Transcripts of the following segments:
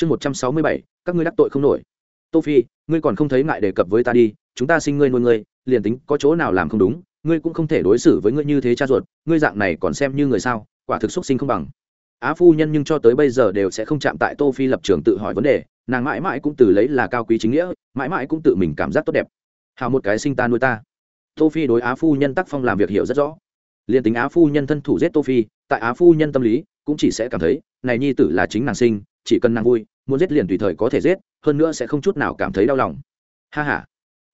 chương một trăm sáu mươi bảy, các ngươi đắc tội không nổi. Tô phi, ngươi còn không thấy ngại đề cập với ta đi, chúng ta sinh ngươi nuôi ngươi, liền tính có chỗ nào làm không đúng, ngươi cũng không thể đối xử với ngươi như thế cha ruột, ngươi dạng này còn xem như người sao, quả thực xúc sinh không bằng. Á phu nhân nhưng cho tới bây giờ đều sẽ không chạm tại tô phi lập trường tự hỏi vấn đề, nàng mãi mãi cũng từ lấy là cao quý chính nghĩa, mãi mãi cũng tự mình cảm giác tốt đẹp. Hào một cái sinh ta nuôi ta. Tô phi đối á phu nhân tác phong làm việc hiểu rất rõ. Liền tính á phu nhân thân thủ giết tô phi, tại á phu nhân tâm lý cũng chỉ sẽ cảm thấy, này nhi tử là chính nàng sinh chỉ cần nàng vui, muốn giết liền tùy thời có thể giết, hơn nữa sẽ không chút nào cảm thấy đau lòng. Ha ha.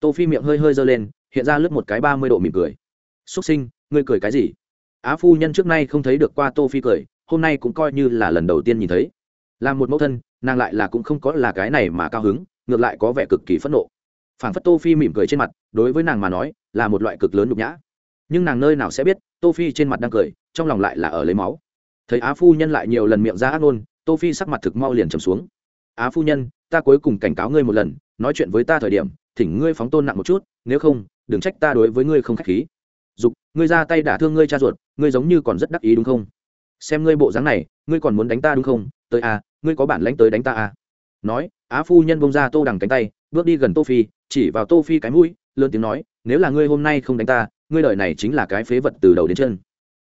Tô phi miệng hơi hơi giơ lên, hiện ra lướt một cái ba mươi độ mỉm cười. Xuất sinh, ngươi cười cái gì? Á phu nhân trước nay không thấy được qua tô phi cười, hôm nay cũng coi như là lần đầu tiên nhìn thấy. Là một mẫu thân, nàng lại là cũng không có là cái này mà cao hứng, ngược lại có vẻ cực kỳ phẫn nộ. Phảng phất tô phi mỉm cười trên mặt, đối với nàng mà nói, là một loại cực lớn nhục nhã. Nhưng nàng nơi nào sẽ biết, tô phi trên mặt đang cười, trong lòng lại là ở lấy máu. Thấy á phu nhân lại nhiều lần miệng ra ác ngôn tô phi sắc mặt thực mau liền trầm xuống. Á phu nhân, ta cuối cùng cảnh cáo ngươi một lần, nói chuyện với ta thời điểm, thỉnh ngươi phóng tôn nặng một chút, nếu không, đừng trách ta đối với ngươi không khách khí. Dục, ngươi ra tay đả thương ngươi cha ruột, ngươi giống như còn rất đắc ý đúng không? Xem ngươi bộ dáng này, ngươi còn muốn đánh ta đúng không? Tới a ngươi có bản lãnh tới đánh ta a nói, á phu nhân bông ra tô đằng cánh tay, bước đi gần tô phi, chỉ vào tô phi cái mũi, lớn tiếng nói, nếu là ngươi hôm nay không đánh ta, ngươi đời này chính là cái phế vật từ đầu đến chân.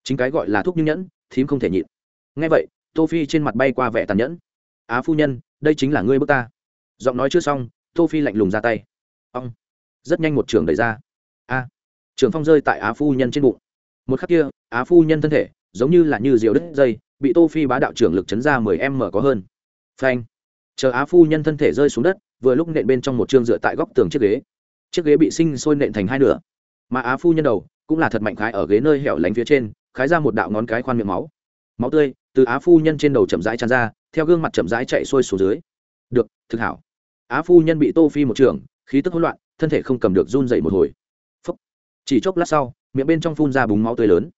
Chính cái gọi là thuốc như nhẫn, thím không thể nhịn. Nghe vậy tô phi trên mặt bay qua vẻ tàn nhẫn. Á phu nhân, đây chính là ngươi bước ta. Giọng nói chưa xong, tô phi lạnh lùng ra tay. Ông rất nhanh một trường đẩy ra. A. Trường phong rơi tại á phu nhân trên bụng. Một khắc kia, á phu nhân thân thể, giống như là như diều đứt dây, bị tô phi bá đạo trưởng lực chấn ra mười em mở có hơn. Phanh. Chờ á phu nhân thân thể rơi xuống đất, vừa lúc nện bên trong một chương dựa tại góc tường chiếc ghế. Chiếc ghế bị sinh sôi nện thành hai nửa. Mà á phu nhân đầu cũng là thật mạnh khái ở ghế nơi hẻo lánh phía trên, khái ra một đạo ngón cái khoan miệng máu. Máu tươi từ á phu nhân trên đầu chậm rãi tràn ra, theo gương mặt chậm rãi chạy xuôi xuống dưới. Được, thực hảo. Á phu nhân bị tô phi một trường, khí tức hỗn loạn, thân thể không cầm được run dậy một hồi. Phúc. chỉ chốc lát sau, miệng bên trong phun ra búng máu tươi lớn.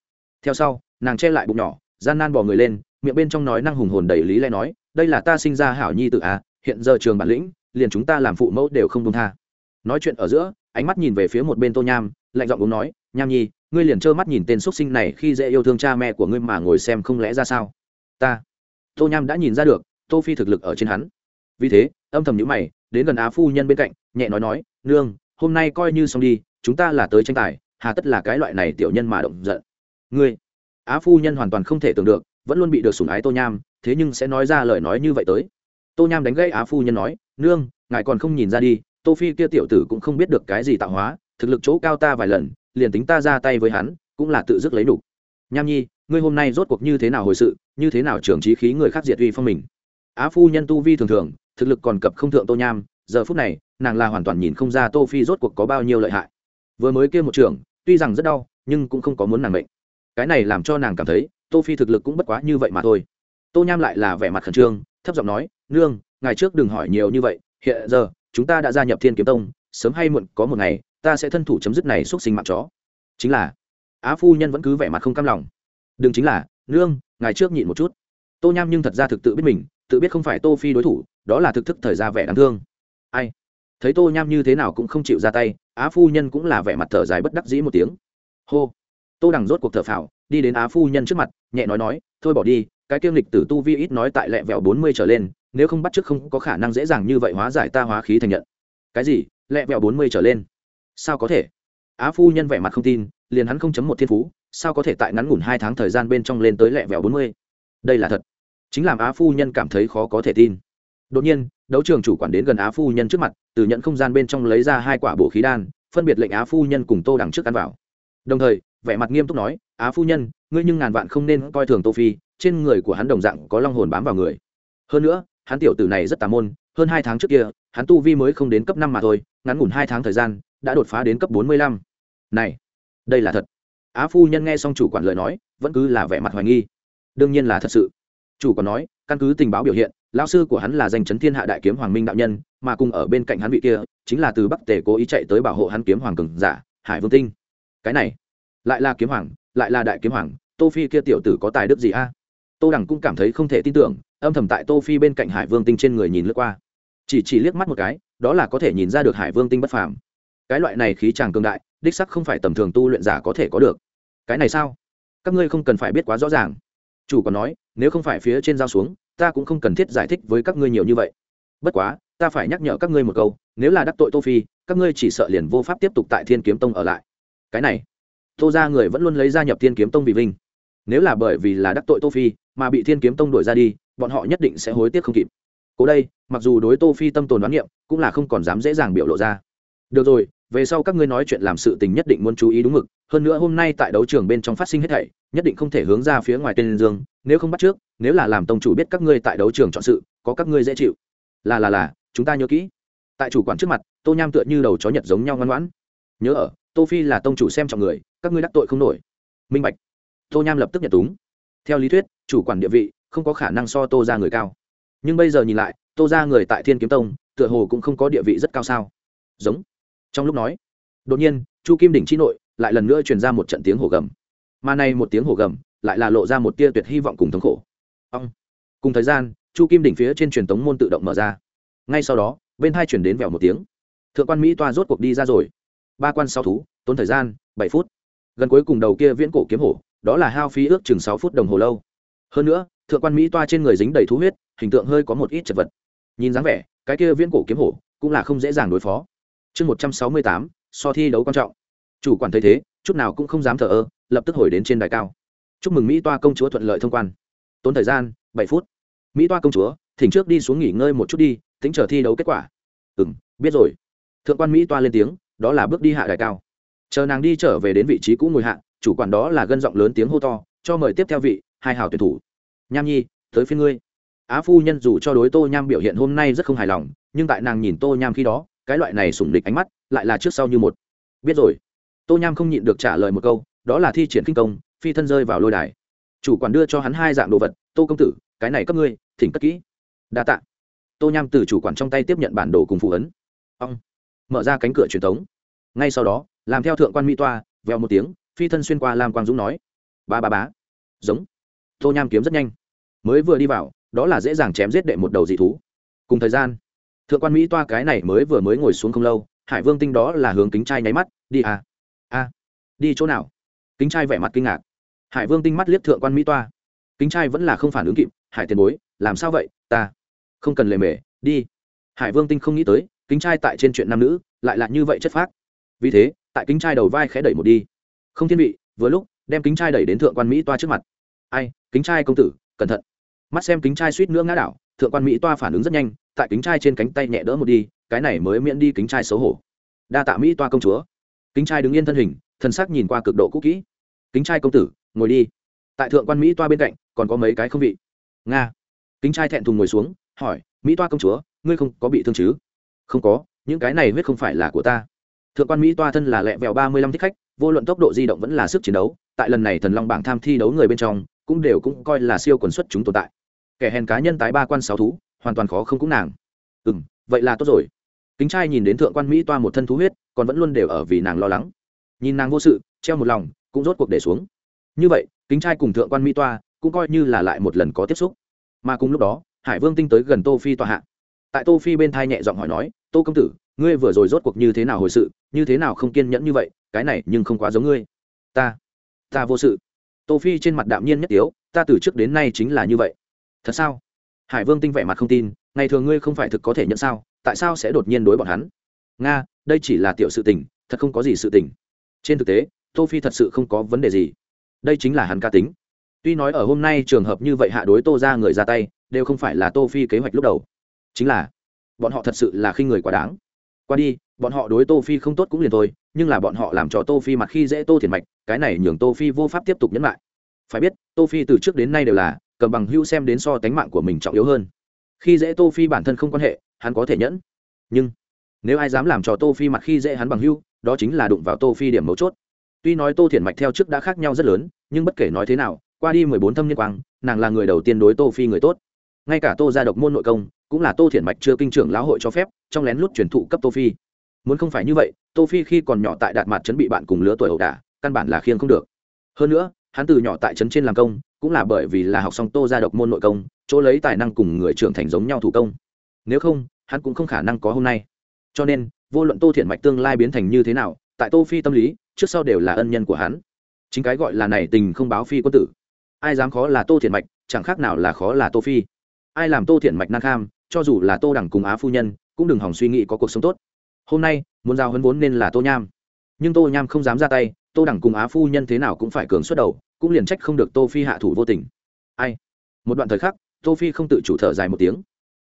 Theo sau, nàng che lại bụng nhỏ, gian nan bỏ người lên, miệng bên trong nói năng hùng hồn đầy lý lẽ nói, đây là ta sinh ra hảo nhi tự á à, hiện giờ trường bản lĩnh, liền chúng ta làm phụ mẫu đều không đông tha. Nói chuyện ở giữa, ánh mắt nhìn về phía một bên tô nham, lạnh giọng uống nói, nham nhi, ngươi liền trơ mắt nhìn tên xuất sinh này khi dễ yêu thương cha mẹ của ngươi mà ngồi xem không lẽ ra sao? Ta. Tô nham đã nhìn ra được, tô phi thực lực ở trên hắn. Vì thế, âm thầm nhíu mày, đến gần á phu nhân bên cạnh, nhẹ nói nói, nương, hôm nay coi như xong đi, chúng ta là tới tranh tài, hà tất là cái loại này tiểu nhân mà động giận. Ngươi. Á phu nhân hoàn toàn không thể tưởng được, vẫn luôn bị được sủng ái tô nham, thế nhưng sẽ nói ra lời nói như vậy tới. Tô nham đánh gãy á phu nhân nói, nương, ngài còn không nhìn ra đi, tô phi kia tiểu tử cũng không biết được cái gì tạo hóa, thực lực chỗ cao ta vài lần, liền tính ta ra tay với hắn, cũng là tự dứt lấy đủ. Nham nhi ngươi hôm nay rốt cuộc như thế nào hồi sự, như thế nào trưởng trí khí người khác diệt uy phong mình? Á phu nhân tu vi thường thường, thực lực còn cập không thượng tô nham, giờ phút này, nàng là hoàn toàn nhìn không ra tô phi rốt cuộc có bao nhiêu lợi hại. Vừa mới kia một trường tuy rằng rất đau, nhưng cũng không có muốn nàng bệnh cái này làm cho nàng cảm thấy, tô phi thực lực cũng bất quá như vậy mà thôi. Tô nham lại là vẻ mặt khẩn trương, thấp giọng nói, nương ngày trước đừng hỏi nhiều như vậy, hiện giờ, chúng ta đã gia nhập thiên kiếm tông, sớm hay muộn có một ngày, ta sẽ thân thủ chấm dứt này xuất sinh mạng chó. Chính là, á phu nhân vẫn cứ vẻ mặt không cam lòng đừng chính là, nương ngày trước nhịn một chút. Tô nham nhưng thật ra thực tự biết mình, tự biết không phải tô phi đối thủ, đó là thực thức thời ra vẻ đáng thương. Ai? Thấy tô nham như thế nào cũng không chịu ra tay, á phu nhân cũng là vẻ mặt thở dài bất đắc dĩ một tiếng. Hô! Tô đằng rốt cuộc thở phào, đi đến á phu nhân trước mặt, nhẹ nói nói, thôi bỏ đi, cái kiêm lịch tử tu vi ít nói tại lẹ vẹo bốn mươi trở lên, nếu không bắt trước không có khả năng dễ dàng như vậy hóa giải ta hóa khí thành nhận. Cái gì? Lẹ vẹo bốn mươi trở lên? Sao có thể? Á phu nhân vẻ mặt không tin, liền hắn không chấm một thiên phú sao có thể tại ngắn ngủn hai tháng thời gian bên trong lên tới lẹ vẹo bốn mươi? Đây là thật. Chính làm á phu nhân cảm thấy khó có thể tin. Đột nhiên, đấu trường chủ quản đến gần á phu nhân trước mặt, từ nhận không gian bên trong lấy ra hai quả bổ khí đan, phân biệt lệnh á phu nhân cùng tô đằng trước ăn vào. Đồng thời, vẻ mặt nghiêm túc nói, á phu nhân, ngươi nhưng ngàn vạn không nên coi thường tô phi, trên người của hắn đồng dạng có long hồn bám vào người. Hơn nữa, hắn tiểu tử này rất tà môn, hơn hai tháng trước kia, hắn tu vi mới không đến cấp năm mà thôi, ngắn ngủn hai tháng thời gian, đã đột phá đến cấp bốn mươi lăm. Này, đây là thật á phu nhân nghe xong chủ quản lời nói, vẫn cứ là vẻ mặt hoài nghi. Đương nhiên là thật sự. Chủ quản nói, căn cứ tình báo biểu hiện, lão sư của hắn là danh chấn thiên hạ đại kiếm hoàng minh đạo nhân, mà cùng ở bên cạnh hắn vị kia, chính là từ bắc tề cố ý chạy tới bảo hộ hắn kiếm hoàng cường giả, hải vương tinh. Cái này, lại là kiếm hoàng, lại là đại kiếm hoàng, tô phi kia tiểu tử có tài đức gì a? Tô đằng cũng cảm thấy không thể tin tưởng, âm thầm tại tô phi bên cạnh hải vương tinh trên người nhìn lướt qua. Chỉ chỉ liếc mắt một cái, đó là có thể nhìn ra được hải vương tinh bất phàm. Cái loại này khí tràng cường đại, đích sắc không phải tầm thường tu luyện giả có thể có được cái này sao? Các ngươi không cần phải biết quá rõ ràng. Chủ còn nói, nếu không phải phía trên giao xuống, ta cũng không cần thiết giải thích với các ngươi nhiều như vậy. Bất quá, ta phải nhắc nhở các ngươi một câu, nếu là đắc tội tô phi, các ngươi chỉ sợ liền vô pháp tiếp tục tại thiên kiếm tông ở lại. Cái này, tô ra người vẫn luôn lấy gia nhập thiên kiếm tông vì vinh. Nếu là bởi vì là đắc tội tô phi, mà bị thiên kiếm tông đuổi ra đi, bọn họ nhất định sẽ hối tiếc không kịp. Cố đây, mặc dù đối tô phi tâm tồn đoán niệm, cũng là không còn dám dễ dàng biểu lộ ra. Được rồi, về sau các ngươi nói chuyện làm sự tình nhất định muốn chú ý đúng mực hơn nữa hôm nay tại đấu trường bên trong phát sinh hết thảy, nhất định không thể hướng ra phía ngoài tên dương, nếu không bắt trước, nếu là làm tông chủ biết các ngươi tại đấu trường chọn sự, có các ngươi dễ chịu. Là là là, chúng ta nhớ kỹ. Tại chủ quản trước mặt, tô nham tựa như đầu chó nhật giống nhau ngoan ngoãn. Nhớ ở, tô phi là tông chủ xem trọng người, các ngươi đắc tội không nổi. Minh bạch. Tô nham lập tức nhận túng. Theo lý thuyết, chủ quản địa vị, không có khả năng so tô ra người cao. Nhưng bây giờ nhìn lại, tô ra người tại thiên kiếm tông, tựa hồ cũng không có địa vị rất cao sao? Giống. Trong lúc nói, đột nhiên, chu kim đỉnh chi nội lại lần nữa truyền ra một trận tiếng hổ gầm. Mà này một tiếng hổ gầm lại là lộ ra một tia tuyệt hy vọng cùng thống khổ. Ông cùng thời gian, chu kim đỉnh phía trên truyền tống môn tự động mở ra. Ngay sau đó, bên hai chuyển đến vèo một tiếng. Thượng quan mỹ toa rốt cuộc đi ra rồi. Ba quan sau thú, tốn thời gian, bảy phút. Gần cuối cùng đầu kia viễn cổ kiếm hổ, đó là hao phí ước chừng sáu phút đồng hồ lâu. Hơn nữa, thượng quan mỹ toa trên người dính đầy thú huyết, hình tượng hơi có một ít chật vật. Nhìn dáng vẻ, cái kia viễn cổ kiếm hổ cũng là không dễ dàng đối phó. Chương một trăm sáu mươi tám, so thi đấu quan trọng chủ quản thấy thế, chút nào cũng không dám thờ ơ, lập tức hồi đến trên đài cao. Chúc mừng mỹ toa công chúa thuận lợi thông quan. Tốn thời gian, bảy phút. Mỹ toa công chúa, thỉnh trước đi xuống nghỉ ngơi một chút đi, tính chờ thi đấu kết quả. Ừ m biết rồi. Thượng quan mỹ toa lên tiếng, đó là bước đi hạ đài cao. Chờ nàng đi trở về đến vị trí cũ ngồi hạ, chủ quản đó là gân giọng lớn tiếng hô to, cho mời tiếp theo vị, hai hào tuyển thủ. Nham nhi, tới phía ngươi. Á phu nhân dù cho đối tô nham biểu hiện hôm nay rất không hài lòng, nhưng tại nàng nhìn tô nham khi đó, cái loại này sủng địch ánh mắt lại là trước sau như một. Biết rồi tô nham không nhịn được trả lời một câu, đó là thi triển kinh công, phi thân rơi vào lôi đài. Chủ quản đưa cho hắn hai dạng đồ vật, tô công tử, cái này cấp ngươi, thỉnh cất kỹ. Đa t ạ tô nham từ chủ quản trong tay tiếp nhận bản đồ cùng phụ ấn. Ông mở ra cánh cửa truyền thống. Ngay sau đó, làm theo thượng quan mỹ toa, vèo một tiếng, phi thân xuyên qua lam quang dũng nói, ba ba bá giống. Tô nham kiếm rất nhanh. Mới vừa đi vào, đó là dễ dàng chém giết đệ một đầu dị thú. Cùng thời gian, thượng quan mỹ toa cái này mới vừa mới ngồi xuống không lâu, hải vương tinh đó là hướng kính trai nháy mắt, đi à a, đi chỗ nào? Kính trai vẻ mặt kinh ngạc. Hải vương tinh mắt liếc thượng quan mỹ toa. Kính trai vẫn là không phản ứng kịp, hải tiền bối, làm sao vậy? Ta không cần lề mề, đi. Hải vương tinh không nghĩ tới, kính trai tại trên chuyện nam nữ lại là như vậy chất phác. Vì thế, tại kính trai đầu vai khẽ đẩy một đi. Không thiên vị, vừa lúc đem kính trai đẩy đến thượng quan mỹ toa trước mặt. Ai, kính trai công tử, cẩn thận. Mắt xem kính trai suýt nữa ngã đảo, thượng quan mỹ toa phản ứng rất nhanh, tại kính trai trên cánh tay nhẹ đỡ một đi, cái này mới miễn đi kính trai xấu hổ. Đa tạ mỹ toa công chúa kính trai đứng yên thân hình thân sắc nhìn qua cực độ cũ kỹ. Kính trai công tử, ngồi đi. Tại thượng quan mỹ toa bên cạnh, còn có mấy cái không vị. Nga. Kính trai thẹn thùng ngồi xuống, hỏi, mỹ toa công chúa, ngươi không có bị thương chứ? Không có, những cái này huyết không phải là của ta. Thượng quan mỹ toa thân là lẹ vẹo ba mươi lăm thích khách, vô luận tốc độ di động vẫn là sức chiến đấu, tại lần này thần long bảng tham thi đấu người bên trong, cũng đều cũng coi là siêu quần xuất chúng tồn tại. Kẻ hèn cá nhân tái ba quan sáu thú, hoàn toàn khó không cũng nàng. Ừ m vậy là tốt rồi kính trai nhìn đến thượng quan mỹ toa một thân thú huyết, còn vẫn luôn đều ở vì nàng lo lắng. Nhìn nàng vô sự, treo một lòng, cũng rốt cuộc để xuống. Như vậy, kính trai cùng thượng quan mỹ toa cũng coi như là lại một lần có tiếp xúc. Mà cùng lúc đó, hải vương tinh tới gần tô phi tòa hạ. Tại tô phi bên thai nhẹ giọng hỏi nói, tô công tử, ngươi vừa rồi rốt cuộc như thế nào hồi sự? Như thế nào không kiên nhẫn như vậy? Cái này nhưng không quá giống ngươi. Ta ta vô sự. Tô phi trên mặt đạm nhiên nhất tiếu, ta từ trước đến nay chính là như vậy. Thật sao? Hải vương tinh vẻ mặt không tin, ngày thường ngươi không phải thực có thể nhận sao? Tại sao sẽ đột nhiên đối bọn hắn? Nga, đây chỉ là tiểu sự tình, thật không có gì sự tình. Trên thực tế, tô phi thật sự không có vấn đề gì. Đây chính là hắn ca tính. Tuy nói ở hôm nay trường hợp như vậy hạ đối tô ra người ra tay, đều không phải là tô phi kế hoạch lúc đầu. Chính là, bọn họ thật sự là khi người quá đáng. Qua đi, bọn họ đối tô phi không tốt cũng liền thôi, nhưng là bọn họ làm cho tô phi mặt khi dễ tô thiền mạch, cái này nhường tô phi vô pháp tiếp tục nhấn lại. Phải biết, tô phi từ trước đến nay đều là cầm bằng hữu xem đến so tánh mạng của mình trọng yếu hơn. Khi dễ tô phi bản thân không quan hệ hắn có thể nhẫn. Nhưng nếu ai dám làm cho tô phi mặt khi dễ hắn bằng hưu, đó chính là đụng vào tô phi điểm mấu chốt. Tuy nói tô thiển mạch theo trước đã khác nhau rất lớn nhưng bất kể nói thế nào qua đi mười bốn thâm niên quang nàng là người đầu tiên đối tô phi người tốt. Ngay cả tô gia độc môn nội công cũng là tô thiển mạch chưa kinh trưởng lão hội cho phép trong lén lút truyền thụ cấp tô phi. Muốn không phải như vậy tô phi khi còn nhỏ tại đạt mặt chấn bị bạn cùng lứa tuổi ẩu đả căn bản là khiêng không được. Hơn nữa hắn từ nhỏ tại trấn trên làm công cũng là bởi vì là học xong tô gia độc môn nội công chỗ lấy tài năng cùng người trưởng thành giống nhau thủ công nếu không, hắn cũng không khả năng có hôm nay. Cho nên, vô luận tô thiện mạch tương lai biến thành như thế nào, tại tô phi tâm lý, trước sau đều là ân nhân của hắn. Chính cái gọi là này tình không báo phi quân tử. Ai dám khó là tô thiện mạch, chẳng khác nào là khó là tô phi. Ai làm tô thiện mạch năng kham, cho dù là tô đẳng cùng á phu nhân, cũng đừng hỏng suy nghĩ có cuộc sống tốt. Hôm nay, muốn giao hấn vốn nên là tô nham. Nhưng tô nham không dám ra tay, tô đẳng cùng á phu nhân thế nào cũng phải cường xuất đầu, cũng liền trách không được tô phi hạ thủ vô tình. Ai? Một đoạn thời khắc, tô phi không tự chủ thở dài một tiếng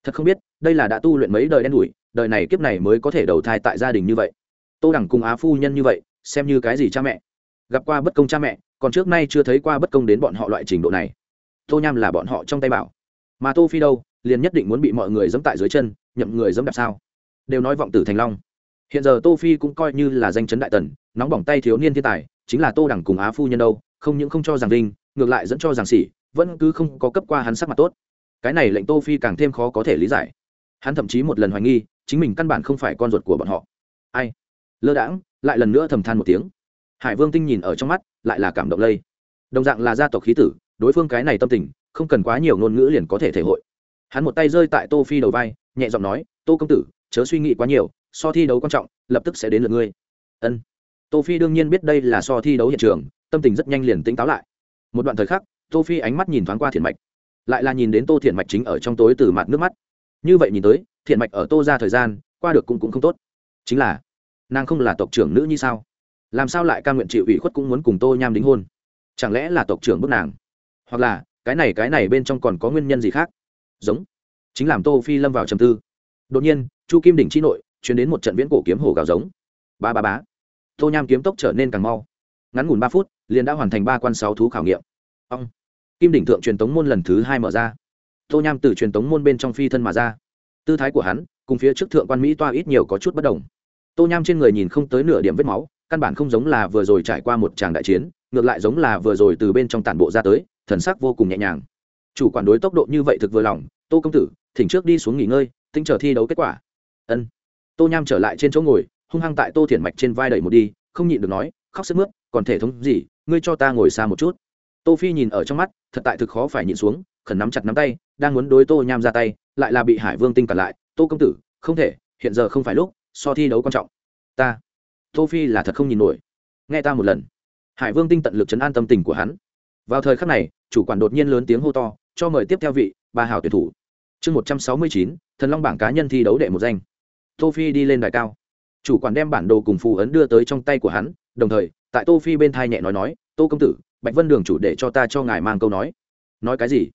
thật không biết, đây là đã tu luyện mấy đời đen đủi, đời này kiếp này mới có thể đầu thai tại gia đình như vậy. Tô đẳng cùng á phu nhân như vậy, xem như cái gì cha mẹ? Gặp qua bất công cha mẹ, còn trước nay chưa thấy qua bất công đến bọn họ loại trình độ này. Tô nham là bọn họ trong tay bảo. Mà tô phi đâu, liền nhất định muốn bị mọi người dẫm tại dưới chân, nhậm người dẫm đạp sao? Đều nói vọng tử thành long. Hiện giờ tô phi cũng coi như là danh chấn đại tần, nóng bỏng tay thiếu niên thiên tài, chính là tô đẳng cùng á phu nhân đâu, không những không cho giảng vinh, ngược lại dẫn cho giảng sỉ, vẫn cứ không có cấp qua hắn sắc mặt tốt cái này lệnh tô phi càng thêm khó có thể lý giải. Hắn thậm chí một lần hoài nghi, chính mình căn bản không phải con ruột của bọn họ. Ai? Lơ đãng, lại lần nữa thầm than một tiếng. Hải vương tinh nhìn ở trong mắt, lại là cảm động lây. Đồng dạng là gia tộc khí tử, đối phương cái này tâm tình, không cần quá nhiều ngôn ngữ liền có thể thể hội. Hắn một tay rơi tại tô phi đầu vai, nhẹ giọng nói, tô công tử, chớ suy nghĩ quá nhiều, so thi đấu quan trọng, lập tức sẽ đến lượt ngươi. Ân. Tô phi đương nhiên biết đây là so thi đấu hiện trường, tâm tình rất nhanh liền tỉnh táo lại. Một đoạn thời khắc, tô phi ánh mắt nhìn thoáng qua thiền mạch lại là nhìn đến tô thiện mạch chính ở trong tối từ mặt nước mắt. Như vậy nhìn tới thiện mạch ở tô ra thời gian, qua được cũng cũng không tốt. Chính là, nàng không là tộc trưởng nữ như sao? Làm sao lại ca nguyện chịu ủy khuất cũng muốn cùng tô nham đính hôn? Chẳng lẽ là tộc trưởng bức nàng? Hoặc là, cái này cái này bên trong còn có nguyên nhân gì khác? Giống, chính làm tô phi lâm vào trầm tư. Đột nhiên, chu kim đỉnh chi nội chuyển đến một trận viễn cổ kiếm hổ gào giống. Ba ba bá tô nham kiếm tốc trở nên càng mau. Ngắn ngủn ba phút, liền đã hoàn thành ba quan sáu thú khảo nghiệm. Ông kim đỉnh thượng truyền tống môn lần thứ hai mở ra. Tô nham từ truyền tống môn bên trong phi thân mà ra. Tư thái của hắn cùng phía trước thượng quan mỹ toa ít nhiều có chút bất đồng. Tô nham trên người nhìn không tới nửa điểm vết máu, căn bản không giống là vừa rồi trải qua một tràng đại chiến, ngược lại giống là vừa rồi từ bên trong tản bộ ra tới, thần sắc vô cùng nhẹ nhàng. Chủ quản đối tốc độ như vậy thực vừa lòng, tô công tử, thỉnh trước đi xuống nghỉ ngơi tinh chờ thi đấu kết quả. Ân. Tô nham trở lại trên chỗ ngồi, hung hăng tại tô thiển mạch trên vai đẩy một đi, không nhịn được nói, khóc sức mướt, còn thể thống gì, ngươi cho ta ngồi xa một chút tô phi nhìn ở trong mắt, thật tại thực khó phải nhịn xuống, khẩn nắm chặt nắm tay, đang muốn đối tô nham ra tay, lại là bị hải vương tinh cản lại. Tô công tử, không thể, hiện giờ không phải lúc, so thi đấu quan trọng. Ta, tô phi là thật không nhìn nổi. Nghe ta một lần. Hải vương tinh tận lực chấn an tâm tình của hắn. Vào thời khắc này, chủ quản đột nhiên lớn tiếng hô to, cho mời tiếp theo vị, ba hảo tuyển thủ. Chương một trăm sáu mươi chín, thần long bảng cá nhân thi đấu đệ một danh. Tô phi đi lên đài cao. Chủ quản đem bản đồ cùng phù ấn đưa tới trong tay của hắn, đồng thời, tại tô phi bên thai nhẹ nói nói, tô công tử bạch vân đường chủ để cho ta cho ngài mang câu nói. Nói cái gì?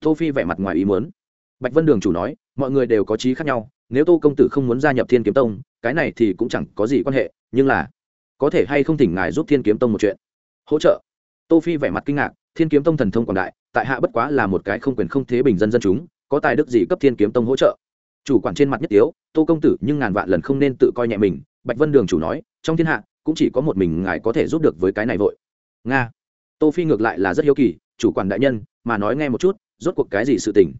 Tô phi vẻ mặt ngoài ý muốn. Bạch vân đường chủ nói, mọi người đều có trí khác nhau, nếu tô công tử không muốn gia nhập thiên kiếm tông, cái này thì cũng chẳng có gì quan hệ, nhưng là, có thể hay không thỉnh ngài giúp thiên kiếm tông một chuyện. Hỗ trợ. Tô phi vẻ mặt kinh ngạc, thiên kiếm tông thần thông quảng đại, tại hạ bất quá là một cái không quyền không thế bình dân dân chúng, có tài đức gì cấp thiên kiếm tông hỗ trợ? Chủ quản trên mặt nhất tiếu, tô công tử nhưng ngàn vạn lần không nên tự coi nhẹ mình, bạch vân đường chủ nói, trong thiên hạ, cũng chỉ có một mình ngài có thể giúp được với cái này vội. Nga tô phi ngược lại là rất hiếu kỳ, chủ quản đại nhân, mà nói nghe một chút, rốt cuộc cái gì sự tình?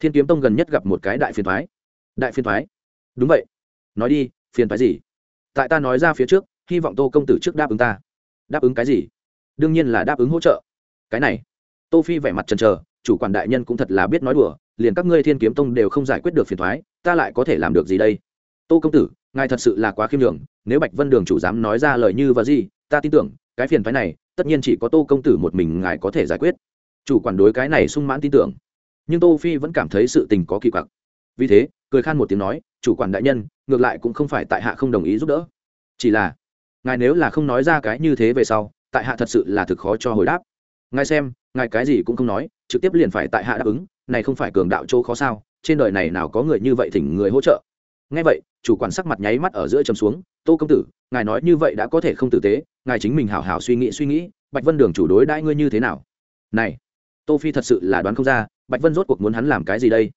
Thiên kiếm tông gần nhất gặp một cái đại phiền thoái. Đại phiền thoái? Đúng vậy. Nói đi, phiền thoái gì? Tại ta nói ra phía trước, hy vọng tô công tử trước đáp ứng ta. Đáp ứng cái gì? Đương nhiên là đáp ứng hỗ trợ. Cái này. Tô phi vẻ mặt chần trờ chủ quản đại nhân cũng thật là biết nói đùa, liền các ngươi thiên kiếm tông đều không giải quyết được phiền thoái, ta lại có thể làm được gì đây? Tô công tử, ngài thật sự là quá khiêm nhường, nếu bạch vân đường chủ dám nói ra lời như và gì, ta tin tưởng cái phiền phái này, tất nhiên chỉ có tô công tử một mình ngài có thể giải quyết. Chủ quản đối cái này sung mãn tin tưởng. Nhưng tô phi vẫn cảm thấy sự tình có kỳ quặc. Vì thế, cười khan một tiếng nói, chủ quản đại nhân, ngược lại cũng không phải tại hạ không đồng ý giúp đỡ. Chỉ là, ngài nếu là không nói ra cái như thế về sau, tại hạ thật sự là thực khó cho hồi đáp. Ngài xem, ngài cái gì cũng không nói, trực tiếp liền phải tại hạ đáp ứng, này không phải cường đạo chỗ khó sao, trên đời này nào có người như vậy thỉnh người hỗ trợ ngay vậy, chủ quản sắc mặt nháy mắt ở giữa chấm xuống, tô công tử, ngài nói như vậy đã có thể không tử tế, ngài chính mình hảo hảo suy nghĩ suy nghĩ, bạch vân đường chủ đối đãi ngươi như thế nào? Này, tô phi thật sự là đoán không ra, bạch vân rốt cuộc muốn hắn làm cái gì đây?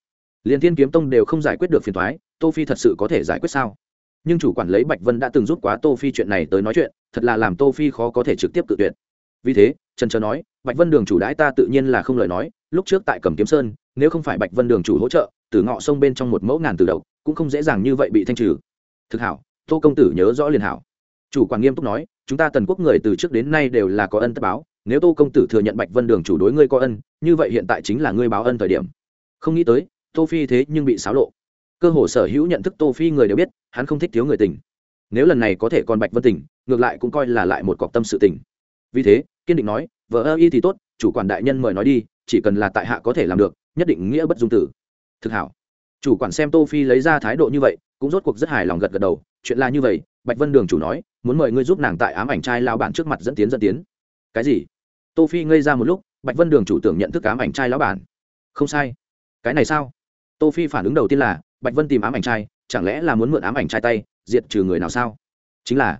Liền thiên kiếm tông đều không giải quyết được phiền toái, tô phi thật sự có thể giải quyết sao? Nhưng chủ quản lấy bạch vân đã từng giúp quá tô phi chuyện này tới nói chuyện, thật là làm tô phi khó có thể trực tiếp tự tuyệt. Vì thế, trần trờ nói, bạch vân đường chủ đãi ta tự nhiên là không lời nói, lúc trước tại cẩm kiếm sơn, nếu không phải bạch vân đường chủ hỗ trợ tử ngọ sông bên trong một mẫu ngàn từ đầu cũng không dễ dàng như vậy bị thanh trừ. Thực hảo, tô công tử nhớ rõ liền hảo. Chủ quản nghiêm túc nói, chúng ta tần quốc người từ trước đến nay đều là có ân tất báo, nếu tô công tử thừa nhận bạch vân đường chủ đối ngươi có ân, như vậy hiện tại chính là ngươi báo ân thời điểm. Không nghĩ tới, tô phi thế nhưng bị xáo lộ. Cơ hồ sở hữu nhận thức tô phi người đều biết, hắn không thích thiếu người tình. Nếu lần này có thể còn bạch vân tình, ngược lại cũng coi là lại một cọc tâm sự tình. Vì thế, kiên định nói, vợ ơ y thì tốt, chủ quản đại nhân mời nói đi, chỉ cần là tại hạ có thể làm được, nhất định nghĩa bất dung tử thực hảo. Chủ quản xem tô phi lấy ra thái độ như vậy, cũng rốt cuộc rất hài lòng gật gật đầu, chuyện là như vậy, bạch vân đường chủ nói, muốn mời ngươi giúp nàng tại ám ảnh trai lao bản trước mặt dẫn tiến dẫn tiến. Cái gì? Tô phi ngây ra một lúc, bạch vân đường chủ tưởng nhận thức ám ảnh trai lão bản. Không sai. Cái này sao? Tô phi phản ứng đầu tiên là, bạch vân tìm ám ảnh trai, chẳng lẽ là muốn mượn ám ảnh trai tay, diệt trừ người nào sao? Chính là,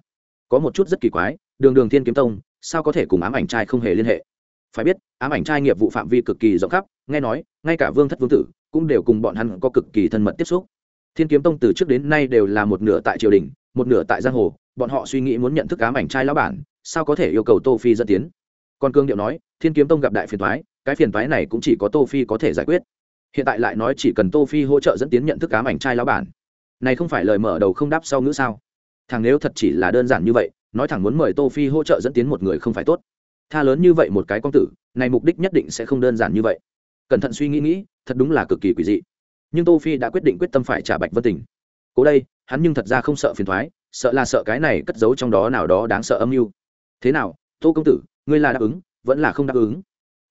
có một chút rất kỳ quái, đường đường thiên kiếm tông, sao có thể cùng ám ảnh trai không hề liên hệ? Phải biết, ám ảnh trai nghiệp vụ phạm vi cực kỳ rộng khắp, nghe nói, ngay cả vương thất vương tử cũng đều cùng bọn hắn có cực kỳ thân mật tiếp xúc. Thiên kiếm tông từ trước đến nay đều là một nửa tại triều đình, một nửa tại giang hồ, bọn họ suy nghĩ muốn nhận thức ám ảnh trai lão bản, sao có thể yêu cầu tô phi dẫn tiến? Còn cương điệu nói, thiên kiếm tông gặp đại phiền thoái cái phiền thoái này cũng chỉ có tô phi có thể giải quyết. Hiện tại lại nói chỉ cần tô phi hỗ trợ dẫn tiến nhận thức ám ảnh trai lão bản. Này không phải lời mở đầu không đáp sau ngữ sao? Thằng nếu thật chỉ là đơn giản như vậy, nói thẳng muốn mời tô phi hỗ trợ dẫn tiến một người không phải tốt tha lớn như vậy một cái công tử, này mục đích nhất định sẽ không đơn giản như vậy. Cẩn thận suy nghĩ nghĩ, thật đúng là cực kỳ quỷ dị. Nhưng tô phi đã quyết định quyết tâm phải trả bạch vân tình. Cố đây, hắn nhưng thật ra không sợ phiền thoái, sợ là sợ cái này cất giấu trong đó nào đó đáng sợ âm mưu. Thế nào, tô công tử, ngươi là đáp ứng, vẫn là không đáp ứng?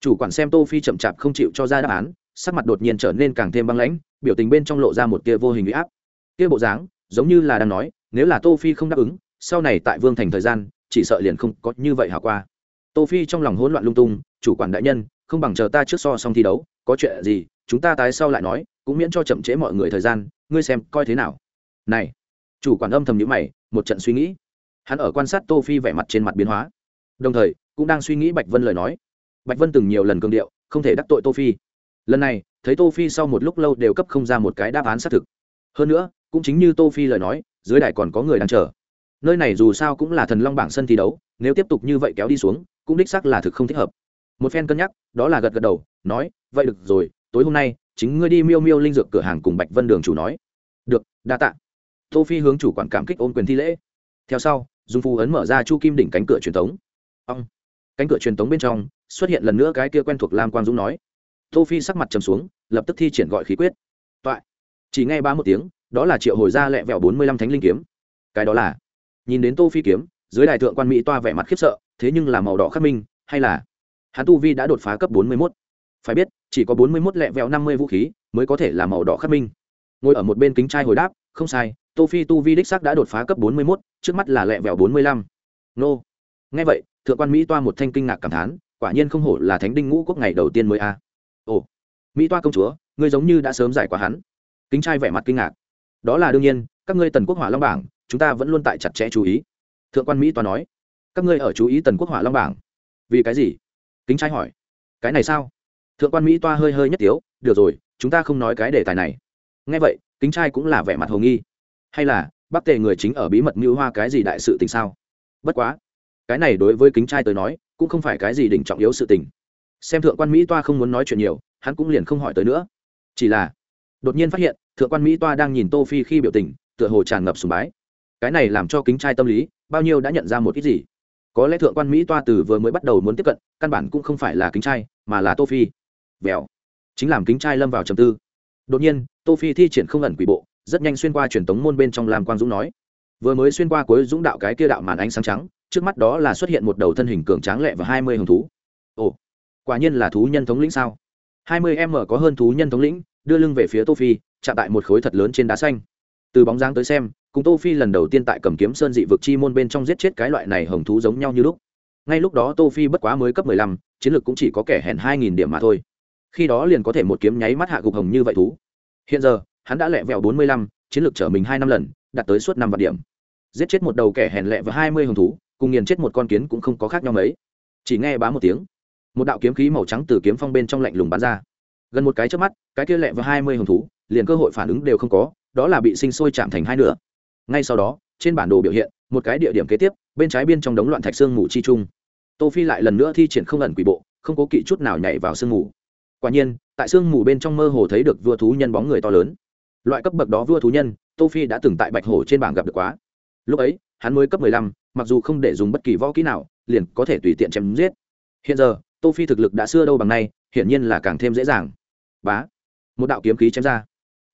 Chủ quản xem tô phi chậm chạp không chịu cho ra đáp án, sắc mặt đột nhiên trở nên càng thêm băng lãnh, biểu tình bên trong lộ ra một tia vô hình uy áp. Kia bộ dáng, giống như là đang nói, nếu là tô phi không đáp ứng, sau này tại vương thành thời gian, chỉ sợ liền không có như vậy hảo qua tô phi trong lòng hỗn loạn lung tung, chủ quản đại nhân, không bằng chờ ta trước so xong thi đấu, có chuyện gì, chúng ta tái sau lại nói, cũng miễn cho chậm trễ mọi người thời gian, ngươi xem coi thế nào. Này. Chủ quản âm thầm nhíu mày, một trận suy nghĩ. Hắn ở quan sát tô phi vẻ mặt trên mặt biến hóa. Đồng thời, cũng đang suy nghĩ bạch vân lời nói. Bạch vân từng nhiều lần cương điệu, không thể đắc tội tô phi. Lần này, thấy tô phi sau một lúc lâu đều cấp không ra một cái đáp án xác thực. Hơn nữa, cũng chính như tô phi lời nói, dưới đài còn có người đang chờ. Nơi này dù sao cũng là thần long bảng sân thi đấu, nếu tiếp tục như vậy kéo đi xuống cũng đích xác là thực không thích hợp. Một phen cân nhắc, đó là gật gật đầu, nói, vậy được rồi, tối hôm nay, chính ngươi đi miêu miêu linh dược cửa hàng cùng bạch vân đường chủ nói. Được, đa tạ. Tô phi hướng chủ quản cảm kích ôn quyền thi lễ. Theo sau, dung phu ấn mở ra chu kim đỉnh cánh cửa truyền thống ông cánh cửa truyền thống bên trong, xuất hiện lần nữa cái kia quen thuộc lam quang dũng nói. Tô phi sắc mặt trầm xuống, lập tức thi triển gọi khí quyết. Toại. Chỉ nghe ba một tiếng, đó là triệu hồi ra lẹ vẹo bốn mươi lăm thánh linh kiếm. Cái đó là, nhìn đến tô phi kiếm dưới đại thượng quan mỹ toa vẻ mặt khiếp sợ thế nhưng là màu đỏ khắc minh hay là? Hắn tu vi đã đột phá cấp bốn mươi 41. phải biết chỉ có bốn mươi 41 lẹ vẹo năm mươi vũ khí mới có thể là màu đỏ khắc minh. Ngồi ở một bên kính trai hồi đáp không sai tô phi tu vi đích sắc đã đột phá cấp bốn mươi 41, trước mắt là lẹ vẹo bốn mươi lăm. Nô. Nghe vậy thượng quan mỹ toa một thanh kinh ngạc cảm thán quả nhiên không hổ là thánh đinh ngũ quốc ngày đầu tiên mới a. Ồ. Mỹ toa công chúa ngươi giống như đã sớm giải qua hắn. Kính trai vẻ mặt kinh ngạc. Đó là đương nhiên các ngươi tần quốc hỏa long bảng chúng ta vẫn luôn tại chặt chẽ chú ý thượng quan mỹ toa nói, các ngươi ở chú ý tần quốc hỏa long bảng. Vì cái gì? Kính trai hỏi. Cái này sao? Thượng quan mỹ toa hơi hơi nhất tiếu, được rồi, chúng ta không nói cái đề tài này. Ngay vậy, kính trai cũng là vẻ mặt hồ nghi. Hay là bắc tề người chính ở bí mật mưu hoa cái gì đại sự tình sao? Bất quá, cái này đối với kính trai tới nói, cũng không phải cái gì đỉnh trọng yếu sự tình. Xem thượng quan mỹ toa không muốn nói chuyện nhiều, hắn cũng liền không hỏi tới nữa. Chỉ là, đột nhiên phát hiện, thượng quan mỹ toa đang nhìn tô phi khi biểu tình, tựa hồ tràn ngập sùng bái. Cái này làm cho kính trai tâm lý bao nhiêu đã nhận ra một ít gì? Có lẽ thượng quan mỹ toa từ vừa mới bắt đầu muốn tiếp cận, căn bản cũng không phải là kính trai, mà là tô phi. Vèo chính làm kính trai lâm vào trầm tư. Đột nhiên, tô phi thi triển không ẩn quỷ bộ, rất nhanh xuyên qua truyền tống môn bên trong làm quang dũng nói. Vừa mới xuyên qua cuối dũng đạo cái kia đạo màn ánh sáng trắng, trước mắt đó là xuất hiện một đầu thân hình cường tráng lệ và hai mươi hồng thú. Ồ, quả nhiên là thú nhân thống lĩnh sao? Hai mươi em có hơn thú nhân thống lĩnh, đưa lưng về phía tô phi, chạm tại một khối thật lớn trên đá xanh. Từ bóng dáng tới xem cùng tô phi lần đầu tiên tại cầm kiếm sơn dị vực chi môn bên trong giết chết cái loại này hồng thú giống nhau như lúc. Ngay lúc đó tô phi bất quá mới cấp mười lăm, chiến lược cũng chỉ có kẻ hèn hai nghìn điểm mà thôi. Khi đó liền có thể một kiếm nháy mắt hạ gục hồng như vậy thú. Hiện giờ hắn đã lẹ vẹo bốn mươi lăm, chiến lược trở mình hai năm lần đạt tới suốt năm vạn điểm. Giết chết một đầu kẻ hèn lẹ và hai mươi hồng thú cùng nghiền chết một con kiến cũng không có khác nhau mấy. Chỉ nghe bá một tiếng một đạo kiếm khí màu trắng từ kiếm phong bên trong lạnh lùng bắn ra. Gần một cái trước mắt cái kia lẹ và hai mươi hồng thú liền cơ hội phản ứng đều không có đó là bị sinh sôi chạm thành hai nửa ngay sau đó trên bản đồ biểu hiện một cái địa điểm kế tiếp bên trái biên trong đống loạn thạch xương mù chi trung. Tô phi lại lần nữa thi triển không ẩn quỷ bộ không có kỵ chút nào nhảy vào sương mù. Quả nhiên tại sương mù bên trong mơ hồ thấy được vua thú nhân bóng người to lớn. Loại cấp bậc đó vua thú nhân tô phi đã từng tại bạch hổ trên bảng gặp được quá. Lúc ấy hắn mới cấp 15, mặc dù không để dùng bất kỳ võ kỹ nào liền có thể tùy tiện chém giết. Hiện giờ tô phi thực lực đã xưa đâu bằng nay hiển nhiên là càng thêm dễ dàng. Bá! Một đạo kiếm khí chém ra.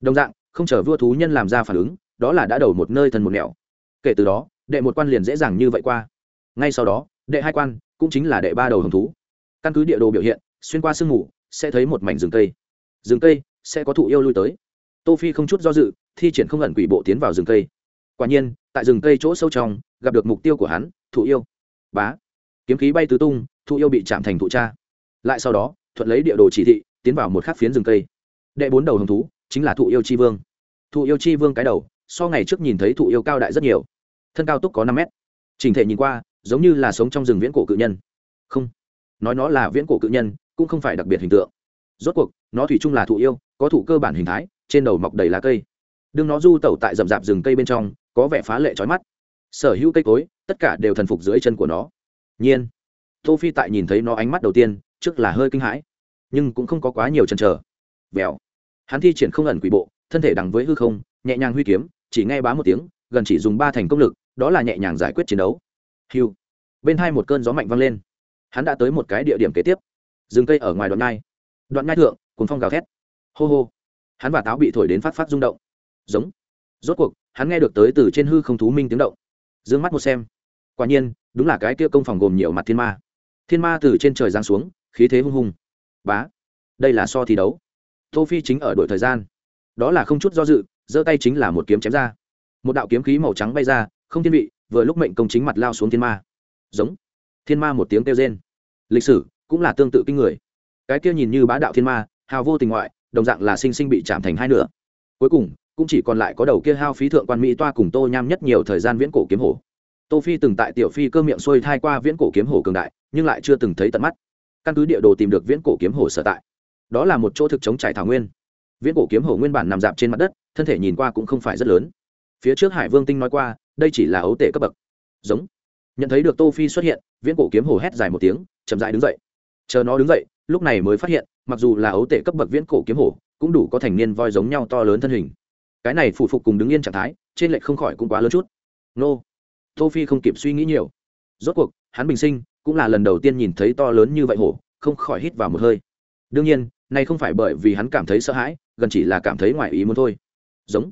Đồng dạng không chờ vua thú nhân làm ra phản ứng đó là đã đầu một nơi thân một nẻo. Kể từ đó, đệ một quan liền dễ dàng như vậy qua. Ngay sau đó, đệ hai quan cũng chính là đệ ba đầu hồng thú. Căn cứ địa đồ biểu hiện, xuyên qua sương mù, sẽ thấy một mảnh rừng cây. Rừng cây sẽ có thụ yêu lui tới. Tô phi không chút do dự, thi triển không ẩn quỷ bộ tiến vào rừng cây. Quả nhiên, tại rừng cây chỗ sâu trong, gặp được mục tiêu của hắn, thụ yêu. Bá. Kiếm khí bay tứ tung, thụ yêu bị chạm thành thụ cha. Lại sau đó, thuận lấy địa đồ chỉ thị, tiến vào một khắc phiến rừng cây. Đệ bốn đầu hồng thú chính là thụ yêu chi vương. Thụ yêu chi vương cái đầu so ngày trước nhìn thấy thụ yêu cao đại rất nhiều. Thân cao túc có năm mét. Trình thể nhìn qua, giống như là sống trong rừng viễn cổ cự nhân. Không. Nói nó là viễn cổ cự nhân, cũng không phải đặc biệt hình tượng. Rốt cuộc, nó thủy chung là thụ yêu, có thụ cơ bản hình thái, trên đầu mọc đầy lá cây. Đương nó du tẩu tại rậm rạp rừng cây bên trong, có vẻ phá lệ trói mắt. Sở hữu cây cối, tất cả đều thần phục dưới chân của nó. Nhiên. Tô phi tại nhìn thấy nó ánh mắt đầu tiên, trước là hơi kinh hãi, nhưng cũng không có quá nhiều chần chờ. Vèo. Hắn thi triển không ẩn quỷ bộ, thân thể đằng với hư không nhẹ nhàng huy kiếm, chỉ nghe bá một tiếng, gần chỉ dùng ba thành công lực, đó là nhẹ nhàng giải quyết chiến đấu. Hiu. Bên hai một cơn gió mạnh vang lên. Hắn đã tới một cái địa điểm kế tiếp. Rừng cây ở ngoài đoạn ngai đoạn ngai thượng cùng phong gào thét. Hô hô. Hắn và táo bị thổi đến phát phát rung động. Giống. Rốt cuộc, hắn nghe được tới từ trên hư không thú minh tiếng động. D ư ơ n g mắt một xem. Quả nhiên, đúng là cái kia công phòng gồm nhiều mặt thiên ma. Thiên ma từ trên trời giáng xuống, khí thế hung hung bá. Đây là so thi đấu. Tô phi chính ở đội thời gian. Đó là không chút do dự giơ tay chính là một kiếm chém ra. Một đạo kiếm khí màu trắng bay ra, không thiên vị, vừa lúc mệnh công chính mặt lao xuống thiên ma. Giống. Thiên ma một tiếng kêu rên. Lịch sử cũng là tương tự kinh người. Cái kia nhìn như bá đạo thiên ma, hào vô tình ngoại, đồng dạng là sinh sinh bị chạm thành hai nửa. Cuối cùng, cũng chỉ còn lại có đầu kia hao phí thượng quan mỹ toa cùng tô nham nhất nhiều thời gian viễn cổ kiếm hổ. Tô phi từng tại tiểu phi cơ miệng xuôi thai qua viễn cổ kiếm hổ cường đại, nhưng lại chưa từng thấy tận mắt. Căn cứ địa đồ tìm được viễn cổ kiếm hổ sở tại. Đó là một chỗ thực chống trải thảo nguyên. Viễn cổ kiếm hổ nguyên bản nằm dạp trên mặt đất thân thể nhìn qua cũng không phải rất lớn. Phía trước hải vương tinh nói qua, đây chỉ là ấu tể cấp bậc. Giống. Nhận thấy được tô phi xuất hiện, viễn cổ kiếm hổ hét dài một tiếng, chậm rãi đứng dậy. Chờ nó đứng dậy, lúc này mới phát hiện, mặc dù là ấu tể cấp bậc viễn cổ kiếm hổ, cũng đủ có thành niên voi giống nhau to lớn thân hình. Cái này phủ phục cùng đứng yên trạng thái, trên lệch không khỏi cũng quá lớn chút. Nô. Tô phi không kịp suy nghĩ nhiều. Rốt cuộc, hắn bình sinh, cũng là lần đầu tiên nhìn thấy to lớn như vậy hổ, không khỏi hít vào một hơi. Đương nhiên này không phải bởi vì hắn cảm thấy sợ hãi, gần chỉ là cảm thấy ngoài ý muốn thôi giống.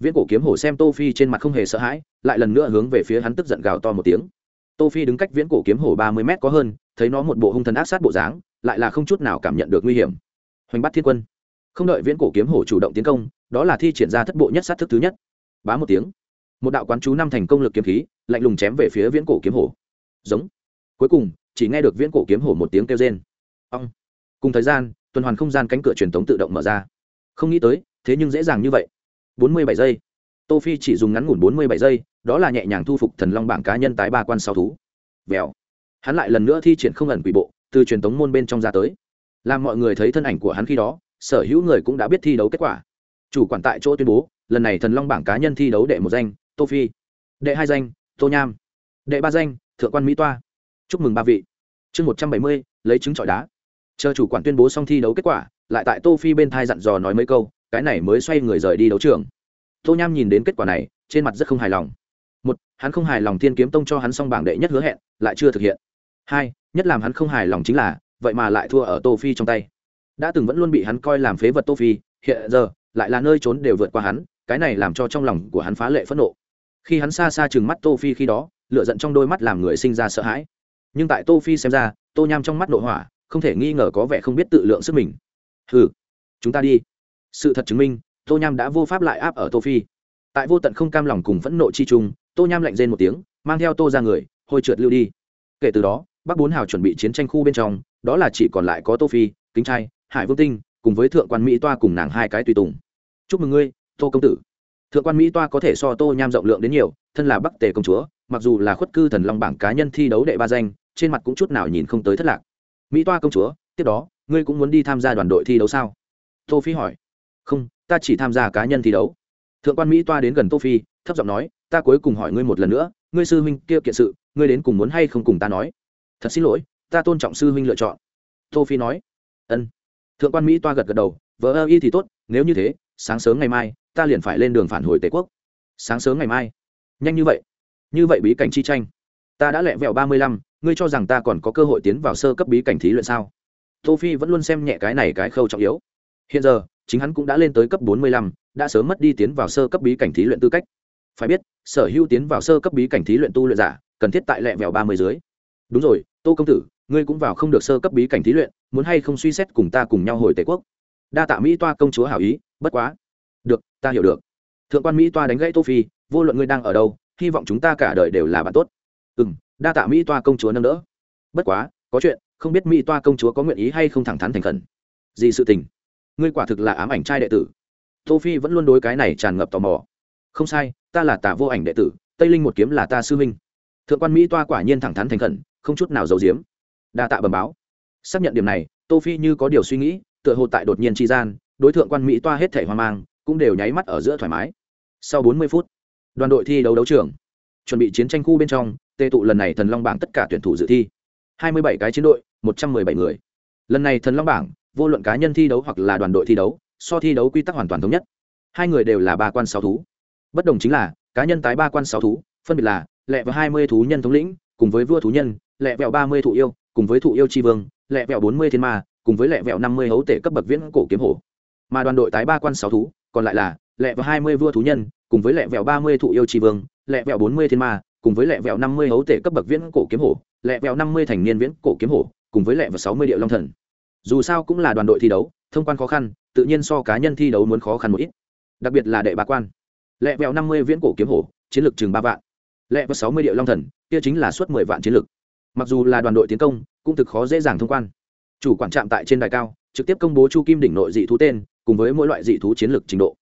Viễn cổ kiếm hổ xem tô phi trên mặt không hề sợ hãi, lại lần nữa hướng về phía hắn tức giận gào to một tiếng. Tô phi đứng cách viễn cổ kiếm hổ ba mươi mét có hơn, thấy nó một bộ hung thần ác sát bộ dáng, lại là không chút nào cảm nhận được nguy hiểm. Hoành bắt thiên quân. Không đợi viễn cổ kiếm hổ chủ động tiến công, đó là thi triển ra thất bộ nhất sát thức thứ nhất. Bá một tiếng. Một đạo quán chú năm thành công lực kiếm khí, lạnh lùng chém về phía viễn cổ kiếm hổ. Giống. Cuối cùng, chỉ nghe được viễn cổ kiếm hổ một tiếng kêu rên. Ong. Cùng thời gian, tuần hoàn không gian cánh cửa truyền thống tự động mở ra. Không nghĩ tới, thế nhưng dễ dàng như vậy bốn mươi bảy giây. Tô phi chỉ dùng ngắn ngủn bốn mươi bảy giây, đó là nhẹ nhàng thu phục thần long bảng cá nhân tái ba quan sáu thú. Vèo. Hắn lại lần nữa thi triển không ẩn quỷ bộ, từ truyền thống môn bên trong ra tới. Làm mọi người thấy thân ảnh của hắn khi đó, sở hữu người cũng đã biết thi đấu kết quả. Chủ quản tại chỗ tuyên bố, lần này thần long bảng cá nhân thi đấu đệ một danh, tô phi. Đệ hai danh, tô nham. Đệ ba danh, thượng quan mỹ toa. Chúc mừng ba vị. Chương một trăm bảy mươi, lấy trứng trọi đá. Chờ chủ quản tuyên bố xong thi đấu kết quả, lại tại tô phi bên thai dặn dò nói mấy câu cái này mới xoay người rời đi đấu trường. Tô nham nhìn đến kết quả này, trên mặt rất không hài lòng. Một, hắn không hài lòng thiên kiếm tông cho hắn xong bảng đệ nhất hứa hẹn, lại chưa thực hiện. Hai, nhất làm hắn không hài lòng chính là, vậy mà lại thua ở tô phi trong tay. Đã từng vẫn luôn bị hắn coi làm phế vật tô phi, hiện giờ, lại là nơi trốn đều vượt qua hắn, cái này làm cho trong lòng của hắn phá lệ phẫn nộ. Khi hắn xa xa chừng mắt tô phi khi đó lựa giận trong đôi mắt làm người sinh ra sợ hãi. Nhưng tại tô phi xem ra, tô nham trong mắt nội hỏa, không thể nghi ngờ có vẻ không biết tự lượng sức mình. Hừ, chúng ta đi sự thật chứng minh, tô nham đã vô pháp lại áp ở tô phi. Tại vô tận không cam lòng cùng phẫn nộ chi chung, tô nham lạnh rên một tiếng, mang theo tô ra người, hôi trượt lưu đi. Kể từ đó, bắc bốn hào chuẩn bị chiến tranh khu bên trong, đó là chỉ còn lại có tô phi, kính trai, hải vương tinh, cùng với thượng quan mỹ toa cùng nàng hai cái tùy tùng. Chúc mừng ngươi, tô công tử. Thượng quan mỹ toa có thể so tô nham rộng lượng đến nhiều, thân là bắc tề công chúa, mặc dù là khuất cư thần long bảng cá nhân thi đấu đệ ba danh, trên mặt cũng chút nào nhìn không tới thất lạc. Mỹ toa công chúa, tiếp đó, ngươi cũng muốn đi tham gia đoàn đội thi đấu sao? Tô phi hỏi không, ta chỉ tham gia cá nhân thi đấu. Thượng quan mỹ toa đến gần tô phi, thấp giọng nói, ta cuối cùng hỏi ngươi một lần nữa, ngươi sư huynh kia kiện sự, ngươi đến cùng muốn hay không cùng ta nói? Thật xin lỗi, ta tôn trọng sư huynh lựa chọn. Tô phi nói, ân. Thượng quan mỹ toa gật gật đầu vợ ơ y thì tốt, nếu như thế, sáng sớm ngày mai, ta liền phải lên đường phản hồi tề quốc. Sáng sớm ngày mai? Nhanh như vậy? Như vậy bí cảnh chi tranh? Ta đã lẹ vẹo ba mươi lăm, ngươi cho rằng ta còn có cơ hội tiến vào sơ cấp bí cảnh thí luyện sao? Tô phi vẫn luôn xem nhẹ cái này cái khâu trọng yếu. Hiện giờ chính hắn cũng đã lên tới cấp bốn mươi lăm đã sớm mất đi tiến vào sơ cấp bí cảnh thí luyện tư cách. Phải biết sở hữu tiến vào sơ cấp bí cảnh thí luyện tu luyện giả cần thiết tại lẹ vẹo ba mươi dưới. Đúng rồi tô công tử ngươi cũng vào không được sơ cấp bí cảnh thí luyện muốn hay không suy xét cùng ta cùng nhau hồi tề quốc? Đa tạ mỹ toa công chúa hảo ý bất quá. Được ta hiểu được. Thượng quan mỹ toa đánh gãy tô phi vô luận ngươi đang ở đâu hy vọng chúng ta cả đời đều là bạn tốt. Ừm, đa tạ mỹ toa công chúa nâng đỡ. Bất quá có chuyện không biết mỹ toa công chúa có nguyện ý hay không thẳng thắn thành khẩn. Gì sự tình? Ngươi quả thực là ám ảnh trai đệ tử. Tô phi vẫn luôn đối cái này tràn ngập tò mò. Không sai, ta là tả vô ảnh đệ tử, tây linh một kiếm là ta sư minh thượng quan mỹ toa quả nhiên thẳng thắn thành khẩn, không chút nào giấu giếm. Đa tạ bẩm báo. Xác nhận điểm này, tô phi như có điều suy nghĩ, tựa hồ tại đột nhiên tri gian, đối tượng quan mỹ toa hết thể hoang mang, cũng đều nháy mắt ở giữa thoải mái. Sau 40 phút, đoàn đội thi đấu đấu trường. Chuẩn bị chiến tranh khu bên trong, tê tụ lần này thần long bảng tất cả tuyển thủ dự thi. 27 cái chiến đội 117 người. Lần này thần long bảng vô luận cá nhân thi đấu hoặc là đoàn đội thi đấu so thi đấu quy tắc hoàn toàn thống nhất hai người đều là ba quan sáu thú bất đồng chính là cá nhân tái ba quan sáu thú phân biệt là lẹ và hai mươi thú nhân thống lĩnh cùng với vua thú nhân lẹ vẹo ba mươi thụ yêu cùng với thụ yêu tri vương lẹ vẹo bốn mươi thiên ma cùng với lẹ vẹo năm mươi hấu tể cấp bậc viễn cổ kiếm hổ mà đoàn đội tái ba quan sáu thú còn lại là lẹ vẹo hai mươi vua thú nhân cùng với lẹ vẹo ba mươi thụ yêu tri vương lẹ vẹo bốn mươi thiên ma cùng với lẹ vẹo năm mươi hấu tể cấp bậc viễn cổ kiếm hổ lẹ vẹo năm mươi thành niên viễn cổ kiếm hổ cùng với lẹ vẹo sáu mươi điệu long thần dù sao cũng là đoàn đội thi đấu, thông quan khó khăn, tự nhiên so cá nhân thi đấu muốn khó khăn một ít. Đặc biệt là đệ ba quan. Lẹ vẹo năm mươi viễn cổ kiếm hổ, chiến lược chừng ba vạn. Lẹ vẹo sáu mươi điệu long thần, kia chính là suốt mười vạn chiến lược. Mặc dù là đoàn đội tiến công, cũng thực khó dễ dàng thông quan. Chủ quản trạm tại trên đài cao, trực tiếp công bố chu kim đỉnh nội dị thú tên, cùng với mỗi loại dị thú chiến lược trình độ.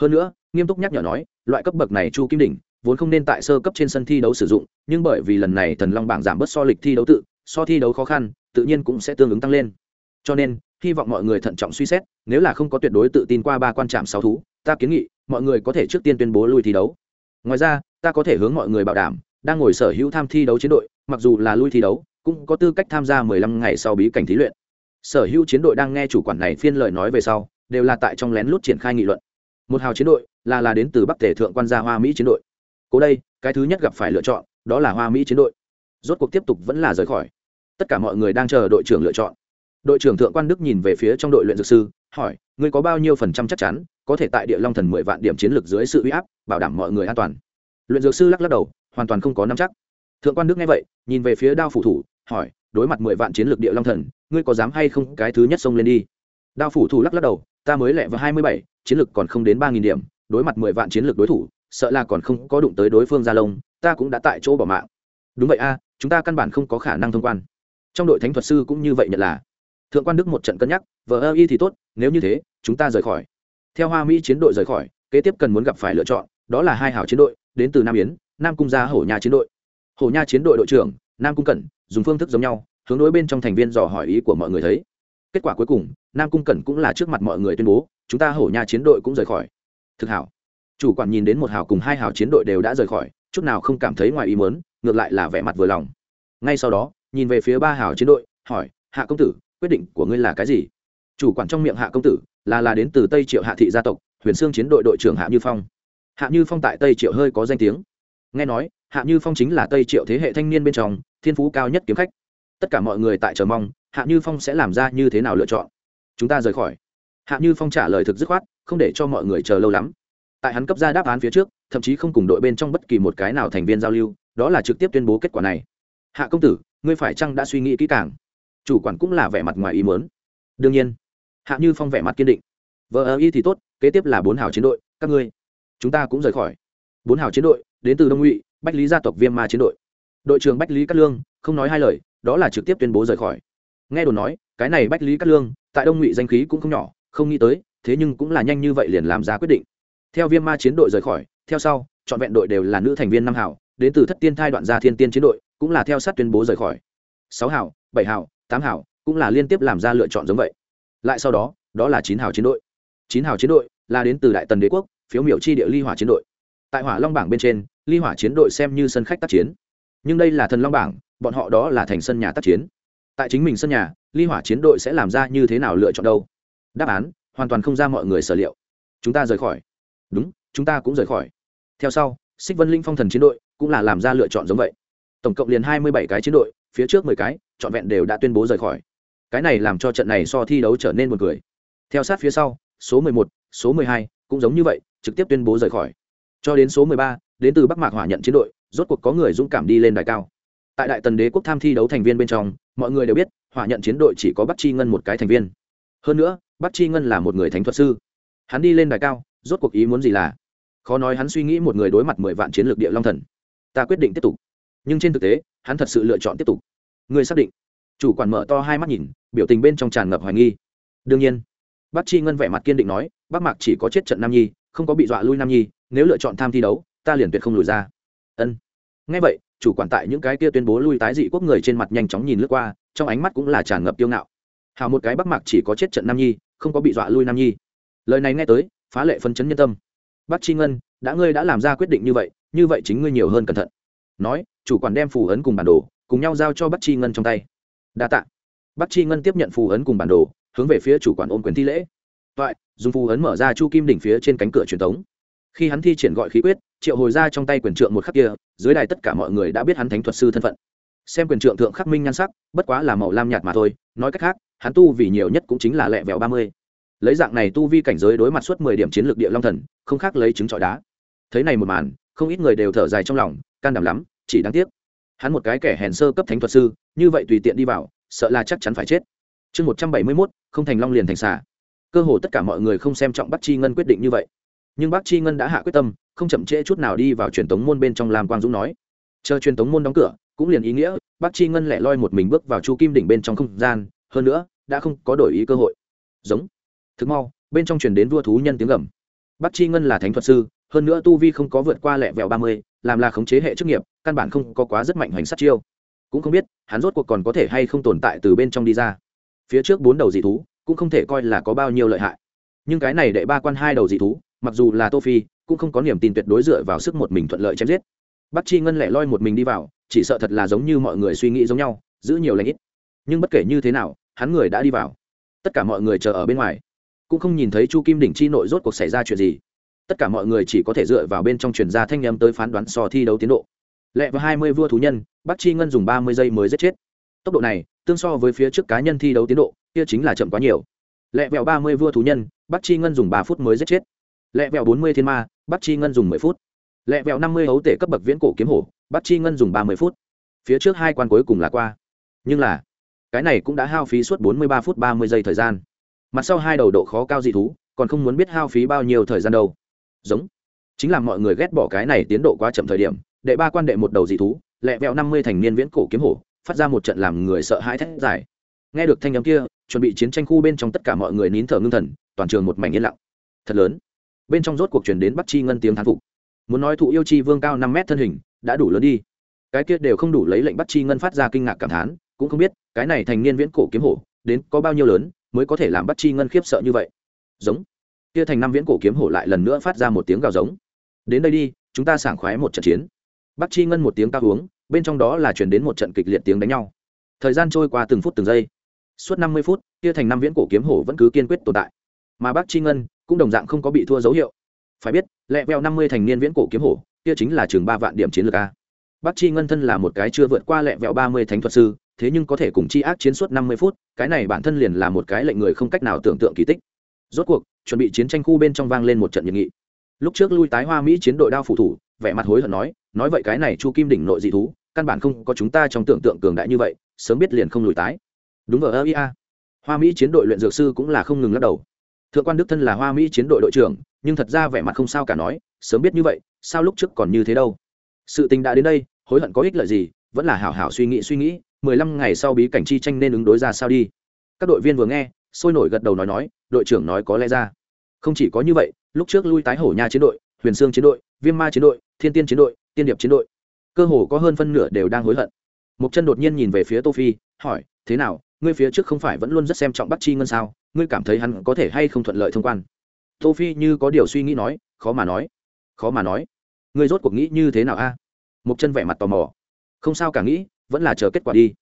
Hơn nữa, nghiêm túc nhắc nhở nói, loại cấp bậc này chu kim đỉnh, vốn không nên tại sơ cấp trên sân thi đấu sử dụng, nhưng bởi vì lần này thần long bảng giảm bớt so lịch thi đấu tự, so thi đấu khó khăn, tự nhiên cũng sẽ tương ứng tăng lên cho nên, hy vọng mọi người thận trọng suy xét, nếu là không có tuyệt đối tự tin qua ba quan trạm sáu thú, ta kiến nghị, mọi người có thể trước tiên tuyên bố lui thi đấu. Ngoài ra, ta có thể hướng mọi người bảo đảm, đang ngồi sở hữu tham thi đấu chiến đội, mặc dù là lui thi đấu, cũng có tư cách tham gia mười lăm ngày sau bí cảnh thí luyện. Sở hữu chiến đội đang nghe chủ quản này phiên lời nói về sau, đều là tại trong lén lút triển khai nghị luận. Một hào chiến đội, là là đến từ bắc tể thượng quan gia hoa mỹ chiến đội. Cố đây, cái thứ nhất gặp phải lựa chọn, đó là hoa mỹ chiến đội. Rốt cuộc tiếp tục vẫn là rời khỏi. Tất cả mọi người đang chờ đội trưởng lựa chọn đội trưởng thượng quan đức nhìn về phía trong đội luyện dược sư, hỏi, ngươi có bao nhiêu phần trăm chắc chắn có thể tại địa long thần mười vạn điểm chiến lược dưới sự uy áp, bảo đảm mọi người an toàn? Luyện dược sư lắc lắc đầu, hoàn toàn không có nắm chắc. Thượng quan đức nghe vậy, nhìn về phía đao phủ thủ, hỏi, đối mặt mười vạn chiến lược địa long thần, ngươi có dám hay không cái thứ nhất xông lên đi? Đao phủ thủ lắc lắc đầu, ta mới lẹ vào hai mươi bảy, chiến lược còn không đến ba nghìn điểm, đối mặt mười vạn chiến lược đối thủ, sợ là còn không có đụng tới đối phương gia lông, ta cũng đã tại chỗ bỏ mạng. Đúng vậy a, chúng ta căn bản không có khả năng thông quan. Trong đội thánh thuật sư cũng như vậy nhận là thượng quan đức một trận cân nhắc, vờ ơ, y thì tốt, nếu như thế, chúng ta rời khỏi. Theo hoa mỹ chiến đội rời khỏi, kế tiếp cần muốn gặp phải lựa chọn, đó là hai hảo chiến đội, đến từ nam yến, nam cung gia hổ nha chiến đội. Hổ nha chiến đội đội trưởng, nam cung cẩn, dùng phương thức giống nhau, hướng đối bên trong thành viên dò hỏi ý của mọi người thấy. Kết quả cuối cùng, nam cung cẩn cũng là trước mặt mọi người tuyên bố, chúng ta hổ nha chiến đội cũng rời khỏi. Thực hảo. Chủ quản nhìn đến một hào cùng hai hào chiến đội đều đã rời khỏi, chút nào không cảm thấy ngoài ý muốn, ngược lại là vẻ mặt vừa lòng. Ngay sau đó, nhìn về phía ba hào chiến đội, hỏi, hạ công tử quyết định của ngươi là cái gì? Chủ quản trong miệng hạ công tử, là là đến từ tây triệu hạ thị gia tộc, huyền xương chiến đội đội trưởng hạ như phong. Hạ như phong tại tây triệu hơi có danh tiếng. Nghe nói, hạ như phong chính là tây triệu thế hệ thanh niên bên trong, thiên phú cao nhất kiếm khách. Tất cả mọi người tại chờ mong, hạ như phong sẽ làm ra như thế nào lựa chọn. Chúng ta rời khỏi. Hạ như phong trả lời thực dứt khoát, không để cho mọi người chờ lâu lắm. Tại hắn cấp ra đáp án phía trước, thậm chí không cùng đội bên trong bất kỳ một cái nào thành viên giao lưu, đó là trực tiếp tuyên bố kết quả này. Hạ công tử, ngươi phải chăng đã suy nghĩ kỹ càng? Chủ quản cũng là vẻ mặt ngoài ý mớn đương nhiên, hạ như phong vẻ mặt kiên định. Vợ ơ y thì tốt, kế tiếp là bốn hào chiến đội, các ngươi. Chúng ta cũng rời khỏi. Bốn hào chiến đội, đến từ đông ngụy, bách lý gia tộc viêm ma chiến đội. Đội trưởng bách lý cát lương, không nói hai lời, đó là trực tiếp tuyên bố rời khỏi. Nghe đồn nói, cái này bách lý cát lương, tại đông ngụy danh khí cũng không nhỏ, không nghĩ tới, thế nhưng cũng là nhanh như vậy liền làm ra quyết định. Theo viêm ma chiến đội rời khỏi, theo sau chọn vẹn đội đều là nữ thành viên năm hảo đến từ thất tiên thai đoạn gia thiên tiên chiến đội, cũng là theo sát tuyên bố rời khỏi. Sáu hảo bảy hảo tám hảo, cũng là liên tiếp làm ra lựa chọn giống vậy. Lại sau đó đó là chín hảo chiến đội. Chín hảo chiến đội là đến từ đại tần đế quốc, phiếu miểu chi địa ly hỏa chiến đội. Tại hỏa long bảng bên trên, ly hỏa chiến đội xem như sân khách tác chiến. Nhưng đây là thần long bảng, bọn họ đó là thành sân nhà tác chiến. Tại chính mình sân nhà, ly hỏa chiến đội sẽ làm ra như thế nào lựa chọn đâu? Đáp án, hoàn toàn không ra mọi người sở liệu. Chúng ta rời khỏi. Đúng, chúng ta cũng rời khỏi. Theo sau xích vân linh phong thần chiến đội cũng là làm ra lựa chọn giống vậy. Tổng cộng liền hai mươi bảy cái chiến đội phía trước mười cái, trọn vẹn đều đã tuyên bố rời khỏi. Cái này làm cho trận này so thi đấu trở nên buồn cười. Theo sát phía sau, số mười một, số mười hai cũng giống như vậy, trực tiếp tuyên bố rời khỏi. Cho đến số mười ba, đến từ bắc mạc hỏa nhận chiến đội, rốt cuộc có người dũng cảm đi lên đài cao. Tại đại tần đế quốc tham thi đấu thành viên bên trong, mọi người đều biết, hỏa nhận chiến đội chỉ có bắc chi ngân một cái thành viên. Hơn nữa, bắc chi ngân là một người thánh thuật sư. Hắn đi lên đài cao, rốt cuộc ý muốn gì là? Khó nói hắn suy nghĩ một người đối mặt mười vạn chiến lược địa long thần. Ta quyết định tiếp tục nhưng trên thực tế, hắn thật sự lựa chọn tiếp tục. Người xác định. Chủ quản mở to hai mắt nhìn, biểu tình bên trong tràn ngập hoài nghi. Đương nhiên, bác chi ngân vẻ mặt kiên định nói, bác mạc chỉ có chết trận nam nhi, không có bị dọa lui nam nhi, nếu lựa chọn tham thi đấu, ta liền tuyệt không lùi ra. Ân. Ngay vậy, chủ quản tại những cái kia tuyên bố lui tái dị quốc người trên mặt nhanh chóng nhìn lướt qua, trong ánh mắt cũng là tràn ngập kiêu ngạo. Hào một cái bắc mạc chỉ có chết trận nam nhi, không có bị dọa lui nam nhi. Lời này nghe tới, phá lệ phân chấn nhân tâm. Bác chi ngân, đã ngươi đã làm ra quyết định như vậy như vậy chính ngươi nhiều hơn cẩn thận nói, chủ quản đem phù ấn cùng bản đồ, cùng nhau giao cho bắc chi ngân trong tay. Đa tạ. Bắc chi ngân tiếp nhận phù ấn cùng bản đồ, hướng về phía chủ quản ôm quyền thi lễ. Vậy dùng phù ấn mở ra chu kim đỉnh phía trên cánh cửa truyền thống khi hắn thi triển gọi khí quyết, triệu hồi ra trong tay quyền trượng một khắc kia, dưới đài tất cả mọi người đã biết hắn thánh thuật sư thân phận. Xem quyền trượng thượng khắc minh nhan sắc, bất quá là màu lam nhạt mà thôi, nói cách khác, hắn tu vì nhiều nhất cũng chính là lẹ vẹo ba mươi. Lấy dạng này tu vi cảnh giới đối mặt suốt mười điểm chiến lược địa long thần, không khác lấy trứng trọi đá. Thấy này một màn, không ít người đều thở dài trong lòng can đảm lắm, chỉ đáng tiếc. Hắn một cái kẻ hèn sơ cấp thánh thuật sư, như vậy tùy tiện đi vào, sợ là chắc chắn phải chết. Chương một trăm bảy mươi mốt, không thành long liền thành xà. Cơ hồ tất cả mọi người không xem trọng bắc chi ngân quyết định như vậy. Nhưng bắc chi ngân đã hạ quyết tâm, không chậm trễ chút nào đi vào truyền tống môn bên trong làm quang dũng nói. Chờ truyền tống môn đóng cửa, cũng liền ý nghĩa, bắc chi ngân lẻ loi một mình bước vào chu kim đỉnh bên trong không gian, hơn nữa, đã không có đổi ý cơ hội. Giống. Thực mau, bên trong truyền đến vua thú nhân tiếng gầm. Bắc chi ngân là thánh thuật sư, hơn nữa tu vi không có vượt qua lẹ vẹo ba mươi làm là khống chế hệ chức nghiệp, căn bản không có quá rất mạnh hoành sát chiêu. Cũng không biết, hắn rốt cuộc còn có thể hay không tồn tại từ bên trong đi ra. Phía trước bốn đầu dị thú, cũng không thể coi là có bao nhiêu lợi hại. Nhưng cái này đệ ba quan hai đầu dị thú, mặc dù là tô phi, cũng không có niềm tin tuyệt đối dựa vào sức một mình thuận lợi chém giết. Bắc chi ngân lẻ loi một mình đi vào, chỉ sợ thật là giống như mọi người suy nghĩ giống nhau, giữ nhiều lãnh ít. Nhưng bất kể như thế nào, hắn người đã đi vào. Tất cả mọi người chờ ở bên ngoài. Cũng không nhìn thấy chu kim đỉnh chi nội rốt cuộc xảy ra chuyện gì tất cả mọi người chỉ có thể dựa vào bên trong truyền gia thanh nhâm tới phán đoán so thi đấu tiến độ. Lẹ và hai mươi vua thú nhân, bắc chi ngân dùng ba mươi giây mới giết chết. Tốc độ này, tương so với phía trước cá nhân thi đấu tiến độ, kia chính là chậm quá nhiều. Lẹ vẹo ba mươi vua thú nhân, bắc chi ngân dùng ba phút mới giết chết. Lẹ vẹo bốn mươi thiên ma, bắc chi ngân dùng mười phút. Lẹ vẹo năm mươi hấu tể cấp bậc viễn cổ kiếm hổ, bắc chi ngân dùng ba mươi phút. Phía trước hai quan cuối cùng là qua. Nhưng là, cái này cũng đã hao phí suốt bốn mươi ba phút ba mươi giây thời gian. Mặt sau hai đầu độ khó cao dị thú, còn không muốn biết hao phí bao nhiêu thời gian đâu giống. Chính là mọi người ghét bỏ cái này tiến độ quá chậm thời điểm, đệ ba quan đệ một đầu dị thú, lẹ vẹo năm mươi thành niên viễn cổ kiếm hổ, phát ra một trận làm người sợ hãi thét dài. Nghe được thanh âm kia, chuẩn bị chiến tranh khu bên trong tất cả mọi người nín thở ngưng thần, toàn trường một mảnh yên lặng. Thật lớn. Bên trong rốt cuộc chuyển đến bắt chi ngân tiếng thán phục. Muốn nói thụ yêu chi vương cao năm mét thân hình, đã đủ lớn đi. Cái kia đều không đủ lấy lệnh bắt chi ngân phát ra kinh ngạc cảm thán, cũng không biết, cái này thành niên viễn cổ kiếm hổ, đến có bao nhiêu lớn, mới có thể làm bắt chi ngân khiếp sợ như vậy. Giống kia thành năm viễn cổ kiếm hổ lại lần nữa phát ra một tiếng gào giống. Đến đây đi, chúng ta sảng khoái một trận chiến. Bắc chi ngân một tiếng cao uống, bên trong đó là chuyển đến một trận kịch liệt tiếng đánh nhau. Thời gian trôi qua từng phút từng giây. Suốt năm mươi phút, kia thành năm viễn cổ kiếm hổ vẫn cứ kiên quyết tồn tại. Mà bắc chi ngân cũng đồng dạng không có bị thua dấu hiệu. Phải biết, lẹ veo năm mươi thành niên viễn cổ kiếm hổ, kia chính là chừng ba vạn điểm chiến lược a. Bắc chi ngân thân là một cái chưa vượt qua lẹ vẹo ba mươi thánh thuật sư, thế nhưng có thể cùng chi ác chiến suốt năm mươi phút, cái này bản thân liền là một cái lệnh người không cách nào tưởng tượng kỳ tích rốt cuộc, chuẩn bị chiến tranh khu bên trong vang lên một trận nhiệt nghị. Lúc trước lui tái hoa mỹ chiến đội đao phủ thủ, vẻ mặt hối hận nói nói vậy cái này chu kim đỉnh nội dị thú, căn bản không có chúng ta trong tưởng tượng cường đại như vậy, sớm biết liền không lùi tái. Đúng vào ơ ia hoa mỹ chiến đội luyện dược sư cũng là không ngừng lắc đầu. Thượng quan đức thân là hoa mỹ chiến đội đội trưởng, nhưng thật ra vẻ mặt không sao cả nói, sớm biết như vậy, sao lúc trước còn như thế đâu? Sự tình đã đến đây, hối hận có ích lợi gì, vẫn là hảo hảo suy nghĩ suy nghĩ, mười lăm ngày sau bí cảnh chi tranh nên ứng đối ra sao đi. Các đội viên vừa nghe sôi nổi gật đầu nói nói, đội trưởng nói có lẽ ra. Không chỉ có như vậy, lúc trước lui tái hổ nha chiến đội, huyền sương chiến đội, viêm ma chiến đội, thiên tiên chiến đội, tiên điệp chiến đội, cơ hồ có hơn phân nửa đều đang hối hận. Một chân đột nhiên nhìn về phía tô phi, hỏi, thế nào, ngươi phía trước không phải vẫn luôn rất xem trọng bắc chi ngân sao? Ngươi cảm thấy hắn có thể hay không thuận lợi thông quan? Tô phi như có điều suy nghĩ nói, khó mà nói, khó mà nói. Ngươi rốt cuộc nghĩ như thế nào a? À? một chân vẻ mặt tò mò. Không sao cả nghĩ, vẫn là chờ kết quả đi.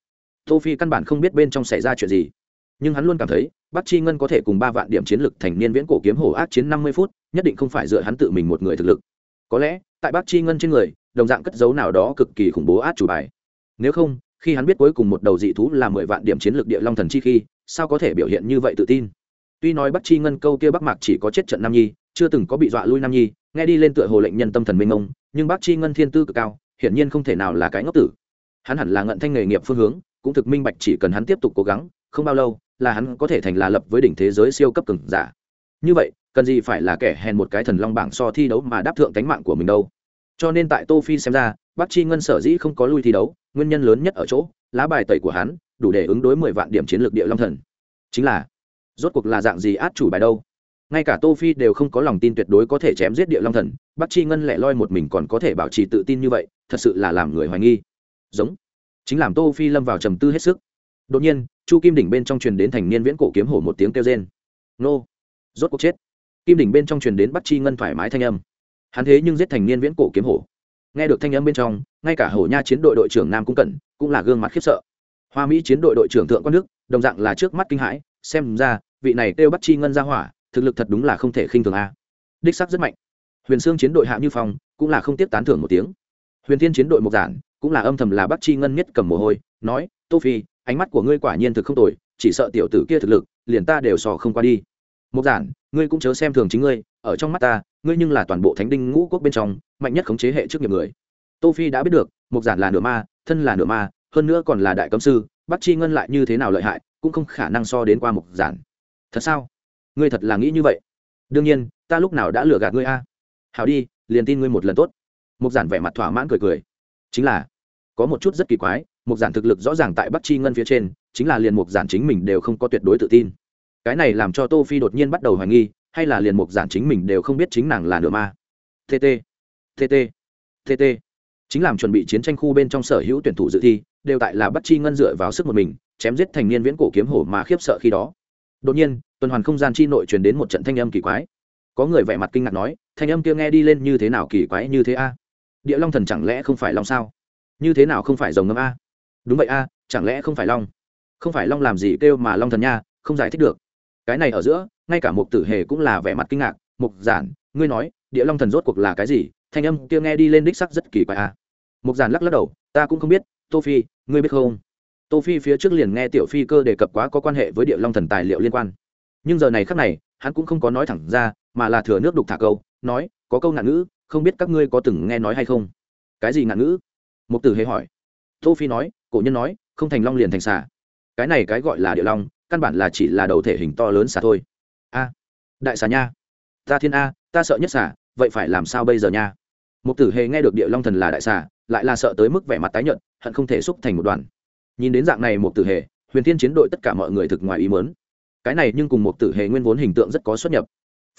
Tô phi căn bản không biết bên trong xảy ra chuyện gì, nhưng hắn luôn cảm thấy bắc chi ngân có thể cùng ba vạn điểm chiến lực thành niên viễn cổ kiếm hổ ác chiến năm mươi phút, nhất định không phải dựa hắn tự mình một người thực lực. Có lẽ, tại bắc chi ngân trên người, đồng dạng cất dấu nào đó cực kỳ khủng bố át chủ bài. Nếu không, khi hắn biết cuối cùng một đầu dị thú là mười vạn điểm chiến lược địa long thần chi khi, sao có thể biểu hiện như vậy tự tin? Tuy nói bắc chi ngân câu kia bắc mạc chỉ có chết trận nam nhi, chưa từng có bị dọa lui nam nhi, nghe đi lên tựa hồ lệnh nhân tâm thần minh ông nhưng bắc chi ngân thiên tư cực cao, hiển nhiên không thể nào là cái ngốc tử. Hắn hẳn là ngận thanh nghề nghiệp phương hướng, cũng thực minh bạch chỉ cần hắn tiếp tục cố gắng, không bao lâu là hắn có thể thành là lập với đỉnh thế giới siêu cấp cường giả. Như vậy, cần gì phải là kẻ hèn một cái thần long bảng so thi đấu mà đáp thượng cánh mạng của mình đâu? Cho nên tại tô phi xem ra, bắc chi ngân sở dĩ không có lui thi đấu, nguyên nhân lớn nhất ở chỗ, lá bài tẩy của hắn đủ để ứng đối mười vạn điểm chiến lược địa long thần. Chính là, rốt cuộc là dạng gì át chủ bài đâu? Ngay cả tô phi đều không có lòng tin tuyệt đối có thể chém giết địa long thần, bắc chi ngân lẻ loi một mình còn có thể bảo trì tự tin như vậy, thật sự là làm người hoài nghi. Giống, chính làm tô phi lâm vào trầm tư hết sức. Đột nhiên chu kim đỉnh bên trong truyền đến thành niên viễn cổ kiếm hổ một tiếng kêu rên. Nô, rốt cuộc chết. Kim đỉnh bên trong truyền đến bắc chi ngân thoải mái thanh âm. Hắn thế nhưng giết thành niên viễn cổ kiếm hổ. Nghe được thanh âm bên trong, ngay cả hổ nha chiến đội đội trưởng nam cũng cẩn cũng là gương mặt khiếp sợ. Hoa mỹ chiến đội đội trưởng thượng quan nước đồng dạng là trước mắt kinh hãi, xem ra, vị này kêu bắc chi ngân ra hỏa, thực lực thật đúng là không thể khinh thường a. Đích sắc rất mạnh. Huyền xương chiến đội hạ như phong cũng là không tiếp tán thưởng một tiếng. Huyền thiên chiến đội mộc giản cũng là âm thầm là bắc chi ngân nhất cầm mồ hôi, nói, tô phi ánh mắt của ngươi quả nhiên thực không tồi, chỉ sợ tiểu tử kia thực lực, liền ta đều sò không qua đi. Mục giản, ngươi cũng chớ xem thường chính ngươi, ở trong mắt ta, ngươi nhưng là toàn bộ thánh đinh ngũ quốc bên trong, mạnh nhất khống chế hệ trước nghiệp người. Tô phi đã biết được Mục giản là nửa ma, thân là nửa ma, hơn nữa còn là đại cấm sư, bắc chi ngân lại như thế nào lợi hại, cũng không khả năng so đến qua Mục giản. Thật sao? Ngươi thật là nghĩ như vậy? Đương nhiên, ta lúc nào đã lừa gạt ngươi a? Hảo đi, liền tin ngươi một lần tốt. Mục giản vẻ mặt thỏa mãn cười cười. Chính là, có một chút rất kỳ quái mục giản thực lực rõ ràng tại bắc chi ngân phía trên, chính là liền mục giản chính mình đều không có tuyệt đối tự tin. Cái này làm cho tô phi đột nhiên bắt đầu hoài nghi, hay là liền mục giản chính mình đều không biết chính nàng là nửa ma. Tt tt tt chính làm chuẩn bị chiến tranh khu bên trong sở hữu tuyển thủ dự thi, đều tại là bắc chi ngân dựa vào sức một mình, chém giết thành niên viễn cổ kiếm hổ mà khiếp sợ khi đó. Đột nhiên, tuần hoàn không gian chi nội truyền đến một trận thanh âm kỳ quái. Có người vẻ mặt kinh ngạc nói, thanh âm kia nghe đi lên như thế nào kỳ quái như thế a? Địa long thần chẳng lẽ không phải long sao? Như thế nào không phải rồng ngâm a? Đúng vậy a, chẳng lẽ không phải long? Không phải long làm gì kêu mà long thần nha, không giải thích được. Cái này ở giữa, ngay cả một tử hề cũng là vẻ mặt kinh ngạc. Mục giản, ngươi nói, địa long thần rốt cuộc là cái gì? Thanh âm kia nghe đi lên đích sắc rất kỳ quái a. Mục giản lắc lắc đầu, ta cũng không biết. Tô phi, ngươi biết không? Tô phi phía trước liền nghe tiểu phi cơ đề cập quá có quan hệ với địa long thần tài liệu liên quan. Nhưng giờ này khắc này, hắn cũng không có nói thẳng ra, mà là thừa nước đục thả câu, nói, có câu ngạn ngữ, không biết các ngươi có từng nghe nói hay không? Cái gì ngạn ngữ? Mục tử hề hỏi. Tô phi nói cổ nhân nói, không thành long liền thành xà. Cái này cái gọi là địa long, căn bản là chỉ là đầu thể hình to lớn xà thôi. A, đại xà nha. Ta thiên a, ta sợ nhất xà, vậy phải làm sao bây giờ nha? Mục tử hề nghe được địa long thần là đại xà, lại là sợ tới mức vẻ mặt tái nhợt, hận không thể xúc thành một đoàn. Nhìn đến dạng này một tử hề, huyền thiên chiến đội tất cả mọi người thực ngoài ý mớn cái này nhưng cùng một tử hề nguyên vốn hình tượng rất có xuất nhập.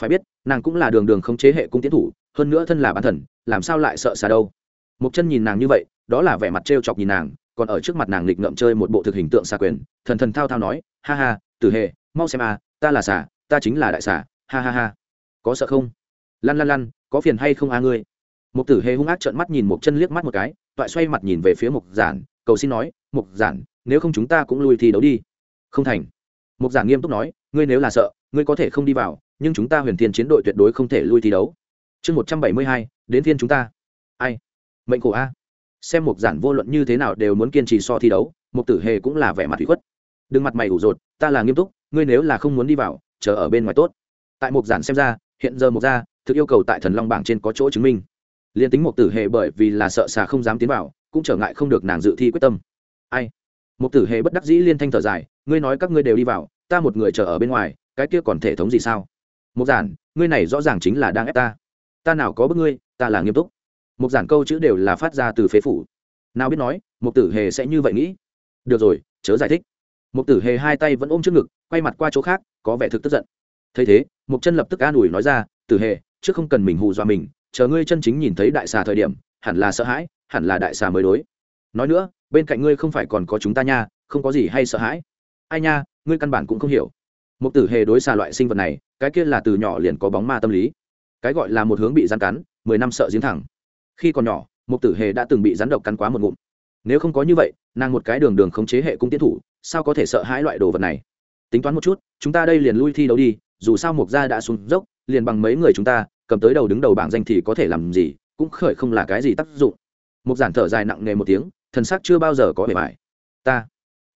Phải biết, nàng cũng là đường đường không chế hệ cung tiến thủ, hơn nữa thân là bản thần, làm sao lại sợ xà đâu? Một chân nhìn nàng như vậy, đó là vẻ mặt t chọc nhìn nàng còn ở trước mặt nàng nghịch ngợm chơi một bộ thực hình tượng xa quyền, thần thần thao thao nói, ha ha, tử hề, mau xem à ta là xà, ta chính là đại xà, ha ha ha. Có sợ không? Lăn lăn lăn, có phiền hay không a ngươi? Một tử hề hung ác trợn mắt nhìn một chân liếc mắt một cái, toại xoay mặt nhìn về phía mục giản, cầu xin nói, mục giản, nếu không chúng ta cũng lui thi đấu đi. Không thành. Mục giản nghiêm túc nói, ngươi nếu là sợ, ngươi có thể không đi vào, nhưng chúng ta huyền thiên chiến đội tuyệt đối không thể lui thi đấu. Chương một trăm bảy mươi hai, đến thiên chúng ta. Ai? Mệnh cổ a xem mục giản vô luận như thế nào đều muốn kiên trì so thi đấu mục tử hề cũng là vẻ mặt thủy khuất. Đừng mặt mày ủ rột, ta là nghiêm túc, ngươi nếu là không muốn đi vào, chờ ở bên ngoài tốt. Tại mục giản xem ra, hiện giờ mục gia, thực yêu cầu tại thần long bảng trên có chỗ chứng minh. Liền tính mục tử hề bởi vì là sợ xà không dám tiến vào, cũng trở ngại không được nàng dự thi quyết tâm. Ai? Mục tử hề bất đắc dĩ liên thanh thở dài, ngươi nói các ngươi đều đi vào, ta một người chờ ở bên ngoài, cái kia còn thể thống gì sao? Mục giản, ngươi này rõ ràng chính là đang ép ta. Ta nào có bức ngươi, ta là nghiêm túc một giản câu chữ đều là phát ra từ phế phủ. Nào biết nói một tử hề sẽ như vậy nghĩ. Được rồi, chớ giải thích. Một tử hề hai tay vẫn ôm trước ngực, quay mặt qua chỗ khác, có vẻ thực tức giận. Thấy thế một chân lập tức an ủi nói ra, tử hề, chứ không cần mình hù dọa mình, chờ ngươi chân chính nhìn thấy đại xà thời điểm, hẳn là sợ hãi, hẳn là đại xà mới đối. Nói nữa, bên cạnh ngươi không phải còn có chúng ta nha, không có gì hay sợ hãi. Ai nha, ngươi căn bản cũng không hiểu. Một tử hề đối xà loại sinh vật này, cái kia là từ nhỏ liền có bóng ma tâm lý. Cái gọi là một hướng bị gian cắn, mười năm sợ giếng thẳng khi còn nhỏ mục tử hề đã từng bị rắn độc cắn quá một ngụm. Nếu không có như vậy, nàng một cái đường đường khống chế hệ cung tiến thủ, sao có thể sợ hãi loại đồ vật này? Tính toán một chút, chúng ta đây liền lui thi đấu đi, dù sao mục gia đã xuống dốc, liền bằng mấy người chúng ta, cầm tới đầu đứng đầu bảng danh thì có thể làm gì, cũng khởi không là cái gì tác dụng. Mục giản thở dài nặng nề một tiếng, thần sắc chưa bao giờ có vẻ vải ta,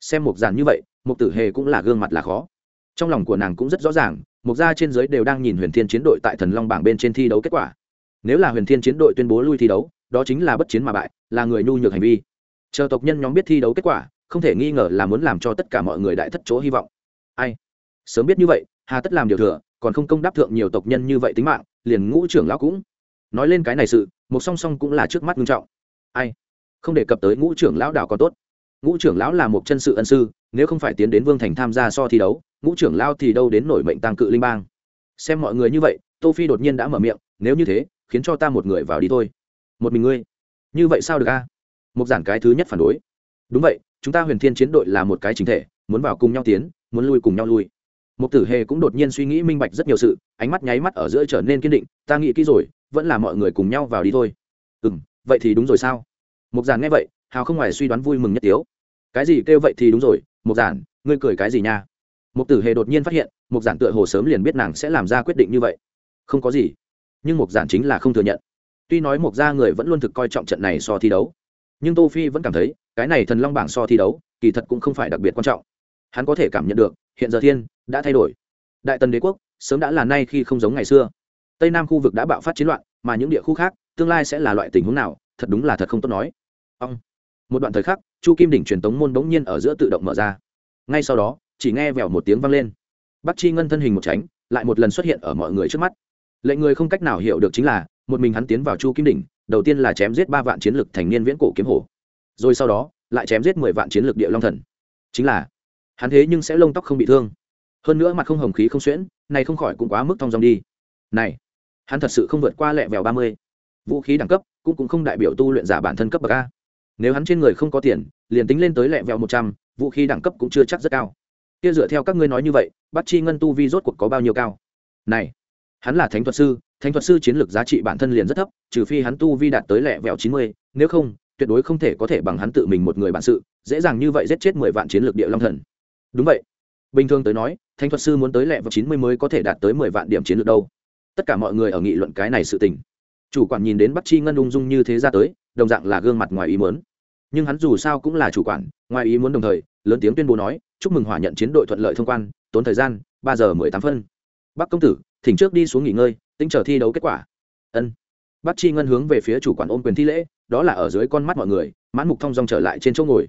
xem mục giản như vậy mục tử hề cũng là gương mặt là khó. Trong lòng của nàng cũng rất rõ ràng mục gia trên giới đều đang nhìn huyền thiên chiến đội tại thần long bảng bên trên thi đấu kết quả nếu là huyền thiên chiến đội tuyên bố lui thi đấu, đó chính là bất chiến mà bại, là người nhu nhược hành vi. Chờ tộc nhân nhóm biết thi đấu kết quả, không thể nghi ngờ là muốn làm cho tất cả mọi người đại thất chỗ hy vọng. Ai? Sớm biết như vậy, hà tất làm điều thừa, còn không công đáp thượng nhiều tộc nhân như vậy tính mạng, liền ngũ trưởng lão cũng. Nói lên cái này sự, một song song cũng là trước mắt nghiêm trọng. Ai? Không đề cập tới ngũ trưởng lão đảo còn tốt. Ngũ trưởng lão là một chân sự ân sư, nếu không phải tiến đến vương thành tham gia so thi đấu, ngũ trưởng lão thì đâu đến nổi mệnh tăng cự linh bang. Xem mọi người như vậy, tô phi đột nhiên đã mở miệng, nếu như thế khiến cho ta một người vào đi thôi. Một mình ngươi? Như vậy sao được a? Một giản cái thứ nhất phản đối. Đúng vậy, chúng ta huyền thiên chiến đội là một cái chính thể, muốn vào cùng nhau tiến, muốn lui cùng nhau lui. Một tử hề cũng đột nhiên suy nghĩ minh bạch rất nhiều sự, ánh mắt nháy mắt ở giữa trở nên kiên định, ta nghĩ kỹ rồi, vẫn là mọi người cùng nhau vào đi thôi. Ừ m vậy thì đúng rồi sao? Mục giản nghe vậy, hào không ngoài suy đoán vui mừng nhất tiếu. Cái gì kêu vậy thì đúng rồi, mục giản, ngươi cười cái gì nha? Mục tử hề đột nhiên phát hiện, mục giản tựa hồ sớm liền biết nàng sẽ làm ra quyết định như vậy. Không có gì nhưng mục giản chính là không thừa nhận. Tuy nói mục gia người vẫn luôn thực coi trọng trận này so thi đấu, nhưng tô phi vẫn cảm thấy, cái này thần long bảng so thi đấu, kỳ thật cũng không phải đặc biệt quan trọng. Hắn có thể cảm nhận được, hiện giờ thiên đã thay đổi. Đại tần đế quốc, sớm đã là nay khi không giống ngày xưa. Tây nam khu vực đã bạo phát chiến loạn, mà những địa khu khác, tương lai sẽ là loại tình huống nào, thật đúng là thật không tốt nói. Ông, một đoạn thời khắc, chu kim đỉnh truyền tống môn bỗng nhiên ở giữa tự động mở ra. Ngay sau đó, chỉ nghe vèo một tiếng vang lên. Bắc chi ngân thân hình một tránh, lại một lần xuất hiện ở mọi người trước mắt lệnh người không cách nào hiểu được chính là, một mình hắn tiến vào chu kim đỉnh, đầu tiên là chém giết ba vạn chiến lực thành niên viễn cổ kiếm hổ. Rồi sau đó, lại chém giết mười vạn chiến lực địa long thần. Chính là, hắn thế nhưng sẽ lông tóc không bị thương. Hơn nữa mặt không hồng khí không xuyễn, này không khỏi cũng quá mức thong dong đi. Này, hắn thật sự không vượt qua lẹ vèo ba mươi. Vũ khí đẳng cấp cũng cũng không đại biểu tu luyện giả bản thân cấp bậc a. Nếu hắn trên người không có tiền, liền tính lên tới lẹ vèo một trăm, vũ khí đẳng cấp cũng chưa chắc rất cao. Kia dựa theo các ngươi nói như vậy bắt chi ngân tu vi rốt cuộc có bao nhiêu cao? Này hắn là thánh thuật sư, thánh thuật sư chiến lược giá trị bản thân liền rất thấp, trừ phi hắn tu vi đạt tới lẹ vẹo chín mươi, nếu không, tuyệt đối không thể có thể bằng hắn tự mình một người bản sự, dễ dàng như vậy giết chết mười vạn chiến lược địa long thần. Đúng vậy. Bình thường tới nói, thánh thuật sư muốn tới lẹ vẹo chín mươi mới có thể đạt tới mười vạn điểm chiến lược đâu. Tất cả mọi người ở nghị luận cái này sự tình. Chủ quản nhìn đến bắt chi ngân ung dung như thế ra tới, đồng dạng là gương mặt ngoài ý muốn. Nhưng hắn dù sao cũng là chủ quản, ngoài ý muốn đồng thời, lớn tiếng tuyên bố nói, chúc mừng hỏa nhận chiến đội thuận lợi thông quan, tốn thời gian, ba giờ mười tám phân. Bắc công tử thỉnh trước đi xuống nghỉ ngơi, tính chờ thi đấu kết quả. Ân. Bác chi ngân hướng về phía chủ quản ôm quyền thi lễ, đó là ở dưới con mắt mọi người, mãn mục thong dong trở lại trên chỗ ngồi.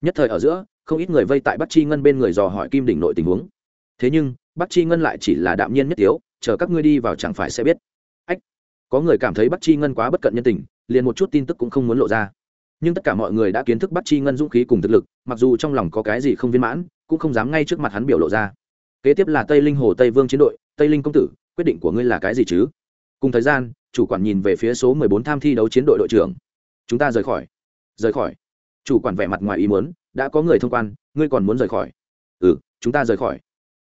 Nhất thời ở giữa, không ít người vây tại bác chi ngân bên người dò hỏi kim đỉnh nội tình huống. Thế nhưng bác chi ngân lại chỉ là đạm nhiên nhất tiếu, chờ các ngươi đi vào chẳng phải sẽ biết. Ách. Có người cảm thấy bác chi ngân quá bất cận nhân tình, liền một chút tin tức cũng không muốn lộ ra. Nhưng tất cả mọi người đã kiến thức bắc chi ngân dũng khí cùng thực lực, mặc dù trong lòng có cái gì không viên mãn, cũng không dám ngay trước mặt hắn biểu lộ ra. Kế tiếp là tây linh hồ tây vương chiến đội tây linh công tử, quyết định của ngươi là cái gì chứ? Cùng thời gian, chủ quản nhìn về phía số mười bốn tham thi đấu chiến đội đội trưởng. Chúng ta rời khỏi. Rời khỏi. Chủ quản vẻ mặt ngoài ý muốn, đã có người thông quan, ngươi còn muốn rời khỏi. Ừ chúng ta rời khỏi.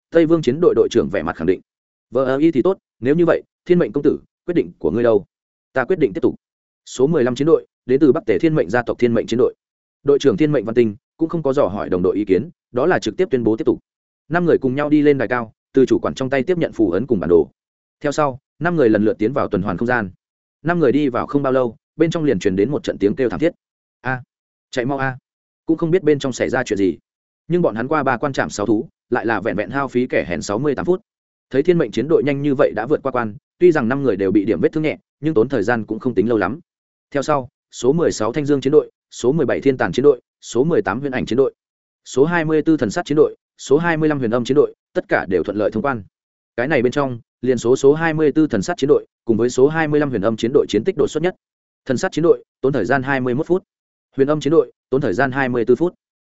Tây vương chiến đội đội trưởng vẻ mặt khẳng định. Vợ ơ y thì tốt, nếu như vậy, thiên mệnh công tử, quyết định của ngươi đâu? Ta quyết định tiếp tục. Số mười lăm chiến đội, đến từ bắc tể thiên mệnh gia tộc thiên mệnh chiến đội. Đội trưởng thiên mệnh văn tinh cũng không có dò hỏi đồng đội ý kiến, đó là trực tiếp tuyên bố tiếp tục. Năm người cùng nhau đi lên đài cao từ chủ quản trong tay tiếp nhận phù ấn cùng bản đồ. Theo sau, năm người lần lượt tiến vào tuần hoàn không gian. Năm người đi vào không bao lâu, bên trong liền truyền đến một trận tiếng kêu thảm thiết. A, chạy mau a. Cũng không biết bên trong xảy ra chuyện gì. Nhưng bọn hắn qua ba quan trạm sáu thú, lại là vẹn vẹn hao phí kẻ hèn sáu mươi tám phút. Thấy thiên mệnh chiến đội nhanh như vậy đã vượt qua quan, tuy rằng năm người đều bị điểm vết thương nhẹ, nhưng tốn thời gian cũng không tính lâu lắm. Theo sau, số mười sáu thanh dương chiến đội, số mười bảy thiên tàn chiến đội, số mười tám huyền ảnh chiến đội, số hai mươi 24 thần sát chiến đội số hai mươi lăm huyền âm chiến đội, tất cả đều thuận lợi thông quan. Cái này bên trong, liền số số 24 thần sát chiến đội, cùng với số hai mươi lăm huyền âm chiến đội chiến tích đột xuất nhất. Thần sát chiến đội, tốn thời gian 21 phút. Huyền âm chiến đội, tốn thời gian 24 phút.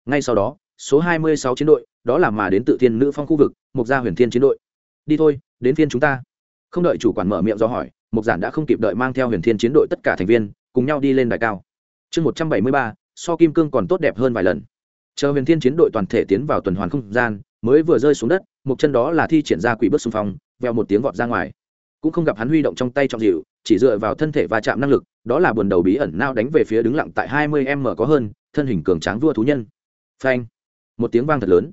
Ngay sau đó, số hai mươi sáu chiến đội, đó là mà đến tự thiên nữ phong khu vực mục gia huyền thiên chiến đội. Đi thôi, đến phiên chúng ta. Không đợi chủ quản mở miệng do hỏi mục giản đã không kịp đợi mang theo huyền thiên chiến đội tất cả thành viên, cùng nhau đi lên đài cao. Chương một trăm bảy mươi ba, so kim cương còn tốt đẹp hơn vài lần chờ huyền thiên chiến đội toàn thể tiến vào tuần hoàn không gian, mới vừa rơi xuống đất, một chân đó là thi triển ra quỷ bước xung phong veo một tiếng vọt ra ngoài. Cũng không gặp hắn huy động trong tay trọng dịu, chỉ dựa vào thân thể va chạm năng lực, đó là buồn đầu bí ẩn nao đánh về phía đứng lặng tại hai mươi m có hơn, thân hình cường tráng vua thú nhân. Phanh! Một tiếng vang thật lớn.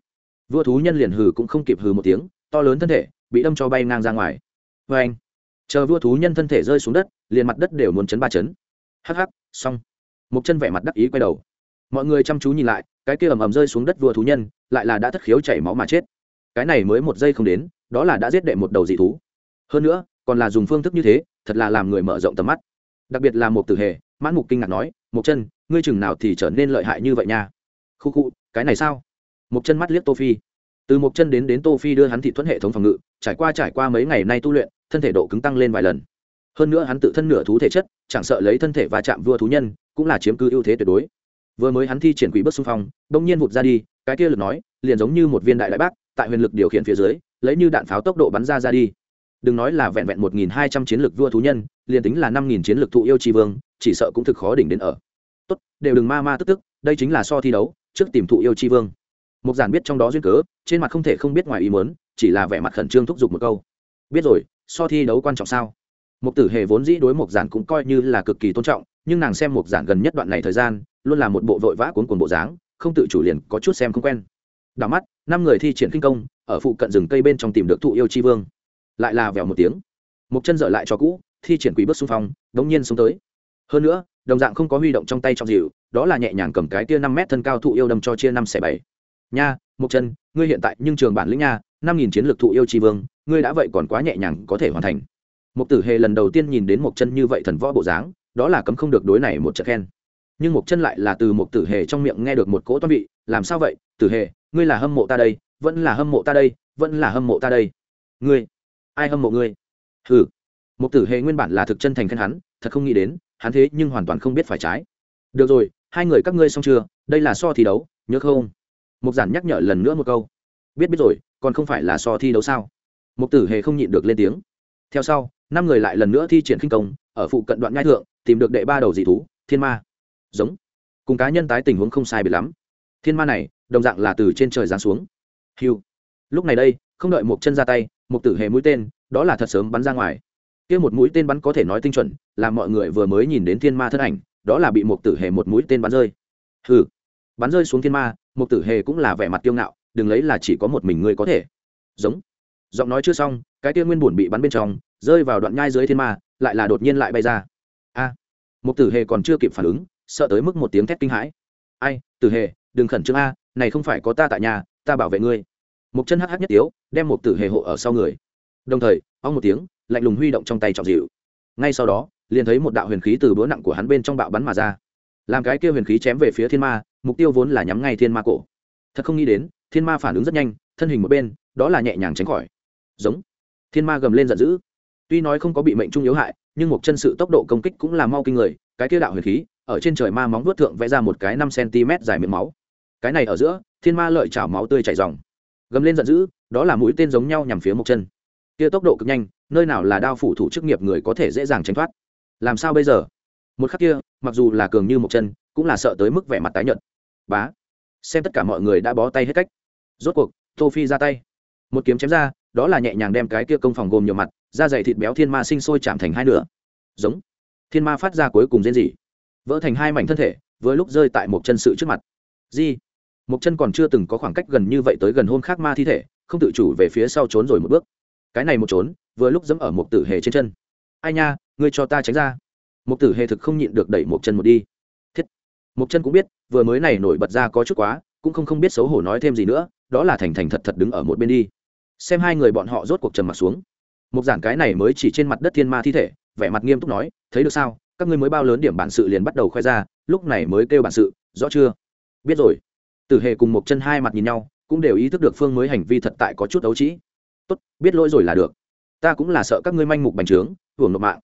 Vua thú nhân liền hừ cũng không kịp hừ một tiếng, to lớn thân thể, bị đâm cho bay ngang ra ngoài. Phanh! Chờ vua thú nhân thân thể rơi xuống đất, liền mặt đất đều muốn chấn ba chấn. Hắc hắc, xong. Một chân vẻ mặt đắc ý quay đầu mọi người chăm chú nhìn lại, cái kia ầm ầm rơi xuống đất vua thú nhân, lại là đã thất khiếu chảy máu mà chết. Cái này mới một giây không đến, đó là đã giết đệ một đầu dị thú. Hơn nữa, còn là dùng phương thức như thế, thật là làm người mở rộng tầm mắt. Đặc biệt là một tử hề, mãn mục kinh ngạc nói một chân, ngươi chừng nào thì trở nên lợi hại như vậy nha? Khu khu, cái này sao? Một chân mắt liếc tô phi. Từ một chân đến đến tô phi đưa hắn thị thuẫn hệ thống phòng ngự, trải qua trải qua mấy ngày nay tu luyện, thân thể độ cứng tăng lên vài lần. Hơn nữa hắn tự thân nửa thú thể chất, chẳng sợ lấy thân thể va chạm vua thú nhân, cũng là chiếm cứ ưu thế tuyệt đối vừa mới hắn thi triển quỷ bước xung phong đông nhiên vụt ra đi, cái kia lực nói, liền giống như một viên đại đại bác, tại huyền lực điều khiển phía dưới, lấy như đạn pháo tốc độ bắn ra ra đi. Đừng nói là vẹn vẹn một nghìn hai trăm chiến lược vua thú nhân, liền tính là năm nghìn chiến lược thụ yêu tri vương, chỉ sợ cũng thực khó đỉnh đến ở. Tốt, đều đừng ma ma tức tức, đây chính là so thi đấu, trước tìm thụ yêu tri vương. Một giản biết trong đó duyên cớ, trên mặt không thể không biết ngoài ý muốn, chỉ là vẻ mặt khẩn trương thúc giục một câu. Biết rồi, so thi đấu quan trọng sao? Một tử hề vốn dĩ đối một giản cũng coi như là cực kỳ tôn trọng nhưng nàng xem một giản gần nhất đoạn này thời gian, luôn là một bộ vội vã cuốn cuồng bộ dáng, không tự chủ liền có chút xem không quen. Đảo mắt, năm người thi triển kinh công, ở phụ cận rừng cây bên trong tìm được thụ yêu chi vương. Lại là vèo một tiếng. Một chân dở lại cho cũ, thi triển quỷ bước xung phong, đống nhiên xuống tới. Hơn nữa, đồng dạng không có huy động trong tay trong dịu đó là nhẹ nhàng cầm cái tia năm mét thân cao thụ yêu đâm cho chia năm xẻ bảy. Nha một chân, ngươi hiện tại nhưng trường bản lĩnh nha, năm nghìn chiến lược thụ yêu tri vương, ngươi đã vậy còn quá nhẹ nhàng có thể hoàn thành. Một tử hề lần đầu tiên nhìn đến một chân như vậy thần võ bộ dáng đó là cấm không được đối này một trận khen. Nhưng một chân lại là từ một tử hề trong miệng nghe được một cỗ toan vị, làm sao vậy, tử hề, ngươi là hâm mộ ta đây, vẫn là hâm mộ ta đây, vẫn là hâm mộ ta đây. Ngươi? Ai hâm mộ ngươi? Hừ. Một tử hề nguyên bản là thực chân thành khen hắn, thật không nghĩ đến, hắn thế nhưng hoàn toàn không biết phải trái. Được rồi, hai người các ngươi xong chưa? Đây là so thi đấu, nhớ không? Mục giản nhắc nhở lần nữa một câu. Biết biết rồi, còn không phải là so thi đấu sao? Mục tử hề không nhịn được lên tiếng. Theo sau, năm người lại lần nữa thi triển khinh công, ở phụ cận đoạn nhai thượng tìm được đệ ba đầu dị thú, thiên ma. Giống. Cùng cá nhân tái tình huống không sai biệt lắm. Thiên ma này, đồng dạng là từ trên trời giáng xuống. Hiu. Lúc này đây, không đợi một chân ra tay một tử hề mũi tên, đó là thật sớm bắn ra ngoài. Kia một mũi tên bắn có thể nói tinh chuẩn, làm mọi người vừa mới nhìn đến thiên ma thân ảnh, đó là bị một tử hề một mũi tên bắn rơi. Hừ. Bắn rơi xuống thiên ma một tử hề cũng là vẻ mặt kiêu ngạo, đừng lấy là chỉ có một mình ngươi có thể. Giống. Giọng nói chưa xong, cái kia nguyên buồn bị bắn bên trong, rơi vào đoạn nhai dưới thiên ma, lại là đột nhiên lại bay ra a. Một tử hề còn chưa kịp phản ứng, sợ tới mức một tiếng thét kinh hãi. Ai, tử hề, đừng khẩn trương a, này không phải có ta tại nhà, ta bảo vệ ngươi. Một chân hắc hắc nhất tiếu, đem một tử hề hộ ở sau người. Đồng thời ông một tiếng, lạnh lùng huy động trong tay trọng dịu. Ngay sau đó, liền thấy một đạo huyền khí từ búa nặng của hắn bên trong bạo bắn mà ra. Làm cái kia huyền khí chém về phía thiên ma, mục tiêu vốn là nhắm ngay thiên ma cổ. Thật không nghĩ đến, thiên ma phản ứng rất nhanh, thân hình một bên, đó là nhẹ nhàng tránh khỏi. Giống. Thiên ma gầm lên giận dữ. Tuy nói không có bị mệnh trung yếu hại nhưng một chân sự tốc độ công kích cũng là mau kinh người, cái kia đạo huyền khí, ở trên trời ma móng vuốt thượng vẽ ra một cái năm cm dài miệng máu. Cái này ở giữa, thiên ma lợi chảo máu tươi chảy dòng. Gầm lên giận dữ, đó là mũi tên giống nhau nhằm phía một chân. Kia tốc độ cực nhanh, nơi nào là đao phủ thủ chức nghiệp người có thể dễ dàng tránh thoát. Làm sao bây giờ? Một khắc kia, mặc dù là cường như một chân, cũng là sợ tới mức vẻ mặt tái nhợt. Bá! Xem tất cả mọi người đã bó tay hết cách. Rốt cuộc, tô phi ra tay. Một kiếm chém ra đó là nhẹ nhàng đem cái kia công phòng gồm nhiều mặt, da dày thịt béo thiên ma sinh sôi chạm thành hai nửa. Giống. Thiên ma phát ra cuối cùng rên rỉ. Vỡ thành hai mảnh thân thể với lúc rơi tại một chân sự trước mặt. Di. Một chân còn chưa từng có khoảng cách gần như vậy tới gần hôn khác ma thi thể, không tự chủ về phía sau trốn rồi một bước. Cái này một trốn, vừa lúc dẫm ở một tử hề trên chân. Ai nha, ngươi cho ta tránh ra. Một tử hề thực không nhịn được đẩy một chân một đi. Thiết. Một chân cũng biết, vừa mới này nổi bật ra có chút quá, cũng không không biết xấu hổ nói thêm gì nữa, đó là thành thành thật thật đứng ở một bên đi xem hai người bọn họ rốt cuộc trầm mặt xuống. Một giản cái này mới chỉ trên mặt đất thiên ma thi thể, vẻ mặt nghiêm túc nói, thấy được sao? Các ngươi mới bao lớn điểm bản sự liền bắt đầu khoe ra, lúc này mới kêu bản sự, rõ chưa? Biết rồi. Tử hề cùng một chân hai mặt nhìn nhau, cũng đều ý thức được phương mới hành vi thật tại có chút ấu trĩ tốt, biết lỗi rồi là được. Ta cũng là sợ các ngươi manh mục bành trướng, hưởng nộp mạng.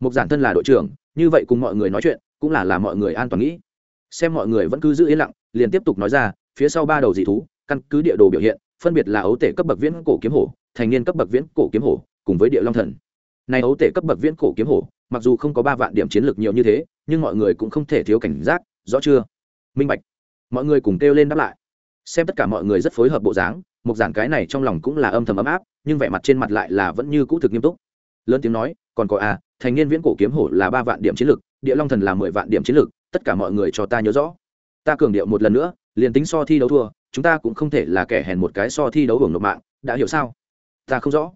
Một giản thân là đội trưởng, như vậy cùng mọi người nói chuyện, cũng là làm mọi người an toàn nghĩ. Xem mọi người vẫn cứ giữ yên lặng, liền tiếp tục nói ra, phía sau ba đầu dị thú, căn cứ địa đồ biểu hiện phân biệt là ấu tể cấp bậc viễn cổ kiếm hổ, thành niên cấp bậc viễn cổ kiếm hổ, cùng với địa long thần. Này ấu tể cấp bậc viễn cổ kiếm hổ, mặc dù không có ba vạn điểm chiến lược nhiều như thế, nhưng mọi người cũng không thể thiếu cảnh giác, rõ chưa? Minh bạch. Mọi người cùng kêu lên đáp lại. Xem tất cả mọi người rất phối hợp bộ dáng, một giản cái này trong lòng cũng là âm thầm ấm áp, nhưng vẻ mặt trên mặt lại là vẫn như cũ thực nghiêm túc. Lớn tiếng nói, còn có à thành niên viễn cổ kiếm hổ là ba vạn điểm chiến lược, địa long thần là mười vạn điểm chiến lược, tất cả mọi người cho ta nhớ rõ. Ta cường điệu một lần nữa, liền tính so thi đấu thua chúng ta cũng không thể là kẻ hèn một cái so thi đấu hưởng nộp mạng, đã hiểu sao? Ta không rõ.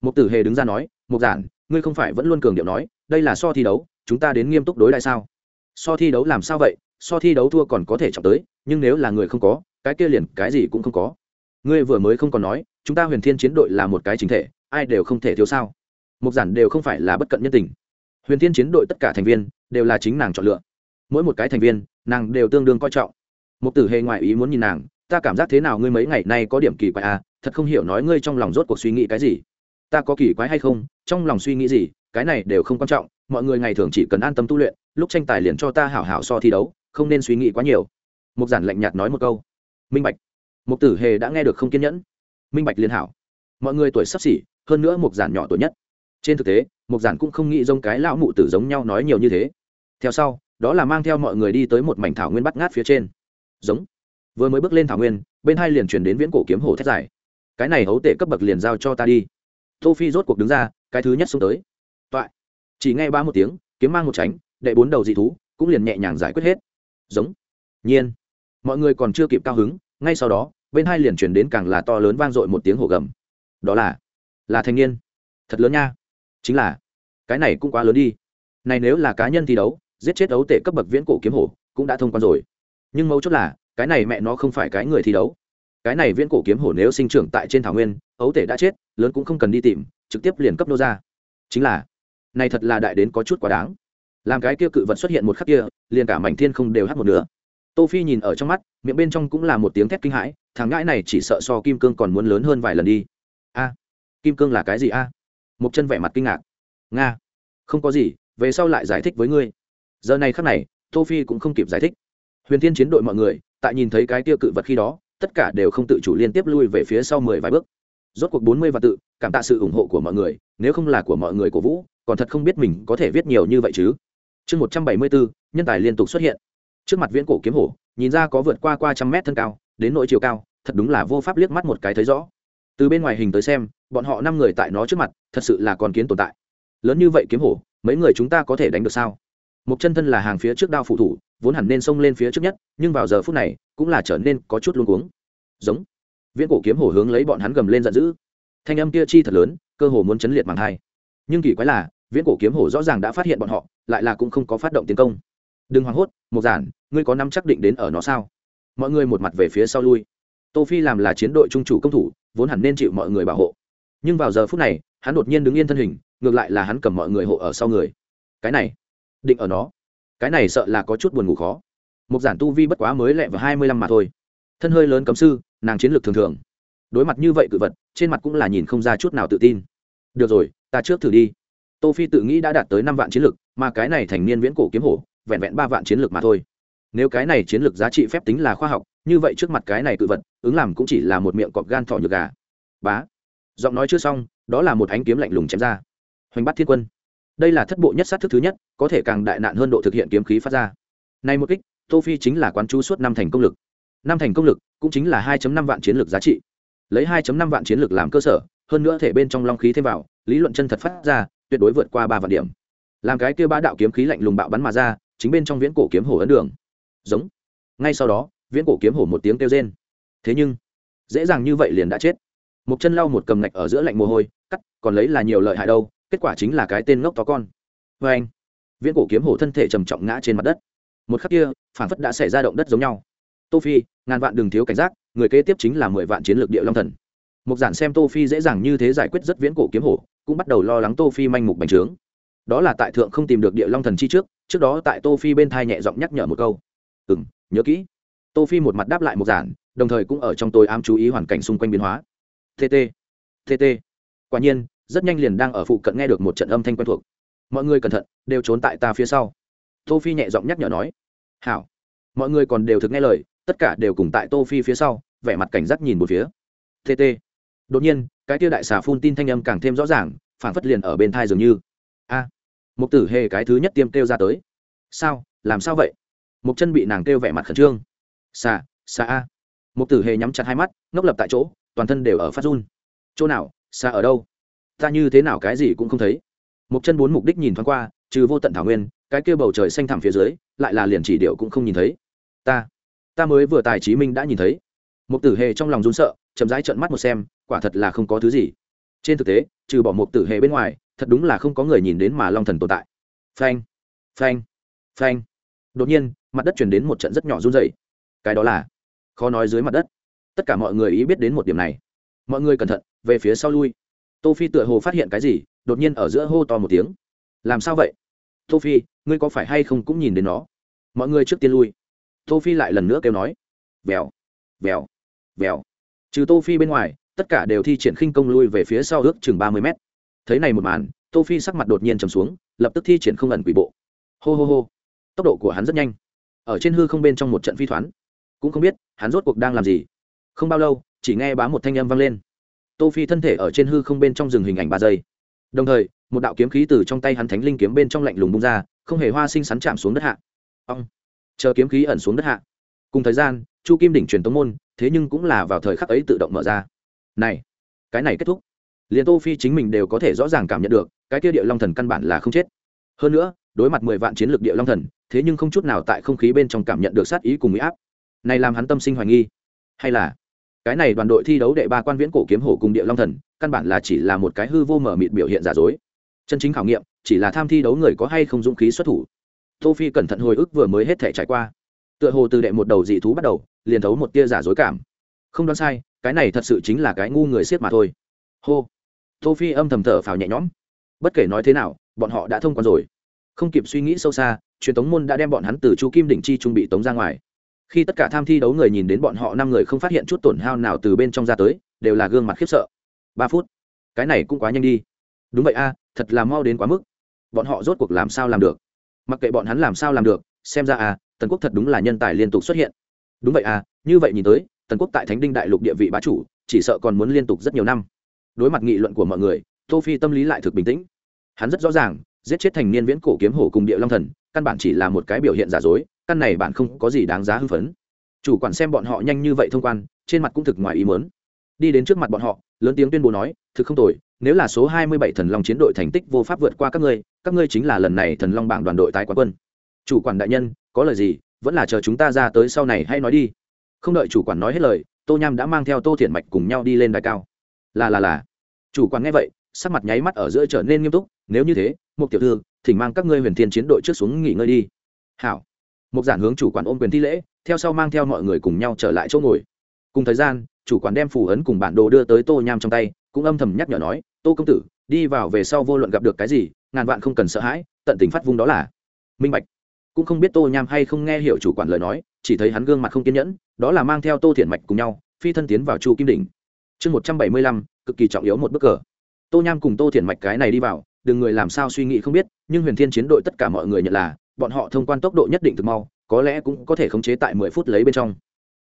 Một tử hề đứng ra nói một giản, ngươi không phải vẫn luôn cường điệu nói, đây là so thi đấu, chúng ta đến nghiêm túc đối lại sao? So thi đấu làm sao vậy? So thi đấu thua còn có thể chọn tới, nhưng nếu là người không có, cái kia liền cái gì cũng không có. Ngươi vừa mới không còn nói, chúng ta huyền thiên chiến đội là một cái chính thể, ai đều không thể thiếu sao? Một giản đều không phải là bất cận nhân tình. Huyền thiên chiến đội tất cả thành viên, đều là chính nàng chọn lựa. Mỗi một cái thành viên, nàng đều tương đương coi trọng. Một tử hề ngoại ý muốn nhìn nàng ta cảm giác thế nào ngươi mấy ngày nay có điểm kỳ quái à thật không hiểu nói ngươi trong lòng rốt cuộc suy nghĩ cái gì. Ta có kỳ quái hay không, trong lòng suy nghĩ gì, cái này đều không quan trọng, mọi người ngày thường chỉ cần an tâm tu luyện, lúc tranh tài liền cho ta hảo hảo so thi đấu, không nên suy nghĩ quá nhiều. Mục giản lạnh nhạt nói một câu. Minh bạch. Mục tử hề đã nghe được không kiên nhẫn. Minh bạch liên hảo. Mọi người tuổi sắp xỉ, hơn nữa mục giản nhỏ tuổi nhất. Trên thực tế, mục giản cũng không nghĩ giống cái lão mụ tử giống nhau nói nhiều như thế. Theo sau, đó là mang theo mọi người đi tới một mảnh thảo nguyên bắt ngát phía trên. Giống vừa mới bước lên thảo nguyên, bên hai liền chuyển đến viễn cổ kiếm hổ thét dài. Cái này hấu tệ cấp bậc liền giao cho ta đi. Tô phi rốt cuộc đứng ra, cái thứ nhất xuống tới. Toại. Chỉ nghe ba một tiếng, kiếm mang một tránh, đệ bốn đầu dị thú, cũng liền nhẹ nhàng giải quyết hết. Giống. Nhiên. Mọi người còn chưa kịp cao hứng, ngay sau đó, bên hai liền chuyển đến càng là to lớn vang dội một tiếng hổ gầm. Đó là là thanh niên. Thật lớn nha. Chính là, cái này cũng quá lớn đi. Này nếu là cá nhân thi đấu, giết chết ấu tệ cấp bậc viễn cổ kiếm hổ, cũng đã thông quan rồi. Nhưng mấu chốt là cái này mẹ nó không phải cái người thi đấu. Cái này viễn cổ kiếm hổ nếu sinh trưởng tại trên thảo nguyên, ấu tể đã chết, lớn cũng không cần đi tìm, trực tiếp liền cấp nô ra. Chính là, này thật là đại đến có chút quá đáng. Làm cái kia cự vật xuất hiện một khắc kia, liền cả mảnh thiên không đều hắt một nửa. Tô phi nhìn ở trong mắt, miệng bên trong cũng là một tiếng thét kinh hãi, thằng ngãi này chỉ sợ so kim cương còn muốn lớn hơn vài lần đi. A, kim cương là cái gì a? Một chân vẻ mặt kinh ngạc. Nga, không có gì, về sau lại giải thích với ngươi. Giờ này khắc này, tô phi cũng không kịp giải thích. Huyền thiên chiến đội mọi người tại nhìn thấy cái kia cự vật khi đó, tất cả đều không tự chủ liên tiếp lui về phía sau mười vài bước. Rốt cuộc bốn mươi và tự, cảm tạ sự ủng hộ của mọi người, nếu không là của mọi người cổ vũ, còn thật không biết mình có thể viết nhiều như vậy chứ. Chương một trăm bảy mươi bốn, nhân tài liên tục xuất hiện. Trước mặt viễn cổ kiếm hổ, nhìn ra có vượt qua qua trăm mét thân cao, đến nội chiều cao, thật đúng là vô pháp liếc mắt một cái thấy rõ. Từ bên ngoài hình tới xem, bọn họ năm người tại nó trước mặt, thật sự là con kiến tồn tại. Lớn như vậy kiếm hổ, mấy người chúng ta có thể đánh được sao? Một chân thân là hàng phía trước đao phụ thủ vốn hẳn nên xông lên phía trước nhất, nhưng vào giờ phút này, cũng là trở nên có chút luống cuống. Giống. Viễn cổ kiếm hổ hướng lấy bọn hắn gầm lên giận dữ. Thanh âm kia chi thật lớn, cơ hồ muốn chấn liệt màng hai. Nhưng kỳ quái là, viễn cổ kiếm hổ rõ ràng đã phát hiện bọn họ, lại là cũng không có phát động tiến công. Đừng hoảng hốt một giản, ngươi có năm chắc định đến ở nó sao? Mọi người một mặt về phía sau lui. Tô phi làm là chiến đội trung chủ công thủ, vốn hẳn nên chịu mọi người bảo hộ. Nhưng vào giờ phút này, hắn đột nhiên đứng yên thân hình, ngược lại là hắn cầm mọi người hộ ở sau người. Cái này, định ở nó cái này sợ là có chút buồn ngủ khó. Một giản tu vi bất quá mới lẹ vào hai mươi lăm mà thôi. Thân hơi lớn cấm sư, nàng chiến lược thường thường. Đối mặt như vậy cự vật, trên mặt cũng là nhìn không ra chút nào tự tin. Được rồi, ta trước thử đi. Tô phi tự nghĩ đã đạt tới năm vạn chiến lược, mà cái này thành niên viễn cổ kiếm hổ, vẹn vẹn ba vạn chiến lược mà thôi. Nếu cái này chiến lược giá trị phép tính là khoa học, như vậy trước mặt cái này cự vật, ứng làm cũng chỉ là một miệng cọp gan thỏ nhược gà. Bá. Giọng nói chưa xong, đó là một ánh kiếm lạnh lùng chém ra. Hoành bắt thiên quân đây là thất bộ nhất sát thức thứ nhất, có thể càng đại nạn hơn độ thực hiện kiếm khí phát ra. Nay một kích, tô phi chính là quán chú suốt năm thành công lực. Năm thành công lực cũng chính là 2 năm vạn chiến lược giá trị. Lấy 2 năm vạn chiến lược làm cơ sở, hơn nữa thể bên trong long khí thêm vào, lý luận chân thật phát ra, tuyệt đối vượt qua ba vạn điểm. Làm cái kia ba đạo kiếm khí lạnh lùng bạo bắn mà ra, chính bên trong viễn cổ kiếm hổ ấn đường. Giống. Ngay sau đó, viễn cổ kiếm hổ một tiếng kêu rên. Thế nhưng, dễ dàng như vậy liền đã chết. Một chân lau một cầm ngạch ở giữa lạnh mồ hôi, cắt, còn lấy là nhiều lợi hại đâu kết quả chính là cái tên ngốc to con. Vê anh, viễn cổ kiếm hổ thân thể trầm trọng ngã trên mặt đất. Một khắc kia, phản phất đã xảy ra động đất giống nhau. Tô phi ngàn vạn đừng thiếu cảnh giác, người kế tiếp chính là mười vạn chiến lược địa long thần. Một giản xem tô phi dễ dàng như thế giải quyết rất viễn cổ kiếm hổ, cũng bắt đầu lo lắng tô phi manh mục bành trướng. Đó là tại thượng không tìm được địa long thần chi trước trước đó tại tô phi bên thai nhẹ giọng nhắc nhở một câu. Ừm, nhớ kỹ. Tô phi một mặt đáp lại một giản, đồng thời cũng ở trong tôi ám chú ý hoàn cảnh xung quanh biến hóa. Tt tt quả nhiên rất nhanh liền đang ở phụ cận nghe được một trận âm thanh quen thuộc. Mọi người cẩn thận đều trốn tại ta phía sau. Tô phi nhẹ giọng nhắc nhở nói. Hảo. Mọi người còn đều thực nghe lời tất cả đều cùng tại tô phi phía sau vẻ mặt cảnh giác nhìn một phía. Tt đột nhiên cái tiêu đại xà phun tin thanh âm càng thêm rõ ràng phản phất liền ở bên thai dường như. A. À, mục tử hề cái thứ nhất tiêm kêu ra tới. Sao? Làm sao vậy? Mục chân bị nàng kêu vẻ mặt khẩn trương. Xà xà a. Mục tử hề nhắm chặt hai mắt ngốc lập tại chỗ toàn thân đều ở phát run. Chỗ nào? Xà ở đâu? Ta như thế nào cái gì cũng không thấy. Một chân bốn mục đích nhìn thoáng qua, trừ vô tận thảo nguyên, cái kia bầu trời xanh thẳm phía dưới, lại là liền chỉ điệu cũng không nhìn thấy. Ta ta mới vừa tài trí minh đã nhìn thấy. Một tử hề trong lòng run sợ, chậm rãi trợn mắt một xem, quả thật là không có thứ gì. Trên thực tế, trừ bỏ một tử hề bên ngoài, thật đúng là không có người nhìn đến mà long thần tồn tại. Phanh phanh phanh. Đột nhiên, mặt đất chuyển đến một trận rất nhỏ run dày cái đó là, khó nói dưới mặt đất. Tất cả mọi người ý biết đến một điểm này. Mọi người cẩn thận, về phía sau lui tô phi tựa hồ phát hiện cái gì, đột nhiên ở giữa hô to một tiếng. Làm sao vậy? Tô phi, ngươi có phải hay không cũng nhìn đến nó? Mọi người trước tiên lui. Tô phi lại lần nữa kêu nói. Vèo vèo vèo. Trừ tô phi bên ngoài, tất cả đều thi triển khinh công lui về phía sau ước chừng ba mươi mét. Thấy này một màn, tô phi sắc mặt đột nhiên trầm xuống, lập tức thi triển không ẩn quỷ bộ. Hô hô hô. Tốc độ của hắn rất nhanh. Ở trên hư không bên trong một trận phi thoán. Cũng không biết, hắn rốt cuộc đang làm gì. Không bao lâu, chỉ nghe bá một thanh âm vang lên tô phi thân thể ở trên hư không bên trong rừng hình ảnh ba giây. Đồng thời, một đạo kiếm khí từ trong tay hắn thánh linh kiếm bên trong lạnh lùng bung ra, không hề hoa sinh sắn chạm xuống đất hạ. Ông chờ kiếm khí ẩn xuống đất hạ. Cùng thời gian, chu kim đỉnh truyền tống môn, thế nhưng cũng là vào thời khắc ấy tự động mở ra. Này, cái này kết thúc. Liền tô phi chính mình đều có thể rõ ràng cảm nhận được, cái kia địa long thần căn bản là không chết. Hơn nữa, đối mặt mười vạn chiến lược địa long thần, thế nhưng không chút nào tại không khí bên trong cảm nhận được sát ý cùng mỹ áp. Này làm hắn tâm sinh hoài nghi. Hay là cái này đoàn đội thi đấu đệ ba quan viễn cổ kiếm hổ cùng địa long thần, căn bản là chỉ là một cái hư vô mở mịt biểu hiện giả dối. Chân chính khảo nghiệm, chỉ là tham thi đấu người có hay không dũng khí xuất thủ. Tô phi cẩn thận hồi ức vừa mới hết thể trải qua. Tựa hồ từ đệ một đầu dị thú bắt đầu, liền thấu một tia giả dối cảm. Không đoán sai, cái này thật sự chính là cái ngu người siết mà thôi. Hô. Tô phi âm thầm thở phào nhẹ nhõm. Bất kể nói thế nào, bọn họ đã thông quan rồi. Không kịp suy nghĩ sâu xa, truyền tống môn đã đem bọn hắn từ chu kim đỉnh chi trung bị tống ra ngoài khi tất cả tham thi đấu người nhìn đến bọn họ năm người không phát hiện chút tổn hao nào từ bên trong ra tới đều là gương mặt khiếp sợ. Ba phút. Cái này cũng quá nhanh đi. Đúng vậy a thật là mau đến quá mức. Bọn họ rốt cuộc làm sao làm được? Mặc kệ bọn hắn làm sao làm được xem ra à, tần quốc thật đúng là nhân tài liên tục xuất hiện. Đúng vậy à, như vậy nhìn tới tần quốc tại thánh đinh đại lục địa vị bá chủ chỉ sợ còn muốn liên tục rất nhiều năm. Đối mặt nghị luận của mọi người tô phi tâm lý lại thực bình tĩnh. Hắn rất rõ ràng giết chết thành niên viễn cổ kiếm hổ cùng địa long thần căn bản chỉ là một cái biểu hiện giả dối căn này bạn không có gì đáng giá hưng phấn. Chủ quản xem bọn họ nhanh như vậy thông quan, trên mặt cũng thực ngoài ý muốn. Đi đến trước mặt bọn họ, lớn tiếng tuyên bố nói, thực không tồi, nếu là số 27 thần long chiến đội thành tích vô pháp vượt qua các ngươi các ngươi chính là lần này thần long bảng đoàn đội tái quán quân. Chủ quản đại nhân, có lời gì, vẫn là chờ chúng ta ra tới sau này hay nói đi. Không đợi chủ quản nói hết lời, tô nham đã mang theo tô thiện mạch cùng nhau đi lên đài cao. Là là là. Chủ quản nghe vậy, sắc mặt nháy mắt ở giữa trở nên nghiêm túc, nếu như thế một tiểu thư, thỉnh mang các ngươi huyền thiên chiến đội trước xuống nghỉ ngơi đi. Hảo một giản hướng chủ quản ôm quyền thi lễ, theo sau mang theo mọi người cùng nhau trở lại chỗ ngồi. Cùng thời gian, chủ quản đem phù ấn cùng bản đồ đưa tới tô nham trong tay, cũng âm thầm nhắc nhở nói, tô công tử, đi vào về sau vô luận gặp được cái gì, ngàn vạn không cần sợ hãi, tận tình phát vung đó là. Minh bạch. Cũng không biết tô nham hay không nghe hiểu chủ quản lời nói, chỉ thấy hắn gương mặt không kiên nhẫn, đó là mang theo tô thiện mạch cùng nhau, phi thân tiến vào chu kim đỉnh. Chương một trăm bảy mươi lăm, cực kỳ trọng yếu một bức cờ. Tô nham cùng tô thiện mạch cái này đi vào, đừng người làm sao suy nghĩ không biết, nhưng huyền thiên chiến đội tất cả mọi người nhận là bọn họ thông quan tốc độ nhất định thực mau, có lẽ cũng có thể khống chế tại mười phút lấy bên trong.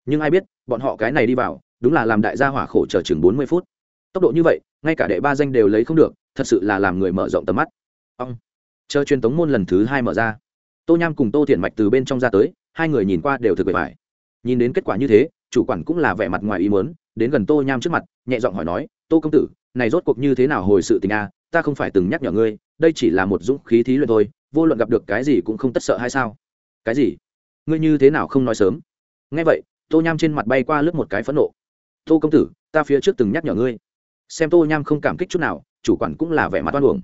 Nhưng ai biết, bọn họ cái này đi vào, đúng là làm đại gia hỏa khổ chờ chừng bốn mươi phút. Tốc độ như vậy, ngay cả đệ ba danh đều lấy không được, thật sự là làm người mở rộng tầm mắt. Ông, chờ truyền tống môn lần thứ hai mở ra. Tô nham cùng tô thiện mạch từ bên trong ra tới, hai người nhìn qua đều thực bề phải nhìn đến kết quả như thế, chủ quản cũng là vẻ mặt ngoài ý muốn, đến gần tô nham trước mặt, nhẹ giọng hỏi nói, tô công tử, này rốt cuộc như thế nào hồi sự tình a? Ta không phải từng nhắc nhở ngươi, đây chỉ là một dũng khí thí luyện thôi vô luận gặp được cái gì cũng không tất sợ hay sao? Cái gì? Ngươi như thế nào không nói sớm? Nghe vậy, tô nham trên mặt bay qua lướt một cái phẫn nộ. Tô công tử, ta phía trước từng nhắc nhở ngươi. Xem tô nham không cảm kích chút nào, chủ quản cũng là vẻ mặt oan uổng.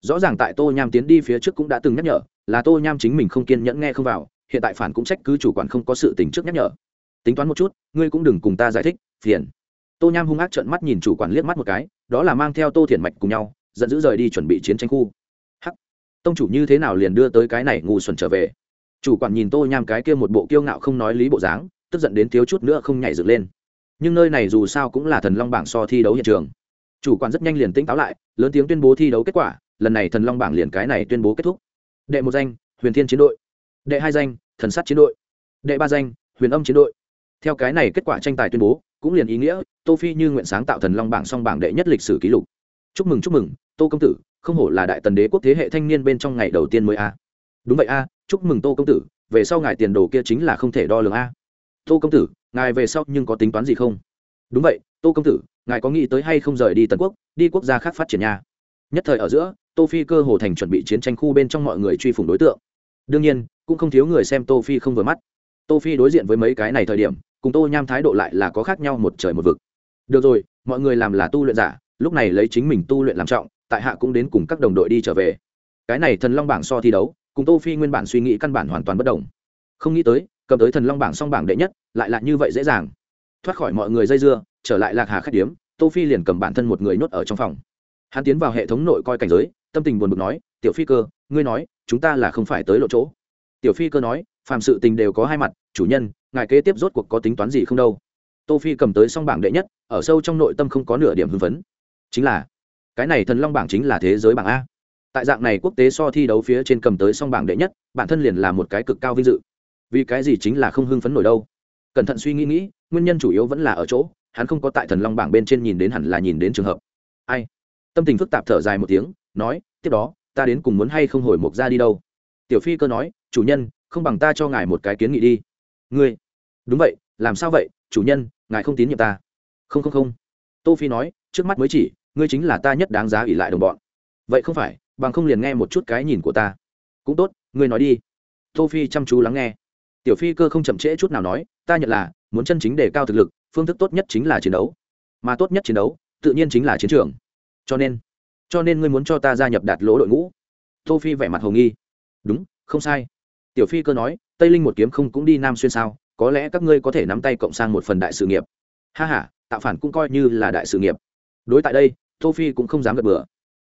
Rõ ràng tại tô nham tiến đi phía trước cũng đã từng nhắc nhở, là tô nham chính mình không kiên nhẫn nghe không vào, hiện tại phản cũng trách cứ chủ quản không có sự tình trước nhắc nhở. Tính toán một chút, ngươi cũng đừng cùng ta giải thích, phiền. Tô nham hung ác trợn mắt nhìn chủ quản liếc mắt một cái, đó là mang theo tô thiển mạch cùng nhau, giận dữ rời đi chuẩn bị chiến tranh khu tông chủ như thế nào liền đưa tới cái này ngu xuẩn trở về? Chủ quản nhìn tô nham cái kia một bộ kiêu ngạo không nói lý bộ dáng, tức giận đến thiếu chút nữa không nhảy dựng lên. Nhưng nơi này dù sao cũng là thần long bảng so thi đấu hiện trường. Chủ quản rất nhanh liền tỉnh táo lại, lớn tiếng tuyên bố thi đấu kết quả, lần này thần long bảng liền cái này tuyên bố kết thúc. Đệ một danh, huyền thiên chiến đội. Đệ hai danh, thần sát chiến đội. Đệ ba danh, huyền âm chiến đội. Theo cái này kết quả tranh tài tuyên bố, cũng liền ý nghĩa, tô phi như nguyện sáng tạo thần long bảng song bảng đệ nhất lịch sử kỷ lục. Chúc mừng chúc mừng, tô công tử không hổ là đại tần đế quốc thế hệ thanh niên bên trong ngày đầu tiên mới a. Đúng vậy a, chúc mừng tô công tử, về sau ngài tiền đồ kia chính là không thể đo lường a. Tô công tử, ngài về sau nhưng có tính toán gì không? Đúng vậy, tô công tử, ngài có nghĩ tới hay không rời đi tần quốc, đi quốc gia khác phát triển nha? Nhất thời ở giữa, tô phi cơ hồ thành chuẩn bị chiến tranh khu bên trong mọi người truy phủng đối tượng. Đương nhiên, cũng không thiếu người xem tô phi không vừa mắt. Tô phi đối diện với mấy cái này thời điểm, cùng tô nham thái độ lại là có khác nhau một trời một vực. Được rồi, mọi người làm là tu luyện giả, lúc này lấy chính mình tu luyện làm trọng tại hạ cũng đến cùng các đồng đội đi trở về. Cái này thần long bảng so thi đấu, cùng tô phi nguyên bản suy nghĩ căn bản hoàn toàn bất đồng. Không nghĩ tới, cầm tới thần long bảng song bảng đệ nhất, lại là như vậy dễ dàng. Thoát khỏi mọi người dây dưa, trở lại lạc hà khách điếm, tô phi liền cầm bản thân một người nhốt ở trong phòng. Hắn tiến vào hệ thống nội coi cảnh giới, tâm tình buồn bực nói, tiểu phi cơ, ngươi nói, chúng ta là không phải tới lộ chỗ. Tiểu phi cơ nói, phàm sự tình đều có hai mặt, chủ nhân, ngài kế tiếp rốt cuộc có tính toán gì không đâu. Tô phi cầm tới song bảng đệ nhất, ở sâu trong nội tâm không có nửa điểm hưng phấn. Chính là cái này thần long bảng chính là thế giới bảng a. Tại dạng này quốc tế so thi đấu phía trên cầm tới song bảng đệ nhất, bản thân liền là một cái cực cao vinh dự. Vì cái gì chính là không hưng phấn nổi đâu? Cẩn thận suy nghĩ nghĩ, nguyên nhân chủ yếu vẫn là ở chỗ, hắn không có tại thần long bảng bên trên nhìn đến hẳn là nhìn đến trường hợp. Ai? Tâm tình phức tạp thở dài một tiếng, nói, tiếp đó, ta đến cùng muốn hay không hồi mục ra đi đâu? Tiểu phi cơ nói, chủ nhân, không bằng ta cho ngài một cái kiến nghị đi. Ngươi? Đúng vậy, làm sao vậy, chủ nhân, ngài không tín nhiệm ta. Không không không. Tô phi nói, trước mắt mới chỉ ngươi chính là ta nhất đáng giá ủy lại đồng bọn. Vậy không phải, bằng không liền nghe một chút cái nhìn của ta. Cũng tốt, ngươi nói đi. Tô phi chăm chú lắng nghe. Tiểu phi cơ không chậm trễ chút nào nói, ta nhận là, muốn chân chính đề cao thực lực, phương thức tốt nhất chính là chiến đấu. Mà tốt nhất chiến đấu, tự nhiên chính là chiến trường. Cho nên cho nên ngươi muốn cho ta gia nhập đạt lỗ đội ngũ. Tô phi vẻ mặt hồng nghi. Đúng, không sai. Tiểu phi cơ nói, tây linh một kiếm không cũng đi nam xuyên sao, có lẽ các ngươi có thể nắm tay cộng sang một phần đại sự nghiệp. Ha ha, tạo phản cũng coi như là đại sự nghiệp. Đối tại đây tô phi cũng không dám gật bừa.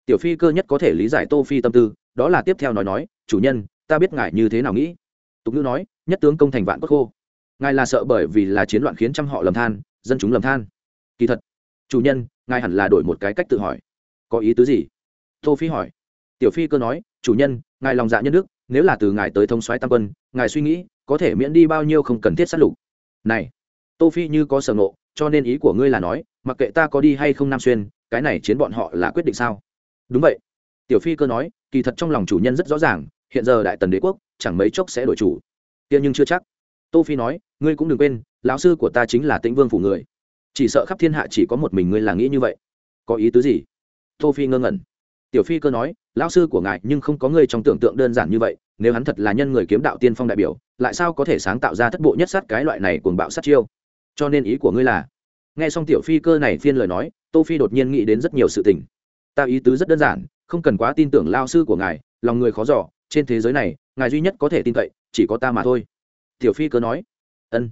Tiểu phi cơ nhất có thể lý giải tô phi tâm tư, đó là tiếp theo nói nói, chủ nhân, ta biết ngài như thế nào nghĩ. Tục ngữ nói, nhất tướng công thành vạn bất khô. Ngài là sợ bởi vì là chiến loạn khiến trăm họ lầm than, dân chúng lầm than. Kỳ thật, chủ nhân, ngài hẳn là đổi một cái cách tự hỏi. Có ý tứ gì? Tô phi hỏi. Tiểu phi cơ nói, chủ nhân, ngài lòng dạ nhân đức, nếu là từ ngài tới thông soái tam quân, ngài suy nghĩ, có thể miễn đi bao nhiêu không cần thiết sát lục. Này, tô phi như có sở ngộ, cho nên ý của ngươi là nói, mặc kệ ta có đi hay không nam xuyên cái này chiến bọn họ là quyết định sao? Đúng vậy. Tiểu phi cơ nói, kỳ thật trong lòng chủ nhân rất rõ ràng, hiện giờ đại tần đế quốc, chẳng mấy chốc sẽ đổi chủ. Kia nhưng chưa chắc. Tô phi nói, ngươi cũng đừng quên, lão sư của ta chính là tĩnh vương phủ người. Chỉ sợ khắp thiên hạ chỉ có một mình ngươi là nghĩ như vậy. Có ý tứ gì? Tô phi ngơ ngẩn. Tiểu phi cơ nói, lão sư của ngài nhưng không có ngươi trong tưởng tượng đơn giản như vậy, nếu hắn thật là nhân người kiếm đạo tiên phong đại biểu, lại sao có thể sáng tạo ra thất bộ nhất sát cái loại này cuồng bạo sát chiêu? Cho nên ý của ngươi là, nghe xong tiểu phi cơ này phiên lời nói tô phi đột nhiên nghĩ đến rất nhiều sự tình. Ta ý tứ rất đơn giản, không cần quá tin tưởng lao sư của ngài, lòng người khó giỏ trên thế giới này, ngài duy nhất có thể tin cậy, chỉ có ta mà thôi. Tiểu phi cứ nói. Ân.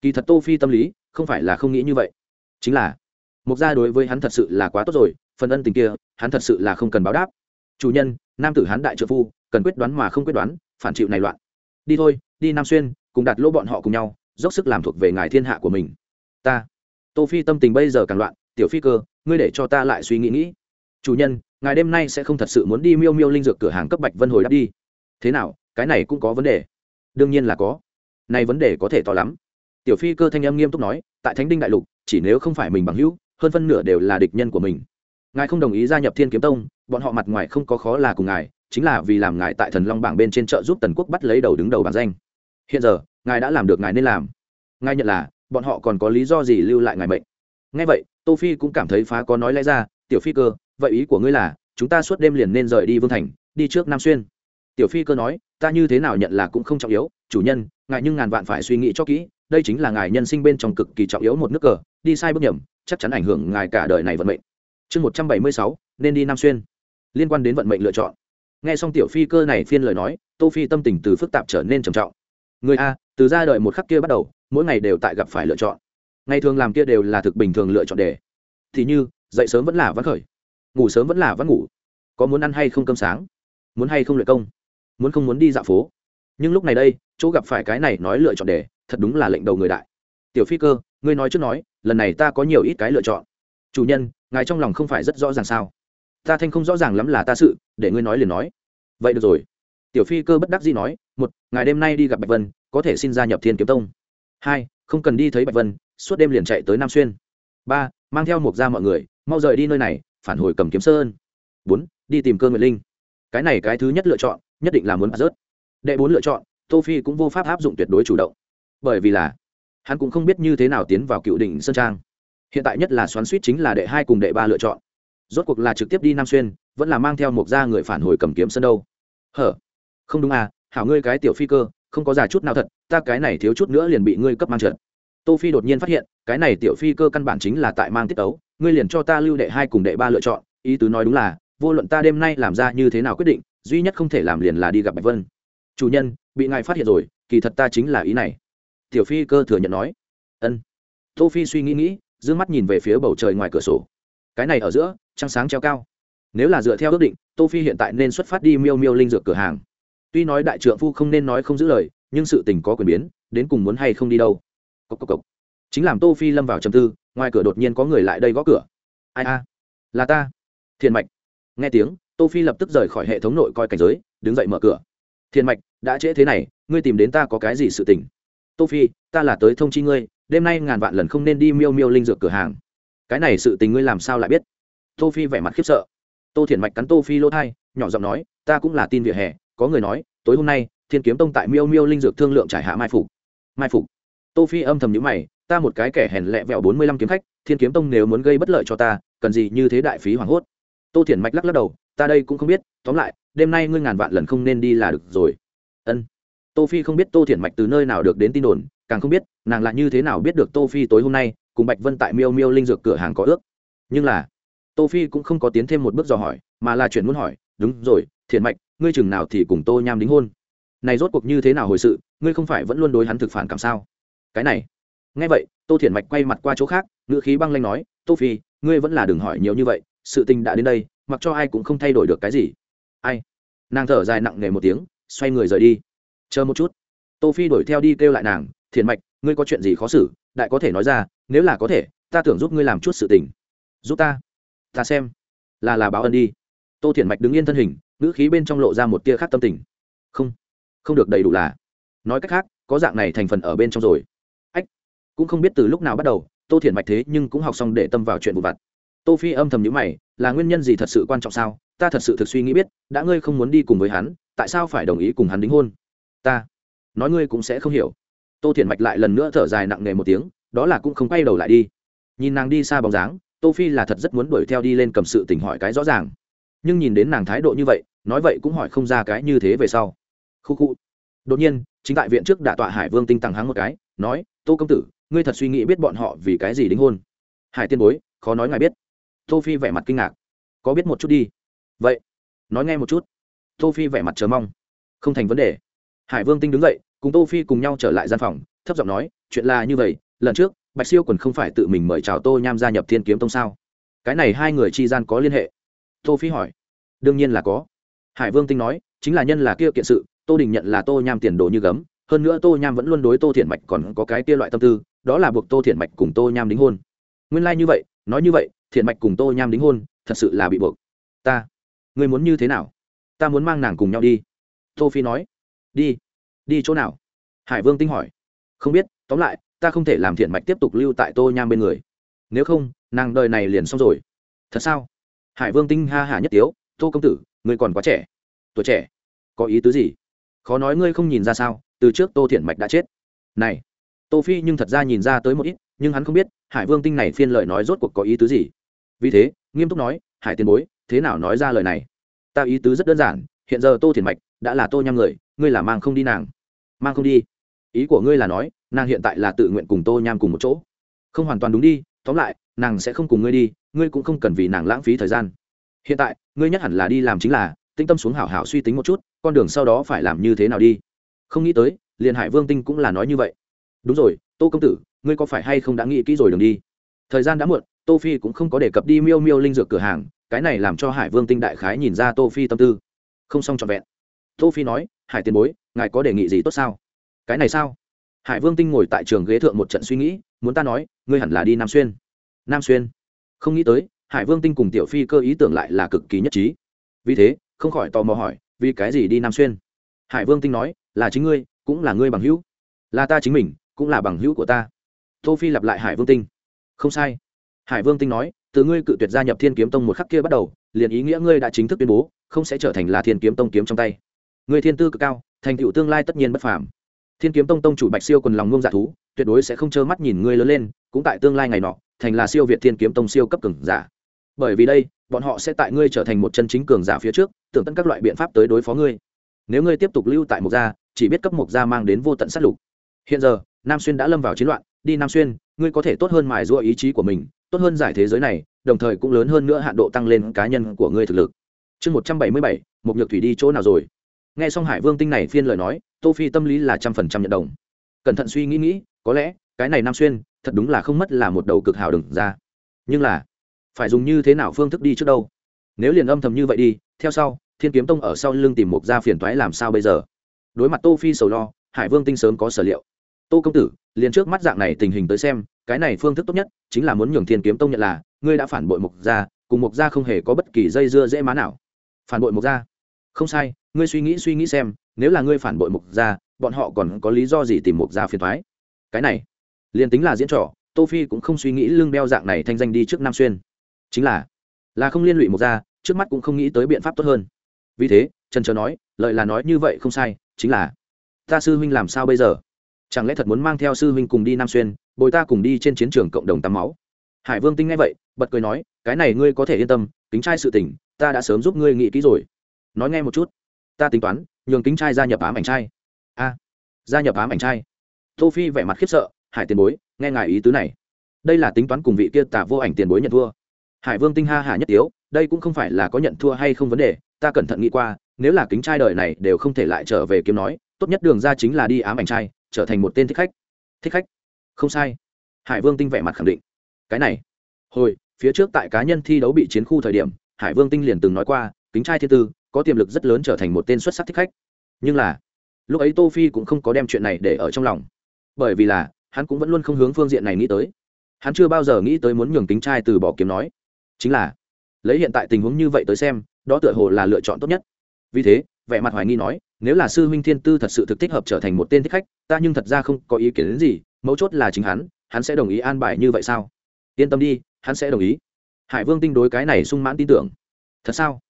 Kỳ thật tô phi tâm lý, không phải là không nghĩ như vậy. Chính là, mục gia đối với hắn thật sự là quá tốt rồi, phần ân tình kia, hắn thật sự là không cần báo đáp. Chủ nhân, nam tử hắn đại trợ phu, cần quyết đoán mà không quyết đoán, phản chịu này loạn. Đi thôi, đi nam xuyên, cùng đặt lỗ bọn họ cùng nhau, dốc sức làm thuộc về ngài thiên hạ của mình. Ta. Tô phi tâm tình bây giờ càng loạn tiểu phi cơ, ngươi để cho ta lại suy nghĩ nghĩ. Chủ nhân, ngài đêm nay sẽ không thật sự muốn đi miêu miêu linh dược cửa hàng cấp bạch vân hồi đáp đi. Thế nào, cái này cũng có vấn đề. Đương nhiên là có. Này vấn đề có thể to lắm. Tiểu phi cơ thanh âm nghiêm túc nói, tại thánh đinh đại lục, chỉ nếu không phải mình bằng hữu, hơn phân nửa đều là địch nhân của mình. Ngài không đồng ý gia nhập thiên kiếm tông, bọn họ mặt ngoài không có khó là cùng ngài, chính là vì làm ngài tại thần long bảng bên trên chợ giúp tần quốc bắt lấy đầu đứng đầu bảng danh. Hiện giờ, ngài đã làm được ngài nên làm. Ngài nhận là, bọn họ còn có lý do gì lưu lại ngài mệnh. Ngay vậy tô phi cũng cảm thấy phá có nói lẽ ra, tiểu phi cơ, vậy ý của ngươi là, chúng ta suốt đêm liền nên rời đi vương thành, đi trước nam xuyên. Tiểu phi cơ nói, ta như thế nào nhận là cũng không trọng yếu, chủ nhân, ngài nhưng ngàn vạn phải suy nghĩ cho kỹ, đây chính là ngài nhân sinh bên trong cực kỳ trọng yếu một nước cờ, đi sai bước nhầm, chắc chắn ảnh hưởng ngài cả đời này vận mệnh. Chương một trăm bảy mươi sáu, nên đi nam xuyên. Liên quan đến vận mệnh lựa chọn. Nghe xong tiểu phi cơ này phiên lời nói, tô phi tâm tình từ phức tạp trở nên trầm trọng. Người a, từ ra đời một khắc kia bắt đầu, mỗi ngày đều tại gặp phải lựa chọn ngày thường làm kia đều là thực bình thường lựa chọn đề thì như, dậy sớm vẫn là văn khởi. Ngủ sớm vẫn là văn ngủ. Có muốn ăn hay không cơm sáng? Muốn hay không luyện công? Muốn không muốn đi dạo phố? Nhưng lúc này đây, chỗ gặp phải cái này nói lựa chọn đề thật đúng là lệnh đầu người đại. Tiểu phi cơ, ngươi nói trước nói, lần này ta có nhiều ít cái lựa chọn. Chủ nhân, ngài trong lòng không phải rất rõ ràng sao? Ta thanh không rõ ràng lắm là ta sự, để ngươi nói liền nói. Vậy được rồi. Tiểu phi cơ bất đắc dĩ nói, một ngày đêm nay đi gặp bạch vân, có thể xin gia nhập thiên kiếm tông. Hai, không cần đi thấy bạch vân suốt đêm liền chạy tới nam xuyên. Ba, mang theo một gia mọi người, mau rời đi nơi này, phản hồi cầm kiếm sơn bốn, đi tìm cơ nguyện linh. Cái này cái thứ nhất lựa chọn, nhất định là muốn bắt rớt. Đệ bốn lựa chọn, tô phi cũng vô pháp áp dụng tuyệt đối chủ động. Bởi vì là, hắn cũng không biết như thế nào tiến vào cựu đỉnh sơn trang. Hiện tại nhất là xoắn suýt chính là đệ hai cùng đệ ba lựa chọn. Rốt cuộc là trực tiếp đi nam xuyên, vẫn là mang theo một gia người phản hồi cầm kiếm sân đâu? Hở? Không đúng à hảo ngươi cái tiểu phi cơ, không có già chút nào thật, ta cái này thiếu chút nữa liền bị ngươi cấp mang trượt tô phi đột nhiên phát hiện, cái này tiểu phi cơ căn bản chính là tại mang tiết tấu, ngươi liền cho ta lưu đệ hai cùng đệ ba lựa chọn, ý tứ nói đúng là, vô luận ta đêm nay làm ra như thế nào quyết định, duy nhất không thể làm liền là đi gặp bạch vân. Chủ nhân, bị ngài phát hiện rồi, kỳ thật ta chính là ý này. Tiểu phi cơ thừa nhận nói. Ân. Tô phi suy nghĩ nghĩ d mắt nhìn về phía bầu trời ngoài cửa sổ. Cái này ở giữa, trăng sáng treo cao. Nếu là dựa theo ước định, tô phi hiện tại nên xuất phát đi miêu miêu linh dược cửa hàng. Tuy nói đại trượng phu không nên nói không giữ lời, nhưng sự tình có quyền biến, đến cùng muốn hay không đi đâu cốc cốc cốc. chính làm tô phi lâm vào trầm tư, ngoài cửa đột nhiên có người lại đây gõ cửa. Ai a? Là ta. Thiền mạch. Nghe tiếng, tô phi lập tức rời khỏi hệ thống nội coi cảnh giới, đứng dậy mở cửa. Thiền mạch, đã trễ thế này, ngươi tìm đến ta có cái gì sự tình? Tô phi, ta là tới thông chi ngươi, đêm nay ngàn vạn lần không nên đi miêu miêu linh dược cửa hàng. Cái này sự tình ngươi làm sao lại biết? Tô phi vẻ mặt khiếp sợ. Tô thiền mạch cắn tô phi lỗ thai, nhỏ giọng nói, ta cũng là tin vỉa hè, có người nói, tối hôm nay, thiên kiếm tông tại miêu miêu linh dược thương lượng trải hạ mai phục. Mai phục tô phi âm thầm nhíu mày, ta một cái kẻ hèn lẹ vẹo bốn mươi lăm kiếm khách, thiên kiếm tông nếu muốn gây bất lợi cho ta, cần gì như thế đại phí hoảng hốt? Tô Thiển mạch lắc lắc đầu, ta đây cũng không biết, tóm lại, đêm nay ngươi ngàn vạn lần không nên đi là được rồi. Ân. Tô phi không biết tô Thiển mạch từ nơi nào được đến tin đồn, càng không biết, nàng là như thế nào biết được tô phi tối hôm nay, cùng bạch vân tại miêu miêu linh dược cửa hàng có ước. Nhưng là, tô phi cũng không có tiến thêm một bước dò hỏi, mà là chuyển muốn hỏi, đúng rồi, Thiển mạch, ngươi chừng nào thì cùng tô nham đính hôn? Này rốt cuộc như thế nào hồi sự, ngươi không phải vẫn luôn đối hắn thực phản cảm sao? Cái này. Nghe vậy, tô thiển mạch quay mặt qua chỗ khác, ngữ khí băng lanh nói, tô phi, ngươi vẫn là đừng hỏi nhiều như vậy, sự tình đã đến đây, mặc cho ai cũng không thay đổi được cái gì. Ai? Nàng thở dài nặng nề một tiếng, xoay người rời đi. Chờ một chút. Tô phi đuổi theo đi kêu lại nàng thiền mạch, ngươi có chuyện gì khó xử, đại có thể nói ra, nếu là có thể, ta tưởng giúp ngươi làm chút sự tình. Giúp ta? Ta xem. Là là báo ân đi. Tô thiền mạch đứng yên thân hình, ngữ khí bên trong lộ ra một tia khác tâm tình. Không không được, đầy đủ là. Nói cách khác, có dạng này thành phần ở bên trong rồi cũng không biết từ lúc nào bắt đầu, tô thiền mạch thế nhưng cũng học xong để tâm vào chuyện vụ vặt. Tô phi âm thầm nhíu mày, là nguyên nhân gì thật sự quan trọng sao? Ta thật sự thực suy nghĩ biết, đã ngươi không muốn đi cùng với hắn, tại sao phải đồng ý cùng hắn đính hôn? Ta nói ngươi cũng sẽ không hiểu. Tô thiển mạch lại lần nữa thở dài nặng nề một tiếng, đó là cũng không quay đầu lại đi. Nhìn nàng đi xa bóng dáng, tô phi là thật rất muốn đuổi theo đi lên cầm sự tình hỏi cái rõ ràng. Nhưng nhìn đến nàng thái độ như vậy, nói vậy cũng hỏi không ra cái như thế về sau. Khu khu. Đột nhiên, chính tại viện trước đả tọa hải vương tinh tăng hắng một cái, nói, tô công tử ngươi thật suy nghĩ biết bọn họ vì cái gì đính hôn? Hải tiên bối, khó nói ngài biết. Tô phi vẻ mặt kinh ngạc. Có biết một chút đi. Vậy, nói nghe một chút. Tô phi vẻ mặt chờ mong. Không thành vấn đề. Hải vương tinh đứng dậy, cùng tô phi cùng nhau trở lại gian phòng, thấp giọng nói, chuyện là như vậy, lần trước, bạch siêu quần không phải tự mình mời chào tô nham gia nhập thiên kiếm tông sao? Cái này hai người chi gian có liên hệ? Tô phi hỏi. Đương nhiên là có. Hải vương tinh nói, chính là nhân là kia kiện sự, tô đình nhận là tô nham tiền đồ như gấm, hơn nữa tô nham vẫn luôn đối tô thiện mạch còn có cái kia loại tâm tư đó là buộc tô thiện mạch cùng tô nham đính hôn. Nguyên lai như vậy, nói như vậy thiện mạch cùng tô nham đính hôn, thật sự là bị buộc. Ta người muốn như thế nào? Ta muốn mang nàng cùng nhau đi. Tô phi nói, đi đi chỗ nào? Hải vương tinh hỏi. Không biết, tóm lại, ta không thể làm thiện mạch tiếp tục lưu tại tô nham bên người. Nếu không, nàng đời này liền xong rồi. Thật sao? Hải vương tinh ha hả nhất tiếu, tô công tử, ngươi còn quá trẻ. Tuổi trẻ, có ý tứ gì? Khó nói ngươi không nhìn ra sao, từ trước tô thiện mạch đã chết. Này tô phi nhưng thật ra nhìn ra tới một ít, nhưng hắn không biết, hải vương tinh này phiên lời nói rốt cuộc có ý tứ gì. Vì thế, nghiêm túc nói, hải tiền bối, thế nào nói ra lời này? Ta ý tứ rất đơn giản, hiện giờ tô thiền mạch đã là tô nhăm người, ngươi là mang không đi nàng. Mang không đi? Ý của ngươi là nói, nàng hiện tại là tự nguyện cùng tô nham cùng một chỗ. Không hoàn toàn đúng đi, tóm lại, nàng sẽ không cùng ngươi đi, ngươi cũng không cần vì nàng lãng phí thời gian. Hiện tại, ngươi nhất hẳn là đi làm chính là tinh tâm xuống hảo hảo suy tính một chút, con đường sau đó phải làm như thế nào đi? Không nghĩ tới, liền hải vương tinh cũng là nói như vậy đúng rồi, tô công tử, ngươi có phải hay không đã nghĩ kỹ rồi đường đi? Thời gian đã muộn, tô phi cũng không có đề cập đi miêu miêu linh dược cửa hàng, cái này làm cho hải vương tinh đại khái nhìn ra tô phi tâm tư. Không xong trọn vẹn. Tô phi nói, hải tiền bối, ngài có đề nghị gì tốt sao? Cái này sao? Hải vương tinh ngồi tại trường ghế thượng một trận suy nghĩ, muốn ta nói, ngươi hẳn là đi nam xuyên. Nam xuyên? Không nghĩ tới, hải vương tinh cùng tiểu phi cơ ý tưởng lại là cực kỳ nhất trí. Vì thế, không khỏi tò mò hỏi, vì cái gì đi nam xuyên? Hải vương tinh nói, là chính ngươi, cũng là ngươi bằng hữu. Là ta chính mình cũng là bằng hữu của ta. Tô phi lặp lại hải vương tinh. Không sai. Hải vương tinh nói, từ ngươi cự tuyệt gia nhập thiên kiếm tông một khắc kia bắt đầu, liền ý nghĩa ngươi đã chính thức tuyên bố, không sẽ trở thành là thiên kiếm tông kiếm trong tay. Người thiên tư cực cao, thành tựu tương lai tất nhiên bất phàm. Thiên kiếm tông tông chủ bạch siêu quần lòng ngông dạ thú, tuyệt đối sẽ không trơ mắt nhìn ngươi lớn lên, cũng tại tương lai ngày nọ, thành là siêu việt thiên kiếm tông siêu cấp cường giả. Bởi vì đây, bọn họ sẽ tại ngươi trở thành một chân chính cường giả phía trước, tưởng tận các loại biện pháp tới đối phó ngươi. Nếu ngươi tiếp tục lưu tại mục gia, chỉ biết cấp mục gia mang đến vô tận sát lục. Hiện giờ nam xuyên đã lâm vào chiến loạn, đi nam xuyên, ngươi có thể tốt hơn mài giũa ý chí của mình, tốt hơn giải thế giới này, đồng thời cũng lớn hơn nữa hạn độ tăng lên cá nhân của ngươi thực lực. Chương một trăm bảy mươi bảy một nhược thủy đi chỗ nào rồi? Nghe xong hải vương tinh này phiên lời nói, tô phi tâm lý là trăm phần trăm nhận đồng. Cẩn thận suy nghĩ nghĩ, có lẽ, cái này nam xuyên, thật đúng là không mất là một đầu cực hào đừng ra. Nhưng là, phải dùng như thế nào phương thức đi trước đâu? Nếu liền âm thầm như vậy đi, theo sau, thiên kiếm tông ở sau lưng tìm một gia phiền toái làm sao bây giờ? Đối mặt tô phi sầu lo, hải vương tinh sớm có sở liệu tô công tử, liền trước mắt dạng này tình hình tới xem, cái này phương thức tốt nhất chính là muốn nhường thiên kiếm tông nhận là, ngươi đã phản bội mục gia, cùng mục gia không hề có bất kỳ dây dưa dễ má nào. Phản bội mục gia? Không sai, ngươi suy nghĩ suy nghĩ xem, nếu là ngươi phản bội mục gia, bọn họ còn có lý do gì tìm mục gia phiền thoái cái này, liền tính là diễn trò, tô phi cũng không suy nghĩ lưng đeo dạng này thanh danh đi trước nam xuyên. Chính là là không liên lụy mục gia, trước mắt cũng không nghĩ tới biện pháp tốt hơn. Vì thế, trần trờ nói lợi là nói như vậy không sai, chính là, ta sư huynh làm sao bây giờ? Chẳng lẽ thật muốn mang theo sư huynh cùng đi nam xuyên, bồi ta cùng đi trên chiến trường cộng đồng tắm máu? Hải vương tinh nghe vậy, bật cười nói, cái này ngươi có thể yên tâm, kính trai sự tình, ta đã sớm giúp ngươi nghĩ kỹ rồi. Nói nghe một chút. Ta tính toán, nhường kính trai gia nhập ám ảnh trai. A, gia nhập ám ảnh trai. Tô phi vẻ mặt khiếp sợ, hải tiền bối, nghe ngài ý tứ này. Đây là tính toán cùng vị kia tả vô ảnh tiền bối nhận thua. Hải vương tinh ha hả nhất tiếu, đây cũng không phải là có nhận thua hay không vấn đề, ta cẩn thận nghĩ qua, nếu là kính trai đời này đều không thể lại trở về kiếm nói, tốt nhất đường ra chính là đi ám ảnh trai trở thành một tên thích khách. Thích khách? Không sai. Hải vương tinh vẻ mặt khẳng định. Cái này. Hồi, phía trước tại cá nhân thi đấu bị chiến khu thời điểm, hải vương tinh liền từng nói qua, kính trai thiên tư, có tiềm lực rất lớn trở thành một tên xuất sắc thích khách. Nhưng là, lúc ấy tô phi cũng không có đem chuyện này để ở trong lòng. Bởi vì là, hắn cũng vẫn luôn không hướng phương diện này nghĩ tới. Hắn chưa bao giờ nghĩ tới muốn nhường kính trai từ bỏ kiếm nói. Chính là, lấy hiện tại tình huống như vậy tới xem, đó tựa hồ là lựa chọn tốt nhất. Vì thế, vẻ mặt hoài nghi nói nếu là sư huynh thiên tư thật sự thực thích hợp trở thành một tên thích khách, ta nhưng thật ra không có ý kiến đến gì, mấu chốt là chính hắn hắn sẽ đồng ý an bài như vậy sao? Yên tâm đi, hắn sẽ đồng ý. Hải vương tinh đối cái này sung mãn tin tưởng. Thật sao?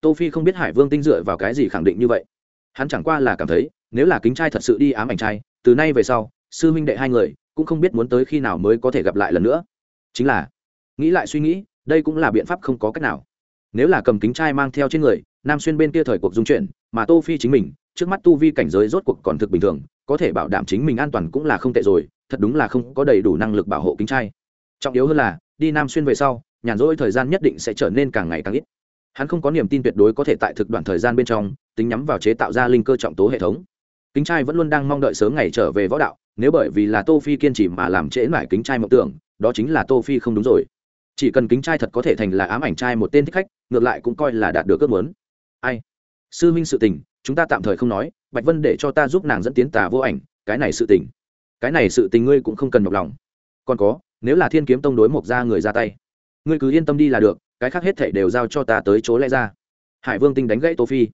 Tô phi không biết hải vương tinh dựa vào cái gì khẳng định như vậy. Hắn chẳng qua là cảm thấy, nếu là kính trai thật sự đi ám ảnh trai, từ nay về sau, sư huynh đệ hai người cũng không biết muốn tới khi nào mới có thể gặp lại lần nữa. Chính là, nghĩ lại suy nghĩ, đây cũng là biện pháp không có cách nào. Nếu là cầm kính trai mang theo trên người nam xuyên bên kia thời cuộc dung chuyển, mà tô phi chính mình, trước mắt tu vi cảnh giới rốt cuộc còn thực bình thường, có thể bảo đảm chính mình an toàn cũng là không tệ rồi, thật đúng là không có đầy đủ năng lực bảo hộ kính trai. Trọng yếu hơn là, đi nam xuyên về sau, nhàn rỗi thời gian nhất định sẽ trở nên càng ngày càng ít. Hắn không có niềm tin tuyệt đối có thể tại thực đoạn thời gian bên trong, tính nhắm vào chế tạo ra linh cơ trọng tố hệ thống. Kính trai vẫn luôn đang mong đợi sớm ngày trở về võ đạo, nếu bởi vì là tô phi kiên trì mà làm trễ mải kính trai mộng tưởng, đó chính là tô phi không đúng rồi. Chỉ cần kính trai thật có thể thành là ám ảnh trai một tên thích khách, ngược lại cũng coi là đạt được ước muốn ai? Sư minh sự tình, chúng ta tạm thời không nói, bạch vân để cho ta giúp nàng dẫn tiến tà vô ảnh, cái này sự tình. Cái này sự tình ngươi cũng không cần nhọc lòng. Còn có, nếu là thiên kiếm tông đối mộc ra người ra tay, ngươi cứ yên tâm đi là được, cái khác hết thể đều giao cho ta tới chỗ lẽ ra. Hải vương tinh đánh gãy tô phi.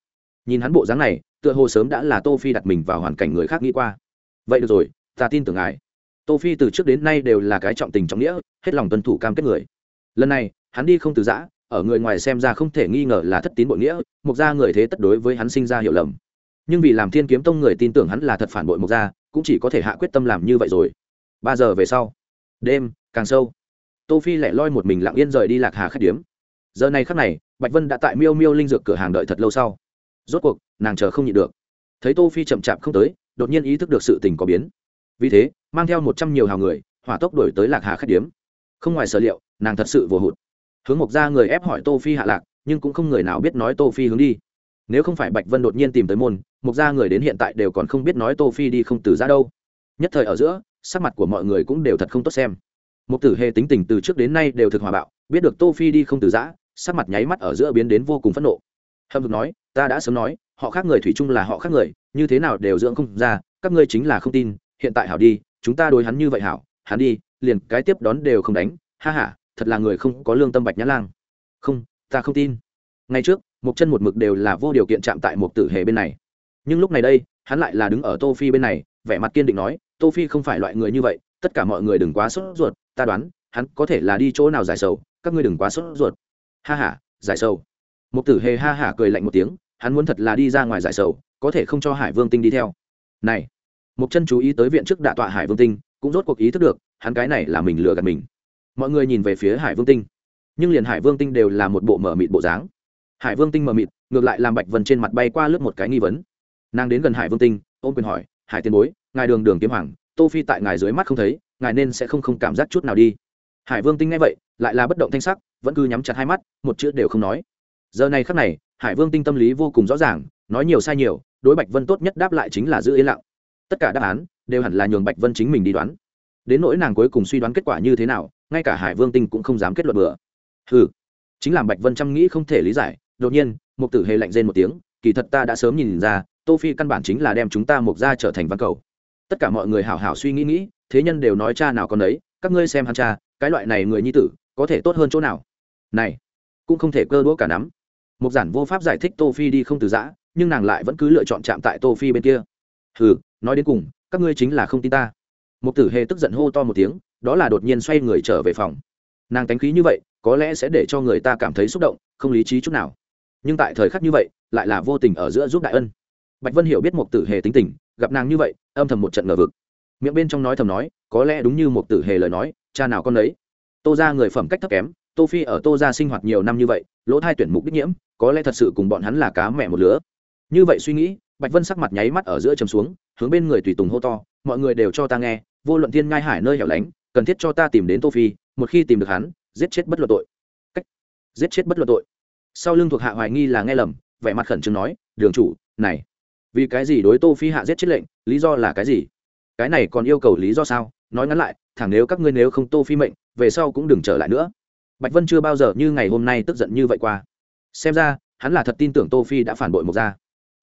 Nhìn hắn bộ dáng này, tựa hồ sớm đã là tô phi đặt mình vào hoàn cảnh người khác nghĩ qua. Vậy được rồi, ta tin tưởng ngài. Tô phi từ trước đến nay đều là cái trọng tình trọng nghĩa, hết lòng tuân thủ cam kết người. Lần này, hắn đi không từ giã ở người ngoài xem ra không thể nghi ngờ là thất tín bội nghĩa, mục gia người thế tất đối với hắn sinh ra hiểu lầm. Nhưng vì làm thiên kiếm tông người tin tưởng hắn là thật phản bội mục gia, cũng chỉ có thể hạ quyết tâm làm như vậy rồi. Ba giờ về sau, đêm, càng sâu. Tô phi lẻ loi một mình lặng yên rời đi lạc hà khách điếm. Giờ này khắc này, bạch vân đã tại miêu miêu linh dược cửa hàng đợi thật lâu sau. Rốt cuộc, nàng chờ không nhịn được. Thấy tô phi chậm chạp không tới, đột nhiên ý thức được sự tình có biến. Vì thế, mang theo một trăm nhiều hào người, hỏa tốc đuổi tới lạc hà khách điếm. Không ngoài sở liệu, nàng thật sự vô hụt hướng mộc ra người ép hỏi tô phi hạ lạc, nhưng cũng không người nào biết nói tô phi hướng đi. Nếu không phải bạch vân đột nhiên tìm tới môn, mộc ra người đến hiện tại đều còn không biết nói tô phi đi không từ ra đâu. Nhất thời ở giữa, sắc mặt của mọi người cũng đều thật không tốt xem. Mục tử hề tính tình từ trước đến nay đều thực hòa bạo, biết được tô phi đi không từ giã, sắc mặt nháy mắt ở giữa biến đến vô cùng phẫn nộ. Hâm thực nói, ta đã sớm nói, họ khác người thủy chung là họ khác người, như thế nào đều dưỡng không ra, các ngươi chính là không tin, hiện tại hảo đi, chúng ta đối hắn như vậy hảo, hắn đi, liền cái tiếp đón đều không đánh, ha ha thật là người không có lương tâm bạch nhã lang. Không, ta không tin. Ngay trước một chân một mực đều là vô điều kiện chạm tại một tử hề bên này. Nhưng lúc này đây, hắn lại là đứng ở tô phi bên này, vẻ mặt kiên định nói, tô phi không phải loại người như vậy, tất cả mọi người đừng quá sốt ruột, ta đoán, hắn có thể là đi chỗ nào giải sầu, các ngươi đừng quá sốt ruột. Ha ha, giải sầu. Một tử hề ha hả cười lạnh một tiếng, hắn muốn thật là đi ra ngoài giải sầu, có thể không cho hải vương tinh đi theo. Này. Một chân chú ý tới viện trước đạ tọa hải vương tinh, cũng rốt cuộc ý thức được, hắn cái này là mình lừa gạt mình mọi người nhìn về phía hải vương tinh. Nhưng liền hải vương tinh đều là một bộ mở mịt bộ dáng. Hải vương tinh mở mịt, ngược lại làm bạch vân trên mặt bay qua lướt một cái nghi vấn. Nàng đến gần hải vương tinh, ôm quyền hỏi, hải tiên bối, ngài đường đường kiếm hoàng, tô phi tại ngài dưới mắt không thấy, ngài nên sẽ không không cảm giác chút nào đi. Hải vương tinh nghe vậy, lại là bất động thanh sắc, vẫn cứ nhắm chặt hai mắt, một chữ đều không nói. Giờ này khắc này, hải vương tinh tâm lý vô cùng rõ ràng, nói nhiều sai nhiều, đối bạch vân tốt nhất đáp lại chính là giữ yên lặng. Tất cả đáp án đều hẳn là nhường bạch vân chính mình đi đoán đến nỗi nàng cuối cùng suy đoán kết quả như thế nào, ngay cả hải vương tinh cũng không dám kết luận bừa. Ừ chính làm bạch vân chăm nghĩ không thể lý giải, đột nhiên một tử hề lạnh rên một tiếng, kỳ thật ta đã sớm nhìn ra, tô phi căn bản chính là đem chúng ta mục ra trở thành văn cầu. Tất cả mọi người hào hào suy nghĩ nghĩ, thế nhân đều nói cha nào còn đấy các ngươi xem hắn cha, cái loại này người nhi tử, có thể tốt hơn chỗ nào? Này, cũng không thể cơ đũa cả nắm. Một giản vô pháp giải thích tô phi đi không từ giã, nhưng nàng lại vẫn cứ lựa chọn chạm tại tô phi bên kia. Hừ, nói đến cùng, các ngươi chính là không tin ta một tử hề tức giận hô to một tiếng, đó là đột nhiên xoay người trở về phòng. Nàng tánh khí như vậy, có lẽ sẽ để cho người ta cảm thấy xúc động, không lý trí chút nào. Nhưng tại thời khắc như vậy, lại là vô tình ở giữa giúp đại ân. Bạch vân hiểu biết một tử hề tính tình, gặp nàng như vậy, âm thầm một trận ngờ vực. Miệng bên trong nói thầm nói, có lẽ đúng như một tử hề lời nói, cha nào con đấy tô ra người phẩm cách thấp kém, tô phi ở tô ra sinh hoạt nhiều năm như vậy, lỗ thai tuyển mục đích nhiễm, có lẽ thật sự cùng bọn hắn là cá mẹ một lứa. Như vậy suy nghĩ, bạch vân sắc mặt nháy mắt ở giữa trầm xuống, hướng bên người tùy tùng hô to, mọi người đều cho ta nghe vô luận thiên ngai hải nơi hẻo lánh, cần thiết cho ta tìm đến tô phi, một khi tìm được hắn, giết chết bất luận tội. Cách. Giết chết bất luận tội. Sau lưng thuộc hạ hoài nghi là nghe lầm, vẻ mặt khẩn trương nói, đường chủ, này, vì cái gì đối tô phi hạ giết chết lệnh, lý do là cái gì? Cái này còn yêu cầu lý do sao? Nói ngắn lại, thẳng nếu các ngươi nếu không tô phi mệnh, về sau cũng đừng trở lại nữa. Bạch vân chưa bao giờ như ngày hôm nay tức giận như vậy qua. Xem ra, hắn là thật tin tưởng tô phi đã phản bội mộc gia.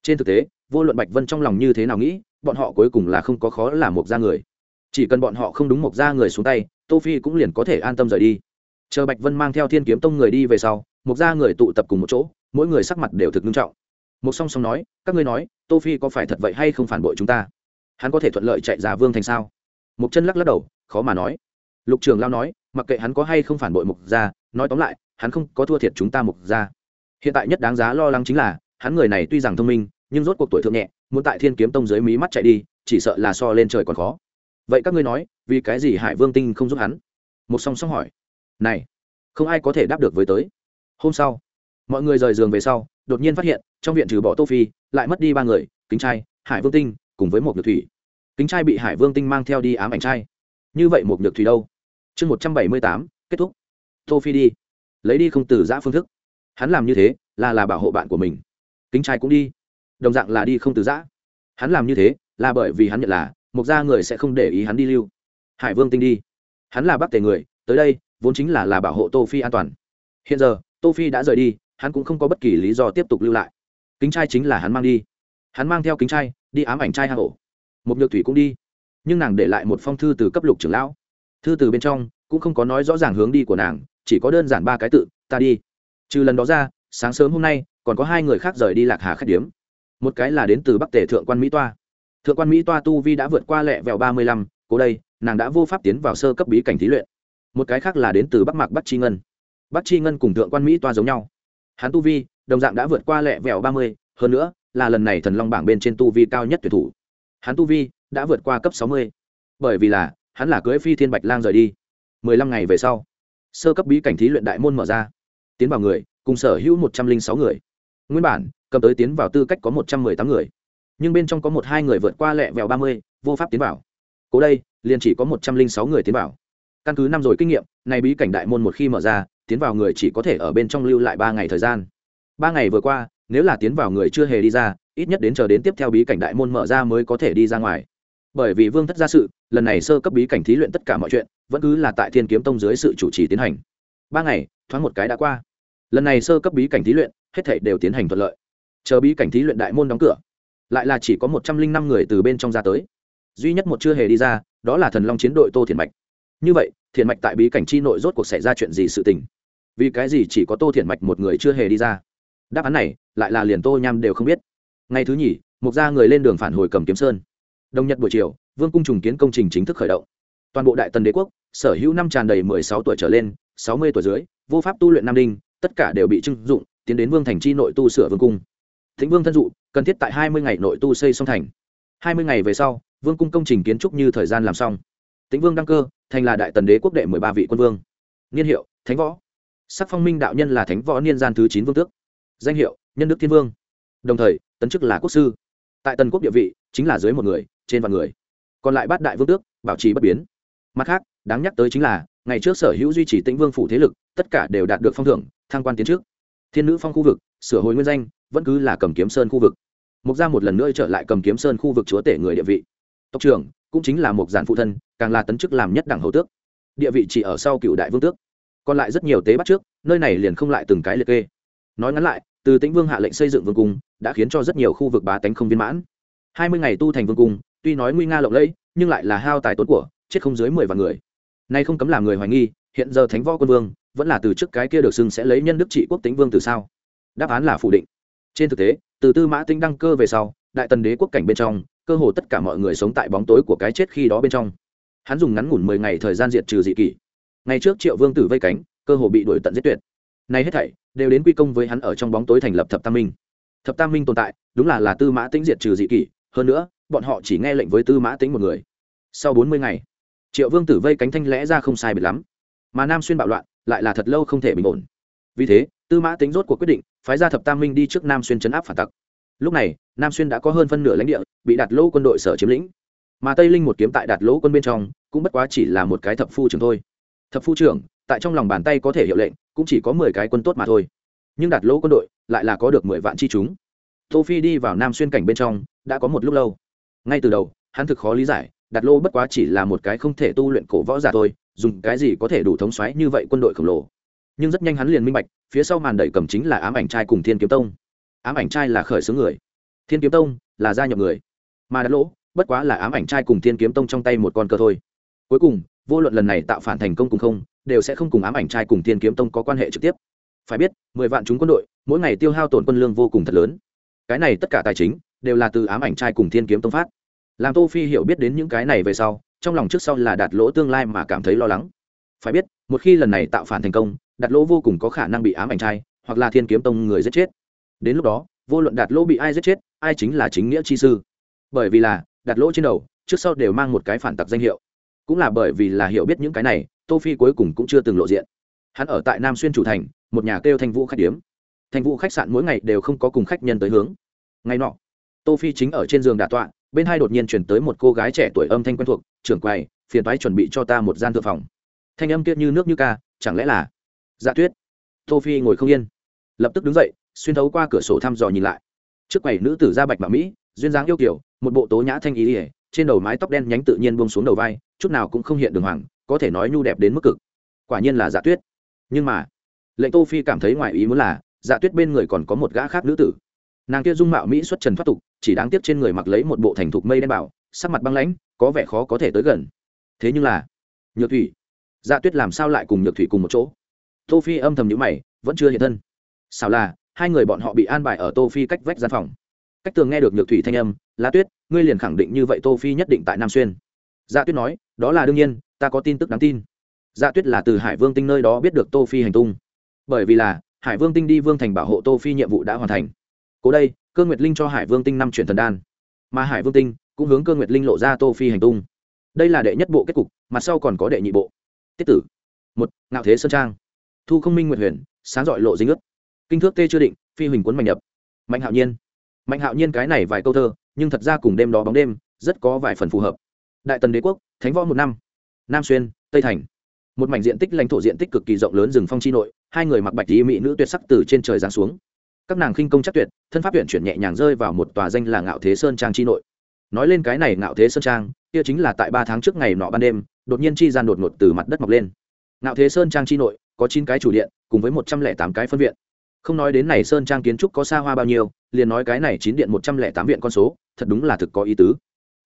Trên thực tế, vô luận bạch vân trong lòng như thế nào nghĩ, bọn họ cuối cùng là không có khó là mộc gia người chỉ cần bọn họ không đúng mộc gia người xuống tay, tô phi cũng liền có thể an tâm rời đi. Chờ bạch vân mang theo thiên kiếm tông người đi về sau mộc gia người tụ tập cùng một chỗ, mỗi người sắc mặt đều thực nghiêm trọng. Mộc song song nói, các ngươi nói, tô phi có phải thật vậy hay không phản bội chúng ta? Hắn có thể thuận lợi chạy ra vương thành sao? Mộc chân lắc lắc đầu, khó mà nói. Lục trường lao nói, mặc kệ hắn có hay không phản bội mục gia, nói tóm lại, hắn không có thua thiệt chúng ta mục gia. Hiện tại nhất đáng giá lo lắng chính là, hắn người này tuy rằng thông minh, nhưng rốt cuộc tuổi thượng nhẹ, muốn tại thiên kiếm tông dưới mí mắt chạy đi, chỉ sợ là so lên trời còn khó vậy các ngươi nói, vì cái gì hải vương tinh không giúp hắn? Một song song hỏi. Này, không ai có thể đáp được với tới. Hôm sau, mọi người rời giường về sau, đột nhiên phát hiện, trong viện trừ bỏ tô phi, lại mất đi ba người, kính trai, hải vương tinh, cùng với một nhược thủy. Kính trai bị hải vương tinh mang theo đi ám ảnh trai. Như vậy một nhược thủy đâu? Chương một trăm bảy mươi tám, kết thúc. Tô phi đi. Lấy đi không từ giã phương thức. Hắn làm như thế, là là bảo hộ bạn của mình. Kính trai cũng đi. Đồng dạng là đi không từ giã. Hắn làm như thế, là bởi vì hắn nhận là một gia người sẽ không để ý hắn đi lưu. Hải vương tinh đi. Hắn là bắc tề người, tới đây, vốn chính là là bảo hộ tô phi an toàn. Hiện giờ, tô phi đã rời đi, hắn cũng không có bất kỳ lý do tiếp tục lưu lại. Kính trai chính là hắn mang đi. Hắn mang theo kính trai, đi ám ảnh trai hạ hổ một nhược thủy cũng đi, nhưng nàng để lại một phong thư từ cấp lục trưởng lão. Thư từ bên trong cũng không có nói rõ ràng hướng đi của nàng, chỉ có đơn giản ba cái tự, ta đi. Trừ lần đó ra, sáng sớm hôm nay, còn có hai người khác rời đi lạc hà khách điếm. Một cái là đến từ bắc tề thượng quan mỹ toa thượng quan mỹ toa tu vi đã vượt qua lẹ vẹo ba mươi lăm, cố đây, nàng đã vô pháp tiến vào sơ cấp bí cảnh thí luyện. Một cái khác là đến từ bắc mạc bắc chi ngân. Bắc chi ngân cùng thượng quan mỹ toa giống nhau. Hắn tu vi, đồng dạng đã vượt qua lẹ vẹo ba mươi, hơn nữa, là lần này thần long bảng bên trên tu vi cao nhất tuyển thủ. Hắn tu vi đã vượt qua cấp sáu mươi, bởi vì là, hắn là cưới phi thiên bạch lang rời đi. mười lăm ngày về sau, sơ cấp bí cảnh thí luyện đại môn mở ra. Tiến vào người, cùng sở hữu một trăm linh sáu người. Nguyên bản, cầm tới tiến vào tư cách có một trăm mười tám người nhưng bên trong có một hai người vượt qua lẹ vẹo ba mươi, vô pháp tiến vào. Cố đây, liền chỉ có một trăm linh sáu người tiến vào. Căn cứ năm rồi kinh nghiệm, này bí cảnh đại môn một khi mở ra, tiến vào người chỉ có thể ở bên trong lưu lại ba ngày thời gian. Ba ngày vừa qua, nếu là tiến vào người chưa hề đi ra, ít nhất đến chờ đến tiếp theo bí cảnh đại môn mở ra mới có thể đi ra ngoài. Bởi vì vương thất gia sự, lần này sơ cấp bí cảnh thí luyện tất cả mọi chuyện, vẫn cứ là tại thiên kiếm tông dưới sự chủ trì tiến hành. Ba ngày, thoáng một cái đã qua. Lần này sơ cấp bí cảnh thí luyện, hết thể đều tiến hành thuận lợi. Chờ bí cảnh thí luyện đại môn đóng cửa lại là chỉ có một trăm linh năm người từ bên trong ra tới. Duy nhất một chưa hề đi ra, đó là thần long chiến đội tô thiền mạch. Như vậy thiền mạch tại bí cảnh chi nội rốt cuộc xảy ra chuyện gì sự tình? Vì cái gì chỉ có tô thiền mạch một người chưa hề đi ra? Đáp án này, lại là liền tô nham đều không biết. Ngày thứ nhì mục ra người lên đường phản hồi cầm kiếm sơn. Đồng nhật buổi chiều, vương cung trùng kiến công trình chính thức khởi động. Toàn bộ đại tần đế quốc, sở hữu năm tràn đầy mười sáu tuổi trở lên, sáu mươi tuổi dưới, vô pháp tu luyện nam đinh, tất cả đều bị trưng dụng, tiến đến vương thành chi nội tu sửa vương cung. Thịnh vương thân dụ cần thiết tại hai mươi ngày nội tu xây xong thành. Hai mươi ngày về sau, vương cung công trình kiến trúc như thời gian làm xong. Tĩnh vương đăng cơ, thành là đại tần đế quốc đệ mười ba vị quân vương. Niên hiệu, thánh võ. Sắc phong minh đạo nhân là thánh võ niên gian thứ chín vương tước. Danh hiệu, nhân đức thiên vương. Đồng thời, tấn chức là quốc sư. Tại tần quốc địa vị, chính là dưới một người, trên vạn người. Còn lại bát đại vương tước, bảo trì bất biến. Mặt khác, đáng nhắc tới chính là, ngày trước sở hữu duy trì tĩnh vương phủ thế lực, tất cả đều đạt được phong thưởng, thăng quan tiến trước. Thiên nữ phong khu vực, sửa hồi nguyên danh, vẫn cứ là cầm kiếm sơn khu vực mục gia một lần nữa trở lại cầm kiếm sơn khu vực chúa tể người địa vị. Tộc trưởng, cũng chính là một giản phụ thân, càng là tấn chức làm nhất đẳng hầu tước. Địa vị chỉ ở sau cựu đại vương tước. Còn lại rất nhiều tế bắt trước, nơi này liền không lại từng cái liệt kê. Nói ngắn lại, từ tĩnh vương hạ lệnh xây dựng vương cung, đã khiến cho rất nhiều khu vực bá tánh không viên mãn. Hai mươi ngày tu thành vương cung, tuy nói nguy nga lộng lẫy, nhưng lại là hao tài tốn của, chết không dưới mười vạn người. Nay không cấm làm người hoài nghi, hiện giờ thánh võ quân vương, vẫn là từ trước cái kia được xưng sẽ lấy nhân đức trị quốc tính vương từ sao đáp án là phủ định. Trên thực tế từ tư mã tinh đăng cơ về sau, đại tần đế quốc cảnh bên trong, cơ hồ tất cả mọi người sống tại bóng tối của cái chết khi đó bên trong. Hắn dùng ngắn ngủn mười ngày thời gian diệt trừ dị kỷ. Ngày trước triệu vương tử vây cánh, cơ hồ bị đuổi tận giết tuyệt. Nay hết thảy đều đến quy công với hắn ở trong bóng tối thành lập thập tam minh. Thập tam minh tồn tại, đúng là là tư mã tĩnh diệt trừ dị kỷ, hơn nữa, bọn họ chỉ nghe lệnh với tư mã tĩnh một người. Sau bốn mươi ngày, triệu vương tử vây cánh thanh lẽ ra không sai biệt lắm. Mà nam xuyên bạo loạn, lại là thật lâu không thể bình ổn. Vì thế tư mã tính rốt cuộc quyết định, phái ra thập tam minh đi trước nam xuyên chấn áp phản tặc. Lúc này, nam xuyên đã có hơn phân nửa lãnh địa, bị đạt lỗ quân đội sở chiếm lĩnh. Mà tây linh một kiếm tại đạt lỗ quân bên trong, cũng bất quá chỉ là một cái thập phu trưởng thôi. Thập phu trưởng, tại trong lòng bàn tay có thể hiệu lệnh, cũng chỉ có mười cái quân tốt mà thôi. Nhưng đạt lỗ quân đội lại là có được mười vạn chi chúng. Tô phi đi vào nam xuyên cảnh bên trong, đã có một lúc lâu. Ngay từ đầu, hắn thực khó lý giải, đạt lỗ bất quá chỉ là một cái không thể tu luyện cổ võ giả thôi, dùng cái gì có thể đủ thống xoáy như vậy quân đội khổng lồ nhưng rất nhanh hắn liền minh bạch, phía sau màn đẩy cầm chính là ám ảnh trai cùng thiên kiếm tông. Ám ảnh trai là khởi xướng người. Thiên kiếm tông là gia nhập người. Mà đã lỗ, bất quá là ám ảnh trai cùng thiên kiếm tông trong tay một con cờ thôi. Cuối cùng, vô luận lần này tạo phản thành công cùng không, đều sẽ không cùng ám ảnh trai cùng thiên kiếm tông có quan hệ trực tiếp. Phải biết, mười vạn chúng quân đội, mỗi ngày tiêu hao tổn quân lương vô cùng thật lớn. Cái này tất cả tài chính, đều là từ ám ảnh trai cùng thiên kiếm tông phát. Làm tô phi hiểu biết đến những cái này về sau, trong lòng trước sau là đạt lỗ tương lai mà cảm thấy lo lắng. Phải biết, một khi lần này tạo phản thành công đạt lỗ vô cùng có khả năng bị ám ảnh trai, hoặc là thiên kiếm tông người giết chết. Đến lúc đó, vô luận đạt lỗ bị ai giết chết, ai chính là chính nghĩa chi sư. Bởi vì là, đạt lỗ trên đầu, trước sau đều mang một cái phản tặc danh hiệu. Cũng là bởi vì là hiểu biết những cái này, tô phi cuối cùng cũng chưa từng lộ diện. Hắn ở tại nam xuyên chủ thành, một nhà kêu thanh vũ khách điếm. Thanh vũ khách sạn mỗi ngày đều không có cùng khách nhân tới hướng. Ngày nọ, tô phi chính ở trên giường đà tọa, bên hai đột nhiên chuyển tới một cô gái trẻ tuổi âm thanh quen thuộc, trưởng quầy, phiền toái chuẩn bị cho ta một gian thượng phòng. Thanh âm kia như nước như ca, chẳng lẽ là dạ tuyết. Tô phi ngồi không yên. Lập tức đứng dậy xuyên thấu qua cửa sổ thăm dò nhìn lại. Trước quầy nữ tử da bạch bà mỹ duyên dáng yêu kiều, một bộ tố nhã thanh ý ỉa trên đầu mái tóc đen nhánh tự nhiên buông xuống đầu vai chút nào cũng không hiện đường hoàng có thể nói nhu đẹp đến mức cực. Quả nhiên là dạ tuyết. Nhưng mà lệnh tô phi cảm thấy ngoài ý muốn là dạ tuyết bên người còn có một gã khác nữ tử. Nàng kia dung mạo mỹ xuất trần thoát tục chỉ đáng tiếc trên người mặc lấy một bộ thành thục mây đen bảo sắc mặt băng lãnh có vẻ khó có thể tới gần. Thế nhưng là nhược thủy. Dạ tuyết làm sao lại cùng nhược thủy cùng một chỗ? Tô phi âm thầm nhíu mày, vẫn chưa hiện thân. Sao là, hai người bọn họ bị an bài ở tô phi cách vách gian phòng. Cách tường nghe được nhược thủy thanh âm, lá tuyết, ngươi liền khẳng định như vậy tô phi nhất định tại nam xuyên. Dạ tuyết nói, đó là đương nhiên, ta có tin tức đáng tin. Dạ tuyết là từ hải vương tinh nơi đó biết được tô phi hành tung. Bởi vì là, hải vương tinh đi vương thành bảo hộ tô phi nhiệm vụ đã hoàn thành. Cố đây, cơ nguyệt linh cho hải vương tinh năm chuyển thần đan. Mà hải vương tinh cũng hướng cơ nguyệt linh lộ ra tô phi hành tung. Đây là đệ nhất bộ kết cục, mặt sau còn có đệ nhị bộ. Tiết tử. Một, ngạo thế sơn trang thu không minh nguyệt huyền, sáng dọi lộ dính ướt. Kinh thước tê chưa định, phi huỳnh cuốn mạnh nhập. Mạnh hạo nhiên. Mạnh hạo nhiên cái này vài câu thơ, nhưng thật ra cùng đêm đó bóng đêm, rất có vài phần phù hợp. Đại tần đế quốc, thánh võ một năm. Nam xuyên, tây thành. Một mảnh diện tích lãnh thổ diện tích cực kỳ rộng lớn rừng phong chi nội, hai người mặc bạch tí mỹ nữ tuyệt sắc từ trên trời giáng xuống. Các nàng khinh công chắc tuyệt, thân pháp huyện chuyển nhẹ nhàng rơi vào một tòa danh là ngạo thế sơn trang chi nội. Nói lên cái này ngạo thế sơn trang, kia chính là tại ba tháng trước ngày nọ ban đêm, đột nhiên chi gian đột ngột từ mặt đất mọc lên. Ngạo thế sơn trang chi nội có chín cái chủ điện, cùng với một trăm lẻ tám cái phân viện. Không nói đến này sơn trang kiến trúc có xa hoa bao nhiêu, liền nói cái này chín điện một trăm lẻ tám viện con số, thật đúng là thực có ý tứ.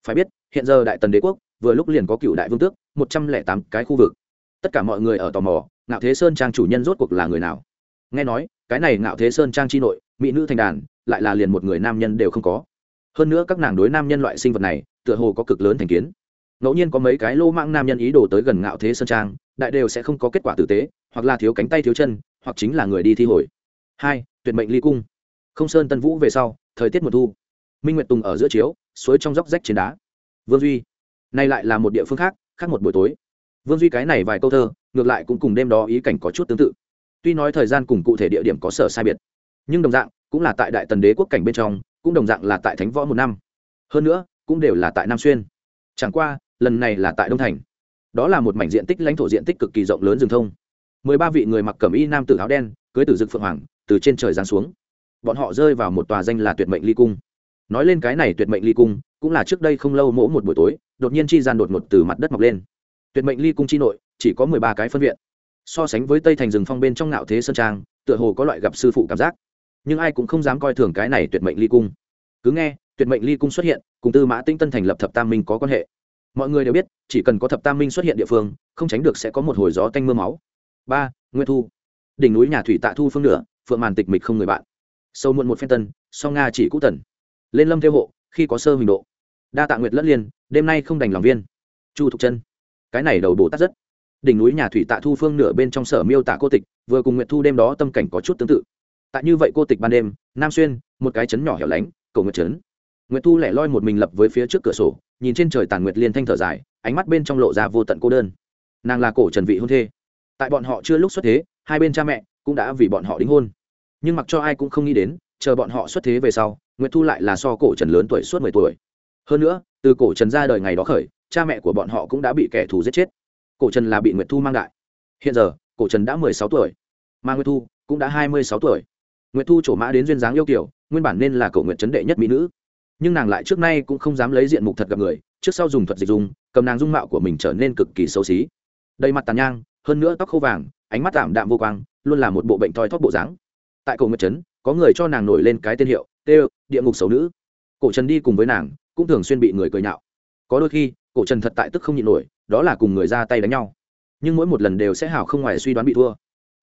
Phải biết, hiện giờ đại tần đế quốc, vừa lúc liền có cựu đại vương tước, một trăm lẻ tám cái khu vực. Tất cả mọi người ở tò mò, ngạo thế sơn trang chủ nhân rốt cuộc là người nào? Nghe nói, cái này ngạo thế sơn trang chi nội, mỹ nữ thành đàn, lại là liền một người nam nhân đều không có. Hơn nữa các nàng đối nam nhân loại sinh vật này, tựa hồ có cực lớn thành kiến. Ngẫu nhiên có mấy cái lô mạng nam nhân ý đồ tới gần ngạo thế sơn trang đại đều sẽ không có kết quả tử tế, hoặc là thiếu cánh tay thiếu chân, hoặc chính là người đi thi hồi. Hai, tuyệt mệnh ly cung. Không sơn tân vũ về sau, thời tiết mùa thu. Minh nguyệt tùng ở giữa chiếu, suối trong dốc rách trên đá. Vương duy. Nay lại là một địa phương khác khác một buổi tối. Vương duy cái này vài câu thơ, ngược lại cũng cùng đêm đó ý cảnh có chút tương tự. Tuy nói thời gian cùng cụ thể địa điểm có sở sai biệt, nhưng đồng dạng, cũng là tại đại tần đế quốc cảnh bên trong, cũng đồng dạng là tại thánh võ một năm. Hơn nữa, cũng đều là tại nam xuyên. Chẳng qua, lần này là tại đông thành đó là một mảnh diện tích lãnh thổ diện tích cực kỳ rộng lớn rừng thông. Mười ba vị người mặc cẩm y nam tử áo đen, cưới tử dực phượng hoàng, từ trên trời giáng xuống. Bọn họ rơi vào một tòa danh là tuyệt mệnh ly cung. Nói lên cái này tuyệt mệnh ly cung, cũng là trước đây không lâu mỗi một buổi tối, đột nhiên chi gian đột ngột từ mặt đất mọc lên. Tuyệt mệnh ly cung chi nội, chỉ có mười ba cái phân viện. So sánh với tây thành rừng phong bên trong ngạo thế sơn trang, tựa hồ có loại gặp sư phụ cảm giác. Nhưng ai cũng không dám coi thường cái này tuyệt mệnh ly cung. Cứ nghe, tuyệt mệnh ly cung xuất hiện, cùng tư mã tinh tân thành lập thập tam minh có quan hệ mọi người đều biết, chỉ cần có thập tam minh xuất hiện địa phương, không tránh được sẽ có một hồi gió tanh m ư a máu. Ba, nguyên thu. Đỉnh núi nhà thủy tạ thu phương nửa, phượng màn tịch mịch không người bạn. Sâu muộn một phen tân, song nga chỉ cũ tần. Lên lâm theo hộ, khi có sơ huỳnh độ. Đa tạ nguyệt lẫn liên, đêm nay không đành lòng viên. Chu thục chân. Cái này đầu bồ tát rất. Đỉnh núi nhà thủy tạ thu phương nửa bên trong sở miêu tả cô tịch, vừa cùng nguyệt thu đêm đó tâm cảnh có chút tương tự. Tại như vậy cô tịch ban đêm, nam xuyên, một cái chấn nhỏ hẻo lánh, cầu nguyệt trấn nguyệt thu lẻ loi một mình lập với phía trước cửa sổ, nhìn trên trời tàn nguyệt liên thanh thở dài, ánh mắt bên trong lộ ra vô tận cô đơn. Nàng là cổ trần vị hôn thê. Tại bọn họ chưa lúc xuất thế, hai bên cha mẹ cũng đã vì bọn họ đính hôn. Nhưng mặc cho ai cũng không nghĩ đến, chờ bọn họ xuất thế về sau, nguyệt thu lại là so cổ trần lớn tuổi suốt mười tuổi. Hơn nữa, từ cổ trần ra đời ngày đó khởi, cha mẹ của bọn họ cũng đã bị kẻ thù giết chết. Cổ trần là bị nguyệt thu mang đại. Hiện giờ, cổ trần đã mười sáu tuổi, mà nguyệt thu cũng đã hai mươi sáu tuổi. Nguyệt thu trổ mã đến duyên dáng yêu kiểu nguyên bản nên là cổ nguyệt trấn đệ nhất mỹ nữ nhưng nàng lại trước nay cũng không dám lấy diện mục thật gặp người, trước sau dùng thuật dịch dùng cầm nàng dung mạo của mình trở nên cực kỳ xấu xí. Đầy mặt tàn nhang, hơn nữa tóc khô vàng, ánh mắt tạm đạm vô quang, luôn là một bộ bệnh thoi thóp bộ dáng. Tại cổ nguyệt trấn, có người cho nàng nổi lên cái tên hiệu, tê địa ngục xấu nữ. Cổ trần đi cùng với nàng, cũng thường xuyên bị người cười nhạo. Có đôi khi, cổ trần thật tại tức không nhịn nổi, đó là cùng người ra tay đánh nhau. Nhưng mỗi một lần đều sẽ hảo không ngoài suy đoán bị thua.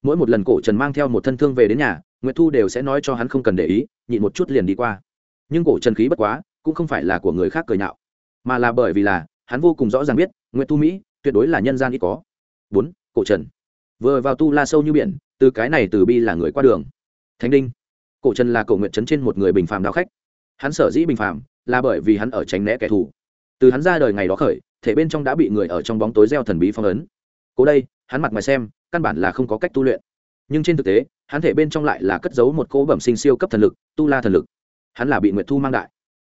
Mỗi một lần cổ trần mang theo một thân thương về đến nhà, nguyệt thu đều sẽ nói cho hắn không cần để ý, nhịn một chút liền đi qua nhưng cổ trần khí bất quá, cũng không phải là của người khác cười nhạo, mà là bởi vì là, hắn vô cùng rõ ràng biết nguyễn thu mỹ tuyệt đối là nhân gian ít có. Bốn, cổ trần. Vừa vào tu la sâu như biển, từ cái này từ bi là người qua đường. Thánh đinh. Cổ trần là cổ nguyện trấn trên một người bình phàm đạo khách. Hắn sở dĩ bình phàm là bởi vì hắn ở tránh né kẻ thù. Từ hắn ra đời ngày đó khởi, thể bên trong đã bị người ở trong bóng tối gieo thần bí phong ấn. Cố đây, hắn mặt ngoài xem, căn bản là không có cách tu luyện. Nhưng trên thực tế, hắn thể bên trong lại là cất giấu một cỗ bẩm sinh siêu cấp thần lực, tu la thần lực hắn là bị nguyệt thu mang đại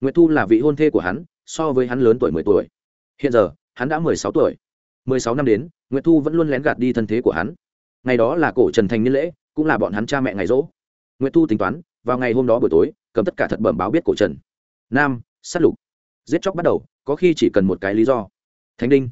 nguyệt thu là vị hôn thê của hắn so với hắn lớn tuổi mười tuổi hiện giờ hắn đã mười sáu tuổi mười sáu năm đến nguyệt thu vẫn luôn lén gạt đi thân thế của hắn ngày đó là cổ trần thành niên lễ cũng là bọn hắn cha mẹ ngày rỗ nguyệt thu tính toán vào ngày hôm đó buổi tối cầm tất cả thật bẩm báo biết cổ trần nam sát lục giết chóc bắt đầu có khi chỉ cần một cái lý do thánh đinh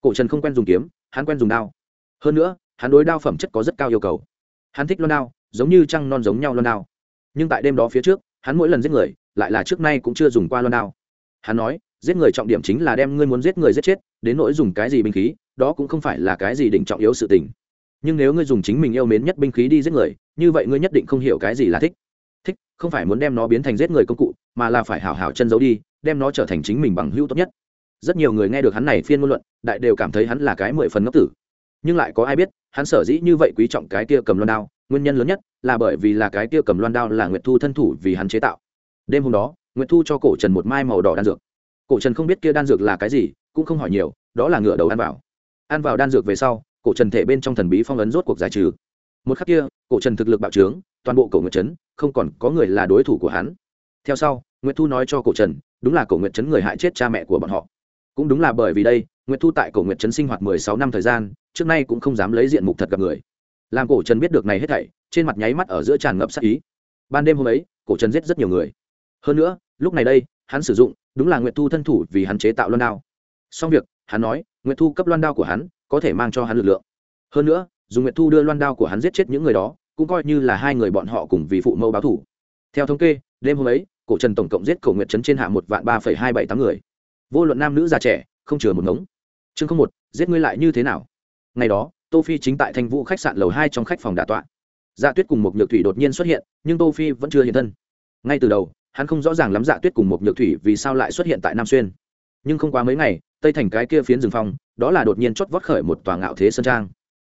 cổ trần không quen dùng kiếm hắn quen dùng đao hơn nữa hắn đối đao phẩm chất có rất cao yêu cầu hắn thích loan đao giống như trăng non giống nhau loan đao nhưng tại đêm đó phía trước hắn mỗi lần giết người, lại là trước nay cũng chưa dùng qua loan đao. Hắn nói, giết người trọng điểm chính là đem ngươi muốn giết người giết chết, đến nỗi dùng cái gì binh khí, đó cũng không phải là cái gì đỉnh trọng yếu sự tình. Nhưng nếu ngươi dùng chính mình yêu mến nhất binh khí đi giết người, như vậy ngươi nhất định không hiểu cái gì là thích. Thích, không phải muốn đem nó biến thành giết người công cụ, mà là phải hảo hảo chân giấu đi, đem nó trở thành chính mình bằng hữu tốt nhất. Rất nhiều người nghe được hắn này phiên ngôn luận, đại đều cảm thấy hắn là cái mười phần ngốc tử. Nhưng lại có ai biết, hắn sở dĩ như vậy quý trọng cái kia cầm loan đao? Nguyên nhân lớn nhất là bởi vì là cái kia cầm loan đao là nguyệt thu thân thủ vì hắn chế tạo. Đêm hôm đó, nguyệt thu cho cổ trần một mai màu đỏ đan dược. Cổ trần không biết kia đan dược là cái gì, cũng không hỏi nhiều, đó là ngựa đầu ăn vào. Ăn vào đan dược về sau, cổ trần thể bên trong thần bí phong ấn rốt cuộc giải trừ. Một khắc kia, cổ trần thực lực bạo trướng, toàn bộ cổ nguyệt trấn, không còn có người là đối thủ của hắn. Theo sau, nguyệt thu nói cho cổ trần, đúng là cổ nguyệt trấn người hại chết cha mẹ của bọn họ. Cũng đúng là bởi vì đây, nguyệt thu tại cổ nguyệt trấn sinh hoạt mười sáu năm thời gian, trước nay cũng không dám lấy diện mục thật gặp người làm cổ trần biết được này hết thảy, trên mặt nháy mắt ở giữa tràn ngập sắc ý. Ban đêm hôm ấy, cổ trần giết rất nhiều người. Hơn nữa, lúc này đây, hắn sử dụng, đúng là nguyệt thu thân thủ vì hắn chế tạo loan đao. Xong việc, hắn nói, nguyệt thu cấp loan đao của hắn, có thể mang cho hắn lực lượng. Hơn nữa, dùng nguyệt thu đưa loan đao của hắn giết chết những người đó, cũng coi như là hai người bọn họ cùng vì phụ mẫu báo thủ. Theo thống kê, đêm hôm ấy, cổ trần tổng cộng giết cổ nguyệt trấn trên hạ một vạn ba phẩy hai bảy tám người. Vô luận nam nữ già trẻ, không chừa một ngống. Chương không một, giết ngươi lại như thế nào? Ngày đó tô phi chính tại thanh vũ khách sạn lầu hai trong khách phòng đà tọa. Dạ tuyết cùng một nhược thủy đột nhiên xuất hiện, nhưng tô phi vẫn chưa hiện thân. Ngay từ đầu, hắn không rõ ràng lắm dạ tuyết cùng một nhược thủy vì sao lại xuất hiện tại nam xuyên. Nhưng không quá mấy ngày, tây thành cái kia phiến rừng phong, đó là đột nhiên chót vót khởi một tòa ngạo thế sơn trang.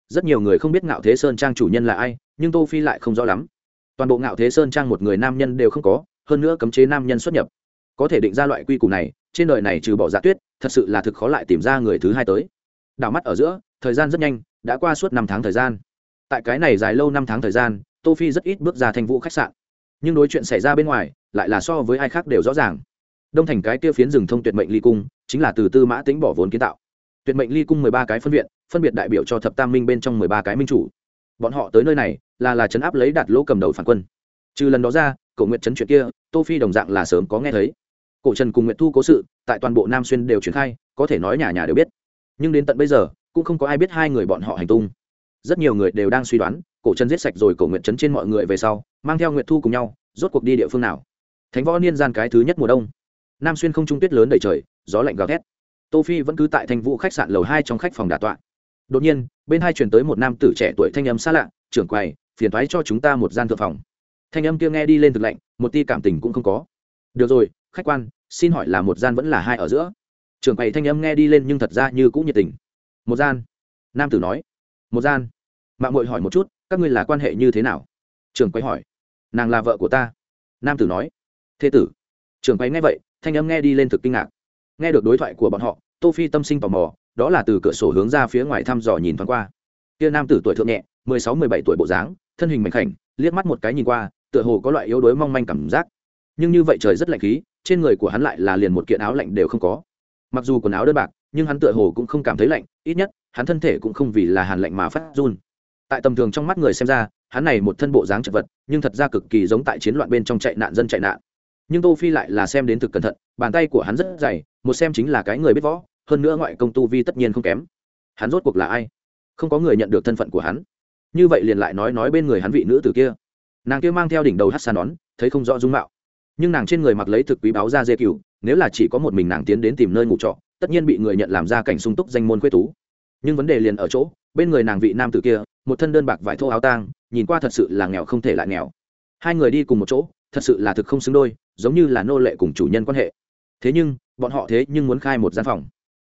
Rất nhiều người không biết ngạo thế sơn trang chủ nhân là ai, nhưng tô phi lại không rõ lắm. Toàn bộ ngạo thế sơn trang một người nam nhân đều không có, hơn nữa cấm chế nam nhân xuất nhập. Có thể định ra loại quy củ này, trên đời này trừ bỏ dạ tuyết, thật sự là thực khó lại tìm ra người thứ hai tới. Đảo mắt ở giữa, thời gian rất nhanh đã qua suốt năm tháng thời gian. Tại cái này dài lâu năm tháng thời gian, tô phi rất ít bước ra thành vụ khách sạn. Nhưng đối chuyện xảy ra bên ngoài, lại là so với ai khác đều rõ ràng. Đông thành cái kia phiến rừng thông tuyệt mệnh ly cung, chính là từ tư mã tính bỏ vốn kiến tạo. Tuyệt mệnh ly cung mười ba cái phân viện, phân biệt đại biểu cho thập tam minh bên trong mười ba cái minh chủ. Bọn họ tới nơi này, là là chấn áp lấy đạt lỗ cầm đầu phản quân. Trừ lần đó ra, cổ nguyện chấn chuyện kia, tô phi đồng dạng là sớm có nghe thấy. Cổ trần cùng nguyệt thu cố sự, tại toàn bộ nam xuyên đều triển khai, có thể nói nhà nhà đều biết. Nhưng đến tận bây giờ cũng không có ai biết hai người bọn họ hành tung. Rất nhiều người đều đang suy đoán, cổ trần giết sạch rồi cổ nguyện chấn trên mọi người về sau, mang theo nguyệt thu cùng nhau, rốt cuộc đi địa phương nào? Thánh võ niên gian cái thứ nhất mùa đông. Nam xuyên không trung tuyết lớn đầy trời, gió lạnh gào thét. Tô phi vẫn cứ tại thành vũ khách sạn lầu hai trong khách phòng đà tọa. Đột nhiên, bên hai chuyển tới một nam tử trẻ tuổi thanh âm xa lạ, trưởng quầy, phiền thoái cho chúng ta một gian thượng phòng. Thanh âm kia nghe đi lên thực lạnh, một ti cảm tình cũng không có. Được rồi, khách quan, xin hỏi là một gian vẫn là hai ở giữa? Trưởng quầy thanh âm nghe đi lên nhưng thật ra như cũng nhiệt tình một gian. Nam tử nói, một gian. Mạng mội hỏi một chút, các ngươi là quan hệ như thế nào? Trường quay hỏi, nàng là vợ của ta. Nam tử nói, thế tử. Trường quay nghe vậy, thanh âm nghe đi lên thực kinh ngạc. Nghe được đối thoại của bọn họ, tô phi tâm sinh tò mò, đó là từ cửa sổ hướng ra phía ngoài thăm dò nhìn thoáng qua. Kia nam tử tuổi thượng nhẹ, mười sáu, mười bảy tuổi bộ dáng, thân hình mảnh khảnh, liếc mắt một cái nhìn qua, tựa hồ có loại yếu đuối mong manh cảm giác. Nhưng như vậy trời rất lạnh khí, trên người của hắn lại là liền một kiện áo lạnh đều không có. Mặc dù quần áo đơn bạc nhưng hắn tựa hồ cũng không cảm thấy lạnh, ít nhất, hắn thân thể cũng không vì là hàn lạnh mà phát run. Tại tầm thường trong mắt người xem ra, hắn này một thân bộ dáng chật vật, nhưng thật ra cực kỳ giống tại chiến loạn bên trong chạy nạn dân chạy nạn. Nhưng tô phi lại là xem đến thực cẩn thận, bàn tay của hắn rất dày, một xem chính là cái người biết võ, hơn nữa ngoại công tu vi tất nhiên không kém. Hắn rốt cuộc là ai? Không có người nhận được thân phận của hắn. Như vậy liền lại nói nói bên người hắn vị nữ tử kia. Nàng kia mang theo đỉnh đầu hát xa nón, thấy không rõ dung mạo. Nhưng nàng trên người mặc lấy thực quý báo ra dê cừu, nếu là chỉ có một mình nàng tiến đến tìm nơi ngủ trọ tất nhiên bị người nhận làm ra cảnh sung túc danh môn quê tú. Nhưng vấn đề liền ở chỗ, bên người nàng vị nam tử kia, một thân đơn bạc vải thô áo tang, nhìn qua thật sự là nghèo không thể lại nghèo. Hai người đi cùng một chỗ, thật sự là thực không xứng đôi, giống như là nô lệ cùng chủ nhân quan hệ. Thế nhưng, bọn họ thế nhưng muốn khai một gian phòng.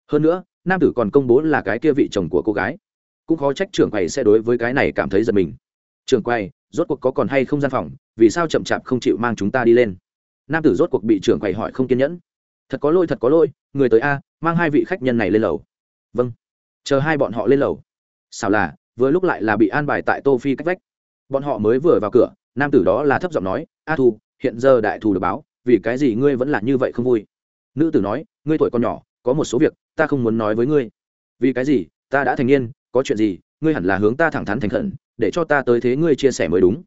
Hơn nữa, nam tử còn công bố là cái kia vị chồng của cô gái. Cũng khó trách trưởng quầy sẽ đối với cái này cảm thấy giật mình. Trưởng quầy, rốt cuộc có còn hay không gian phòng, vì sao chậm chạp không chịu mang chúng ta đi lên? Nam tử rốt cuộc bị trưởng quầy hỏi không kiên nhẫn. Thật có lỗi, thật có lỗi, người tới a mang hai vị khách nhân này lên lầu. Vâng. Chờ hai bọn họ lên lầu. Xảo là, vừa lúc lại là bị an bài tại tô phi cách vách. Bọn họ mới vừa vào cửa, nam tử đó là thấp giọng nói, a thu, hiện giờ đại thù được báo, vì cái gì ngươi vẫn là như vậy không vui? Nữ tử nói, ngươi tuổi còn nhỏ, có một số việc, ta không muốn nói với ngươi. Vì cái gì? Ta đã thành niên, có chuyện gì, ngươi hẳn là hướng ta thẳng thắn thành khẩn, để cho ta tới thế ngươi chia sẻ mới đúng.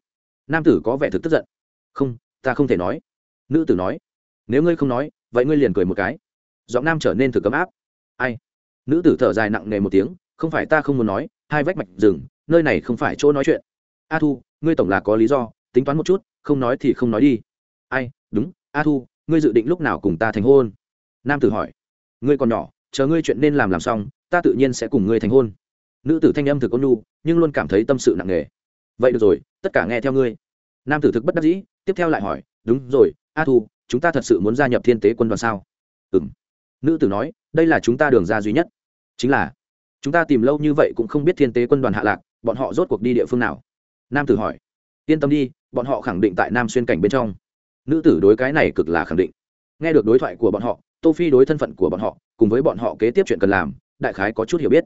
Nam tử có vẻ thực tức giận. Không, ta không thể nói. Nữ tử nói, nếu ngươi không nói, vậy ngươi liền cười một cái giọng nam trở nên thử cấm áp. Ai? Nữ tử thở dài nặng nề một tiếng, không phải ta không muốn nói, hai vách mạch rừng, nơi này không phải chỗ nói chuyện. A thu, ngươi tổng là có lý do, tính toán một chút, không nói thì không nói đi. Ai? Đúng, a thu, ngươi dự định lúc nào cùng ta thành hôn? Nam tử hỏi. Ngươi còn nhỏ, chờ ngươi chuyện nên làm làm xong, ta tự nhiên sẽ cùng ngươi thành hôn. Nữ tử thanh âm thực ôn nhu, nhưng luôn cảm thấy tâm sự nặng nề. Vậy được rồi, tất cả nghe theo ngươi. Nam tử thực bất đắc dĩ, tiếp theo lại hỏi. Đúng rồi, a thu, chúng ta thật sự muốn gia nhập thiên tế quân đoàn sao? Ừ m nữ tử nói, đây là chúng ta đường ra duy nhất. Chính là, chúng ta tìm lâu như vậy cũng không biết thiên tế quân đoàn hạ lạc, bọn họ rốt cuộc đi địa phương nào? Nam tử hỏi. Yên tâm đi, bọn họ khẳng định tại nam xuyên cảnh bên trong. Nữ tử đối cái này cực là khẳng định. Nghe được đối thoại của bọn họ, tô phi đối thân phận của bọn họ, cùng với bọn họ kế tiếp chuyện cần làm, đại khái có chút hiểu biết.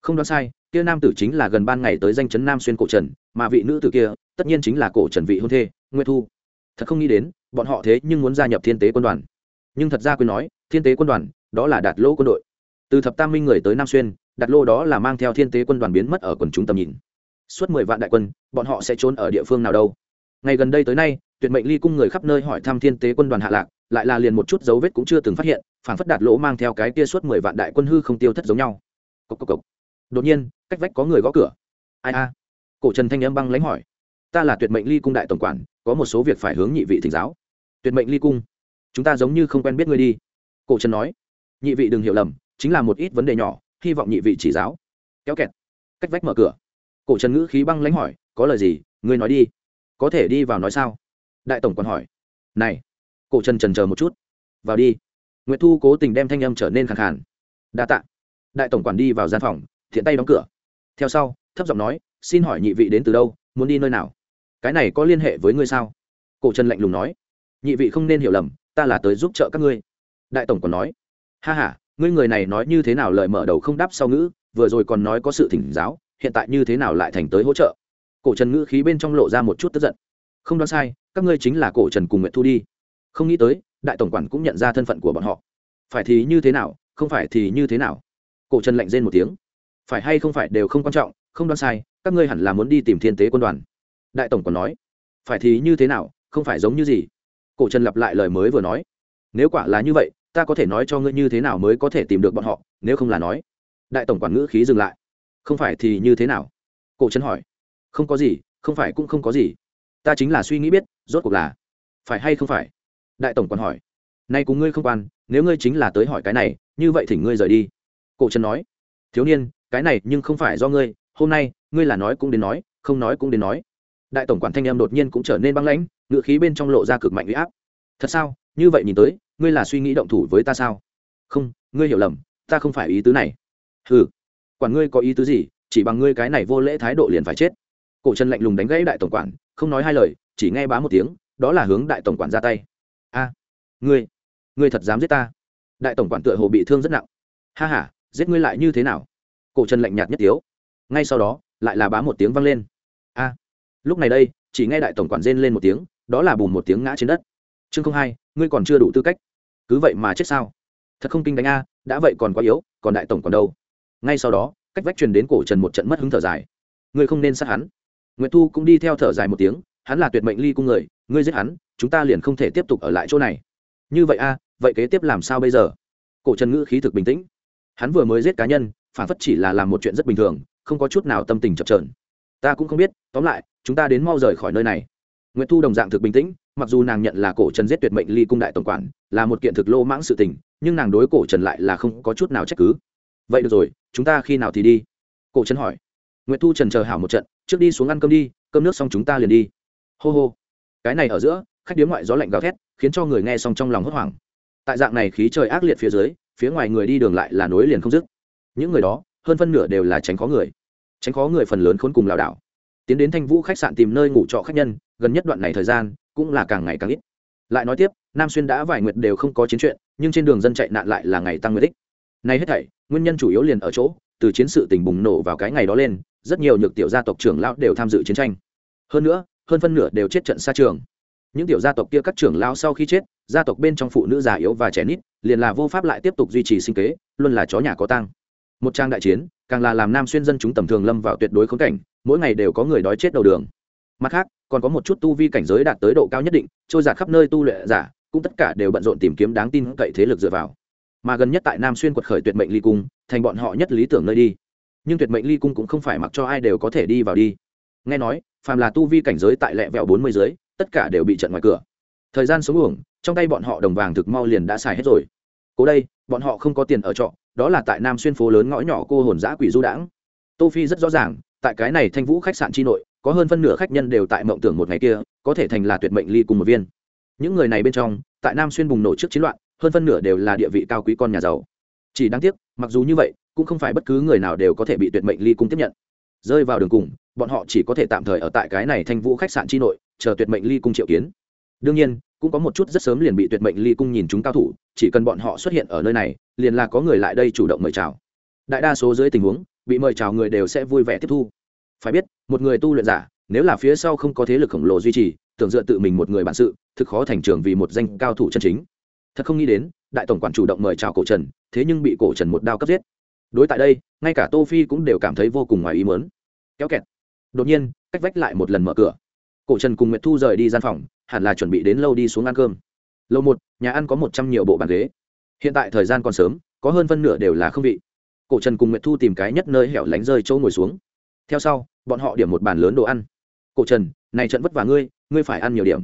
Không đoán sai, kia nam tử chính là gần ban ngày tới danh chấn nam xuyên cổ trần, mà vị nữ tử kia, tất nhiên chính là cổ trần vị hôn thê, nguyệt thu. Thật không nghĩ đến, bọn họ thế nhưng muốn gia nhập thiên tế quân đoàn. Nhưng thật ra quên nói thiên tế quân đoàn, đó là đạt lô quân đội. Từ thập tam minh người tới nam xuyên, đạt lô đó là mang theo thiên tế quân đoàn biến mất ở quần chúng tầm nhìn. Suốt mười vạn đại quân, bọn họ sẽ trốn ở địa phương nào đâu? Ngày gần đây tới nay, tuyệt mệnh ly cung người khắp nơi hỏi thăm thiên tế quân đoàn hạ lạc, lại là liền một chút dấu vết cũng chưa từng phát hiện phản phất đạt lỗ mang theo cái kia suốt mười vạn đại quân hư không tiêu thất giống nhau. Cốc cốc cốc. đột nhiên, cách vách có người gõ cửa. Ai a? Cổ trần thanh âm băng lãnh hỏi. Ta là tuyệt mệnh ly cung đại tổng quản, có một số việc phải hướng nhị vị thỉnh giáo. Tuyệt mệnh ly cung, chúng ta giống như không quen biết ngươi đi cổ trần nói, nhị vị đừng hiểu lầm, chính là một ít vấn đề nhỏ, hy vọng nhị vị chỉ giáo. Kéo kẹt, cách vách mở cửa. Cổ trần ngữ khí băng lãnh hỏi, có lời gì? Ngươi nói đi. Có thể đi vào nói sao? Đại tổng còn hỏi. Này. Cổ trần trần chờ một chút. Vào đi. Nguyễn thu cố tình đem thanh âm trở nên khẳng khàn. Đa t ạ đại tổng quản đi vào gian phòng, thiện tay đóng cửa. Theo sau, thấp giọng nói, xin hỏi nhị vị đến từ đâu, muốn đi nơi nào? Cái này có liên hệ với ngươi sao? Cổ trần lạnh lùng nói, nhị vị không nên hiểu lầm, ta là tới giúp trợ các ngươi đại tổng còn nói, ha h a ngươi người này nói như thế nào lời mở đầu không đáp sau ngữ, vừa rồi còn nói có sự thỉnh giáo, hiện tại như thế nào lại thành tới hỗ trợ? Cổ trần ngữ khí bên trong lộ ra một chút tức giận. Không đoán sai, các ngươi chính là cổ trần cùng nguyện thu đi. Không nghĩ tới, đại tổng quản cũng nhận ra thân phận của bọn họ. Phải thì như thế nào, không phải thì như thế nào? Cổ trần lạnh rên một tiếng. Phải hay không phải đều không quan trọng, không đoán sai, các ngươi hẳn là muốn đi tìm thiên tế quân đoàn. Đại tổng còn nói. Phải thì như thế nào, không phải giống như gì? Cổ trần lặp lại lời mới vừa nói. Nếu quả là như vậy ta có thể nói cho ngươi như thế nào mới có thể tìm được bọn họ, nếu không là nói. Đại tổng quản ngữ khí dừng lại. Không phải thì như thế nào? Cổ trần hỏi. Không có gì, không phải cũng không có gì. Ta chính là suy nghĩ biết, rốt cuộc là phải hay không phải? Đại tổng quản hỏi. Nay cùng ngươi không quan, nếu ngươi chính là tới hỏi cái này, như vậy thỉnh ngươi rời đi. Cổ trần nói. Thiếu niên, cái này nhưng không phải do ngươi, hôm nay, ngươi là nói cũng đến nói, không nói cũng đến nói. Đại tổng quản thanh em đột nhiên cũng trở nên băng lãnh ngự khí bên trong lộ ra cực mạnh u y áp. Thật sao? Như vậy nhìn tới ngươi là suy nghĩ động thủ với ta sao? Không, ngươi hiểu lầm, ta không phải ý tứ này. Ừ quản ngươi có ý tứ gì, chỉ bằng ngươi cái này vô lễ thái độ liền phải chết. Cổ trần lạnh lùng đánh gãy đại tổng quản, không nói hai lời, chỉ nghe bá một tiếng, đó là hướng đại tổng quản ra tay. A, ngươi ngươi thật dám giết ta? Đại tổng quản tựa hồ bị thương rất nặng. Ha h a giết ngươi lại như thế nào? Cổ trần lạnh nhạt nhất tiếu. Ngay sau đó, lại là bá một tiếng vang lên. A, lúc này đây, chỉ nghe đại tổng quản rên lên một tiếng, đó là bùn một tiếng ngã trên đất chương không hai, ngươi còn chưa đủ tư cách. Cứ vậy mà chết sao? Thật không kinh đánh a, đã vậy còn quá yếu, còn đại tổng còn đâu. Ngay sau đó, cách vách truyền đến cổ trần một trận mất hứng thở dài. Ngươi không nên sát hắn. Nguyệt thu cũng đi theo thở dài một tiếng, hắn là tuyệt mệnh ly cung người, ngươi giết hắn, chúng ta liền không thể tiếp tục ở lại chỗ này. Như vậy a, vậy kế tiếp làm sao bây giờ? Cổ trần ngữ khí thực bình tĩnh. Hắn vừa mới giết cá nhân, phản phất chỉ là làm một chuyện rất bình thường, không có chút nào tâm tình chập trờn ta cũng không biết, tóm lại, chúng ta đến mau rời khỏi nơi này. Nguyễn thu đồng dạng thực bình tĩnh mặc dù nàng nhận là cổ trần giết tuyệt mệnh ly cung đại tổng quản, là một kiện thực lô mãng sự tình, nhưng nàng đối cổ trần lại là không có chút nào trách cứ. Vậy được rồi, chúng ta khi nào thì đi? Cổ trần hỏi. Nguyễn thu trần chờ hảo một trận, trước đi xuống ăn cơm đi, cơm nước xong chúng ta liền đi. Hô hô. Cái này ở giữa, khách điếm ngoại gió lạnh gào thét, khiến cho người nghe xong trong lòng hốt hoảng. Tại dạng này khí trời ác liệt phía dưới, phía ngoài người đi đường lại là nối liền không dứt. Những người đó, hơn phân nửa đều là tránh khó người. Tránh khó người phần lớn khốn cùng lảo đảo. Tiến đến thanh vũ khách sạn tìm nơi ngủ trọ khách nhân, gần nhất đoạn này thời gian cũng là càng ngày càng ít. Lại nói tiếp, nam xuyên đã vài nguyệt đều không có chiến chuyện, nhưng trên đường dân chạy nạn lại là ngày tăng nguyệt ích nay hết thảy, nguyên nhân chủ yếu liền ở chỗ, từ chiến sự tình bùng nổ vào cái ngày đó lên, rất nhiều nhược tiểu gia tộc trưởng lão đều tham dự chiến tranh. Hơn nữa, hơn phân nửa đều chết trận xa trường. Những tiểu gia tộc kia các trưởng lão sau khi chết, gia tộc bên trong phụ nữ già yếu và trẻ nít, liền là vô pháp lại tiếp tục duy trì sinh kế, luôn là chó nhà có tăng một trang đại chiến, càng là làm nam xuyên dân chúng tầm thường lâm vào tuyệt đối khốn cảnh, mỗi ngày đều có người đói chết đầu đường mặt khác, còn có một chút tu vi cảnh giới đạt tới độ cao nhất định, trôi giạt khắp nơi tu luyện giả, cũng tất cả đều bận rộn tìm kiếm đáng tin cậy thế lực dựa vào. Mà gần nhất tại nam xuyên quật khởi tuyệt mệnh ly cung, thành bọn họ nhất lý tưởng nơi đi. Nhưng tuyệt mệnh ly cung cũng không phải mặc cho ai đều có thể đi vào đi. Nghe nói, phàm là tu vi cảnh giới tại lẹ vẹo bốn mươi giới tất cả đều bị trận ngoài cửa. Thời gian sống uổng, trong tay bọn họ đồng vàng thực mau liền đã xài hết rồi. Cố đây, bọn họ không có tiền ở trọ, đó là tại nam xuyên phố lớn ngõ nhỏ cô hồn giã quỷ du đãng. Tô phi rất rõ ràng, tại cái này thanh vũ khách sạn chi nội có hơn phân nửa khách nhân đều tại mộng tưởng một ngày kia, có thể thành là tuyệt mệnh ly cùng một viên. Những người này bên trong, tại nam xuyên bùng nổ trước chiến loạn, hơn phân nửa đều là địa vị cao quý con nhà giàu. Chỉ đáng tiếc, mặc dù như vậy, cũng không phải bất cứ người nào đều có thể bị tuyệt mệnh ly cung tiếp nhận. Rơi vào đường cùng, bọn họ chỉ có thể tạm thời ở tại cái này thanh vũ khách sạn chi nội, chờ tuyệt mệnh ly cung triệu kiến. Đương nhiên, cũng có một chút rất sớm liền bị tuyệt mệnh ly cung nhìn chúng cao thủ, chỉ cần bọn họ xuất hiện ở nơi này, liền là có người lại đây chủ động mời chào. Đại đa số dưới tình huống, bị mời chào người đều sẽ vui vẻ tiếp thu phải biết, một người tu luyện giả, nếu là phía sau không có thế lực khổng lồ duy trì, tưởng dựa tự mình một người bản sự, thực khó thành trường vì một danh cao thủ chân chính. Thật không nghĩ đến, đại tổng quản chủ động mời chào cổ trần, thế nhưng bị cổ trần một đao cấp giết. Đối tại đây, ngay cả tô phi cũng đều cảm thấy vô cùng ngoài ý mớn kéo kẹt. Đột nhiên, cách vách lại một lần mở cửa. Cổ trần cùng nguyệt thu rời đi gian phòng, hẳn là chuẩn bị đến lâu đi xuống ăn cơm. Lâu một, nhà ăn có một trăm nhiều bộ bàn ghế. Hiện tại thời gian còn sớm, có hơn phân nửa đều là không vị. Cổ trần cùng nguyệt thu tìm cái nhất nơi hẻo lánh rơi chỗ ngồi xuống theo sau, bọn họ điểm một bàn lớn đồ ăn. Cổ trần, này trận vất vả ngươi ngươi phải ăn nhiều điểm.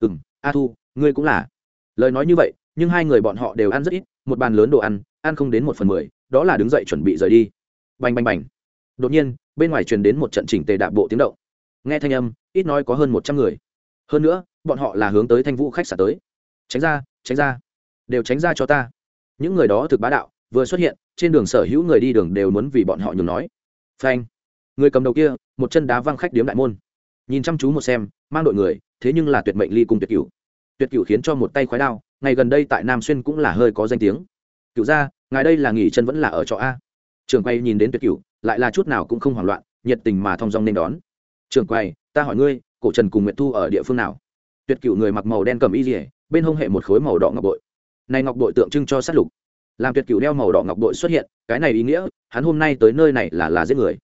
Ừ m a thu, ngươi cũng là. Lời nói như vậy, nhưng hai người bọn họ đều ăn rất ít, một bàn lớn đồ ăn ăn không đến một phần mười, đó là đứng dậy chuẩn bị rời đi. Bành bành bành. Đột nhiên, bên ngoài truyền đến một trận chỉnh tề đạp bộ tiếng động. Nghe thanh âm, ít nói có hơn một trăm người. Hơn nữa, bọn họ là hướng tới thanh vũ khách sạn tới. Tránh ra tránh ra. Đều tránh ra cho ta. Những người đó thực bá đạo, vừa xuất hiện, trên đường sở hữu người đi đường đều muốn vì bọn họ nhường nói. Phanh người cầm đầu kia, một chân đá văng khách điếm đại môn. Nhìn chăm chú một xem, mang đội người, thế nhưng là tuyệt mệnh ly cùng tuyệt cửu. Tuyệt cửu khiến cho một tay khoái đao, ngày gần đây tại nam xuyên cũng là hơi có danh tiếng. Cửu ra ngài đây là nghỉ chân vẫn là ở trọ a? Trường quay nhìn đến tuyệt cửu, lại là chút nào cũng không hoảng loạn, nhiệt tình mà thong dong nên đón. Trường quay, ta hỏi ngươi, cổ trần cùng nguyệt thu ở địa phương nào? Tuyệt cửu người mặc màu đen cầm y dỉa bên hông hệ một khối màu đỏ ngọc bội. Này ngọc bội tượng trưng cho sát lục. Làm tuyệt cửu đeo màu đỏ ngọc bội xuất hiện, cái này ý nghĩa, hắn hôm nay tới nơi này là là giết người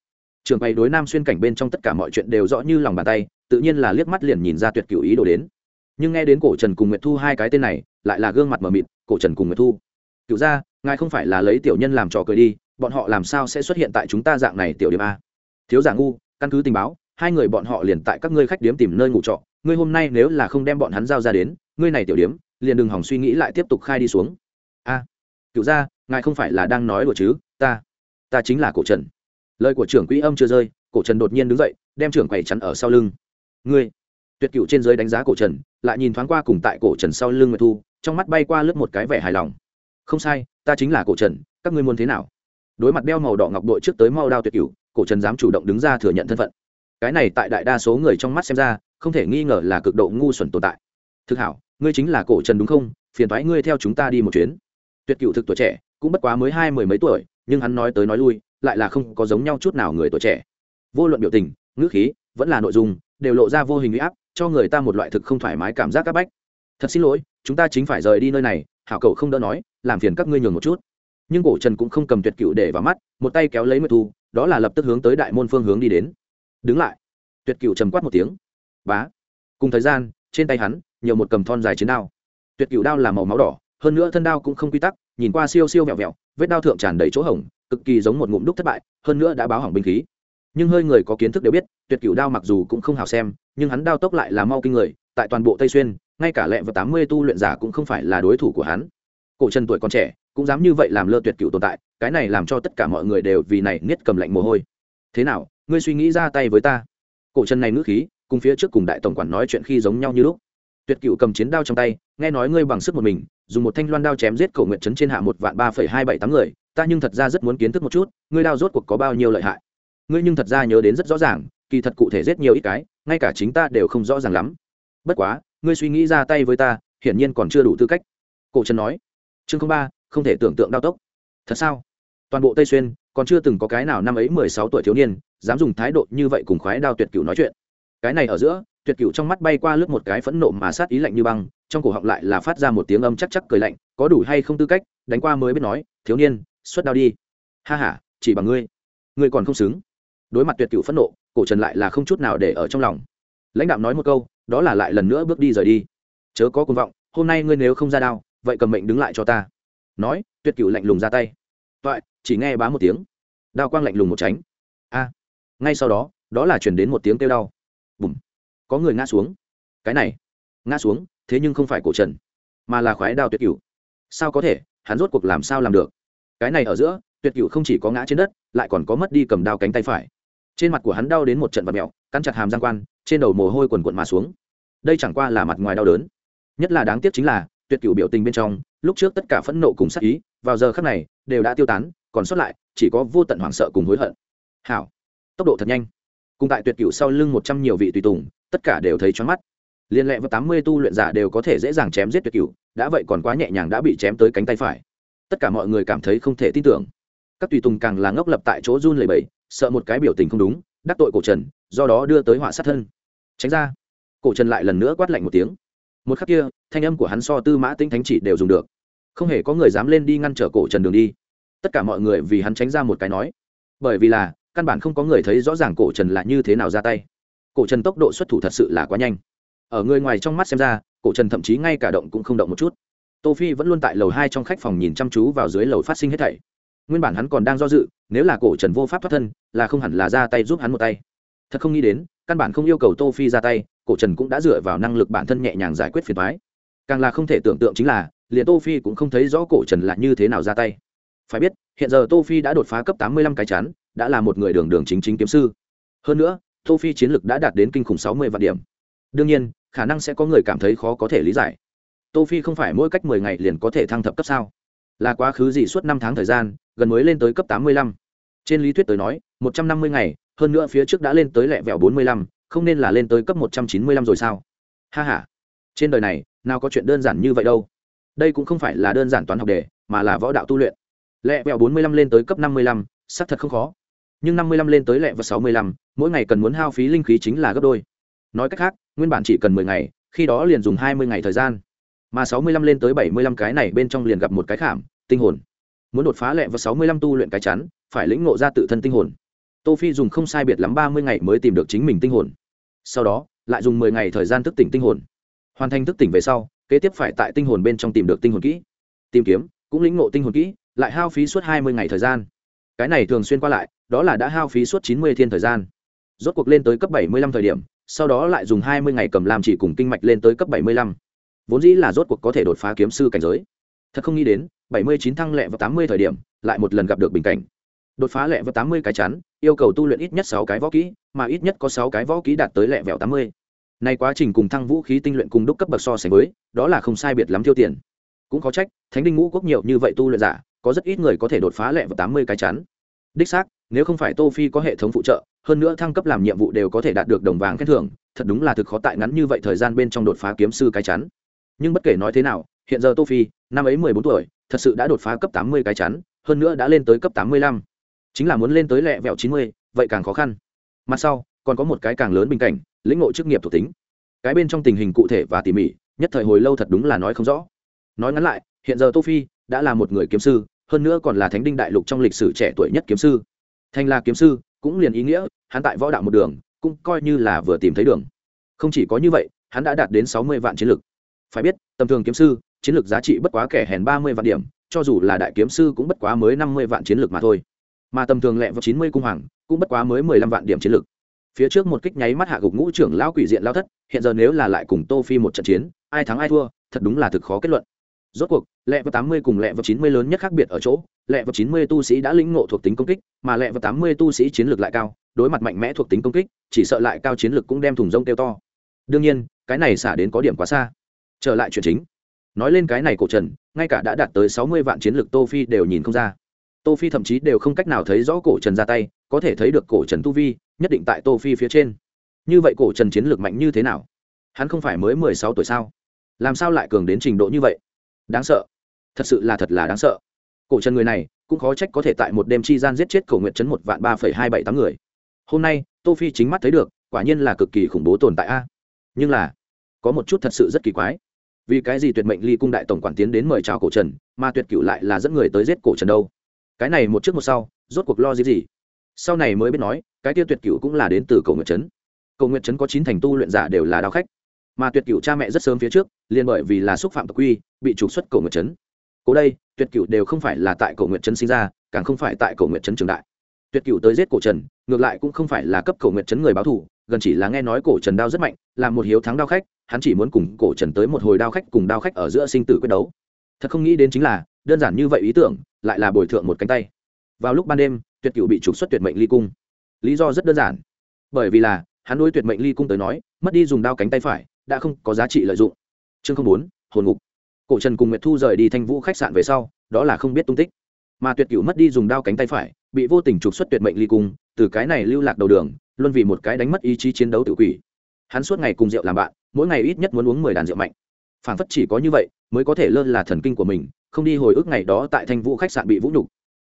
trường bày đối nam xuyên cảnh bên trong tất cả mọi chuyện đều rõ như lòng bàn tay, tự nhiên là liếc mắt liền nhìn ra tuyệt cựu ý đồ đến. Nhưng nghe đến cổ trần cùng nguyệt thu hai cái tên này, lại là gương mặt mờ mịt, cổ trần cùng nguyệt thu, cựu ra ngài không phải là lấy tiểu nhân làm trò cười đi, bọn họ làm sao sẽ xuất hiện tại chúng ta dạng này tiểu điểm a? Thiếu giả ngu, căn cứ tình báo, hai người bọn họ liền tại các ngươi khách điếm tìm nơi ngủ trọ, ngươi hôm nay nếu là không đem bọn hắn giao ra đến, ngươi này tiểu điếm liền đừng hỏng suy nghĩ lại tiếp tục khai đi xuống. A, cựu ra ngài không phải là đang nói đùa chứ, ta ta chính là cổ trần lời của trưởng quỹ âm chưa rơi, cổ trần đột nhiên đứng dậy, đem trưởng quầy chắn ở sau lưng. Ngươi! Tuyệt cựu trên giới đánh giá cổ trần, lại nhìn thoáng qua cùng tại cổ trần sau lưng nguyệt thu, trong mắt bay qua lướt một cái vẻ hài lòng. Không sai, ta chính là cổ trần, các ngươi muốn thế nào? Đối mặt đeo màu đỏ ngọc đội trước tới mau đao tuyệt cựu cổ trần dám chủ động đứng ra thừa nhận thân phận. Cái này tại đại đa số người trong mắt xem ra, không thể nghi ngờ là cực độ ngu xuẩn tồn tại. Thực hảo, ngươi chính là cổ trần đúng không? Phiền thoái ngươi theo chúng ta đi một chuyến. Tuyệt cựu thực tuổi trẻ, cũng bất quá mới hai mười mấy tuổi, nhưng hắn nói tới nói lui lại là không có giống nhau chút nào người tuổi trẻ. Vô luận biểu tình, ngữ khí, vẫn là nội dung, đều lộ ra vô hình huy áp, cho người ta một loại thực không thoải mái cảm giác áp bách. Thật xin lỗi, chúng ta chính phải rời đi nơi này, hảo cậu không đỡ nói, làm phiền các ngươi nhường một chút. Nhưng cổ trần cũng không cầm tuyệt cựu để vào mắt, một tay kéo lấy nguyệt thu, đó là lập tức hướng tới đại môn phương hướng đi đến. Đứng lại. Tuyệt cựu trầm quát một tiếng. Bá. Cùng thời gian, trên tay hắn, nhiều một cầm thon dài chiến đao. Tuyệt cựu đao là màu máu đỏ, hơn nữa thân đao cũng không quy tắc, nhìn qua siêu siêu vẹo vẹo, vết đao thượng tràn đầy chỗ hổng cực kỳ giống một ngụm đúc thất bại, hơn nữa đã báo hỏng binh khí. Nhưng hơi người có kiến thức đều biết, tuyệt cựu đao mặc dù cũng không hào xem, nhưng hắn đao tốc lại là mau kinh người, tại toàn bộ tây xuyên, ngay cả lẹ và tám mươi tu luyện giả cũng không phải là đối thủ của hắn. Cổ trần tuổi còn trẻ, cũng dám như vậy làm lơ tuyệt cựu tồn tại, cái này làm cho tất cả mọi người đều vì này niết cầm lạnh mồ hôi. Thế nào, ngươi suy nghĩ ra tay với ta? Cổ trần này ngữ khí, cùng phía trước cùng đại tổng quản nói chuyện khi giống nhau như lúc. Tuyệt cựu cầm chiến đao trong tay, nghe nói ngươi bằng sức một mình, dùng một thanh loan đao chém giết cổ nguyện trấn trên hạ một vạn ba phẩy hai bảy tám người ta nhưng thật ra rất muốn kiến thức một chút, ngươi đao rốt cuộc có bao nhiêu lợi hại? Ngươi nhưng thật ra nhớ đến rất rõ ràng, kỳ thật cụ thể rất nhiều ít cái, ngay cả chính ta đều không rõ ràng lắm. Bất quá, ngươi suy nghĩ ra tay với ta, hiển nhiên còn chưa đủ tư cách. Cổ trần nói. Chương ba, không thể tưởng tượng đao tốc. Thật sao? Toàn bộ tây xuyên, còn chưa từng có cái nào năm ấy mười sáu tuổi thiếu niên, dám dùng thái độ như vậy cùng khoái đao tuyệt cựu nói chuyện. Cái này ở giữa, tuyệt cựu trong mắt bay qua lướt một cái phẫn nộ mà sát ý lạnh như băng, trong cổ họng lại là phát ra một tiếng âm chắc chắc cười lạnh, có đủ hay không tư cách? Đánh qua mới biết nói, thiếu niên xuất đao đi. Ha h a chỉ bằng ngươi. Ngươi còn không xứng. Đối mặt tuyệt cựu phẫn nộ, cổ trần lại là không chút nào để ở trong lòng. Lãnh đạo nói một câu, đó là lại lần nữa bước đi rời đi. Chớ có cuồng vọng, hôm nay ngươi nếu không ra đao, vậy cầm mệnh đứng lại cho ta. Nói, tuyệt cựu lạnh lùng ra tay. Vậy chỉ nghe bá một tiếng. Đao quang lạnh lùng một tránh. A. Ngay sau đó đó là chuyển đến một tiếng kêu đau. Bùm. Có người ngã xuống. Cái này. Ngã xuống, thế nhưng không phải cổ trần, mà là khoái đao tuyệt cựu sao có thể? Hắn rốt cuộc làm sao làm được? Cái này ở giữa, tuyệt cựu không chỉ có ngã trên đất, lại còn có mất đi cầm đao cánh tay phải. Trên mặt của hắn đau đến một trận vật mẹo cắn chặt hàm giang quan, trên đầu mồ hôi quần quận mà xuống. Đây chẳng qua là mặt ngoài đau đớn. Nhất là đáng tiếc chính là, tuyệt cựu biểu tình bên trong, lúc trước tất cả phẫn nộ cùng sắc ý, vào giờ khắc này, đều đã tiêu tán, còn sót lại, chỉ có vô tận hoảng sợ cùng hối hận. Hảo. Tốc độ thật nhanh. Cùng tại tuyệt cựu sau lưng một trăm nhiều vị tùy tùng, tất cả đều thấy choáng mắt. Liên lệ với tám mươi tu luyện giả đều có thể dễ dàng chém giết tuyệt cựu đã vậy còn quá nhẹ nhàng đã bị chém tới cánh tay phải tất cả mọi người cảm thấy không thể tin tưởng. Các tùy tùng càng là ngốc lập tại chỗ run lầy bẫy sợ một cái biểu tình không đúng, đắc tội cổ trần, do đó đưa tới họa sát thân. Tránh ra. Cổ trần lại lần nữa quát lạnh một tiếng. Một khắc kia, thanh âm của hắn so tư mã tinh thánh chỉ đều dùng được. Không hề có người dám lên đi ngăn trở cổ trần đường đi. Tất cả mọi người vì hắn tránh ra một cái nói. Bởi vì là, căn bản không có người thấy rõ ràng cổ trần là như thế nào ra tay. Cổ trần tốc độ xuất thủ thật sự là quá nhanh. Ở người ngoài trong mắt xem ra, cổ trần thậm chí ngay cả động cũng không động một chút tô phi vẫn luôn tại lầu hai trong khách phòng nhìn chăm chú vào dưới lầu phát sinh hết thảy. Nguyên bản hắn còn đang do dự, nếu là cổ trần vô pháp thoát thân, là không hẳn là ra tay giúp hắn một tay. Thật không nghĩ đến, căn bản không yêu cầu tô phi ra tay, cổ trần cũng đã dựa vào năng lực bản thân nhẹ nhàng giải quyết phiền toái. Càng là không thể tưởng tượng chính là, liền tô phi cũng không thấy rõ cổ trần là như thế nào ra tay. Phải biết, hiện giờ tô phi đã đột phá cấp tám mươi lăm cái chắn đã là một người đường đường chính chính kiếm sư. Hơn nữa, tô phi chiến lực đã đạt đến kinh khủng sáu mươi vạn điểm. Đương nhiên, khả năng sẽ có người cảm thấy khó có thể lý giải tô phi không phải mỗi cách mười ngày liền có thể thăng thập cấp sao? Là quá khứ gì suốt năm tháng thời gian, gần mới lên tới cấp tám mươi lăm. Trên lý thuyết tới nói, một trăm năm mươi ngày, hơn nữa phía trước đã lên tới lẹ vẹo bốn mươi lăm, không nên là lên tới cấp một trăm chín mươi lăm rồi sao? Ha ha. Trên đời này, nào có chuyện đơn giản như vậy đâu. Đây cũng không phải là đơn giản toán học đề, mà là võ đạo tu luyện. Lẹ vẹo bốn mươi lăm lên tới cấp năm mươi lăm, xác thật không khó. Nhưng năm mươi lăm lên tới lẹ và sáu mươi lăm, mỗi ngày cần muốn hao phí linh khí chính là gấp đôi. Nói cách khác, nguyên bản chỉ cần mười ngày, khi đó liền dùng hai mươi ngày thời gian mà sáu mươi lăm lên tới bảy mươi lăm cái này bên trong liền gặp một cái khảm, tinh hồn. Muốn đột phá lẹ và sáu mươi lăm tu luyện cái chắn, phải lĩnh ngộ ra tự thân tinh hồn. Tô phi dùng không sai biệt lắm ba mươi ngày mới tìm được chính mình tinh hồn. Sau đó, lại dùng mười ngày thời gian thức tỉnh tinh hồn. Hoàn thành thức tỉnh về sau, kế tiếp phải tại tinh hồn bên trong tìm được tinh hồn kỹ. Tìm kiếm, cũng lĩnh ngộ tinh hồn kỹ, lại hao phí suốt hai mươi ngày thời gian. Cái này thường xuyên qua lại, đó là đã hao phí suốt chín mươi thiên thời gian. Rốt cuộc lên tới cấp bảy mươi lăm thời điểm, sau đó lại dùng hai mươi ngày cầm làm chỉ cùng kinh mạch lên tới cấp bảy mươi lăm vốn dĩ là rốt cuộc có thể đột phá kiếm sư cảnh giới. Thật không nghĩ đến, bảy mươi chín thăng lẹ và tám mươi thời điểm, lại một lần gặp được bình cảnh. Đột phá lẹ và tám mươi cái chắn, yêu cầu tu luyện ít nhất sáu cái võ kỹ, mà ít nhất có sáu cái võ kỹ đạt tới lẹ vẹo tám mươi. Nay quá trình cùng thăng vũ khí tinh luyện cùng đúc cấp bậc so sánh với, đó là không sai biệt lắm tiêu tiền. Cũng có trách, thánh đinh ngũ quốc nhiều như vậy tu luyện giả, có rất ít người có thể đột phá lẹ và tám mươi cái chắn. Đích xác, nếu không phải tô phi có hệ thống phụ trợ, hơn nữa thăng cấp làm nhiệm vụ đều có thể đạt được đồng vàng khen thưởng, thật đúng là thực khó tại ngắn như vậy thời gian bên trong đột phá kiếm sư cái chắn nhưng bất kể nói thế nào, hiện giờ tô phi, năm ấy mười bốn tuổi, thật sự đã đột phá cấp tám mươi cái chắn, hơn nữa đã lên tới cấp tám mươi lăm. Chính là muốn lên tới lẹ vẹo chín mươi, vậy càng khó khăn. Mặt sau, còn có một cái càng lớn bình cảnh, lĩnh ngộ chức nghiệp thuộc tính. Cái bên trong tình hình cụ thể và tỉ mỉ, nhất thời hồi lâu thật đúng là nói không rõ. Nói ngắn lại, hiện giờ tô phi đã là một người kiếm sư, hơn nữa còn là thánh đinh đại lục trong lịch sử trẻ tuổi nhất kiếm sư. Thành là kiếm sư, cũng liền ý nghĩa, hắn tại võ đạo một đường, cũng coi như là vừa tìm thấy đường. Không chỉ có như vậy, hắn đã đạt đến sáu mươi vạn chiến lực phải biết, tầm thường kiếm sư, chiến lược giá trị bất quá kẻ hèn ba mươi vạn điểm, cho dù là đại kiếm sư cũng bất quá mới năm mươi vạn chiến lược mà thôi. Mà tầm thường lẹ vào chín mươi cung hoàng, cũng bất quá mới mười lăm vạn điểm chiến lược. Phía trước một kích nháy mắt hạ gục ngũ trưởng lão quỷ diện lao thất, hiện giờ nếu là lại cùng tô phi một trận chiến, ai thắng ai thua, thật đúng là thực khó kết luận. Rốt cuộc, lẹ vào tám mươi cùng lẹ vào chín mươi lớn nhất khác biệt ở chỗ, lẹ vào chín mươi tu sĩ đã lĩnh ngộ thuộc tính công kích, mà lẹ vào tám mươi tu sĩ chiến lược lại cao, đối mặt mạnh mẽ thuộc tính công kích, chỉ sợ lại cao chiến lược cũng đem thùng rông kêu to. Đương nhiên, cái này xả đến có điểm quá xa trở lại chuyện chính. Nói lên cái này cổ trần, ngay cả đã đạt tới sáu mươi vạn chiến lược tô phi đều nhìn không ra. Tô phi thậm chí đều không cách nào thấy rõ cổ trần ra tay, có thể thấy được cổ trần tu vi, nhất định tại tô phi phía trên. Như vậy cổ trần chiến lược mạnh như thế nào? Hắn không phải mới mười sáu tuổi sao? Làm sao lại cường đến trình độ như vậy? Đáng sợ. Thật sự là thật là đáng sợ. Cổ trần người này, cũng khó trách có thể tại một đêm chi gian giết chết cổ nguyện trấn một vạn ba phẩy hai bảy tám người. Hôm nay, tô phi chính mắt thấy được, quả nhiên là cực kỳ khủng bố tồn tại a. Nhưng là, có một chút thật sự rất kỳ quái vì cái gì tuyệt mệnh ly cung đại tổng quản tiến đến mời chào cổ trần, mà tuyệt cựu lại là dẫn người tới giết cổ trần đâu? Cái này một trước một sau, rốt cuộc lo gì gì? Sau này mới biết nói, cái tiêu tuyệt cựu cũng là đến từ cầu nguyệt trấn. Cầu nguyệt trấn có chín thành tu luyện giả đều là đao khách. Mà tuyệt cựu cha mẹ rất sớm phía trước, liền bởi vì là xúc phạm tộc quy, bị trục xuất cầu nguyệt trấn. Cố đây, tuyệt cựu đều không phải là tại cầu nguyệt trấn sinh ra, càng không phải tại cầu nguyệt trấn trường đại. Tuyệt cựu tới giết cổ trần, ngược lại cũng không phải là cấp cầu nguyệt trấn người báo thù gần chỉ là nghe nói cổ trần đao rất mạnh, là một hiếu thắng đao khách, hắn chỉ muốn cùng cổ trần tới một hồi đao khách cùng đao khách ở giữa sinh tử quyết đấu. Thật không nghĩ đến chính là, đơn giản như vậy ý tưởng, lại là bồi thượng một cánh tay. Vào lúc ban đêm, tuyệt cựu bị trục xuất tuyệt mệnh ly cung. Lý do rất đơn giản. Bởi vì là, hắn đối tuyệt mệnh ly cung tới nói, mất đi dùng đao cánh tay phải, đã không có giá trị lợi dụng. Chương không bốn, hồn ngục. Cổ trần cùng nguyệt thu rời đi thanh vũ khách sạn về sau, đó là không biết tung tích. Mà tuyệt cựu mất đi dùng đao cánh tay phải, bị vô tình trục xuất tuyệt mệnh ly cung, từ cái này lưu lạc đầu đường luôn vì một cái đánh mất ý chí chiến đấu tự quỷ. Hắn suốt ngày cùng rượu làm bạn, mỗi ngày ít nhất muốn uống mười đàn rượu mạnh. Phản phất chỉ có như vậy, mới có thể lơ là thần kinh của mình, không đi hồi ức ngày đó tại thanh vũ khách sạn bị vũ nhục.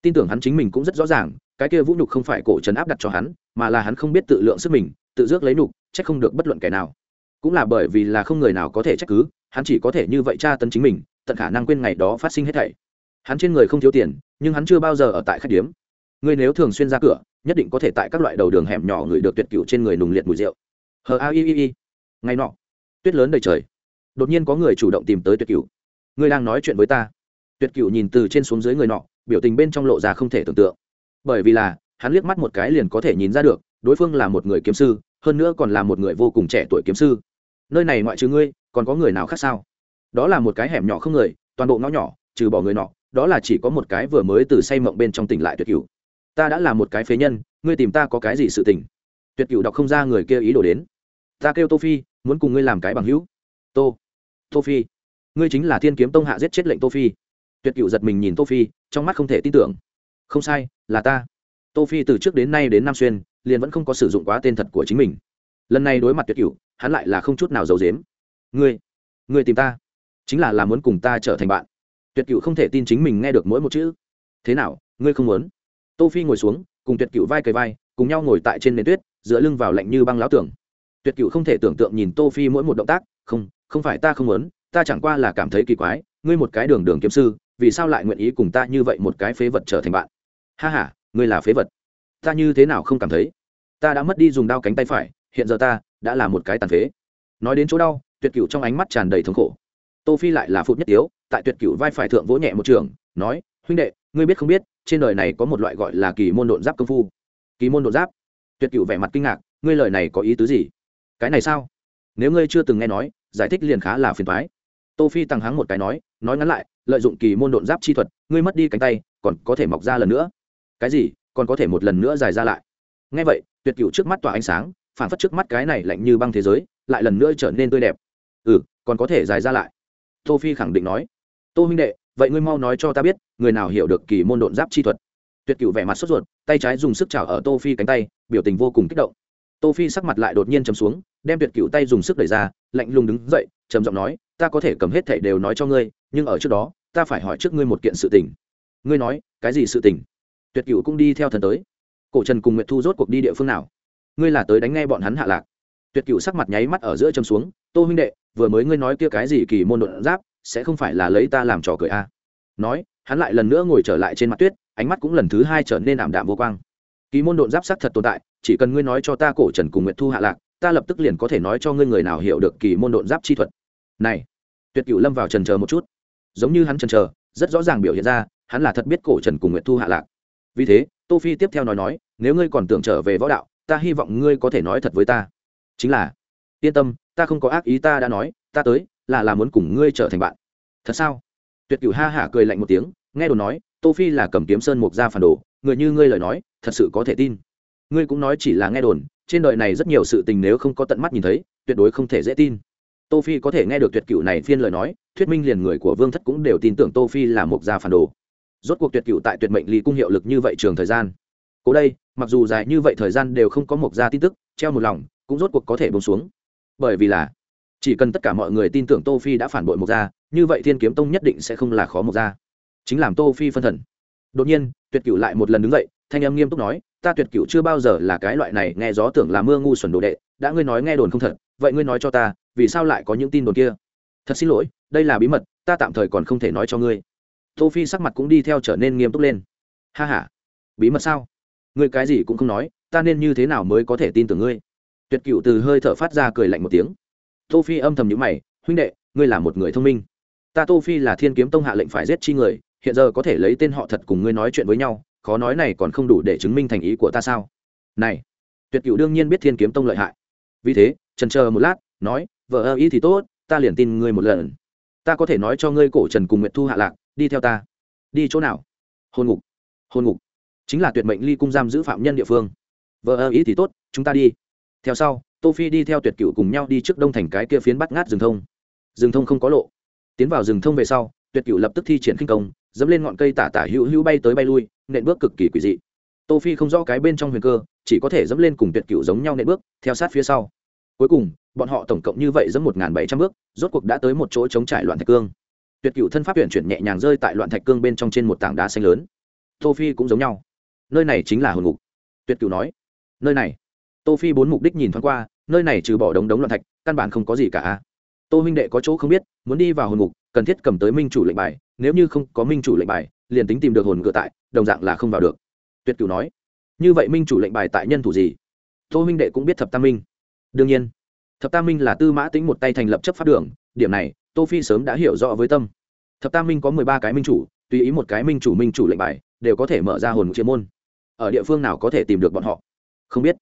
Tin tưởng hắn chính mình cũng rất rõ ràng, cái kia vũ nhục không phải cổ trấn áp đặt cho hắn, mà là hắn không biết tự lượng sức mình, tự dước lấy nhục trách không được bất luận kẻ nào. Cũng là bởi vì là không người nào có thể trách cứ, hắn chỉ có thể như vậy tra tấn chính mình, tận khả năng quên ngày đó phát sinh hết thảy. Hắn trên người không thiếu tiền, nhưng hắn chưa bao giờ ở tại khách điếm. Ngươi nếu thường xuyên ra cửa nhất định có thể tại các loại đầu đường hẻm nhỏ người được tuyệt cựu trên người nùng liệt mùi rượu. Hờ a i i i. Ngày nọ, tuyết lớn đầy trời. Đột nhiên có người chủ động tìm tới tuyệt cựu ngươi đang nói chuyện với ta. Tuyệt cựu nhìn từ trên xuống dưới người nọ, biểu tình bên trong lộ ra không thể tưởng tượng. Bởi vì là, hắn liếc mắt một cái liền có thể nhìn ra được, đối phương là một người kiếm sư, hơn nữa còn là một người vô cùng trẻ tuổi kiếm sư. Nơi này ngoại trừ ngươi, còn có người nào khác sao? Đó là một cái hẻm nhỏ không người, toàn bộ ngõ nhỏ, trừ bỏ người nọ, đó là chỉ có một cái vừa mới từ say mộng bên trong tỉnh lại tuyệt cựu ta đã là một cái phế nhân, ngươi tìm ta có cái gì sự tình? Tuyệt cựu đọc không ra người kia ý đồ đến. Ta kêu tô phi, muốn cùng ngươi làm cái bằng hữu. Tô tô phi. Ngươi chính là thiên kiếm tông hạ giết chết lệnh tô phi. Tuyệt cựu giật mình nhìn tô phi, trong mắt không thể tin tưởng. Không sai, là ta. Tô phi từ trước đến nay đến nam xuyên, liền vẫn không có sử dụng quá tên thật của chính mình. Lần này đối mặt tuyệt cựu hắn lại là không chút nào giấu dếm ngươi ngươi tìm ta, chính là là muốn cùng ta trở thành bạn. Tuyệt cựu không thể tin chính mình nghe được mỗi một chữ. Thế nào, ngươi không muốn? Tô phi ngồi xuống, cùng tuyệt cựu vai cầy vai, cùng nhau ngồi tại trên nền tuyết, dựa lưng vào lạnh như băng láo tưởng. tuyệt cựu không thể tưởng tượng nhìn tô phi mỗi một động tác, không không phải ta không muốn, ta chẳng qua là cảm thấy kỳ quái, ngươi một cái đường đường kiếm sư, vì sao lại nguyện ý cùng ta như vậy một cái phế vật trở thành bạn? Ha ha, ngươi là phế vật. Ta như thế nào không cảm thấy? Ta đã mất đi dùng đao cánh tay phải, hiện giờ ta đã là một cái tàn phế. Nói đến chỗ đau, tuyệt cựu trong ánh mắt tràn đầy thống khổ. Tô phi lại là phụt nhất tiếu, tại tuyệt cựu vai phải thượng vỗ nhẹ một trường, nói, huynh đệ, ngươi biết không biết trên đời này có một loại gọi là kỳ môn độn giáp công phu. Kỳ môn độn giáp? Tuyệt cựu vẻ mặt kinh ngạc, ngươi lời này có ý tứ gì? Cái này sao? Nếu ngươi chưa từng nghe nói, giải thích liền khá là phiền thoái tô phi tăng hắng một cái nói nói ngắn lại, lợi dụng kỳ môn độn giáp chi thuật, ngươi mất đi cánh tay, còn có thể mọc ra lần nữa. Cái gì? Còn có thể một lần nữa dài ra lại. Ngay vậy, tuyệt cựu trước mắt tỏa ánh sáng phản phất trước mắt cái này lạnh như băng thế giới, lại lần nữa trở nên tươi đẹp. Ừ còn có thể dài ra lại. Tô phi khẳng định nói. Tô huynh đệ vậy ngươi mau nói cho ta biết, người nào hiểu được kỳ môn độn giáp chi thuật? Tuyệt cựu vẻ mặt sốt ruột, tay trái dùng sức chảo ở tô phi cánh tay, biểu tình vô cùng kích động. Tô phi sắc mặt lại đột nhiên chầm xuống, đem tuyệt cựu tay dùng sức đẩy ra, lạnh lùng đứng dậy, trầm giọng nói, ta có thể cầm hết thảy đều nói cho ngươi, nhưng ở trước đó, ta phải hỏi trước ngươi một kiện sự tình. Ngươi nói, cái gì sự tình? Tuyệt cựu cũng đi theo thần tới. Cổ trần cùng nguyệt thu rốt cuộc đi địa phương nào? Ngươi là tới đánh ngay bọn hắn hạ lạc. Tuyệt cựu sắc mặt nháy mắt ở giữa châm xuống, tô huynh đệ, vừa mới ngươi nói kia cái gì kỳ môn đột giáp sẽ không phải là lấy ta làm trò cười a. À. nói, hắn lại lần nữa ngồi trở lại trên mặt tuyết, ánh mắt cũng lần thứ hai trở nên ảm đạm vô quang. Kỳ môn độn giáp sắc thật tồn tại, chỉ cần ngươi nói cho ta cổ trần cùng nguyệt thu hạ lạc, ta lập tức liền có thể nói cho ngươi người nào hiểu được kỳ môn độn giáp chi thuật. Này, tuyệt cựu lâm vào trần chờ một chút. Giống như hắn trần chờ, rất rõ ràng biểu hiện ra, hắn là thật biết cổ trần cùng nguyệt thu hạ lạc. Vì thế, tô phi tiếp theo nói nói, nếu ngươi còn tưởng trở về võ đạo, ta hy vọng ngươi có thể nói thật với ta. Chính là, yên tâm, ta không có ác ý ta đã nói, ta tới là là muốn cùng ngươi trở thành bạn. Thật sao? Tuyệt cửu ha hả cười lạnh một tiếng, nghe đồn nói, tô phi là cầm kiếm sơn mục gia phản đồ, người như ngươi lời nói, thật sự có thể tin. Ngươi cũng nói chỉ là nghe đồn, trên đời này rất nhiều sự tình nếu không có tận mắt nhìn thấy, tuyệt đối không thể dễ tin. Tô phi có thể nghe được tuyệt cửu này phiên lời nói, thuyết minh liền người của vương thất cũng đều tin tưởng tô phi là mục gia phản đồ. Rốt cuộc tuyệt cửu tại tuyệt mệnh ly cung hiệu lực như vậy trường thời gian. Cố đây, mặc dù dài như vậy thời gian đều không có mục gia tin tức, treo một lòng, cũng rốt cuộc có thể bông xuống. Bởi vì là chỉ cần tất cả mọi người tin tưởng tô phi đã phản bội mục gia, như vậy thiên kiếm tông nhất định sẽ không là khó mục gia. Chính làm tô phi phân thần. Đột nhiên, tuyệt cửu lại một lần đứng dậy, thanh âm nghiêm túc nói, ta tuyệt cửu chưa bao giờ là cái loại này nghe gió tưởng là mưa ngu xuẩn đồ đệ, đã ngươi nói nghe đồn không thật, vậy ngươi nói cho ta, vì sao lại có những tin đồn kia? Thật xin lỗi, đây là bí mật, ta tạm thời còn không thể nói cho ngươi. Tô phi sắc mặt cũng đi theo trở nên nghiêm túc lên. Ha ha, bí mật sao? Ngươi cái gì cũng không nói, ta nên như thế nào mới có thể tin tưởng ngươi? Tuyệt cửu từ hơi thở phát ra cười lạnh một tiếng tô phi âm thầm nhíu mày, huynh đệ, ngươi là một người thông minh. Ta tô phi là thiên kiếm tông hạ lệnh phải giết chi người, hiện giờ có thể lấy tên họ thật cùng ngươi nói chuyện với nhau, khó nói này còn không đủ để chứng minh thành ý của ta sao? Này, tuyệt cựu đương nhiên biết thiên kiếm tông lợi hại. Vì thế, trần chờ một lát, nói, vợ ơ, ý thì tốt, ta liền tin ngươi một lần. Ta có thể nói cho ngươi cổ trần cùng nguyệt thu hạ lạc, đi theo ta. Đi chỗ nào? Hôn ngục. Hôn ngục. Chính là tuyệt mệnh ly cung giam giữ phạm nhân địa phương. Vợ ơ, ý thì tốt, chúng ta đi. Theo sau tô phi đi theo tuyệt cựu cùng nhau đi trước đông thành cái kia phiến bắt ngát rừng thông. Rừng thông không có lộ. Tiến vào rừng thông về sau, tuyệt cựu lập tức thi triển khinh công, dẫm lên ngọn cây tả tả hữu hữu bay tới bay lui, nện bước cực kỳ quỷ dị. Tô phi không rõ cái bên trong huyền cơ, chỉ có thể dẫm lên cùng tuyệt cựu giống nhau nện bước, theo sát phía sau. Cuối cùng, bọn họ tổng cộng như vậy dẫm một bảy trăm bước, rốt cuộc đã tới một chỗ chống trải loạn thạch cương. Tuyệt cựu thân pháp tuyển chuyển nhẹ nhàng rơi tại loạn thạch cương bên trong trên một tảng đá xanh lớn. Tô phi cũng giống nhau. Nơi này chính là hồn ngục. Tuyệt cựu nói. Nơi này tô phi bốn mục đích nhìn thoáng qua, nơi này trừ bỏ đống đống loạn thạch, căn bản không có gì cả tô huynh đệ có chỗ không biết, muốn đi vào hồn ngục, cần thiết cầm tới minh chủ lệnh bài, nếu như không có minh chủ lệnh bài, liền tính tìm được hồn cửa tại, đồng dạng là không vào được. Tuyệt cửu nói. Như vậy minh chủ lệnh bài tại nhân thủ gì? Tô huynh đệ cũng biết thập tam minh. Đương nhiên, thập tam minh là tư mã tính một tay thành lập chấp pháp đường, điểm này, tô phi sớm đã hiểu rõ với tâm. Thập tam minh có mười ba cái minh chủ, tùy ý một cái minh chủ minh chủ lệnh bài, đều có thể mở ra hồn chuyên môn. Ở địa phương nào có thể tìm được bọn họ? Không biết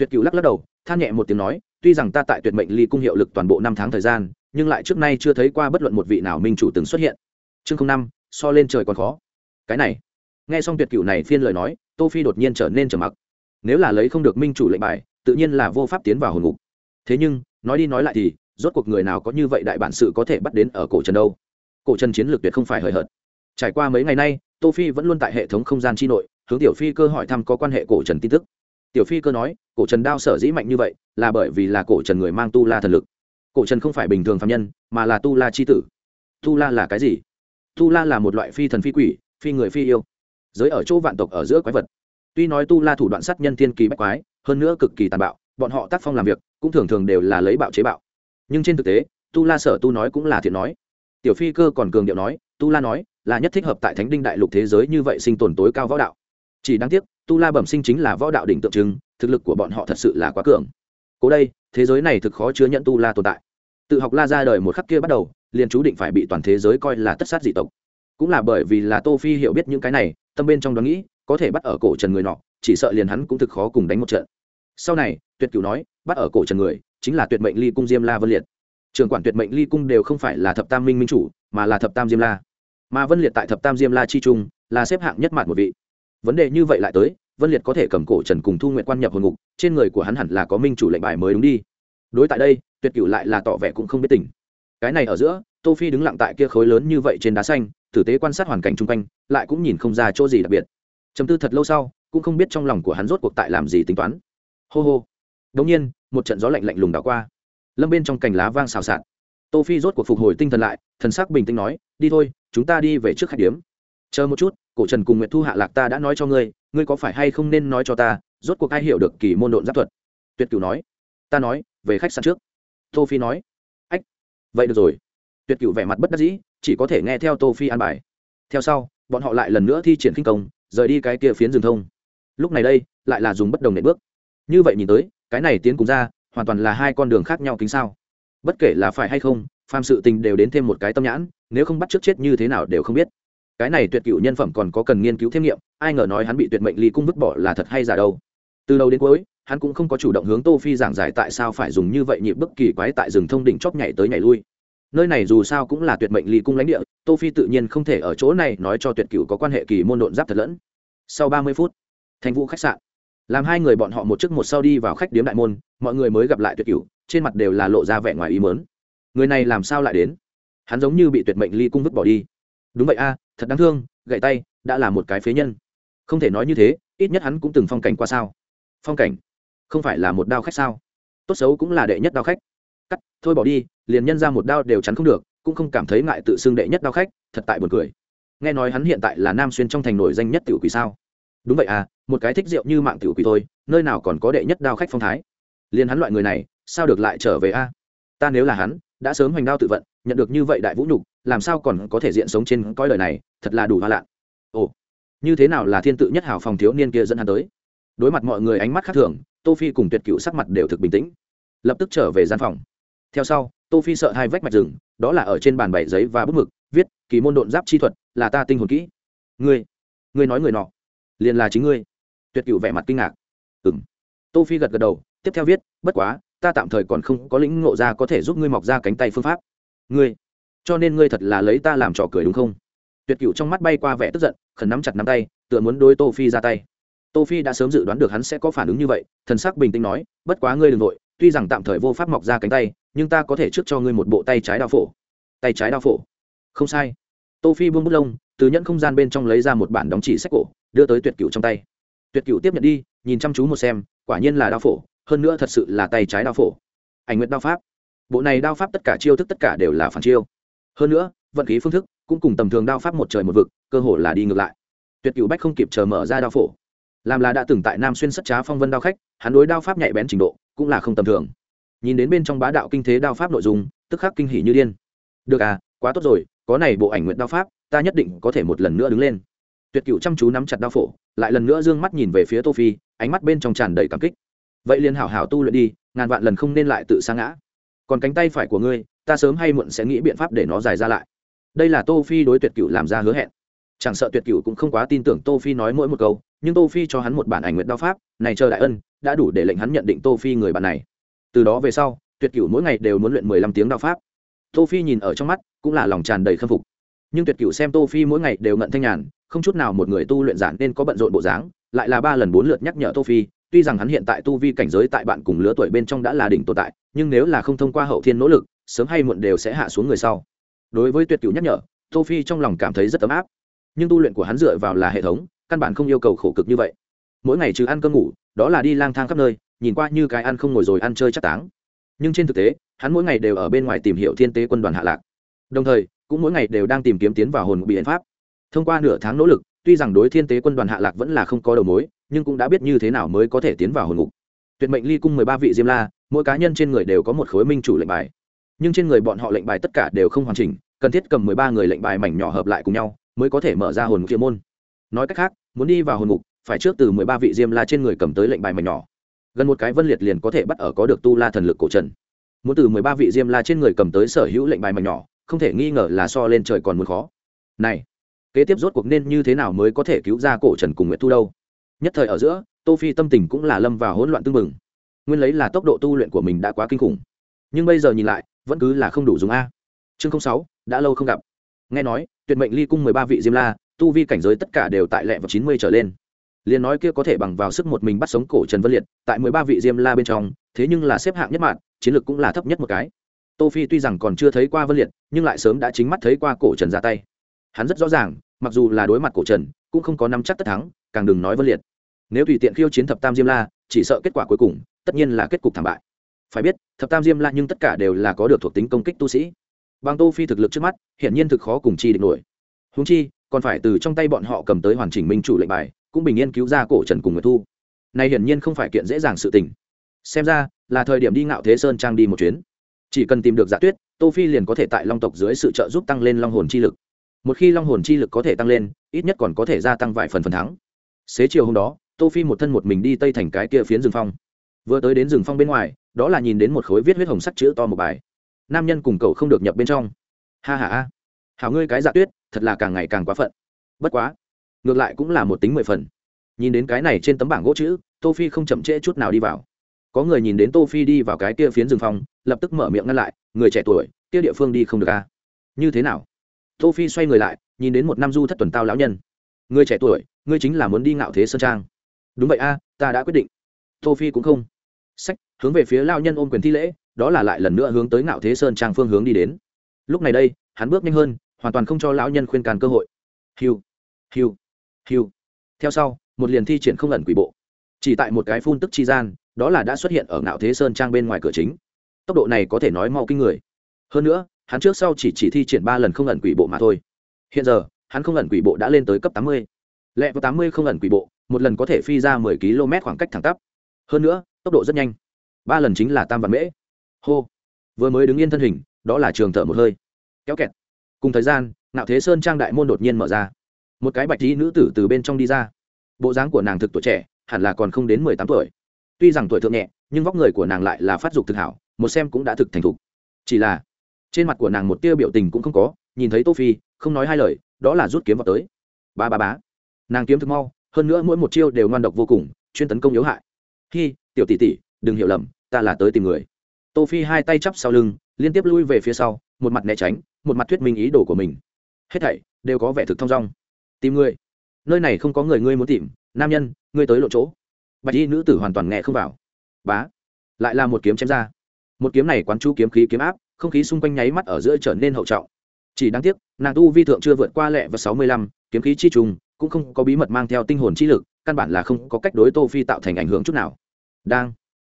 tuyệt cửu lắc lắc đầu, than nhẹ một tiếng nói, tuy rằng ta tại tuyệt mệnh ly cung hiệu lực toàn bộ năm tháng thời gian, nhưng lại trước nay chưa thấy qua bất luận một vị nào minh chủ từng xuất hiện. Chương không năm, so lên trời còn khó. Cái này. Nghe xong tuyệt cửu này phiên lời nói, tô phi đột nhiên trở nên trầm mặc. Nếu là lấy không được minh chủ lệnh bài, tự nhiên là vô pháp tiến vào hồn ngục. Thế nhưng, nói đi nói lại thì, rốt cuộc người nào có như vậy đại bản sự có thể bắt đến ở cổ trần đâu? Cổ trần chiến lược tuyệt không phải hời hợt. Trải qua mấy ngày nay, tô phi vẫn luôn tại hệ thống không gian chi nội, hướng tiểu phi cơ hỏi thăm có quan hệ cổ trần tin tức tiểu phi cơ nói, cổ trần đao sở dĩ mạnh như vậy, là bởi vì là cổ trần người mang tu la thần lực. Cổ trần không phải bình thường phạm nhân, mà là tu la c h i tử. Tu la là cái gì? Tu la là một loại phi thần phi quỷ, phi người phi yêu. Giới ở chỗ vạn tộc ở giữa quái vật. Tuy nói tu la thủ đoạn sát nhân thiên kỳ bách quái, hơn nữa cực kỳ tàn bạo, bọn họ tác phong làm việc, cũng thường thường đều là lấy bạo chế bạo. Nhưng trên thực tế, tu la sở tu nói cũng là thiện nói. Tiểu phi cơ còn cường điệu nói, tu la nói là nhất thích hợp tại thánh đinh đại lục thế giới như vậy sinh tồn tối cao võ đạo chỉ đáng tiếc, tu la bẩm sinh chính là võ đạo đỉnh tượng trưng, thực lực của bọn họ thật sự là quá cường. Cố đây, thế giới này thực khó chứa nhận tu la tồn tại. Tự học la ra đời một khắc kia bắt đầu, liền chú định phải bị toàn thế giới coi là tất sát dị tộc. Cũng là bởi vì là tô phi hiểu biết những cái này, tâm bên trong đó nghĩ, có thể bắt ở cổ trần người nọ, chỉ sợ liền hắn cũng thực khó cùng đánh một trận. Sau này, tuyệt cửu nói, bắt ở cổ trần người, chính là tuyệt mệnh ly cung diêm la vân liệt. Trường quản tuyệt mệnh ly cung đều không phải là thập tam minh minh chủ, mà là thập tam diêm la. Mà vân liệt tại thập tam diêm la chi trung, là xếp hạng nhất mặt một vị vấn đề như vậy lại tới, vân liệt có thể cầm cổ trần cùng thu nguyện quan nhập hồn ngục, trên người của hắn hẳn là có minh chủ lệnh bài mới đúng đi. Đối tại đây, tuyệt cựu lại là tỏ vẻ cũng không biết tình. cái này ở giữa, tô phi đứng lặng tại kia khối lớn như vậy trên đá xanh, tử tế quan sát hoàn cảnh chung quanh, lại cũng nhìn không ra chỗ gì đặc biệt. Chấm tư thật lâu sau, cũng không biết trong lòng của hắn rốt cuộc tại làm gì tính toán. Hô hô. Đống nhiên, một trận gió lạnh lạnh lùng đảo qua. Lâm bên trong cành lá vang xào xạc. Tô phi rốt cuộc phục hồi tinh thần lại, thần sắc bình tĩnh nói, đi thôi, chúng ta đi về trước khách điếm. Chờ một chút cổ trần cùng nguyệt thu hạ lạc ta đã nói cho ngươi ngươi có phải hay không nên nói cho ta, rốt cuộc ai hiểu được kỳ môn độn giáp thuật? Tuyệt cửu nói. Ta nói, về khách sạn trước. Tô phi nói. Ách, vậy được rồi. Tuyệt cửu vẻ mặt bất đắc dĩ, chỉ có thể nghe theo tô phi an bài. Theo sau, bọn họ lại lần nữa thi triển kinh công, rời đi cái kia phiến rừng thông. Lúc này đây, lại là dùng bất đồng nệm bước. Như vậy nhìn tới, cái này tiến cùng ra, hoàn toàn là hai con đường khác nhau kính sao. Bất kể là phải hay không, phàm sự tình đều đến thêm một cái tâm nhãn, nếu không bắt trước chết như thế nào đều không biết cái này tuyệt cựu nhân phẩm còn có cần nghiên cứu thêm nghiệm, ai ngờ nói hắn bị tuyệt mệnh ly cung vứt bỏ là thật hay giả đâu. Từ đầu đến cuối, hắn cũng không có chủ động hướng tô phi giảng giải tại sao phải dùng như vậy nhịp bức kỳ quái tại rừng thông đỉnh chóp nhảy tới nhảy lui. Nơi này dù sao cũng là tuyệt mệnh ly cung lãnh địa, tô phi tự nhiên không thể ở chỗ này nói cho tuyệt cựu có quan hệ kỳ môn độn giáp thật lẫn. Sau ba mươi phút, thành vụ khách sạn. Làm hai người bọn họ một trước một sau đi vào khách điếm đại môn, mọi người mới gặp lại tuyệt cựu, trên mặt đều là lộ ra vẻ ngoài ý mớn người này làm sao lại đến? Hắn giống như bị tuyệt mệnh ly cung vứt bỏ đi. Đúng vậy a thật đáng thương, gậy tay đã là một cái phế nhân. Không thể nói như thế, ít nhất hắn cũng từng phong cảnh qua sao? Phong cảnh? Không phải là một đao khách sao? Tốt xấu cũng là đệ nhất đao khách. Cắt, thôi bỏ đi, liền nhân ra một đao đều chắn không được, cũng không cảm thấy ngại tự xưng đệ nhất đao khách, thật tại buồn cười. Nghe nói hắn hiện tại là nam xuyên trong thành nổi danh nhất tiểu quỷ sao? Đúng vậy à một cái thích rượu như mạng tiểu quỷ thôi, nơi nào còn có đệ nhất đao khách phong thái? Liền hắn loại người này, sao được lại trở về a? Ta nếu là hắn, đã sớm hoành đao tự vận, nhận được như vậy đại vũ nhục làm sao còn có thể diện sống trên coi đời này, thật là đủ hoa lạ ồ, như thế nào là thiên tự nhất hảo phòng thiếu niên kia dẫn hắn tới? Đối mặt mọi người ánh mắt khác thường, tô phi cùng tuyệt cựu sắc mặt đều thực bình tĩnh. Lập tức trở về gian phòng. Theo sau, tô phi sợ hai vách mạch rừng, đó là ở trên bàn bảy giấy và bút mực, viết, kỳ môn độn giáp chi thuật, là ta tinh hồn kỹ. Ngươi ngươi nói người nọ, liền là chính ngươi. Tuyệt cựu vẻ mặt kinh ngạc. Ừm. Tô phi gật gật đầu, tiếp theo viết, bất quá, ta tạm thời còn không có lĩnh ngộ ra có thể giúp ngươi mọc ra cánh tay phương pháp. Ngươi cho nên ngươi thật là lấy ta làm trò cười đúng không? Tuyệt cựu trong mắt bay qua vẻ tức giận, khẩn nắm chặt nắm tay, tựa muốn đôi tô phi ra tay. Tô phi đã sớm dự đoán được hắn sẽ có phản ứng như vậy, thần sắc bình tĩnh nói, bất quá ngươi đừng nội tuy rằng tạm thời vô pháp mọc ra cánh tay, nhưng ta có thể trước cho ngươi một bộ tay trái đao phổ. Tay trái đao phổ? Không sai. Tô phi buông bút lông, từ nhẫn không gian bên trong lấy ra một bản đóng chỉ sách cổ, đưa tới tuyệt cựu trong tay. Tuyệt cựu tiếp nhận đi, nhìn chăm chú một xem, quả nhiên là đao phổ, hơn nữa thật sự là tay trái đao phổ. Ảnh nguyện đao pháp. Bộ này đao pháp tất cả chiêu thức tất cả đều là phản chiêu hơn nữa, vận khí phương thức cũng cùng tầm thường đao pháp một trời một vực, cơ hội là đi ngược lại. Tuyệt cựu bách không kịp chờ mở ra đao phổ. Làm là đã từng tại nam xuyên sất trá phong vân đao khách, hắn đối đao pháp nhạy bén trình độ cũng là không tầm thường. Nhìn đến bên trong bá đạo kinh thế đao pháp nội dung, tức khắc kinh hỉ như điên. Được à quá tốt rồi, có này bộ ảnh nguyện đao pháp, ta nhất định có thể một lần nữa đứng lên. Tuyệt cựu chăm chú nắm chặt đao phổ, lại lần nữa d ư ơ n g mắt nhìn về phía tô phi, ánh mắt bên trong tràn đầy cảm kích. Vậy liền hảo hảo tu luyện đi, ngàn vạn lần không nên lại tự sa ngã. Còn cánh tay phải của ngươi ta sớm hay muộn sẽ nghĩ biện pháp để nó dài ra lại. Đây là tô phi đối tuyệt cựu làm ra hứa hẹn. Chẳng sợ tuyệt cựu cũng không quá tin tưởng tô phi nói mỗi một câu, nhưng tô phi cho hắn một bản ảnh nguyện đao pháp, này chờ đại ân, đã đủ để lệnh hắn nhận định tô phi người bạn này. Từ đó về sau, tuyệt cựu mỗi ngày đều muốn luyện mười lăm tiếng đao pháp. Tô phi nhìn ở trong mắt, cũng là lòng tràn đầy khâm phục. Nhưng tuyệt cựu xem tô phi mỗi ngày đều ngận thanh nhàn, không chút nào một người tu luyện giản nên có bận rộn bộ dáng, lại là ba lần bốn lượt nhắc nhở tô phi, tuy rằng hắn hiện tại tu vi cảnh giới tại bạn cùng lứa tuổi bên trong đã là đỉnh tồn tại, nhưng nếu là không thông qua hậu thiên nỗ lực sớm hay muộn đều sẽ hạ xuống người sau. Đối với tuyệt cựu nhắc nhở, tô phi trong lòng cảm thấy rất ấm áp. Nhưng tu luyện của hắn dựa vào là hệ thống, căn bản không yêu cầu khổ cực như vậy. Mỗi ngày trừ ăn cơm ngủ, đó là đi lang thang khắp nơi, nhìn qua như cái ăn không ngồi rồi ăn chơi chắc táng. Nhưng trên thực tế, hắn mỗi ngày đều ở bên ngoài tìm hiểu thiên tế quân đoàn hạ lạc. Đồng thời, cũng mỗi ngày đều đang tìm kiếm tiến vào hồn bị pháp. Thông qua nửa tháng nỗ lực, tuy rằng đối thiên tế quân đoàn hạ lạc vẫn là không có đầu mối, nhưng cũng đã biết như thế nào mới có thể tiến vào hồn ngục. Tuyệt mệnh ly cung mười ba vị diêm la, mỗi cá nhân trên người đều có một khối minh chủ lệnh bài nhưng trên người bọn họ lệnh bài tất cả đều không hoàn chỉnh, cần thiết cầm mười ba người lệnh bài mảnh nhỏ hợp lại cùng nhau mới có thể mở ra hồn kia môn. Nói cách khác, muốn đi vào hồn ngục, phải trước từ mười ba vị diêm la trên người cầm tới lệnh bài mảnh nhỏ. Gần một cái vân liệt liền có thể bắt ở có được tu la thần lực cổ trần. Muốn từ mười ba vị diêm la trên người cầm tới sở hữu lệnh bài mảnh nhỏ, không thể nghi ngờ là so lên trời còn muốn khó. Này, kế tiếp rốt cuộc nên như thế nào mới có thể cứu ra cổ trần cùng nguyễn thu đâu? Nhất thời ở giữa, tô phi tâm tình cũng là lâm vào hỗn loạn tương mừng nguyên lấy là tốc độ tu luyện của mình đã quá kinh khủng. Nhưng bây giờ nhìn lại vẫn cứ là không đủ dùng a. Chương sáu, đã lâu không gặp. Nghe nói, tuyệt mệnh ly cung mười ba vị diêm la, tu vi cảnh giới tất cả đều tại lẹ vào chín mươi trở lên. Liền nói kia có thể bằng vào sức một mình bắt sống cổ trần vân liệt, tại mười ba vị diêm la bên trong, thế nhưng là xếp hạng nhất mạng chiến lược cũng là thấp nhất một cái. Tô phi tuy rằng còn chưa thấy qua vân liệt, nhưng lại sớm đã chính mắt thấy qua cổ trần ra tay. Hắn rất rõ ràng, mặc dù là đối mặt cổ trần, cũng không có nắm chắc tất thắng, càng đừng nói vân liệt. Nếu tùy tiện khiêu chiến thập tam diêm la, chỉ sợ kết quả cuối cùng, tất nhiên là kết cục thảm bại phải biết, thập tam diêm la nhưng tất cả đều là có được thuộc tính công kích tu sĩ. Bằng tô phi thực lực trước mắt hiện nhiên thực khó cùng chi địch nổi. Húng chi, còn phải từ trong tay bọn họ cầm tới hoàn chỉnh minh chủ lệnh bài, cũng bình yên cứu ra cổ trần cùng người thu. Này hiển nhiên không phải kiện dễ dàng sự tình. Xem ra, là thời điểm đi ngạo thế sơn trang đi một chuyến. Chỉ cần tìm được giả tuyết, tô phi liền có thể tại long tộc dưới sự trợ giúp tăng lên long hồn chi lực. Một khi long hồn chi lực có thể tăng lên, ít nhất còn có thể gia tăng vài phần phần thắng. Xế chiều hôm đó, tô phi một thân một mình đi tây thành cái kia phiến rừng phong. Vừa tới đến rừng phong bên ngoài đó là nhìn đến một khối viết huyết hồng sắc chữ to một bài. Nam nhân cùng cậu không được nhập bên trong. Ha ha ha. Hảo ngươi cái dạ tuyết, thật là càng ngày càng quá phận. Bất quá, ngược lại cũng là một tính mười phần. Nhìn đến cái này trên tấm bảng gỗ chữ, tô phi không chậm trễ chút nào đi vào. Có người nhìn đến tô phi đi vào cái kia phiến rừng phong lập tức mở miệng ngăn lại, người trẻ tuổi, kia địa phương đi không được à? Như thế nào? Tô phi xoay người lại, nhìn đến một nam du thất tuần tao lão nhân. Người trẻ tuổi, ngươi chính là muốn đi ngạo thế sơn trang. Đúng vậy a, ta đã quyết định. Tô phi cũng không sách, hướng về phía lao nhân ôm quyền thi lễ, đó là lại lần nữa hướng tới ngạo thế sơn trang phương hướng đi đến. Lúc này đây, hắn bước nhanh hơn, hoàn toàn không cho lão nhân khuyên can cơ hội. Hiu hiu hiu. Theo sau, một liền thi triển không ẩn quỷ bộ. Chỉ tại một cái phun tức chi gian, đó là đã xuất hiện ở ngạo thế sơn trang bên ngoài cửa chính. Tốc độ này có thể nói mau kinh người. Hơn nữa, hắn trước sau chỉ chỉ thi triển ba lần không ẩn quỷ bộ mà thôi. Hiện giờ, hắn không ẩn quỷ bộ đã lên tới cấp tám mươi. Lẹ vào tám mươi không ẩn quỷ bộ, một lần có thể phi ra mười km khoảng cách thẳng tắp. Hơn nữa tốc độ rất nhanh. Ba lần chính là tam vạn mễ. Hô. Vừa mới đứng yên thân hình, đó là trường thở một hơi. Kéo kẹt. Cùng thời gian nạo thế sơn trang đại môn đột nhiên mở ra. Một cái bạch tí nữ tử từ bên trong đi ra. Bộ dáng của nàng thực tuổi trẻ, hẳn là còn không đến mười tám tuổi. Tuy rằng tuổi thượng nhẹ, nhưng vóc người của nàng lại là phát dục thực hảo, một xem cũng đã thực thành thục. Chỉ là, trên mặt của nàng một tia biểu tình cũng không có, nhìn thấy tô phi, không nói hai lời, đó là rút kiếm vào tới. Ba ba bá nàng kiếm thực mau, hơn nữa mỗi một chiêu đều ngoan độc vô cùng, chuyên tấn công yếu hại. Khi tiểu tỷ tỷ, đừng hiểu lầm, ta là tới tìm người. Tô phi hai tay chắp sau lưng, liên tiếp lui về phía sau, một mặt né tránh, một mặt thuyết minh ý đồ của mình. Hết thảy đều có vẻ thực thong dong. Tìm người. Nơi này không có người ngươi muốn tìm, nam nhân, ngươi tới lộ chỗ. Bạch y nữ tử hoàn toàn nghe không vào. Bá. Lại là một kiếm chém ra. Một kiếm này quán chú kiếm khí kiếm áp, không khí xung quanh nháy mắt ở giữa trở nên hậu trọng. Chỉ đáng tiếc, nàng tu vi thượng chưa vượt qua lẹ và sáu mươi lăm, kiếm khí chi trùng, cũng không có bí mật mang theo tinh hồn chi lực, căn bản là không có cách đối tô phi tạo thành ảnh hưởng chút nào đang.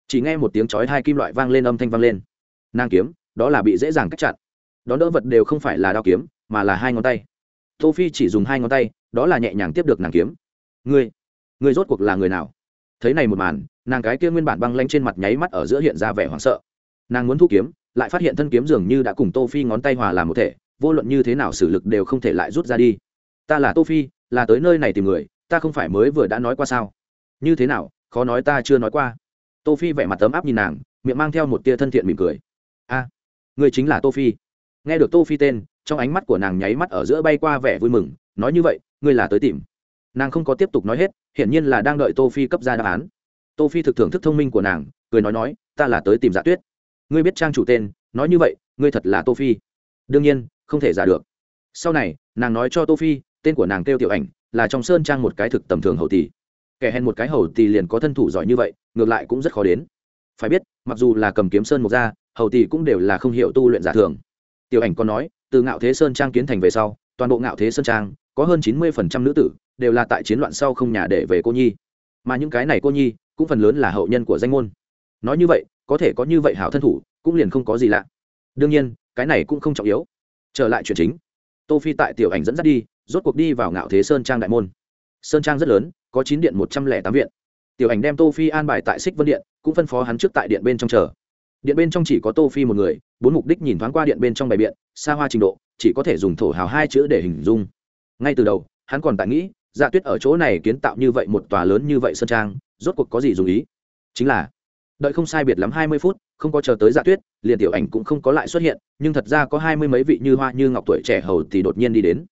Chỉ nghe một tiếng chói hai kim loại vang lên âm thanh vang lên. Nàng kiếm, đó là bị dễ dàng cách chặn. Đón đỡ vật đều không phải là đao kiếm, mà là hai ngón tay. Tô phi chỉ dùng hai ngón tay, đó là nhẹ nhàng tiếp được nàng kiếm. Ngươi ngươi rốt cuộc là người nào? Thấy này một màn, nàng cái kia nguyên bản băng lanh trên mặt nháy mắt ở giữa hiện ra vẻ hoảng sợ. Nàng muốn thu kiếm, lại phát hiện thân kiếm dường như đã cùng tô phi ngón tay hòa làm một thể, vô luận như thế nào sử lực đều không thể lại rút ra đi. Ta là tô phi, là tới nơi này tìm người, ta không phải mới vừa đã nói qua sao? Như thế nào khó nói ta chưa nói qua. Tô phi vẻ mặt tấm áp nhìn nàng, miệng mang theo một tia thân thiện mỉm cười. A người chính là tô phi. Nghe được tô phi tên, trong ánh mắt của nàng nháy mắt ở giữa bay qua vẻ vui mừng, nói như vậy, ngươi là tới tìm. Nàng không có tiếp tục nói hết, hiển nhiên là đang đợi tô phi cấp ra đáp án. Tô phi thực thưởng thức thông minh của nàng, cười nói nói, ta là tới tìm dạ tuyết. Ngươi biết trang chủ tên, nói như vậy, ngươi thật là tô phi. Đương nhiên, không thể giả được. Sau này, nàng nói cho tô phi, tên của nàng kêu tiểu ảnh, là trong sơn trang một cái thực tầm thường hậu tỷ kẻ hèn một cái hầu tỳ liền có thân thủ giỏi như vậy, ngược lại cũng rất khó đến. Phải biết, mặc dù là cầm kiếm sơn một gia hầu tỷ cũng đều là không hiểu tu luyện giả thường. Tiểu ảnh còn nói, từ ngạo thế sơn trang kiến thành về sau, toàn bộ ngạo thế sơn trang, có hơn chín mươi phần trăm nữ tử, đều là tại chiến loạn sau không nhà để về cô nhi. Mà những cái này cô nhi, cũng phần lớn là hậu nhân của danh môn. Nói như vậy, có thể có như vậy hảo thân thủ, cũng liền không có gì lạ. Đương nhiên, cái này cũng không trọng yếu. Trở lại chuyện chính. Tô phi tại tiểu ảnh dẫn dắt đi, rốt cuộc đi vào ngạo thế sơn trang đại môn. Sơn trang rất lớn có chín điện một trăm lẻ tám viện. Tiểu ảnh đem tô phi an bài tại xích vân điện, cũng phân phó hắn trước tại điện bên trong chờ. Điện bên trong chỉ có tô phi một người, bốn mục đích nhìn thoáng qua điện bên trong bài biện, xa hoa trình độ, chỉ có thể dùng thổ hào hai chữ để hình dung. Ngay từ đầu, hắn còn tại nghĩ dạ tuyết ở chỗ này kiến tạo như vậy một tòa lớn như vậy sơn trang, rốt cuộc có gì dùng ý? Chính là, đợi không sai biệt lắm hai mươi phút, không có chờ tới dạ tuyết, liền tiểu ảnh cũng không có lại xuất hiện, nhưng thật ra có hai mươi mấy vị như hoa như ngọc tuổi trẻ hầu thì đột nhiên đi đến.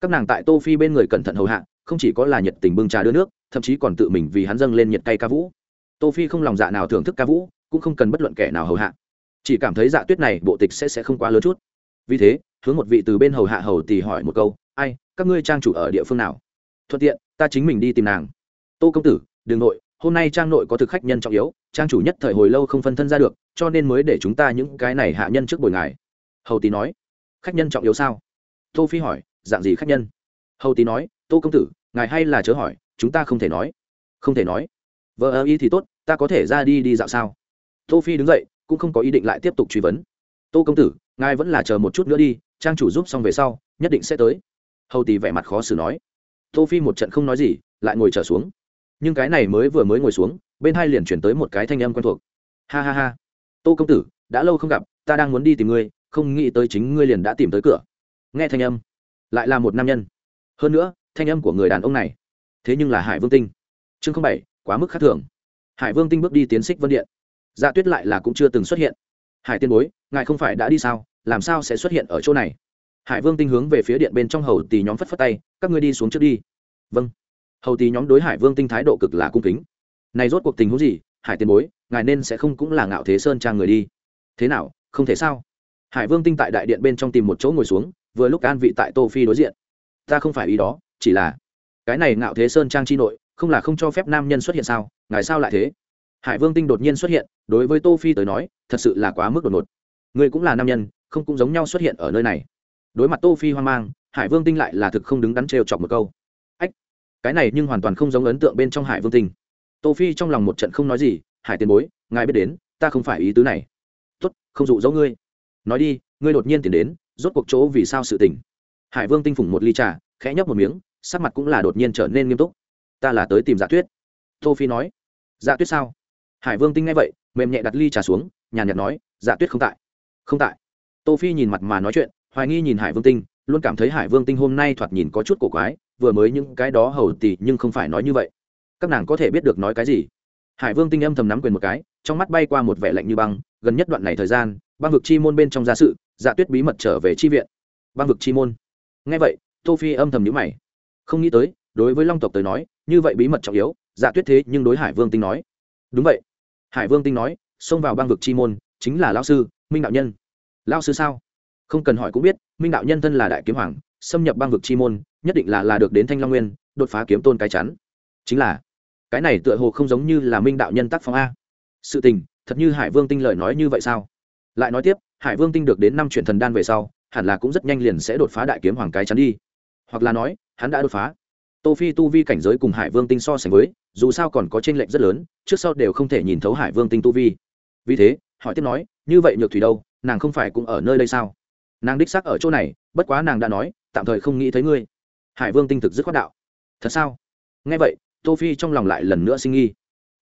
Các nàng tại tô phi bên người cẩn thận hầu hạ không chỉ có là nhiệt tình bưng trà đưa nước, thậm chí còn tự mình vì hắn dâng lên nhiệt cay ca vũ. Tô phi không lòng dạ nào thưởng thức ca vũ, cũng không cần bất luận kẻ nào hầu hạ. Chỉ cảm thấy dạ tuyết này bộ tịch sẽ sẽ không quá lớn chút. Vì thế, hướng một vị từ bên hầu hạ hầu thì hỏi một câu, ai, các ngươi trang chủ ở địa phương nào? Thuận tiện, ta chính mình đi tìm nàng. Tô công tử đường nội, hôm nay trang nội có thực khách nhân trọng yếu, trang chủ nhất thời hồi lâu không phân thân ra được, cho nên mới để chúng ta những cái này hạ nhân trước buổi ngài. Hầu tý nói. Khách nhân trọng yếu sao? Tô phi hỏi, dạng gì khách nhân? Hầu tý nói, tô công tử ngài hay là chớ hỏi, chúng ta không thể nói. Không thể nói. Vợ ơ, y thì tốt, ta có thể ra đi đi dạo sao? Tô phi đứng dậy, cũng không có ý định lại tiếp tục truy vấn. Tô công tử, ngài vẫn là chờ một chút nữa đi, trang chủ giúp xong về sau, nhất định sẽ tới. Hầu tỷ vẻ mặt khó xử nói. Tô phi một trận không nói gì, lại ngồi trở xuống. Nhưng cái này mới vừa mới ngồi xuống, bên hai liền chuyển tới một cái thanh âm quen thuộc. Ha ha ha. Tô công tử, đã lâu không gặp, ta đang muốn đi tìm ngươi, không nghĩ tới chính ngươi liền đã tìm tới cửa. Nghe thanh âm, lại là một nam nhân. Hơn nữa thanh âm của người đàn ông này. Thế nhưng là hải vương tinh. Chương không bảy, quá mức khác thường. Hải vương tinh bước đi tiến xích vân điện. Dạ tuyết lại là cũng chưa từng xuất hiện. Hải tiên bối, ngài không phải đã đi sao? Làm sao sẽ xuất hiện ở chỗ này? Hải vương tinh hướng về phía điện bên trong hầu tì nhóm phất phất tay, các ngươi đi xuống trước đi. Vâng. Hầu tì nhóm đối hải vương tinh thái độ cực là cung kính. Này rốt cuộc tình huống gì? Hải tiên bối, ngài nên sẽ không cũng là ngạo thế sơn trang người đi. Thế nào? Không thể sao? Hải vương tinh tại đại điện bên trong tìm một chỗ ngồi xuống, vừa lúc an vị tại tô phi đối diện. Ta không phải ý đó chỉ là, cái này ngạo thế sơn trang chi nội, không là không cho phép nam nhân xuất hiện sao? Ngài sao lại thế? Hải vương tinh đột nhiên xuất hiện, đối với tô phi tới nói, thật sự là quá mức đột ngột. Người cũng là nam nhân, không cũng giống nhau xuất hiện ở nơi này. Đối mặt tô phi hoang mang, hải vương tinh lại là thực không đứng đắn trêu chọc một câu. Ách, cái này nhưng hoàn toàn không giống ấn tượng bên trong hải vương tinh. Tô phi trong lòng một trận không nói gì, hải tiền bối, ngài biết đến, ta không phải ý tứ này. Tốt, không dụ dỗ ngươi. Nói đi, ngươi đột nhiên tiền đến, rốt cuộc chỗ vì sao sự tình? Hải vương tinh phủng một ly trà, khẽ nhấp một miếng sắc mặt cũng là đột nhiên trở nên nghiêm túc. Ta là tới tìm dạ tuyết. Tô phi nói. Dạ tuyết sao? Hải vương tinh nghe vậy, mềm nhẹ đặt ly trà xuống, nhàn nhạt nói dạ tuyết không tại. Không tại. Tô phi nhìn mặt mà nói chuyện, hoài nghi nhìn hải vương tinh, luôn cảm thấy hải vương tinh hôm nay thoạt nhìn có chút cổ quái, vừa mới những cái đó hầu tỷ nhưng không phải nói như vậy. Các nàng có thể biết được nói cái gì? Hải vương tinh âm thầm nắm quyền một cái, trong mắt bay qua một vẻ lạnh như băng, gần nhất đoạn này thời gian, băng vực chi môn bên trong gia sự dạ tuyết bí mật trở về chi viện. Băng vực chi môn. Nghe vậy, tô phi âm thầm nhíu mày không nghĩ tới, đối với long tộc tới nói, như vậy bí mật trọng yếu dạ tuyết thế nhưng đối hải vương tinh nói. Đúng vậy. Hải vương tinh nói, xông vào băng vực chi môn, chính là lao sư, minh đạo nhân. Lao sư sao? Không cần hỏi cũng biết, minh đạo nhân thân là đại kiếm hoàng, xâm nhập băng vực chi môn, nhất định là là được đến thanh long nguyên, đột phá kiếm tôn cái chắn. Chính là, cái này tựa hồ không giống như là minh đạo nhân tác phong a. Sự tình, thật như hải vương tinh lời nói như vậy sao? Lại nói tiếp, hải vương tinh được đến năm chuyển thần đan về sau, hẳn là cũng rất nhanh liền sẽ đột phá đại kiếm hoàng cái chắn đi. Hoặc là nói hắn đã đột phá. Tô phi tu vi cảnh giới cùng hải vương tinh so sánh với, dù sao còn có t r ê n lệch rất lớn, trước sau đều không thể nhìn thấu hải vương tinh tu vi. Vì thế, hỏi tiếp nói, như vậy nhược thủy đâu? Nàng không phải cũng ở nơi đây sao? Nàng đích xác ở chỗ này, bất quá nàng đã nói, tạm thời không nghĩ thấy ngươi. Hải vương tinh thực dứt khoát đạo, thật sao? Nghe vậy, tô phi trong lòng lại lần nữa sinh nghi.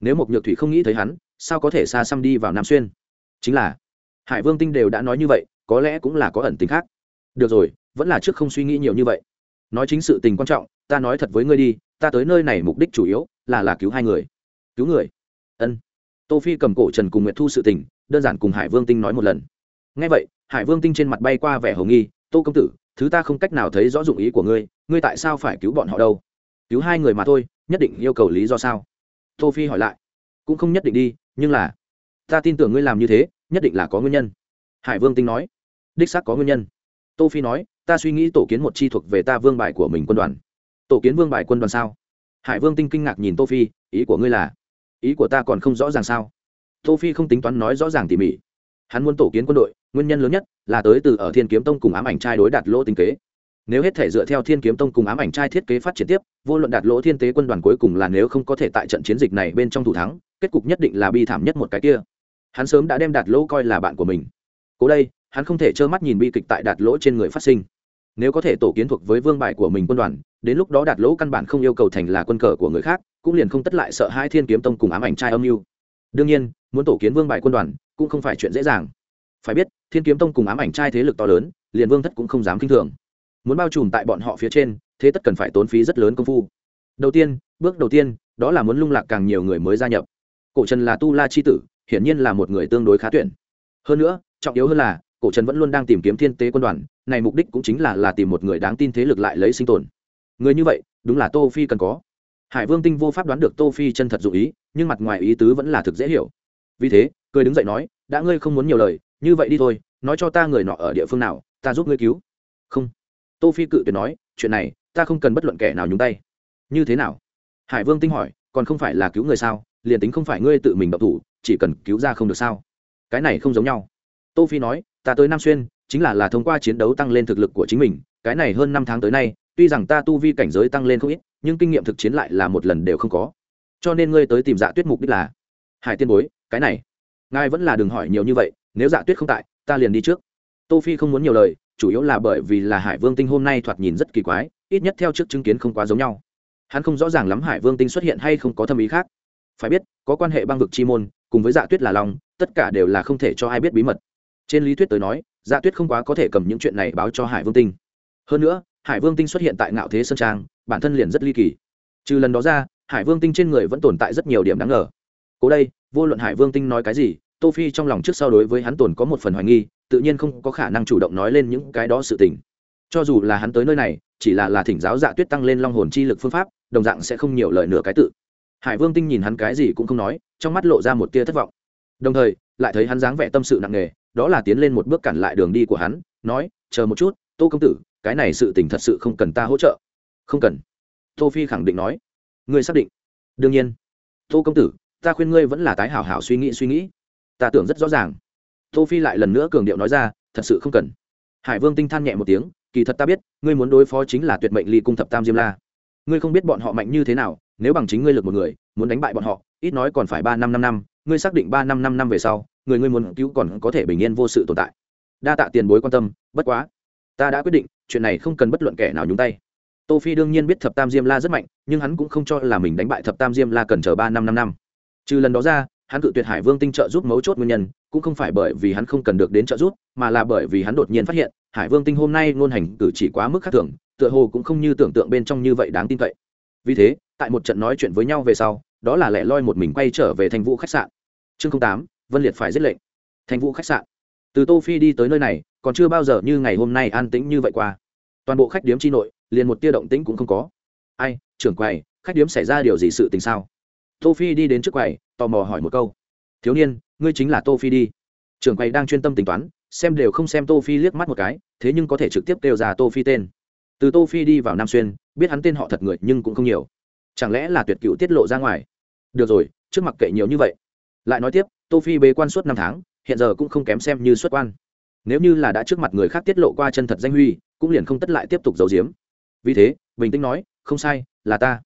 Nếu một nhược thủy không nghĩ thấy hắn, sao có thể xa xăm đi vào nam xuyên? Chính là, hải vương tinh đều đã nói như vậy, có lẽ cũng là có ẩn tính khác. Được rồi, vẫn là trước không suy nghĩ nhiều như vậy nói chính sự tình quan trọng, ta nói thật với ngươi đi, ta tới nơi này mục đích chủ yếu là là cứu hai người. Cứu người? Ân. Tô phi cầm cổ trần cùng nguyệt thu sự tình, đơn giản cùng hải vương tinh nói một lần. Ngay vậy, hải vương tinh trên mặt bay qua vẻ hồng nghi, tô công tử, thứ ta không cách nào thấy rõ dụng ý của ngươi ngươi tại sao phải cứu bọn họ đâu? Cứu hai người mà thôi, nhất định yêu cầu lý do sao? Tô phi hỏi lại. Cũng không nhất định đi, nhưng là, ta tin tưởng ngươi làm như thế, nhất định là có nguyên nhân. Hải vương tinh nói. Đích xác có nguyên nhân. Tô phi nói ta suy nghĩ tổ kiến một chi thuộc về ta vương bài của mình quân đoàn. Tổ kiến vương bài quân đoàn sao? Hải vương tinh kinh ngạc nhìn tô phi, ý của ngươi là? Ý của ta còn không rõ ràng sao? Tô phi không tính toán nói rõ ràng tỉ mỉ. Hắn muốn tổ kiến quân đội, nguyên nhân lớn nhất là tới từ ở thiên kiếm tông cùng ám ảnh trai đối đạt lỗ tinh kế. Nếu hết thể dựa theo thiên kiếm tông cùng ám ảnh trai thiết kế phát triển tiếp, vô luận đạt lỗ thiên tế quân đoàn cuối cùng là nếu không có thể tại trận chiến dịch này bên trong thủ thắng, kết cục nhất định là bi thảm nhất một cái kia. Hắn sớm đã đem đạt lỗ coi là bạn của mình. Cố đây, hắn không thể trơ mắt nhìn bi kịch tại đạt lỗ trên người phát sinh nếu có thể tổ kiến thuộc với vương bài của mình quân đoàn, đến lúc đó đạt lỗ căn bản không yêu cầu thành là quân cờ của người khác, cũng liền không tất lại sợ hai thiên kiếm tông cùng ám ảnh trai âm mưu. Đương nhiên, muốn tổ kiến vương bài quân đoàn cũng không phải chuyện dễ dàng. Phải biết, thiên kiếm tông cùng ám ảnh trai thế lực to lớn, liền vương thất cũng không dám k i n h thường. Muốn bao trùm tại bọn họ phía trên, thế tất cần phải tốn phí rất lớn công phu. Đầu tiên, bước đầu tiên, đó là muốn lung lạc càng nhiều người mới gia nhập. Cổ trần là tu la c h i tử, hiển nhiên là một người tương đối khá tuyển. Hơn nữa, trọng yếu hơn là cổ trần vẫn luôn đang tìm kiếm thiên tế quân đoàn, này mục đích cũng chính là là tìm một người đáng tin thế lực lại lấy sinh tồn. Người như vậy, đúng là tô phi cần có. Hải vương tinh vô pháp đoán được tô phi chân thật dụ ý, nhưng mặt ngoài ý tứ vẫn là thực dễ hiểu. Vì thế, cười đứng dậy nói, đã ngươi không muốn nhiều lời, như vậy đi thôi, nói cho ta người nọ ở địa phương nào, ta giúp ngươi cứu. Không. Tô phi cự tuyệt nói, chuyện này, ta không cần bất luận kẻ nào nhúng tay. Như thế nào? Hải vương tinh hỏi, còn không phải là cứu người sao? Liền tính không phải ngươi tự mình độc thủ, chỉ cần cứu ra không được sao? Cái này không giống nhau. Tô phi nói ta tới nam xuyên, chính là là thông qua chiến đấu tăng lên thực lực của chính mình, cái này hơn năm tháng tới nay, tuy rằng ta tu vi cảnh giới tăng lên không ít, nhưng kinh nghiệm thực chiến lại là một lần đều không có. Cho nên ngươi tới tìm dạ tuyết mục đích là? Hải tiên bối, cái này, ngài vẫn là đừng hỏi nhiều như vậy, nếu dạ tuyết không tại, ta liền đi trước. Tô phi không muốn nhiều lời, chủ yếu là bởi vì là hải vương tinh hôm nay thoạt nhìn rất kỳ quái, ít nhất theo trước chứng kiến không quá giống nhau. Hắn không rõ ràng lắm hải vương tinh xuất hiện hay không có thâm ý khác. Phải biết, có quan hệ băng vực chi môn, cùng với dạ tuyết là lòng, tất cả đều là không thể cho ai biết bí mật trên lý thuyết tới nói dạ tuyết không quá có thể cầm những chuyện này báo cho hải vương tinh. Hơn nữa, hải vương tinh xuất hiện tại ngạo thế sơn trang, bản thân liền rất ly kỳ. Trừ lần đó ra, hải vương tinh trên người vẫn tồn tại rất nhiều điểm đáng ngờ. Cố đây, vô luận hải vương tinh nói cái gì, tô phi trong lòng trước sau đối với hắn tồn có một phần hoài nghi, tự nhiên không có khả năng chủ động nói lên những cái đó sự tình. Cho dù là hắn tới nơi này, chỉ là là thỉnh giáo dạ tuyết tăng lên long hồn chi lực phương pháp, đồng dạng sẽ không nhiều lời nửa cái tự. Hải vương tinh nhìn hắn cái gì cũng không nói, trong mắt lộ ra một tia thất vọng. Đồng thời, lại thấy hắn dáng vẻ tâm sự nặng nề đó là tiến lên một bước cản lại đường đi của hắn, nói, chờ một chút, tô công tử, cái này sự tình thật sự không cần ta hỗ trợ. Không cần. Tô phi khẳng định nói. Ngươi xác định? Đương nhiên. Tô công tử, ta khuyên ngươi vẫn là tái hảo hảo suy nghĩ suy nghĩ. Ta tưởng rất rõ ràng. Tô phi lại lần nữa cường điệu nói ra, thật sự không cần. Hải vương tinh than nhẹ một tiếng, kỳ thật ta biết, ngươi muốn đối phó chính là tuyệt mệnh ly cung thập tam diêm la. Ngươi không biết bọn họ mạnh như thế nào, nếu bằng chính ngươi lực một người, muốn đánh bại bọn họ, ít nói còn phải ba năm năm năm ngươi xác định ba năm năm năm về sau, người ngươi muốn cứu còn có thể bình yên vô sự tồn tại. Đa tạ tiền bối quan tâm, bất quá, ta đã quyết định, chuyện này không cần bất luận kẻ nào nhúng tay. Tô phi đương nhiên biết thập tam diêm la rất mạnh, nhưng hắn cũng không cho là mình đánh bại thập tam diêm la cần chờ ba năm năm năm. Trừ lần đó ra, hắn cự tuyệt hải vương tinh trợ giúp mấu chốt nguyên nhân, cũng không phải bởi vì hắn không cần được đến trợ giúp, mà là bởi vì hắn đột nhiên phát hiện, hải vương tinh hôm nay ngôn hành cử chỉ quá mức khác thường, tựa hồ cũng không như tưởng tượng bên trong như vậy đáng tin cậy. Vì thế, tại một trận nói chuyện với nhau về sau, đó là lẻ loi một mình quay trở về thành vũ khách sạn chương tám, vân liệt phải giết lệnh. Thành vụ khách sạn. Từ tô phi đi tới nơi này, còn chưa bao giờ như ngày hôm nay an tĩnh như vậy qua. Toàn bộ khách điếm chi nội, liền một tia động tĩnh cũng không có. Ai, trưởng quầy, khách điếm xảy ra điều gì sự tình sao? Tô phi đi đến trước quầy, tò mò hỏi một câu. Thiếu niên, ngươi chính là tô phi đi. Trưởng quầy đang chuyên tâm tính toán, xem đều không xem tô phi liếc mắt một cái, thế nhưng có thể trực tiếp kêu ra tô phi tên. Từ tô phi đi vào nam xuyên, biết hắn tên họ thật người nhưng cũng không nhiều. Chẳng lẽ là tuyệt cựu tiết lộ ra ngoài? Được rồi, trước mặt kệ nhiều như vậy lại nói tiếp, tô phi bế quan suốt năm tháng, hiện giờ cũng không kém xem như xuất quan. Nếu như là đã trước mặt người khác tiết lộ qua chân thật danh huy, cũng liền không tất lại tiếp tục giấu giếm. Vì thế, bình tĩnh nói, không sai, là ta.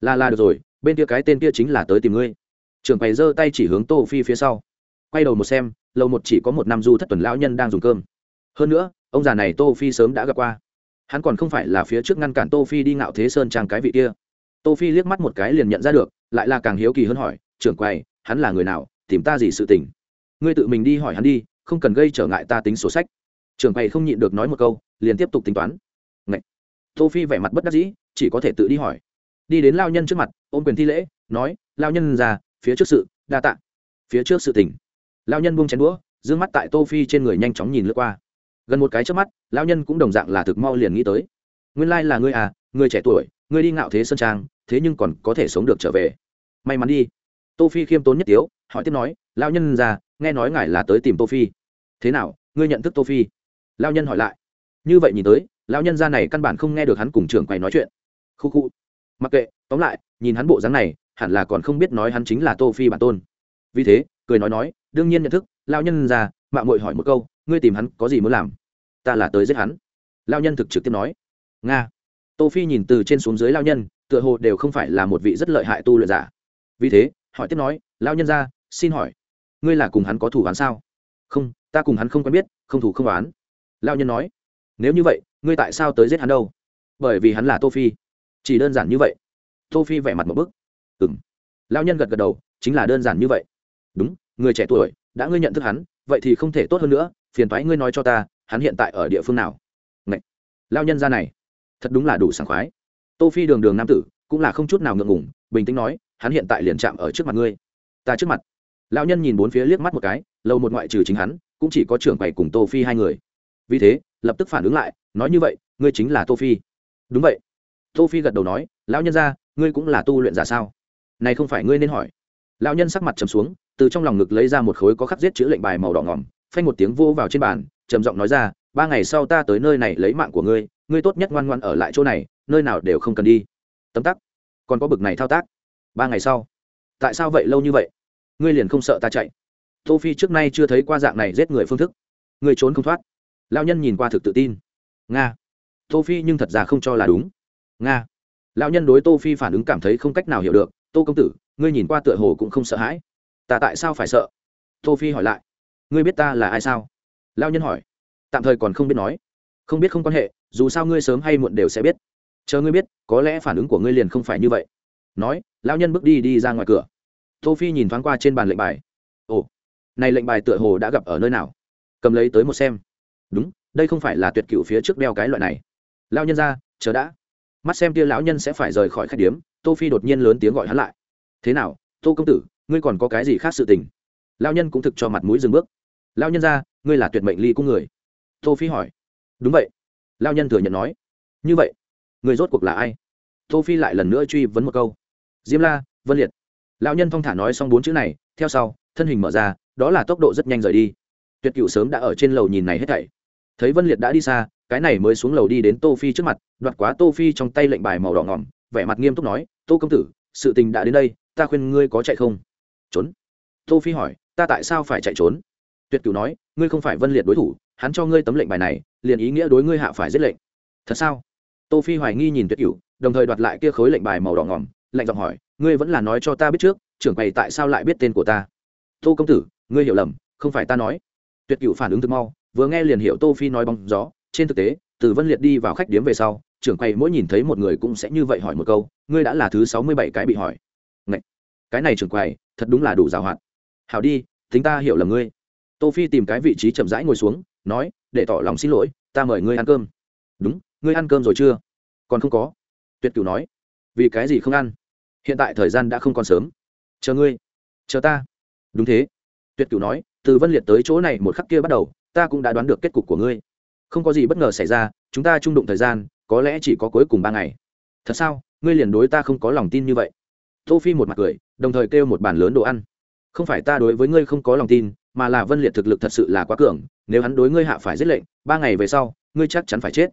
Là là, được rồi, bên kia cái tên kia chính là tới tìm ngươi. Trưởng quầy giơ tay chỉ hướng tô phi phía sau. Quay đầu một xem lầu một chỉ có một nam du thất tuần lão nhân đang dùng cơm. Hơn nữa, ông già này tô phi sớm đã gặp qua. Hắn còn không phải là phía trước ngăn cản tô phi đi ngạo thế sơn trang cái vị kia. Tô phi liếc mắt một cái liền nhận ra được, lại là càng hiếu kỳ hơn hỏi, trưởng quầy hắn là người nào, tìm ta gì sự tình. Ngươi tự mình đi hỏi hắn đi, không cần gây trở ngại ta tính sổ sách. Trưởng quầy không nhịn được nói một câu, liền tiếp tục tính toán. Ngậy. tô phi vẻ mặt bất đắc dĩ, chỉ có thể tự đi hỏi. Đi đến lao nhân trước mặt, ôm quyền thi lễ, nói, lao nhân già, phía trước sự, đa tạ. Phía trước sự tình. Lao nhân buông chén đũa d mắt tại tô phi trên người nhanh chóng nhìn lướt qua. Gần một cái trước mắt, lao nhân cũng đồng dạng là thực mau liền nghĩ tới. Nguyên lai là ngươi à người trẻ tuổi, ngươi đi ngạo thế sơn trang, thế nhưng còn có thể sống được trở về. May mắn đi tô phi khiêm tốn nhất tiếu, hỏi tiếp nói lao nhân ra nghe nói ngài là tới tìm tô phi. Thế nào, ngươi nhận thức tô phi? Lao nhân hỏi lại. Như vậy nhìn tới lao nhân ra này căn bản không nghe được hắn cùng trưởng quầy nói chuyện. Khu khu. Mặc kệ, tóm lại, nhìn hắn bộ dáng này, hẳn là còn không biết nói hắn chính là tô phi bản tôn. Vì thế, cười nói nói, đương nhiên nhận thức lao nhân ra mạng mội hỏi một câu, ngươi tìm hắn có gì muốn làm? Ta là tới giết hắn. Lao nhân thực trực tiếp nói, nga. Tô phi nhìn từ trên xuống dưới lao nhân, tựa hồ đều không phải là một vị rất lợi hại tu luyện giả. Vì thế hỏi tiếp nói lao nhân ra xin hỏi, ngươi là cùng hắn có thủ án sao? Không, ta cùng hắn không quen biết, không thủ không oán. Lao nhân nói, nếu như vậy, ngươi tại sao tới giết hắn đâu? Bởi vì hắn là tô phi. Chỉ đơn giản như vậy. Tô phi vẻ mặt một bức. Ừm. Lao nhân gật gật đầu, chính là đơn giản như vậy. Đúng, người trẻ tuổi, đã ngươi nhận thức hắn, vậy thì không thể tốt hơn nữa, phiền toái ngươi nói cho ta, hắn hiện tại ở địa phương nào? Ngậy! lao nhân ra này, thật đúng là đủ sảng khoái. Tô phi đường đường nam tử, cũng là không chút nào ngượng ngùng, bình tĩnh nói hắn hiện tại liền chạm ở trước mặt ngươi. Ta trước mặt. Lão nhân nhìn bốn phía liếc mắt một cái lâu một ngoại trừ chính hắn, cũng chỉ có trưởng quầy cùng tô phi hai người. Vì thế, lập tức phản ứng lại, nói như vậy, ngươi chính là tô phi. Đúng vậy. Tô phi gật đầu nói, lão nhân gia, ngươi cũng là tu luyện giả sao? Này không phải ngươi nên hỏi. Lão nhân sắc mặt trầm xuống, từ trong lòng ngực lấy ra một khối có khắc giết chữ lệnh bài màu đỏ ngỏm, phanh một tiếng vô vào trên bàn, trầm giọng nói ra, ba ngày sau ta tới nơi này lấy mạng của ngươi ngươi tốt nhất ngoan ngoan ở lại chỗ này, nơi nào đều không cần đi. Tấm tắc. Còn có bực này thao tác ba ngày sau. Tại sao vậy lâu như vậy? Ngươi liền không sợ ta chạy? Tô phi trước nay chưa thấy qua dạng này giết người phương thức. Ngươi trốn không thoát. Lao nhân nhìn qua thực tự tin. Nga. Tô phi nhưng thật ra không cho là đúng. Nga. Lão nhân đối tô phi phản ứng cảm thấy không cách nào hiểu được. Tô công tử, ngươi nhìn qua tựa hồ cũng không sợ hãi. Ta tại sao phải sợ? Tô phi hỏi lại. Ngươi biết ta là ai sao? Lão nhân hỏi. Tạm thời còn không biết nói. Không biết không quan hệ, dù sao ngươi sớm hay muộn đều sẽ biết. Chờ ngươi biết, có lẽ phản ứng của ngươi liền không phải như vậy nói, lão nhân bước đi đi ra ngoài cửa. Tô phi nhìn thoáng qua trên bàn lệnh bài. Ồ, này lệnh bài tựa hồ đã gặp ở nơi nào? Cầm lấy tới một xem. Đúng, đây không phải là tuyệt cựu phía trước đeo cái loại này. Lão nhân ra, chờ đã. Mắt xem tia lão nhân sẽ phải rời khỏi khách điếm, tô phi đột nhiên lớn tiếng gọi hắn lại. Thế nào, tô công tử, ngươi còn có cái gì khác sự tình? Lão nhân cũng thực cho mặt mũi dừng bước. Lão nhân ra, ngươi là tuyệt mệnh ly cung người. Tô phi hỏi. Đúng vậy. Lão nhân thừa nhận nói. Như vậy người rốt cuộc là ai? Tô phi lại lần nữa truy vấn một câu diêm la, vân liệt. Lão nhân thong thả nói xong bốn chữ này, theo sau, thân hình mở ra, đó là tốc độ rất nhanh rời đi. Tuyệt cựu sớm đã ở trên lầu nhìn này hết thảy. Thấy vân liệt đã đi xa, cái này mới xuống lầu đi đến tô phi trước mặt, đoạt quá tô phi trong tay lệnh bài màu đỏ ngỏm, vẻ mặt nghiêm túc nói, tô công tử, sự tình đã đến đây, ta khuyên ngươi có chạy không? Trốn? Tô phi hỏi, ta tại sao phải chạy trốn? Tuyệt cửu nói, ngươi không phải vân liệt đối thủ, hắn cho ngươi tấm lệnh bài này, liền ý nghĩa đối ngươi hạ phải giết lệnh. Thật sao? Tô phi hoài nghi nhìn tuyệt cửu, đồng thời đoạt lại kia khối lệnh bài màu đỏ ngỏm lạnh giọng hỏi, ngươi vẫn là nói cho ta biết trước, trưởng quầy tại sao lại biết tên của ta? Tô công tử, ngươi hiểu lầm, không phải ta nói. Tuyệt cửu phản ứng thực mau, vừa nghe liền hiểu tô phi nói bóng gió. Trên thực tế, từ vân liệt đi vào khách điếm về sau, trưởng quầy mỗi nhìn thấy một người cũng sẽ như vậy hỏi một câu, ngươi đã là thứ sáu mươi bảy cái bị hỏi? Ngậy! cái này trưởng quầy, thật đúng là đủ giàu hoạt hảo đi, tính ta hiểu lầm ngươi. Tô phi tìm cái vị trí chậm rãi ngồi xuống, nói, để tỏ lòng xin lỗi, ta mời ngươi ăn cơm. Đúng, ngươi ăn cơm rồi chưa? Còn không có. Tuyệt cửu nói vì cái gì không ăn? Hiện tại thời gian đã không còn sớm. Chờ ngươi. Chờ ta. Đúng thế. Tuyệt cửu nói, từ vân liệt tới chỗ này một khắc kia bắt đầu, ta cũng đã đoán được kết cục của ngươi. Không có gì bất ngờ xảy ra, chúng ta trung đụng thời gian, có lẽ chỉ có cuối cùng ba ngày. Thật sao? Ngươi liền đối ta không có lòng tin như vậy. Tô phi một mặt cười, đồng thời kêu một bàn lớn đồ ăn. Không phải ta đối với ngươi không có lòng tin, mà là vân liệt thực lực thật sự là quá cường, nếu hắn đối ngươi hạ phải giết lệnh, ba ngày về sau, ngươi chắc chắn phải chết.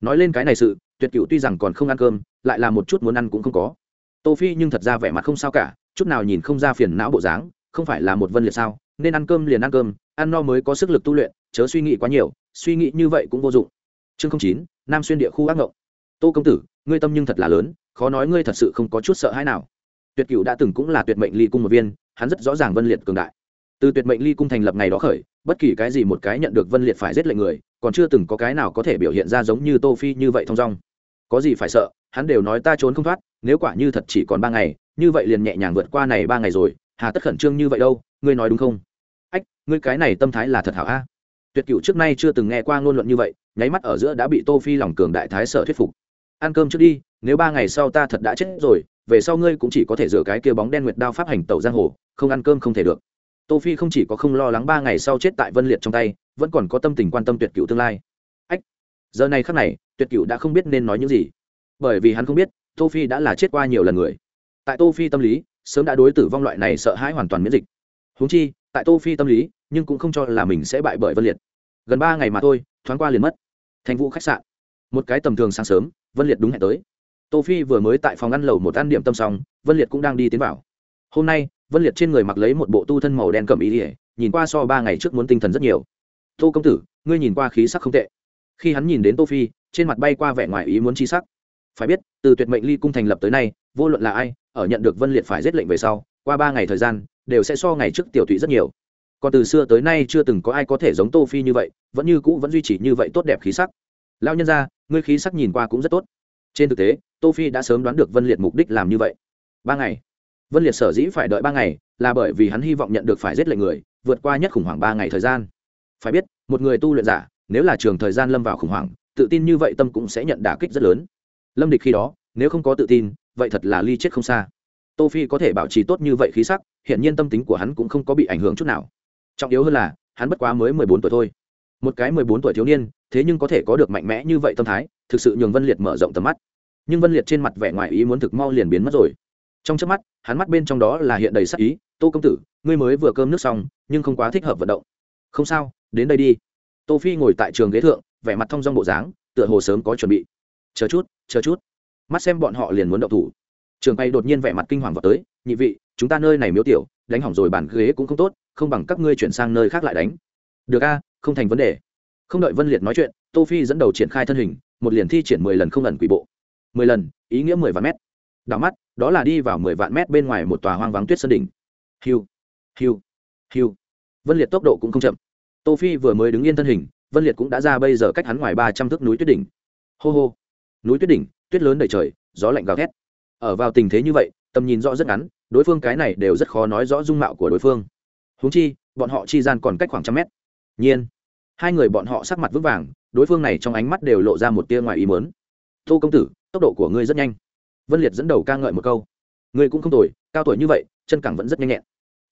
Nói lên cái này sự tuyệt cựu tuy rằng còn không ăn cơm, lại là một chút muốn ăn cũng không có. Tô phi nhưng thật ra vẻ mặt không sao cả, chút nào nhìn không ra phiền não bộ dáng, không phải là một vân liệt sao, nên ăn cơm liền ăn cơm, ăn no mới có sức lực tu luyện, chớ suy nghĩ quá nhiều, suy nghĩ như vậy cũng vô dụng. Chương chín, nam xuyên địa khu ác ngộng. Tô công tử, ngươi tâm nhưng thật là lớn, khó nói ngươi thật sự không có chút sợ hãi nào. Tuyệt cựu đã từng cũng là tuyệt mệnh ly cung một viên, hắn rất rõ ràng vân liệt cường đại. Từ tuyệt mệnh ly cung thành lập ngày đó khởi, bất kỳ cái gì một cái nhận được vân liệt phải giết lệnh người, còn chưa từng có cái nào có thể biểu hiện ra giống như tô phi như vậy thong dong có gì phải sợ, hắn đều nói ta trốn không thoát, nếu quả như thật chỉ còn ba ngày, như vậy liền nhẹ nhàng vượt qua này ba ngày rồi, hà tất khẩn trương như vậy đâu, ngươi nói đúng không? Ách, ngươi cái này tâm thái là thật hảo a. Tuyệt cựu trước nay chưa từng nghe qua ngôn luận như vậy, nháy mắt ở giữa đã bị tô phi lòng cường đại thái sở thuyết phục. Ăn cơm trước đi, nếu ba ngày sau ta thật đã chết rồi, về sau ngươi cũng chỉ có thể rửa cái kia bóng đen nguyệt đao pháp hành tẩu giang hồ, không ăn cơm không thể được. Tô phi không chỉ có không lo lắng ba ngày sau chết tại vân liệt trong tay, vẫn còn có tâm tình quan tâm tuyệt cựu tương lai giờ này khắc này, tuyệt cựu đã không biết nên nói những gì. Bởi vì hắn không biết, tô phi đã là chết qua nhiều lần người. Tại tô phi tâm lý, sớm đã đối tử vong loại này sợ hãi hoàn toàn miễn dịch. Huống chi, tại tô phi tâm lý, nhưng cũng không cho là mình sẽ bại bởi vân liệt. Gần ba ngày mà thôi, thoáng qua liền mất. Thành vụ khách sạn. Một cái tầm thường sáng sớm, vân liệt đúng hẹn tới. Tô phi vừa mới tại phòng ăn lầu một ăn điểm tâm xong, vân liệt cũng đang đi tiến vào. Hôm nay, vân liệt trên người mặc lấy một bộ tu thân màu đen cầm ý ỉa nhìn qua so ba ngày trước muốn tinh thần rất nhiều. Tô công tử, ngươi nhìn qua khí sắc không tệ khi hắn nhìn đến tô phi, trên mặt bay qua vẻ ngoài ý muốn chi sắc. Phải biết, từ tuyệt mệnh ly cung thành lập tới nay, vô luận là ai, ở nhận được vân liệt phải giết lệnh về sau, qua ba ngày thời gian, đều sẽ so ngày trước tiểu thụy rất nhiều. Còn từ xưa tới nay chưa từng có ai có thể giống tô phi như vậy, vẫn như cũ vẫn duy trì như vậy tốt đẹp khí sắc. Lao nhân ra ngươi khí sắc nhìn qua cũng rất tốt. Trên thực tế, tô phi đã sớm đoán được vân liệt mục đích làm như vậy. Ba ngày. Vân liệt sở dĩ phải đợi ba ngày, là bởi vì hắn hy vọng nhận được phải giết lệnh người, vượt qua nhất khủng hoảng ba ngày thời gian. Phải biết, một người tu luyện giả nếu là trường thời gian lâm vào khủng hoảng, tự tin như vậy tâm cũng sẽ nhận đả kích rất lớn. Lâm địch khi đó, nếu không có tự tin, vậy thật là ly chết không xa. Tô phi có thể bảo trì tốt như vậy khí sắc hiện nhiên tâm tính của hắn cũng không có bị ảnh hưởng chút nào. Trọng yếu hơn là, hắn bất quá mới mười bốn tuổi thôi. Một cái mười bốn tuổi thiếu niên, thế nhưng có thể có được mạnh mẽ như vậy tâm thái, thực sự nhường vân liệt mở rộng tầm mắt. Nhưng vân liệt trên mặt vẻ ngoài ý muốn thực mau liền biến mất rồi. Trong trước mắt, hắn mắt bên trong đó là hiện đầy sắc ý, tô công tử, ngươi mới vừa cơm nước xong, nhưng không quá thích hợp vận động. Không sao, đến đây đi tô phi ngồi tại trường ghế thượng, vẻ mặt thông dong bộ dáng, tựa hồ sớm có chuẩn bị. Chờ chút chờ chút. Mắt xem bọn họ liền muốn động thủ. Trường bay đột nhiên vẻ mặt kinh hoàng vào tới, nhị vị, chúng ta nơi này miếu tiểu, đánh hỏng rồi bàn ghế cũng không tốt, không bằng các ngươi chuyển sang nơi khác lại đánh. Được a, không thành vấn đề. Không đợi vân liệt nói chuyện, tô phi dẫn đầu triển khai thân hình, một liền thi triển mười lần không lần quỷ bộ. Mười lần, ý nghĩa mười vạn mét. Đảo mắt, đó là đi vào mười vạn mét bên ngoài một tòa hoang vắng tuyết sơn đỉnh. Hiu hiu hiu. Vân liệt tốc độ cũng không chậm tô phi vừa mới đứng yên thân hình, vân liệt cũng đã ra bây giờ cách hắn ngoài ba trăm thước núi tuyết đỉnh. Hô hô. Núi tuyết đỉnh, tuyết lớn đầy trời, gió lạnh gào thét. Ở vào tình thế như vậy, tầm nhìn rõ rất ngắn, đối phương cái này đều rất khó nói rõ dung mạo của đối phương. Huống chi, bọn họ chi gian còn cách khoảng trăm mét. Nhiên. Hai người bọn họ sắc mặt vững vàng, đối phương này trong ánh mắt đều lộ ra một tia ngoài ý mớn tô công tử, tốc độ của ngươi rất nhanh. Vân liệt dẫn đầu ca ngợi một câu. Ngươi cũng không tuổi cao tuổi như vậy, chân cẳng vẫn rất nhanh nhẹn.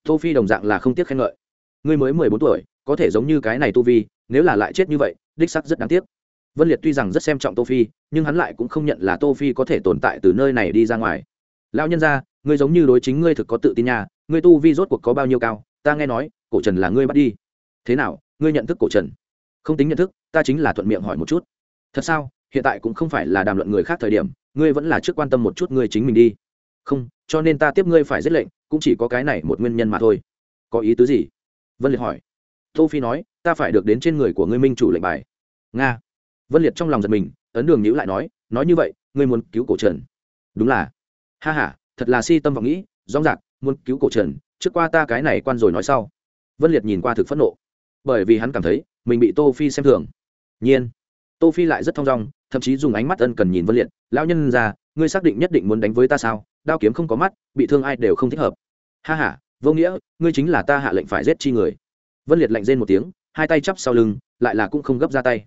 Tô phi đồng dạng là không tiếc khen ngợi. Ngươi mới mười bốn tuổi có thể giống như cái này tu vi, nếu là lại chết như vậy, đích sắc rất đáng tiếc. Vân liệt tuy rằng rất xem trọng tô phi, nhưng hắn lại cũng không nhận là tô phi có thể tồn tại từ nơi này đi ra ngoài. Lão nhân gia, ngươi giống như đối chính ngươi thực có tự tin nhà ngươi tu vi rốt cuộc có bao nhiêu cao, ta nghe nói, cổ trần là ngươi bắt đi. Thế nào, ngươi nhận thức cổ trần? Không tính nhận thức, ta chính là thuận miệng hỏi một chút. Thật sao? Hiện tại cũng không phải là đàm luận người khác thời điểm, ngươi vẫn là trước quan tâm một chút ngươi chính mình đi. Không, cho nên ta tiếp ngươi phải giết lệnh, cũng chỉ có cái này một nguyên nhân mà thôi. Có ý tứ gì? Vân liệt hỏi tô phi nói, ta phải được đến trên người của ngươi minh chủ lệnh bài. Nga. Vân liệt trong lòng giật mình, ấn đường nhữ lại nói nói như vậy, ngươi muốn cứu cổ trần? Đúng là. Ha ha, thật là si tâm vọng nghĩ rõ rạc, muốn cứu cổ trần, trước qua ta cái này quan rồi nói sau. Vân liệt nhìn qua thực phẫn nộ, bởi vì hắn cảm thấy mình bị tô phi xem thường. Nhiên. Tô phi lại rất thong dong, thậm chí dùng ánh mắt ân cần nhìn vân liệt, lão nhân ra ngươi xác định nhất định muốn đánh với ta sao? Đao kiếm không có mắt, bị thương ai đều không thích hợp. Ha ha, vô nghĩa, ngươi chính là ta hạ lệnh phải giết chi người vân liệt lạnh rên một tiếng, hai tay chắp sau lưng, lại là cũng không gấp ra tay.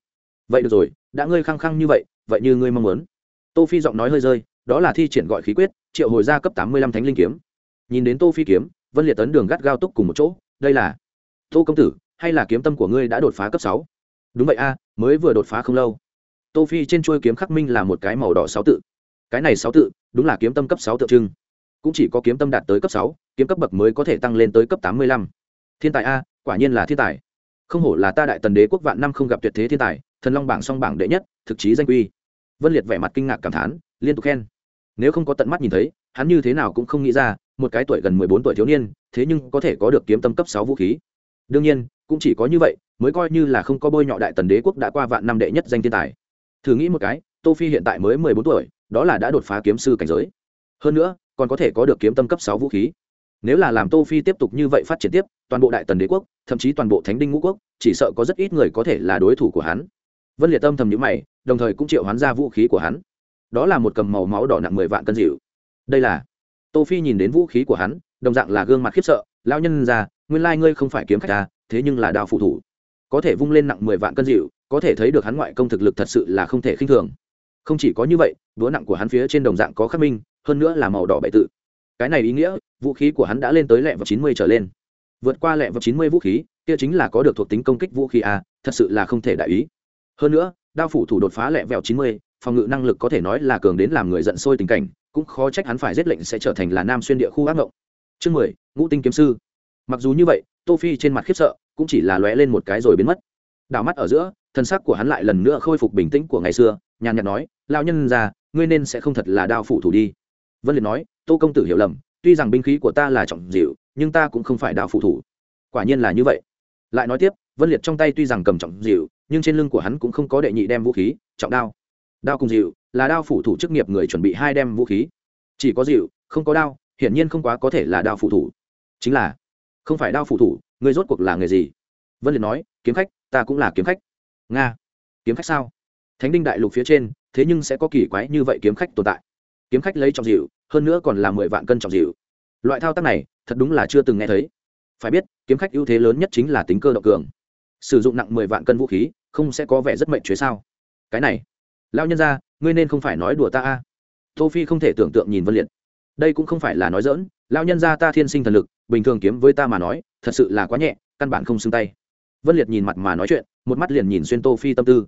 Vậy được rồi, đã ngươi khăng khăng như vậy vậy như ngươi mong muốn. Tô phi giọng nói hơi rơi, đó là thi triển gọi khí quyết, triệu hồi ra cấp tám mươi lăm thánh linh kiếm. Nhìn đến tô phi kiếm, vân liệt tấn đường gắt gao túc cùng một chỗ, đây là, tô công tử, hay là kiếm tâm của ngươi đã đột phá cấp sáu? Đúng vậy a, mới vừa đột phá không lâu. Tô phi trên chuôi kiếm khắc minh là một cái màu đỏ sáu tự. Cái này sáu tự, đúng là kiếm tâm cấp sáu tượng trưng. Cũng chỉ có kiếm tâm đạt tới cấp sáu, kiếm cấp bậc mới có thể tăng lên tới cấp tám mươi lăm. Thiên tài a quả nhiên là thiên tài. Không hổ là ta đại tần đế quốc vạn năm không gặp tuyệt thế thiên tài, thần long bảng song bảng đệ nhất, thực chí danh quy. Vân liệt vẻ mặt kinh ngạc cảm thán, liên tục khen. Nếu không có tận mắt nhìn thấy, hắn như thế nào cũng không nghĩ ra, một cái tuổi gần mười bốn tuổi thiếu niên, thế nhưng có thể có được kiếm tâm cấp sáu vũ khí. Đương nhiên, cũng chỉ có như vậy, mới coi như là không có bôi nhọ đại tần đế quốc đã qua vạn năm đệ nhất danh thiên tài. Thử nghĩ một cái, tô phi hiện tại mới mười bốn tuổi, đó là đã đột phá kiếm sư cảnh giới. Hơn nữa, còn có thể có được kiếm tâm cấp sáu vũ khí nếu là làm tô phi tiếp tục như vậy phát triển tiếp, toàn bộ đại tần đế quốc, thậm chí toàn bộ thánh đinh ngũ quốc, chỉ sợ có rất ít người có thể là đối thủ của hắn. Vân liệt tâm thầm nhíu mày, đồng thời cũng triệu hoán ra vũ khí của hắn. Đó là một cầm màu máu đỏ nặng mười vạn cân dịu đây là tô phi nhìn đến vũ khí của hắn, đồng dạng là gương mặt khiếp sợ, lão nhân già nguyên lai ngươi không phải kiếm khách ta, thế nhưng là đao phụ thủ. Có thể vung lên nặng mười vạn cân dịu có thể thấy được hắn ngoại công thực lực thật sự là không thể khinh thường. Không chỉ có như vậy, búa nặng của hắn phía trên đồng dạng có khắc minh, hơn nữa là màu đỏ bệ tự cái này ý nghĩa, vũ khí của hắn đã lên tới lẹ vào chín mươi trở lên. Vượt qua lẹ vào chín mươi vũ khí, kia chính là có được thuộc tính công kích vũ khí a thật sự là không thể đại ý. Hơn nữa, đao phủ thủ đột phá lẹ vẹo chín mươi, phòng ngự năng lực có thể nói là cường đến làm người giận sôi tình cảnh, cũng khó trách hắn phải giết lệnh sẽ trở thành là nam xuyên địa khu ác mộng chương mười, ngũ tinh kiếm sư. Mặc dù như vậy, tô phi trên mặt khiếp sợ, cũng chỉ là lóe lên một cái rồi biến mất. Đảo mắt ở giữa, thân sắc của hắn lại lần nữa khôi phục bình tĩnh của ngày xưa, nhàn nhạt nói lao nhân già, ngươi nên sẽ không thật là đao phủ thủ đi. Vân liệt nói tô công tử hiểu lầm, tuy rằng binh khí của ta là trọng dịu, nhưng ta cũng không phải đào phụ thủ. Quả nhiên là như vậy. Lại nói tiếp, vân liệt trong tay tuy rằng cầm trọng dịu, nhưng trên lưng của hắn cũng không có đệ nhị đem vũ khí, trọng đao. Đao cùng dịu, là đao phủ thủ chức nghiệp người chuẩn bị hai đem vũ khí. Chỉ có dịu, không có đao, hiển nhiên không quá có thể là đao phủ thủ. Chính là, không phải đao phủ thủ, người rốt cuộc là người gì? Vân liệt nói, kiếm khách, ta cũng là kiếm khách. Nga, kiếm khách sao? Thánh đinh đại lục phía trên, thế nhưng sẽ có kỳ quái như vậy kiếm khách tồn tại kiếm khách lấy trọng dịu, hơn nữa còn là mười vạn cân trọng dịu. Loại thao tác này, thật đúng là chưa từng nghe thấy. Phải biết, kiếm khách ưu thế lớn nhất chính là tính cơ động cường. Sử dụng nặng mười vạn cân vũ khí, không sẽ có vẻ rất mệnh chế sao? Cái này lao nhân ra ngươi nên không phải nói đùa ta a. Tô phi không thể tưởng tượng nhìn vân liệt. Đây cũng không phải là nói dỡn lao nhân ra ta thiên sinh thần lực, bình thường kiếm với ta mà nói, thật sự là quá nhẹ, căn bản không xưng tay. Vân liệt nhìn mặt mà nói chuyện, một mắt liền nhìn xuyên tô phi tâm tư.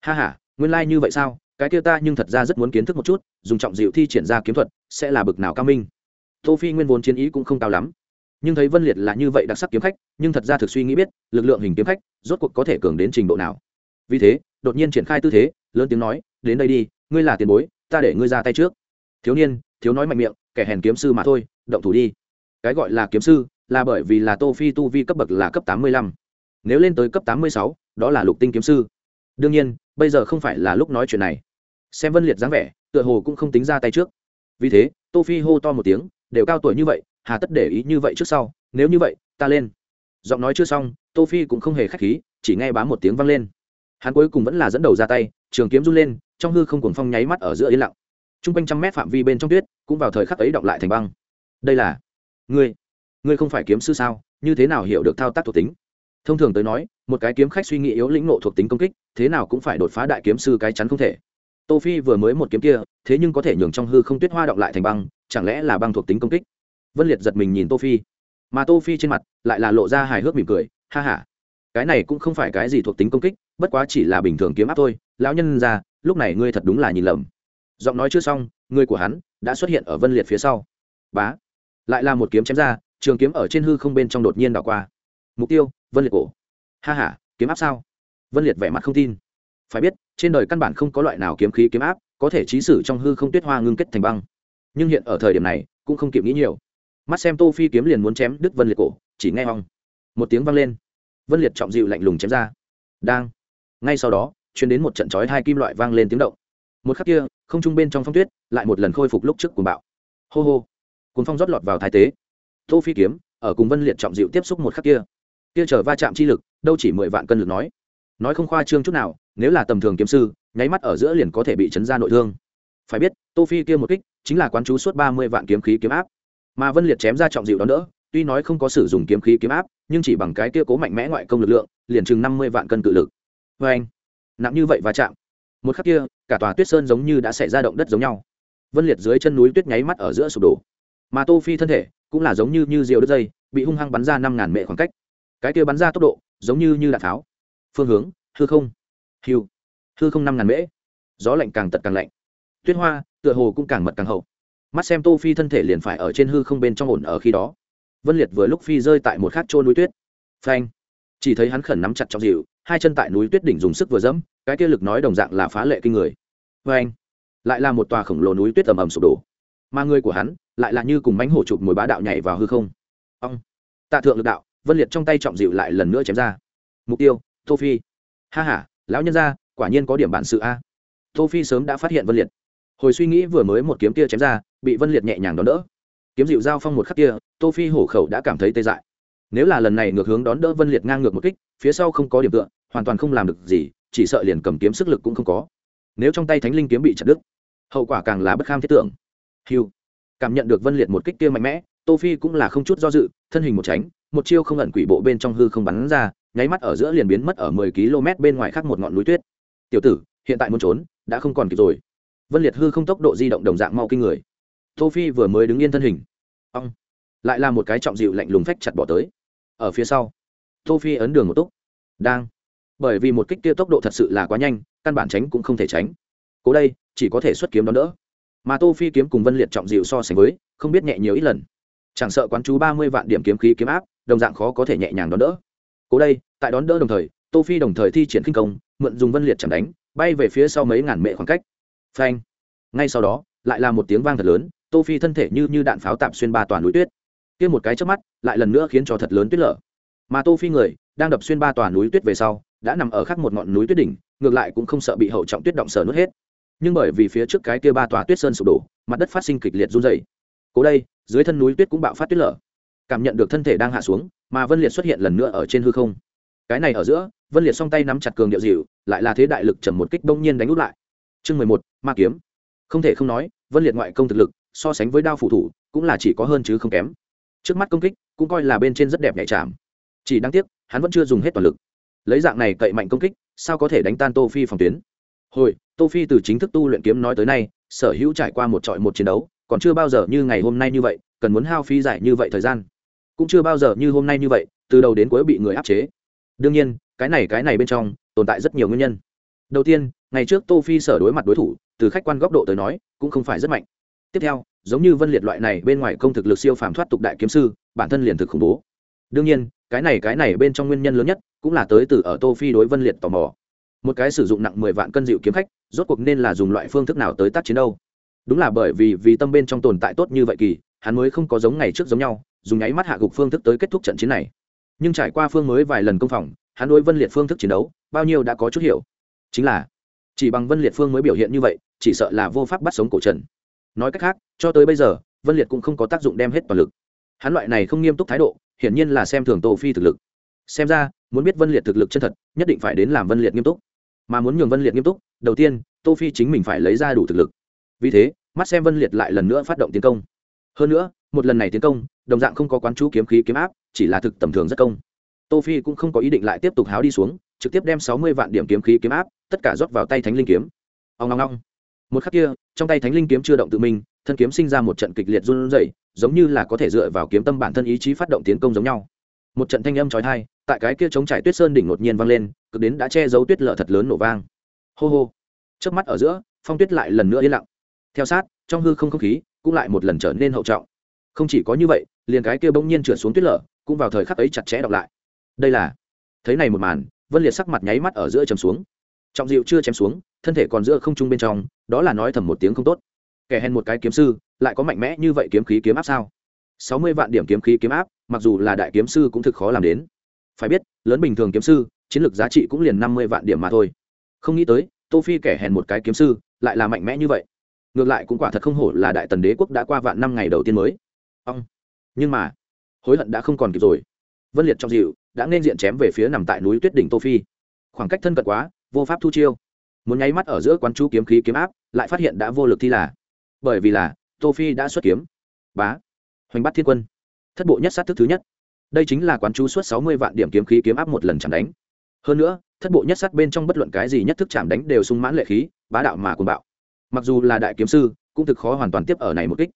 Ha ha nguyên lai như vậy sao? Cái kia ta nhưng thật ra rất muốn kiến thức một chút, dùng trọng diệu thi triển ra kiếm thuật, sẽ là bực nào cao minh. Tô phi nguyên vốn chiến ý cũng không cao lắm. Nhưng thấy vân liệt là như vậy đặc sắc kiếm khách, nhưng thật ra thực suy nghĩ biết, lực lượng hình kiếm khách, rốt cuộc có thể cường đến trình độ nào. Vì thế, đột nhiên triển khai tư thế, lớn tiếng nói, đến đây đi, ngươi là tiền bối, ta để ngươi ra tay trước. Thiếu niên, thiếu nói mạnh miệng, kẻ hèn kiếm sư mà thôi, động thủ đi. Cái gọi là kiếm sư, là bởi vì là tô phi tu vi cấp bậc là cấp tám mươi lăm. Nếu lên tới cấp tám mươi sáu, đó là lục tinh kiếm sư đương nhiên, bây giờ không phải là lúc nói chuyện này. Xem vân liệt dáng vẻ, tựa hồ cũng không tính ra tay trước. Vì thế, tô phi hô to một tiếng, đều cao tuổi như vậy, hà tất để ý như vậy trước sau, nếu như vậy, ta lên. Giọng nói chưa xong, tô phi cũng không hề khách khí, chỉ nghe bám một tiếng vang lên. Hắn cuối cùng vẫn là dẫn đầu ra tay, trường kiếm run lên, trong hư không cuồng phong nháy mắt ở giữa yên lặng. Trung quanh trăm mét phạm vi bên trong tuyết, cũng vào thời khắc ấy động lại thành băng. Đây là, ngươi ngươi không phải kiếm sư sao, như thế nào hiểu được thao tác thuộc tính? Thông thường tới nói một cái kiếm khách suy nghĩ yếu lĩnh nộ thuộc tính công kích, thế nào cũng phải đột phá đại kiếm sư cái chắn không thể. Tô phi vừa mới một kiếm kia, thế nhưng có thể nhường trong hư không tuyết hoa động lại thành băng, chẳng lẽ là băng thuộc tính công kích? Vân liệt giật mình nhìn tô phi. Mà tô phi trên mặt lại là lộ ra hài hước mỉm cười, ha ha, cái này cũng không phải cái gì thuộc tính công kích, bất quá chỉ là bình thường kiếm áp thôi, lão nhân ra, lúc này ngươi thật đúng là nhìn lầm. Giọng nói chưa xong, người của hắn đã xuất hiện ở vân liệt phía sau. Bá, lại là một kiếm chém ra, trường kiếm ở trên hư không bên trong đột nhiên đảo qua. Mục tiêu, vân liệt cổ ha ha, kiếm áp sao? Vân liệt vẻ mặt không tin. Phải biết, trên đời căn bản không có loại nào kiếm khí kiếm áp có thể trí sử trong hư không tuyết hoa ngưng kết thành băng. Nhưng hiện ở thời điểm này, cũng không kịp nghĩ nhiều. Mắt xem tô phi kiếm liền muốn chém đứt vân liệt cổ, chỉ nghe hong một tiếng vang lên. Vân liệt trọng dịu lạnh lùng chém ra. Đang. Ngay sau đó chuyển đến một trận chói hai kim loại vang lên tiếng động. Một khắc kia, không trung bên trong phong tuyết lại một lần khôi phục lúc trước cuồng bạo. Hô hô. Cuồng phong rót lọt vào thái tế. Tô phi kiếm, ở cùng vân liệt trọng dịu tiếp xúc một khắc kia kia trở va chạm chi lực, đâu chỉ mười vạn cân lực nói. Nói không khoa trương chút nào, nếu là tầm thường kiếm sư, nháy mắt ở giữa liền có thể bị chấn ra nội thương. Phải biết, tô phi kia một kích, chính là quán chú suốt ba mươi vạn kiếm khí kiếm áp. Mà vân liệt chém ra trọng dịu đó nữa tuy nói không có sử dụng kiếm khí kiếm áp, nhưng chỉ bằng cái kia cố mạnh mẽ ngoại công lực lượng, liền chừng năm mươi vạn cân cự lực. Vê anh, nặng như vậy va chạm. Một khắc kia, cả tòa tuyết sơn giống như đã xảy ra động đất giống nhau. Vân liệt dưới chân núi tuyết nháy mắt ở giữa sụp đổ. Mà tô phi thân thể, cũng là giống như như diều đứt dây, bị hung hăng bắn ra năm ngàn mệ khoảng cách cái kia bắn ra tốc độ, giống như như đạn tháo. Phương hướng, hư không. Hiu hư không năm ngàn mễ. Gió lạnh càng tật càng lạnh. Tuyết hoa, tựa hồ cũng càng mật càng hậu. Mắt xem tô phi thân thể liền phải ở trên hư không bên trong ổn ở khi đó. Vân liệt vừa lúc phi rơi tại một khát trôn núi tuyết. Phanh. Chỉ thấy hắn khẩn nắm chặt trong dịu hai chân tại núi tuyết đỉnh dùng sức vừa dẫm, cái kia lực nói đồng dạng là phá lệ kinh người. Phanh. Lại là một tòa khổng lồ núi tuyết ầm ầm sụp đổ. Mà người của hắn, lại là như cùng bánh hổ chụp mồi bá đạo nhảy vào hư không. Ông. Tạ thượng lực đạo vân liệt trong tay trọng dịu lại lần nữa chém ra mục tiêu tô phi ha ha lão nhân gia, quả nhiên có điểm bản sự a. tô phi sớm đã phát hiện vân liệt. hồi suy nghĩ vừa mới một kiếm kia chém ra, bị vân liệt nhẹ nhàng đón đỡ. kiếm dịu giao phong một khắc kia, tô phi hổ khẩu đã cảm thấy tê dại. nếu là lần này ngược hướng đón đỡ vân liệt ngang ngược một kích, phía sau không có điểm tựa, hoàn toàn không làm được gì, chỉ sợ liền cầm kiếm sức lực cũng không có. nếu trong tay thánh linh kiếm bị chặt đứt, hậu quả càng là bất kham thiết tưởng. Hiu cảm nhận được vân liệt một kích kia mạnh mẽ, tô phi cũng là không chút do dự, thân hình một tránh một chiêu không ẩn quỷ bộ bên trong hư không bắn ra, nháy mắt ở giữa liền biến mất ở mười km bên ngoài khác một ngọn núi tuyết. Tiểu tử, hiện tại muốn trốn, đã không còn kịp rồi. Vân liệt hư không tốc độ di động đồng dạng mau kinh người. Tô phi vừa mới đứng yên thân hình. Ong. Lại là một cái trọng dịu lạnh lùng phách chặt bỏ tới. Ở phía sau, tô phi ấn đường một túc. Đang. Bởi vì một kích kia tốc độ thật sự là quá nhanh, căn bản tránh cũng không thể tránh. Cố đây, chỉ có thể xuất kiếm đón đỡ. Mà tô phi kiếm cùng vân liệt trọng dịu so sánh với, không biết nhẹ nhiều ít lần chẳng sợ quán chú ba mươi vạn điểm kiếm khí kiếm áp, đồng dạng khó có thể nhẹ nhàng đón đỡ. Cố đây, tại đón đỡ đồng thời, tô phi đồng thời thi triển kinh công, mượn dùng vân liệt chẳng đánh, bay về phía sau mấy ngàn mệ khoảng cách. Phanh. Ngay sau đó, lại là một tiếng vang thật lớn, tô phi thân thể như như đạn pháo tạm xuyên ba toàn núi tuyết. Kia một cái chớp mắt, lại lần nữa khiến cho thật lớn tuyết lở. Mà tô phi người, đang đập xuyên ba tòa núi tuyết về sau, đã nằm ở khắc một ngọn núi tuyết đỉnh, ngược lại cũng không sợ bị hậu trọng tuyết động sở nuốt hết. Nhưng bởi vì phía trước cái kia ba tòa tuyết sơn sụp đổ, mặt đất phát sinh kịch liệt run rẩy cố đây, dưới thân núi tuyết cũng bạo phát tuyết lở. Cảm nhận được thân thể đang hạ xuống, mà vân liệt xuất hiện lần nữa ở trên hư không. Cái này ở giữa, vân liệt song tay nắm chặt cường điệu dịu, lại là thế đại lực trầm một kích đông nhiên đánh út lại. Chương mười một, ma kiếm. Không thể không nói, vân liệt ngoại công thực lực, so sánh với đao phủ thủ, cũng là chỉ có hơn chứ không kém. Trước mắt công kích, cũng coi là bên trên rất đẹp nhạy chạm. Chỉ đáng tiếc, hắn vẫn chưa dùng hết toàn lực. Lấy dạng này cậy mạnh công kích, sao có thể đánh tan tô phi phòng tuyến? Hồi, tô phi từ chính thức tu luyện kiếm nói tới nay, sở hữu trải qua một trọi một chiến đấu còn chưa bao giờ như ngày hôm nay như vậy, cần muốn hao phí giải như vậy thời gian. Cũng chưa bao giờ như hôm nay như vậy, từ đầu đến cuối bị người áp chế. Đương nhiên, cái này cái này bên trong, tồn tại rất nhiều nguyên nhân. Đầu tiên, ngày trước tô phi sở đối mặt đối thủ, từ khách quan góc độ tới nói, cũng không phải rất mạnh. Tiếp theo, giống như vân liệt loại này bên ngoài công thực lực siêu phàm thoát tục đại kiếm sư, bản thân liền thực khủng bố. Đương nhiên, cái này cái này bên trong nguyên nhân lớn nhất, cũng là tới từ ở tô phi đối vân liệt tò mò. Một cái sử dụng nặng mười vạn cân dịu kiếm khách, rốt cuộc nên là dùng loại phương thức nào tới tác chiến đâu? Đúng là bởi vì vì tâm bên trong tồn tại tốt như vậy kỳ, hắn mới không có giống ngày trước giống nhau, dùng nháy mắt hạ gục phương thức tới kết thúc trận chiến này. Nhưng trải qua phương mới vài lần công phòng hắn đối vân liệt phương thức chiến đấu, bao nhiêu đã có chút hiểu. Chính là, chỉ bằng vân liệt phương mới biểu hiện như vậy, chỉ sợ là vô pháp bắt sống cổ trần. Nói cách khác, cho tới bây giờ, vân liệt cũng không có tác dụng đem hết toàn lực. Hắn loại này không nghiêm túc thái độ, hiển nhiên là xem thường tô phi thực lực. Xem ra, muốn biết vân liệt thực lực chân thật, nhất định phải đến làm vân liệt nghiêm túc. Mà muốn nhường vân liệt nghiêm túc, đầu tiên, tô phi chính mình phải lấy ra đủ thực lực vì thế, mắt xem vân liệt lại lần nữa phát động tiến công. Hơn nữa, một lần này tiến công, đồng dạng không có quán chú kiếm khí kiếm áp, chỉ là thực tầm thường rất công. Tô phi cũng không có ý định lại tiếp tục háo đi xuống, trực tiếp đem sáu mươi vạn điểm kiếm khí kiếm áp, tất cả rót vào tay thánh linh kiếm. Ông ngong ngong một khắc kia, trong tay thánh linh kiếm chưa động tự mình, thân kiếm sinh ra một trận kịch liệt run rẩy, giống như là có thể dựa vào kiếm tâm bản thân ý chí phát động tiến công giống nhau. Một trận thanh âm chói tai, tại cái kia chống trải tuyết sơn đỉnh đột nhiên vang lên, cực đến đã che giấu tuyết lở thật lớn nổ vang. Hô hô. Chớp mắt ở giữa, phong tuyết lại lần nữa yên lặng theo sát, trong hư không không khí cũng lại một lần trở nên hậu trọng. Không chỉ có như vậy, liền cái kia bỗng nhiên trượt xuống tuyết lở cũng vào thời khắc ấy chặt chẽ đọc lại. Đây là, thấy này một màn, vân liệt sắc mặt nháy mắt ở giữa chầm xuống. Trọng dịu chưa chém xuống, thân thể còn giữa không trung bên trong, đó là nói thầm một tiếng không tốt. Kẻ hèn một cái kiếm sư, lại có mạnh mẽ như vậy kiếm khí kiếm áp sao? Sáu mươi vạn điểm kiếm khí kiếm áp, mặc dù là đại kiếm sư cũng thực khó làm đến. Phải biết, lớn bình thường kiếm sư, chiến lược giá trị cũng liền năm mươi vạn điểm mà thôi. Không nghĩ tới, tô phi kẻ hèn một cái kiếm sư, lại là mạnh mẽ như vậy ngược lại cũng quả thật không hổ là đại tần đế quốc đã qua vạn năm ngày đầu tiên mới. Ông. Nhưng mà, hối hận đã không còn kịp rồi. Vân liệt trong dịu, đã nên diện chém về phía nằm tại núi tuyết đỉnh tô phi. Khoảng cách thân cận quá, vô pháp thu chiêu. Muốn nháy mắt ở giữa quán chú kiếm khí kiếm áp, lại phát hiện đã vô lực thi là. Bởi vì là, tô phi đã xuất kiếm. Bá. Hoành bắt thiên quân. Thất bộ nhất sát thức thứ nhất. Đây chính là quán chú suốt sáu mươi vạn điểm kiếm khí kiếm áp một lần chạm đánh. Hơn nữa, thất bộ nhất sát bên trong bất luận cái gì nhất thức chạm đánh đều sung mãn lệ khí, bá đạo mà cuồng bạo mặc dù là đại kiếm sư, cũng thực khó hoàn toàn tiếp ở này một kích.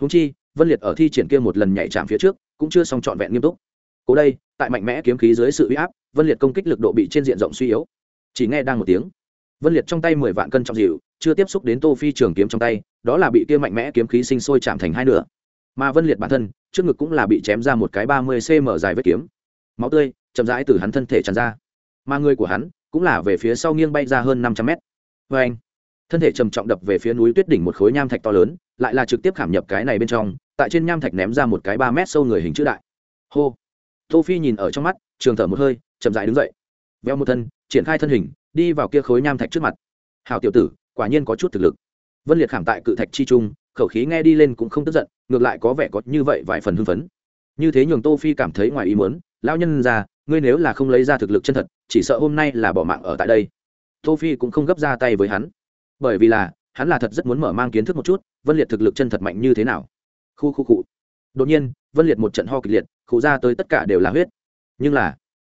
Húng chi, vân liệt ở thi triển kia một lần nhảy chạm phía trước, cũng chưa xong trọn vẹn nghiêm túc. Cố đây, tại mạnh mẽ kiếm khí dưới sự uy áp, vân liệt công kích lực độ bị trên diện rộng suy yếu. Chỉ nghe đang một tiếng, vân liệt trong tay mười vạn cân trọng dịu, chưa tiếp xúc đến tô phi trường kiếm trong tay, đó là bị kia mạnh mẽ kiếm khí sinh sôi chạm thành hai nửa. Mà vân liệt bản thân, trước ngực cũng là bị chém ra một cái ba mươi cm dài vết kiếm. Máu tươi, chậm rãi từ hắn thân thể tràn ra. Mà người của hắn, cũng là về phía sau nghiêng bay ra hơn năm trăm mét. Vê anh thân thể trầm trọng đập về phía núi tuyết đỉnh một khối nham thạch to lớn, lại là trực tiếp khảm nhập cái này bên trong, tại trên nham thạch ném ra một cái ba mét sâu người hình chữ đại. Hô. Tô phi nhìn ở trong mắt, trường thở một hơi, chậm rãi đứng dậy. Veo một thân, triển khai thân hình, đi vào kia khối nham thạch trước mặt. Hảo tiểu tử, quả nhiên có chút thực lực. Vân liệt khảm tại cự thạch chi trung, khẩu khí nghe đi lên cũng không tức giận, ngược lại có vẻ có như vậy vài phần hưng phấn. Như thế nhường tô phi cảm thấy ngoài ý muốn, lão nhân ra, ngươi nếu là không lấy ra thực lực chân thật, chỉ sợ hôm nay là bỏ mạng ở tại đây. Tô phi cũng không gấp ra tay với hắn bởi vì là, hắn là thật rất muốn mở mang kiến thức một chút, vân liệt thực lực chân thật mạnh như thế nào. Khu khu cụ đột nhiên, vân liệt một trận ho kịch liệt khụ ra tới tất cả đều là huyết. Nhưng là,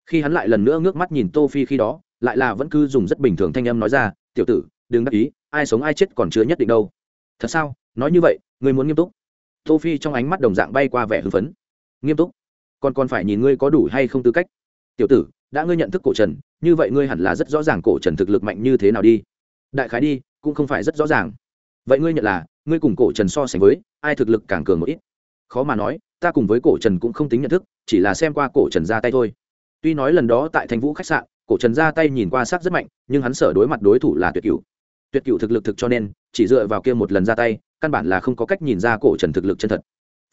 khi hắn lại lần nữa ngước mắt nhìn tô phi khi đó, lại là vẫn cứ dùng rất bình thường thanh âm nói ra, tiểu tử, đừng đắc ý, ai sống ai chết còn chưa nhất định đâu. Thật sao? Nói như vậy, ngươi muốn nghiêm túc? Tô phi trong ánh mắt đồng dạng bay qua vẻ hưng phấn. Nghiêm túc? Còn còn phải nhìn ngươi có đủ hay không tư cách? Tiểu tử, đã ngươi nhận thức cổ trần, như vậy ngươi hẳn là rất rõ ràng cổ trần thực lực mạnh như thế nào đi. Đại khái đi cũng không phải rất rõ ràng. Vậy ngươi nhận là, ngươi cùng cổ trần so sánh với, ai thực lực càng cường một ít? Khó mà nói, ta cùng với cổ trần cũng không tính nhận thức, chỉ là xem qua cổ trần ra tay thôi. Tuy nói lần đó tại thành vũ khách sạn, cổ trần ra tay nhìn qua sắc rất mạnh, nhưng hắn sở đối mặt đối thủ là tuyệt cửu. Tuyệt cửu thực lực thực cho nên, chỉ dựa vào kia một lần ra tay, căn bản là không có cách nhìn ra cổ trần thực lực chân thật.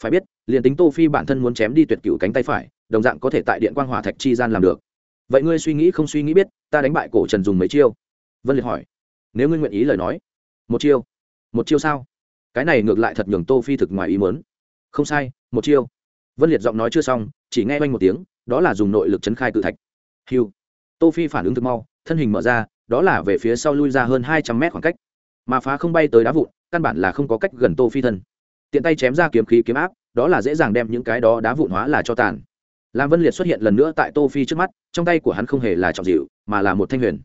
Phải biết, liền tính tô phi bản thân muốn chém đi tuyệt cửu cánh tay phải, đồng dạng có thể tại điện quang hỏa thạch chi gian làm được. Vậy ngươi suy nghĩ không suy nghĩ biết, ta đánh bại cổ trần dùng mấy chiêu? Vân liệt hỏi nếu ngươi nguyện ý lời nói. Một chiêu. Một chiêu sao? Cái này ngược lại thật nhường tô phi thực ngoài ý muốn. Không sai, một chiêu. Vân liệt giọng nói chưa xong, chỉ nghe oanh một tiếng, đó là dùng nội lực chấn khai tự thạch. Hiu tô phi phản ứng thực mau, thân hình mở ra, đó là về phía sau lui ra hơn hai trăm mét khoảng cách. Mà phá không bay tới đá vụn, căn bản là không có cách gần tô phi thân. Tiện tay chém ra kiếm khí kiếm áp, đó là dễ dàng đem những cái đó đá vụn hóa là cho tàn. Lam vân liệt xuất hiện lần nữa tại tô phi trước mắt, trong tay của hắn không hề là trọng dịu, mà là một thanh huyền.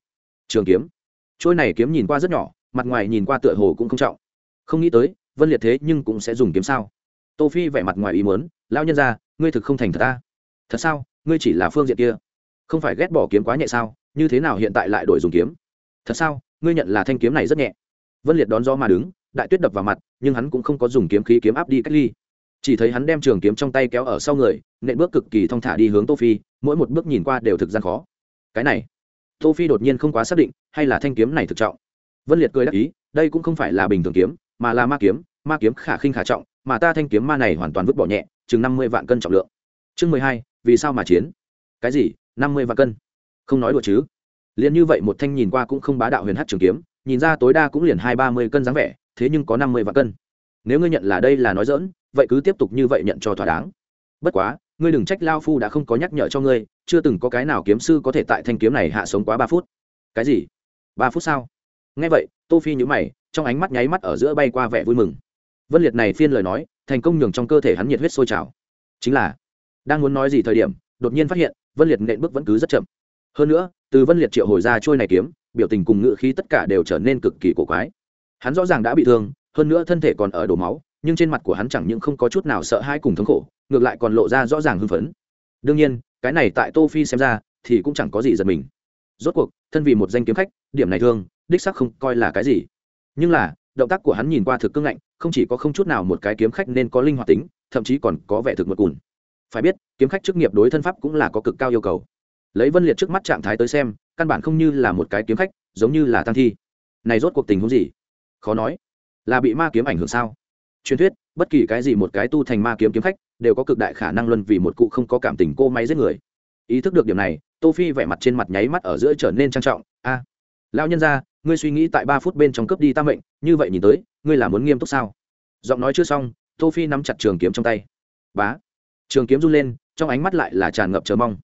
Trường kiếm trôi này kiếm nhìn qua rất nhỏ, mặt ngoài nhìn qua tựa hồ cũng không trọng. Không nghĩ tới, vân liệt thế nhưng cũng sẽ dùng kiếm sao? Tô phi vẻ mặt ngoài ý muốn lao nhân ra ngươi thực không thành thật ta thật sao? Ngươi chỉ là phương diện kia. Không phải ghét bỏ kiếm quá nhẹ sao? Như thế nào hiện tại lại đổi dùng kiếm? Thật sao? Ngươi nhận là thanh kiếm này rất nhẹ. Vân liệt đón gió mà đứng, đại tuyết đập vào mặt, nhưng hắn cũng không có dùng kiếm khí kiếm áp đi cách ly. Chỉ thấy hắn đem trường kiếm trong tay kéo ở sau người, nện bước cực kỳ thong thả đi hướng tô phi, mỗi một bước nhìn qua đều thực gian khó. Cái này tô phi đột nhiên không quá xác định, hay là thanh kiếm này thực trọng. Vân liệt cười đáp ý, đây cũng không phải là bình thường kiếm, mà là ma kiếm ma kiếm khả khinh khả trọng, mà ta thanh kiếm ma này hoàn toàn vứt bỏ nhẹ, chừng năm mươi vạn cân trọng lượng. Chương mười hai, vì sao mà chiến? Cái gì? năm mươi vạn cân? Không nói đùa chứ. Liền như vậy một thanh nhìn qua cũng không bá đạo huyền hát trường kiếm, nhìn ra tối đa cũng liền hai ba mươi cân dáng vẻ, thế nhưng có năm mươi vạn cân. Nếu ngươi nhận là đây là nói dỡn vậy cứ tiếp tục như vậy nhận cho thỏa đáng. Bất quá ngươi đừng trách lao phu đã không có nhắc nhở cho ngươi, chưa từng có cái nào kiếm sư có thể tại thanh kiếm này hạ sống quá ba phút. Cái gì? Ba phút sao? Nghe vậy, tô phi nhíu mày, trong ánh mắt nháy mắt ở giữa bay qua vẻ vui mừng. Vân liệt này phiên lời nói, thành công nhường trong cơ thể hắn nhiệt huyết sôi trào. Chính là, đang muốn nói gì thời điểm, đột nhiên phát hiện, vân liệt nện bước vẫn cứ rất chậm. Hơn nữa, từ vân liệt triệu hồi ra trôi này kiếm, biểu tình cùng ngự khí tất cả đều trở nên cực kỳ cổ quái. Hắn rõ ràng đã bị thương, hơn nữa thân thể còn ở đổ máu, nhưng trên mặt của hắn chẳng những không có chút nào sợ hãi cùng thống khổ ngược lại còn lộ ra rõ ràng hưng phấn. Đương nhiên, cái này tại tô phi xem ra thì cũng chẳng có gì giật mình. Rốt cuộc, thân vì một danh kiếm khách, điểm này thương đích sắc không coi là cái gì. Nhưng là, động tác của hắn nhìn qua thực cương ngạnh, không chỉ có không chút nào một cái kiếm khách nên có linh hoạt tính, thậm chí còn có vẻ thực một cùn phải biết, kiếm khách chức nghiệp đối thân pháp cũng là có cực cao yêu cầu. Lấy vân liệt trước mắt trạng thái tới xem, căn bản không như là một cái kiếm khách, giống như là tăng thi. Này rốt cuộc tình huống gì? Khó nói. Là bị ma kiếm ảnh hưởng sao? Truyền thuyết, bất kỳ cái gì một cái tu thành ma kiếm kiếm khách đều có cực đại khả năng luân vì một cụ không có cảm tình cô máy giết người. Ý thức được điểm này tô phi vẻ mặt trên mặt nháy mắt ở giữa trở nên trang trọng. A à, lão nhân gia ngươi suy nghĩ tại ba phút bên trong cướp đi ta mệnh như vậy nhìn tới ngươi là muốn nghiêm túc sao? Giọng nói chưa xong tô phi nắm chặt trường kiếm trong tay. Bá. Trường kiếm run lên trong ánh mắt lại là tràn ngập chờ mong.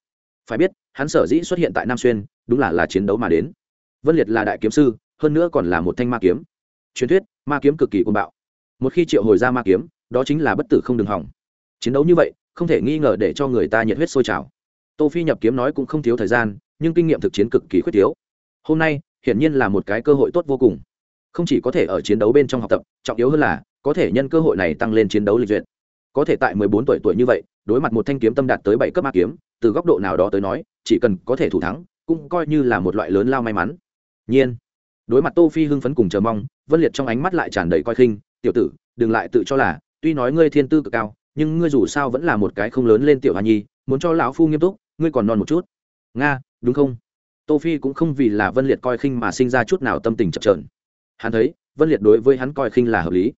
Phải biết hắn sở dĩ xuất hiện tại nam xuyên đúng là là chiến đấu mà đến. Vân liệt là đại kiếm sư hơn nữa còn là một thanh ma kiếm. Truyền thuyết ma kiếm cực kỳ côn bạo. Một khi triệu hồi ra ma kiếm đó chính là bất tử không đường hỏng chiến đấu như vậy, không thể nghi ngờ để cho người ta nhiệt huyết sôi trào. Tô phi nhập kiếm nói cũng không thiếu thời gian, nhưng kinh nghiệm thực chiến cực kỳ khuyết thiếu. Hôm nay, hiển nhiên là một cái cơ hội tốt vô cùng. Không chỉ có thể ở chiến đấu bên trong học tập, trọng yếu hơn là, có thể nhân cơ hội này tăng lên chiến đấu lịch duyệt. Có thể tại 14 tuổi tuổi như vậy, đối mặt một thanh kiếm tâm đạt tới bảy cấp ma kiếm, từ góc độ nào đó tới nói, chỉ cần có thể thủ thắng, cũng coi như là một loại lớn lao may mắn. Nhiên. Đối mặt tô phi hưng phấn cùng chờ mong, vân liệt trong ánh mắt lại tràn đầy coi khinh, tiểu tử, đừng lại tự cho là, tuy nói ngươi thiên tư cực cao nhưng ngươi dù sao vẫn là một cái không lớn lên tiểu hoa nhi, muốn cho lão phu nghiêm túc, ngươi còn non một chút. Nga, đúng không? Tô phi cũng không vì là vân liệt coi khinh mà sinh ra chút nào tâm tình chập chờn. Hắn thấy, vân liệt đối với hắn coi khinh là hợp lý.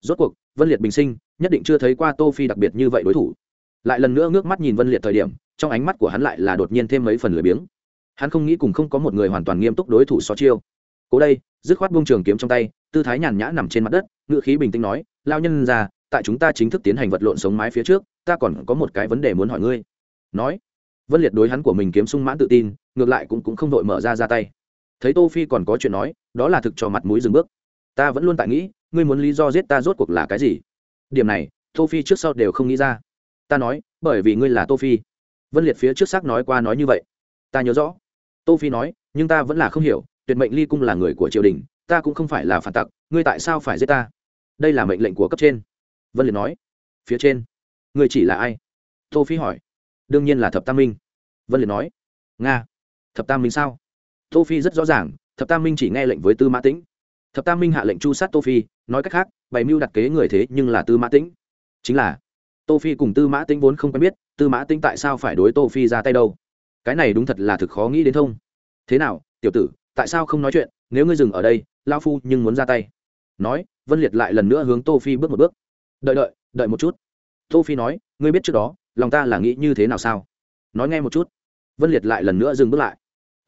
Rốt cuộc, vân liệt bình sinh, nhất định chưa thấy qua tô phi đặc biệt như vậy đối thủ. Lại lần nữa ngước mắt nhìn vân liệt thời điểm, trong ánh mắt của hắn lại là đột nhiên thêm mấy phần lười biếng. Hắn không nghĩ cùng không có một người hoàn toàn nghiêm túc đối thủ so chiêu. Cố đây, dứt khoát buông trường kiếm trong tay, tư thái nhàn nhã nằm trên mặt đất ngựa khí bình tĩnh nói lao nhân ra tại chúng ta chính thức tiến hành vật lộn sống mái phía trước ta còn có một cái vấn đề muốn hỏi ngươi. Nói vân liệt đối hắn của mình kiếm sung mãn tự tin ngược lại cũng, cũng không đội mở ra ra tay. Thấy tô phi còn có chuyện nói đó là thực cho mặt mũi dừng bước. Ta vẫn luôn tại nghĩ ngươi muốn lý do giết ta rốt cuộc là cái gì? Điểm này tô phi trước sau đều không nghĩ ra. Ta nói bởi vì ngươi là tô phi. Vân liệt phía trước xác nói qua nói như vậy. Ta nhớ rõ. Tô phi nói nhưng ta vẫn là không hiểu tuyệt mệnh ly cung là người của triều đình ta cũng không phải là phản tặc ngươi tại sao phải giết ta? Đây là mệnh lệnh của cấp trên vân liệt nói. Phía trên. Người chỉ là ai? Tô phi hỏi. Đương nhiên là thập tam minh. Vân liệt nói. Nga. Thập tam minh sao? Tô phi rất rõ ràng, thập tam minh chỉ nghe lệnh với tư mã tĩnh. Thập tam minh hạ lệnh chu sát tô phi, nói cách khác, bày mưu đặt kế người thế nhưng là tư mã tĩnh. Chính là, tô phi cùng tư mã tĩnh vốn không quen biết, tư mã tĩnh tại sao phải đối tô phi ra tay đâu? Cái này đúng thật là thực khó nghĩ đến thông. Thế nào, tiểu tử, tại sao không nói chuyện, nếu ngươi dừng ở đây lao phu nhưng muốn ra tay. Nói, vân liệt lại lần nữa hướng tô phi bước một bước đợi đợi đợi một chút. Tô phi nói, ngươi biết trước đó, lòng ta là nghĩ như thế nào sao? Nói nghe một chút. Vân liệt lại lần nữa dừng bước lại.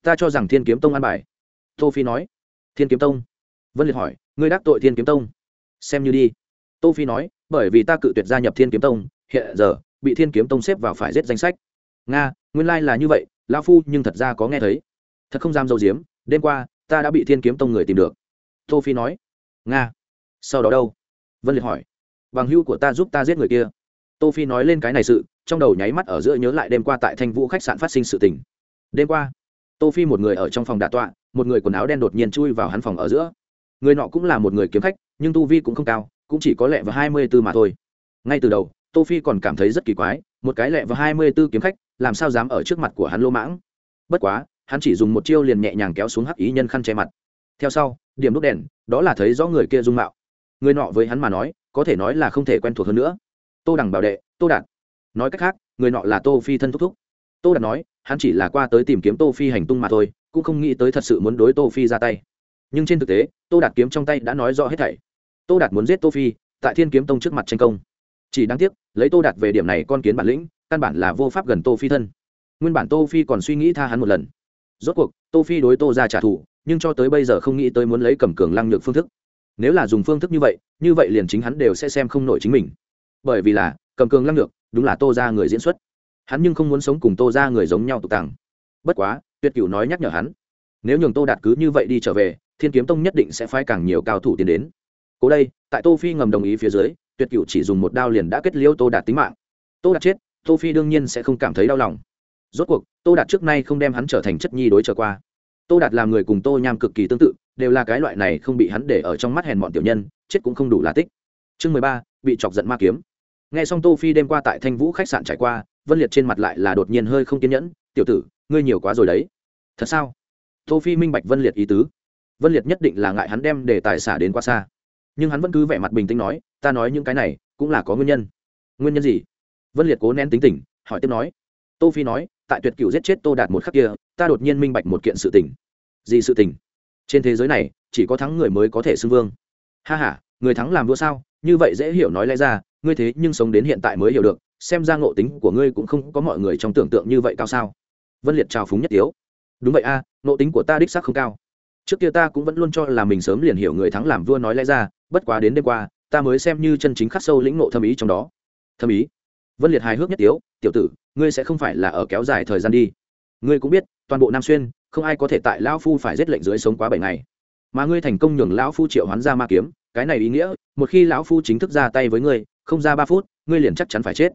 Ta cho rằng thiên kiếm tông an bài. Tô phi nói. Thiên kiếm tông? Vân liệt hỏi, ngươi đắc tội thiên kiếm tông? Xem như đi. Tô phi nói, bởi vì ta cự tuyệt gia nhập thiên kiếm tông, hiện giờ, bị thiên kiếm tông xếp vào phải giết danh sách. Nga, nguyên lai là như vậy, lão phu nhưng thật ra có nghe thấy. Thật không dám dâu diếm đêm qua, ta đã bị thiên kiếm tông người tìm được. Tô phi nói. Nga, sau đó đâu? Vân liệt hỏi bằng hữu của ta giúp ta giết người kia. Tô phi nói lên cái này sự, trong đầu nháy mắt ở giữa nhớ lại đêm qua tại thanh vũ khách sạn phát sinh sự tình. Đêm qua, tô phi một người ở trong phòng đà tọa, một người quần áo đen đột nhiên chui vào hắn phòng ở giữa. Người nọ cũng là một người kiếm khách, nhưng tu vi cũng không cao, cũng chỉ có lẹ và hai mươi tư mà thôi. Ngay từ đầu, tô phi còn cảm thấy rất kỳ quái, một cái lẹ và hai mươi tư kiếm khách, làm sao dám ở trước mặt của hắn lô mãng? Bất quá, hắn chỉ dùng một chiêu liền nhẹ nhàng kéo xuống hắc ý nhân khăn che mặt. Theo sau, điểm đốt đèn, đó là thấy rõ người kia dung mạo. Người nọ với hắn mà nói có thể nói là không thể quen thuộc hơn nữa. Tô đằng bảo đệ, tô đạt. Nói cách khác, người nọ là tô phi thân thúc thúc. Tô đạt nói, hắn chỉ là qua tới tìm kiếm tô phi hành tung mà thôi, cũng không nghĩ tới thật sự muốn đối tô phi ra tay. Nhưng trên thực tế, tô đạt kiếm trong tay đã nói rõ hết thảy. Tô đạt muốn giết tô phi, tại thiên kiếm tông trước mặt tranh công. Chỉ đáng tiếc, lấy tô đạt về điểm này con kiến bản lĩnh, căn bản là vô pháp gần tô phi thân. Nguyên bản tô phi còn suy nghĩ tha hắn một lần. Rốt cuộc, tô phi đối tô ra trả thù, nhưng cho tới bây giờ không nghĩ tới muốn lấy cầm cường lăng nhược phương thức nếu là dùng phương thức như vậy như vậy liền chính hắn đều sẽ xem không nổi chính mình. Bởi vì là, cầm cường lăng được đúng là tô ra người diễn xuất. Hắn nhưng không muốn sống cùng tô ra người giống nhau tục tàng. Bất quá, tuyệt cửu nói nhắc nhở hắn, nếu nhường tô đạt cứ như vậy đi trở về, thiên kiếm tông nhất định sẽ phái càng nhiều cao thủ tiến đến. Cố đây, tại tô phi ngầm đồng ý phía dưới, tuyệt cửu chỉ dùng một đao liền đã kết liêu tô đạt tính mạng. Tô đạt chết, tô phi đương nhiên sẽ không cảm thấy đau lòng. Rốt cuộc, tô đạt trước nay không đem hắn trở thành chất nhi đối trở qua. Tô đạt làm người cùng tô nham cực kỳ tương tự đều là cái loại này không bị hắn để ở trong mắt hèn bọn tiểu nhân, chết cũng không đủ là tích. Chương mười ba, bị chọc giận ma kiếm. Nghe xong tô phi đêm qua tại thanh vũ khách sạn trải qua, vân liệt trên mặt lại là đột nhiên hơi không kiên nhẫn, tiểu tử, ngươi nhiều quá rồi đấy. Thật sao? Tô phi minh bạch vân liệt ý tứ. Vân liệt nhất định là ngại hắn đem đề tài xả đến quá xa. Nhưng hắn vẫn cứ vẻ mặt bình tĩnh nói, ta nói những cái này cũng là có nguyên nhân. Nguyên nhân gì? Vân liệt cố nén tính tình, hỏi tiếp nói. Tô phi nói, tại tuyệt cửu giết chết tô đạt một khắc kia, ta đột nhiên minh bạch một kiện sự tình. Gì sự tình? Trên thế giới này, chỉ có thắng người mới có thể xưng vương. Ha ha, người thắng làm vua sao? Như vậy dễ hiểu nói lẽ ra, ngươi thế nhưng sống đến hiện tại mới hiểu được, xem ra ngộ tính của ngươi cũng không có mọi người trong tưởng tượng như vậy cao sao? Vân liệt trào phúng nhất tiếu. Đúng vậy a, ngộ tính của ta đích xác không cao. Trước kia ta cũng vẫn luôn cho là mình sớm liền hiểu người thắng làm vua nói lẽ ra, bất quá đến đêm qua, ta mới xem như chân chính khắc sâu lĩnh ngộ thâm ý trong đó. Thâm ý? Vân liệt hài hước nhất tiếu, tiểu tử, ngươi sẽ không phải là ở kéo dài thời gian đi. Ngươi cũng biết, toàn bộ nam xuyên không ai có thể tại lão phu phải giết lệnh dưới sống quá bảy ngày. Mà ngươi thành công nhường lão phu triệu hoán ra ma kiếm, cái này ý nghĩa, một khi lão phu chính thức ra tay với ngươi, không ra ba phút, ngươi liền chắc chắn phải chết.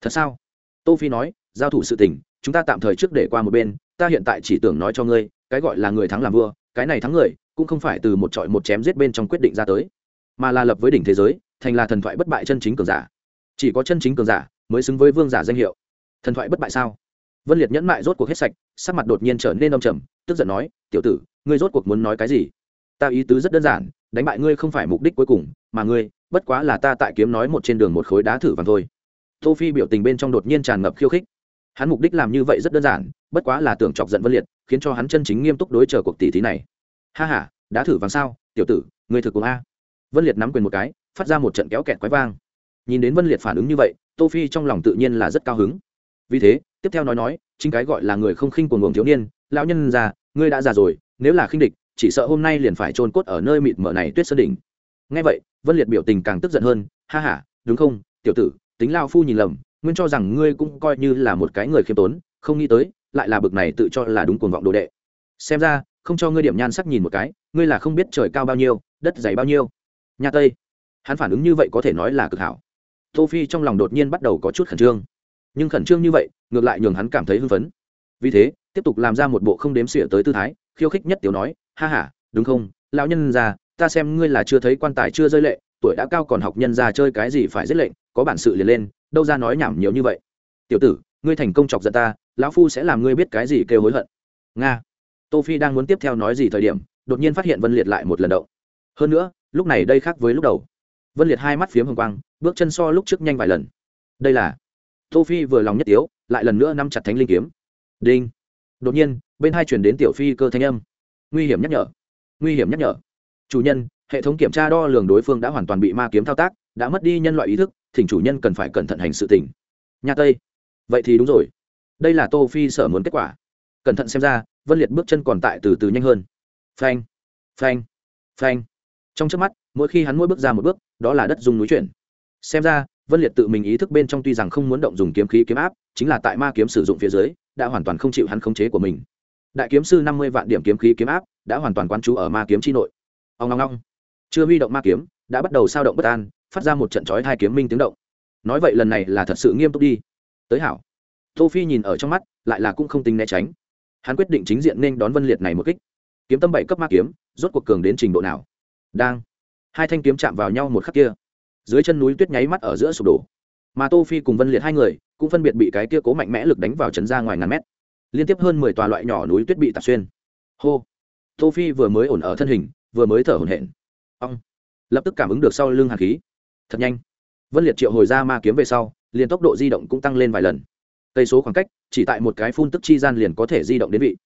Thật sao? Tô phi nói, giao thủ sự tình, chúng ta tạm thời trước để qua một bên, ta hiện tại chỉ tưởng nói cho ngươi, cái gọi là người thắng làm vua, cái này thắng người, cũng không phải từ một trọi một chém giết bên trong quyết định ra tới, mà là lập với đỉnh thế giới, thành là thần thoại bất bại chân chính cường giả. Chỉ có chân chính cường giả mới xứng với vương giả danh hiệu. Thần thoại bất bại sao? Vân liệt nhẫn mại rốt cuộc hết sạch, sắc mặt đột nhiên trở nên đông trầm, tức giận nói, tiểu tử, ngươi rốt cuộc muốn nói cái gì? Ta ý tứ rất đơn giản, đánh bại ngươi không phải mục đích cuối cùng, mà ngươi, bất quá là ta tại kiếm nói một trên đường một khối đá thử vàng thôi. Tô phi biểu tình bên trong đột nhiên tràn ngập khiêu khích. Hắn mục đích làm như vậy rất đơn giản, bất quá là tưởng chọc giận vân liệt, khiến cho hắn chân chính nghiêm túc đối chờ cuộc tỷ thí này. Ha ha, đá thử vàng sao, tiểu tử, ngươi thực cùng a. Vân liệt nắm quyền một cái, phát ra một trận kéo kẹt quái vang. Nhìn đến vân liệt phản ứng như vậy, tô phi trong lòng tự nhiên là rất cao hứng. Vì thế tiếp theo nói nói, chính cái gọi là người không khinh của nguồn thiếu niên, lão nhân già, ngươi đã già rồi, nếu là khinh địch, chỉ sợ hôm nay liền phải trôn cốt ở nơi mịt mờ này tuyết sơn đỉnh. Nghe vậy, vân liệt biểu tình càng tức giận hơn, ha ha, đúng không, tiểu tử, tính lao phu nhìn lầm, nguyên cho rằng ngươi cũng coi như là một cái người khiêm tốn, không nghĩ tới, lại là bực này tự cho là đúng cuồng vọng đồ đệ. Xem ra, không cho ngươi điểm nhan sắc nhìn một cái, ngươi là không biết trời cao bao nhiêu, đất dày bao nhiêu. Nhà tây, hắn phản ứng như vậy có thể nói là cực hảo. Tô phi trong lòng đột nhiên bắt đầu có chút khẩn trương. Nhưng khẩn trương như vậy ngược lại nhường hắn cảm thấy hưng phấn. Vì thế, tiếp tục làm ra một bộ không đếm xỉa tới tư thái, khiêu khích nhất tiểu nói, ha ha, đúng không? Lão nhân già, ta xem ngươi là chưa thấy quan tài chưa rơi lệ, tuổi đã cao còn học nhân già chơi cái gì phải giết lệnh, có bản sự liền lên, đâu ra nói nhảm nhiều như vậy. Tiểu tử, ngươi thành công chọc giận ta, lão phu sẽ làm ngươi biết cái gì kêu hối hận. Nga. Tô phi đang muốn tiếp theo nói gì thời điểm, đột nhiên phát hiện vân liệt lại một lần động. Hơn nữa, lúc này đây khác với lúc đầu. Vân liệt hai mắt phiếm hồng quang, bước chân so lúc trước nhanh vài lần. Đây là tô phi vừa lòng nhất tiếu lại lần nữa nắm chặt thánh linh kiếm. Đinh. Đột nhiên, bên hai chuyển đến tiểu phi cơ thanh âm. Nguy hiểm nhắc nhở. Nguy hiểm nhắc nhở. Chủ nhân, hệ thống kiểm tra đo lường đối phương đã hoàn toàn bị ma kiếm thao tác, đã mất đi nhân loại ý thức, thỉnh chủ nhân cần phải cẩn thận hành sự tỉnh. nhà tây. Vậy thì đúng rồi. Đây là tô phi sở muốn kết quả. Cẩn thận xem ra, vân liệt bước chân còn tại từ từ nhanh hơn. Phanh. Phanh. Phanh. Trong trước mắt, mỗi khi hắn mỗi bước ra một bước, đó là đất dùng núi chuyển. Xem ra, vân liệt tự mình ý thức bên trong tuy rằng không muốn động dùng kiếm khí kiếm áp chính là tại ma kiếm sử dụng phía dưới, đã hoàn toàn không chịu hắn khống chế của mình. Đại kiếm sư năm mươi vạn điểm kiếm khí kiếm áp đã hoàn toàn quán trú ở ma kiếm chi nội. Ông ngong ngong chưa huy động ma kiếm, đã bắt đầu sao động bất an, phát ra một trận chói hai kiếm minh tiếng động. Nói vậy lần này là thật sự nghiêm túc đi. Tới hảo. Tô phi nhìn ở trong mắt, lại là cũng không tính né tránh. Hắn quyết định chính diện nên đón vân liệt này một kích. Kiếm tâm bảy cấp ma kiếm, rốt cuộc cường đến trình độ nào? Đang. Hai thanh kiếm chạm vào nhau một khắc kia. Dưới chân núi tuyết nháy mắt ở giữa sụp đổ. Mà tô phi cùng vân liệt hai người cũng phân biệt bị cái kia cố mạnh mẽ lực đánh vào chấn ra ngoài ngàn mét. Liên tiếp hơn mười tòa loại nhỏ núi tuyết bị tạt xuyên. Hô. Tô phi vừa mới ổn ở thân hình, vừa mới thở hổn hển. Ông lập tức cảm ứng được sau lưng hàn khí. Thật nhanh. Vân liệt triệu hồi ra ma kiếm về sau, liền tốc độ di động cũng tăng lên vài lần. Tây số khoảng cách, chỉ tại một cái phun tức chi gian liền có thể di động đến vị.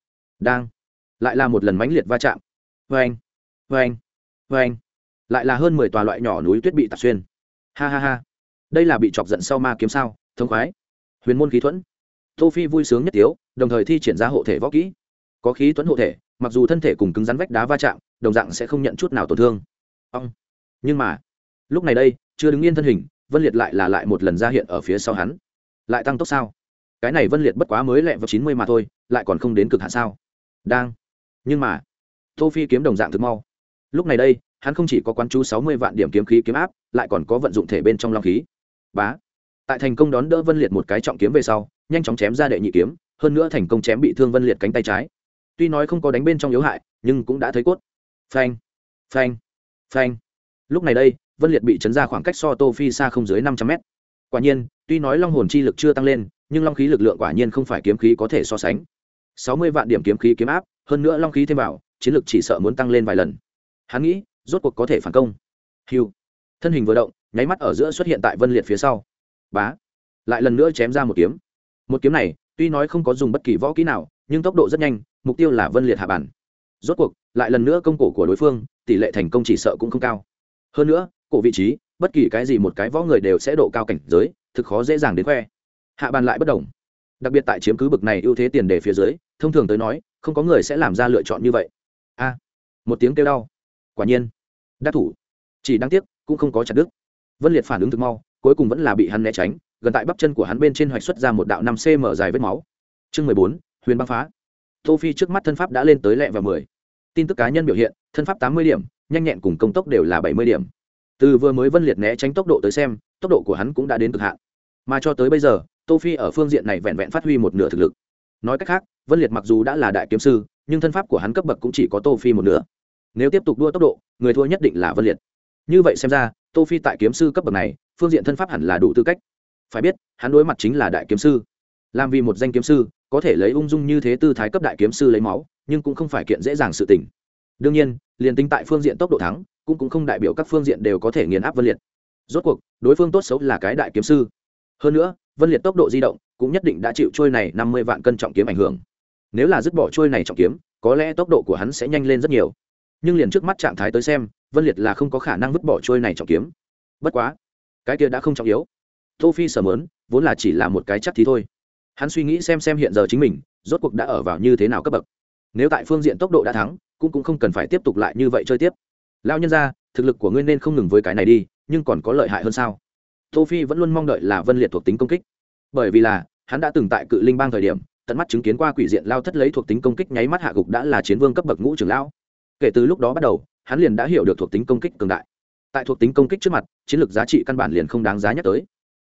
Đang. Lại là một lần mãnh liệt va chạm. Vê anh vê anh vê anh lại là hơn mười tòa loại nhỏ núi tuyết bị tạt xuyên. Ha ha ha. Đây là bị chọc giận sau ma kiếm sao? Thống khoái huyền môn khí thuẫn. Tô phi vui sướng nhất tiếu, đồng thời thi triển ra hộ thể võ kỹ. Có khí thuẫn hộ thể, mặc dù thân thể cùng cứng rắn vách đá va chạm, đồng dạng sẽ không nhận chút nào tổn thương. Ông nhưng mà, lúc này đây, chưa đứng yên thân hình, vân liệt lại là lại một lần ra hiện ở phía sau hắn. Lại tăng tốc sao? Cái này vân liệt bất quá mới lẹ vào chín mươi mà thôi, lại còn không đến cực hạ sao? Đang. Nhưng mà, tô phi kiếm đồng dạng thực mau. Lúc này đây, hắn không chỉ có quán chú sáu mươi vạn điểm kiếm khí kiếm áp, lại còn có vận dụng thể bên trong long khí. Bá tại thành công đón đỡ vân liệt một cái trọng kiếm về sau, nhanh chóng chém ra đệ nhị kiếm, hơn nữa thành công chém bị thương vân liệt cánh tay trái. Tuy nói không có đánh bên trong yếu hại, nhưng cũng đã thấy cốt. Phanh phanh phanh. Lúc này đây, vân liệt bị chấn ra khoảng cách so tô phi xa không dưới năm trăm mét. Quả nhiên, tuy nói long hồn chi lực chưa tăng lên, nhưng long khí lực lượng quả nhiên không phải kiếm khí có thể so sánh. Sáu mươi vạn điểm kiếm khí kiếm áp, hơn nữa long khí thêm vào, chiến lực chỉ sợ muốn tăng lên vài lần. Hắn nghĩ, rốt cuộc có thể phản công. Hiu thân hình vừa động, nháy mắt ở giữa xuất hiện tại vân liệt phía sau bá, lại lần nữa chém ra một kiếm. Một kiếm này, tuy nói không có dùng bất kỳ võ kỹ nào, nhưng tốc độ rất nhanh, mục tiêu là vân liệt hạ bản. Rốt cuộc, lại lần nữa công cổ của đối phương, tỷ lệ thành công chỉ sợ cũng không cao. Hơn nữa, cổ vị trí, bất kỳ cái gì một cái võ người đều sẽ độ cao cảnh giới, thực khó dễ dàng đến khoe. Hạ bàn lại bất đồng. Đặc biệt tại chiếm cứ bực này ưu thế tiền đề phía dưới, thông thường tới nói, không có người sẽ làm ra lựa chọn như vậy. A à, một tiếng kêu đau. Quả nhiên, đắc thủ. Chỉ đáng tiếc, cũng không có chặt đứt. Vân liệt phản ứng thực mau cuối cùng vẫn là bị hắn né tránh, gần tại bắp chân của hắn bên trên hoạch xuất ra một đạo năm cm dài vết máu. Chương mười bốn, huyền băng phá. Tô phi trước mắt thân pháp đã lên tới lẹ và mười. Tin tức cá nhân biểu hiện, thân pháp tám mươi điểm, nhanh nhẹn cùng công tốc đều là bảy mươi điểm. Từ vừa mới vân liệt né tránh tốc độ tới xem, tốc độ của hắn cũng đã đến cực hạn. Mà cho tới bây giờ, tô phi ở phương diện này vẹn vẹn phát huy một nửa thực lực. Nói cách khác, vân liệt mặc dù đã là đại kiếm sư, nhưng thân pháp của hắn cấp bậc cũng chỉ có tô phi một nửa. Nếu tiếp tục đua tốc độ, người thua nhất định là vân liệt. Như vậy xem ra tô phi tại kiếm sư cấp bậc này, phương diện thân pháp hẳn là đủ tư cách. Phải biết, hắn đối mặt chính là đại kiếm sư. Làm vì một danh kiếm sư, có thể lấy ung dung như thế tư thái cấp đại kiếm sư lấy máu, nhưng cũng không phải kiện dễ dàng sự tình. Đương nhiên, liền tính tại phương diện tốc độ thắng, cũng cũng không đại biểu các phương diện đều có thể nghiền áp vân liệt. Rốt cuộc, đối phương tốt xấu là cái đại kiếm sư. Hơn nữa, vân liệt tốc độ di động cũng nhất định đã chịu trôi này năm mươi vạn cân trọng kiếm ảnh hưởng. Nếu là dứt bỏ trôi này trọng kiếm, có lẽ tốc độ của hắn sẽ nhanh lên rất nhiều. Nhưng liền trước mắt trạng thái tới xem vân liệt là không có khả năng vứt bỏ trôi này trọng kiếm. Bất quá, cái kia đã không trọng yếu. Tô phi sở mớn, vốn là chỉ là một cái chắc thì thôi. Hắn suy nghĩ xem xem hiện giờ chính mình, rốt cuộc đã ở vào như thế nào cấp bậc. Nếu tại phương diện tốc độ đã thắng, cũng cũng không cần phải tiếp tục lại như vậy chơi tiếp. Lao nhân ra thực lực của ngươi nên không ngừng với cái này đi, nhưng còn có lợi hại hơn sao? Tô phi vẫn luôn mong đợi là vân liệt thuộc tính công kích. Bởi vì là, hắn đã từng tại cự linh bang thời điểm, tận mắt chứng kiến qua quỷ diện lao thất lấy thuộc tính công kích nháy mắt hạ gục đã là chiến vương cấp bậc ngũ trưởng lão. Kể từ lúc đó bắt đầu hắn liền đã hiểu được thuộc tính công kích cường đại. Tại thuộc tính công kích trước mặt, chiến lược giá trị căn bản liền không đáng giá nhắc tới.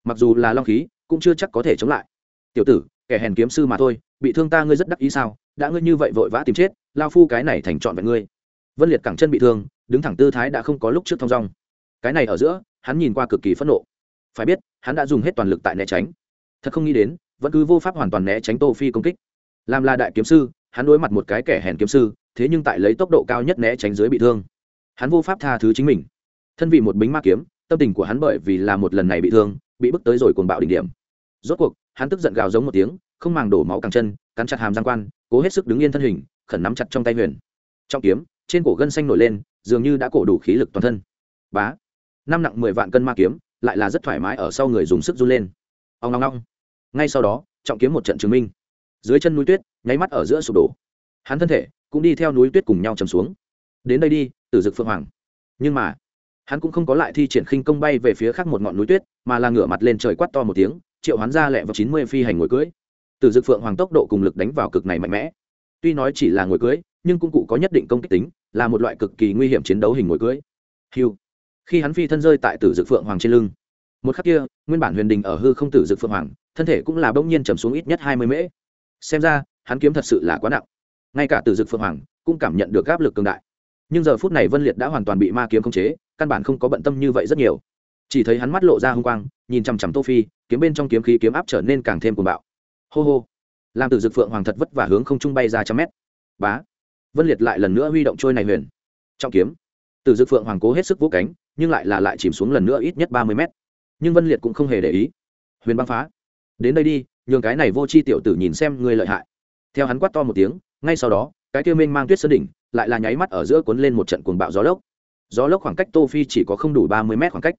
Mặc dù là long khí, cũng chưa chắc có thể chống lại. Tiểu tử, kẻ hèn kiếm sư mà thôi, bị thương ta ngươi rất đắc ý sao? Đã ngươi như vậy vội vã tìm chết, lao phu cái này thành trọn vẹn ngươi. Vân liệt cẳng chân bị thương, đứng thẳng tư thái đã không có lúc trước thong dong. Cái này ở giữa, hắn nhìn qua cực kỳ phẫn nộ. Phải biết, hắn đã dùng hết toàn lực tại né tránh. Thật không nghĩ đến, vẫn cứ vô pháp hoàn toàn né tránh tô phi công kích. Làm là đại kiếm sư hắn đối mặt một cái kẻ hèn kiếm sư, thế nhưng tại lấy tốc độ cao nhất né tránh dưới bị thương. Hắn vô pháp tha thứ chính mình. Thân vị một bính ma kiếm, tâm tình của hắn bởi vì là một lần này bị thương, bị bức tới rồi cuồng bạo đỉnh điểm. Rốt cuộc, hắn tức giận gào giống một tiếng, không màng đổ máu càng chân, cắn chặt hàm giang quan, cố hết sức đứng yên thân hình, khẩn nắm chặt trong tay huyền. Trong kiếm, trên cổ gân xanh nổi lên, dường như đã cổ đủ khí lực toàn thân. Bá! Năm nặng mười vạn cân ma kiếm, lại là rất thoải mái ở sau người dùng sức run lên. Ông ngong ngong ngay sau đó, trọng kiếm một trận chứng minh dưới chân núi tuyết, nháy mắt ở giữa sụp đổ. Hắn thân thể cũng đi theo núi tuyết cùng nhau chầm xuống. Đến đây đi, tử dực phượng hoàng. Nhưng mà, hắn cũng không có lại thi triển khinh công bay về phía khác một ngọn núi tuyết, mà là ngửa mặt lên trời quát to một tiếng, triệu hắn ra lẹ vào chín mươi phi hành ngồi cưới. Tử dực phượng hoàng tốc độ cùng lực đánh vào cực này mạnh mẽ. Tuy nói chỉ là ngồi cưới, nhưng cũng cụ có nhất định công kích tính, là một loại cực kỳ nguy hiểm chiến đấu hình ngồi cưới. Hiu khi hắn phi thân rơi tại tử dực phượng hoàng trên lưng, một khắc kia, nguyên bản huyền đình ở hư không tử dực phượng hoàng, thân thể cũng là bỗng nhiên trầm xuống ít nhất hai mươi mễ xem ra, hắn kiếm thật sự là quá nặng. Ngay cả từ dực phượng hoàng cũng cảm nhận được áp lực cường đại. Nhưng giờ phút này vân liệt đã hoàn toàn bị ma kiếm khống chế, căn bản không có bận tâm như vậy rất nhiều. Chỉ thấy hắn mắt lộ ra h ư n g quang, nhìn chằm chằm tô phi, kiếm bên trong kiếm khí kiếm áp trở nên càng thêm cuồng bạo. Hô hô. Làm từ dực phượng hoàng thật vất vả hướng không trung bay ra trăm mét. Bá. Vân liệt lại lần nữa huy động trôi này huyền. Trọng kiếm. Từ dực phượng hoàng cố hết sức vỗ cánh, nhưng lại là lại chìm xuống lần nữa ít nhất ba mươi mét. Nhưng vân liệt cũng không hề để ý. Huyền băng phá. Đến đây đi nhường cái này vô c h i tiểu tử nhìn xem ngươi lợi hại. Theo hắn quát to một tiếng, ngay sau đó, cái kia mênh mang tuyết sơn đỉnh lại là nháy mắt ở giữa cuốn lên một trận cuồng bạo gió lốc. Gió lốc khoảng cách tô phi chỉ có không đủ ba mươi mét khoảng cách.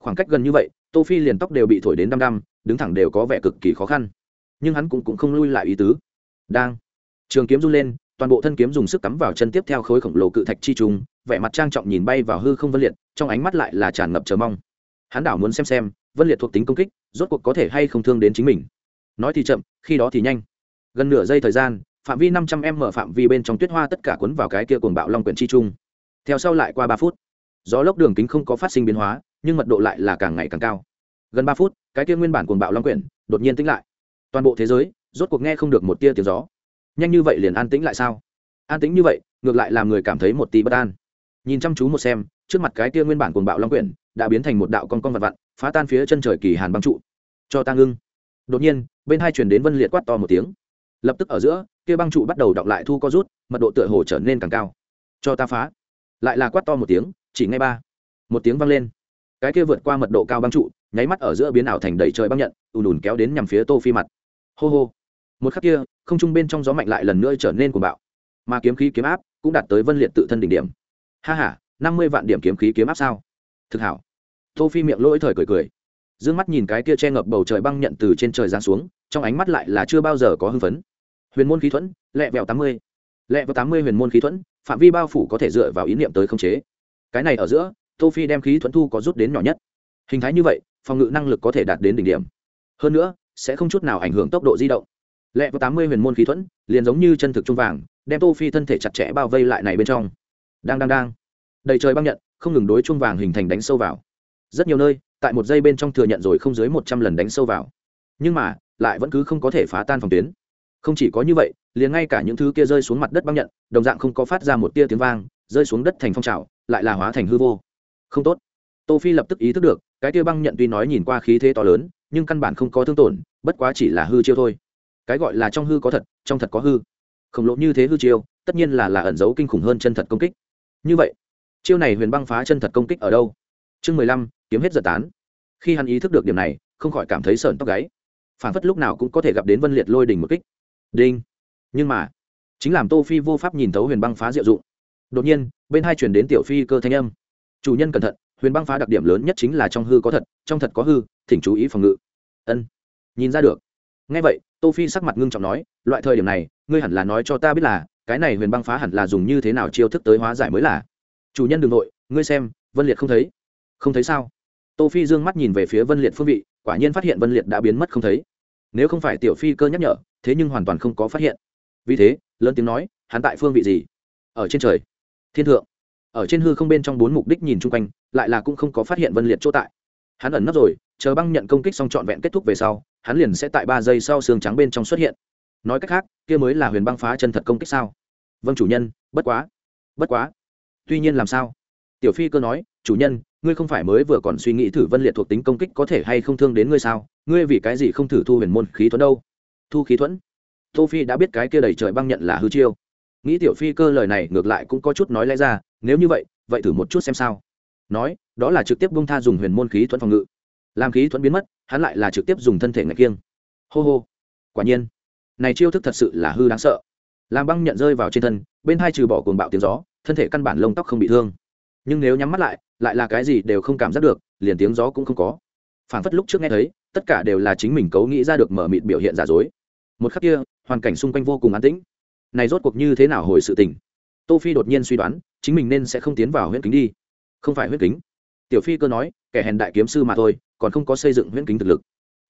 Khoảng cách gần như vậy, tô phi liền tóc đều bị thổi đến đăm đăm, đứng thẳng đều có vẻ cực kỳ khó khăn. Nhưng hắn cũng cũng không lui lại ý tứ. Đang, trường kiếm run lên, toàn bộ thân kiếm dùng sức cắm vào chân tiếp theo khối khổng lồ cự thạch chi trùng, vẻ mặt trang trọng nhìn bay vào hư không vân liệt, trong ánh mắt lại là tràn ngập chờ mong. Hắn đảo muốn xem xem, vân liệt thuộc tính công kích, rốt cuộc có thể hay không thương đến chính mình nói thì chậm, khi đó thì nhanh. Gần nửa giây thời gian, phạm vi năm trăm em mở phạm vi bên trong tuyết hoa tất cả cuốn vào cái kia cuồng bạo long quyển chi trung theo sau lại qua ba phút, gió lốc đường kính không có phát sinh biến hóa, nhưng mật độ lại là càng ngày càng cao. Gần ba phút, cái kia nguyên bản cuồng bạo long quyển đột nhiên tĩnh lại. Toàn bộ thế giới, rốt cuộc nghe không được một tia tiếng gió. Nhanh như vậy liền an tĩnh lại sao? An tĩnh như vậy, ngược lại làm người cảm thấy một tí bất an. Nhìn chăm chú một xem, trước mặt cái kia nguyên bản cuồng bạo long quyển đã biến thành một đạo con con vặt vặn, phá tan phía chân trời kỳ hàn băng trụ. Cho ta ngưng đột nhiên, bên hai chuyển đến vân liệt quát to một tiếng. Lập tức ở giữa, kia băng trụ bắt đầu đọc lại thu co rút, mật độ tựa hồ trở nên càng cao. Cho ta phá. Lại là quát to một tiếng, chỉ ngay ba. Một tiếng vang lên. Cái kia vượt qua mật độ cao băng trụ, nháy mắt ở giữa biến ảo thành đầy trời băng nhận, ùn ùn kéo đến nhằm phía tô phi mặt. Hô hô. Một khắc kia, không trung bên trong gió mạnh lại lần nữa trở nên cuồng bạo. Mà kiếm khí kiếm áp cũng đạt tới vân liệt tự thân đỉnh điểm. Ha ha, năm mươi vạn điểm kiếm khí kiếm áp sao? Thực hảo. Tô phi miệng lỗi thời cười cười dương mắt nhìn cái kia che ngập bầu trời băng nhận từ trên trời giáng xuống, trong ánh mắt lại là chưa bao giờ có hưng phấn. Huyền môn khí thuẫn, lẹ vẹo tám mươi. Lẹ vẹo tám mươi huyền môn khí thuẫn, phạm vi bao phủ có thể dựa vào ý niệm tới khống chế. Cái này ở giữa, tô phi đem khí thuẫn thu có rút đến nhỏ nhất. Hình thái như vậy, phòng ngự năng lực có thể đạt đến đỉnh điểm. Hơn nữa, sẽ không chút nào ảnh hưởng tốc độ di động. Lẹ vào tám mươi huyền môn khí thuẫn, liền giống như chân thực trung vàng, đem tô phi thân thể chặt chẽ bao vây lại này bên trong. Đang đang đang. Đầy trời băng nhận, không ngừng đối trung vàng hình thành đánh sâu vào. Rất nhiều nơi tại một giây bên trong thừa nhận rồi không dưới một trăm lần đánh sâu vào. Nhưng mà, lại vẫn cứ không có thể phá tan phòng tuyến. Không chỉ có như vậy, liền ngay cả những thứ kia rơi xuống mặt đất băng nhận, đồng dạng không có phát ra một tia tiếng vang, rơi xuống đất thành phong trào, lại là hóa thành hư vô. Không tốt. Tô phi lập tức ý thức được, cái kia băng nhận tuy nói nhìn qua khí thế to lớn, nhưng căn bản không có thương tổn, bất quá chỉ là hư chiêu thôi. Cái gọi là trong hư có thật, trong thật có hư. Khổng lồ như thế hư chiêu, tất nhiên là là ẩn giấu kinh khủng hơn chân thật công kích. Như vậy, chiêu này huyền băng phá chân thật công kích ở đâu? Chương mười lăm kiếm hết giật tán. Khi hắn ý thức được điểm này, không khỏi cảm thấy sợn tóc gáy. Phản phất lúc nào cũng có thể gặp đến vân liệt lôi đình một kích. Đinh. Nhưng mà, chính làm tô phi vô pháp nhìn thấu huyền băng phá diệu dụng. Đột nhiên, bên hai chuyển đến tiểu phi cơ thanh âm. Chủ nhân cẩn thận, huyền băng phá đặc điểm lớn nhất chính là trong hư có thật, trong thật có hư, thỉnh chú ý phòng ngự. Ân. Nhìn ra được. Ngay vậy, tô phi sắc mặt ngưng trọng nói, loại thời điểm này, ngươi hẳn là nói cho ta biết là, cái này huyền băng phá hẳn là dùng như thế nào chiêu thức tới hóa giải mới là. Chủ nhân đừng nội ngươi xem, vân liệt không thấy. Không thấy sao? Tô phi dương mắt nhìn về phía vân liệt phương vị, quả nhiên phát hiện vân liệt đã biến mất không thấy. Nếu không phải tiểu phi cơ nhắc nhở, thế nhưng hoàn toàn không có phát hiện. Vì thế, lớn tiếng nói, hắn tại phương vị gì? Ở trên trời. Thiên thượng. Ở trên hư không bên trong bốn mục đích nhìn chung quanh, lại là cũng không có phát hiện vân liệt chỗ tại. Hắn ẩn nấp rồi, chờ băng nhận công kích xong trọn vẹn kết thúc về sau, hắn liền sẽ tại ba giây sau xương trắng bên trong xuất hiện. Nói cách khác, kia mới là huyền băng phá chân thật công kích sao? Vâng chủ nhân, bất quá. Bất quá. Tuy nhiên làm sao? Tiểu phi cơ nói, chủ nhân ngươi không phải mới vừa còn suy nghĩ thử vân liệt thuộc tính công kích có thể hay không thương đến ngươi sao? Ngươi vì cái gì không thử thu huyền môn khí thuẫn đâu? Thu khí thuẫn? Tô phi đã biết cái kia đầy trời băng nhận là hư chiêu. Nghĩ tiểu phi cơ lời này ngược lại cũng có chút nói lẽ ra, nếu như vậy vậy thử một chút xem sao. Nói, đó là trực tiếp bung tha dùng huyền môn khí thuẫn phòng ngự. Làm khí thuẫn biến mất, hắn lại là trực tiếp dùng thân thể ngạch kiêng. Hô hô. Quả nhiên, này chiêu thức thật sự là hư đáng sợ. Làm băng nhận rơi vào trên thân, bên hai trừ bỏ cuồng bạo tiếng gió, thân thể căn bản lông tóc không bị thương. Nhưng nếu nhắm mắt lại lại là cái gì đều không cảm giác được, liền tiếng gió cũng không có. Phản phất lúc trước nghe thấy, tất cả đều là chính mình cấu nghĩ ra được mở mịt biểu hiện giả dối. Một khắc kia, hoàn cảnh xung quanh vô cùng an tĩnh. Này rốt cuộc như thế nào hồi sự tình? Tô phi đột nhiên suy đoán, chính mình nên sẽ không tiến vào huyễn kính đi. Không phải huyễn kính. Tiểu phi cơ nói, kẻ hèn đại kiếm sư mà thôi, còn không có xây dựng huyễn kính thực lực.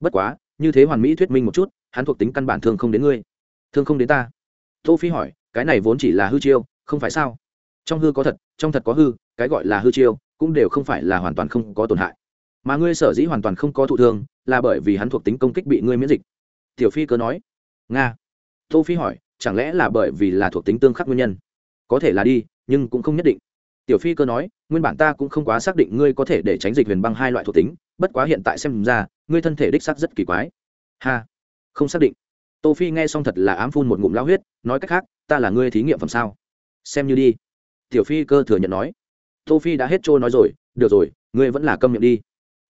Bất quá, như thế hoàn mỹ thuyết minh một chút, hắn thuộc tính căn bản thương không đến ngươi. Thương không đến ta. Tô phi hỏi, cái này vốn chỉ là hư chiêu, không phải sao? Trong hư có thật, trong thật có hư, cái gọi là hư chiêu cũng đều không phải là hoàn toàn không có tổn hại. Mà ngươi sở dĩ hoàn toàn không có thụ thương, là bởi vì hắn thuộc tính công kích bị ngươi miễn dịch. Tiểu phi cơ nói. Nga. Tô phi hỏi, chẳng lẽ là bởi vì là thuộc tính tương khắc nguyên nhân? Có thể là đi, nhưng cũng không nhất định. Tiểu phi cơ nói, nguyên bản ta cũng không quá xác định ngươi có thể để tránh dịch huyền băng hai loại thuộc tính, bất quá hiện tại xem ra, ngươi thân thể đích sắc rất kỳ quái. Ha. Không xác định. Tô phi nghe xong thật là ám phun một ngụm lao huyết, nói cách khác, ta là ngươi thí nghiệm phẩm sao? Xem như đi. Tiểu phi cơ thừa nhận nói tô phi đã hết trôi nói rồi, được rồi, ngươi vẫn là câm miệng đi.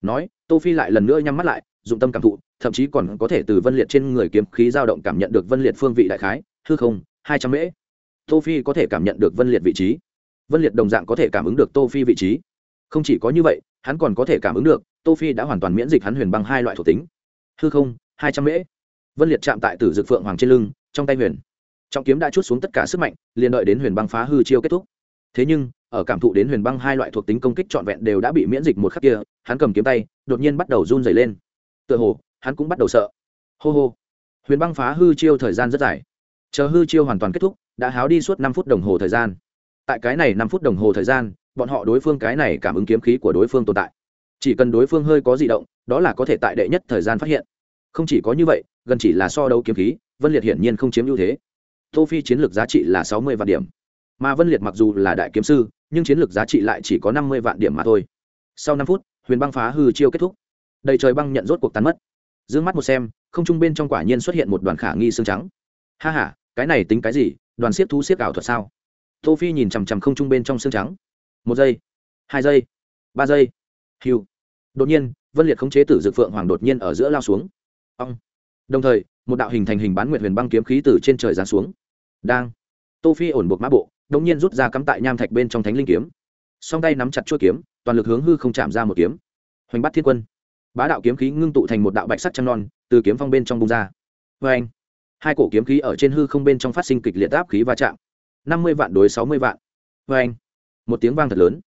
Nói, tô phi lại lần nữa nhắm mắt lại, dụng tâm cảm thụ, thậm chí còn có thể từ vân liệt trên người kiếm khí dao động cảm nhận được vân liệt phương vị đại khái, hư không, hai trăm mễ. Tô phi có thể cảm nhận được vân liệt vị trí. Vân liệt đồng dạng có thể cảm ứng được tô phi vị trí. Không chỉ có như vậy, hắn còn có thể cảm ứng được, tô phi đã hoàn toàn miễn dịch hắn huyền bằng hai loại thuộc tính. Hư không, hai trăm mễ. Vân liệt chạm tại tử dược phượng hoàng trên lưng, trong tay huyền. Trọng kiếm đã chút xuống tất cả sức mạnh, liền đợi đến huyền băng phá hư chiêu kết thúc. Thế nhưng ở cảm thụ đến huyền băng hai loại thuộc tính công kích trọn vẹn đều đã bị miễn dịch một khắc kia, hắn cầm kiếm tay, đột nhiên bắt đầu run rẩy lên. Tựa hồ, hắn cũng bắt đầu sợ. Hô hô. Huyền băng phá hư chiêu thời gian rất dài. Chờ hư chiêu hoàn toàn kết thúc, đã háo đi suốt năm phút đồng hồ thời gian. Tại cái này năm phút đồng hồ thời gian, bọn họ đối phương cái này cảm ứng kiếm khí của đối phương tồn tại. Chỉ cần đối phương hơi có di động, đó là có thể tại đệ nhất thời gian phát hiện. Không chỉ có như vậy, gần chỉ là so đấu kiếm khí, vân liệt hiển nhiên không chiếm ưu thế. Tô phi chiến lược giá trị là sáu mươi vạn điểm mà vân liệt mặc dù là đại kiếm sư, nhưng chiến lược giá trị lại chỉ có năm mươi vạn điểm mà thôi. Sau năm phút, huyền băng phá hư chiêu kết thúc. Đầy trời băng nhận rốt cuộc tán mất. D mắt một xem, không trung bên trong quả nhiên xuất hiện một đoàn khả nghi xương trắng. Ha ha, cái này tính cái gì? Đoàn siết thú siết ảo thuật sao? Tô phi nhìn chằm chằm không trung bên trong xương trắng. Một giây, hai giây, ba giây. Hiu đột nhiên, vân liệt khống chế tử dược phượng hoàng đột nhiên ở giữa lao xuống. Ông đồng thời, một đạo hình thành hình bán nguyệt huyền băng kiếm khí từ trên trời giáng xuống. Đang. Tô phi ổn buộc mã bộ đống nhiên rút ra cắm tại nham thạch bên trong thánh linh kiếm. Song tay nắm chặt chuôi kiếm, toàn lực hướng hư không chạm ra một kiếm. Hoành bắt thiên quân. Bá đạo kiếm khí ngưng tụ thành một đạo bạch sắc trăng non, từ kiếm phong bên trong bung ra. Vê anh hai cổ kiếm khí ở trên hư không bên trong phát sinh kịch liệt áp khí va chạm. Năm mươi vạn đối sáu mươi vạn. Vê anh một tiếng vang thật lớn.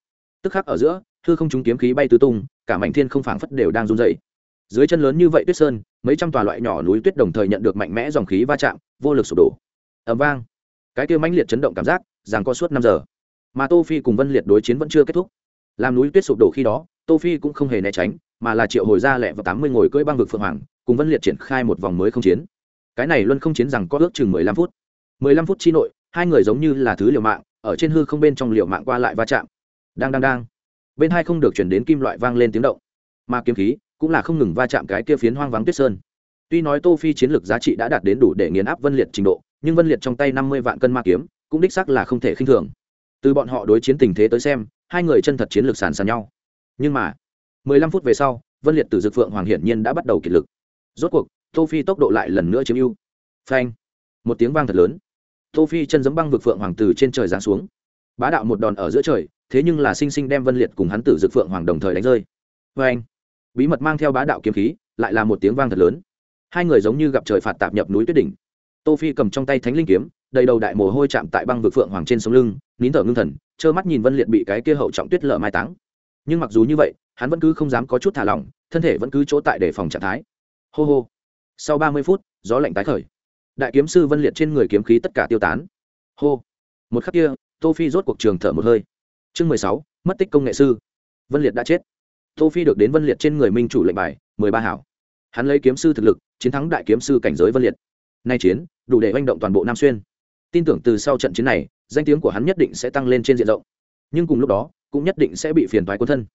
Tức khắc ở giữa, hư không chúng kiếm khí bay tứ tung, cả mảnh thiên không phảng phất đều đang run dậy dưới chân lớn như vậy tuyết sơn, mấy trăm tòa loại nhỏ núi tuyết đồng thời nhận được mạnh mẽ dòng khí va chạm, vô lực sụp đổ. Ẩm vang cái kia mãnh liệt chấn động cảm giác rằng có suốt năm giờ. Mà tô phi cùng vân liệt đối chiến vẫn chưa kết thúc. Làm núi tuyết sụp đổ khi đó, tô phi cũng không hề né tránh, mà là triệu hồi ra lẹ và tám mươi ngồi cưỡi băng vực phượng hoàng, cùng vân liệt triển khai một vòng mới không chiến. Cái này luân không chiến rằng có ước chừng mười lăm phút. Mười lăm phút chi nội, hai người giống như là thứ liều mạng, ở trên hư không bên trong liều mạng qua lại va chạm. Đang đang đang. Bên hai không được chuyển đến kim loại vang lên tiếng động. Mà kiếm khí cũng là không ngừng va chạm cái kia phiến hoang vắng tuyết sơn tuy nói tô phi chiến lược giá trị đã đạt đến đủ để nghiền áp vân liệt trình độ, nhưng vân liệt trong tay năm mươi vạn cân ma kiếm, cũng đích xác là không thể khinh thường. Từ bọn họ đối chiến tình thế tới xem, hai người chân thật chiến lược sàn sàn nhau. Nhưng mà, mười lăm phút về sau, vân liệt từ dược phượng hoàng hiển nhiên đã bắt đầu kiệt lực. Rốt cuộc, tô phi tốc độ lại lần nữa chiếm ưu. Phanh! Một tiếng vang thật lớn. Tô phi chân giẫm băng vực phượng hoàng từ trên trời giáng xuống. Bá đạo một đòn ở giữa trời, thế nhưng là sinh sinh đem vân liệt cùng hắn tử dược phượng hoàng đồng thời đánh rơi. Phanh! Bí mật mang theo bá đạo kiếm khí, lại là một tiếng vang thật lớn hai người giống như gặp trời phạt tạp nhập núi tuyết đỉnh. Tô phi cầm trong tay thánh linh kiếm, đầy đầu đại mồ hôi chạm tại băng vực phượng hoàng trên sống lưng, nín thở ngưng thần, trơ mắt nhìn vân liệt bị cái kia hậu trọng tuyết lở mai táng. Nhưng mặc dù như vậy, hắn vẫn cứ không dám có chút thả lỏng, thân thể vẫn cứ chỗ tại để phòng trạng thái. Hô hô. Sau ba mươi phút, gió lạnh tái khởi. Đại kiếm sư vân liệt trên người kiếm khí tất cả tiêu tán. Hô. Một khắc kia, tô phi rốt cuộc trường thở một hơi. Chương mười sáu, mất tích công nghệ sư. Vân liệt đã chết. Tô phi được đến vân liệt trên người minh chủ lệnh bài, mười ba hảo. Hắn lấy kiếm sư thực lực chiến thắng đại kiếm sư cảnh giới vân liệt. Nay chiến, đủ để manh động toàn bộ nam xuyên. Tin tưởng từ sau trận chiến này, danh tiếng của hắn nhất định sẽ tăng lên trên diện rộng. Nhưng cùng lúc đó, cũng nhất định sẽ bị phiền thoái quân thân.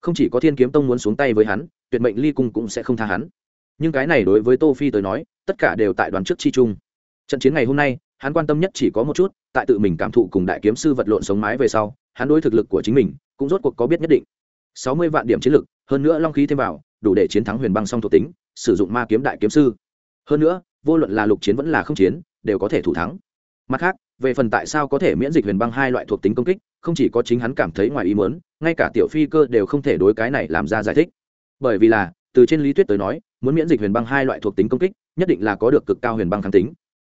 Không chỉ có thiên kiếm tông muốn xuống tay với hắn, tuyệt mệnh ly cung cũng sẽ không tha hắn. Nhưng cái này đối với tô phi tới nói, tất cả đều tại đoàn trước chi chung. Trận chiến ngày hôm nay, hắn quan tâm nhất chỉ có một chút, tại tự mình cảm thụ cùng đại kiếm sư vật lộn sống mái về sau, hắn đối thực lực của chính mình, cũng rốt cuộc có biết nhất định. Sáu mươi vạn điểm chiến lực, hơn nữa long khí thêm vào, đủ để chiến thắng huyền băng song thuộc tính sử dụng ma kiếm đại kiếm sư. Hơn nữa, vô luận là lục chiến vẫn là không chiến, đều có thể thủ thắng. Mặt khác, về phần tại sao có thể miễn dịch huyền băng hai loại thuộc tính công kích, không chỉ có chính hắn cảm thấy ngoài ý muốn, ngay cả tiểu phi cơ đều không thể đối cái này làm ra giải thích. Bởi vì là, từ trên lý thuyết tới nói, muốn miễn dịch huyền băng hai loại thuộc tính công kích, nhất định là có được cực cao huyền băng kháng tính.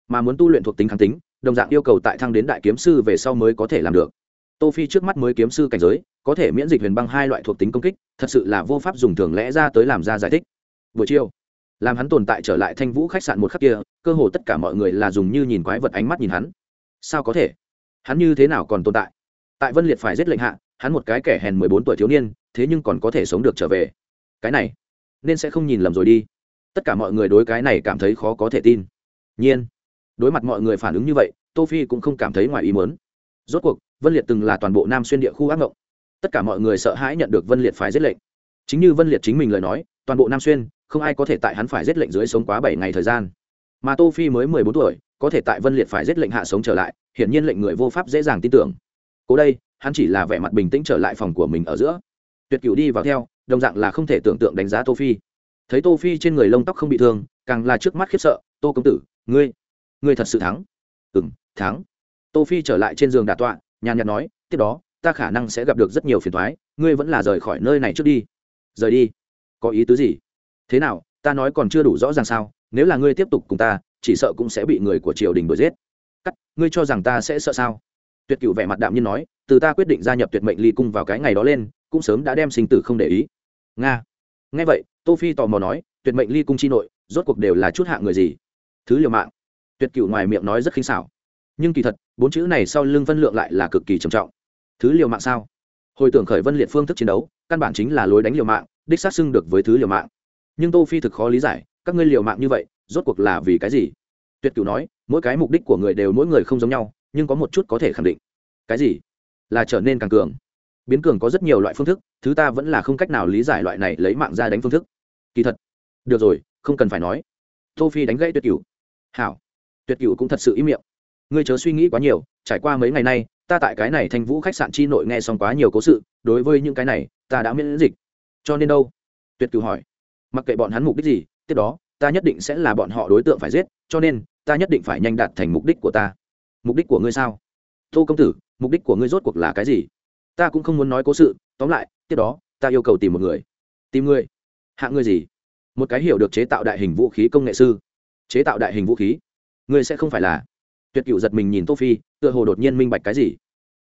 Mà muốn tu luyện thuộc tính kháng tính, đồng dạng yêu cầu tại thăng đến đại kiếm sư về sau mới có thể làm được. Tô phi trước mắt mới kiếm sư cảnh giới, có thể miễn dịch huyền băng hai loại thuộc tính công kích, thật sự là vô pháp dùng thường lẽ ra tới làm ra giải thích buổi chiều, làm hắn tồn tại trở lại thanh vũ khách sạn một khắc kia, cơ hồ tất cả mọi người là dùng như nhìn quái vật ánh mắt nhìn hắn. Sao có thể? Hắn như thế nào còn tồn tại? Tại vân liệt phải giết lệnh hạ, hắn một cái kẻ hèn mười bốn tuổi thiếu niên, thế nhưng còn có thể sống được trở về. Cái này, nên sẽ không nhìn lầm rồi đi. Tất cả mọi người đối cái này cảm thấy khó có thể tin. Nhiên, đối mặt mọi người phản ứng như vậy, tô phi cũng không cảm thấy ngoài ý muốn. Rốt cuộc, vân liệt từng là toàn bộ nam xuyên địa khu ác ngộng. Tất cả mọi người sợ hãi nhận được vân liệt phải giết lệnh. Chính như vân liệt chính mình lời nói, toàn bộ nam xuyên không ai có thể tại hắn phải giết lệnh dưới sống quá bảy ngày thời gian. Mà tô phi mới mười bốn tuổi, có thể tại vân liệt phải giết lệnh hạ sống trở lại, hiển nhiên lệnh người vô pháp dễ dàng tin tưởng. Cố đây, hắn chỉ là vẻ mặt bình tĩnh trở lại phòng của mình ở giữa. Tuyệt cửu đi vào theo, đồng dạng là không thể tưởng tượng đánh giá tô phi. Thấy tô phi trên người lông tóc không bị thương, càng là trước mắt khiếp sợ, tô công tử, ngươi ngươi thật sự thắng. Ừm, thắng. Tô phi trở lại trên giường đà tọa, nhàn nhạt nói, tiếp đó, ta khả năng sẽ gặp được rất nhiều phiền toái, ngươi vẫn là rời khỏi nơi này trước đi. Rời đi? Có ý tứ gì? Thế nào, ta nói còn chưa đủ rõ ràng sao, nếu là ngươi tiếp tục cùng ta, chỉ sợ cũng sẽ bị người của triều đình đuổi giết. Cắt, ngươi cho rằng ta sẽ sợ sao? Tuyệt cựu vẻ mặt đạm nhiên nói, từ ta quyết định gia nhập tuyệt mệnh ly cung vào cái ngày đó lên, cũng sớm đã đem sinh tử không để ý. Nga. Nghe vậy, tô phi tò mò nói, tuyệt mệnh ly cung chi nội, rốt cuộc đều là chút hạ người gì? Thứ liều mạng. Tuyệt cựu ngoài miệng nói rất khinh xảo. Nhưng kỳ thật, bốn chữ này sau lưng vân lượng lại là cực kỳ trầm trọng. Thứ liều mạng sao? Hồi tưởng khởi vân liệt phương thức chiến đấu, căn bản chính là lối đánh liều mạng, đích sát xưng được với thứ liều mạng nhưng tô phi thực khó lý giải, các ngươi liều mạng như vậy, rốt cuộc là vì cái gì? Tuyệt cửu nói, mỗi cái mục đích của người đều mỗi người không giống nhau, nhưng có một chút có thể khẳng định. Cái gì? Là trở nên càng cường. Biến cường có rất nhiều loại phương thức, thứ ta vẫn là không cách nào lý giải loại này lấy mạng ra đánh phương thức. Kỳ thật. Được rồi, không cần phải nói. Tô phi đánh gãy tuyệt cửu. Hảo. Tuyệt cửu cũng thật sự ý miệng. Ngươi chớ suy nghĩ quá nhiều, trải qua mấy ngày nay, ta tại cái này thanh vũ khách sạn chi nội nghe xong quá nhiều cố sự, đối với những cái này, ta đã miễn dịch. Cho nên đâu? Tuyệt cửu hỏi mặc kệ bọn hắn mục đích gì, tiếp đó, ta nhất định sẽ là bọn họ đối tượng phải giết, cho nên, ta nhất định phải nhanh đạt thành mục đích của ta. Mục đích của ngươi sao? Tô công tử, mục đích của ngươi rốt cuộc là cái gì? Ta cũng không muốn nói cố sự, tóm lại, tiếp đó, ta yêu cầu tìm một người. Tìm ngươi hạng ngươi gì? Một cái hiểu được chế tạo đại hình vũ khí công nghệ sư. Chế tạo đại hình vũ khí? Ngươi sẽ không phải là? Tuyệt cựu giật mình nhìn tô phi, tựa hồ đột nhiên minh bạch cái gì.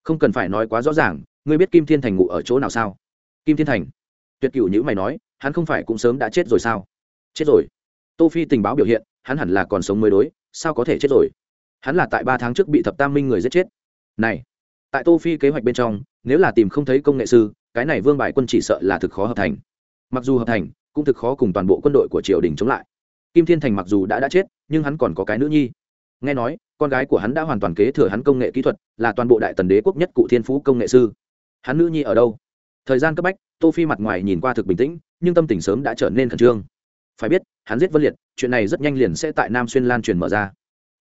Không cần phải nói quá rõ ràng, ngươi biết kim thiên thành ngụ ở chỗ nào sao? Kim thiên thành? Tuyệt cựu nhữ mày nói hắn không phải cũng sớm đã chết rồi sao? Chết rồi. Tô phi tình báo biểu hiện, hắn hẳn là còn sống mới đối, sao có thể chết rồi? Hắn là tại ba tháng trước bị thập tam minh người giết chết. Này, tại tô phi kế hoạch bên trong, nếu là tìm không thấy công nghệ sư, cái này vương bài quân chỉ sợ là thực khó hợp thành. Mặc dù hợp thành, cũng thực khó cùng toàn bộ quân đội của triều đình chống lại. Kim thiên thành mặc dù đã đã chết, nhưng hắn còn có cái nữ nhi. Nghe nói, con gái của hắn đã hoàn toàn kế thừa hắn công nghệ kỹ thuật, là toàn bộ đại tần đế quốc nhất cụ thiên phú công nghệ sư. Hắn nữ nhi ở đâu? Thời gian cấp bách, tô phi mặt ngoài nhìn qua thực bình tĩnh nhưng tâm tình sớm đã trở nên khẩn trương. Phải biết, hắn giết vân liệt, chuyện này rất nhanh liền sẽ tại nam xuyên lan truyền mở ra.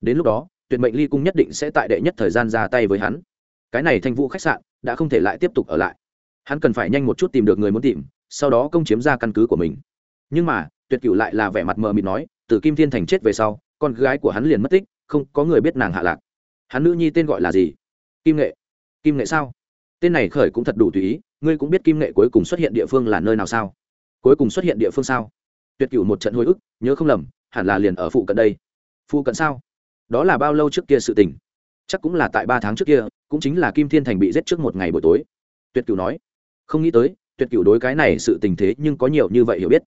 Đến lúc đó, tuyệt mệnh ly cung nhất định sẽ tại đệ nhất thời gian ra tay với hắn. Cái này thanh vũ khách sạn đã không thể lại tiếp tục ở lại. Hắn cần phải nhanh một chút tìm được người muốn tìm, sau đó công chiếm ra căn cứ của mình. Nhưng mà, tuyệt cựu lại là vẻ mặt mờ mịt nói, từ kim thiên thành chết về sau, con gái của hắn liền mất tích, không có người biết nàng hạ lạc. Hắn nữ nhi tên gọi là gì? Kim nghệ. Kim nghệ sao? Tên này khởi cũng thật đủ tùy ý, ngươi cũng biết kim nghệ cuối cùng xuất hiện địa phương là nơi nào sao? Cuối cùng xuất hiện địa phương sao? Tuyệt cựu một trận hồi ức, nhớ không lầm, hẳn là liền ở phụ cận đây. Phụ cận sao? Đó là bao lâu trước kia sự tình? Chắc cũng là tại ba tháng trước kia, cũng chính là kim thiên thành bị giết trước một ngày buổi tối. Tuyệt cựu nói. Không nghĩ tới, tuyệt cựu đối cái này sự tình thế nhưng có nhiều như vậy hiểu biết.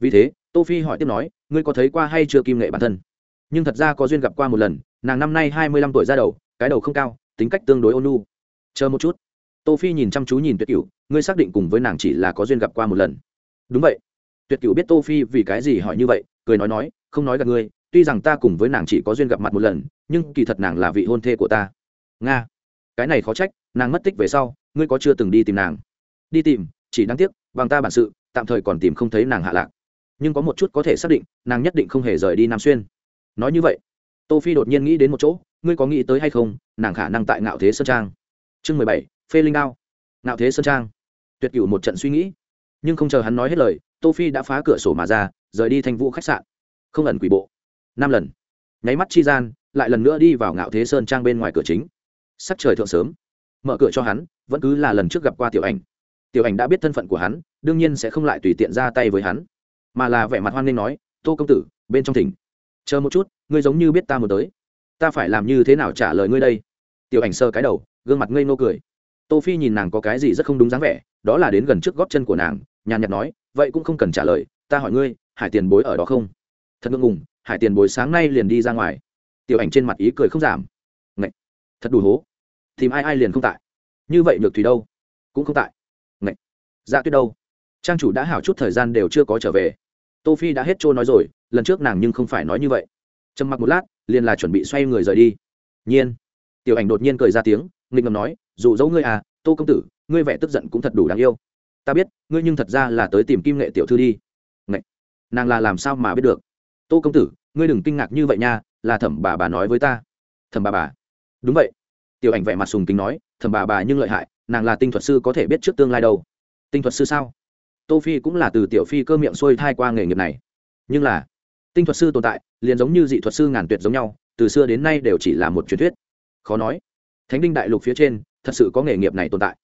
Vì thế, tô phi hỏi tiếp nói, ngươi có thấy qua hay chưa kim nghệ bản thân? Nhưng thật ra có duyên gặp qua một lần, nàng năm nay hai mươi lăm tuổi ra đầu, cái đầu không cao, tính cách tương đối ôn nhu. Chờ một chút. Tô phi nhìn chăm chú nhìn tuyệt cựu ngươi xác định cùng với nàng chỉ là có duyên gặp qua một lần đúng vậy. Tuyệt cựu biết tô phi vì cái gì hỏi như vậy, cười nói nói, không nói gặp ngươi, tuy rằng ta cùng với nàng chỉ có duyên gặp mặt một lần, nhưng kỳ thật nàng là vị hôn thê của ta. Nga. Cái này khó trách, nàng mất tích về sau, ngươi có chưa từng đi tìm nàng? Đi tìm, chỉ đáng tiếc, bằng ta bản sự, tạm thời còn tìm không thấy nàng hạ lạc. Nhưng có một chút có thể xác định, nàng nhất định không hề rời đi nam xuyên. Nói như vậy, tô phi đột nhiên nghĩ đến một chỗ, ngươi có nghĩ tới hay không, nàng khả năng tại ngạo thế sơn trang. Chương mười bảy, phê linh đao. Ngạo thế sơn trang. Tuyệt cửu một trận suy nghĩ nhưng không chờ hắn nói hết lời, tô phi đã phá cửa sổ mà ra, rời đi thành vũ khách sạn. Không ẩn quỷ bộ. Năm lần. Nháy mắt chi gian, lại lần nữa đi vào ngạo thế sơn trang bên ngoài cửa chính. Sắc trời thượng sớm. Mở cửa cho hắn, vẫn cứ là lần trước gặp qua tiểu ảnh. Tiểu ảnh đã biết thân phận của hắn, đương nhiên sẽ không lại tùy tiện ra tay với hắn. Mà là vẻ mặt hoan nghênh nói, tô công tử, bên trong thỉnh. Chờ một chút, ngươi giống như biết ta muốn tới. Ta phải làm như thế nào trả lời ngươi đây? Tiểu ảnh sơ cái đầu, gương mặt ngây nô cười. Tô phi nhìn nàng có cái gì rất không đúng dáng vẻ, đó là đến gần trước gót chân của nàng nhàn nhạt nói, vậy cũng không cần trả lời, ta hỏi ngươi, hải tiền bối ở đó không? Thật ngượng ngùng, hải tiền bối sáng nay liền đi ra ngoài. Tiểu ảnh trên mặt ý cười không giảm. Ngậy! thật đủ hố. Tìm ai ai liền không tại. Như vậy được thủy đâu? Cũng không tại. Ngậy! dạ tuyết đâu? Trang chủ đã hảo chút thời gian đều chưa có trở về. Tô phi đã hết trôi nói rồi, lần trước nàng nhưng không phải nói như vậy. Trầm mặc một lát, liền là chuẩn bị xoay người rời đi. Nhiên, tiểu ảnh đột nhiên cười ra tiếng, nghịch ngầm nói dù dẫu ngươi à tô công tử, ngươi vẻ tức giận cũng thật đủ đáng yêu ta biết, ngươi nhưng thật ra là tới tìm kim nghệ tiểu thư đi. Ngậy! nàng là làm sao mà biết được? Tô công tử, ngươi đừng kinh ngạc như vậy nha, là thẩm bà bà nói với ta. Thẩm bà bà. Đúng vậy. Tiểu ảnh vẻ mặt sùng kính nói, thẩm bà bà nhưng lợi hại, nàng là tinh thuật sư có thể biết trước tương lai đâu. Tinh thuật sư sao? Tô phi cũng là từ tiểu phi cơ miệng xuôi thai qua nghề nghiệp này. Nhưng là, tinh thuật sư tồn tại, liền giống như dị thuật sư ngàn tuyệt giống nhau, từ xưa đến nay đều chỉ là một truyền thuyết. Khó nói. Thánh đinh đại lục phía trên, thật sự có nghề nghiệp này tồn tại.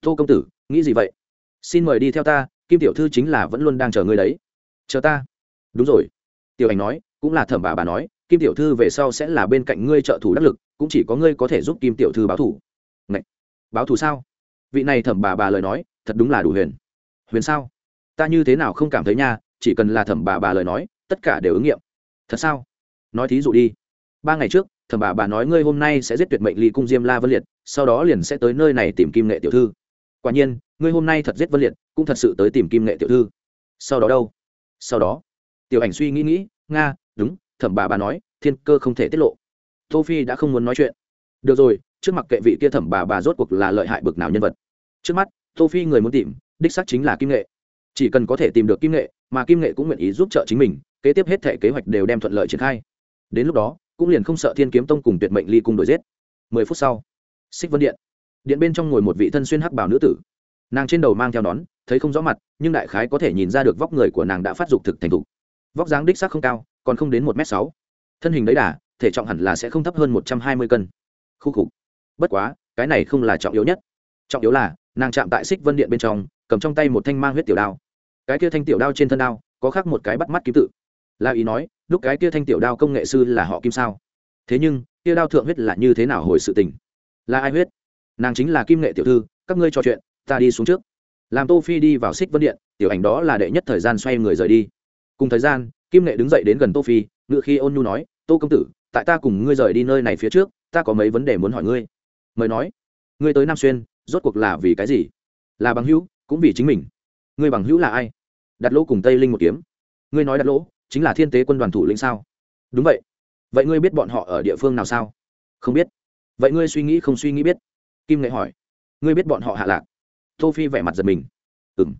Tô công tử, nghĩ gì vậy? Xin mời đi theo ta, kim tiểu thư chính là vẫn luôn đang chờ ngươi đấy. Chờ ta? Đúng rồi. Tiểu ảnh nói, cũng là thẩm bà bà nói, kim tiểu thư về sau sẽ là bên cạnh ngươi trợ thủ đắc lực, cũng chỉ có ngươi có thể giúp kim tiểu thư báo thủ. Ngậy! báo thủ sao? Vị này thẩm bà bà lời nói, thật đúng là đủ huyền. Huyền sao? Ta như thế nào không cảm thấy nha, chỉ cần là thẩm bà bà lời nói, tất cả đều ứng nghiệm. Thật sao? Nói thí dụ đi. Ba ngày trước, thẩm bà bà nói ngươi hôm nay sẽ giết tuyệt mệnh ly cung diêm la vân liệt, sau đó liền sẽ tới nơi này tìm kim nghệ tiểu thư. Quả nhiên ngươi hôm nay thật giết vân liệt, cũng thật sự tới tìm kim nghệ tiểu thư. Sau đó đâu? Sau đó, tiểu ảnh suy nghĩ nghĩ, nga, đúng, thẩm bà bà nói, thiên cơ không thể tiết lộ. Tô phi đã không muốn nói chuyện. Được rồi, trước mặt kệ vị kia thẩm bà bà rốt cuộc là lợi hại bực nào nhân vật? Trước mắt, tô phi người muốn tìm, đích xác chính là kim nghệ. Chỉ cần có thể tìm được kim nghệ, mà kim nghệ cũng nguyện ý giúp trợ chính mình, kế tiếp hết thể kế hoạch đều đem thuận lợi triển khai. Đến lúc đó, cũng liền không sợ thiên kiếm tông cùng tuyệt mệnh ly cung đổi giết. Mười phút sau, xích vân điện. Điện bên trong ngồi một vị thân xuyên hắc bảo nữ tử nàng trên đầu mang theo nón thấy không rõ mặt, nhưng đại khái có thể nhìn ra được vóc người của nàng đã phát dục thực thành thục. Vóc dáng đích xác không cao, còn không đến một m sáu. Thân hình đấy đà, thể trọng hẳn là sẽ không thấp hơn một trăm hai mươi cân. Khúc khục bất quá, cái này không là trọng yếu nhất. Trọng yếu là, nàng chạm tại xích vân điện bên trong, cầm trong tay một thanh mang huyết tiểu đao. Cái kia thanh tiểu đao trên thân đao, có khác một cái bắt mắt kim tự. La ý nói, lúc cái kia thanh tiểu đao công nghệ sư là họ kim sao? Thế nhưng, kia đao thượng huyết là như thế nào hồi sự tình? Là ai huyết? Nàng chính là kim nghệ tiểu thư, các ngươi trò chuyện ta đi xuống trước. Làm tô phi đi vào xích vân điện, tiểu ảnh đó là đệ nhất thời gian xoay người rời đi. Cùng thời gian, kim nghệ đứng dậy đến gần tô phi ngựa khi ôn nhu nói, tô công tử, tại ta cùng ngươi rời đi nơi này phía trước, ta có mấy vấn đề muốn hỏi ngươi. Mời nói, ngươi tới nam xuyên, rốt cuộc là vì cái gì? Là bằng hữu, cũng vì chính mình. Ngươi bằng hữu là ai? Đặt lỗ cùng tây linh một kiếm. Ngươi nói đặt lỗ, chính là thiên tế quân đoàn thủ lĩnh sao? Đúng vậy. Vậy ngươi biết bọn họ ở địa phương nào sao? Không biết. Vậy ngươi suy nghĩ không suy nghĩ biết? Kim nghệ hỏi. Ngươi biết bọn họ hạ lạc? Tô phi vẻ mặt giật mình. Ừm.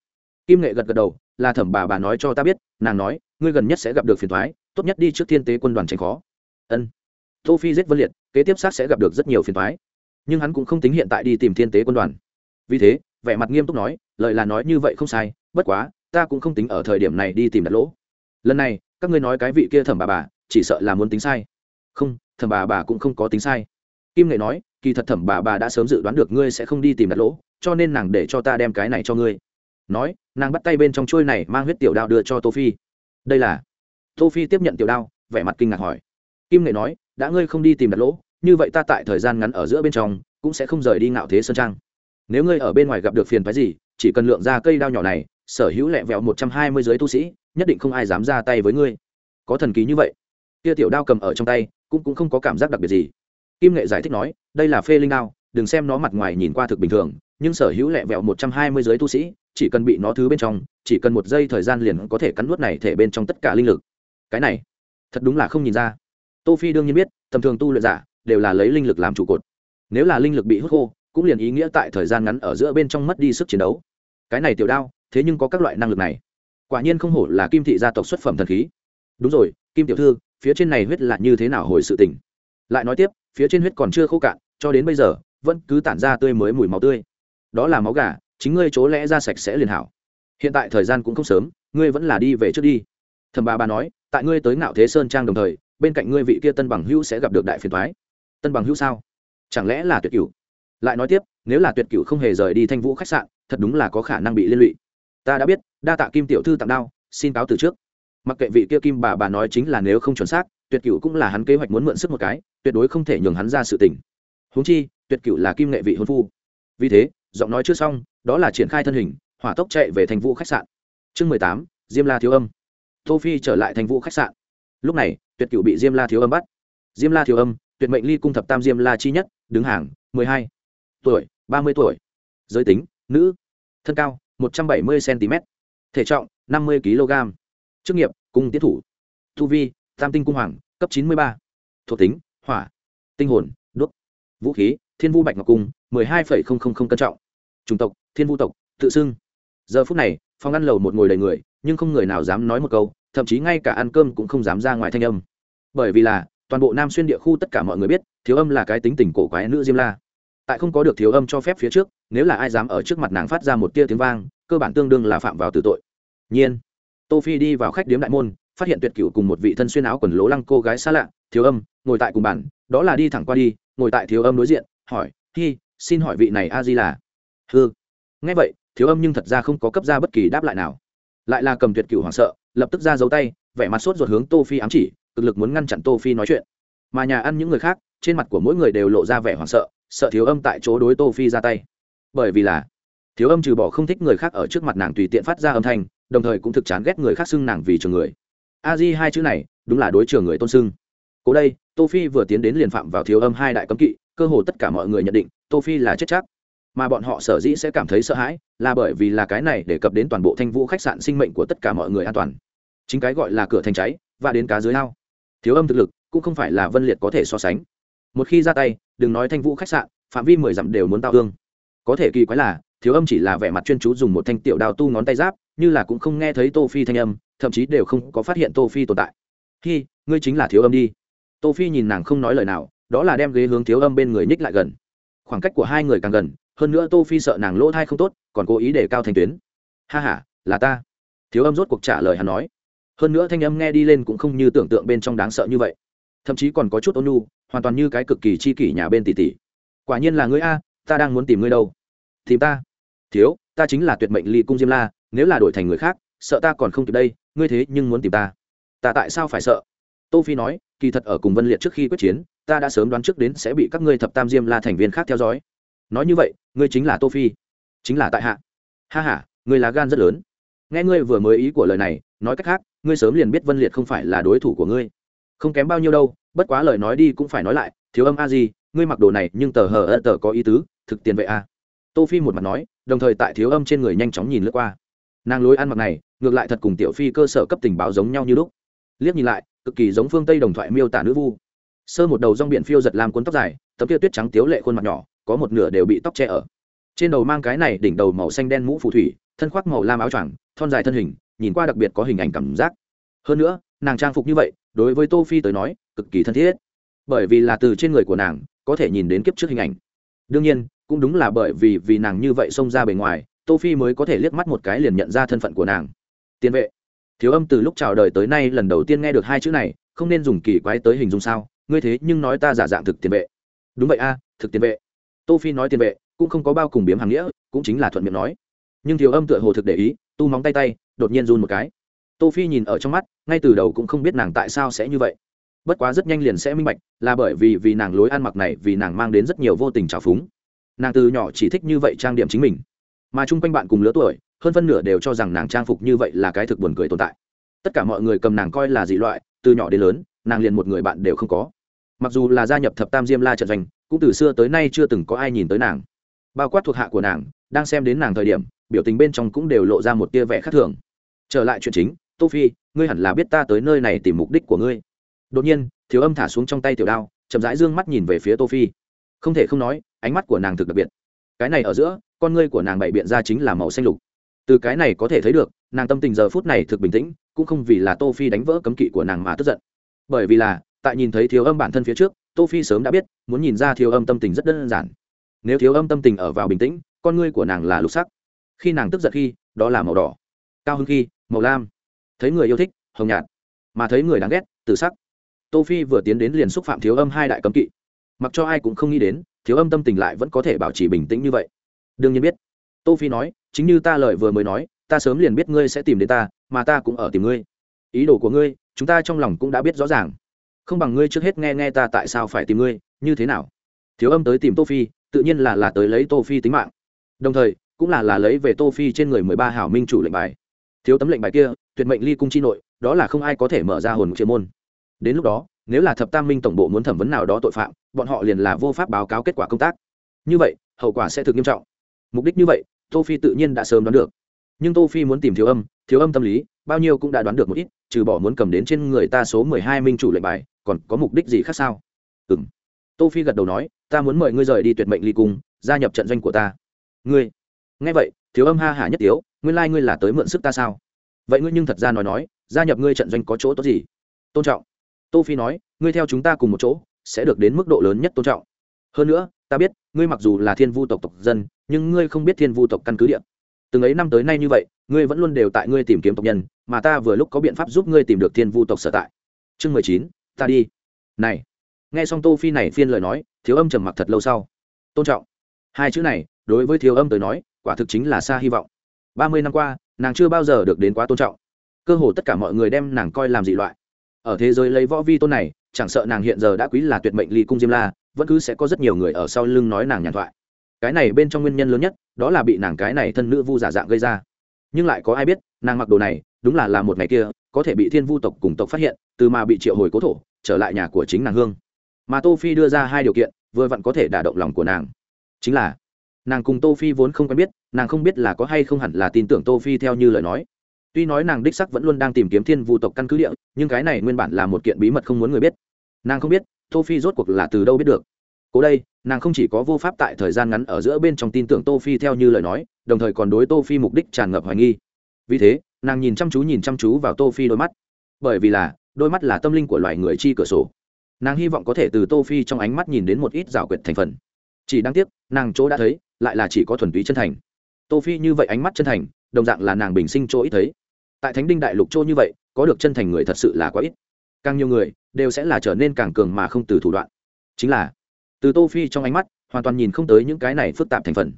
Kim nghệ gật gật đầu, là thẩm bà bà nói cho ta biết, nàng nói, ngươi gần nhất sẽ gặp được phiền thoái tốt nhất đi trước thiên tế quân đoàn tránh khó. Ân. Tô phi giết vân liệt, kế tiếp sát sẽ gặp được rất nhiều phiền thoái nhưng hắn cũng không tính hiện tại đi tìm thiên tế quân đoàn. Vì thế, vẻ mặt nghiêm túc nói, lời là nói như vậy không sai, bất quá, ta cũng không tính ở thời điểm này đi tìm đặt lỗ. Lần này, các ngươi nói cái vị kia thẩm bà bà, chỉ sợ là muốn tính sai. Không, thẩm bà bà cũng không có tính sai. Kim nghệ nói, kỳ thật thẩm bà bà đã sớm dự đoán được ngươi sẽ không đi tìm đặt lỗ cho nên nàng để cho ta đem cái này cho ngươi. Nói, nàng bắt tay bên trong trôi này mang huyết tiểu đao đưa cho tô phi đây là? Tô phi tiếp nhận tiểu đao, vẻ mặt kinh ngạc hỏi. Kim nghệ nói, đã ngươi không đi tìm đặt lỗ, như vậy ta tại thời gian ngắn ở giữa bên trong, cũng sẽ không rời đi ngạo thế sơn trang. Nếu ngươi ở bên ngoài gặp được phiền phái gì, chỉ cần lượng ra cây đao nhỏ này, sở hữu lẹ vẹo một trăm hai mươi giới tu sĩ, nhất định không ai dám ra tay với ngươi. Có thần ký như vậy. Kia tiểu đao cầm ở trong tay, cũng cũng không có cảm giác đặc biệt gì. Kim nghệ giải thích nói, đây là phê linh đao, đừng xem nó mặt ngoài nhìn qua thực bình thường nhưng sở hữu lẹ vẹo một trăm hai mươi giới tu sĩ, chỉ cần bị nó thứ bên trong, chỉ cần một giây thời gian liền có thể cắn nuốt này thể bên trong tất cả linh lực. Cái này, thật đúng là không nhìn ra. Tô phi đương nhiên biết, tầm thường tu luyện giả đều là lấy linh lực làm trụ cột. Nếu là linh lực bị hút khô, cũng liền ý nghĩa tại thời gian ngắn ở giữa bên trong mất đi sức chiến đấu. Cái này tiểu đao, thế nhưng có các loại năng lực này. Quả nhiên không hổ là kim thị gia tộc xuất phẩm thần khí. Đúng rồi, kim tiểu thư, phía trên này huyết là như thế nào hồi sự tình? Lại nói tiếp, phía trên huyết còn chưa khô cạn, cho đến bây giờ, vẫn cứ tản ra tươi mới mùi máu tươi đó là máu gà, chính ngươi chỗ lẽ ra sạch sẽ liền hảo. Hiện tại thời gian cũng không sớm, ngươi vẫn là đi về trước đi. Thầm bà bà nói, tại ngươi tới ngạo thế sơn trang đồng thời, bên cạnh ngươi vị kia tân bằng hữu sẽ gặp được đại phiền thoái tân bằng hữu sao? Chẳng lẽ là tuyệt cửu? Lại nói tiếp, nếu là tuyệt cửu không hề rời đi thanh vũ khách sạn, thật đúng là có khả năng bị liên lụy. Ta đã biết, đa tạ kim tiểu thư tặng đao, xin cáo từ trước. Mặc kệ vị kia kim bà bà nói chính là nếu không chuẩn xác, tuyệt cửu cũng là hắn kế hoạch muốn mượn sức một cái, tuyệt đối không thể nhường hắn ra sự tình. Huống chi, tuyệt cửu là kim nghệ vị hôn phu. Vì thế giọng nói chưa xong, đó là triển khai thân hình, hỏa tốc chạy về thành vũ khách sạn. Chương mười tám, diêm la thiếu âm. Tô phi trở lại thành vũ khách sạn. Lúc này, tuyệt cửu bị diêm la thiếu âm bắt. Diêm la thiếu âm, tuyệt mệnh ly cung thập tam diêm la chi nhất, đứng hàng, mười hai tuổi, ba mươi tuổi. Giới tính, nữ. Thân cao, một trăm bảy mươi cm thể trọng, năm mươi kg chức nghiệp, cung tiến thủ. Thu vi, tam tinh cung hoàng, cấp chín mươi ba. Thuộc tính, hỏa. Tinh hồn đuốc vũ khí, thiên vu bạch ngọc cung mười hai phẩy không không không cân trọng. Chủng tộc, thiên vũ tộc, tự xưng. Giờ phút này, phòng ăn lầu một ngồi đầy người, nhưng không người nào dám nói một câu, thậm chí ngay cả ăn cơm cũng không dám ra ngoài thanh âm. Bởi vì là, toàn bộ nam xuyên địa khu tất cả mọi người biết, thiếu âm là cái tính tình cổ quái nữ diêm la. Tại không có được thiếu âm cho phép phía trước, nếu là ai dám ở trước mặt nàng phát ra một tia tiếng vang, cơ bản tương đương là phạm vào tử tội. Nhiên, tô phi đi vào khách điếm đại môn, phát hiện tuyệt cửu cùng một vị thân xuyên áo quần lố lăng cô gái xa lạ, thiếu âm, ngồi tại cùng bàn, đó là đi thẳng qua đi, ngồi tại thiếu âm đối diện, hỏi, hi xin hỏi vị này a di là hư nghe vậy thiếu âm nhưng thật ra không có cấp ra bất kỳ đáp lại nào lại là cầm tuyệt cửu hoảng sợ lập tức ra giấu tay vẻ mặt sốt ruột hướng tô phi ám chỉ cực lực muốn ngăn chặn tô phi nói chuyện mà nhà ăn những người khác trên mặt của mỗi người đều lộ ra vẻ hoảng sợ sợ thiếu âm tại chỗ đối tô phi ra tay bởi vì là thiếu âm trừ bỏ không thích người khác ở trước mặt nàng tùy tiện phát ra âm thanh đồng thời cũng thực chán ghét người khác xưng nàng vì trường người a di hai chữ này đúng là đối trường người tôn xưng cố đây tô phi vừa tiến đến liền phạm vào thiếu âm hai đại cấm kỵ cơ hồ tất cả mọi người nhận định, tô phi là chết chắc. Mà bọn họ sở dĩ sẽ cảm thấy sợ hãi, là bởi vì là cái này để cập đến toàn bộ thanh vũ khách sạn sinh mệnh của tất cả mọi người an toàn. Chính cái gọi là cửa thành cháy và đến cá dưới ao. Thiếu âm thực lực, cũng không phải là vân liệt có thể so sánh. Một khi ra tay, đừng nói thanh vũ khách sạn, phạm vi mười dặm đều muốn tao thương. Có thể kỳ quái là, thiếu âm chỉ là vẻ mặt chuyên chú dùng một thanh tiểu đao tu ngón tay giáp, như là cũng không nghe thấy tô phi thanh âm, thậm chí đều không có phát hiện tô phi tồn tại. Khi ngươi chính là thiếu âm đi. Tô phi nhìn nàng không nói lời nào đó là đem ghế hướng thiếu âm bên người nhích lại gần. Khoảng cách của hai người càng gần, hơn nữa tô phi sợ nàng lỗ thai không tốt, còn cố ý để cao thành tuyến. Ha ha, là ta. Thiếu âm rốt cuộc trả lời hắn nói. Hơn nữa thanh âm nghe đi lên cũng không như tưởng tượng bên trong đáng sợ như vậy. Thậm chí còn có chút ôn nhu, hoàn toàn như cái cực kỳ chi kỷ nhà bên tỷ tỷ. Quả nhiên là ngươi a, ta đang muốn tìm ngươi đâu. Tìm ta? Thiếu, ta chính là tuyệt mệnh ly cung diêm la, nếu là đổi thành người khác, sợ ta còn không kịp đây, ngươi thế nhưng muốn tìm ta. Ta tại sao phải sợ? Tô phi nói, kỳ thật ở cùng vân liệt trước khi quyết chiến ta đã sớm đoán trước đến sẽ bị các ngươi thập tam diêm la thành viên khác theo dõi. Nói như vậy, ngươi chính là tô phi. Chính là tại hạ. Ha ha, ngươi là gan rất lớn. Nghe ngươi vừa mới ý của lời này, nói cách khác, ngươi sớm liền biết vân liệt không phải là đối thủ của ngươi. Không kém bao nhiêu đâu, bất quá lời nói đi cũng phải nói lại, thiếu âm a gì ngươi mặc đồ này nhưng tờ hờ ơ tờ có ý tứ, thực tiền vậy a. Tô phi một mặt nói, đồng thời tại thiếu âm trên người nhanh chóng nhìn lướt qua. Nàng lối ăn mặc này, ngược lại thật cùng tiểu phi cơ sở cấp tình báo giống nhau như lúc. Liếc nhìn lại, cực kỳ giống phương tây đồng thoại miêu tả nữ vu sơ một đầu rong biển phiêu giật làm cuốn tóc dài, tấm kia tuyết trắng tiếu lệ khuôn mặt nhỏ, có một nửa đều bị tóc che ở. Trên đầu mang cái này đỉnh đầu màu xanh đen mũ phù thủy, thân khoác màu lam áo choàng, thon dài thân hình, nhìn qua đặc biệt có hình ảnh cảm giác. Hơn nữa, nàng trang phục như vậy, đối với tô phi tới nói, cực kỳ thân thiết. Bởi vì là từ trên người của nàng, có thể nhìn đến kiếp trước hình ảnh. Đương nhiên, cũng đúng là bởi vì vì nàng như vậy xông ra bề ngoài, tô phi mới có thể liếc mắt một cái liền nhận ra thân phận của nàng. Tiên vệ. Thiếu âm từ lúc chào đời tới nay lần đầu tiên nghe được hai chữ này, không nên dùng kỳ quái tới hình dung sao? Ngươi thế nhưng nói ta giả dạng thực tiền vệ. Đúng vậy a, thực tiền vệ. Tô phi nói tiền vệ, cũng không có bao cùng biếm hàng nghĩa, cũng chính là thuận miệng nói. Nhưng thiếu âm tựa hồ thực để ý, tu móng tay tay, đột nhiên run một cái. Tô phi nhìn ở trong mắt, ngay từ đầu cũng không biết nàng tại sao sẽ như vậy. Bất quá rất nhanh liền sẽ minh bạch, là bởi vì vì nàng lối ăn mặc này, vì nàng mang đến rất nhiều vô tình trào phúng. Nàng từ nhỏ chỉ thích như vậy trang điểm chính mình. Mà chung quanh bạn cùng lứa tuổi, hơn phân nửa đều cho rằng nàng trang phục như vậy là cái thực buồn cười tồn tại. Tất cả mọi người cầm nàng coi là dị loại, từ nhỏ đến lớn, nàng liền một người bạn đều không có mặc dù là gia nhập thập tam diêm la trận doanh, cũng từ xưa tới nay chưa từng có ai nhìn tới nàng. Bao quát thuộc hạ của nàng, đang xem đến nàng thời điểm, biểu tình bên trong cũng đều lộ ra một tia vẻ khác thường. Trở lại chuyện chính, tô phi, ngươi hẳn là biết ta tới nơi này tìm mục đích của ngươi. Đột nhiên, thiếu âm thả xuống trong tay tiểu đao, chậm rãi dương mắt nhìn về phía tô phi. Không thể không nói, ánh mắt của nàng thực đặc biệt. Cái này ở giữa, con ngươi của nàng bày biện ra chính là màu xanh lục. Từ cái này có thể thấy được, nàng tâm tình giờ phút này thực bình tĩnh, cũng không vì là tô phi đánh vỡ cấm kỵ của nàng mà tức giận. Bởi vì là tại nhìn thấy thiếu âm bản thân phía trước, tô phi sớm đã biết, muốn nhìn ra thiếu âm tâm tình rất đơn giản. Nếu thiếu âm tâm tình ở vào bình tĩnh, con ngươi của nàng là lục sắc. Khi nàng tức giận khi, đó là màu đỏ. Cao hơn khi, màu lam. Thấy người yêu thích, hồng nhạt. Mà thấy người đáng ghét, tử sắc. Tô phi vừa tiến đến liền xúc phạm thiếu âm hai đại cấm kỵ. Mặc cho ai cũng không nghĩ đến, thiếu âm tâm tình lại vẫn có thể bảo trì bình tĩnh như vậy. Đương nhiên biết. Tô phi nói, chính như ta lời vừa mới nói, ta sớm liền biết ngươi sẽ tìm đến ta, mà ta cũng ở tìm ngươi. Ý đồ của ngươi, chúng ta trong lòng cũng đã biết rõ ràng không bằng ngươi trước hết nghe nghe ta tại sao phải tìm ngươi, như thế nào? Thiếu âm tới tìm tô phi, tự nhiên là là tới lấy tô phi tính mạng. Đồng thời, cũng là là lấy về tô phi trên người mười ba hảo minh chủ lệnh bài. Thiếu tấm lệnh bài kia, tuyệt mệnh ly cung chi nội, đó là không ai có thể mở ra hồn chuyên môn. Đến lúc đó, nếu là thập tam minh tổng bộ muốn thẩm vấn nào đó tội phạm, bọn họ liền là vô pháp báo cáo kết quả công tác. Như vậy, hậu quả sẽ thực nghiêm trọng. Mục đích như vậy, tô phi tự nhiên đã sớm đoán được. Nhưng tô phi muốn tìm thiếu âm thiếu âm tâm lý, bao nhiêu cũng đã đoán được một ít, trừ bỏ muốn cầm đến trên người ta số mười hai minh chủ lệnh bài còn có mục đích gì khác sao? Ừm. Tô phi gật đầu nói, ta muốn mời ngươi rời đi tuyệt mệnh ly cung, gia nhập trận doanh của ta. Ngươi? Nghe vậy, thiếu âm ha hả nhất tiếu, nguyên lai ngươi là tới mượn sức ta sao? Vậy ngươi nhưng thật ra nói nói, gia nhập ngươi trận doanh có chỗ tốt gì? Tôn trọng. Tô phi nói, ngươi theo chúng ta cùng một chỗ, sẽ được đến mức độ lớn nhất tôn trọng. Hơn nữa, ta biết, ngươi mặc dù là thiên vu tộc tộc dân, nhưng ngươi không biết thiên vu tộc căn cứ địa. Từng ấy năm tới nay như vậy, ngươi vẫn luôn đều tại ngươi tìm kiếm tộc nhân, mà ta vừa lúc có biện pháp giúp ngươi tìm được thiên vu tộc sở tại. Chương mười chín ta đi. Này, nghe xong tô phi này phiên lời nói, thiếu âm trầm mặc thật lâu sau. Tôn trọng, hai chữ này, đối với thiếu âm tới nói, quả thực chính là xa hy vọng. Ba mươi năm qua, nàng chưa bao giờ được đến quá tôn trọng. Cơ hồ tất cả mọi người đem nàng coi làm dị loại. Ở thế giới lấy võ vi tôn này, chẳng sợ nàng hiện giờ đã quý là tuyệt mệnh ly cung diêm la, vẫn cứ sẽ có rất nhiều người ở sau lưng nói nàng nhàn thoại. Cái này bên trong nguyên nhân lớn nhất, đó là bị nàng cái này thân nữ vu giả dạng gây ra. Nhưng lại có ai biết, nàng mặc đồ này, đúng là là một ngày kia, có thể bị thiên vu tộc cùng tộc phát hiện, từ mà bị triệu hồi cố thổ trở lại nhà của chính nàng hương. Mà tô phi đưa ra hai điều kiện, vừa vặn có thể đả động lòng của nàng. Chính là, nàng cùng tô phi vốn không quen biết, nàng không biết là có hay không hẳn là tin tưởng tô phi theo như lời nói. Tuy nói nàng đích sắc vẫn luôn đang tìm kiếm thiên vu tộc căn cứ địa, nhưng cái này nguyên bản là một kiện bí mật không muốn người biết. Nàng không biết, tô phi rốt cuộc là từ đâu biết được. Cố đây, nàng không chỉ có vô pháp tại thời gian ngắn ở giữa bên trong tin tưởng tô phi theo như lời nói, đồng thời còn đối tô phi mục đích tràn ngập hoài nghi. Vì thế, nàng nhìn chăm chú nhìn chăm chú vào tô phi đôi mắt. Bởi vì là đôi mắt là tâm linh của loài người chi cửa sổ. Nàng hy vọng có thể từ tô phi trong ánh mắt nhìn đến một ít rào quyệt thành phần. Chỉ đáng tiếc, nàng chỗ đã thấy, lại là chỉ có thuần túy chân thành. Tô phi như vậy ánh mắt chân thành, đồng dạng là nàng bình sinh chỗ ít thấy. Tại thánh đinh đại lục chỗ như vậy, có được chân thành người thật sự là quá ít. Càng nhiều người, đều sẽ là trở nên càng cường mà không từ thủ đoạn. Chính là, từ tô phi trong ánh mắt, hoàn toàn nhìn không tới những cái này phức tạp thành phần.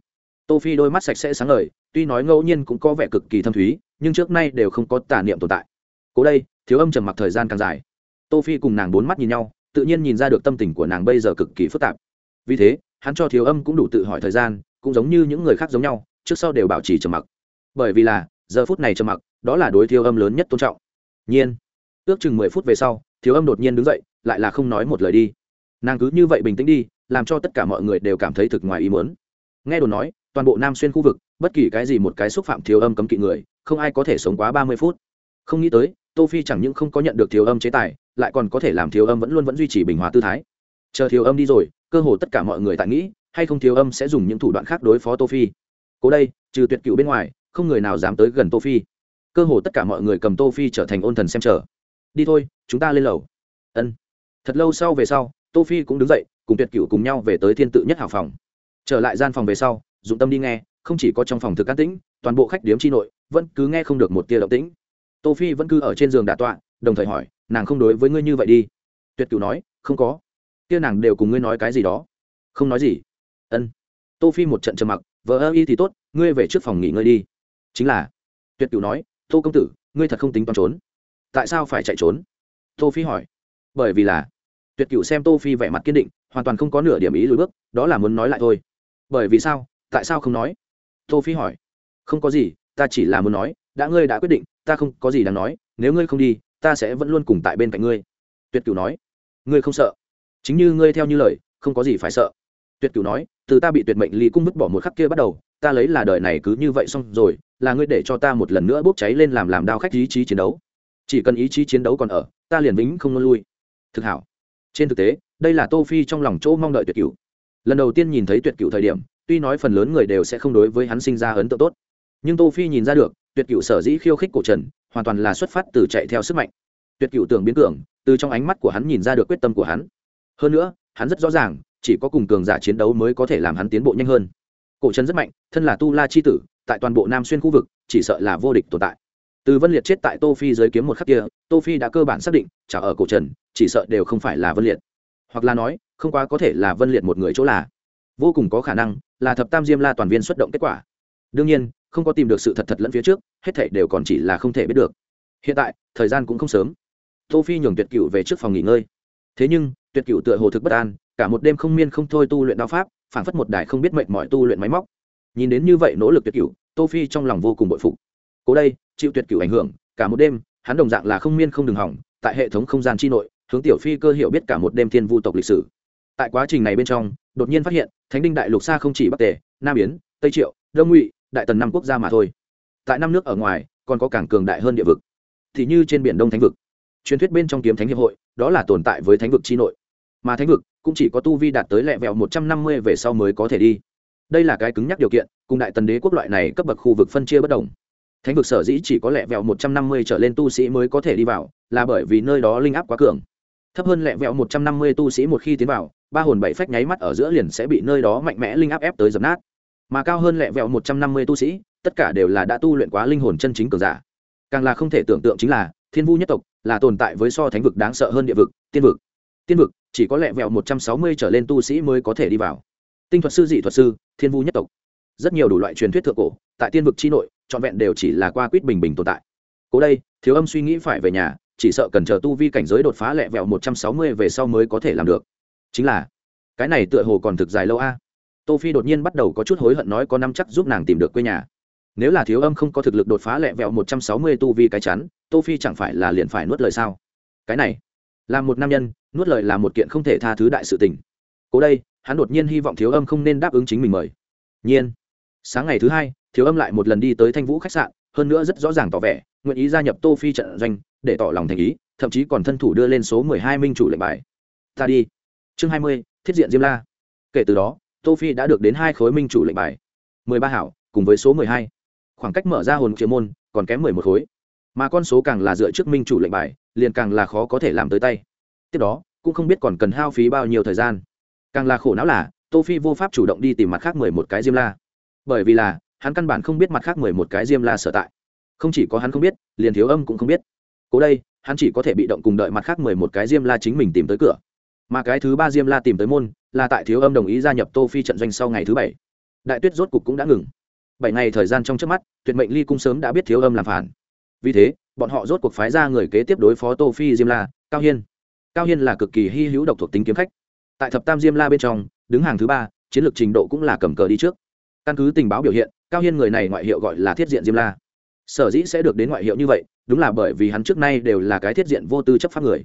Tô phi đôi mắt sạch sẽ sáng ngời, tuy nói ngẫu nhiên cũng có vẻ cực kỳ thâm thúy, nhưng trước nay đều không có tà niệm tồn tại. Cố đây thiếu âm trầm mặc thời gian càng dài. Tô phi cùng nàng bốn mắt nhìn nhau, tự nhiên nhìn ra được tâm tình của nàng bây giờ cực kỳ phức tạp. Vì thế, hắn cho thiếu âm cũng đủ tự hỏi thời gian, cũng giống như những người khác giống nhau, trước sau đều bảo trì trầm mặc. Bởi vì là, giờ phút này trầm mặc, đó là đối thiếu âm lớn nhất tôn trọng. Nhiên. Ước chừng mười phút về sau, thiếu âm đột nhiên đứng dậy, lại là không nói một lời đi. Nàng cứ như vậy bình tĩnh đi, làm cho tất cả mọi người đều cảm thấy thực ngoài ý muốn. Nghe đồn nói, toàn bộ nam xuyên khu vực, bất kỳ cái gì một cái xúc phạm thiếu âm cấm kỵ người, không ai có thể sống quá ba mươi phút. Không nghĩ tới tô phi chẳng những không có nhận được thiếu âm chế tài, lại còn có thể làm thiếu âm vẫn luôn vẫn duy trì bình hòa tư thái. Chờ thiếu âm đi rồi, cơ hồ tất cả mọi người tại nghĩ, hay không thiếu âm sẽ dùng những thủ đoạn khác đối phó tô phi. Cố đây, trừ tuyệt cựu bên ngoài, không người nào dám tới gần tô phi. Cơ hồ tất cả mọi người cầm tô phi trở thành ôn thần xem chờ. Đi thôi, chúng ta lên lầu. Ân. Thật lâu sau về sau, tô phi cũng đứng dậy, cùng tuyệt cựu cùng nhau về tới thiên tự nhất hảo phòng. Trở lại gian phòng về sau, dụng tâm đi nghe, không chỉ có trong phòng thực an tĩnh, toàn bộ khách điếm chi nội, vẫn cứ nghe không được một tia động tĩnh tô phi vẫn cứ ở trên giường đả tọa, đồng thời hỏi, nàng không đối với ngươi như vậy đi. Tuyệt cửu nói, không có. Kia nàng đều cùng ngươi nói cái gì đó. Không nói gì. Ân. Tô phi một trận trầm mặc, vợ ơ y thì tốt, ngươi về trước phòng nghỉ ngơi đi. Chính là. Tuyệt cửu nói, tô công tử, ngươi thật không tính toán trốn. Tại sao phải chạy trốn? Tô phi hỏi. Bởi vì là. Tuyệt cửu xem tô phi vẻ mặt kiên định, hoàn toàn không có nửa điểm ý lùi bước, đó là muốn nói lại thôi. Bởi vì sao? Tại sao không nói? Tô phi hỏi. Không có gì, ta chỉ là muốn nói, đã ngươi đã quyết định ta không có gì đáng nói, nếu ngươi không đi, ta sẽ vẫn luôn cùng tại bên cạnh ngươi. Tuyệt cửu nói. Ngươi không sợ? Chính như ngươi theo như lời, không có gì phải sợ. Tuyệt cửu nói. Từ ta bị tuyệt mệnh ly cung vứt bỏ một khắc kia bắt đầu, ta lấy là đời này cứ như vậy xong rồi, là ngươi để cho ta một lần nữa bốc cháy lên làm làm đao khách ý chí chiến đấu. Chỉ cần ý chí chiến đấu còn ở, ta liền vĩnh không lui. Thực hảo. Trên thực tế, đây là tô phi trong lòng chỗ mong đợi tuyệt cửu. Lần đầu tiên nhìn thấy tuyệt cửu thời điểm, tuy nói phần lớn người đều sẽ không đối với hắn sinh ra ấn tượng tốt nhưng tô phi nhìn ra được, tuyệt cửu sở dĩ khiêu khích cổ trần, hoàn toàn là xuất phát từ chạy theo sức mạnh. Tuyệt cửu tưởng biến cường, từ trong ánh mắt của hắn nhìn ra được quyết tâm của hắn. Hơn nữa, hắn rất rõ ràng, chỉ có cùng cường giả chiến đấu mới có thể làm hắn tiến bộ nhanh hơn. Cổ trần rất mạnh, thân là tu la chi tử, tại toàn bộ nam xuyên khu vực, chỉ sợ là vô địch tồn tại. Từ vân liệt chết tại tô phi giới kiếm một khắc kia, tô phi đã cơ bản xác định, trả ở cổ trần, chỉ sợ đều không phải là vân liệt. Hoặc là nói, không quá có thể là vân liệt một người chỗ là. Vô cùng có khả năng, là thập tam diêm la toàn viên xuất động kết quả đương nhiên, không có tìm được sự thật thật lẫn phía trước, hết thảy đều còn chỉ là không thể biết được. Hiện tại, thời gian cũng không sớm. Tô phi nhường tuyệt cựu về trước phòng nghỉ ngơi. Thế nhưng, tuyệt cựu tựa hồ thực bất an, cả một đêm không miên không thôi tu luyện đao pháp, phảng phất một đài không biết mệt mỏi tu luyện máy móc. Nhìn đến như vậy nỗ lực tuyệt cựu tô phi trong lòng vô cùng bội phục. Cố đây, chịu tuyệt cựu ảnh hưởng, cả một đêm, hắn đồng dạng là không miên không đường hỏng, tại hệ thống không gian chi nội, hướng tiểu phi cơ hiểu biết cả một đêm thiên vu tộc lịch sử. Tại quá trình này bên trong, đột nhiên phát hiện, thánh đinh đại lục xa không chỉ bắc tề, nam yến, tây triệu, đông ngụy đại tần năm quốc gia mà thôi. Tại năm nước ở ngoài, còn có cảng cường đại hơn địa vực. Thì như trên biển đông thánh vực. Truyền thuyết bên trong kiếm thánh hiệp hội, đó là tồn tại với thánh vực chi nội. Mà thánh vực cũng chỉ có tu vi đạt tới lẹ vẹo một trăm năm mươi về sau mới có thể đi. Đây là cái cứng nhắc điều kiện, cùng đại tần đế quốc loại này cấp bậc khu vực phân chia bất đồng. Thánh vực sở dĩ chỉ có lẹ vẹo một trăm năm mươi trở lên tu sĩ mới có thể đi vào, là bởi vì nơi đó linh áp quá cường. Thấp hơn lẹ vẹo một trăm năm mươi tu sĩ một khi tiến vào, ba hồn bảy phách nháy mắt ở giữa liền sẽ bị nơi đó mạnh mẽ linh áp ép tới dập nát mà cao hơn lẹ vẹo một trăm năm mươi tu sĩ, tất cả đều là đã tu luyện quá linh hồn chân chính cường giả. Càng là không thể tưởng tượng chính là, thiên vu nhất tộc là tồn tại với so thánh vực đáng sợ hơn địa vực, tiên vực. Tiên vực, chỉ có lẹ vẹo một trăm sáu mươi trở lên tu sĩ mới có thể đi vào. Tinh thuật sư, dị thuật sư, thiên vu nhất tộc. Rất nhiều đủ loại truyền thuyết thượng cổ, tại tiên vực chi nội, trọn vẹn đều chỉ là qua quýt bình bình tồn tại. Cố đây, thiếu âm suy nghĩ phải về nhà, chỉ sợ cần chờ tu vi cảnh giới đột phá lẹ vẹo một trăm sáu mươi về sau mới có thể làm được. Chính là, cái này tựa hồ còn thực dài lâu a tô phi đột nhiên bắt đầu có chút hối hận nói có năm chắc giúp nàng tìm được quê nhà. Nếu là thiếu âm không có thực lực đột phá lẹ vẹo một trăm sáu mươi tu vi cái chắn, tô phi chẳng phải là liền phải nuốt lời sao? Cái này, là một nam nhân, nuốt lời là một kiện không thể tha thứ đại sự tình. Cố đây, hắn đột nhiên hy vọng thiếu âm không nên đáp ứng chính mình mời. Nhiên. Sáng ngày thứ hai, thiếu âm lại một lần đi tới thanh vũ khách sạn, hơn nữa rất rõ ràng tỏ vẻ, nguyện ý gia nhập tô phi trận doanh, để tỏ lòng thành ý, thậm chí còn thân thủ đưa lên số mười hai minh chủ lệnh bài. Ta đi. Chương hai mươi, thiết diện diêm la. Kể từ đó tô phi đã được đến hai khối minh chủ lệnh bài. mười ba hảo, cùng với số mười hai. Khoảng cách mở ra hồn chiếu môn, còn kém mười một khối. Mà con số càng là dựa trước minh chủ lệnh bài, liền càng là khó có thể làm tới tay. Tiếp đó, cũng không biết còn cần hao phí bao nhiêu thời gian. Càng là khổ não là, tô phi vô pháp chủ động đi tìm mặt khác mười một cái diêm la. Bởi vì là, hắn căn bản không biết mặt khác mười một cái diêm la sở tại. Không chỉ có hắn không biết, liền thiếu âm cũng không biết. Cố đây, hắn chỉ có thể bị động cùng đợi mặt khác mười một cái diêm la chính mình tìm tới cửa mà cái thứ ba diêm la tìm tới môn, là tại thiếu âm đồng ý gia nhập tô phi trận doanh sau ngày thứ bảy. Đại tuyết rốt cục cũng đã ngừng. Bảy ngày thời gian trong trước mắt, tuyệt mệnh ly cung sớm đã biết thiếu âm làm phản. Vì thế, bọn họ rốt cuộc phái ra người kế tiếp đối phó tô phi diêm la, cao hiên. Cao hiên là cực kỳ hy hữu độc thuộc tính kiếm khách. Tại thập tam diêm la bên trong, đứng hàng thứ ba, chiến lược trình độ cũng là cầm cờ đi trước. Căn cứ tình báo biểu hiện, cao hiên người này ngoại hiệu gọi là thiết diện diêm la. Sở dĩ sẽ được đến ngoại hiệu như vậy, đúng là bởi vì hắn trước nay đều là cái thiết diện vô tư chấp pháp người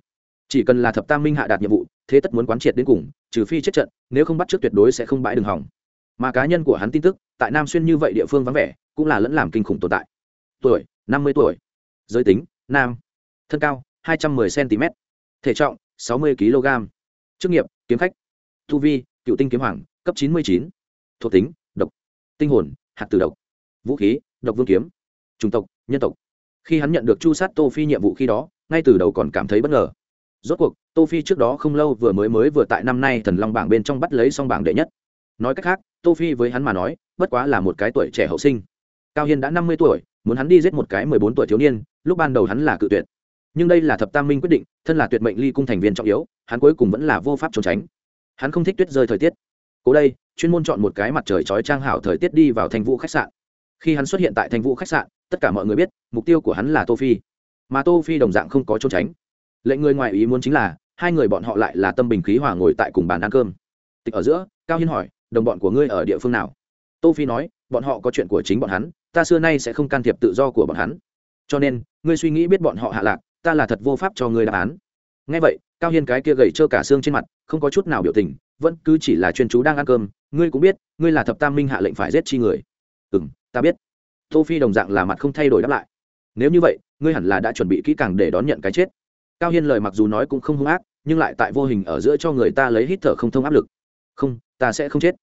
chỉ cần là thập tam minh hạ đạt nhiệm vụ, thế tất muốn quán triệt đến cùng, trừ phi chết trận, nếu không bắt trước tuyệt đối sẽ không bãi đường hỏng. Mà cá nhân của hắn tin tức, tại nam xuyên như vậy địa phương vắng vẻ, cũng là lẫn làm kinh khủng tồn tại. Tuổi, năm mươi tuổi. Giới tính, nam. Thân cao, hai trăm 210 cm thể trọng, sáu mươi kg chức nghiệp, kiếm khách. Thu vi, cựu tinh kiếm hoàng, cấp chín mươi chín. Thuộc tính, độc. Tinh hồn, hạt tử độc. Vũ khí, độc vương kiếm. Chủng tộc, nhân tộc. Khi hắn nhận được chu sát tô phi nhiệm vụ khi đó, ngay từ đầu còn cảm thấy bất ngờ rốt cuộc, tô phi trước đó không lâu vừa mới mới vừa tại năm nay thần long bảng bên trong bắt lấy xong bảng đệ nhất. Nói cách khác, tô phi với hắn mà nói, bất quá là một cái tuổi trẻ hậu sinh. Cao hiên đã năm mươi tuổi, muốn hắn đi giết một cái mười bốn tuổi thiếu niên, lúc ban đầu hắn là cự tuyệt. Nhưng đây là thập tam minh quyết định, thân là tuyệt mệnh ly cung thành viên trọng yếu, hắn cuối cùng vẫn là vô pháp trốn tránh. Hắn không thích tuyết rơi thời tiết. Cố đây, chuyên môn chọn một cái mặt trời chói trang hảo thời tiết đi vào thành vũ khách sạn. Khi hắn xuất hiện tại thành vũ khách sạn, tất cả mọi người biết, mục tiêu của hắn là tô phi. Mà tô phi đồng dạng không có trốn tránh lệnh người ngoài ý muốn chính là, hai người bọn họ lại là tâm bình khí hòa ngồi tại cùng bàn ăn cơm. Tịch ở giữa, cao hiên hỏi, đồng bọn của ngươi ở địa phương nào? Tô phi nói, bọn họ có chuyện của chính bọn hắn, ta xưa nay sẽ không can thiệp tự do của bọn hắn. Cho nên, ngươi suy nghĩ biết bọn họ hạ lạc, ta là thật vô pháp cho ngươi đáp án. Nghe vậy, cao hiên cái kia gầy trơ cả xương trên mặt, không có chút nào biểu tình, vẫn cứ chỉ là chuyên chú đang ăn cơm, ngươi cũng biết, ngươi là thập tam minh hạ lệnh phải giết chi người. Ừ m ta biết. Tô phi đồng dạng là mặt không thay đổi đáp lại. Nếu như vậy, ngươi hẳn là đã chuẩn bị kỹ càng để đón nhận cái chết cao hiên lời mặc dù nói cũng không hung ác, nhưng lại tại vô hình ở giữa cho người ta lấy hít thở không thông áp lực. Không, ta sẽ không chết.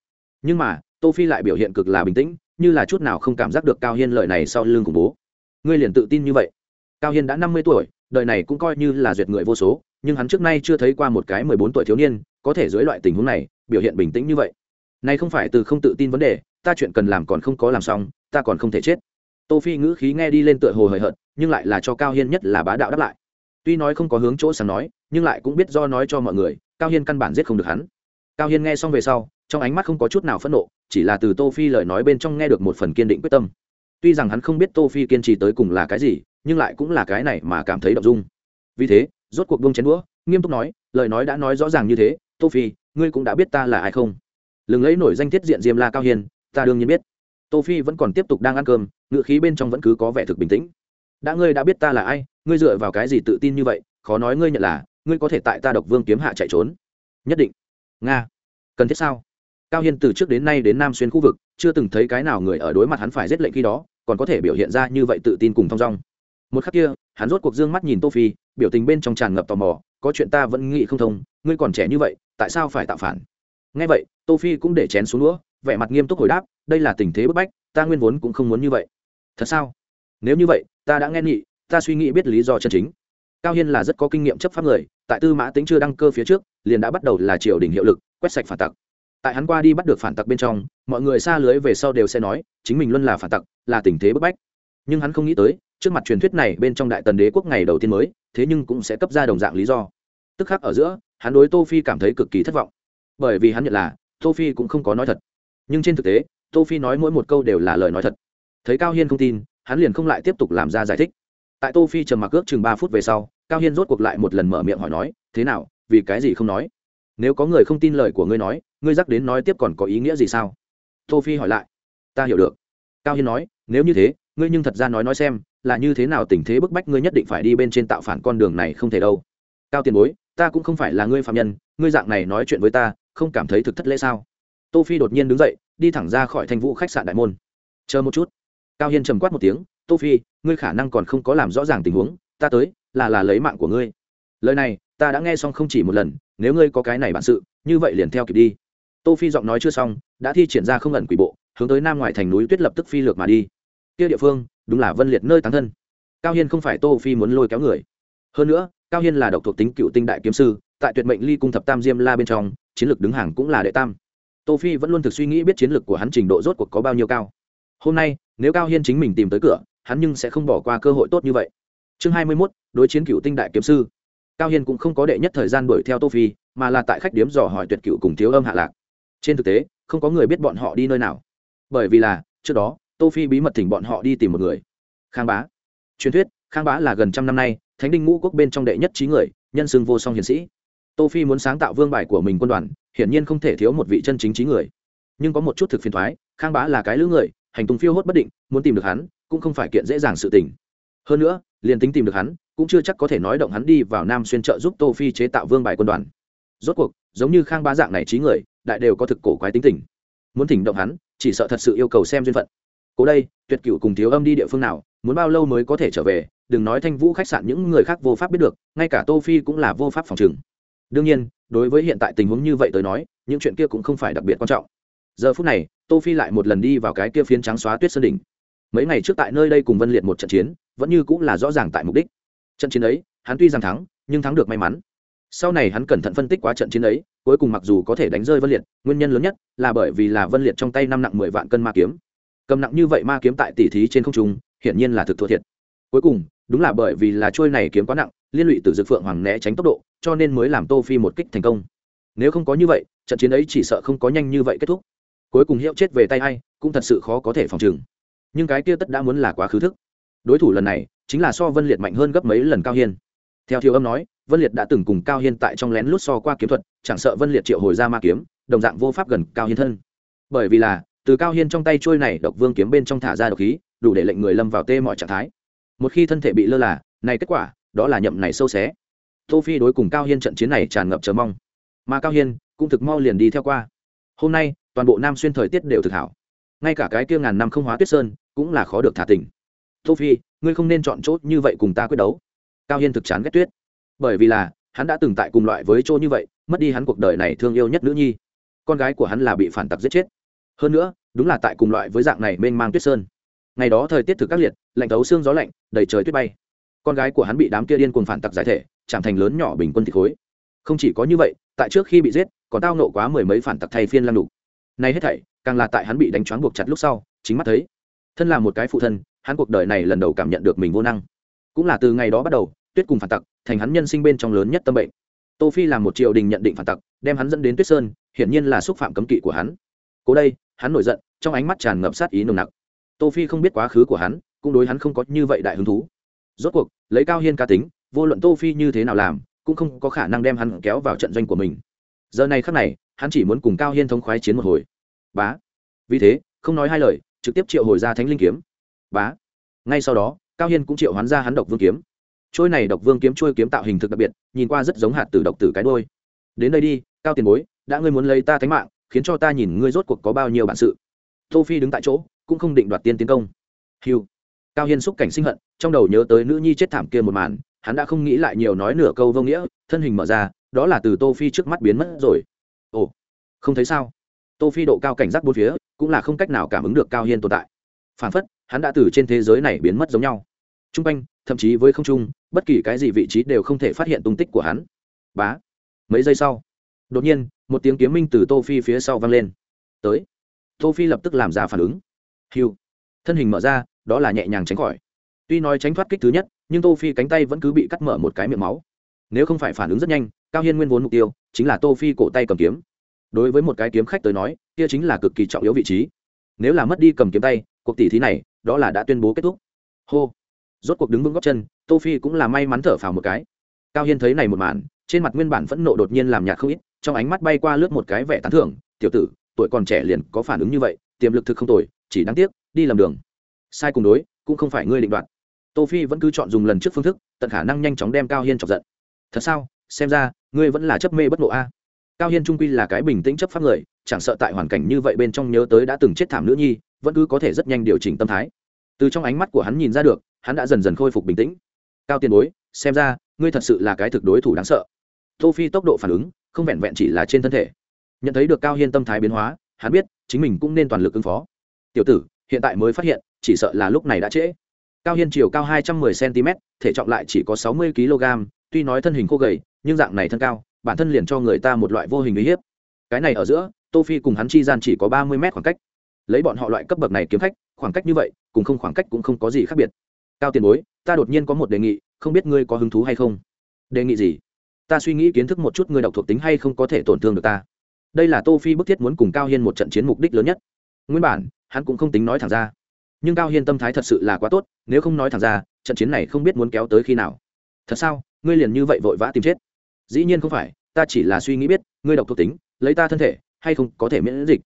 Nhưng mà, tô phi lại biểu hiện cực là bình tĩnh, như là chút nào không cảm giác được cao hiên lời này sau lưng khủng bố. Ngươi liền tự tin như vậy. Cao hiên đã năm mươi tuổi, đời này cũng coi như là duyệt người vô số, nhưng hắn trước nay chưa thấy qua một cái mười bốn tuổi thiếu niên, có thể dưới loại tình huống này, biểu hiện bình tĩnh như vậy. Này không phải từ không tự tin vấn đề, ta chuyện cần làm còn không có làm xong, ta còn không thể chết. Tô phi ngữ khí nghe đi lên tựa hồ hời hợt, nhưng lại là cho cao hiên nhất là bá đạo đáp lại tuy nói không có hướng chỗ sáng nói, nhưng lại cũng biết do nói cho mọi người, cao hiên căn bản giết không được hắn. Cao hiên nghe xong về sau, trong ánh mắt không có chút nào phẫn nộ, chỉ là từ tô phi lời nói bên trong nghe được một phần kiên định quyết tâm. Tuy rằng hắn không biết tô phi kiên trì tới cùng là cái gì, nhưng lại cũng là cái này mà cảm thấy động dung. Vì thế, rốt cuộc buông chén đũa, nghiêm túc nói, lời nói đã nói rõ ràng như thế, tô phi, ngươi cũng đã biết ta là ai không? Lừng lấy nổi danh thiết diện diêm la cao hiên, ta đương nhiên biết. Tô phi vẫn còn tiếp tục đang ăn cơm ngựa khí bên trong vẫn cứ có vẻ thực bình tĩnh. Đã ngươi đã biết ta là ai ngươi dựa vào cái gì tự tin như vậy, khó nói ngươi nhận là, ngươi có thể tại ta độc vương kiếm hạ chạy trốn. Nhất định. Nga. Cần thiết sao? Cao hiên từ trước đến nay đến nam xuyên khu vực, chưa từng thấy cái nào người ở đối mặt hắn phải giết lệnh khi đó, còn có thể biểu hiện ra như vậy tự tin cùng thong dong. Một khắc kia, hắn rốt cuộc dương mắt nhìn tô phi, biểu tình bên trong tràn ngập tò mò, có chuyện ta vẫn nghĩ không thông, ngươi còn trẻ như vậy, tại sao phải tạo phản? Nghe vậy, tô phi cũng để chén xuống đũa, vẻ mặt nghiêm túc hồi đáp, đây là tình thế bức bách, ta nguyên vốn cũng không muốn như vậy. Thật sao? Nếu như vậy, ta đã nghe nghị ta suy nghĩ biết lý do chân chính. Cao hiên là rất có kinh nghiệm chấp pháp người, tại tư mã tính chưa đăng cơ phía trước, liền đã bắt đầu là triều đình hiệu lực, quét sạch phản tặc. Tại hắn qua đi bắt được phản tặc bên trong, mọi người xa lưới về sau đều sẽ nói, chính mình luôn là phản tặc, là tình thế bức bách. Nhưng hắn không nghĩ tới, trước mặt truyền thuyết này bên trong đại tần đế quốc ngày đầu tiên mới, thế nhưng cũng sẽ cấp ra đồng dạng lý do. Tức khắc ở giữa, hắn đối tô phi cảm thấy cực kỳ thất vọng. Bởi vì hắn nhận là, tô phi cũng không có nói thật. Nhưng trên thực tế, tô phi nói mỗi một câu đều là lời nói thật. Thấy cao hiên không tin, hắn liền không lại tiếp tục làm ra giải thích tại tô phi trầm mặc ước chừng ba phút về sau, cao hiên rốt cuộc lại một lần mở miệng hỏi nói, thế nào, vì cái gì không nói? Nếu có người không tin lời của ngươi nói, ngươi dắt đến nói tiếp còn có ý nghĩa gì sao? Tô phi hỏi lại, ta hiểu được. Cao hiên nói, nếu như thế, ngươi nhưng thật ra nói nói xem, là như thế nào tình thế bức bách ngươi nhất định phải đi bên trên tạo phản con đường này không thể đâu. Cao tiền bối, ta cũng không phải là ngươi phạm nhân, ngươi dạng này nói chuyện với ta, không cảm thấy thực thất lễ sao? Tô phi đột nhiên đứng dậy, đi thẳng ra khỏi thành vũ khách sạn đại môn. Chờ một chút. Cao hiên trầm quát một tiếng tô phi, ngươi khả năng còn không có làm rõ ràng tình huống, ta tới, là là lấy mạng của ngươi. Lời này, ta đã nghe xong không chỉ một lần, nếu ngươi có cái này bản sự, như vậy liền theo kịp đi. Tô phi giọng nói chưa xong, đã thi triển ra không ẩn quỷ bộ, hướng tới nam ngoại thành núi tuyết lập tức phi lược mà đi. Kia địa phương, đúng là vân liệt nơi tán thân. Cao hiên không phải tô phi muốn lôi kéo người. Hơn nữa, cao hiên là độc thuộc tính cựu tinh đại kiếm sư, tại tuyệt mệnh ly cung thập tam diêm la bên trong, chiến lược đứng hàng cũng là đệ tam. Tô phi vẫn luôn thực suy nghĩ biết chiến lược của hắn trình độ rốt cuộc có bao nhiêu cao. Hôm nay, nếu cao hiên chính mình tìm tới cửa hắn nhưng sẽ không bỏ qua cơ hội tốt như vậy. Chương hai mươi 21, đối chiến cựu tinh đại kiếm sư. Cao hiên cũng không có đệ nhất thời gian đuổi theo tô phi mà là tại khách điếm dò hỏi tuyệt cựu cùng thiếu âm hạ lạc. Trên thực tế không có người biết bọn họ đi nơi nào. Bởi vì là trước đó tô phi bí mật thỉnh bọn họ đi tìm một người. Khang bá. Truyền thuyết khang bá là gần trăm năm nay thánh đinh ngũ quốc bên trong đệ nhất trí người nhân xưng vô song hiền sĩ. Tô phi muốn sáng tạo vương bài của mình quân đoàn hiển nhiên không thể thiếu một vị chân chính trí người. Nhưng có một chút thực phiền thoái khang bá là cái lữ người hành tung phiêu hốt bất định muốn tìm được hắn cũng không phải kiện dễ dàng sự tình. Hơn nữa, liền tính tìm được hắn, cũng chưa chắc có thể nói động hắn đi vào nam xuyên trợ giúp tô phi chế tạo vương bài quân đoàn. Rốt cuộc, giống như khang bá dạng này trí người, đại đều có thực cổ quái tính tình. Muốn thỉnh động hắn, chỉ sợ thật sự yêu cầu xem duyên phận. Cố đây, tuyệt Cửu cùng thiếu âm đi địa phương nào, muốn bao lâu mới có thể trở về, đừng nói thanh vũ khách sạn những người khác vô pháp biết được, ngay cả tô phi cũng là vô pháp phòng trừng. Đương nhiên, đối với hiện tại tình huống như vậy tới nói, những chuyện kia cũng không phải đặc biệt quan trọng. Giờ phút này, tô phi lại một lần đi vào cái kia phiến trắng xóa tuyết sơn đỉnh mấy ngày trước tại nơi đây cùng vân liệt một trận chiến, vẫn như cũng là rõ ràng tại mục đích. Trận chiến ấy, hắn tuy rằng thắng, nhưng thắng được may mắn. Sau này hắn cẩn thận phân tích quá trận chiến ấy, cuối cùng mặc dù có thể đánh rơi vân liệt, nguyên nhân lớn nhất là bởi vì là vân liệt trong tay năm nặng mười vạn cân ma kiếm. Cầm nặng như vậy ma kiếm tại tỉ thí trên không trung, hiển nhiên là thực thua thiệt. Cuối cùng, đúng là bởi vì là trôi này kiếm quá nặng, liên lụy từ dược phượng hoàng né tránh tốc độ, cho nên mới làm tô phi một kích thành công. Nếu không có như vậy, trận chiến ấy chỉ sợ không có nhanh như vậy kết thúc. Cuối cùng hiệu chết về tay hay cũng thật sự khó có thể phòng trừng nhưng cái kia tất đã muốn là quá khứ thức. Đối thủ lần này chính là so vân liệt mạnh hơn gấp mấy lần cao hiên. Theo thiếu âm nói, vân liệt đã từng cùng cao hiên tại trong lén lút so qua kiếm thuật, chẳng sợ vân liệt triệu hồi ra ma kiếm, đồng dạng vô pháp gần cao hiên thân. Bởi vì là, từ cao hiên trong tay trôi này độc vương kiếm bên trong thả ra độc khí, đủ để lệnh người lâm vào tê mọi trạng thái. Một khi thân thể bị lơ là, này kết quả, đó là nhậm này sâu xé. Tô phi đối cùng cao hiên trận chiến này tràn ngập chờ mong. Mà cao hiên cũng thực mau liền đi theo qua. Hôm nay, toàn bộ nam xuyên thời tiết đều thực hảo. Ngay cả cái kia ngàn năm không hóa tuyết sơn cũng là khó được thả tình. Tô phi ngươi không nên chọn chốt như vậy cùng ta quyết đấu. Cao hiên thực chán ghét tuyết. Bởi vì là, hắn đã từng tại cùng loại với chỗ như vậy, mất đi hắn cuộc đời này thương yêu nhất nữ nhi. Con gái của hắn là bị phản tặc giết chết. Hơn nữa, đúng là tại cùng loại với dạng này mênh mang tuyết sơn. Ngày đó thời tiết thực các liệt, lạnh thấu xương gió lạnh, đầy trời tuyết bay. Con gái của hắn bị đám kia điên cuồng phản tặc giải thể, chạm thành lớn nhỏ bình quân thịt khối. Không chỉ có như vậy, tại trước khi bị giết, còn tao nộ quá mười mấy phản tặc thay phiên lăng đục nay hết thảy, càng là tại hắn bị đánh choáng buộc chặt lúc sau, chính mắt thấy thân là một cái phụ thân, hắn cuộc đời này lần đầu cảm nhận được mình vô năng. Cũng là từ ngày đó bắt đầu, tuyết cùng phản tặc thành hắn nhân sinh bên trong lớn nhất tâm bệnh. Tô phi là một triều đình nhận định phản tặc, đem hắn dẫn đến tuyết sơn, hiển nhiên là xúc phạm cấm kỵ của hắn. Cố đây, hắn nổi giận, trong ánh mắt tràn ngập sát ý nồng nặc. Tô phi không biết quá khứ của hắn, cũng đối hắn không có như vậy đại hứng thú. Rốt cuộc, lấy cao hiên ca tính, vô luận tô phi như thế nào làm, cũng không có khả năng đem hắn kéo vào trận doanh của mình. Giờ này khắc này, hắn chỉ muốn cùng cao hiên thống khoái chiến một hồi. Bá. Vì thế, không nói hai lời trực tiếp triệu hồi ra thánh linh kiếm. Bá. Ngay sau đó, cao hiên cũng triệu hoán ra hắn độc vương kiếm. Trôi này độc vương kiếm trôi kiếm tạo hình thực đặc biệt, nhìn qua rất giống hạt từ độc tử cái đôi đến đây đi, cao tiền bối, đã ngươi muốn lấy ta thánh mạng, khiến cho ta nhìn ngươi rốt cuộc có bao nhiêu bản sự. Tô phi đứng tại chỗ, cũng không định đoạt tiên tiến công. Hiu cao hiên xúc cảnh sinh hận, trong đầu nhớ tới nữ nhi chết thảm kia một màn, hắn đã không nghĩ lại nhiều nói nửa câu vô nghĩa, thân hình mở ra, đó là từ tô phi trước mắt biến mất rồi. Ồ, không thấy sao? Tô phi độ cao cảnh giác bốn phía cũng là không cách nào cảm ứng được cao hiên tồn tại. Phản phất, hắn đã từ trên thế giới này biến mất giống nhau. Trung quanh, thậm chí với không trung, bất kỳ cái gì vị trí đều không thể phát hiện tung tích của hắn. Bá! Mấy giây sau, đột nhiên, một tiếng kiếm minh từ tô phi phía sau vang lên. Tới! Tô phi lập tức làm ra phản ứng. Hiu! Thân hình mở ra, đó là nhẹ nhàng tránh khỏi. Tuy nói tránh thoát kích thứ nhất, nhưng tô phi cánh tay vẫn cứ bị cắt mở một cái miệng máu. Nếu không phải phản ứng rất nhanh, cao hiên nguyên vốn mục tiêu chính là tô phi cổ tay cầm kiếm đối với một cái kiếm khách tới nói, kia chính là cực kỳ trọng yếu vị trí. Nếu là mất đi cầm kiếm tay, cuộc tỷ thí này, đó là đã tuyên bố kết thúc. Hô. Rốt cuộc đứng vững góc chân, tô phi cũng là may mắn thở phào một cái. Cao hiên thấy này một màn, trên mặt nguyên bản phẫn nộ đột nhiên làm nhạt không ít, trong ánh mắt bay qua lướt một cái vẻ tán thưởng, tiểu tử, tuổi còn trẻ liền có phản ứng như vậy, tiềm lực thực không tồi, chỉ đáng tiếc, đi lầm đường. Sai cùng đối, cũng không phải ngươi định đoạt. Tô phi vẫn cứ chọn dùng lần trước phương thức, tận khả năng nhanh chóng đem cao hiên chọc giận. Thật sao? Xem ra, ngươi vẫn là chấp mê bất ngộ a cao hiên trung quy là cái bình tĩnh chấp pháp người, chẳng sợ tại hoàn cảnh như vậy bên trong nhớ tới đã từng chết thảm nữ nhi, vẫn cứ có thể rất nhanh điều chỉnh tâm thái. Từ trong ánh mắt của hắn nhìn ra được, hắn đã dần dần khôi phục bình tĩnh. Cao tiền bối, xem ra, ngươi thật sự là cái thực đối thủ đáng sợ. Tô phi tốc độ phản ứng, không vẹn vẹn chỉ là trên thân thể. Nhận thấy được cao hiên tâm thái biến hóa, hắn biết, chính mình cũng nên toàn lực ứng phó. Tiểu tử, hiện tại mới phát hiện, chỉ sợ là lúc này đã trễ. Cao hiên chiều cao hai trăm mười cm thể trọng lại chỉ có sáu mươi kg tuy nói thân hình khô gầy, nhưng dạng này thân cao bản thân liền cho người ta một loại vô hình uy hiếp. Cái này ở giữa, tô phi cùng hắn chi gian chỉ có ba mươi mét khoảng cách. Lấy bọn họ loại cấp bậc này kiếm khách, khoảng cách như vậy, cùng không khoảng cách cũng không có gì khác biệt. Cao tiền bối, ta đột nhiên có một đề nghị, không biết ngươi có hứng thú hay không? Đề nghị gì? Ta suy nghĩ kiến thức một chút ngươi độc thuộc tính hay không có thể tổn thương được ta. Đây là tô phi bức thiết muốn cùng cao hiên một trận chiến mục đích lớn nhất. Nguyên bản, hắn cũng không tính nói thẳng ra. Nhưng cao hiên tâm thái thật sự là quá tốt, nếu không nói thẳng ra, trận chiến này không biết muốn kéo tới khi nào. Thật sao? Ngươi liền như vậy vội vã tìm chết dĩ nhiên không phải, ta chỉ là suy nghĩ biết, ngươi độc thuộc tính, lấy ta thân thể, hay không có thể miễn dịch.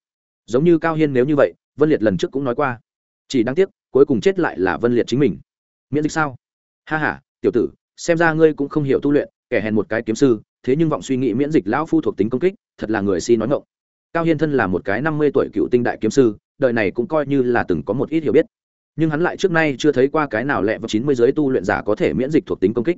Giống như cao hiên nếu như vậy, vân liệt lần trước cũng nói qua. Chỉ đáng tiếc, cuối cùng chết lại là vân liệt chính mình. Miễn dịch sao? Ha h a tiểu tử, xem ra ngươi cũng không hiểu tu luyện, kẻ hèn một cái kiếm sư, thế nhưng vọng suy nghĩ miễn dịch lão phu thuộc tính công kích, thật là người si nói ngộng cao hiên thân là một cái năm mươi tuổi cựu tinh đại kiếm sư, đời này cũng coi như là từng có một ít hiểu biết. Nhưng hắn lại trước nay chưa thấy qua cái nào lẹ vào chín mươi giới tu luyện giả có thể miễn dịch thuộc tính công kích.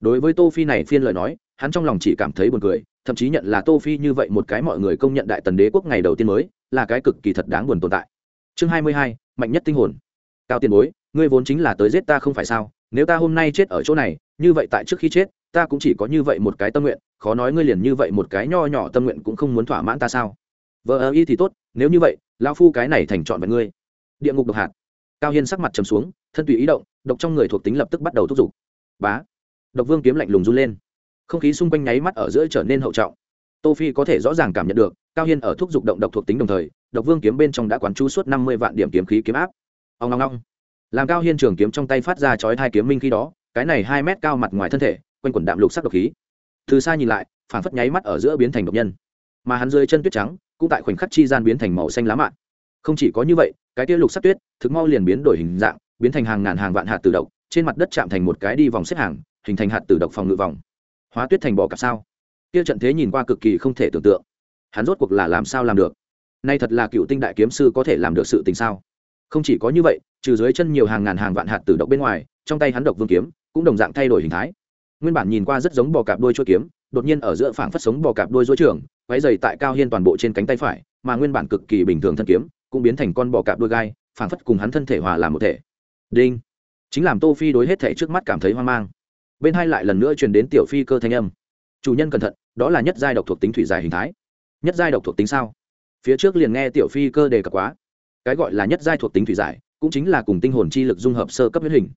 Đối với tô phi này phiên lời nói hắn trong lòng chỉ cảm thấy buồn cười, thậm chí nhận là tô phi như vậy một cái mọi người công nhận đại tần đế quốc ngày đầu tiên mới, là cái cực kỳ thật đáng buồn tồn tại. Chương hai mươi hai, mạnh nhất tinh hồn. Cao tiền bối, ngươi vốn chính là tới giết ta không phải sao? Nếu ta hôm nay chết ở chỗ này, như vậy tại trước khi chết, ta cũng chỉ có như vậy một cái tâm nguyện, khó nói ngươi liền như vậy một cái nho nhỏ tâm nguyện cũng không muốn thỏa mãn ta sao? Vợ ơ y thì tốt, nếu như vậy lao phu cái này thành chọn với ngươi. Địa ngục độc hạt. Cao hiên sắc mặt trầm xuống, thân tùy ý động, độc trong người thuộc tính lập tức bắt đầu thúc giục. Bá. Độc vương kiếm lạnh lùng run lên không khí xung quanh nháy mắt ở giữa trở nên hậu trọng. Tô phi có thể rõ ràng cảm nhận được, cao hiên ở thuốc dục động độc thuộc tính đồng thời, độc vương kiếm bên trong đã quán chú suốt năm mươi vạn điểm kiếm khí kiếm áp. Ông ngong ngong làm cao hiên trường kiếm trong tay phát ra chói hai kiếm minh khi đó, cái này hai mét cao mặt ngoài thân thể, quanh quần đạm lục sắc độc khí. Từ xa nhìn lại, phản phất nháy mắt ở giữa biến thành độc nhân. Mà hắn rơi chân tuyết trắng, cũng tại khoảnh khắc chi gian biến thành màu xanh lá mạn. Không chỉ có như vậy, cái tia lục sắc tuyết, thực mau liền biến đổi hình dạng, biến thành hàng ngàn hàng vạn hạt tử độc, trên mặt đất chạm thành một cái đi vòng xếp hàng, hình thành hạt tử độc phòng ngự vòng hóa tuyết thành bò cặp sao? Kia trận thế nhìn qua cực kỳ không thể tưởng tượng. Hắn rốt cuộc là làm sao làm được? Nay thật là cựu tinh đại kiếm sư có thể làm được sự tình sao? Không chỉ có như vậy, trừ dưới chân nhiều hàng ngàn hàng vạn hạt tử độc bên ngoài, trong tay hắn độc vương kiếm cũng đồng dạng thay đổi hình thái. Nguyên bản nhìn qua rất giống bò cạp đôi chuỗi kiếm, đột nhiên ở giữa phảng phất sống bò cạp đôi dối trường, quấy dày tại cao hiên toàn bộ trên cánh tay phải, mà nguyên bản cực kỳ bình thường thân kiếm cũng biến thành con bò cạp đôi gai, phảng phất cùng hắn thân thể hòa làm một thể. Đinh. Chính làm tô phi đối hết thể trước mắt cảm thấy hoang mang bên hai lại lần nữa truyền đến tiểu phi cơ thanh âm. Chủ nhân cẩn thận, đó là nhất giai độc thuộc tính thủy dài hình thái. Nhất giai độc thuộc tính sao? Phía trước liền nghe tiểu phi cơ đề cập quá. Cái gọi là nhất giai thuộc tính thủy giải, cũng chính là cùng tinh hồn chi lực dung hợp sơ cấp huyết hình.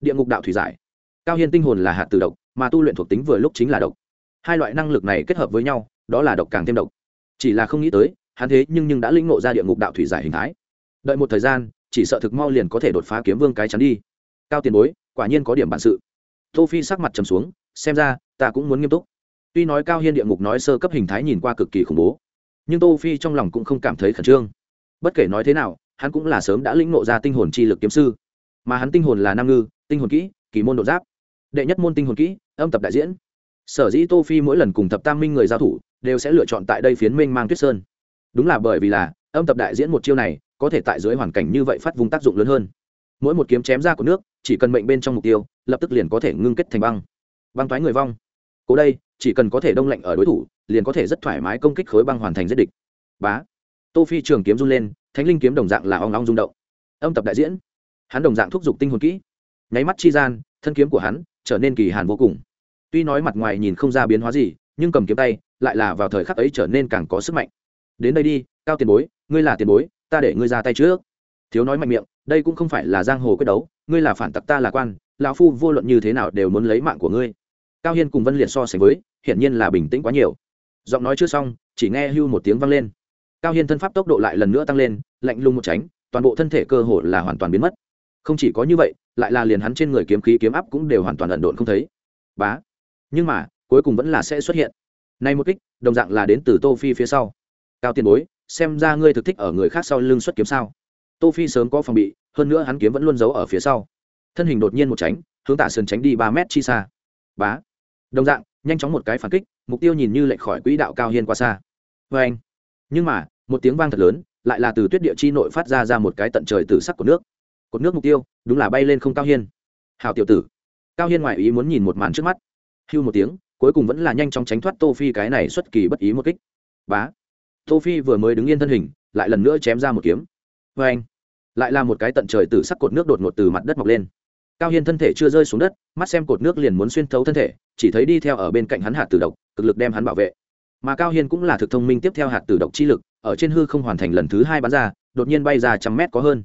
Địa ngục đạo thủy giải. Cao hiên tinh hồn là hạt từ độc, mà tu luyện thuộc tính vừa lúc chính là độc. Hai loại năng lực này kết hợp với nhau, đó là độc càng thêm độc. Chỉ là không nghĩ tới, hắn thế nhưng nhưng đã lĩnh ngộ ra địa ngục đạo thủy giải hình thái. Đợi một thời gian, chỉ sợ thực mau liền có thể đột phá kiếm vương cái chắn đi. Cao tiền bối, quả nhiên có điểm bản sự tô phi sắc mặt trầm xuống, xem ra, ta cũng muốn nghiêm túc. Tuy nói cao hiên địa ngục nói sơ cấp hình thái nhìn qua cực kỳ khủng bố, nhưng tô phi trong lòng cũng không cảm thấy khẩn trương. Bất kể nói thế nào, hắn cũng là sớm đã lĩnh ngộ ra tinh hồn chi lực kiếm sư. Mà hắn tinh hồn là nam ngư, tinh hồn kỹ, kỳ môn độ giáp. Đệ nhất môn tinh hồn kỹ, âm tập đại diễn. Sở dĩ tô phi mỗi lần cùng thập tam minh người giao thủ, đều sẽ lựa chọn tại đây phiến minh mang tuyết sơn. Đúng là bởi vì là, âm tập đại diễn một chiêu này, có thể tại dưới hoàn cảnh như vậy phát vùng tác dụng lớn hơn. Mỗi một kiếm chém ra của nước, chỉ cần mệnh bên trong mục tiêu lập tức liền có thể ngưng kết thành băng. Băng toái người vong. Cố đây, chỉ cần có thể đông lạnh ở đối thủ, liền có thể rất thoải mái công kích khối băng hoàn thành giết địch. Bá. Tô phi trường kiếm run lên, thánh linh kiếm đồng dạng là ong ong rung động. Âm tập đại diễn. Hắn đồng dạng thúc giục tinh hồn kỹ. Nháy mắt chi gian, thân kiếm của hắn trở nên kỳ hàn vô cùng. Tuy nói mặt ngoài nhìn không ra biến hóa gì, nhưng cầm kiếm tay lại là vào thời khắc ấy trở nên càng có sức mạnh. Đến đây đi, cao tiền bối, ngươi là tiền bối, ta để ngươi ra tay trước. Thiếu nói mạnh miệng, đây cũng không phải là giang hồ quyết đấu, ngươi là phản tặc ta là quan lão phu vô luận như thế nào đều muốn lấy mạng của ngươi. Cao hiên cùng vân liệt so sánh với, hiển nhiên là bình tĩnh quá nhiều. Giọng nói chưa xong, chỉ nghe hưu một tiếng vang lên. Cao hiên thân pháp tốc độ lại lần nữa tăng lên, lạnh lùng một tránh, toàn bộ thân thể cơ hồ là hoàn toàn biến mất. Không chỉ có như vậy, lại là liền hắn trên người kiếm khí kiếm áp cũng đều hoàn toàn ẩn độn không thấy. Bá! Nhưng mà, cuối cùng vẫn là sẽ xuất hiện. Nay một kích, đồng dạng là đến từ tô phi phía sau. Cao tiền bối, xem ra ngươi thực thích ở người khác sau lưng xuất kiếm sao? Tô phi sớm có phòng bị, hơn nữa hắn kiếm vẫn luôn giấu ở phía sau thân hình đột nhiên một tránh, hướng tả sườn tránh đi ba mét chi xa. Bá. Đồng dạng, nhanh chóng một cái phản kích, mục tiêu nhìn như lệch khỏi quỹ đạo cao hiên qua xa. Vê anh. Nhưng mà, một tiếng vang thật lớn, lại là từ tuyết địa chi nội phát ra ra một cái tận trời từ sắc của nước. Cột nước mục tiêu, đúng là bay lên không cao hiên. Hào tiểu tử. Cao hiên ngoại ý muốn nhìn một màn trước mắt. Hưu một tiếng, cuối cùng vẫn là nhanh chóng tránh thoát tô phi cái này xuất kỳ bất ý một kích. Bá. Tô phi vừa mới đứng yên thân hình, lại lần nữa chém ra một kiếm. Vê anh. Lại là một cái tận trời từ sắc cột nước đột ngột từ mặt đất mọc lên cao hiên thân thể chưa rơi xuống đất, mắt xem cột nước liền muốn xuyên thấu thân thể, chỉ thấy đi theo ở bên cạnh hắn hạt tử độc, cực lực đem hắn bảo vệ. Mà cao hiên cũng là thực thông minh tiếp theo hạt tử độc chi lực, ở trên hư không hoàn thành lần thứ hai bắn ra, đột nhiên bay ra trăm mét có hơn.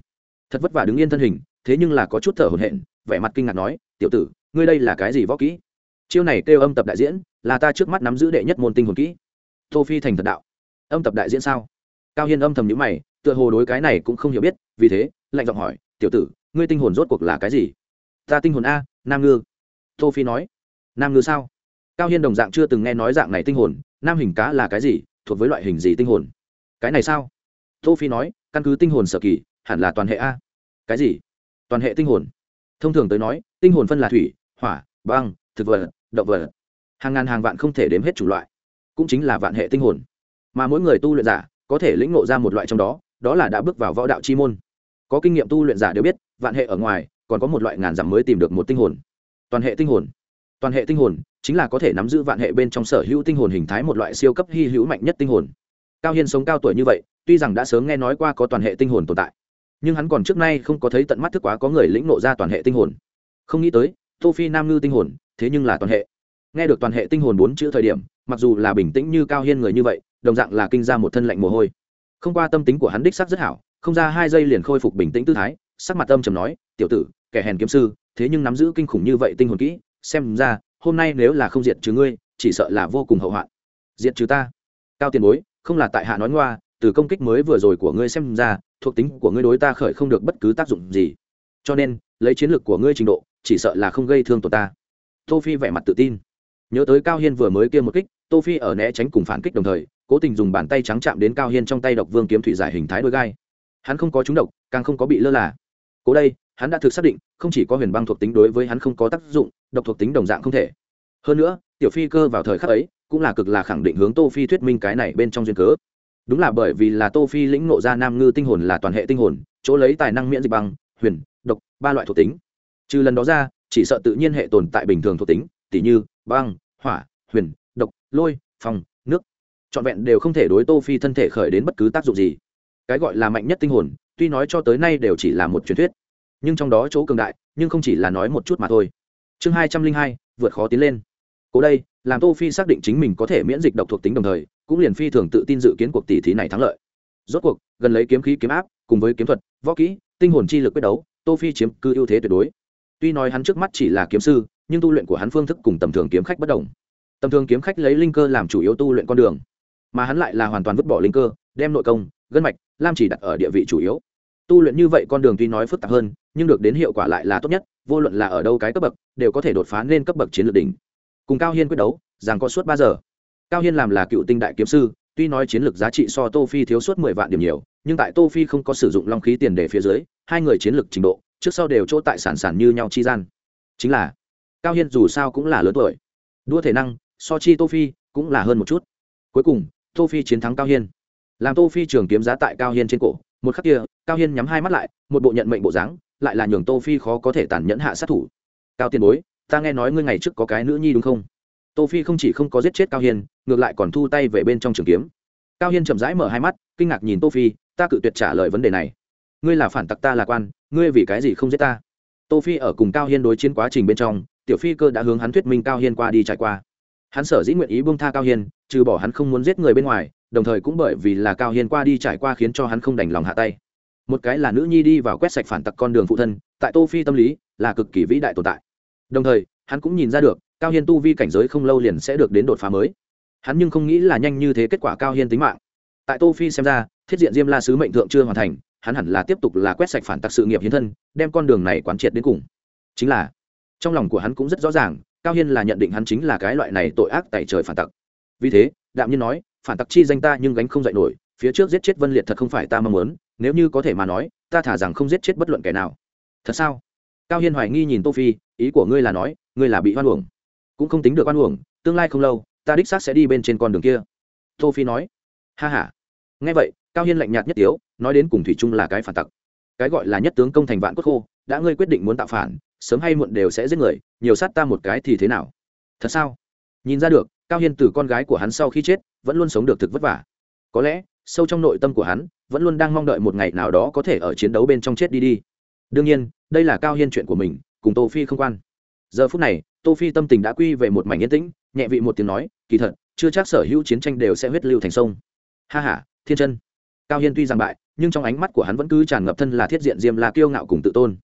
Thật vất vả đứng yên thân hình, thế nhưng là có chút thở hổn hển, vẻ mặt kinh ngạc nói, tiểu tử, ngươi đây là cái gì võ kỹ? Chiêu này kêu âm tập đại diễn, là ta trước mắt nắm giữ đệ nhất môn tinh hồn kỹ. Tô phi thành thật đạo. Âm tập đại diễn sao? Cao hiên âm thầm nhíu mày, tựa hồ đối cái này cũng không hiểu biết, vì thế, lạnh giọng hỏi, tiểu tử, ngươi tinh hồn rốt cuộc là cái gì? Ta tinh hồn a, nam ngư. Tô phi nói. Nam ngư sao? Cao hiên đồng dạng chưa từng nghe nói dạng này tinh hồn, nam hình cá là cái gì, thuộc với loại hình gì tinh hồn? Cái này sao? Tô phi nói, căn cứ tinh hồn sở kỳ, hẳn là toàn hệ a. Cái gì? Toàn hệ tinh hồn? Thông thường tới nói, tinh hồn phân là thủy, hỏa, băng, thực vật, động vật. Hàng ngàn hàng vạn không thể đếm hết chủ loại. Cũng chính là vạn hệ tinh hồn. Mà mỗi người tu luyện giả, có thể lĩnh ngộ ra một loại trong đó đó là đã bước vào võ đạo chi môn. Có kinh nghiệm tu luyện giả đều biết, vạn hệ ở ngoài còn có một loại ngàn dặm mới tìm được một tinh hồn. Toàn hệ tinh hồn. Toàn hệ tinh hồn chính là có thể nắm giữ vạn hệ bên trong sở hữu tinh hồn hình thái một loại siêu cấp hy hữu mạnh nhất tinh hồn. Cao hiên sống cao tuổi như vậy, tuy rằng đã sớm nghe nói qua có toàn hệ tinh hồn tồn tại, nhưng hắn còn trước nay không có thấy tận mắt thức quá có người lĩnh nộ ra toàn hệ tinh hồn. Không nghĩ tới, tô phi nam ngư tinh hồn, thế nhưng là toàn hệ. Nghe được toàn hệ tinh hồn bốn chữ thời điểm, mặc dù là bình tĩnh như cao hiên người như vậy, đồng dạng là kinh ra một thân lạnh mồ hôi. Không qua tâm tính của hắn đích sắc rất hảo, không ra hai giây liền khôi phục bình tĩnh tư thái, sắc mặt âm trầm nói, tiểu tử kẻ hèn kiếm sư, thế nhưng nắm giữ kinh khủng như vậy tinh hồn kỹ, xem ra, hôm nay nếu là không diệt trừ ngươi, chỉ sợ là vô cùng hậu hoạn. Diệt trừ ta. Cao tiền bối, không là tại hạ nói ngoa, từ công kích mới vừa rồi của ngươi xem ra, thuộc tính của ngươi đối ta khởi không được bất cứ tác dụng gì. Cho nên, lấy chiến lược của ngươi trình độ, chỉ sợ là không gây thương tổn ta. Tô phi vẻ mặt tự tin. Nhớ tới cao hiên vừa mới kia một kích, tô phi ở né tránh cùng phản kích đồng thời, cố tình dùng bàn tay trắng chạm đến cao hiên trong tay độc vương kiếm thủy giải hình thái đôi gai. Hắn không có trúng độc, càng không có bị lơ là. Cố đây hắn đã thực xác định, không chỉ có huyền băng thuộc tính đối với hắn không có tác dụng, độc thuộc tính đồng dạng không thể. Hơn nữa, tiểu phi cơ vào thời khắc ấy, cũng là cực là khẳng định hướng tô phi thuyết minh cái này bên trong duyên cớ. Đúng là bởi vì là tô phi lĩnh ngộ ra nam ngư tinh hồn là toàn hệ tinh hồn, chỗ lấy tài năng miễn dịch băng, huyền, độc, ba loại thuộc tính. Trừ lần đó ra, chỉ sợ tự nhiên hệ tồn tại bình thường thuộc tính, tỉ như băng, hỏa, huyền, độc, lôi phòng nước. Trọn vẹn đều không thể đối tô phi thân thể khởi đến bất cứ tác dụng gì. Cái gọi là mạnh nhất tinh hồn, tuy nói cho tới nay đều chỉ là một truyền thuyết nhưng trong đó chỗ cường đại, nhưng không chỉ là nói một chút mà thôi. Chương hai trăm linh hai, vượt khó tiến lên. Cố đây, làm tô phi xác định chính mình có thể miễn dịch độc thuộc tính đồng thời, cũng liền phi thường tự tin dự kiến cuộc tỷ thí này thắng lợi. Rốt cuộc, gần lấy kiếm khí kiếm áp, cùng với kiếm thuật, võ kỹ, tinh hồn chi lực quyết đấu, tô phi chiếm cứ ưu thế tuyệt đối. Tuy nói hắn trước mắt chỉ là kiếm sư, nhưng tu luyện của hắn phương thức cùng tầm thường kiếm khách bất đồng. Tầm thường kiếm khách lấy linh cơ làm chủ yếu tu luyện con đường, mà hắn lại là hoàn toàn vứt bỏ linh cơ, đem nội công, gân mạch, lam chỉ đặt ở địa vị chủ yếu. Tu luyện như vậy con đường tuy nói phức tạp hơn nhưng được đến hiệu quả lại là tốt nhất, vô luận là ở đâu cái cấp bậc, đều có thể đột phá lên cấp bậc chiến lược đỉnh. Cùng cao hiên quyết đấu, rằng có suốt ba giờ. Cao hiên làm là cựu tinh đại kiếm sư, tuy nói chiến lược giá trị so tô phi thiếu suốt mười vạn điểm nhiều, nhưng tại tô phi không có sử dụng long khí tiền để phía dưới, hai người chiến lược trình độ, trước sau đều chỗ tại sản sản như nhau chi gian. Chính là, cao hiên dù sao cũng là lớn tuổi. Đua thể năng, so chi tô phi, cũng là hơn một chút. Cuối cùng, tô phi chiến thắng cao hiên. Làm tô phi trường kiếm giá tại cao hiên trên cổ, một khắc kia, cao hiên nhắm hai mắt lại, một bộ nhận mệnh bộ dáng lại là nhường tô phi khó có thể tàn nhẫn hạ sát thủ. Cao tiền bối, ta nghe nói ngươi ngày trước có cái nữ nhi đúng không? Tô phi không chỉ không có giết chết cao hiên, ngược lại còn thu tay về bên trong trường kiếm. Cao hiên chậm rãi mở hai mắt, kinh ngạc nhìn tô phi, ta cự tuyệt trả lời vấn đề này. Ngươi là phản tặc ta là quan, ngươi vì cái gì không giết ta? Tô phi ở cùng cao hiên đối chiến quá trình bên trong, tiểu phi cơ đã hướng hắn thuyết minh cao hiên qua đi trải qua. Hắn sở dĩ nguyện ý buông tha cao hiên, trừ bỏ hắn không muốn giết người bên ngoài, đồng thời cũng bởi vì là cao hiên qua đi trải qua khiến cho hắn không đành lòng hạ tay một cái là nữ nhi đi vào quét sạch phản tặc con đường phụ thân, tại tô phi tâm lý là cực kỳ vĩ đại tồn tại. Đồng thời, hắn cũng nhìn ra được, cao hiên tu vi cảnh giới không lâu liền sẽ được đến đột phá mới. Hắn nhưng không nghĩ là nhanh như thế kết quả cao hiên tính mạng. Tại tô phi xem ra, thiết diện diêm la sứ mệnh thượng chưa hoàn thành, hắn hẳn là tiếp tục là quét sạch phản tặc sự nghiệp hiến thân, đem con đường này quán triệt đến cùng. Chính là, trong lòng của hắn cũng rất rõ ràng, cao hiên là nhận định hắn chính là cái loại này tội ác tại trời phản tặc. Vì thế, đạm nhiên nói, phản tặc chi danh ta nhưng gánh không dạy nổi, phía trước giết chết vân liệt thật không phải ta mong muốn nếu như có thể mà nói, ta thả rằng không giết chết bất luận kẻ nào. Thật sao? Cao hiên hoài nghi nhìn tô phi, ý của ngươi là nói, ngươi là bị hoan uổng. Cũng không tính được hoan uổng, tương lai không lâu, ta đích xác sẽ đi bên trên con đường kia. Tô phi nói. Ha ha. Nghe vậy, cao hiên lạnh nhạt nhất tiếu, nói đến cùng thủy trung là cái phản tặc. Cái gọi là nhất tướng công thành vạn cốt khô, đã ngươi quyết định muốn tạo phản, sớm hay muộn đều sẽ giết người, nhiều sát ta một cái thì thế nào? Thật sao? Nhìn ra được, cao hiên từ con gái của hắn sau khi chết, vẫn luôn sống được thực vất vả. Có lẽ sâu trong nội tâm của hắn, vẫn luôn đang mong đợi một ngày nào đó có thể ở chiến đấu bên trong chết đi đi. Đương nhiên, đây là cao hiên chuyện của mình, cùng tô phi không quan. Giờ phút này, tô phi tâm tình đã quy về một mảnh yên tĩnh, nhẹ vị một tiếng nói, kỳ thật, chưa chắc sở hữu chiến tranh đều sẽ huyết lưu thành sông. Ha ha, thiên chân. Cao hiên tuy rằng bại, nhưng trong ánh mắt của hắn vẫn cứ tràn ngập thân là thiết diện diêm la kiêu ngạo cùng tự tôn.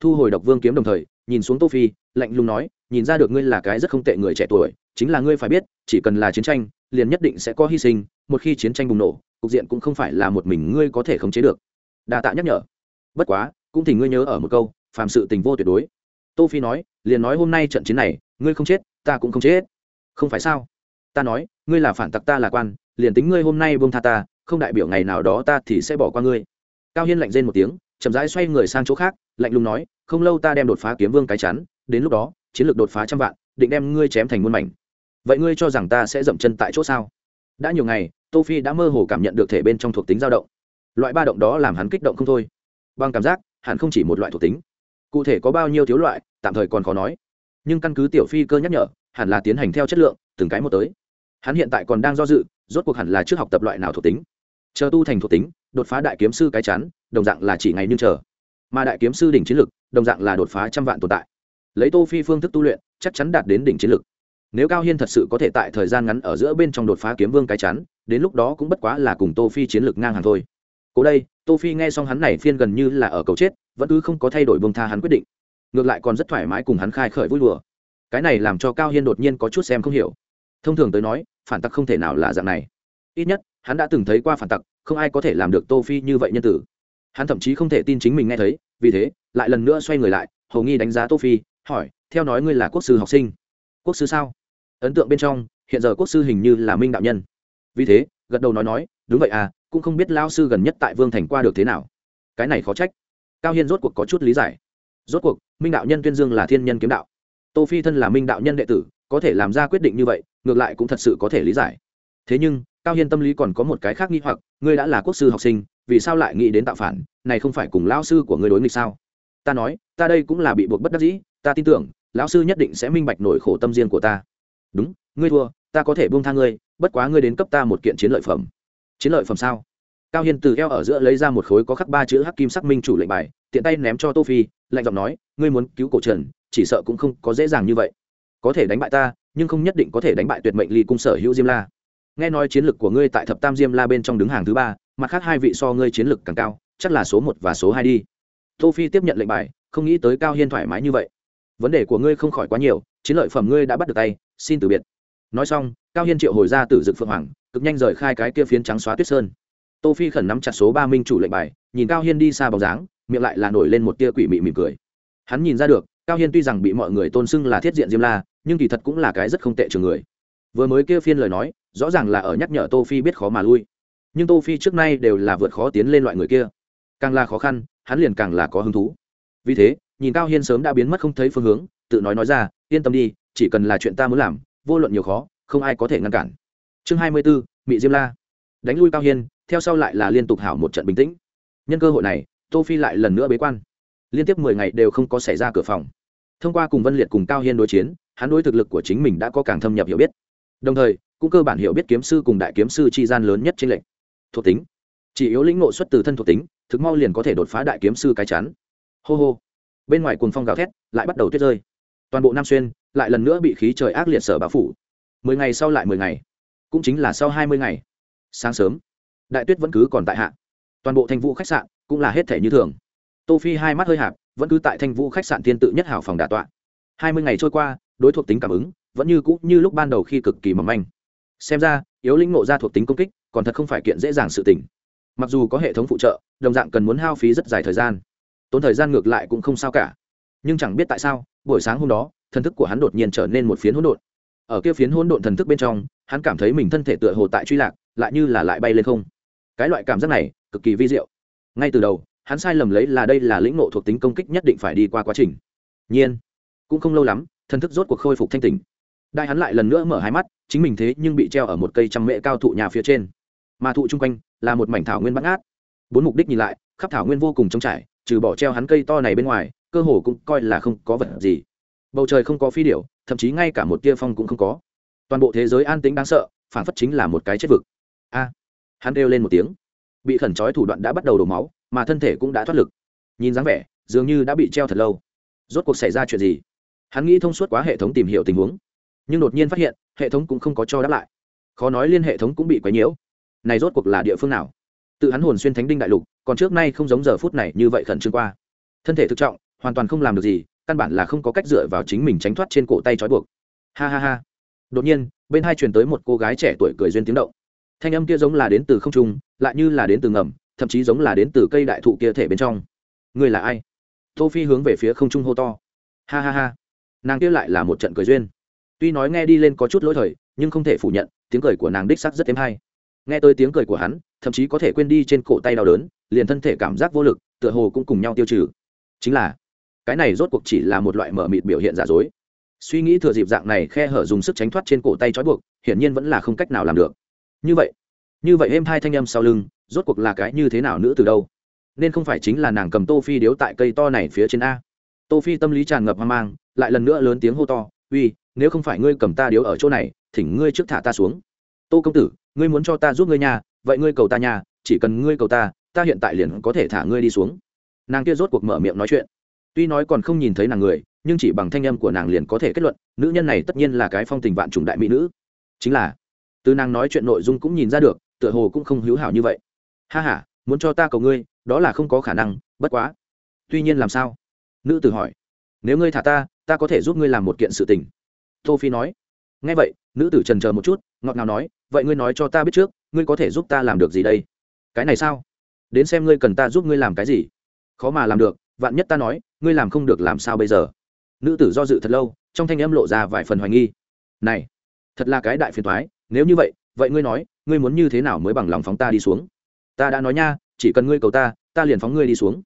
Thu hồi độc vương kiếm đồng thời, nhìn xuống tô phi, lạnh lùng nói, nhìn ra được ngươi là cái rất không tệ người trẻ tuổi, chính là ngươi phải biết, chỉ cần là chiến tranh, liền nhất định sẽ có hy sinh một khi chiến tranh bùng nổ, cục diện cũng không phải là một mình ngươi có thể khống chế được. Đa tạ nhắc nhở. Bất quá, cũng thì ngươi nhớ ở một câu, phàm sự tình vô tuyệt đối. Tô phi nói, liền nói hôm nay trận chiến này, ngươi không chết, ta cũng không chết. Không phải sao? Ta nói, ngươi là phản tặc ta là quan, liền tính ngươi hôm nay buông tha ta, không đại biểu ngày nào đó ta thì sẽ bỏ qua ngươi. Cao hiên lạnh rên một tiếng, chậm rãi xoay người sang chỗ khác, lạnh lùng nói, không lâu ta đem đột phá kiếm vương cái chắn, đến lúc đó, chiến lược đột phá trăm vạn, định đem ngươi chém thành muôn mảnh. Vậy ngươi cho rằng ta sẽ dậm chân tại chỗ sao? Đã nhiều ngày, tô phi đã mơ hồ cảm nhận được thể bên trong thuộc tính dao động. Loại ba động đó làm hắn kích động không thôi. Bằng cảm giác hẳn không chỉ một loại thuộc tính, cụ thể có bao nhiêu thiếu loại, tạm thời còn khó nói. Nhưng căn cứ tiểu phi cơ nhắc nhở, hẳn là tiến hành theo chất lượng, từng cái một tới. Hắn hiện tại còn đang do dự, rốt cuộc hẳn là trước học tập loại nào thuộc tính. Chờ tu thành thuộc tính, đột phá đại kiếm sư cái chắn, đồng dạng là chỉ ngày nhưng chờ. Mà đại kiếm sư đỉnh chiến lực, đồng dạng là đột phá trăm vạn tồn tại. Lấy tô phi phương thức tu luyện, chắc chắn đạt đến đỉnh chiến lực nếu cao hiên thật sự có thể tại thời gian ngắn ở giữa bên trong đột phá kiếm vương cái chắn, đến lúc đó cũng bất quá là cùng tô phi chiến lược ngang hàng thôi. Cố đây, tô phi nghe xong hắn này phiên gần như là ở cầu chết, vẫn cứ không có thay đổi bông tha hắn quyết định. Ngược lại còn rất thoải mái cùng hắn khai khởi vui đùa. Cái này làm cho cao hiên đột nhiên có chút xem không hiểu. Thông thường tới nói, phản tặc không thể nào là dạng này. Ít nhất, hắn đã từng thấy qua phản tặc, không ai có thể làm được tô phi như vậy nhân tử. Hắn thậm chí không thể tin chính mình nghe thấy, vì thế, lại lần nữa xoay người lại, hầu nghi đánh giá tô phi, hỏi, theo nói ngươi là quốc sư học sinh? Quốc sư sao? Ấn tượng bên trong, hiện giờ quốc sư hình như là minh đạo nhân. Vì thế, gật đầu nói nói, đúng vậy à cũng không biết lao sư gần nhất tại vương thành qua được thế nào. Cái này khó trách. Cao hiên rốt cuộc có chút lý giải. Rốt cuộc, minh đạo nhân tuyên dương là thiên nhân kiếm đạo. Tô phi thân là minh đạo nhân đệ tử, có thể làm ra quyết định như vậy, ngược lại cũng thật sự có thể lý giải. Thế nhưng, cao hiên tâm lý còn có một cái khác nghi hoặc, ngươi đã là quốc sư học sinh, vì sao lại nghĩ đến tạo phản? Này không phải cùng lao sư của ngươi đối nghịch sao? Ta nói, ta đây cũng là bị buộc bất đắc dĩ, ta tin tưởng, lão sư nhất định sẽ minh bạch nổi khổ tâm riêng của ta đúng, ngươi thua, ta có thể buông tha ngươi, bất quá ngươi đến cấp ta một kiện chiến lợi phẩm. Chiến lợi phẩm sao? Cao hiên từ eo ở giữa lấy ra một khối có khắc ba chữ hắc kim sắc minh chủ lệnh bài, tiện tay ném cho tô phi, lạnh giọng nói, ngươi muốn cứu cổ trần, chỉ sợ cũng không có dễ dàng như vậy. Có thể đánh bại ta, nhưng không nhất định có thể đánh bại tuyệt mệnh ly cung sở hữu diêm la. Nghe nói chiến lực của ngươi tại thập tam diêm la bên trong đứng hàng thứ ba, mặt khác hai vị so ngươi chiến lực càng cao, chắc là số một và số hai đi. Tô phi tiếp nhận lệnh bài, không nghĩ tới cao hiên thoải mái như vậy. Vấn đề của ngươi không khỏi quá nhiều, chiến lợi phẩm ngươi đã bắt được tay xin từ biệt. Nói xong, cao hiên triệu hồi ra từ dực phượng hoàng, cực nhanh rời khai cái kia phiến trắng xóa tuyết sơn. Tô phi khẩn nắm chặt số ba minh chủ lệnh bài, nhìn cao hiên đi xa bóng dáng, miệng lại là nổi lên một tia quỷ mị mỉm cười. Hắn nhìn ra được, cao hiên tuy rằng bị mọi người tôn xưng là thiết diện diêm la, nhưng kỳ thật cũng là cái rất không tệ trường người. Vừa mới kia phiên lời nói, rõ ràng là ở nhắc nhở tô phi biết khó mà lui. Nhưng tô phi trước nay đều là vượt khó tiến lên loại người kia. Càng là khó khăn, hắn liền càng là có hứng thú. Vì thế, nhìn cao hiên sớm đã biến mất không thấy phương hướng, tự nói nói ra, yên tâm đi chỉ cần là chuyện ta muốn làm vô luận nhiều khó không ai có thể ngăn cản. Chương hai mươi 24, mị diêm la. Đánh lui cao hiên theo sau lại là liên tục hảo một trận bình tĩnh. Nhân cơ hội này tô phi lại lần nữa bế quan. Liên tiếp mười ngày đều không có xảy ra cửa phòng. Thông qua cùng vân liệt cùng cao hiên đối chiến hắn đối thực lực của chính mình đã có càng thâm nhập hiểu biết. Đồng thời cũng cơ bản hiểu biết kiếm sư cùng đại kiếm sư chi gian lớn nhất trên lệnh thuộc tính. Chỉ yếu lĩnh ngộ xuất từ thân thuộc tính thực mau liền có thể đột phá đại kiếm sư cái chắn. Hô hô. Bên ngoài cuồng phong gào thét lại bắt đầu tuyết rơi toàn bộ nam xuyên lại lần nữa bị khí trời ác liệt sở báo phủ. Mười ngày sau lại mười ngày, cũng chính là sau hai mươi ngày. Sáng sớm, đại tuyết vẫn cứ còn tại hạ. Toàn bộ thành vũ khách sạn cũng là hết thể như thường. Tô phi hai mắt hơi hạp, vẫn cứ tại thanh vũ khách sạn tiên tự nhất hảo phòng đà tọa. Hai mươi ngày trôi qua, đối thuộc tính cảm ứng vẫn như cũ như lúc ban đầu khi cực kỳ mỏng manh. Xem ra, yếu lĩnh ngộ ra thuộc tính công kích còn thật không phải kiện dễ dàng sự tỉnh mặc dù có hệ thống phụ trợ, đồng dạng cần muốn hao phí rất dài thời gian. Tốn thời gian ngược lại cũng không sao cả nhưng chẳng biết tại sao, buổi sáng hôm đó, thần thức của hắn đột nhiên trở nên một phiến hỗn độn. Ở kia phiến hỗn độn thần thức bên trong, hắn cảm thấy mình thân thể tựa hồ tại truy lạc, lại như là lại bay lên không. Cái loại cảm giác này, cực kỳ vi diệu. Ngay từ đầu, hắn sai lầm lấy là đây là lĩnh nộ thuộc tính công kích nhất định phải đi qua quá trình. Nhiên. Cũng không lâu lắm, thần thức rốt cuộc khôi phục thanh tỉnh. Đại hắn lại lần nữa mở hai mắt, chính mình thế nhưng bị treo ở một cây trăm mễ cao thụ nhà phía trên. Mà thụ chung quanh, là một mảnh thảo nguyên bắt ngát. Bốn mục đích nhìn lại, khắp thảo nguyên vô cùng trống trải, trừ bỏ treo hắn cây to này bên ngoài cơ hồ cũng coi là không có vật gì. Bầu trời không có phi điểu, thậm chí ngay cả một tia phong cũng không có. Toàn bộ thế giới an tĩnh đáng sợ, phản phất chính là một cái chết vực. A, hắn kêu lên một tiếng. Bị khẩn trói thủ đoạn đã bắt đầu đổ máu, mà thân thể cũng đã thoát lực. Nhìn dáng vẻ, dường như đã bị treo thật lâu. Rốt cuộc xảy ra chuyện gì? Hắn nghĩ thông suốt quá hệ thống tìm hiểu tình huống. Nhưng đột nhiên phát hiện, hệ thống cũng không có cho đáp lại. Khó nói liên hệ thống cũng bị quấy nhiễu. Này rốt cuộc là địa phương nào? Tự hắn hồn xuyên thánh đinh đại lục, còn trước nay không giống giờ phút này như vậy khẩn trương qua. Thân thể thực trọng hoàn toàn không làm được gì, căn bản là không có cách dựa vào chính mình tránh thoát trên cổ tay trói buộc. Ha ha ha. Đột nhiên, bên hai truyền tới một cô gái trẻ tuổi cười duyên tiếng động. Thanh âm kia giống là đến từ không trung, lại như là đến từ ngầm, thậm chí giống là đến từ cây đại thụ kia thể bên trong. Người là ai? Tô phi hướng về phía không trung hô to. Ha ha ha. Nàng kia lại là một trận cười duyên. Tuy nói nghe đi lên có chút lỗi thời, nhưng không thể phủ nhận, tiếng cười của nàng đích sắc rất êm hay. Nghe tới tiếng cười của hắn, thậm chí có thể quên đi trên cổ tay đau đớn, liền thân thể cảm giác vô lực, tựa hồ cũng cùng nhau tiêu trừ. Chính là cái này rốt cuộc chỉ là một loại mở mịt biểu hiện giả dối. Suy nghĩ thừa dịp dạng này khe hở dùng sức tránh thoát trên cổ tay trói buộc, hiển nhiên vẫn là không cách nào làm được. Như vậy như vậy êm hai thanh âm sau lưng, rốt cuộc là cái như thế nào nữa từ đâu? Nên không phải chính là nàng cầm tô phi điếu tại cây to này phía trên a. Tô phi tâm lý tràn ngập hoang mang, lại lần nữa lớn tiếng hô to, uy, nếu không phải ngươi cầm ta điếu ở chỗ này, thỉnh ngươi trước thả ta xuống. Tô công tử, ngươi muốn cho ta giúp ngươi nhà vậy ngươi cầu ta nhà chỉ cần ngươi cầu ta ta hiện tại liền có thể thả ngươi đi xuống. Nàng kia rốt cuộc mở miệng nói chuyện tuy nói còn không nhìn thấy nàng người, nhưng chỉ bằng thanh âm của nàng liền có thể kết luận, nữ nhân này tất nhiên là cái phong tình vạn trùng đại mỹ nữ. Chính là, từ nàng nói chuyện nội dung cũng nhìn ra được, tựa hồ cũng không hữu hảo như vậy. Ha h a muốn cho ta cầu ngươi, đó là không có khả năng, bất quá. Tuy nhiên làm sao? Nữ tử hỏi. Nếu ngươi thả ta ta có thể giúp ngươi làm một kiện sự tình. Tô phi nói. Ngay vậy, nữ tử trần chờ một chút, ngọt ngào nói, vậy ngươi nói cho ta biết trước, ngươi có thể giúp ta làm được gì đây? Cái này sao? Đến xem ngươi cần ta giúp ngươi làm cái gì? Khó mà làm được vạn nhất ta nói, ngươi làm không được làm sao bây giờ? Nữ tử do dự thật lâu, trong thanh âm lộ ra vài phần hoài nghi. Này, thật là cái đại phiền thoái nếu như vậy vậy ngươi nói, ngươi muốn như thế nào mới bằng lòng phóng ta đi xuống? Ta đã nói nha, chỉ cần ngươi cầu ta ta liền phóng ngươi đi xuống.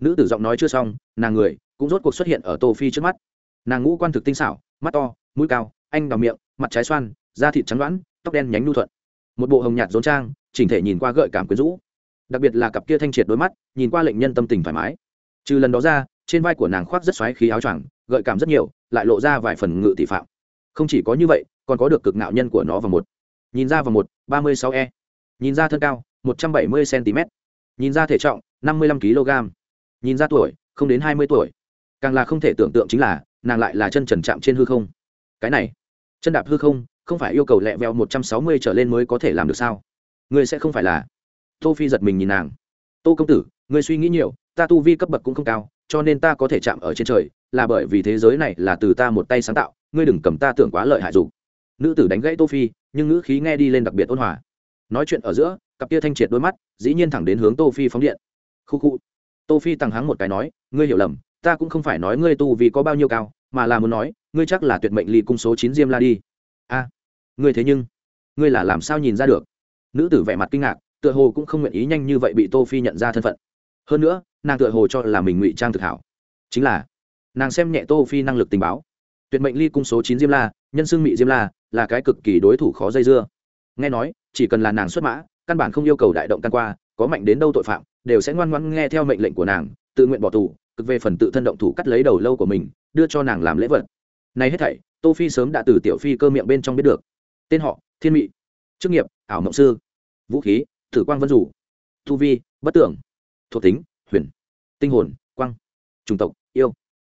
Nữ tử giọng nói chưa xong, nàng người cũng rốt cuộc xuất hiện ở tô phi trước mắt. Nàng ngũ quan thực tinh xảo, mắt to, mũi cao, anh đào miệng, mặt trái xoan, da thịt trắng đoán tóc đen nhánh nhu thuận. Một bộ hồng nhạt rốn trang, chỉnh thể nhìn qua gợi cảm quyến rũ. Đặc biệt là cặp kia thanh triệt đôi mắt, nhìn qua lệnh nhân tâm tình thoải mái trừ lần đó ra, trên vai của nàng khoác rất xoáy khí áo choàng, gợi cảm rất nhiều, lại lộ ra vài phần ngự tỷ phạm. Không chỉ có như vậy, còn có được cực nạo nhân của nó vào một. Nhìn ra vào một, ba mươi sáu e. Nhìn ra thân cao, một trăm bảy mươi cm nhìn ra thể trọng, năm mươi lăm kg nhìn ra tuổi, không đến hai mươi tuổi. Càng là không thể tưởng tượng chính là, nàng lại là chân trần chạm trên hư không. Cái này, chân đạp hư không không phải yêu cầu lẹ vẹo một trăm sáu mươi trở lên mới có thể làm được sao? Ngươi sẽ không phải là. Tô phi giật mình nhìn nàng. Tô công tử, ngươi suy nghĩ nhiều ta tu vi cấp bậc cũng không cao, cho nên ta có thể chạm ở trên trời, là bởi vì thế giới này là từ ta một tay sáng tạo, ngươi đừng cầm ta tưởng quá lợi hại dục. Nữ tử đánh gãy tô phi, nhưng ngữ khí nghe đi lên đặc biệt ôn hòa. Nói chuyện ở giữa, cặp kia thanh triệt đôi mắt, dĩ nhiên thẳng đến hướng tô phi phóng điện. Khu khu. Tô phi tăng háng một cái nói, ngươi hiểu lầm, ta cũng không phải nói ngươi tu vì có bao nhiêu cao, mà là muốn nói, ngươi chắc là tuyệt mệnh ly cung số chín diêm la đi. A. Ngươi thế nhưng, ngươi là làm sao nhìn ra được? Nữ tử vẻ mặt kinh ngạc, tựa hồ cũng không nguyện ý nhanh như vậy bị tô phi nhận ra thân phận hơn nữa, nàng tựa hồ cho là mình ngụy trang thực hảo. Chính là, nàng xem nhẹ tô phi năng lực tình báo. Tuyệt mệnh ly cung số chín diêm la, nhân xương mị diêm la, là cái cực kỳ đối thủ khó dây dưa. Nghe nói, chỉ cần là nàng xuất mã, căn bản không yêu cầu đại động căn qua, có mạnh đến đâu tội phạm, đều sẽ ngoan ngoãn nghe theo mệnh lệnh của nàng, tự nguyện bỏ tù, cực về phần tự thân động thủ cắt lấy đầu lâu của mình, đưa cho nàng làm lễ vật. Này hết thảy, tô phi sớm đã từ tiểu phi cơ miệng bên trong biết được. Tên họ, thiên mị. Chức nghiệp, ảo mộng sư. Vũ khí, thử quang vân rủ thu vi, bất tưởng thuộc tính, huyền, tinh hồn, quang, chủng tộc, yêu.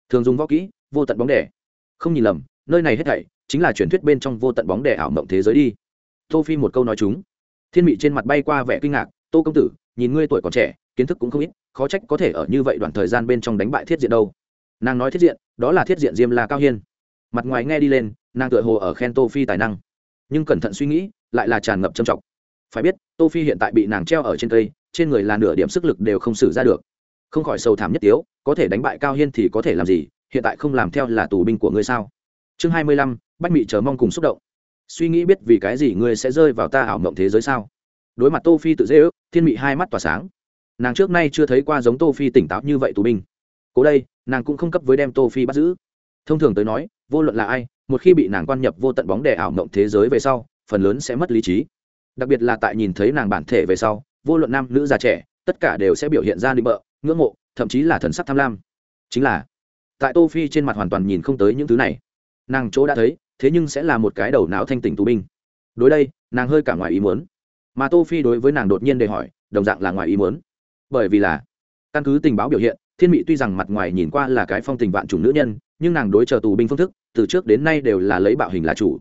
Thường dùng võ kỹ, vô tận bóng đẻ. Không nhìn lầm, nơi này hết thảy chính là truyền thuyết bên trong vô tận bóng đẻ ảo mộng thế giới đi. Tô phi một câu nói chúng. Thiên mị trên mặt bay qua vẻ kinh ngạc, tô công tử, nhìn ngươi tuổi còn trẻ, kiến thức cũng không ít, khó trách có thể ở như vậy đoạn thời gian bên trong đánh bại thiết diện đâu. Nàng nói thiết diện, đó là thiết diện diêm la cao hiên. Mặt ngoài nghe đi lên, nàng tựa hồ ở khen tô phi tài năng, nhưng cẩn thận suy nghĩ, lại là tràn ngập trầm trọng. Phải biết tô phi hiện tại bị nàng treo ở trên cây, trên người là nửa điểm sức lực đều không xử ra được. Không khỏi sâu thảm nhất tiếu, có thể đánh bại cao hiên thì có thể làm gì, hiện tại không làm theo là tù binh của ngươi sao? Chương hai mươi lăm, bách mị chờ mong cùng xúc động. Suy nghĩ biết vì cái gì ngươi sẽ rơi vào ta ảo mộng thế giới sao? Đối mặt tô phi tự dễ ước, thiên mị hai mắt tỏa sáng. Nàng trước nay chưa thấy qua giống tô phi tỉnh táo như vậy tù binh. Cố đây, nàng cũng không cấp với đem tô phi bắt giữ. Thông thường tới nói, vô luận là ai, một khi bị nàng quan nhập vô tận bóng đè ảo mộng thế giới về sau, phần lớn sẽ mất lý trí đặc biệt là tại nhìn thấy nàng bản thể về sau, vô luận nam nữ già trẻ, tất cả đều sẽ biểu hiện ra định bợ, ngưỡng mộ, thậm chí là thần sắc tham lam. Chính là, tại tô phi trên mặt hoàn toàn nhìn không tới những thứ này. Nàng chỗ đã thấy, thế nhưng sẽ là một cái đầu não thanh tỉnh tù binh. Đối đây, nàng hơi cả ngoài ý muốn. Mà tô phi đối với nàng đột nhiên đề hỏi, đồng dạng là ngoài ý muốn. Bởi vì là, căn cứ tình báo biểu hiện, thiên mỹ tuy rằng mặt ngoài nhìn qua là cái phong tình vạn chủng nữ nhân, nhưng nàng đối chờ tù binh phương thức, từ trước đến nay đều là lấy bạo hình là chủ.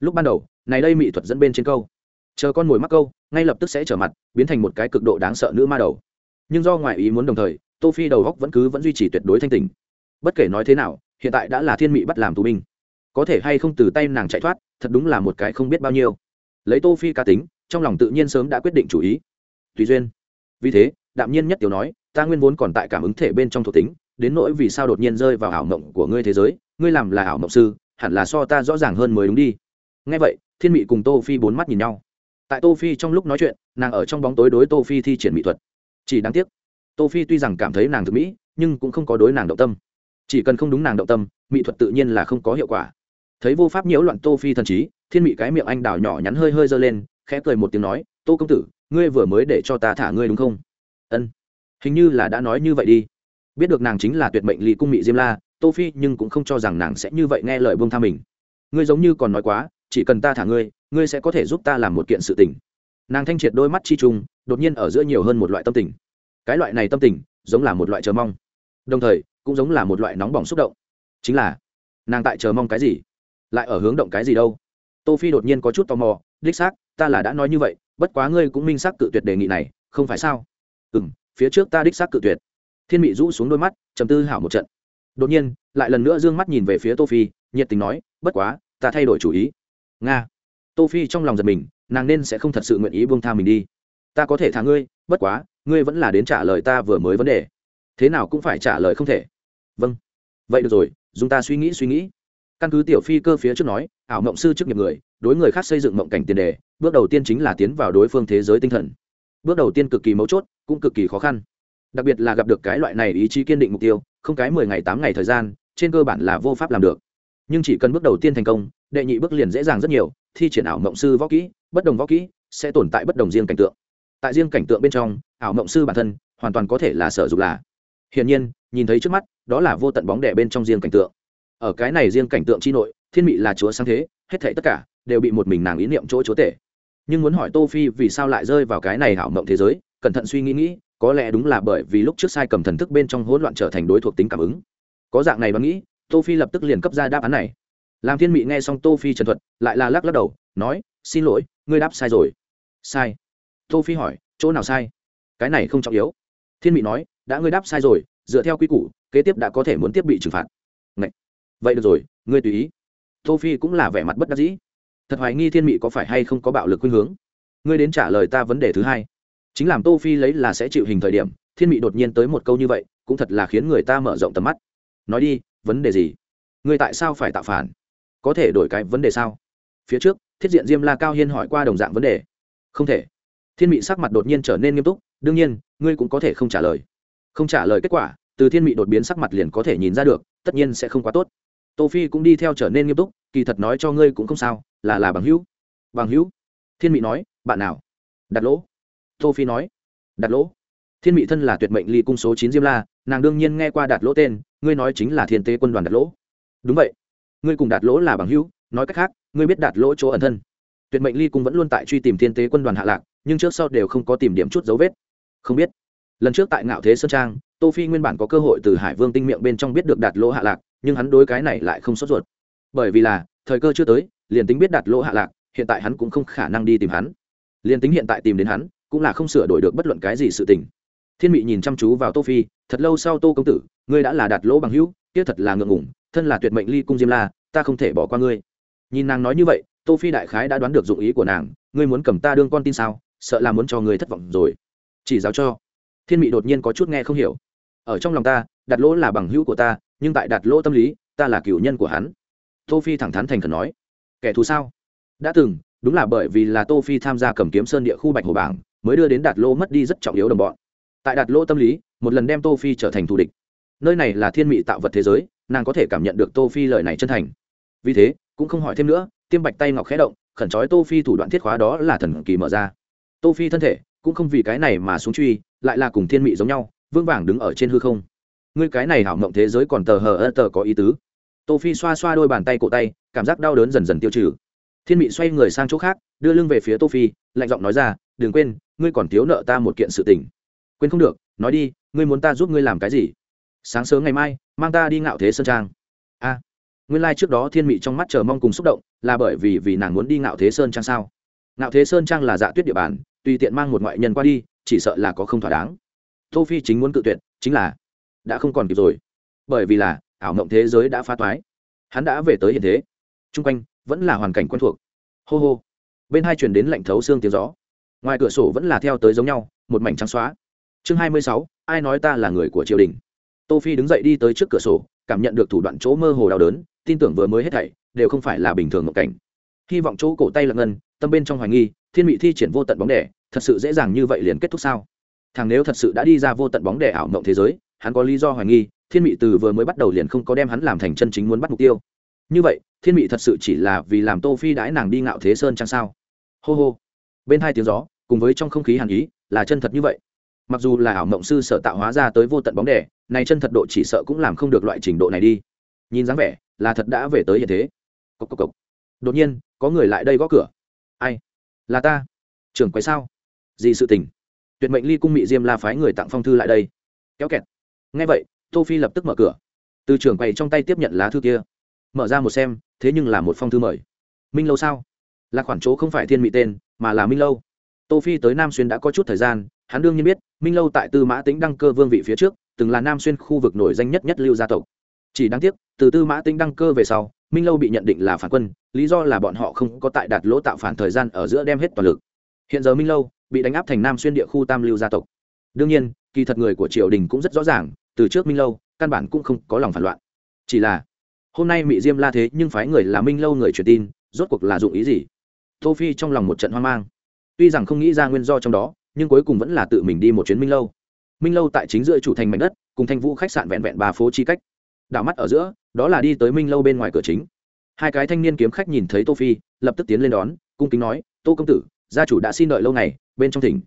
Lúc ban đầu, này đây mỹ thuật dẫn bên trên câu chờ con mồi mắc câu, ngay lập tức sẽ trở mặt, biến thành một cái cực độ đáng sợ nữ ma đầu. Nhưng do ngoại ý muốn đồng thời, tô phi đầu góc vẫn cứ vẫn duy trì tuyệt đối thanh tình. Bất kể nói thế nào, hiện tại đã là thiên mỹ bắt làm tù binh. Có thể hay không từ tay nàng chạy thoát, thật đúng là một cái không biết bao nhiêu. Lấy tô phi cá tính, trong lòng tự nhiên sớm đã quyết định chủ ý. Tùy duyên. Vì thế, đạm nhiên nhất tiểu nói, ta nguyên vốn còn tại cảm ứng thể bên trong thuộc tính, đến nỗi vì sao đột nhiên rơi vào ảo mộng của ngươi thế giới, ngươi làm là ảo mộng sư, hẳn là so ta rõ ràng hơn mới đúng đi. Ngay vậy, thiên mị cùng tô phi bốn mắt nhìn nhau tại tô phi trong lúc nói chuyện, nàng ở trong bóng tối đối tô phi thi triển mỹ thuật. Chỉ đáng tiếc, tô phi tuy rằng cảm thấy nàng thực mỹ, nhưng cũng không có đối nàng động tâm. Chỉ cần không đúng nàng động tâm, mỹ thuật tự nhiên là không có hiệu quả. Thấy vô pháp nhiễu loạn tô phi thần trí, thiên mị cái miệng anh đào nhỏ nhắn hơi hơi giơ lên, khẽ cười một tiếng nói, tô công tử, ngươi vừa mới để cho ta thả ngươi đúng không? Ân, hình như là đã nói như vậy đi. Biết được nàng chính là tuyệt mệnh lý cung mị diêm la, tô phi nhưng cũng không cho rằng nàng sẽ như vậy nghe lời buông tha mình. Ngươi giống như còn nói quá, chỉ cần ta thả ngươi ngươi sẽ có thể giúp ta làm một kiện sự tình. Nàng thanh triệt đôi mắt chi trung, đột nhiên ở giữa nhiều hơn một loại tâm tình. Cái loại này tâm tình giống là một loại chờ mong. Đồng thời cũng giống là một loại nóng bỏng xúc động. Chính là nàng tại chờ mong cái gì? Lại ở hướng động cái gì đâu? Tô phi đột nhiên có chút tò mò đích xác ta là đã nói như vậy bất quá ngươi cũng minh xác cự tuyệt đề nghị này không phải sao? Ừ m phía trước ta đích xác cự tuyệt. Thiên mị rũ xuống đôi mắt trầm tư hảo một trận. Đột nhiên lại lần nữa d ư ơ n g mắt nhìn về phía tô phi nhiệt tình nói bất quá ta thay đổi chủ ý. Nga tô phi trong lòng giật mình, nàng nên sẽ không thật sự nguyện ý buông tha mình đi. Ta có thể thả ngươi, bất quá, ngươi vẫn là đến trả lời ta vừa mới vấn đề. Thế nào cũng phải trả lời không thể. Vâng. Vậy được rồi, dùng ta suy nghĩ suy nghĩ. Căn cứ tiểu phi cơ phía trước nói, ảo mộng sư chức nghiệp người, đối người khác xây dựng mộng cảnh tiền đề, bước đầu tiên chính là tiến vào đối phương thế giới tinh thần. Bước đầu tiên cực kỳ mấu chốt, cũng cực kỳ khó khăn. Đặc biệt là gặp được cái loại này ý chí kiên định mục tiêu, không cái mười ngày tám ngày thời gian, trên cơ bản là vô pháp làm được. Nhưng chỉ cần bước đầu tiên thành công, đệ nhị bước liền dễ dàng rất nhiều thi triển ảo mộng sư võ kỹ, bất đồng võ kỹ sẽ tồn tại bất đồng riêng cảnh tượng. Tại riêng cảnh tượng bên trong, ảo mộng sư bản thân hoàn toàn có thể là sở dục là. Hiển nhiên, nhìn thấy trước mắt, đó là vô tận bóng đẻ bên trong riêng cảnh tượng. Ở cái này riêng cảnh tượng chi nội, thiên mị là chúa sáng thế, hết thảy tất cả đều bị một mình nàng ý niệm chỗ chúa tể. Nhưng muốn hỏi tô phi vì sao lại rơi vào cái này ảo mộng thế giới, cẩn thận suy nghĩ nghĩ, có lẽ đúng là bởi vì lúc trước sai cầm thần thức bên trong hỗn loạn trở thành đối thuộc tính cảm ứng. Có dạng này bằng nghĩ, tô phi lập tức liền cấp ra đáp án này làm thiên mị nghe xong tô phi trần thuật, lại là lắc lắc đầu, nói, xin lỗi, ngươi đáp sai rồi. Sai. Tô phi hỏi, chỗ nào sai? Cái này không trọng yếu. Thiên mị nói, đã ngươi đáp sai rồi, dựa theo quy củ, kế tiếp đã có thể muốn tiếp bị trừng phạt. Ngậy. vậy được rồi, ngươi tùy ý. Tô phi cũng là vẻ mặt bất đắc dĩ. Thật hoài nghi thiên mị có phải hay không có bạo lực khuynh hướng. Ngươi đến trả lời ta vấn đề thứ hai. Chính làm tô phi lấy là sẽ chịu hình thời điểm, thiên mị đột nhiên tới một câu như vậy, cũng thật là khiến người ta mở rộng tầm mắt. Nói đi, vấn đề gì? Ngươi tại sao phải tạo phản? Có thể đổi cái vấn đề sao? Phía trước, thiết diện diêm la cao hiên hỏi qua đồng dạng vấn đề. Không thể. Thiên mị sắc mặt đột nhiên trở nên nghiêm túc, đương nhiên, ngươi cũng có thể không trả lời. Không trả lời kết quả, từ thiên mị đột biến sắc mặt liền có thể nhìn ra được, tất nhiên sẽ không quá tốt. Tô phi cũng đi theo trở nên nghiêm túc, kỳ thật nói cho ngươi cũng không sao, là là bằng hữu. Bằng hữu? Thiên mị nói, bạn nào? Đặt lỗ. Tô phi nói, đặt lỗ. Thiên mị thân là tuyệt mệnh ly cung số chín diêm la, nàng đương nhiên nghe qua đạt lỗ tên, ngươi nói chính là thiên tế quân đoàn đạt lỗ. Đúng vậy ngươi cùng đạt lỗ là bằng hữu, nói cách khác, ngươi biết đạt lỗ chỗ ẩn thân. Tuyệt mệnh ly cung vẫn luôn tại truy tìm thiên tế quân đoàn hạ lạc, nhưng trước sau đều không có tìm điểm chút dấu vết. Không biết. Lần trước tại ngạo thế sơn trang, tô phi nguyên bản có cơ hội từ hải vương tinh miệng bên trong biết được đạt lỗ hạ lạc, nhưng hắn đối cái này lại không sốt ruột. Bởi vì là, thời cơ chưa tới, liền tính biết đạt lỗ hạ lạc, hiện tại hắn cũng không khả năng đi tìm hắn. Liền tính hiện tại tìm đến hắn, cũng là không sửa đổi được bất luận cái gì sự tình. Thiên mị nhìn chăm chú vào tô phi, thật lâu sau tô công tử, ngươi đã là đạt lỗ bằng hữu, kia thật là ngượng ngủng thân là tuyệt mệnh ly cung diêm la, ta không thể bỏ qua ngươi. Nhìn nàng nói như vậy, tô phi đại khái đã đoán được dụng ý của nàng, ngươi muốn cầm ta đương con tin sao, sợ là muốn cho ngươi thất vọng rồi. Chỉ giáo cho. Thiên mị đột nhiên có chút nghe không hiểu. Ở trong lòng ta đặt lỗ là bằng hữu của ta, nhưng tại đặt lỗ tâm lý, ta là cựu nhân của hắn. Tô phi thẳng thắn thành khẩn nói. Kẻ thù sao? Đã từng, đúng là bởi vì là tô phi tham gia cầm kiếm sơn địa khu bạch hồ bảng, mới đưa đến đạt lô mất đi rất trọng yếu đồng bọn. Tại đạt lô tâm lý, một lần đem tô phi trở thành thù địch. Nơi này là thiên mị tạo vật thế giới nàng có thể cảm nhận được tô phi lời này chân thành. Vì thế, cũng không hỏi thêm nữa, tiêm bạch tay ngọc khẽ động, khẩn trói tô phi thủ đoạn thiết khóa đó là thần kỳ mở ra. Tô phi thân thể, cũng không vì cái này mà xuống truy, lại là cùng thiên mị giống nhau, vương vàng đứng ở trên hư không. Ngươi cái này hảo mộng thế giới còn tờ hờ ơ tờ có ý tứ. Tô phi xoa xoa đôi bàn tay cổ tay, cảm giác đau đớn dần dần tiêu trừ. Thiên mị xoay người sang chỗ khác, đưa lưng về phía tô phi, lạnh giọng nói ra, đừng quên, ngươi còn thiếu nợ ta một kiện sự tình. Quên không được, nói đi, ngươi muốn ta giúp ngươi làm cái gì? Sáng sớm ngày mai mang ta đi ngạo thế sơn trang. A, nguyên lai trước đó thiên mị trong mắt chờ mong cùng xúc động, là bởi vì vì nàng muốn đi ngạo thế sơn trang sao? Ngạo thế sơn trang là dạ tuyết địa bàn, tùy tiện mang một ngoại nhân qua đi, chỉ sợ là có không thỏa đáng. Tô phi chính muốn cự tuyệt, chính là đã không còn kịp rồi. Bởi vì là, ảo mộng thế giới đã phá toái. Hắn đã về tới hiện thế. Chung quanh vẫn là hoàn cảnh quen thuộc. Hô hô. Bên hai chuyển đến lạnh thấu xương tiếng gió. Ngoài cửa sổ vẫn là theo tới giống nhau, một mảnh trắng xóa. Chương hai mươi sáu, ai nói ta là người của triều đình? Tô phi đứng dậy đi tới trước cửa sổ, cảm nhận được thủ đoạn chỗ mơ hồ đau đớn, tin tưởng vừa mới hết thảy đều không phải là bình thường ngộ cảnh. Hy vọng chỗ cổ tay là ngân, tâm bên trong hoài nghi, thiên mị thi triển vô tận bóng đẻ thật sự dễ dàng như vậy liền kết thúc sao? Thằng nếu thật sự đã đi ra vô tận bóng đẻ ảo mộng thế giới, hắn có lý do hoài nghi, thiên mị từ vừa mới bắt đầu liền không có đem hắn làm thành chân chính muốn bắt mục tiêu. Như vậy, thiên mị thật sự chỉ là vì làm tô phi đãi nàng đi ngạo thế sơn chăng sao? Hô hô. Bên hai tiếng gió, cùng với trong không khí hàn ý, là chân thật như vậy mặc dù là ảo mộng sư sở tạo hóa ra tới vô tận bóng đẻ này chân thật độ chỉ sợ cũng làm không được loại trình độ này đi. Nhìn dáng vẻ, là thật đã về tới hiện thế. Cốc cốc cốc. đột nhiên, có người lại đây gõ cửa. Ai? Là ta. Trưởng quay sao? Gì sự tình? Tuyệt mệnh ly cung mị diêm la phái người tặng phong thư lại đây. Kéo kẹt. Ngay vậy, tô phi lập tức mở cửa. Từ trưởng quầy trong tay tiếp nhận lá thư kia. Mở ra một xem, thế nhưng là một phong thư mời. Minh lâu sao? Là khoản chỗ không phải thiên mỹ tên, mà là minh lâu. Tô phi tới nam xuyên đã có chút thời gian hắn đương nhiên biết, minh lâu tại tư mã tính đăng cơ vương vị phía trước, từng là nam xuyên khu vực nổi danh nhất nhất lưu gia tộc. Chỉ đáng tiếc, từ tư mã tính đăng cơ về sau, minh lâu bị nhận định là phản quân, lý do là bọn họ không có tại đạt lỗ tạo phản thời gian ở giữa đem hết toàn lực. Hiện giờ minh lâu bị đánh áp thành nam xuyên địa khu tam lưu gia tộc. Đương nhiên, kỳ thật người của triều đình cũng rất rõ ràng, từ trước minh lâu, căn bản cũng không có lòng phản loạn. Chỉ là, hôm nay mỹ diêm la thế nhưng phái người là minh lâu người truyền tin, rốt cuộc là dụng ý gì? Tô phi trong lòng một trận hoang mang. Tuy rằng không nghĩ ra nguyên do trong đó nhưng cuối cùng vẫn là tự mình đi một chuyến minh lâu. Minh lâu tại chính giữa chủ thành mảnh đất, cùng thanh vũ khách sạn vẹn vẹn ba phố chi cách. Đảo mắt ở giữa, đó là đi tới minh lâu bên ngoài cửa chính. Hai cái thanh niên kiếm khách nhìn thấy tô phi, lập tức tiến lên đón, cung kính nói, tô công tử, gia chủ đã xin đợi lâu ngày, bên trong thỉnh.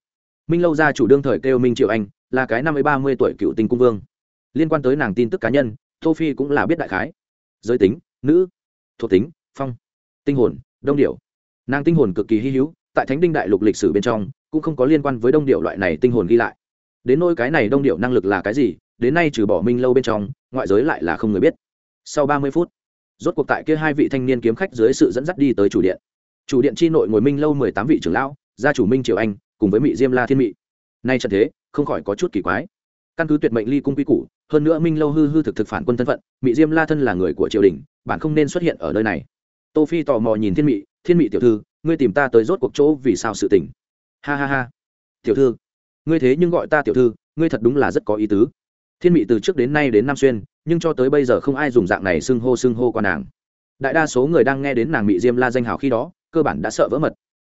Minh lâu gia chủ đương thời kêu minh triệu anh, là cái năm mươi, ba mươi tuổi cựu tinh cung vương. Liên quan tới nàng tin tức cá nhân, tô phi cũng là biết đại khái. Giới tính, nữ. Thuộc tính, phong. Tinh hồn, đông điểu. Nàng tinh hồn cực kỳ hy hữu, tại thánh đinh đại lục lịch sử bên trong cũng không có liên quan với đông điệu loại này tinh hồn ghi lại. Đến nôi cái này đông điệu năng lực là cái gì, đến nay trừ bỏ minh lâu bên trong, ngoại giới lại là không người biết. Sau ba mươi phút, rốt cuộc tại kia hai vị thanh niên kiếm khách dưới sự dẫn dắt đi tới chủ điện. Chủ điện chi nội ngồi minh lâu mười tám vị trưởng lão, gia chủ minh triều anh, cùng với Mị diêm la thiên Mị. Nay trận thế, không khỏi có chút kỳ quái. Căn cứ tuyệt mệnh ly cung quy củ, hơn nữa minh lâu hư hư thực thực phản quân thân phận, Mị diêm la thân là người của triều đình bản không nên xuất hiện ở nơi này. Tô phi tò mò nhìn thiên Mị thiên Mị tiểu thư, ngươi tìm ta tới rốt cuộc chỗ vì sao sự tình? Ha ha ha. Tiểu thư, ngươi thế nhưng gọi ta tiểu thư, ngươi thật đúng là rất có ý tứ. Thiên Mị từ trước đến nay đến nam xuyên, nhưng cho tới bây giờ không ai dùng dạng này xưng hô xưng hô qua nàng. Đại đa số người đang nghe đến nàng mỹ diêm la danh hào khi đó, cơ bản đã sợ vỡ mật.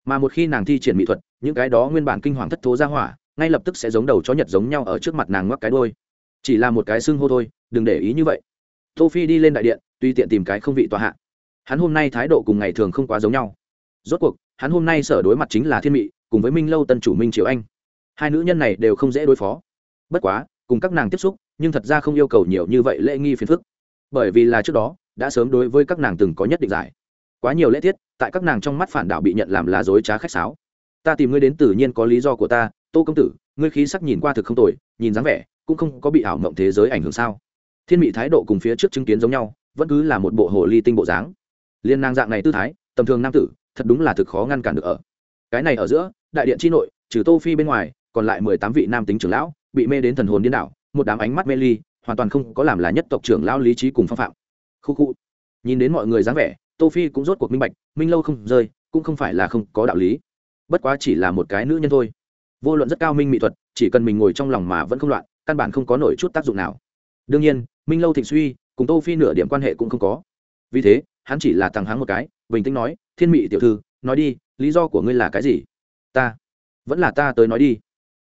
Mà một khi nàng thi triển mỹ thuật, những cái đó nguyên bản kinh hoàng thất thố ra hỏa, ngay lập tức sẽ giống đầu chó nhật giống nhau ở trước mặt nàng ngoắc cái đôi chỉ là một cái xưng hô thôi, đừng để ý như vậy. Tô phi đi lên đại điện, tùy tiện tìm cái không vị tòa hạ. Hắn hôm nay thái độ cùng ngày thường không quá giống nhau. Rốt cuộc, hắn hôm nay sở đối mặt chính là thiên mị cùng với minh lâu tân chủ minh triều anh. Hai nữ nhân này đều không dễ đối phó. Bất quá, cùng các nàng tiếp xúc, nhưng thật ra không yêu cầu nhiều như vậy lễ nghi phiền phức. Bởi vì là trước đó, đã sớm đối với các nàng từng có nhất định giải. Quá nhiều lễ tiết, tại các nàng trong mắt phản đạo bị nhận làm là dối trá khách sáo. Ta tìm ngươi đến tự nhiên có lý do của ta, tô công tử, ngươi khí sắc nhìn qua thực không tồi, nhìn dáng vẻ, cũng không có bị ảo mộng thế giới ảnh hưởng sao? Thiên mị thái độ cùng phía trước chứng kiến giống nhau, vẫn cứ là một bộ hồ ly tinh bộ dáng. Liên nàng dạng này tư thái, tầm thường nam tử, thật đúng là thực khó ngăn cản được ở. Cái này ở giữa đại điện chi nội, trừ tô phi bên ngoài, còn lại mười tám vị nam tính trưởng lão, bị mê đến thần hồn điên đảo, một đám ánh mắt mê ly, hoàn toàn không có làm là nhất tộc trưởng lão lý trí cùng phong phạm. Khu khu. Nhìn đến mọi người dáng vẻ, tô phi cũng rốt cuộc minh bạch, minh lâu không rơi, cũng không phải là không có đạo lý. Bất quá chỉ là một cái nữ nhân thôi. Vô luận rất cao minh mỹ thuật, chỉ cần mình ngồi trong lòng mà vẫn không loạn, căn bản không có nổi chút tác dụng nào. Đương nhiên, minh lâu thịnh suy, cùng tô phi nửa điểm quan hệ cũng không có. Vì thế, hắn chỉ là thằng hắn một cái, bình tĩnh nói, thiên Mỹ tiểu thư, nói đi, lý do của ngươi là cái gì? Ta, vẫn là ta tới nói đi.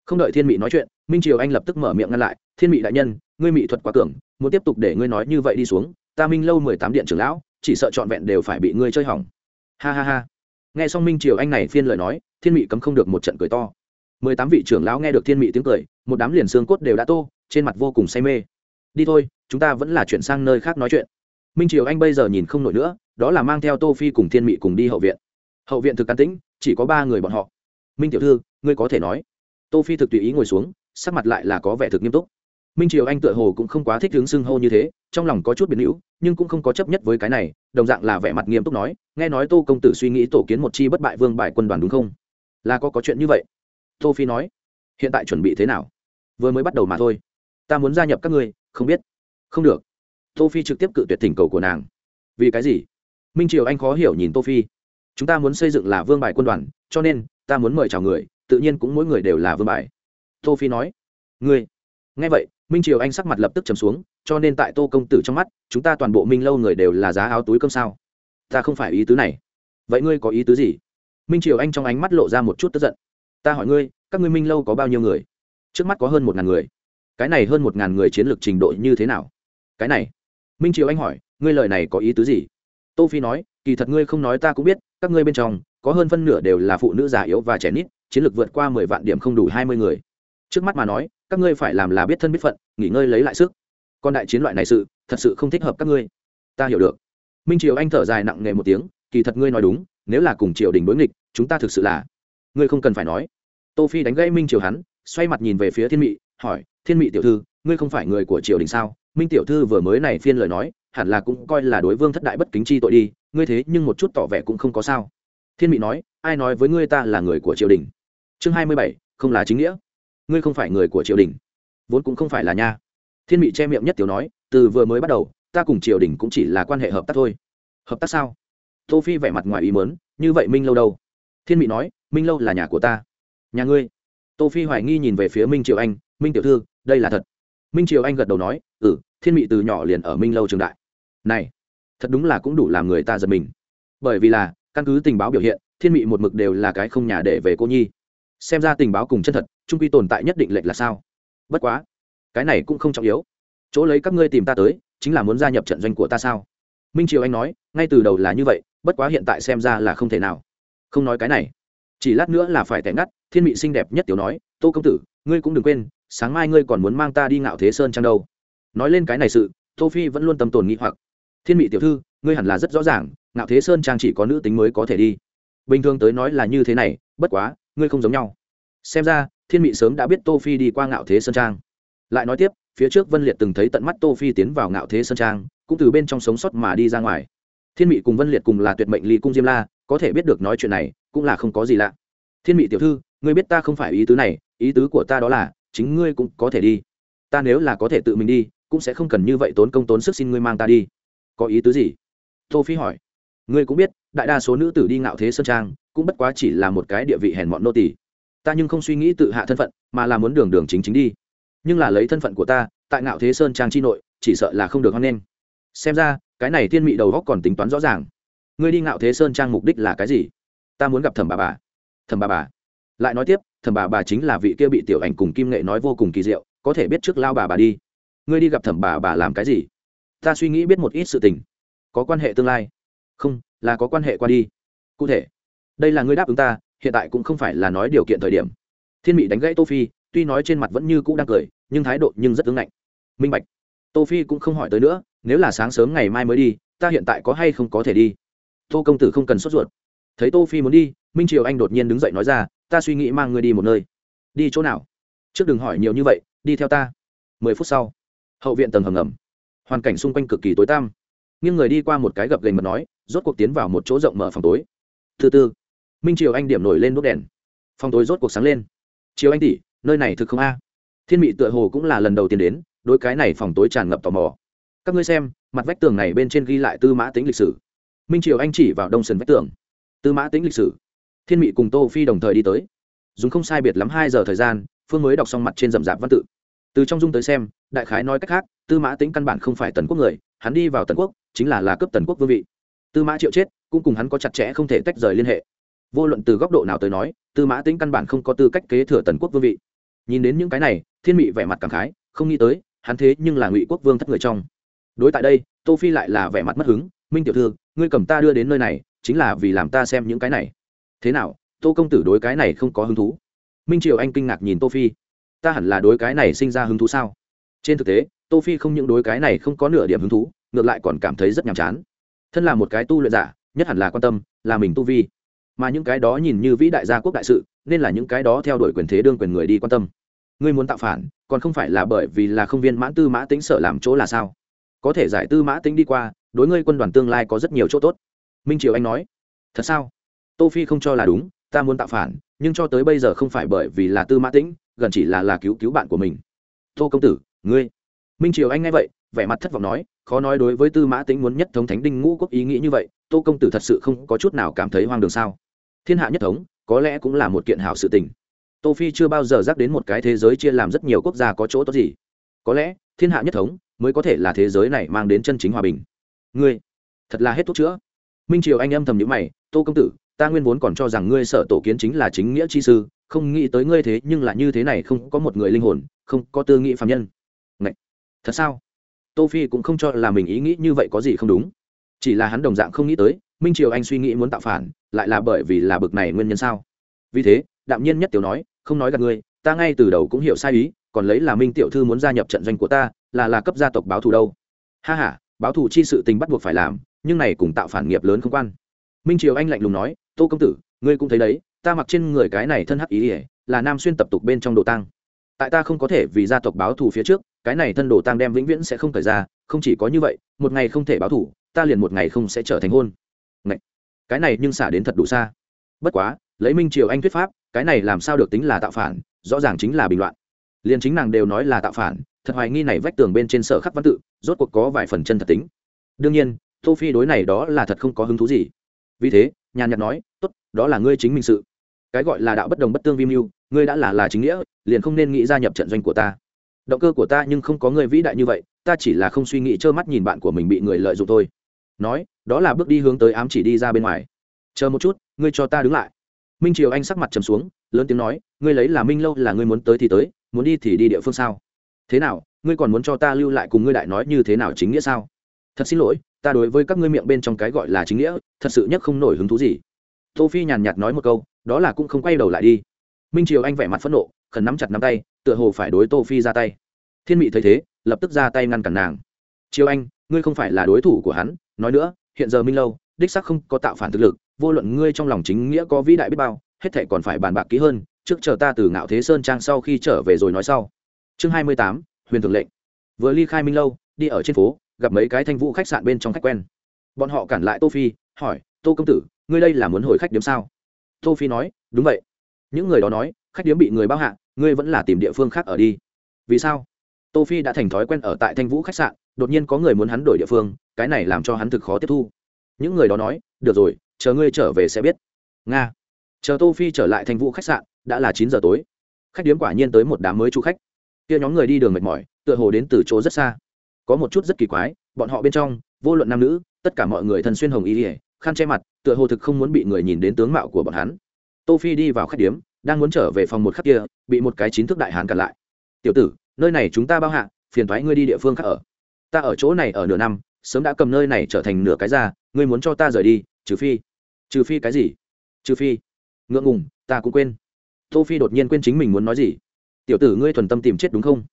Không đợi thiên mị nói chuyện, minh triều anh lập tức mở miệng ngăn lại, thiên mị đại nhân, ngươi mị thuật quá cường, muốn tiếp tục để ngươi nói như vậy đi xuống, ta minh lâu mười tám điện trưởng lão, chỉ sợ trọn vẹn đều phải bị ngươi chơi hỏng. Ha ha ha. Nghe xong minh triều anh này phiên lời nói, thiên mị cấm không được một trận cười to. Mười tám vị trưởng lão nghe được thiên mị tiếng cười, một đám liền xương cốt đều đã tô, trên mặt vô cùng say mê. Đi thôi, chúng ta vẫn là chuyển sang nơi khác nói chuyện. Minh triều anh bây giờ nhìn không nổi nữa, đó là mang theo tô phi cùng thiên mị cùng đi hậu viện. Hậu viện thực can tĩnh, chỉ có ba người bọn họ minh tiểu thư, ngươi có thể nói. Tô phi thực tùy ý ngồi xuống, sắc mặt lại là có vẻ thực nghiêm túc. Minh triều anh tựa hồ cũng không quá thích hướng xưng hô như thế, trong lòng có chút biến hữu, nhưng cũng không có chấp nhất với cái này, đồng dạng là vẻ mặt nghiêm túc nói, nghe nói tô công tử suy nghĩ tổ kiến một chi bất bại vương bại quân đoàn đúng không? Là có có chuyện như vậy. Tô phi nói, hiện tại chuẩn bị thế nào? Vừa mới bắt đầu mà thôi. Ta muốn gia nhập các ngươi, không biết. Không được. Tô phi trực tiếp cự tuyệt thỉnh cầu của nàng. Vì cái gì? Minh triều anh khó hiểu nhìn tô phi. Chúng ta muốn xây dựng là vương bài quân đoàn, cho nên ta muốn mời chào người, tự nhiên cũng mỗi người đều là vương bài. Tô phi nói, ngươi. Nghe vậy, minh triều anh sắc mặt lập tức trầm xuống, cho nên tại tô công tử trong mắt, chúng ta toàn bộ minh lâu người đều là giá áo túi cơm sao? Ta không phải ý tứ này. Vậy ngươi có ý tứ gì? Minh triều anh trong ánh mắt lộ ra một chút tức giận. Ta hỏi ngươi, các ngươi minh lâu có bao nhiêu người? Trước mắt có hơn một ngàn người. Cái này hơn một ngàn người chiến lược trình độ như thế nào? Cái này. Minh triều anh hỏi, ngươi lời này có ý tứ gì? Tô phi nói, kỳ thật ngươi không nói ta cũng biết các ngươi bên trong, có hơn phân nửa đều là phụ nữ già yếu và trẻ nít, chiến lược vượt qua mười vạn điểm không đủ hai mươi người. Trước mắt mà nói, các ngươi phải làm là biết thân biết phận, nghỉ ngơi lấy lại sức. Còn đại chiến loại này sự, thật sự không thích hợp các ngươi. Ta hiểu được. Minh triều anh thở dài nặng nề một tiếng, kỳ thật ngươi nói đúng, nếu là cùng triều đình đối nghịch, chúng ta thực sự là ngươi không cần phải nói. Tô phi đánh gãy minh triều hắn, xoay mặt nhìn về phía thiên mị, hỏi, thiên mị tiểu thư, ngươi không phải người của triều đình sao? Minh tiểu thư vừa mới này phiên lời nói hẳn là cũng coi là đối vương thất đại bất kính chi tội đi, ngươi thế nhưng một chút tỏ vẻ cũng không có sao. Thiên mị nói, ai nói với ngươi ta là người của triều đình? Chương hai mươi bảy, không là chính nghĩa. Ngươi không phải người của triều đình. Vốn cũng không phải là nha. Thiên mị che miệng nhất tiểu nói, từ vừa mới bắt đầu, ta cùng triều đình cũng chỉ là quan hệ hợp tác thôi. Hợp tác sao? Tô phi vẻ mặt ngoài ý mớn như vậy minh lâu đâu? Thiên mị nói, minh lâu là nhà của ta. Nhà ngươi? Tô phi hoài nghi nhìn về phía minh triều anh, minh tiểu thư, đây là thật. Minh triều anh gật đầu nói ừ thiên mị từ nhỏ liền ở minh lâu trường đại này, thật đúng là cũng đủ làm người ta giật mình. Bởi vì là, căn cứ tình báo biểu hiện, thiên mị một mực đều là cái không nhà để về cô nhi. Xem ra tình báo cùng chân thật, trung quy tồn tại nhất định lệch là sao? Bất quá, cái này cũng không trọng yếu. Chỗ lấy các ngươi tìm ta tới, chính là muốn gia nhập trận doanh của ta sao? Minh triều anh nói, ngay từ đầu là như vậy, bất quá hiện tại xem ra là không thể nào. Không nói cái này. Chỉ lát nữa là phải tẻ ngắt, thiên mị xinh đẹp nhất tiểu nói, tô công tử, ngươi cũng đừng quên, sáng mai ngươi còn muốn mang ta đi ngạo thế sơn trang đâu. Nói lên cái này sự, tô phi vẫn luôn tâm tồn nghĩ hoặc thiên mị tiểu thư, ngươi hẳn là rất rõ ràng, ngạo thế sơn trang chỉ có nữ tính mới có thể đi. Bình thường tới nói là như thế này, bất quá, ngươi không giống nhau. Xem ra, thiên mị sớm đã biết tô phi đi qua ngạo thế sơn trang. Lại nói tiếp, phía trước vân liệt từng thấy tận mắt tô phi tiến vào ngạo thế sơn trang, cũng từ bên trong sống sót mà đi ra ngoài. Thiên mị cùng vân liệt cùng là tuyệt mệnh ly cung diêm la, có thể biết được nói chuyện này, cũng là không có gì lạ. Thiên mị tiểu thư, ngươi biết ta không phải ý tứ này, ý tứ của ta đó là, chính ngươi cũng có thể đi. Ta nếu là có thể tự mình đi, cũng sẽ không cần như vậy tốn công tốn sức xin ngươi mang ta đi có ý tứ gì? Tô phi hỏi. Ngươi cũng biết, đại đa số nữ tử đi ngạo thế sơn trang, cũng bất quá chỉ là một cái địa vị hèn mọn nô tỳ. Ta nhưng không suy nghĩ tự hạ thân phận, mà là muốn đường đường chính chính đi. Nhưng là lấy thân phận của ta, tại ngạo thế sơn trang chi nội, chỉ sợ là không được hoan nghênh. Xem ra, cái này thiên mị đầu góc còn tính toán rõ ràng. Ngươi đi ngạo thế sơn trang mục đích là cái gì? Ta muốn gặp thẩm bà bà. Thẩm bà bà. Lại nói tiếp, thẩm bà bà chính là vị kia bị tiểu ảnh cùng kim nghệ nói vô cùng kỳ diệu, có thể biết trước lao bà bà đi. Ngươi đi gặp thẩm bà bà làm cái gì? Ta suy nghĩ biết một ít sự tình. Có quan hệ tương lai? Không, là có quan hệ qua đi. Cụ thể, đây là ngươi đáp ứng ta, hiện tại cũng không phải là nói điều kiện thời điểm. Thiên mỹ đánh gãy tô phi, tuy nói trên mặt vẫn như cũ đang cười, nhưng thái độ nhưng rất ứng ngạnh. Minh bạch, tô phi cũng không hỏi tới nữa, nếu là sáng sớm ngày mai mới đi, ta hiện tại có hay không có thể đi? Tô công tử không cần sốt ruột. Thấy tô phi muốn đi, minh triều anh đột nhiên đứng dậy nói ra, ta suy nghĩ mang ngươi đi một nơi. Đi chỗ nào? Trước đừng hỏi nhiều như vậy, đi theo ta. Mười phút sau, hậu viện tầng hầm ngầm hoàn cảnh xung quanh cực kỳ tối tăm. Nhưng người đi qua một cái gập gành mật nói, rốt cuộc tiến vào một chỗ rộng mở phòng tối. Thứ tư minh triều anh điểm nổi lên đốt đèn. Phòng tối rốt cuộc sáng lên. Triều anh tỷ, nơi này thực không a? Thiên mị tựa hồ cũng là lần đầu tiên đến đôi cái này phòng tối tràn ngập tò mò. Các ngươi xem, mặt vách tường này bên trên ghi lại tư mã tính lịch sử. Minh triều anh chỉ vào đông sân vách tường. Tư mã tính lịch sử. Thiên mị cùng tô phi đồng thời đi tới. Dùng không sai biệt lắm hai giờ thời gian, phương mới đọc xong mặt trên rậm rạp văn tự từ trong dung tới xem, đại khái nói cách khác, tư mã tính căn bản không phải tần quốc người, hắn đi vào tần quốc, chính là là cấp tần quốc vương vị. Tư mã triệu chết, cũng cùng hắn có chặt chẽ không thể tách rời liên hệ. Vô luận từ góc độ nào tới nói, tư mã tính căn bản không có tư cách kế thừa tần quốc vương vị. Nhìn đến những cái này, thiên mị vẻ mặt cảm khái, không nghĩ tới, hắn thế nhưng là ngụy quốc vương thất người trong. Đối tại đây, tô phi lại là vẻ mặt mất hứng, minh tiểu thư, ngươi cầm ta đưa đến nơi này, chính là vì làm ta xem những cái này. Thế nào, tô công tử đối cái này không có hứng thú? Minh triều anh kinh ngạc nhìn tô phi ta hẳn là đối cái này sinh ra hứng thú sao? Trên thực tế, tô phi không những đối cái này không có nửa điểm hứng thú, ngược lại còn cảm thấy rất nhàm chán. Thân là một cái tu luyện giả, nhất hẳn là quan tâm, là mình tu vi. Mà những cái đó nhìn như vĩ đại gia quốc đại sự, nên là những cái đó theo đuổi quyền thế đương quyền người đi quan tâm. Ngươi muốn tạo phản, còn không phải là bởi vì là không viên mãn tư mã tính sở làm chỗ là sao? Có thể giải tư mã tính đi qua, đối ngươi quân đoàn tương lai có rất nhiều chỗ tốt. Minh triều anh nói, thật sao? Tô phi không cho là đúng, ta muốn tạo phản, nhưng cho tới bây giờ không phải bởi vì là tư mã tĩnh gần chỉ là là cứu cứu bạn của mình. Tô công tử, ngươi. Minh triều anh nghe vậy, vẻ mặt thất vọng nói, khó nói đối với tư mã tĩnh muốn nhất thống thánh đinh ngũ quốc ý nghĩ như vậy, tô công tử thật sự không có chút nào cảm thấy hoang đường sao? Thiên hạ nhất thống, có lẽ cũng là một kiện hảo sự tình. Tô phi chưa bao giờ dắt đến một cái thế giới chia làm rất nhiều quốc gia có chỗ tốt gì. Có lẽ, thiên hạ nhất thống mới có thể là thế giới này mang đến chân chính hòa bình. Ngươi, thật là hết thuốc chữa. Minh triều anh âm thầm nhíu mày, tô công tử ta nguyên vốn còn cho rằng ngươi sợ tổ kiến chính là chính nghĩa chi sư, không nghĩ tới ngươi thế, nhưng là như thế này không có một người linh hồn, không có tư nghĩ phạm nhân. Ngậy! thật sao? Tô phi cũng không cho là mình ý nghĩ như vậy có gì không đúng. Chỉ là hắn đồng dạng không nghĩ tới, minh triều anh suy nghĩ muốn tạo phản, lại là bởi vì là bực này nguyên nhân sao? Vì thế, đạm nhiên nhất tiểu nói, không nói gặp ngươi, ta ngay từ đầu cũng hiểu sai ý, còn lấy là minh tiểu thư muốn gia nhập trận doanh của ta, là là cấp gia tộc báo thù đâu. Ha ha, báo thù chi sự tình bắt buộc phải làm, nhưng này cùng tạo phản nghiệp lớn không quan. Minh triều anh lạnh lùng nói tô công tử, ngươi cũng thấy đấy, ta mặc trên người cái này thân hắc ý ỉa là nam xuyên tập tục bên trong đồ tăng tại ta không có thể vì gia tộc báo thù phía trước, cái này thân đồ tăng đem vĩnh viễn sẽ không thời ra, không chỉ có như vậy, một ngày không thể báo thù, ta liền một ngày không sẽ trở thành hôn. Ngậy! cái này nhưng xả đến thật đủ xa. Bất quá, lấy minh triều anh thuyết pháp, cái này làm sao được tính là tạo phản, rõ ràng chính là bình loạn. Liền chính nàng đều nói là tạo phản, thật hoài nghi này vách tường bên trên sở khắc văn tự, rốt cuộc có vài phần chân thật tính. Đương nhiên, tô phi đối này đó là thật không có hứng thú gì. Vì thế nhàn nhạt nói, tốt, đó là ngươi chính mình sự. Cái gọi là đạo bất đồng bất tương vi mưu, ngươi đã là là chính nghĩa, liền không nên nghĩ gia nhập trận doanh của ta. Động cơ của ta nhưng không có người vĩ đại như vậy, ta chỉ là không suy nghĩ trơ mắt nhìn bạn của mình bị người lợi dụng thôi. Nói, đó là bước đi hướng tới ám chỉ đi ra bên ngoài. Chờ một chút, ngươi cho ta đứng lại. Minh triều anh sắc mặt trầm xuống, lớn tiếng nói, ngươi lấy là minh lâu là ngươi muốn tới thì tới, muốn đi thì đi địa phương sao? Thế nào, ngươi còn muốn cho ta lưu lại cùng ngươi đại nói như thế nào chính nghĩa sao? Thật xin lỗi ta đối với các ngươi miệng bên trong cái gọi là chính nghĩa, thật sự nhất không nổi hứng thú gì. Tô phi nhàn nhạt nói một câu, đó là cũng không quay đầu lại đi. Minh triều anh vẻ mặt phẫn nộ, khẩn nắm chặt nắm tay, tựa hồ phải đối tô phi ra tay. Thiên mị thấy thế, lập tức ra tay ngăn cản nàng. Triều anh, ngươi không phải là đối thủ của hắn, nói nữa, hiện giờ minh lâu, đích xác không có tạo phản thực lực, vô luận ngươi trong lòng chính nghĩa có vĩ đại biết bao, hết thảy còn phải bàn bạc kỹ hơn, trước chờ ta từ ngạo thế sơn trang sau khi trở về rồi nói sau. Chương hai mươi tám, huyền thượng lệnh. Vừa ly khai minh lâu, đi ở trên phố gặp mấy cái thanh vũ khách sạn bên trong khách quen. Bọn họ cản lại tô phi, hỏi, tô công tử, ngươi đây là muốn hồi khách điếm sao? Tô phi nói, đúng vậy. Những người đó nói, khách điếm bị người bao hạ, ngươi vẫn là tìm địa phương khác ở đi. Vì sao? Tô phi đã thành thói quen ở tại thanh vũ khách sạn, đột nhiên có người muốn hắn đổi địa phương, cái này làm cho hắn thực khó tiếp thu. Những người đó nói, được rồi, chờ ngươi trở về sẽ biết. Nga. Chờ tô phi trở lại thanh vũ khách sạn, đã là chín giờ tối. Khách điếm quả nhiên tới một đám mới chủ khách. Kia nhóm người đi đường mệt mỏi, tựa hồ đến từ chỗ rất xa có một chút rất kỳ quái, bọn họ bên trong, vô luận nam nữ, tất cả mọi người thân xuyên hồng y ỉa khăn che mặt, tựa hồ thực không muốn bị người nhìn đến tướng mạo của bọn hắn. Tô phi đi vào khách điếm, đang muốn trở về phòng một khắc kia, bị một cái chín thước đại hán cản lại. Tiểu tử, nơi này chúng ta bao hạ, phiền thoái ngươi đi địa phương khác ở. Ta ở chỗ này ở nửa năm, sớm đã cầm nơi này trở thành nửa cái ra, ngươi muốn cho ta rời đi, trừ phi trừ phi cái gì? Trừ phi. Ngượng ngùng, ta cũng quên. Tô phi đột nhiên quên chính mình muốn nói gì. Tiểu tử, ngươi thuần tâm tìm chết đúng không?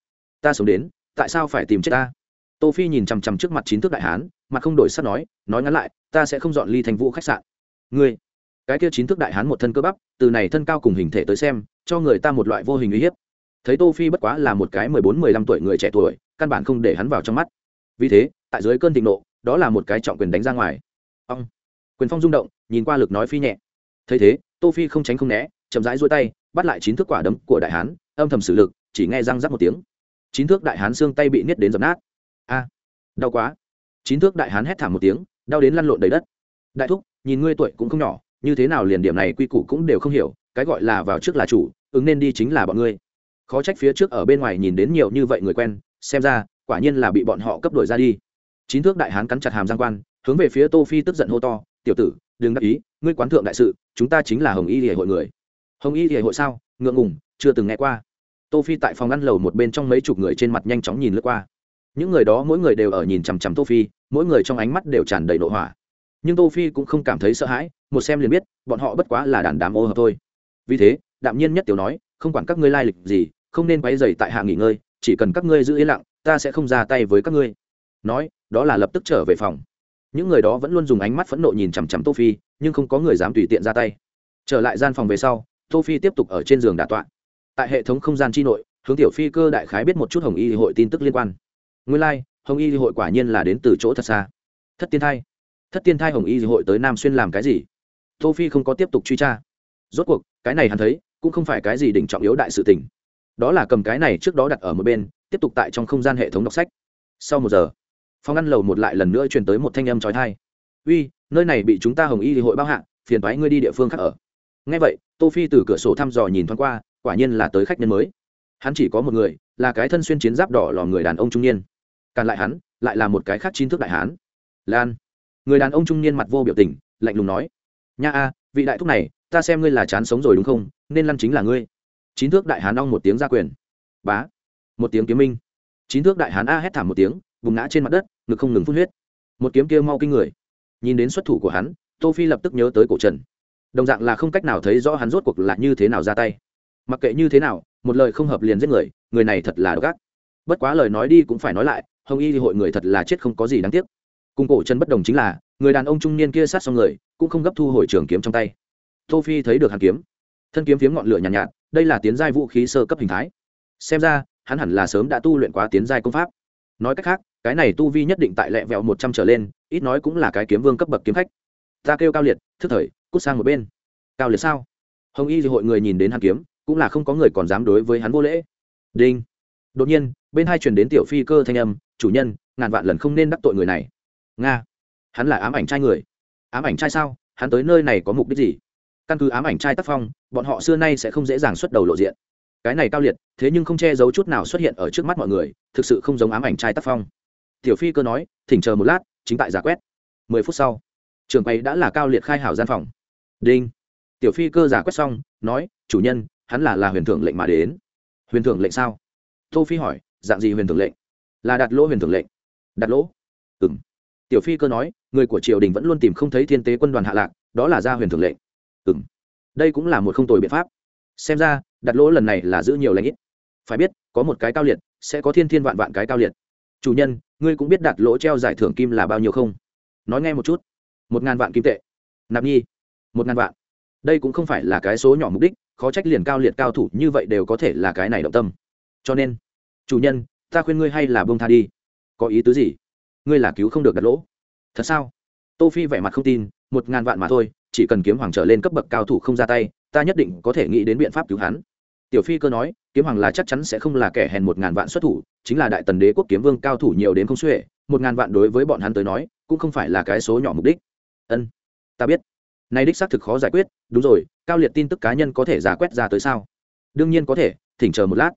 Ta sống đến, tại sao phải tìm chết ta? Tô phi nhìn chằm chằm trước mặt chín thước đại hán, mặt không đổi sắc nói nói ngắn lại, ta sẽ không dọn ly thành vũ khách sạn. Ngươi? Cái kia chín thước đại hán một thân cơ bắp, từ này thân cao cùng hình thể tới xem, cho người ta một loại vô hình uy hiếp. Thấy tô phi bất quá là một cái mười bốn, mười lăm tuổi người trẻ tuổi, căn bản không để hắn vào trong mắt. Vì thế, tại dưới cơn thịnh nộ, đó là một cái trọng quyền đánh ra ngoài. Ông quyền phong rung động, nhìn qua lực nói phi nhẹ. Thấy thế, tô phi không tránh không né, chậm rãi duỗi tay, bắt lại chín thước quả đấm của đại hán, âm thầm sử lực, chỉ nghe răng rắc một tiếng. Chín thước đại hán xương tay bị niết đến dập nát a, đau quá. Chín thước đại hán hét thảm một tiếng, đau đến lăn lộn đầy đất. Đại thúc, nhìn ngươi tuổi cũng không nhỏ, như thế nào liền điểm này quy củ cũng đều không hiểu, cái gọi là vào trước là chủ, ứng nên đi chính là bọn ngươi. Khó trách phía trước ở bên ngoài nhìn đến nhiều như vậy người quen, xem ra, quả nhiên là bị bọn họ cấp đổi ra đi. Chín thước đại hán cắn chặt hàm giang quan, hướng về phía tô phi tức giận hô to, tiểu tử, đừng đắc ý, ngươi quán thượng đại sự, chúng ta chính là hồng y địa hội người. Hồng y địa hội sao? Ngượng ngùng, chưa từng nghe qua. Tô phi tại phòng ăn lầu một bên trong mấy chục người trên mặt nhanh chóng nhìn lướt qua những người đó mỗi người đều ở nhìn chằm chằm tô phi, mỗi người trong ánh mắt đều tràn đầy nộ hỏa. Nhưng tô phi cũng không cảm thấy sợ hãi, một xem liền biết, bọn họ bất quá là đàn đám ô hợp thôi. Vì thế, đạm nhiên nhất tiểu nói, không quản các ngươi lai lịch gì, không nên quấy rầy tại hạ nghỉ ngơi, chỉ cần các ngươi giữ yên lặng, ta sẽ không ra tay với các ngươi. Nói, đó là lập tức trở về phòng. Những người đó vẫn luôn dùng ánh mắt phẫn nộ nhìn chằm chằm tô phi, nhưng không có người dám tùy tiện ra tay. Trở lại gian phòng về sau, tô phi tiếp tục ở trên giường đả tọa. Tại hệ thống không gian chi nội, hướng tiểu phi cơ đại khái biết một chút hồng y hội tin tức liên quan nguyên lai like, hồng y hội quả nhiên là đến từ chỗ thật xa. Thất tiên thai. Thất tiên thai hồng y hội tới nam xuyên làm cái gì? Tô phi không có tiếp tục truy tra. Rốt cuộc cái này hắn thấy cũng không phải cái gì đỉnh trọng yếu đại sự tình. Đó là cầm cái này trước đó đặt ở một bên tiếp tục tại trong không gian hệ thống đọc sách. Sau một giờ phòng ăn lầu một lại lần nữa truyền tới một thanh âm trói thai uy nơi này bị chúng ta hồng y hội bao hạ phiền thoái ngươi đi địa phương khác ở. Ngay vậy tô phi từ cửa sổ thăm dò nhìn thoáng qua quả nhiên là tới khách nhân mới. Hắn chỉ có một người là cái thân xuyên chiến giáp đỏ lò người đàn ông trung niên cản lại hắn, lại là một cái khác chín thước đại hán. Lan, người đàn ông trung niên mặt vô biểu tình, lạnh lùng nói. Nha a, vị đại thúc này, ta xem ngươi là chán sống rồi đúng không? Nên lăn chính là ngươi. Chín thước đại hán ong một tiếng ra quyền. Bá, một tiếng kiếm minh. Chín thước đại hán a hét thảm một tiếng vùng ngã trên mặt đất, ngực không ngừng phun huyết. Một kiếm kia mau kinh người. Nhìn đến xuất thủ của hắn, tô phi lập tức nhớ tới cổ trần. Đồng dạng là không cách nào thấy rõ hắn rốt cuộc là như thế nào ra tay. Mặc kệ như thế nào, một lời không hợp liền giết người người này thật là độc ác. Bất quá lời nói đi cũng phải nói lại hồng y thì hội người thật là chết không có gì đáng tiếc. Cùng cổ chân bất đồng chính là người đàn ông trung niên kia sát xong người cũng không gấp thu hồi trường kiếm trong tay. Tô phi thấy được hàn kiếm. Thân kiếm phiếm ngọn lửa nhàn nhạt, nhạt đây là tiến giai vũ khí sơ cấp hình thái. Xem ra hắn hẳn là sớm đã tu luyện quá tiến giai công pháp. Nói cách khác cái này tu vi nhất định tại lẹ vẹo một trăm trở lên ít nói cũng là cái kiếm vương cấp bậc kiếm khách. Ta kêu cao liệt thức thời cút sang một bên. Cao liệt sao? Hồng y thì hội người nhìn đến hàn kiếm cũng là không có người còn dám đối với hắn vô lễ. Đinh. Đột nhiên bên hai truyền đến tiểu phi cơ thanh âm chủ nhân, ngàn vạn lần không nên đắc tội người này. Nga, hắn là ám ảnh trai người. Ám ảnh trai sao? Hắn tới nơi này có mục đích gì? Căn cứ ám ảnh trai tác phong, bọn họ xưa nay sẽ không dễ dàng xuất đầu lộ diện. Cái này cao liệt, thế nhưng không che giấu chút nào xuất hiện ở trước mắt mọi người, thực sự không giống ám ảnh trai tác phong. Tiểu phi cơ nói, thỉnh chờ một lát, chính tại giả quét. Mười phút sau trường quay đã là cao liệt khai hảo gian phòng. Đinh. Tiểu phi cơ giả quét xong, nói, chủ nhân, hắn là là huyền thượng lệnh mà đến. Huyền thượng lệnh sao? Tô phi hỏi, dạng gì huyền thượng lệnh? Là đặt lỗ huyền Thưởng lệnh. Đặt lỗ? Ừ m tiểu phi cơ nói, người của triều đình vẫn luôn tìm không thấy thiên tế quân đoàn hạ lạc, đó là ra huyền Thưởng lệnh. Ừ m đây cũng là một không tồi biện pháp. Xem ra, đặt lỗ lần này là giữ nhiều lãnh ít. Phải biết, có một cái cao liệt, sẽ có thiên thiên vạn vạn cái cao liệt. Chủ nhân, ngươi cũng biết đặt lỗ treo giải thưởng kim là bao nhiêu không? Nói nghe một chút. Một ngàn vạn kim tệ. Nạp nhi. Một ngàn vạn. Đây cũng không phải là cái số nhỏ mục đích, khó trách liền cao liệt cao thủ như vậy đều có thể là cái này động tâm. Cho nên, chủ nhân ta khuyên ngươi hay là bông tha đi. Có ý tứ gì? Ngươi là cứu không được đặt lỗ. Thật sao? Tô phi vẻ mặt không tin, một ngàn vạn mà thôi, chỉ cần kiếm hoàng trở lên cấp bậc cao thủ không ra tay, ta nhất định có thể nghĩ đến biện pháp cứu hắn. Tiểu phi cơ nói, kiếm hoàng là chắc chắn sẽ không là kẻ hèn một ngàn vạn xuất thủ, chính là đại tần đế quốc kiếm vương cao thủ nhiều đến không xuể, một ngàn vạn đối với bọn hắn tới nói, cũng không phải là cái số nhỏ mục đích. Ân, ta biết. Nay đích xác thực khó giải quyết, đúng rồi, cao liệt tin tức cá nhân có thể giả quét ra tới sao? Đương nhiên có thể, thỉnh chờ một lát.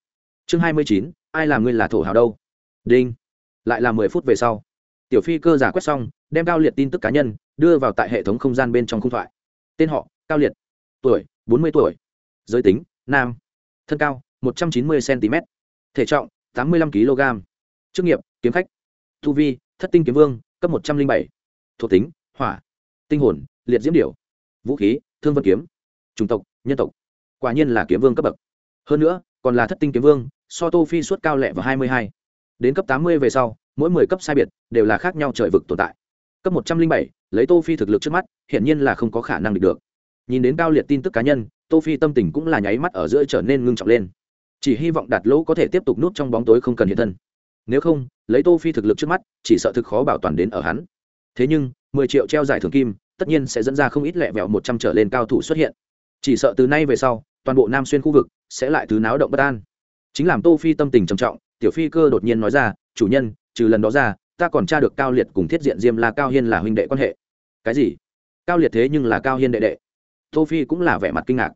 Chương hai mươi chín ai làm ngươi là thổ hào đâu? Đinh. Lại là mười phút về sau. Tiểu phi cơ giả quét xong, đem cao liệt tin tức cá nhân đưa vào tại hệ thống không gian bên trong khung thoại. Tên họ, cao liệt. Tuổi, bốn mươi tuổi. Giới tính, nam. Thân cao, một trăm chín mươi cm thể trọng, tám mươi lăm kg chức nghiệp, kiếm khách. Thu vi, thất tinh kiếm vương, cấp một trăm linh bảy. Thuộc tính, hỏa. Tinh hồn, liệt diễm điểu. Vũ khí, thương vân kiếm. Chủng tộc, nhân tộc. Quả nhiên là kiếm vương cấp bậc. Hơn nữa, còn là thất tinh kiếm vương so tô phi suốt cao lẹ vào hai mươi hai. Đến cấp tám mươi về sau, mỗi mười cấp sai biệt đều là khác nhau trời vực tồn tại. Cấp một trăm linh bảy, lấy tô phi thực lực trước mắt hiện nhiên là không có khả năng địch được. Nhìn đến cao liệt tin tức cá nhân, tô phi tâm tình cũng là nháy mắt ở giữa trở nên ngưng trọng lên. Chỉ hy vọng đạt lỗ có thể tiếp tục núp trong bóng tối không cần hiện thân. Nếu không, lấy tô phi thực lực trước mắt, chỉ sợ thực khó bảo toàn đến ở hắn. Thế nhưng, mười triệu treo giải thưởng kim, tất nhiên sẽ dẫn ra không ít lẹ vẹo một trăm trở lên cao thủ xuất hiện. Chỉ sợ từ nay về sau, toàn bộ nam xuyên khu vực sẽ lại từ náo động bất an chính làm tô phi tâm tình trầm trọng, tiểu phi cơ đột nhiên nói ra, chủ nhân, trừ lần đó ra, ta còn tra được cao liệt cùng thiết diện diêm là cao hiên là huynh đệ quan hệ. Cái gì? Cao liệt thế nhưng là cao hiên đệ đệ. Tô phi cũng là vẻ mặt kinh ngạc.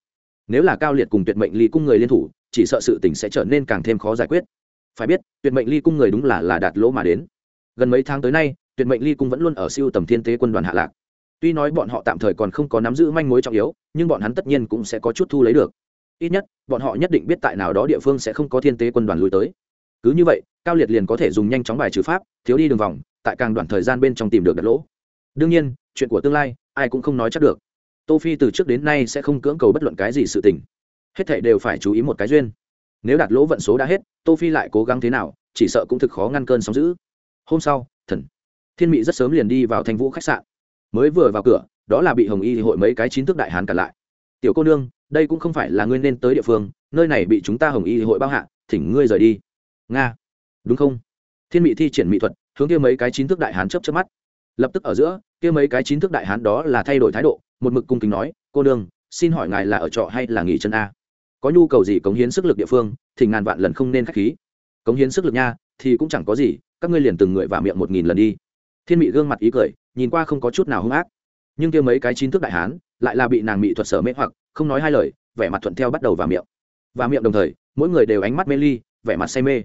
Nếu là cao liệt cùng tuyệt mệnh ly cung người liên thủ, chỉ sợ sự tình sẽ trở nên càng thêm khó giải quyết. Phải biết, tuyệt mệnh ly cung người đúng là là đạt lỗ mà đến. Gần mấy tháng tới nay, tuyệt mệnh ly cung vẫn luôn ở siêu tầm thiên tế quân đoàn hạ lạc. Tuy nói bọn họ tạm thời còn không có nắm giữ manh mối trọng yếu, nhưng bọn hắn tất nhiên cũng sẽ có chút thu lấy được ít nhất, bọn họ nhất định biết tại nào đó địa phương sẽ không có thiên tế quân đoàn lui tới. Cứ như vậy, cao liệt liền có thể dùng nhanh chóng bài trừ pháp, thiếu đi đường vòng, tại càng đoạn thời gian bên trong tìm được đặt lỗ. Đương nhiên, chuyện của tương lai, ai cũng không nói chắc được. Tô phi từ trước đến nay sẽ không cưỡng cầu bất luận cái gì sự tình. Hết thảy đều phải chú ý một cái duyên. Nếu đặt lỗ vận số đã hết, tô phi lại cố gắng thế nào, chỉ sợ cũng thực khó ngăn cơn sóng dữ. Hôm sau, thần. Thiên mị rất sớm liền đi vào thanh vũ khách sạn. Mới vừa vào cửa, đó là bị hồng y hội mấy cái chín thức đại hán cản lại. Tiểu cô nương đây cũng không phải là ngươi nên tới địa phương, nơi này bị chúng ta hồng y hội bao hạ, thỉnh ngươi rời đi. Nga. Đúng không? Thiên mị thi triển mỹ thuật, hướng kia mấy cái chín thức đại hán chớp chớp mắt. Lập tức ở giữa, kia mấy cái chín thức đại hán đó là thay đổi thái độ, một mực cung kính nói, cô nương, xin hỏi ngài là ở trọ hay là nghỉ chân a? Có nhu cầu gì cống hiến sức lực địa phương, thì ngàn vạn lần không nên khách khí. Cống hiến sức lực nha, thì cũng chẳng có gì, các ngươi liền từng người vào miệng một nghìn lần đi. Thiên mị gương mặt ý cười, nhìn qua không có chút nào hung ác. Nhưng kia mấy cái chín thức đại hán, lại là bị nàng mỹ thuật sở mê hoặc không nói hai lời, vẻ mặt thuận theo bắt đầu vào miệng. Và miệng đồng thời, mỗi người đều ánh mắt mê ly, vẻ mặt say mê.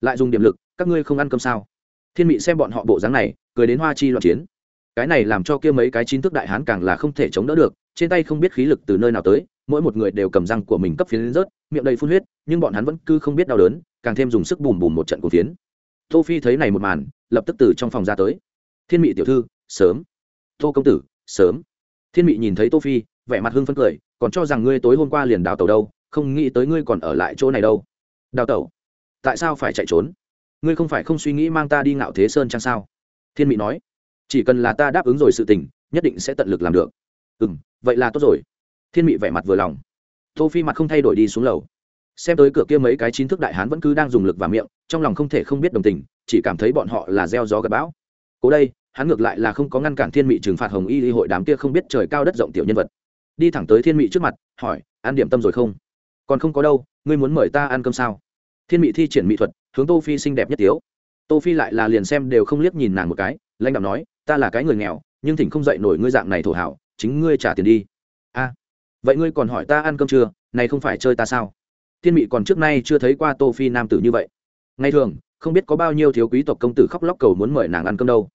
Lại dùng điểm lực, các ngươi không ăn cơm sao? Thiên mị xem bọn họ bộ dáng này, cười đến hoa chi loạn chiến. Cái này làm cho kia mấy cái chín thức đại hán càng là không thể chống đỡ được, trên tay không biết khí lực từ nơi nào tới, mỗi một người đều cầm răng của mình cấp phiến rớt, miệng đầy phun huyết, nhưng bọn hắn vẫn cứ không biết đau đớn, càng thêm dùng sức bùm bùm một trận của phiến. Tô phi thấy này một màn, lập tức từ trong phòng ra tới. Thiên mị tiểu thư, sớm. Tô công tử, sớm. Thiên mị nhìn thấy tô phi, vẻ mặt hưng phấn cười còn cho rằng ngươi tối hôm qua liền đào tàu đâu, không nghĩ tới ngươi còn ở lại chỗ này đâu. Đào tẩu? Tại sao phải chạy trốn? Ngươi không phải không suy nghĩ mang ta đi ngạo thế sơn chăng sao? Thiên mị nói. Chỉ cần là ta đáp ứng rồi sự tình, nhất định sẽ tận lực làm được. Ừ m vậy là tốt rồi. Thiên mị vẻ mặt vừa lòng. Tô phi mặt không thay đổi đi xuống lầu. Xem tới cửa kia mấy cái chín thức đại hán vẫn cứ đang dùng lực và miệng, trong lòng không thể không biết đồng tình, chỉ cảm thấy bọn họ là gieo gió gặp bão. Cố đây, hắn ngược lại là không có ngăn cản thiên mị trừng phạt hồng y hội đám kia không biết trời cao đất rộng tiểu nhân vật đi thẳng tới thiên mị trước mặt, hỏi, ăn điểm tâm rồi không? Còn không có đâu, ngươi muốn mời ta ăn cơm sao? Thiên mị thi triển mỹ thuật, hướng tô phi xinh đẹp nhất tiếu. Tô phi lại là liền xem đều không liếc nhìn nàng một cái, lãnh đạo nói, ta là cái người nghèo, nhưng thỉnh không dậy nổi ngươi dạng này thổ hảo, chính ngươi trả tiền đi. A, vậy ngươi còn hỏi ta ăn cơm chưa? Này không phải chơi ta sao? Thiên mị còn trước nay chưa thấy qua tô phi nam tử như vậy. Ngay thường, không biết có bao nhiêu thiếu quý tộc công tử khóc lóc cầu muốn mời nàng ăn cơm đâu.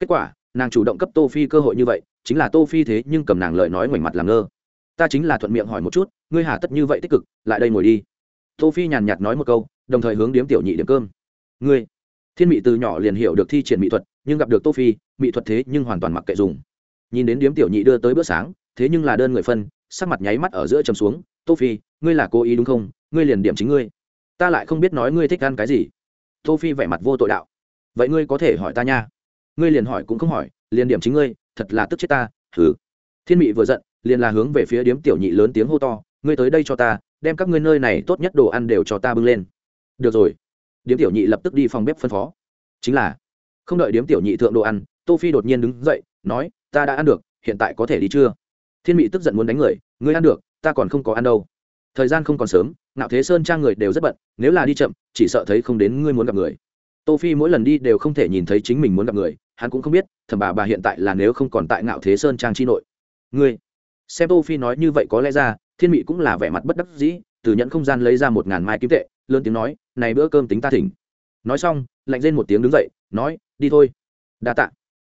Kết quả, nàng chủ động cấp tô phi cơ hội như vậy chính là tô phi thế nhưng cầm nàng lời nói ngoảnh mặt làm ngơ. Ta chính là thuận miệng hỏi một chút, ngươi hà tất như vậy tích cực, lại đây ngồi đi. Tô phi nhàn nhạt nói một câu, đồng thời hướng điếm tiểu nhị điểm cơm. Ngươi, thiên mị từ nhỏ liền hiểu được thi triển mỹ thuật, nhưng gặp được tô phi, mỹ thuật thế nhưng hoàn toàn mặc kệ dùng. Nhìn đến điếm tiểu nhị đưa tới bữa sáng, thế nhưng là đơn người phân, sắc mặt nháy mắt ở giữa trầm xuống. Tô phi, ngươi là cố ý đúng không? Ngươi liền điểm chính ngươi. Ta lại không biết nói ngươi thích ăn cái gì. Tô phi vẻ mặt vô tội đạo. Vậy ngươi có thể hỏi ta nha? Ngươi liền hỏi cũng không hỏi, liền điểm chính ngươi thật là tức chết ta thử thiên mị vừa giận, liền là hướng về phía điếm tiểu nhị lớn tiếng hô to, ngươi tới đây cho ta, đem các ngươi nơi này tốt nhất đồ ăn đều cho ta bưng lên. Được rồi. Điếm tiểu nhị lập tức đi phòng bếp phân phó. Chính là. Không đợi điếm tiểu nhị thượng đồ ăn, tô phi đột nhiên đứng dậy, nói, ta đã ăn được, hiện tại có thể đi chưa thiên mị tức giận muốn đánh người, ngươi ăn được, ta còn không có ăn đâu. Thời gian không còn sớm, ngạo thế sơn trang người đều rất bận, nếu là đi chậm, chỉ sợ thấy không đến ngươi muốn gặp người tô phi mỗi lần đi đều không thể nhìn thấy chính mình muốn gặp người, hắn cũng không biết, thầm bà bà hiện tại là nếu không còn tại ngạo thế sơn trang chi nội. Ngươi, xem tô phi nói như vậy có lẽ ra, thiên mị cũng là vẻ mặt bất đắc dĩ, từ nhận không gian lấy ra một ngàn mai kim tệ, lớn tiếng nói, này bữa cơm tính ta thỉnh. Nói xong, lạnh lên một tiếng đứng dậy, nói, đi thôi. Đa tạ.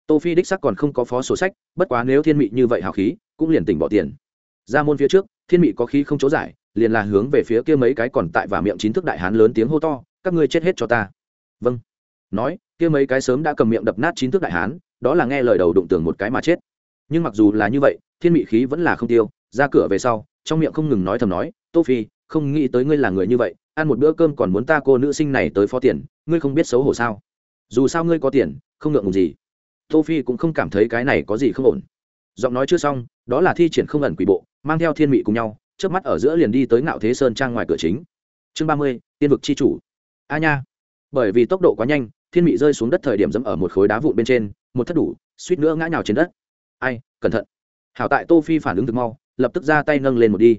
Tô phi đích sắc còn không có phó sổ sách, bất quá nếu thiên mị như vậy hào khí, cũng liền tỉnh bỏ tiền. Ra môn phía trước, thiên mị có khí không chỗ giải, liền là hướng về phía kia mấy cái còn tại và miệng chín thức đại hán lớn tiếng hô to, các ngươi chết hết cho ta vâng. Nói, kia mấy cái sớm đã cầm miệng đập nát chín thước đại hán, đó là nghe lời đầu đụng tường một cái mà chết. Nhưng mặc dù là như vậy, thiên mị khí vẫn là không tiêu. Ra cửa về sau, trong miệng không ngừng nói thầm nói, tô phi, không nghĩ tới ngươi là người như vậy, ăn một bữa cơm còn muốn ta cô nữ sinh này tới phó tiền, ngươi không biết xấu hổ sao? Dù sao ngươi có tiền, không ngượng ngùng gì. Tô phi cũng không cảm thấy cái này có gì không ổn. Giọng nói chưa xong, đó là thi triển không ẩn quỷ bộ, mang theo thiên mị cùng nhau trước mắt ở giữa liền đi tới ngạo thế sơn trang ngoài cửa chính. Chương ba mươi, tiên vực chi chủ. A nha bởi vì tốc độ quá nhanh, thiên mị rơi xuống đất thời điểm dẫm ở một khối đá vụn bên trên, một thất đủ, suýt nữa ngã nhào trên đất. Ai, cẩn thận. Hảo tại tô phi phản ứng thực mau, lập tức ra tay nâng lên một đi.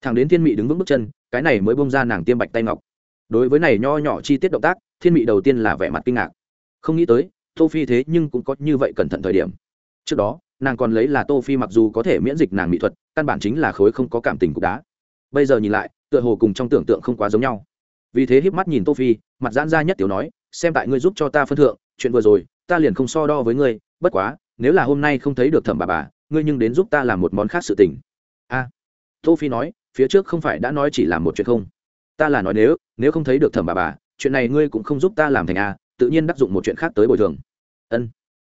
Thằng đến thiên mị đứng vững bước chân, cái này mới bông ra nàng tiêm bạch tay ngọc. Đối với này nho nhỏ chi tiết động tác, thiên mị đầu tiên là vẻ mặt kinh ngạc. Không nghĩ tới, tô phi thế nhưng cũng có như vậy cẩn thận thời điểm. Trước đó, nàng còn lấy là tô phi mặc dù có thể miễn dịch nàng mỹ thuật, căn bản chính là khối không có cảm tình cục đá. Bây giờ nhìn lại, tựa hồ cùng trong tưởng tượng không quá giống nhau vì thế híp mắt nhìn tô phi, mặt giãn ra nhất tiểu nói, xem tại ngươi giúp cho ta phân thượng, chuyện vừa rồi, ta liền không so đo với ngươi, bất quá, nếu là hôm nay không thấy được thẩm bà bà, ngươi nhưng đến giúp ta làm một món khác sự tình. A, tô phi nói, phía trước không phải đã nói chỉ làm một chuyện không? Ta là nói nếu nếu không thấy được thẩm bà bà, chuyện này ngươi cũng không giúp ta làm thành a, tự nhiên đắc dụng một chuyện khác tới bồi thường. Ân,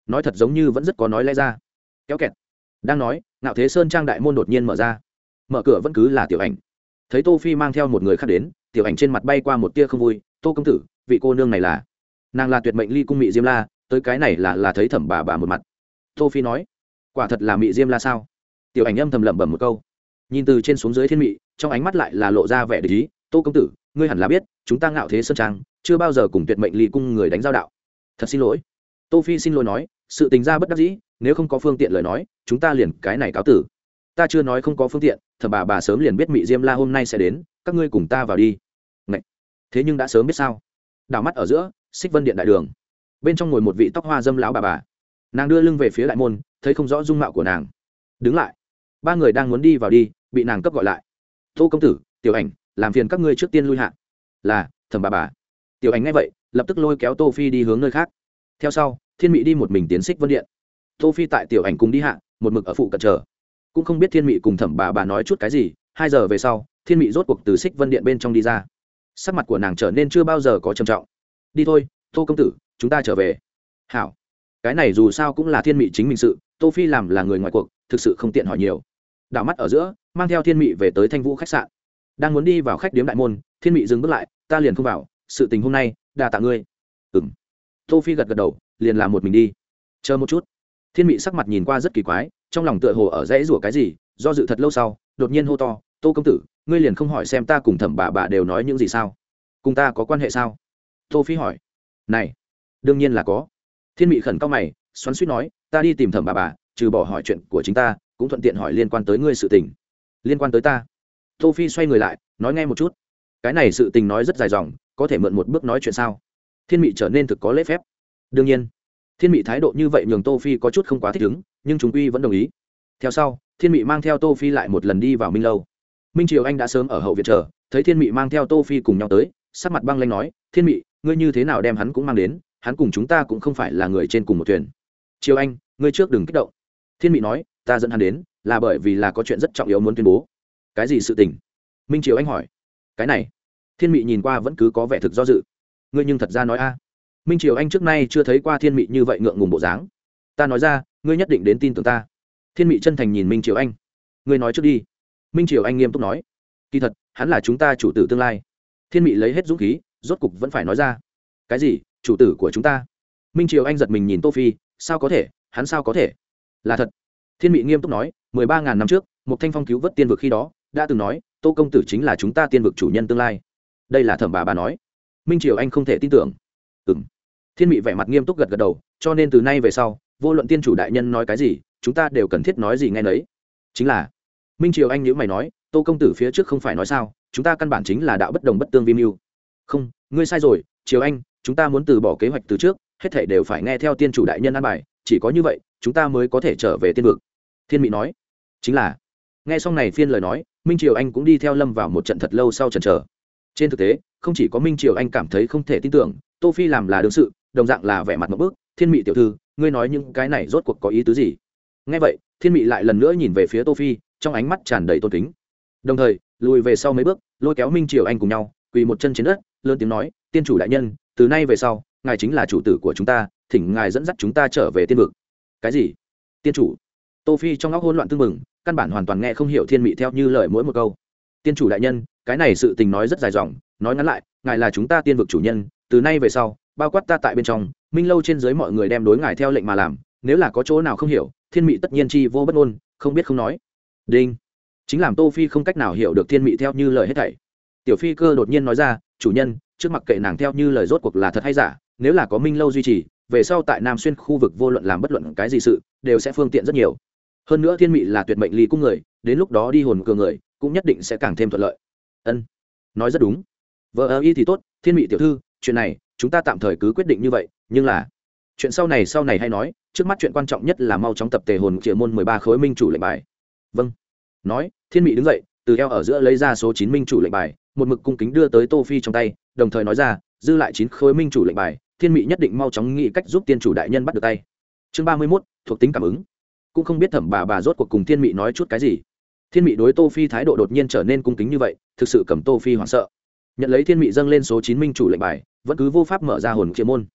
nói thật giống như vẫn rất có nói lẽ ra. Kéo kẹt. Đang nói, ngạo thế sơn trang đại môn đột nhiên mở ra. Mở cửa vẫn cứ là tiểu ảnh. Thấy tô phi mang theo một người khác đến tiểu ảnh trên mặt bay qua một tia không vui, tô công tử, vị cô nương này là? Nàng là tuyệt mệnh ly cung mị diêm la, tới cái này là là thấy thẩm bà bà một mặt. Tô phi nói, quả thật là mị diêm la sao? Tiểu ảnh âm thầm lẩm bẩm một câu. Nhìn từ trên xuống dưới thiên mị, trong ánh mắt lại là lộ ra vẻ để ý, tô công tử, ngươi hẳn là biết, chúng ta ngạo thế sơn trang, chưa bao giờ cùng tuyệt mệnh ly cung người đánh giao đạo. Thật xin lỗi. Tô phi xin lỗi nói, sự tình ra bất đắc dĩ, nếu không có phương tiện lời nói, chúng ta liền cái này cáo tử. Ta chưa nói không có phương tiện, thẩm bà bà sớm liền biết mị diêm la hôm nay sẽ đến các ngươi cùng ta vào đi. Ngậy! thế nhưng đã sớm biết sao. Đảo mắt ở giữa, xích vân điện đại đường. Bên trong ngồi một vị tóc hoa dâm lão bà bà. Nàng đưa lưng về phía đại môn, thấy không rõ dung mạo của nàng. Đứng lại. Ba người đang muốn đi vào đi, bị nàng cấp gọi lại. Tô công tử, tiểu ảnh, làm phiền các ngươi trước tiên lui hạ. Là, thẩm bà bà. Tiểu ảnh nghe vậy, lập tức lôi kéo tô phi đi hướng nơi khác. Theo sau, thiên mỹ đi một mình tiến xích vân điện. Tô phi tại tiểu ảnh cùng đi hạ, một mực ở phụ cận chờ. Cũng không biết thiên mỹ cùng thẩm bà bà nói chút cái gì hai giờ về sau, thiên mỹ rốt cuộc từ xích vân điện bên trong đi ra. Sắc mặt của nàng trở nên chưa bao giờ có trầm trọng. Đi thôi, tô công tử, chúng ta trở về. Hảo. Cái này dù sao cũng là thiên mỹ chính mình sự, tô phi làm là người ngoài cuộc, thực sự không tiện hỏi nhiều. Đảo mắt ở giữa, mang theo thiên mỹ về tới thanh vũ khách sạn. Đang muốn đi vào khách điếm đại môn, thiên mỹ dừng bước lại, ta liền không vào, sự tình hôm nay đà tạ ngươi. Ừm. Tô phi gật gật đầu, liền làm một mình đi. Chờ một chút. Thiên mỹ sắc mặt nhìn qua rất kỳ quái, trong lòng tựa hồ ở rẽ rủa cái gì, do dự thật lâu sau, đột nhiên hô to tô công tử, ngươi liền không hỏi xem ta cùng thẩm bà bà đều nói những gì sao? Cùng ta có quan hệ sao? Tô phi hỏi. Này, đương nhiên là có. Thiên Mị khẩn cao mày, xoắn suýt nói, ta đi tìm thẩm bà bà, trừ bỏ hỏi chuyện của chính ta, cũng thuận tiện hỏi liên quan tới ngươi sự tình. Liên quan tới ta? Tô phi xoay người lại, nói nghe một chút. Cái này sự tình nói rất dài dòng, có thể mượn một bước nói chuyện sao? Thiên Mị trở nên thực có lễ phép. Đương nhiên. Thiên Mị thái độ như vậy nhường tô phi có chút không quá thích ứng, nhưng chúng quy vẫn đồng ý. Theo sau, thiên Mị mang theo tô phi lại một lần đi vào minh lâu minh triều anh đã sớm ở hậu viện chờ thấy thiên Mị mang theo tô phi cùng nhau tới sắc mặt băng lanh nói thiên Mị, ngươi như thế nào đem hắn cũng mang đến hắn cùng chúng ta cũng không phải là người trên cùng một thuyền. Triều anh ngươi trước đừng kích động. Thiên Mị nói ta dẫn hắn đến là bởi vì là có chuyện rất trọng yếu muốn tuyên bố. Cái gì sự tình? Minh triều anh hỏi. Cái này. Thiên Mị nhìn qua vẫn cứ có vẻ thực do dự. Ngươi nhưng thật ra nói a. Minh triều anh trước nay chưa thấy qua thiên mị như vậy ngượng ngùng bộ dáng. Ta nói ra ngươi nhất định đến tin tưởng ta. Thiên mị chân thành nhìn minh triều anh. Ngươi nói trước đi minh triều anh nghiêm túc nói kỳ thật hắn là chúng ta chủ tử tương lai thiên mị lấy hết dũng khí rốt cục vẫn phải nói ra cái gì chủ tử của chúng ta minh triều anh giật mình nhìn tô phi sao có thể hắn sao có thể là thật thiên mị nghiêm túc nói mười ba ngàn năm trước một thanh phong cứu vớt tiên vực khi đó đã từng nói tô công tử chính là chúng ta tiên vực chủ nhân tương lai đây là thẩm bà bà nói minh triều anh không thể tin tưởng ừng thiên mị vẻ mặt nghiêm túc gật gật đầu cho nên từ nay về sau vô luận tiên chủ đại nhân nói cái gì chúng ta đều cần thiết nói gì ngay nấy chính là minh triều anh nhữ mày nói, tô công tử phía trước không phải nói sao, chúng ta căn bản chính là đạo bất đồng bất tương vi mưu. Không, ngươi sai rồi, triều anh, chúng ta muốn từ bỏ kế hoạch từ trước, hết thể đều phải nghe theo tiên chủ đại nhân an bài, chỉ có như vậy, chúng ta mới có thể trở về tiên vực. Thiên mỹ nói, chính là. Nghe xong này phiên lời nói, minh triều anh cũng đi theo lâm vào một trận thật lâu sau trần trở. trên thực tế, không chỉ có minh triều anh cảm thấy không thể tin tưởng, tô phi làm là đương sự, đồng dạng là vẻ mặt một bước, thiên mỹ tiểu thư, ngươi nói những cái này rốt cuộc có ý tứ gì? Nghe vậy, thiên mỹ lại lần nữa nhìn về phía tô phi trong ánh mắt tràn đầy tôn kính. Đồng thời, lùi về sau mấy bước, lôi kéo minh triều anh cùng nhau, quỳ một chân trên đất, lớn tiếng nói, tiên chủ đại nhân, từ nay về sau, ngài chính là chủ tử của chúng ta, thỉnh ngài dẫn dắt chúng ta trở về tiên vực. Cái gì? Tiên chủ? Tô phi trong óc hỗn loạn tương mừng căn bản hoàn toàn nghe không hiểu thiên mị theo như lời mỗi một câu. Tiên chủ đại nhân, cái này sự tình nói rất dài dòng, nói ngắn lại, ngài là chúng ta tiên vực chủ nhân, từ nay về sau, bao quát ta tại bên trong, minh lâu trên dưới mọi người đem đối ngài theo lệnh mà làm, nếu là có chỗ nào không hiểu, thiên mị tất nhiên chi vô bất ngôn, không biết không nói đinh. Chính làm tô phi không cách nào hiểu được thiên mị theo như lời hết thảy. Tiểu phi cơ đột nhiên nói ra, chủ nhân, trước mặt kệ nàng theo như lời rốt cuộc là thật hay giả, nếu là có minh lâu duy trì, về sau tại nam xuyên khu vực vô luận làm bất luận cái gì sự, đều sẽ phương tiện rất nhiều. Hơn nữa thiên mị là tuyệt mệnh ly cung người, đến lúc đó đi hồn cường người, cũng nhất định sẽ càng thêm thuận lợi. Ân, nói rất đúng. Vợ ơ y thì tốt, thiên mị tiểu thư, chuyện này, chúng ta tạm thời cứ quyết định như vậy, nhưng là chuyện sau này sau này hay nói, trước mắt chuyện quan trọng nhất là mau chóng tập tề hồn triệu môn mười ba khối minh chủ lệnh bài vâng. Nói, thiên mị đứng dậy, từ eo ở giữa lấy ra số chín minh chủ lệnh bài, một mực cung kính đưa tới tô phi trong tay, đồng thời nói ra, dư lại chín khối minh chủ lệnh bài, thiên mị nhất định mau chóng nghĩ cách giúp tiên chủ đại nhân bắt được tay. Chương ba mươi mốt, thuộc tính cảm ứng. Cũng không biết thẩm bà bà rốt cuộc cùng thiên mị nói chút cái gì. Thiên mị đối tô phi thái độ đột nhiên trở nên cung kính như vậy, thực sự cầm tô phi hoảng sợ. Nhận lấy thiên mị dâng lên số chín minh chủ lệnh bài, vẫn cứ vô pháp mở ra hồn chuyên môn.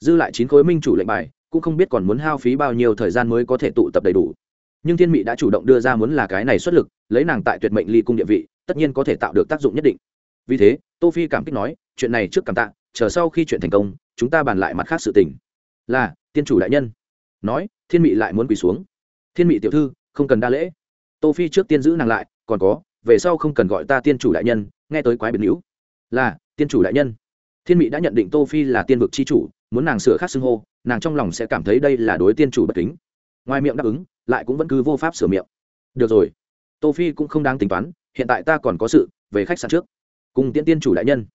Dư lại chín khối minh chủ lệnh bài, cũng không biết còn muốn hao phí bao nhiêu thời gian mới có thể tụ tập đầy đủ nhưng thiên mị đã chủ động đưa ra muốn là cái này xuất lực, lấy nàng tại tuyệt mệnh ly cung địa vị, tất nhiên có thể tạo được tác dụng nhất định. Vì thế, tô phi cảm kích nói, chuyện này trước cảm tạ, chờ sau khi chuyện thành công, chúng ta bàn lại mặt khác sự tình. Là, tiên chủ đại nhân. Nói, thiên mị lại muốn quỳ xuống. Thiên mị tiểu thư, không cần đa lễ. Tô phi trước tiên giữ nàng lại, còn có, về sau không cần gọi ta tiên chủ đại nhân, nghe tới quái biệt hữu là, tiên chủ đại nhân. Thiên mị đã nhận định tô phi là tiên vực chi chủ, muốn nàng sửa khác xưng hô, nàng trong lòng sẽ cảm thấy đây là đối tiên chủ bất kính. Ngoài miệng đáp ứng lại cũng vẫn cứ vô pháp sửa miệng. Được rồi, tô phi cũng không đáng tính toán, hiện tại ta còn có sự, về khách sạn trước. Cùng tiên tiên chủ đại nhân.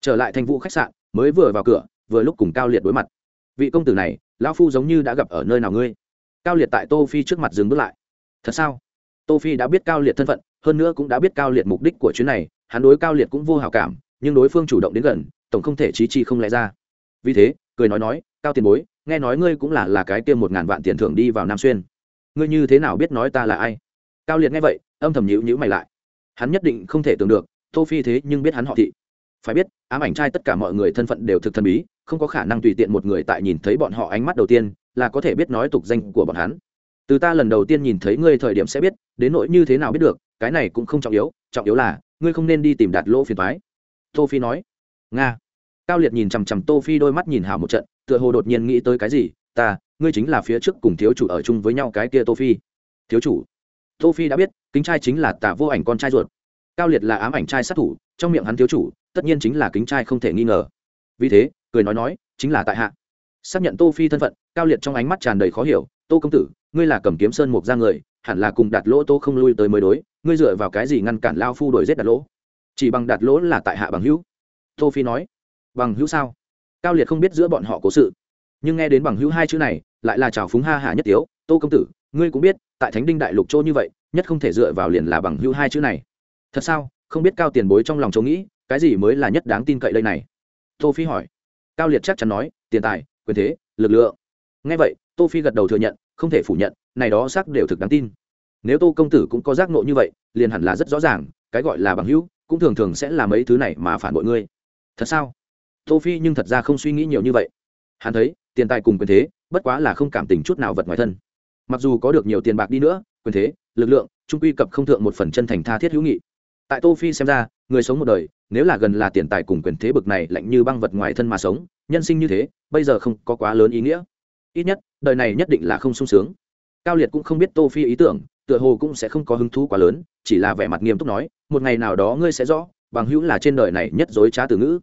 Trở lại thành vụ khách sạn, mới vừa vào cửa, vừa lúc cùng cao liệt đối mặt. Vị công tử này, lão phu giống như đã gặp ở nơi nào ngươi. Cao liệt tại tô phi trước mặt dừng bước lại. Thật sao? Tô phi đã biết cao liệt thân phận, hơn nữa cũng đã biết cao liệt mục đích của chuyến này, hắn đối cao liệt cũng vô hảo cảm, nhưng đối phương chủ động đến gần, tổng không thể trí chi không lẽ ra. Vì thế, cười nói nói, cao tiền bối, nghe nói ngươi cũng là là cái tiêm một ngàn vạn tiền thưởng đi vào nam xuyên ngươi như thế nào biết nói ta là ai? Cao liệt nghe vậy, âm thầm nhữ nhữ mày lại. Hắn nhất định không thể tưởng được, tô phi thế nhưng biết hắn họ thị. Phải biết, ám ảnh trai tất cả mọi người thân phận đều thực thần bí, không có khả năng tùy tiện một người tại nhìn thấy bọn họ ánh mắt đầu tiên là có thể biết nói tục danh của bọn hắn. Từ ta lần đầu tiên nhìn thấy ngươi thời điểm sẽ biết, đến nỗi như thế nào biết được, cái này cũng không trọng yếu trọng yếu là, ngươi không nên đi tìm đạt lỗ phiền thoái tô phi nói. Nga. Cao liệt nhìn chằm chằm tô phi, đôi mắt nhìn hào một trận, tựa hồ đột nhiên nghĩ tới cái gì, ta ngươi chính là phía trước cùng thiếu chủ ở chung với nhau cái kia tô phi. Thiếu chủ. Tô phi đã biết, kính trai chính là tả vô ảnh con trai ruột. Cao liệt là ám ảnh trai sát thủ, trong miệng hắn thiếu chủ, tất nhiên chính là kính trai không thể nghi ngờ. Vì thế, cười nói nói, chính là tại hạ. Xác nhận tô phi thân phận, cao liệt trong ánh mắt tràn đầy khó hiểu, tô công tử, ngươi là cầm kiếm sơn mục ra người, hẳn là cùng đạt lỗ tô không lui tới mới đối, ngươi dựa vào cái gì ngăn cản lao phu đuổi giết đạt lỗ? Chỉ bằng đạt lỗ là tại hạ bằng hữu. Tô phi nói. Bằng hữu sao? Cao liệt không biết giữa bọn họ cố sự, nhưng nghe đến bằng hữu hai chữ này lại là chào phúng ha hả nhất tiếu, tô công tử, ngươi cũng biết, tại thánh đinh đại lục chỗ như vậy, nhất không thể dựa vào liền là bằng hữu hai chữ này. Thật sao? Không biết cao tiền bối trong lòng chỗ nghĩ, cái gì mới là nhất đáng tin cậy đây này? Tô phi hỏi. Cao liệt chắc chắn nói, tiền tài, quyền thế, lực lượng. Nghe vậy, tô phi gật đầu thừa nhận, không thể phủ nhận, này đó xác đều thực đáng tin. Nếu tô công tử cũng có giác ngộ như vậy, liền hẳn là rất rõ ràng, cái gọi là bằng hữu, cũng thường thường sẽ là mấy thứ này mà phản bội ngươi. Thật sao? Tô phi nhưng thật ra không suy nghĩ nhiều như vậy. Hắn thấy, tiền tài cùng quyền thế bất quá là không cảm tình chút nào vật ngoài thân. Mặc dù có được nhiều tiền bạc đi nữa, quyền thế, lực lượng, trung quy cập không thượng một phần chân thành tha thiết hữu nghị. Tại tô phi xem ra, người sống một đời, nếu là gần là tiền tài cùng quyền thế bực này lạnh như băng vật ngoài thân mà sống, nhân sinh như thế, bây giờ không có quá lớn ý nghĩa. Ít nhất, đời này nhất định là không sung sướng. Cao liệt cũng không biết tô phi ý tưởng, tựa hồ cũng sẽ không có hứng thú quá lớn, chỉ là vẻ mặt nghiêm túc nói, một ngày nào đó ngươi sẽ rõ, bằng hữu là trên đời này nhất dối trá từ ngữ.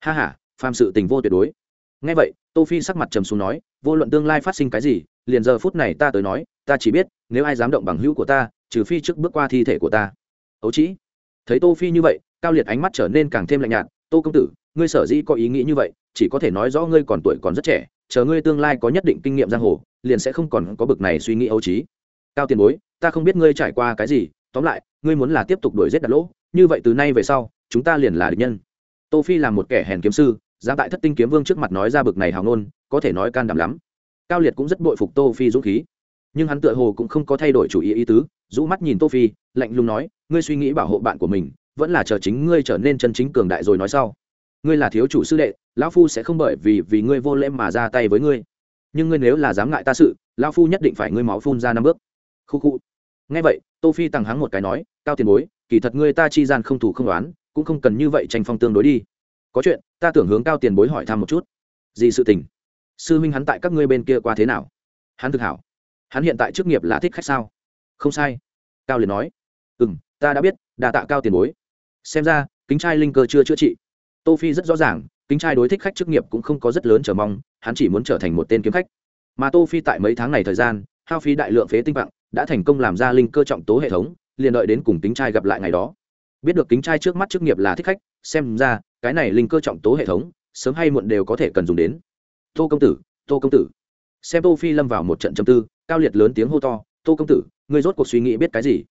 Ha ha, phàm sự tình vô tuyệt đối ngay vậy, tô phi sắc mặt trầm xuống nói, vô luận tương lai phát sinh cái gì, liền giờ phút này ta tới nói, ta chỉ biết, nếu ai dám động bằng hữu của ta, trừ phi trước bước qua thi thể của ta. Ấu chỉ thấy tô phi như vậy, cao liệt ánh mắt trở nên càng thêm lạnh nhạt, tô công tử, ngươi sở dĩ có ý nghĩ như vậy, chỉ có thể nói rõ ngươi còn tuổi còn rất trẻ, chờ ngươi tương lai có nhất định kinh nghiệm giang hồ, liền sẽ không còn có bực này suy nghĩ, ấu trí cao tiền bối, ta không biết ngươi trải qua cái gì, tóm lại, ngươi muốn là tiếp tục đuổi giết đặt lỗ, như vậy từ nay về sau, chúng ta liền là địch nhân. Tô phi là một kẻ hèn kiếm sư dám tại thất tinh kiếm vương trước mặt nói ra bực này hào ngôn, có thể nói can đảm lắm. Cao liệt cũng rất bội phục tô phi dũng khí. Nhưng hắn tựa hồ cũng không có thay đổi chủ ý ý tứ, rũ mắt nhìn tô phi, lạnh lùng nói, ngươi suy nghĩ bảo hộ bạn của mình, vẫn là chờ chính ngươi trở nên chân chính cường đại rồi nói sau. Ngươi là thiếu chủ sư đệ, lão phu sẽ không bởi vì vì ngươi vô lễ mà ra tay với ngươi. Nhưng ngươi nếu là dám ngại ta sự, lão phu nhất định phải ngươi máu phun ra năm bước. Khu khu. Nghe vậy, tô phi tăng hắng một cái nói, cao tiền bối, kỳ thật ngươi ta chi gian không thủ không đoán cũng không cần như vậy tranh phong tương đối đi có chuyện, ta tưởng hướng cao tiền bối hỏi thăm một chút. Gì sự tình? Sư huynh hắn tại các ngươi bên kia qua thế nào? Hắn thực hảo. Hắn hiện tại chức nghiệp là thích khách sao? Không sai. Cao liền nói. Ừ m ta đã biết đà tạ cao tiền bối. Xem ra, kính trai linh cơ chưa chữa trị. Tô phi rất rõ ràng, kính trai đối thích khách chức nghiệp cũng không có rất lớn chờ mong, hắn chỉ muốn trở thành một tên kiếm khách. Mà tô phi tại mấy tháng này thời gian, hao phí đại lượng phế tinh vặng đã thành công làm ra linh cơ trọng tố hệ thống, liền đợi đến cùng kính trai gặp lại ngày đó. Biết được kính trai trước mắt chức nghiệp là thích khách, xem ra cái này linh cơ trọng tố hệ thống, sớm hay muộn đều có thể cần dùng đến. Tô công tử, tô công tử. Xem tô phi lâm vào một trận châm tư, cao liệt lớn tiếng hô to, tô công tử, ngươi rốt cuộc suy nghĩ biết cái gì?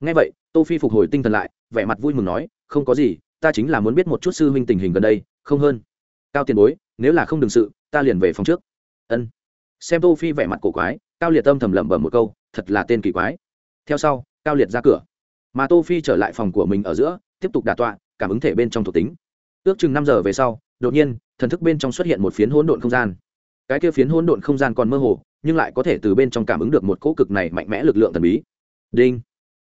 Nghe vậy, tô phi phục hồi tinh thần lại, vẻ mặt vui mừng nói, không có gì, ta chính là muốn biết một chút sư huynh tình hình gần đây, không hơn. Cao tiền bối, nếu là không đừng sự, ta liền về phòng trước. Ân. Xem tô phi vẻ mặt cổ quái, cao liệt tâm thầm lẩm bẩm một câu, thật là tên kỳ quái. Theo sau, cao liệt ra cửa. Mà tô phi trở lại phòng của mình ở giữa, tiếp tục đả tọa, cảm ứng thể bên trong thuộc tính ước chừng năm giờ về sau, đột nhiên, thần thức bên trong xuất hiện một phiến hỗn độn không gian. Cái kia phiến hỗn độn không gian còn mơ hồ, nhưng lại có thể từ bên trong cảm ứng được một cỗ cực này mạnh mẽ lực lượng thần bí. Đinh!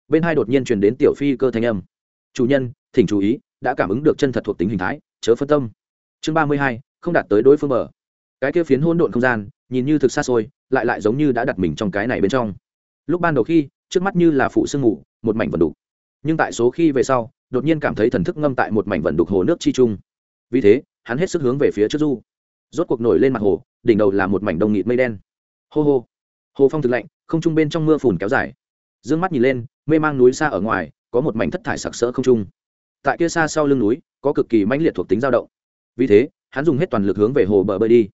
Bên hai đột nhiên truyền đến tiểu phi cơ thanh âm. Chủ nhân, thỉnh chú ý, đã cảm ứng được chân thật thuộc tính hình thái, chớ phân tâm. Chương ba mươi hai, không đạt tới đối phương mở. cái kia phiến hỗn độn không gian, nhìn như thực xa xôi, lại lại giống như đã đặt mình trong cái này bên trong. Lúc ban đầu khi, trước mắt như là phụ sương ngủ, một mảnh vần đục nhưng tại số khi về sau, đột nhiên cảm thấy thần thức ngâm tại một mảnh vần đục hồ nước chi trung. Vì thế, hắn hết sức hướng về phía trước du. Rốt cuộc nổi lên mặt hồ, đỉnh đầu là một mảnh đông nghịt mây đen. Hô hô. Hồ phong thực lạnh, không trung bên trong mưa phùn kéo dài. D ư ơ n g mắt nhìn lên, mê mang núi xa ở ngoài, có một mảnh thất thải sặc sỡ không trung. Tại kia xa sau lưng núi, có cực kỳ mãnh liệt thuộc tính dao động. Vì thế, hắn dùng hết toàn lực hướng về hồ bờ bơi đi.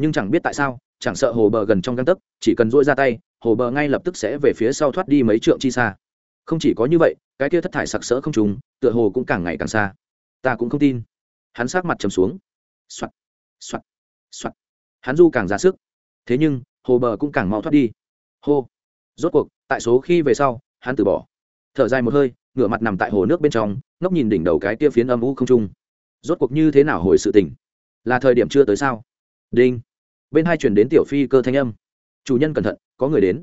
Nhưng chẳng biết tại sao, chẳng sợ hồ bờ gần trong găng tấc, chỉ cần dỗi ra tay, hồ bờ ngay lập tức sẽ về phía sau thoát đi mấy trượng chi xa không chỉ có như vậy, cái kia thất thải sặc sỡ không trùng, tựa hồ cũng càng ngày càng xa. Ta cũng không tin. Hắn sát mặt trầm xuống. Soạt soạt soạt. Hắn du càng ra sức. Thế nhưng, hồ bờ cũng càng mau thoát đi. Hô. Rốt cuộc, tại số khi về sau, hắn từ bỏ. Thở dài một hơi, ngửa mặt nằm tại hồ nước bên trong ngóc nhìn đỉnh đầu cái tia phiến âm u không trung. Rốt cuộc như thế nào hồi sự tỉnh? Là thời điểm chưa tới sao? Đinh. Bên hai chuyển đến tiểu phi cơ thanh âm. Chủ nhân cẩn thận, có người đến.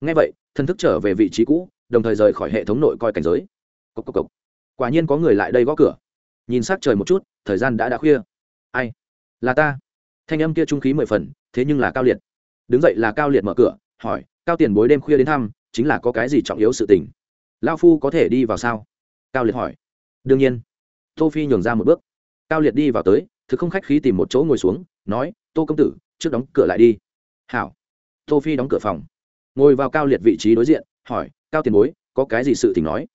Ngay vậy thân thức trở về vị trí cũ đồng thời rời khỏi hệ thống nội coi cảnh giới. Cốc cốc cốc. quả nhiên có người lại đây gõ cửa. Nhìn s trời một chút, thời gian đã đã khuya. Ai? Là ta. Thanh âm kia trung khí mười phần, thế nhưng là cao liệt. Đứng dậy là cao liệt mở cửa, hỏi, cao tiền bối đêm khuya đến thăm, chính là có cái gì trọng yếu sự tình? Lao phu có thể đi vào sao? Cao liệt hỏi. Đương nhiên. Tô phi nhường ra một bước. Cao liệt đi vào tới, thực không khách khí tìm một chỗ ngồi xuống, nói, tô công tử, trước đóng cửa lại đi. Hảo. Tô phi đóng cửa phòng. Ngồi vào cao liệt vị trí đối diện, hỏi cao tiền bối, có cái gì sự tình nói.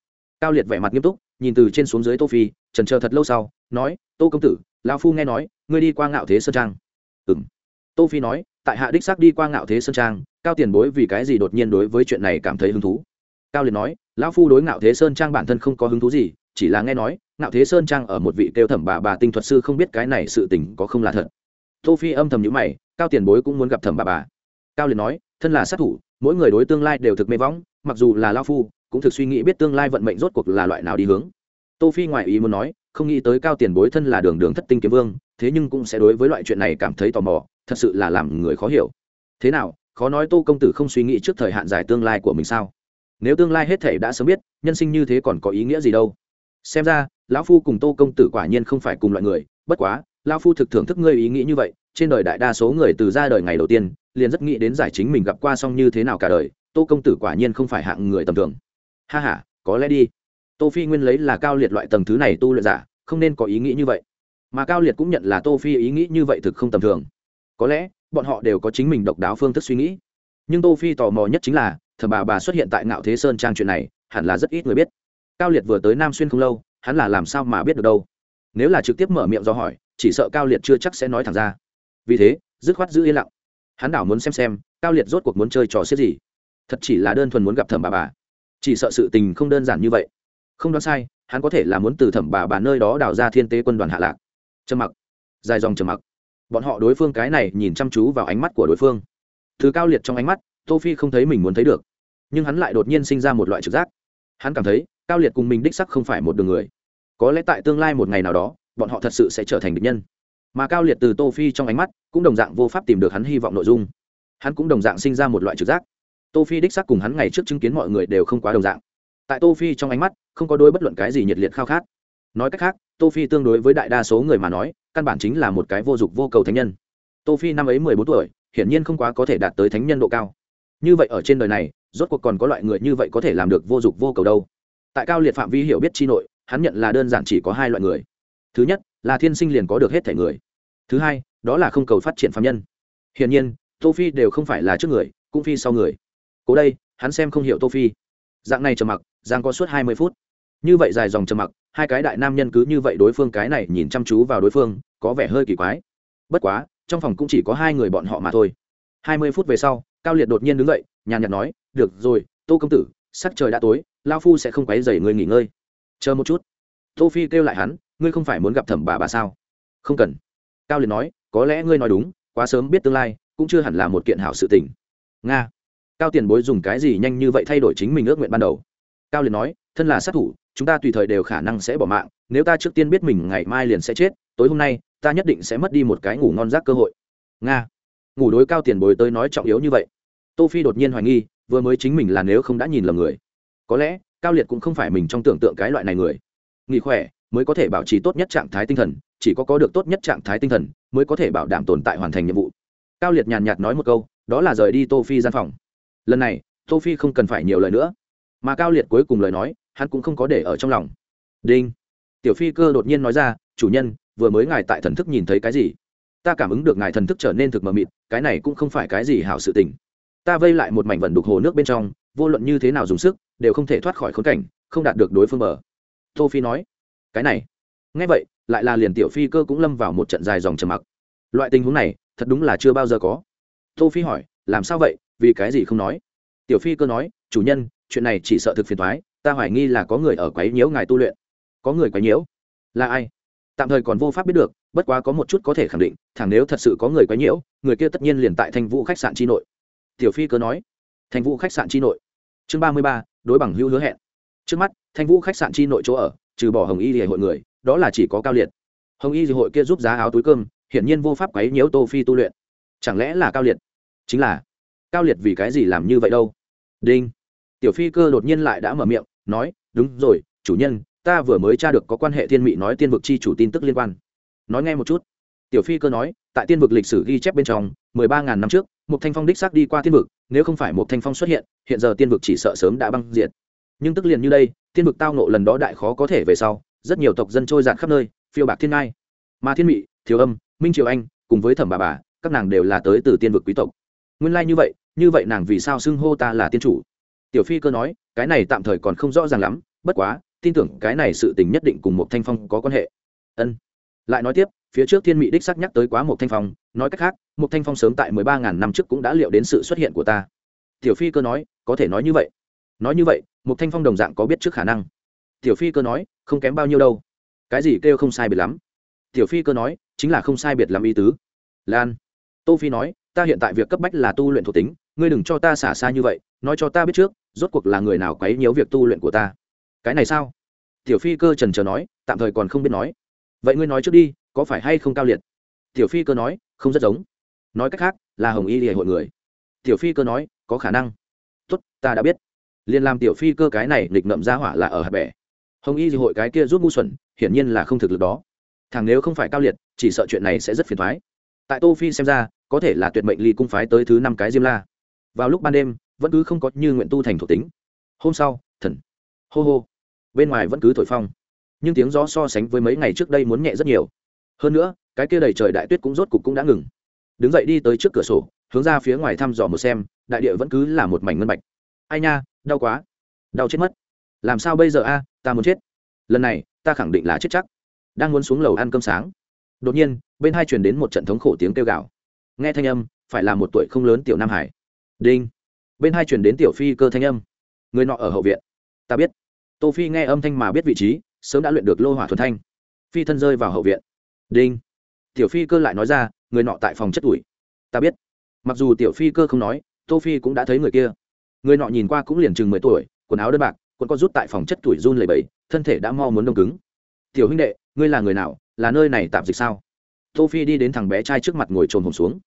Cao liệt vẻ mặt nghiêm túc, nhìn từ trên xuống dưới tô phi, trần chờ thật lâu sau, nói, tô công tử lao phu nghe nói, ngươi đi qua ngạo thế sơn trang. Ừng tô phi nói, tại hạ đích xác đi qua ngạo thế sơn trang, cao tiền bối vì cái gì đột nhiên đối với chuyện này cảm thấy hứng thú? Cao liền nói, lão phu đối ngạo thế sơn trang bản thân không có hứng thú gì, chỉ là nghe nói, ngạo thế sơn trang ở một vị kêu thẩm bà bà tinh thuật sư không biết cái này sự tình có không là thật. Tô phi âm thầm nhíu mày, cao tiền bối cũng muốn gặp thẩm bà bà. Cao liền nói, thân là sát thủ, mỗi người đối tương lai đều thực mê võng mặc dù là lão phu, cũng thực suy nghĩ biết tương lai vận mệnh rốt cuộc là loại nào đi hướng. Tô phi ngoại ý muốn nói, không nghĩ tới cao tiền bối thân là đường đường thất tinh kiếm vương, thế nhưng cũng sẽ đối với loại chuyện này cảm thấy tò mò, thật sự là làm người khó hiểu. Thế nào, khó nói tô công tử không suy nghĩ trước thời hạn dài tương lai của mình sao? Nếu tương lai hết thể đã sớm biết, nhân sinh như thế còn có ý nghĩa gì đâu? Xem ra, lão phu cùng tô công tử quả nhiên không phải cùng loại người, bất quá, lão phu thực thưởng thức ngươi ý nghĩ như vậy, trên đời đại đa số người từ ra đời ngày đầu tiên, liền rất nghĩ đến giải chính mình gặp qua xong như thế nào cả đời tô công tử quả nhiên không phải hạng người tầm thường. Ha h a có lẽ đi. Tô phi nguyên lấy là cao liệt loại tầng thứ này tu luyện giả, không nên có ý nghĩ như vậy. Mà cao liệt cũng nhận là tô phi ý nghĩ như vậy thực không tầm thường. Có lẽ, bọn họ đều có chính mình độc đáo phương thức suy nghĩ. Nhưng tô phi tò mò nhất chính là thờ bà bà xuất hiện tại ngạo thế sơn trang chuyện này, hẳn là rất ít người biết. Cao liệt vừa tới nam xuyên không lâu, hắn là làm sao mà biết được đâu? Nếu là trực tiếp mở miệng do hỏi, chỉ sợ cao liệt chưa chắc sẽ nói thẳng ra. Vì thế, dứt khoát giữ yên lặng. Hắn đảo muốn xem xem, cao liệt rốt cuộc muốn chơi trò xếp gì thật chỉ là đơn thuần muốn gặp thẩm bà bà. Chỉ sợ sự tình không đơn giản như vậy. Không đoán sai, hắn có thể là muốn từ thẩm bà bà nơi đó đào ra thiên tế quân đoàn hạ lạc. Trầm mặc. Dài dòng trầm mặc. Bọn họ đối phương cái này nhìn chăm chú vào ánh mắt của đối phương. Thứ cao liệt trong ánh mắt, tô phi không thấy mình muốn thấy được. Nhưng hắn lại đột nhiên sinh ra một loại trực giác. Hắn cảm thấy, cao liệt cùng mình đích sắc không phải một đường người. Có lẽ tại tương lai một ngày nào đó, bọn họ thật sự sẽ trở thành địch nhân. Mà cao liệt từ tô phi trong ánh mắt, cũng đồng dạng vô pháp tìm được hắn hy vọng nội dung. Hắn cũng đồng dạng sinh ra một loại trực giác tô phi đích xác cùng hắn ngày trước chứng kiến mọi người đều không quá đồng dạng. Tại tô phi trong ánh mắt, không có đôi bất luận cái gì nhiệt liệt khao khát. Nói cách khác, tô phi tương đối với đại đa số người mà nói, căn bản chính là một cái vô dụng vô cầu thánh nhân. Tô phi năm ấy mười bốn tuổi, hiển nhiên không quá có thể đạt tới thánh nhân độ cao. Như vậy ở trên đời này, rốt cuộc còn có loại người như vậy có thể làm được vô dụng vô cầu đâu. Tại cao liệt phạm vi hiểu biết chi nội, hắn nhận là đơn giản chỉ có hai loại người. Thứ nhất, là thiên sinh liền có được hết thể người. Thứ hai, đó là không cầu phát triển phạm nhân. Hiển nhiên, tô phi đều không phải là trước người, cũng phi sau người cố đây, hắn xem không hiểu tô phi. Dạng này trầm mặc, giang có suốt hai mươi phút. Như vậy dài dòng trầm mặc, hai cái đại nam nhân cứ như vậy đối phương cái này nhìn chăm chú vào đối phương, có vẻ hơi kỳ quái. Bất quá, trong phòng cũng chỉ có hai người bọn họ mà thôi. Hai mươi phút về sau, cao liệt đột nhiên đứng dậy, nhàn nhạt nói, được rồi, tô công tử, sắc trời đã tối lao phu sẽ không quấy dày người nghỉ ngơi. Chờ một chút. Tô phi kêu lại hắn, ngươi không phải muốn gặp thẩm bà bà sao? Không cần. Cao liệt nói, có lẽ ngươi nói đúng, quá sớm biết tương lai, cũng chưa hẳn là một kiện hảo sự tình. Nga cao tiền bối dùng cái gì nhanh như vậy thay đổi chính mình ước nguyện ban đầu? Cao liền nói, thân là sát thủ, chúng ta tùy thời đều khả năng sẽ bỏ mạng. Nếu ta trước tiên biết mình ngày mai liền sẽ chết, tối hôm nay, ta nhất định sẽ mất đi một cái ngủ ngon giấc cơ hội. Nga. Ngủ đối cao tiền bối tới nói trọng yếu như vậy. Tô phi đột nhiên hoài nghi, vừa mới chính mình là nếu không đã nhìn lầm người. Có lẽ, cao liệt cũng không phải mình trong tưởng tượng cái loại này người. Nghỉ khỏe, mới có thể bảo trì tốt nhất trạng thái tinh thần, chỉ có có được tốt nhất trạng thái tinh thần, mới có thể bảo đảm tồn tại hoàn thành nhiệm vụ. Cao liệt nhàn nhạt nói một câu, đó là rời đi tô phi gian phòng lần này, tô phi không cần phải nhiều lời nữa. Mà cao liệt cuối cùng lời nói, hắn cũng không có để ở trong lòng. Đinh. Tiểu phi cơ đột nhiên nói ra, chủ nhân, vừa mới ngài tại thần thức nhìn thấy cái gì? Ta cảm ứng được ngài thần thức trở nên thực mờ mịt, cái này cũng không phải cái gì hảo sự tình. Ta vây lại một mảnh vẩn đục hồ nước bên trong, vô luận như thế nào dùng sức, đều không thể thoát khỏi khốn cảnh, không đạt được đối phương bờ. Tô phi nói. Cái này. Ngay vậy, lại là liền tiểu phi cơ cũng lâm vào một trận dài dòng trầm mặc. Loại tình huống này, thật đúng là chưa bao giờ có. Tô phi hỏi, làm sao vậy? Vì cái gì không nói? Tiểu phi cơ nói, chủ nhân, chuyện này chỉ sợ thực phiền thoái ta hoài nghi là có người ở quấy nhiễu ngài tu luyện. Có người quấy nhiễu? Là ai? Tạm thời còn vô pháp biết được, bất quá có một chút có thể khẳng định, thẳng nếu thật sự có người quấy nhiễu, người kia tất nhiên liền tại thanh vũ khách sạn chi nội. Tiểu phi cơ nói, thanh vũ khách sạn chi nội. Chương ba mươi ba, đối bằng hữu hứa hẹn. Trước mắt, thanh vũ khách sạn chi nội chỗ ở, trừ bỏ hồng y thì hội người, đó là chỉ có cao liệt. Hồng y thì hội kia giúp giá áo túi cơm, hiển nhiên vô pháp quấy nhiễu tô phi tu luyện. Chẳng lẽ là cao liệt? Chính là cao liệt vì cái gì làm như vậy đâu. Đinh. Tiểu phi cơ đột nhiên lại đã mở miệng, nói, đúng rồi, chủ nhân, ta vừa mới tra được có quan hệ thiên mị nói tiên vực chi chủ tin tức liên quan. Nói nghe một chút. Tiểu phi cơ nói, tại tiên vực lịch sử ghi chép bên trong, mười ba ngàn năm trước, một thanh phong đích xác đi qua tiên vực, nếu không phải một thanh phong xuất hiện hiện giờ tiên vực chỉ sợ sớm đã băng diệt. Nhưng tức liền như đây, tiên vực tao nộ lần đó đại khó có thể về sau, rất nhiều tộc dân trôi giạt khắp nơi, phiêu bạc thiên ngai. Mà thiên mị, thiếu âm, minh triều anh, cùng với thẩm bà bà, các nàng đều là tới từ tiên vực quý tộc. Nguyên lai như vậy như vậy nàng vì sao xưng hô ta là tiên chủ? Tiểu phi cơ nói, cái này tạm thời còn không rõ ràng lắm, bất quá, tin tưởng cái này sự tình nhất định cùng một thanh phong có quan hệ. Ân. Lại nói tiếp, phía trước thiên mỹ đích xác nhắc tới quá một thanh phong, nói cách khác một thanh phong sớm tại mười ba ngàn năm trước cũng đã liệu đến sự xuất hiện của ta. Tiểu phi cơ nói, có thể nói như vậy. Nói như vậy một thanh phong đồng dạng có biết trước khả năng. Tiểu phi cơ nói, không kém bao nhiêu đâu. Cái gì kêu không sai biệt lắm. Tiểu phi cơ nói, chính là không sai biệt lắm ý tứ. Lan. Tô phi nói, ta hiện tại việc cấp bách là tu luyện thuộc tính ngươi đừng cho ta xả xa như vậy, nói cho ta biết trước, rốt cuộc là người nào quấy nhiễu việc tu luyện của ta. Cái này sao? Tiểu phi cơ trần trờ nói, tạm thời còn không biết nói. Vậy ngươi nói trước đi, có phải hay không cao liệt? Tiểu phi cơ nói, không rất giống. Nói cách khác, là hồng y hệ hội người. Tiểu phi cơ nói, có khả năng. Tốt, ta đã biết. Liền làm tiểu phi cơ cái này nghịch ngậm ra hỏa là ở hạt bẻ. Hồng y hội cái kia giúp ngu xuẩn, hiển nhiên là không thực lực đó. Thằng nếu không phải cao liệt, chỉ sợ chuyện này sẽ rất phiền thoái. Tại tô phi xem ra, có thể là tuyệt mệnh ly cung phái tới thứ năm cái diêm la vào lúc ban đêm, vẫn cứ không có như nguyện tu thành thuộc tính. Hôm sau, thần. Hô hô. Bên ngoài vẫn cứ thổi phong. Nhưng tiếng gió so sánh với mấy ngày trước đây muốn nhẹ rất nhiều. Hơn nữa, cái kia đầy trời đại tuyết cũng rốt cục cũng đã ngừng. Đứng dậy đi tới trước cửa sổ, hướng ra phía ngoài thăm dò một xem, đại địa vẫn cứ là một mảnh ngân bạch. Ai nha, đau quá. Đau chết mất. Làm sao bây giờ a, ta muốn chết. Lần này, ta khẳng định là chết chắc. Đang muốn xuống lầu ăn cơm sáng. Đột nhiên, bên hai truyền đến một trận thống khổ tiếng kêu gào. Nghe thanh âm, phải là một tuổi không lớn tiểu nam hải đinh. Bên hai truyền đến tiểu phi cơ thanh âm. Người nọ ở hậu viện. Ta biết. Tô phi nghe âm thanh mà biết vị trí, sớm đã luyện được lô hỏa thuần thanh. Phi thân rơi vào hậu viện. Đinh. Tiểu phi cơ lại nói ra, người nọ tại phòng chất ủi. Ta biết. Mặc dù tiểu phi cơ không nói, tô phi cũng đã thấy người kia. Người nọ nhìn qua cũng liền chừng mười tuổi, quần áo đơn bạc, quần có rút tại phòng chất tuổi run lẩy bẩy, thân thể đã mo muốn đông cứng. Tiểu huynh đệ, ngươi là người nào, là nơi này tạm dịch sao? Tô phi đi đến thằng bé trai trước mặt ngồi trồn hồn xuống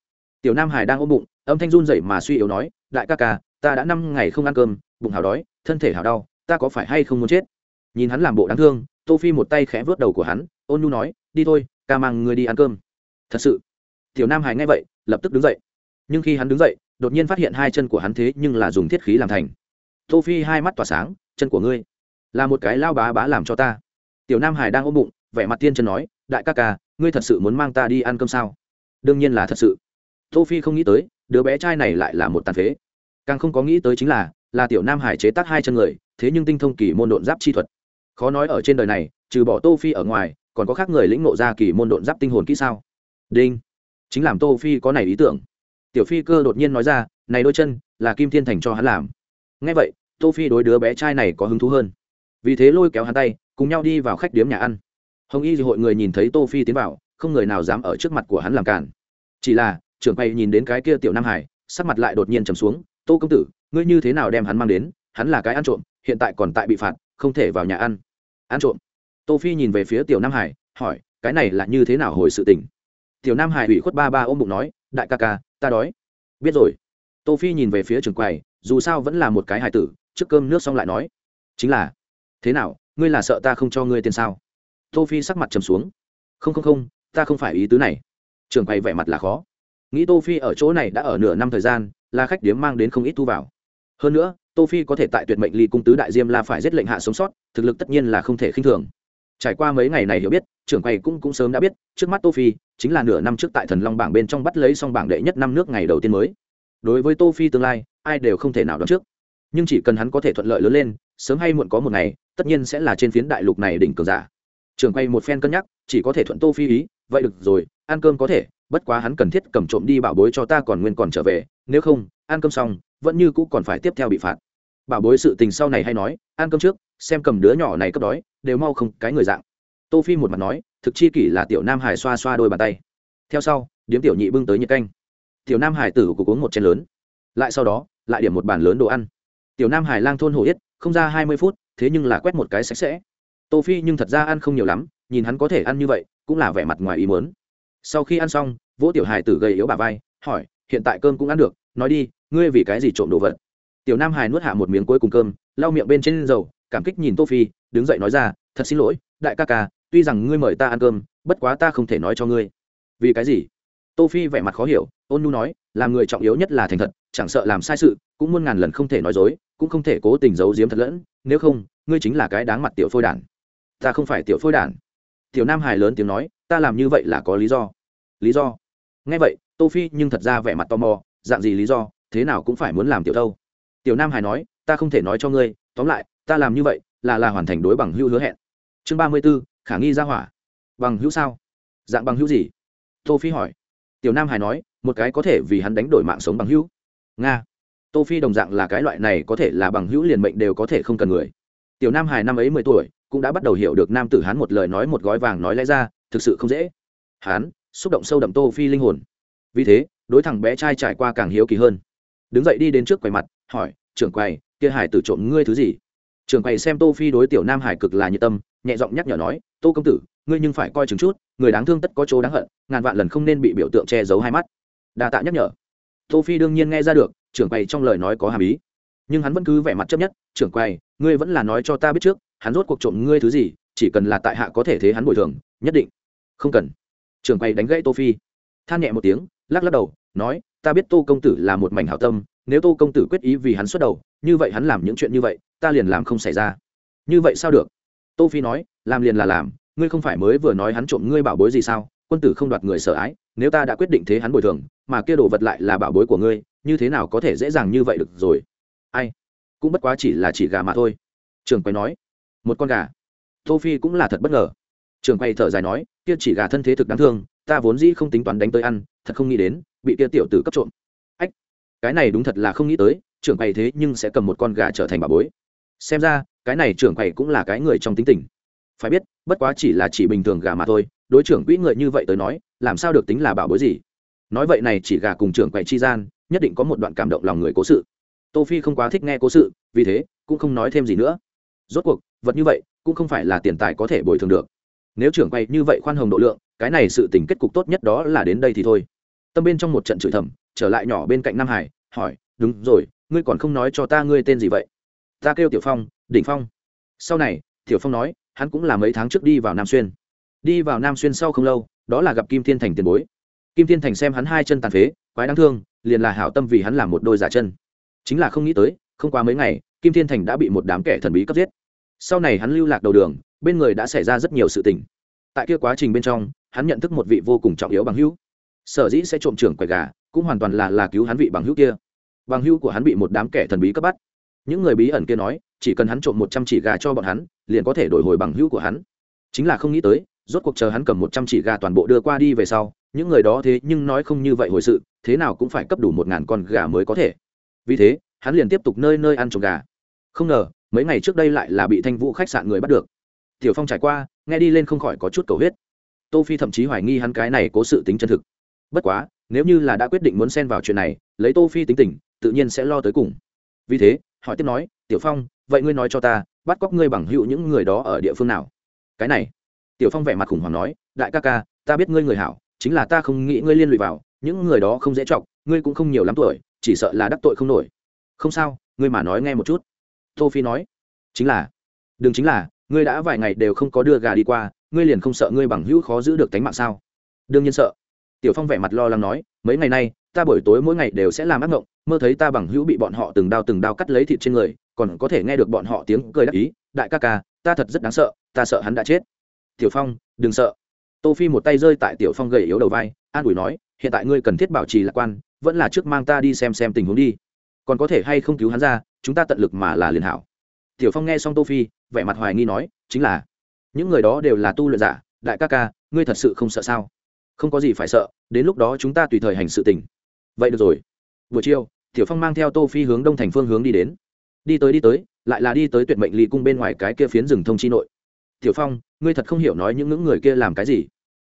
tiểu nam hải đang ôm bụng, âm thanh run rẩy mà suy yếu nói, đại ca ca, ta đã năm ngày không ăn cơm, bụng hào đói, thân thể hào đau, ta có phải hay không muốn chết? Nhìn hắn làm bộ đáng thương, tô phi một tay khẽ vớt đầu của hắn, ôn nhu nói, đi thôi, ca mang người đi ăn cơm. Thật sự? Tiểu nam hải nghe vậy, lập tức đứng dậy. Nhưng khi hắn đứng dậy, đột nhiên phát hiện hai chân của hắn thế nhưng là dùng thiết khí làm thành. Tô phi, hai mắt tỏa sáng, chân của ngươi là một cái lao bá bá làm cho ta. Tiểu nam hải đang ôm bụng, vẻ mặt tiên chân nói, đại ca ca, ngươi thật sự muốn mang ta đi ăn cơm sao? Đương nhiên là thật sự tô phi không nghĩ tới, đứa bé trai này lại là một tàn phế. Càng không có nghĩ tới chính là là tiểu nam hải chế tác hai chân người, thế nhưng tinh thông kỳ môn độn giáp chi thuật. Khó nói ở trên đời này, trừ bỏ tô phi ở ngoài, còn có khác người lĩnh ngộ ra kỳ môn độn giáp tinh hồn kỹ sao? Đinh. Chính làm tô phi có này ý tưởng. Tiểu phi cơ đột nhiên nói ra, này đôi chân, là kim thiên thành cho hắn làm. Nghe vậy, tô phi đối đứa bé trai này có hứng thú hơn. Vì thế lôi kéo hắn tay, cùng nhau đi vào khách điếm nhà ăn. Hồng y hội người nhìn thấy tô phi tiến vào, không người nào dám ở trước mặt của hắn làm cản chỉ là trưởng quầy nhìn đến cái kia tiểu nam hải, sắc mặt lại đột nhiên trầm xuống, tô công tử, ngươi như thế nào đem hắn mang đến? Hắn là cái ăn trộm, hiện tại còn tại bị phạt, không thể vào nhà ăn. Ăn trộm? Tô phi nhìn về phía tiểu nam hải, hỏi, cái này là như thế nào hồi sự tình? Tiểu nam hải ủy khuất ba ba ôm bụng nói, đại ca ca, ta đói. Biết rồi. Tô phi nhìn về phía trường quầy, dù sao vẫn là một cái hài tử, trước cơm nước xong lại nói, chính là. Thế nào, ngươi là sợ ta không cho ngươi tiền sao? Tô phi sắc mặt trầm xuống, không không không, ta không phải ý tứ này. Trường quầy vẻ mặt là khó nghĩ tô phi ở chỗ này đã ở nửa năm thời gian, là khách điếm mang đến không ít thu vào. Hơn nữa, tô phi có thể tại tuyệt mệnh ly cung tứ đại diêm la phải giết lệnh hạ sống sót, thực lực tất nhiên là không thể khinh thường. Trải qua mấy ngày này hiểu biết, trưởng quầy cũng cũng sớm đã biết, trước mắt tô phi chính là nửa năm trước tại thần long bảng bên trong bắt lấy xong bảng đệ nhất năm nước ngày đầu tiên mới. Đối với tô phi tương lai, ai đều không thể nào đoán trước. Nhưng chỉ cần hắn có thể thuận lợi lớn lên, sớm hay muộn có một ngày, tất nhiên sẽ là trên phiến đại lục này đỉnh cường giả. Trưởng quay một phen cân nhắc, chỉ có thể thuận tô phi ý, vậy được rồi, ăn cơm có thể bất quá hắn cần thiết cầm trộm đi bảo bối cho ta còn nguyên còn trở về, nếu không, ăn cơm xong, vẫn như cũ còn phải tiếp theo bị phạt. Bảo bối sự tình sau này hay nói, ăn cơm trước, xem cầm đứa nhỏ này cấp đói, đều mau không cái người dạng. Tô phi một mặt nói, thực chi kỷ là tiểu nam hải xoa xoa đôi bàn tay. Theo sau, điếm tiểu nhị bưng tới nhiệt canh. Tiểu nam hải tử cục uống một chén lớn. Lại sau đó, lại điểm một bàn lớn đồ ăn. Tiểu nam hải lang thôn hổ yết, không ra hai mươi phút, thế nhưng là quét một cái sạch sẽ. Tô phi nhưng thật ra ăn không nhiều lắm, nhìn hắn có thể ăn như vậy, cũng là vẻ mặt ngoài ý muốn sau khi ăn xong, vỗ tiểu hải tử gầy yếu bà vai, hỏi, hiện tại cơm cũng ăn được, nói đi, ngươi vì cái gì trộm đồ vật? Tiểu nam hải nuốt hạ một miếng cuối cùng cơm, lau miệng bên trên dầu, cảm kích nhìn tô phi, đứng dậy nói ra, thật xin lỗi, đại ca ca, tuy rằng ngươi mời ta ăn cơm, bất quá ta không thể nói cho ngươi. Vì cái gì? Tô phi vẻ mặt khó hiểu, ôn nu nói, làm người trọng yếu nhất là thành thật, chẳng sợ làm sai sự, cũng muôn ngàn lần không thể nói dối, cũng không thể cố tình giấu giếm thật lẫn, nếu không, ngươi chính là cái đáng mặt tiểu phôi đản. Ta không phải tiểu phôi đản. Tiểu nam hải lớn tiếng nói ta làm như vậy là có lý do. Lý do? Nghe vậy tô phi nhưng thật ra vẻ mặt tò mò dạng gì lý do thế nào cũng phải muốn làm tiểu thâu. Tiểu nam hải nói ta không thể nói cho ngươi tóm lại ta làm như vậy là là hoàn thành đối bằng hữu hứa hẹn. Chương ba mươi 34, khả nghi ra hỏa. Bằng hữu sao? Dạng bằng hữu gì? Tô phi hỏi. Tiểu nam hải nói một cái có thể vì hắn đánh đổi mạng sống bằng hữu. Nga. Tô phi đồng dạng là cái loại này có thể là bằng hữu liền mệnh đều có thể không cần người. Tiểu nam hải năm ấy mười tuổi cũng đã bắt đầu hiểu được nam tử hắn một lời nói một gói vàng nói lẽ ra thực sự không dễ. Hắn xúc động sâu đậm tô phi linh hồn. Vì thế, đối thằng bé trai trải qua càng hiếu kỳ hơn. Đứng dậy đi đến trước quầy mặt, hỏi, trưởng quầy, kia hải tử trộm ngươi thứ gì? Trưởng quầy xem tô phi đối tiểu nam hải cực là nhiệt tâm, nhẹ giọng nhắc nhở nói, tô công tử, ngươi nhưng phải coi chừng chút, người đáng thương tất có chỗ đáng hận, ngàn vạn lần không nên bị biểu tượng che giấu hai mắt. Đa tạ nhắc nhở. Tô phi đương nhiên nghe ra được, trưởng quầy trong lời nói có hàm ý. Nhưng hắn vẫn cứ vẻ mặt chấp nhất, trưởng quầy, ngươi vẫn là nói cho ta biết trước, hắn rốt cuộc trộm ngươi thứ gì, chỉ cần là tại hạ có thể thế hắn bồi thường, nhất định không cần. Trường quay đánh gãy tô phi. Than nhẹ một tiếng, lắc lắc đầu, nói, ta biết tô công tử là một mảnh hảo tâm, nếu tô công tử quyết ý vì hắn xuất đầu, như vậy hắn làm những chuyện như vậy, ta liền làm không xảy ra. Như vậy sao được? Tô phi nói, làm liền là làm, ngươi không phải mới vừa nói hắn trộm ngươi bảo bối gì sao? Quân tử không đoạt người sợ ái, nếu ta đã quyết định thế hắn bồi thường, mà kia đồ vật lại là bảo bối của ngươi, như thế nào có thể dễ dàng như vậy được rồi? Ai? Cũng bất quá chỉ là chỉ gà mà thôi. Trường quay nói, một con gà. Tô phi cũng là thật bất ngờ. Trường quay thở dài nói kia chỉ gà thân thế thực đáng thương, ta vốn dĩ không tính toán đánh tới ăn, thật không nghĩ đến, bị kia tiểu tử cấp trộm. Ách, cái này đúng thật là không nghĩ tới, trưởng quầy thế nhưng sẽ cầm một con gà trở thành bà bối. Xem ra, cái này trưởng quầy cũng là cái người trong tính tình. Phải biết, bất quá chỉ là chỉ bình thường gà mà thôi, đối trưởng quỹ người như vậy tới nói, làm sao được tính là bảo bối gì? Nói vậy này chỉ gà cùng trưởng quầy chi gian, nhất định có một đoạn cảm động lòng người cố sự. Tô phi không quá thích nghe cố sự, vì thế, cũng không nói thêm gì nữa. Rốt cuộc, vật như vậy, cũng không phải là tiền tài có thể bồi thường được nếu trưởng quay như vậy khoan hồng độ lượng, cái này sự tình kết cục tốt nhất đó là đến đây thì thôi. Tâm bên trong một trận chửi thầm, trở lại nhỏ bên cạnh nam hải, hỏi, đúng rồi, ngươi còn không nói cho ta ngươi tên gì vậy? Ta kêu tiểu phong, đỉnh phong. Sau này, tiểu phong nói, hắn cũng là mấy tháng trước đi vào nam xuyên. Đi vào nam xuyên sau không lâu, đó là gặp kim thiên thành tiền bối. Kim thiên thành xem hắn hai chân tàn phế, quái đáng thương, liền là hảo tâm vì hắn làm một đôi giả chân. Chính là không nghĩ tới, không qua mấy ngày, kim thiên thành đã bị một đám kẻ thần bí cấp giết. Sau này hắn lưu lạc đầu đường bên người đã xảy ra rất nhiều sự tình. Tại kia quá trình bên trong, hắn nhận thức một vị vô cùng trọng yếu bằng hữu. Sở dĩ sẽ trộm trưởng quầy gà, cũng hoàn toàn là là cứu hắn vị bằng hữu kia. Bằng hữu của hắn bị một đám kẻ thần bí cấp bắt. Những người bí ẩn kia nói, chỉ cần hắn trộm một trăm chỉ gà cho bọn hắn, liền có thể đổi hồi bằng hữu của hắn. Chính là không nghĩ tới, rốt cuộc chờ hắn cầm một trăm chỉ gà toàn bộ đưa qua đi về sau, những người đó thế nhưng nói không như vậy hồi sự, thế nào cũng phải cấp đủ một ngàn con gà mới có thể. Vì thế, hắn liền tiếp tục nơi nơi ăn trộm gà. Không ngờ, mấy ngày trước đây lại là bị thanh vũ khách sạn người bắt được tiểu phong trải qua, nghe đi lên không khỏi có chút cầu huyết. Tô phi thậm chí hoài nghi hắn cái này cố sự tính chân thực. Bất quá, nếu như là đã quyết định muốn xen vào chuyện này, lấy tô phi tính tình, tự nhiên sẽ lo tới cùng. Vì thế, hỏi tiếp nói, tiểu phong, vậy ngươi nói cho ta, bắt cóc ngươi bằng hữu những người đó ở địa phương nào? Cái này, tiểu phong vẻ mặt khủng hoảng nói, đại ca ca, ta biết ngươi người hảo, chính là ta không nghĩ ngươi liên lụy vào, những người đó không dễ chọc, ngươi cũng không nhiều lắm tuổi, chỉ sợ là đắc tội không nổi. Không sao, ngươi mà nói nghe một chút. Tô phi nói, chính là, đừng chính là ngươi đã vài ngày đều không có đưa gà đi qua, ngươi liền không sợ ngươi bằng hữu khó giữ được tánh mạng sao? Đương nhiên sợ. Tiểu phong vẻ mặt lo lắng nói, mấy ngày nay, ta buổi tối mỗi ngày đều sẽ làm ác ngộng, mơ thấy ta bằng hữu bị bọn họ từng đao từng đao cắt lấy thịt trên người, còn có thể nghe được bọn họ tiếng cười đắc ý, đại ca ca, ta thật rất đáng sợ, ta sợ hắn đã chết. Tiểu phong, đừng sợ. Tô phi một tay rơi tại tiểu phong gầy yếu đầu vai, an ủi nói, hiện tại ngươi cần thiết bảo trì lạc quan, vẫn là trước mang ta đi xem xem tình huống đi. Còn có thể hay không cứu hắn ra, chúng ta tận lực mà là liền hảo tiểu phong nghe xong tô phi, vẻ mặt hoài nghi nói, chính là, những người đó đều là tu luyện giả, đại ca ca, ngươi thật sự không sợ sao? Không có gì phải sợ, đến lúc đó chúng ta tùy thời hành sự tình. Vậy được rồi. Buổi chiều, tiểu phong mang theo tô phi hướng đông thành phương hướng đi đến. Đi tới đi tới, lại là đi tới tuyệt mệnh ly cung bên ngoài cái kia phiến rừng thông chi nội. Tiểu phong, ngươi thật không hiểu nói những ngưỡng người kia làm cái gì.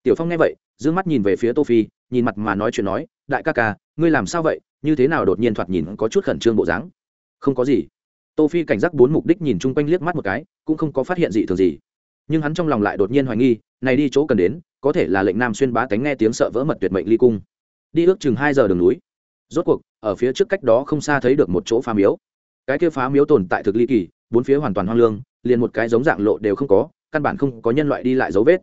Tiểu phong nghe vậy d mắt nhìn về phía tô phi, nhìn mặt mà nói chuyện nói, đại ca ca, ngươi làm sao vậy? Như thế nào đột nhiên thoạt nhìn có chút khẩn trương bộ dáng? Không có gì tô phi cảnh giác bốn mục đích nhìn chung quanh liếc mắt một cái, cũng không có phát hiện gì thường gì. Nhưng hắn trong lòng lại đột nhiên hoài nghi, này đi chỗ cần đến, có thể là lệnh nam xuyên bá tánh nghe tiếng sợ vỡ mật tuyệt mệnh ly cung. Đi ước chừng hai giờ đường núi. Rốt cuộc, ở phía trước cách đó không xa thấy được một chỗ phá miếu. Cái kia phá miếu tồn tại thực ly kỳ, bốn phía hoàn toàn hoang lương, liền một cái giống dạng lộ đều không có, căn bản không có nhân loại đi lại dấu vết.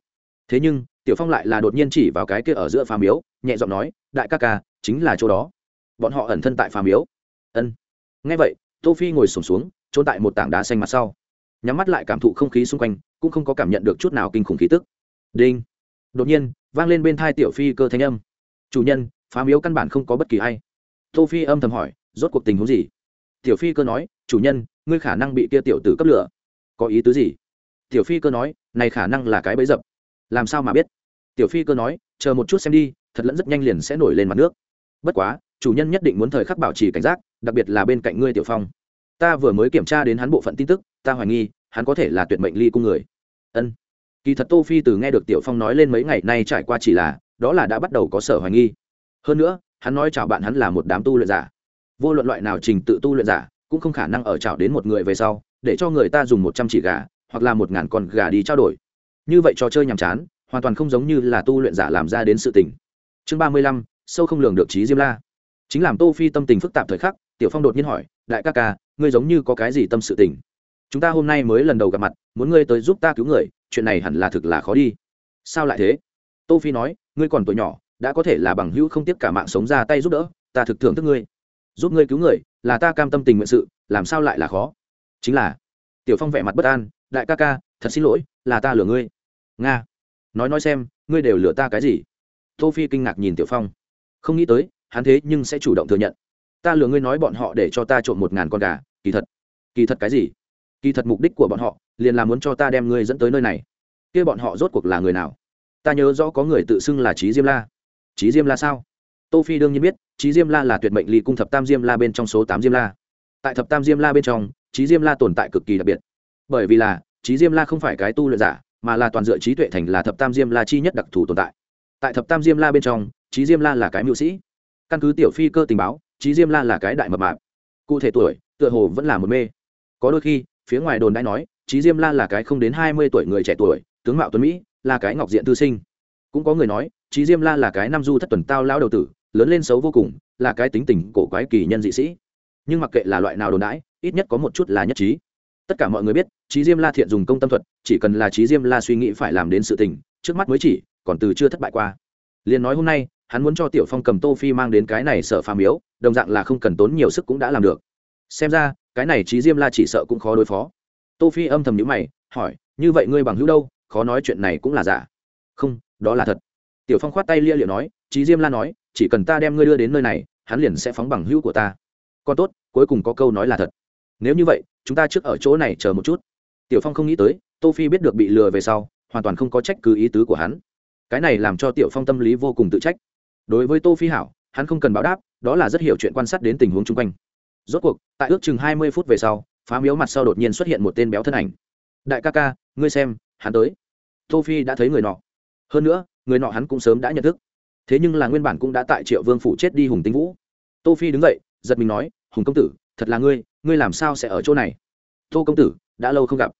Thế nhưng, tiểu phong lại là đột nhiên chỉ vào cái kia ở giữa phá miếu, nhẹ giọng nói, đại ca ca, chính là chỗ đó. Bọn họ ẩn thân tại phá miếu. Ân. Nghe vậy tô phi ngồi sổm xuống, trốn tại một tảng đá xanh mặt sau. Nhắm mắt lại cảm thụ không khí xung quanh cũng không có cảm nhận được chút nào kinh khủng khí tức. Đinh. Đột nhiên vang lên bên thai tiểu phi cơ thanh âm. Chủ nhân phá miếu căn bản không có bất kỳ ai. Tô phi âm thầm hỏi rốt cuộc tình huống gì? Tiểu phi cơ nói chủ nhân ngươi khả năng bị kia tiểu tử cấp lửa. Có ý tứ gì? Tiểu phi cơ nói này khả năng là cái bẫy dập. Làm sao mà biết? Tiểu phi cơ nói chờ một chút xem đi thật lẫn rất nhanh liền sẽ nổi lên mặt nước. Bất quá chủ nhân nhất định muốn thời khắc bảo trì cảnh giác, đặc biệt là bên cạnh ngươi tiểu phong. Ta vừa mới kiểm tra đến hắn bộ phận tin tức, ta hoài nghi, hắn có thể là tuyệt mệnh ly cung người. Ân. Kỳ thật tô phi từ nghe được tiểu phong nói lên mấy ngày nay trải qua chỉ là, đó là đã bắt đầu có sở hoài nghi. Hơn nữa, hắn nói chào bạn hắn là một đám tu luyện giả. Vô luận loại nào trình tự tu luyện giả, cũng không khả năng ở chào đến một người về sau, để cho người ta dùng một trăm chỉ gà, hoặc là một ngàn con gà đi trao đổi. Như vậy trò chơi nhàm chán, hoàn toàn không giống như là tu luyện giả làm ra đến sự tình. Chương ba mươi lăm, sâu không lường được trí diêm la chính làm tô phi tâm tình phức tạp thời khắc, tiểu phong đột nhiên hỏi, đại ca ca, ngươi giống như có cái gì tâm sự tình? Chúng ta hôm nay mới lần đầu gặp mặt, muốn ngươi tới giúp ta cứu người, chuyện này hẳn là thực là khó đi. Sao lại thế? Tô phi nói, ngươi còn tuổi nhỏ, đã có thể là bằng hữu không tiếp cả mạng sống ra tay giúp đỡ, ta thực thưởng thức ngươi. Giúp ngươi cứu người, là ta cam tâm tình nguyện sự, làm sao lại là khó? Chính là. Tiểu phong vẻ mặt bất an, đại ca ca, thật xin lỗi, là ta lừa ngươi. Nga, nói nói xem, ngươi đều lừa ta cái gì? Tô phi kinh ngạc nhìn tiểu phong. Không nghĩ tới hắn thế nhưng sẽ chủ động thừa nhận. Ta lừa ngươi nói bọn họ để cho ta trộm một ngàn con gà, kỳ thật kỳ thật cái gì? Kỳ thật mục đích của bọn họ liền là muốn cho ta đem ngươi dẫn tới nơi này. Kia bọn họ rốt cuộc là người nào? Ta nhớ rõ có người tự xưng là trí diêm la. Trí diêm la sao? Tô phi đương nhiên biết trí diêm la là tuyệt mệnh ly cung thập tam diêm la bên trong số tám diêm la. Tại thập tam diêm la bên trong trí diêm la tồn tại cực kỳ đặc biệt. Bởi vì là trí diêm la không phải cái tu luyện giả, mà là toàn dựa trí tuệ thành là thập tam diêm la chi nhất đặc thù tồn tại. Tại thập tam diêm la bên trong trí diêm la là cái mưu sĩ căn cứ tiểu phi cơ tình báo trí diêm la là cái đại mập mạp. Cụ thể tuổi, tựa hồ vẫn là một mê. Có đôi khi, phía ngoài đồn đã nói trí diêm la là cái không đến hai mươi tuổi người trẻ tuổi, tướng mạo tuấn mỹ, là cái ngọc diện tư sinh. Cũng có người nói trí diêm la là cái nam du thất tuần tao lao đầu tử, lớn lên xấu vô cùng, là cái tính tình cổ quái kỳ nhân dị sĩ. Nhưng mặc kệ là loại nào đồn đãi, ít nhất có một chút là nhất trí. Tất cả mọi người biết trí diêm la thiện dùng công tâm thuật, chỉ cần là trí diêm la suy nghĩ phải làm đến sự tình, trước mắt mới chỉ, còn từ chưa thất bại qua. Liền nói hôm nay hắn muốn cho tiểu phong cầm tô phi mang đến cái này sợ phàm yếu, đồng dạng là không cần tốn nhiều sức cũng đã làm được. Xem ra, cái này trí diêm la chỉ sợ cũng khó đối phó. Tô phi âm thầm nhíu mày, hỏi, như vậy ngươi bằng hữu đâu? Khó nói chuyện này cũng là giả. Không, đó là thật. Tiểu phong khoát tay lia liệu nói trí diêm la nói, chỉ cần ta đem ngươi đưa đến nơi này, hắn liền sẽ phóng bằng hữu của ta. Còn tốt, cuối cùng có câu nói là thật. Nếu như vậy, chúng ta trước ở chỗ này chờ một chút. Tiểu phong không nghĩ tới, tô phi biết được bị lừa về sau, hoàn toàn không có trách cứ ý tứ của hắn. Cái này làm cho tiểu phong tâm lý vô cùng tự trách đối với tô phi hảo, hắn không cần báo đáp, đó là rất hiểu chuyện quan sát đến tình huống chung quanh. Rốt cuộc, tại ước chừng hai mươi phút về sau, phá miếu mặt sau đột nhiên xuất hiện một tên béo thân ảnh. Đại ca ca, ngươi xem, hắn tới. Tô phi đã thấy người nọ. Hơn nữa, người nọ hắn cũng sớm đã nhận thức. Thế nhưng là nguyên bản cũng đã tại triệu vương phủ chết đi hùng tinh vũ. Tô phi đứng dậy, giật mình nói, hùng công tử, thật là ngươi ngươi làm sao sẽ ở chỗ này? Tô công tử, đã lâu không gặp.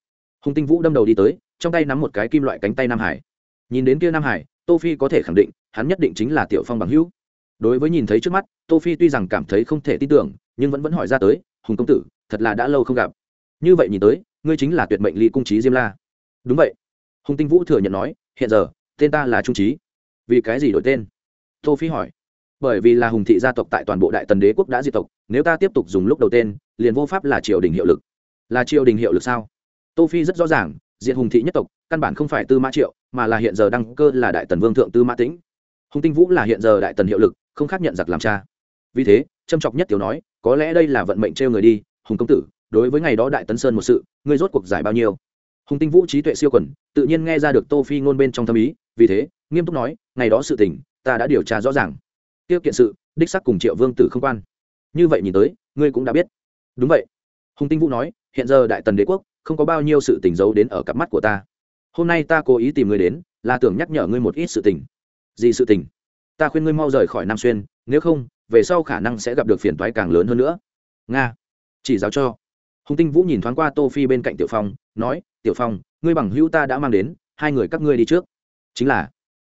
Hùng tinh vũ đâm đầu đi tới, trong tay nắm một cái kim loại cánh tay nam hải. Nhìn đến kia nam hải tô phi có thể khẳng định, hắn nhất định chính là tiểu phong bằng hữu. Đối với nhìn thấy trước mắt, tô phi tuy rằng cảm thấy không thể tin tưởng, nhưng vẫn vẫn hỏi ra tới, hùng công tử, thật là đã lâu không gặp. Như vậy nhìn tới, ngươi chính là tuyệt mệnh ly cung trí diêm la. Đúng vậy. Hùng tinh vũ thừa nhận nói, hiện giờ, tên ta là trung trí vì cái gì đổi tên? Tô phi hỏi. Bởi vì là hùng thị gia tộc tại toàn bộ đại tần đế quốc đã diệt tộc, nếu ta tiếp tục dùng lúc đầu tên, liền vô pháp là triều đình hiệu lực. Là triều đình hiệu lực sao? Tô phi rất rõ ràng diện hùng thị nhất tộc, căn bản không phải tư mã triệu, mà là hiện giờ đăng cơ là đại tần vương thượng tư mã tĩnh. Hùng tinh vũ là hiện giờ đại tần hiệu lực, không khác nhận giặc làm cha. Vì thế, trâm trọc nhất tiểu nói, có lẽ đây là vận mệnh trêu người đi, hùng công tử, đối với ngày đó đại tấn sơn một sự, ngươi rốt cuộc giải bao nhiêu? Hùng tinh vũ trí tuệ siêu quần tự nhiên nghe ra được tô phi ngôn bên trong thâm ý, vì thế, nghiêm túc nói, ngày đó sự tình, ta đã điều tra rõ ràng. Tiêu kiện sự, đích xác cùng triệu vương tử không quan. Như vậy nhìn tới, ngươi cũng đã biết. Đúng vậy. Hùng tinh vũ nói, hiện giờ đại tần đế quốc không có bao nhiêu sự tình giấu đến ở cặp mắt của ta. Hôm nay ta cố ý tìm ngươi đến, là tưởng nhắc nhở ngươi một ít sự tình. Gì sự tình? Ta khuyên ngươi mau rời khỏi nam xuyên, nếu không, về sau khả năng sẽ gặp được phiền toái càng lớn hơn nữa. Nga. Chỉ giáo cho. Hùng tinh vũ nhìn thoáng qua tô phi bên cạnh tiểu phong, nói, tiểu phong, ngươi bằng hữu ta đã mang đến, hai người các ngươi đi trước. Chính là,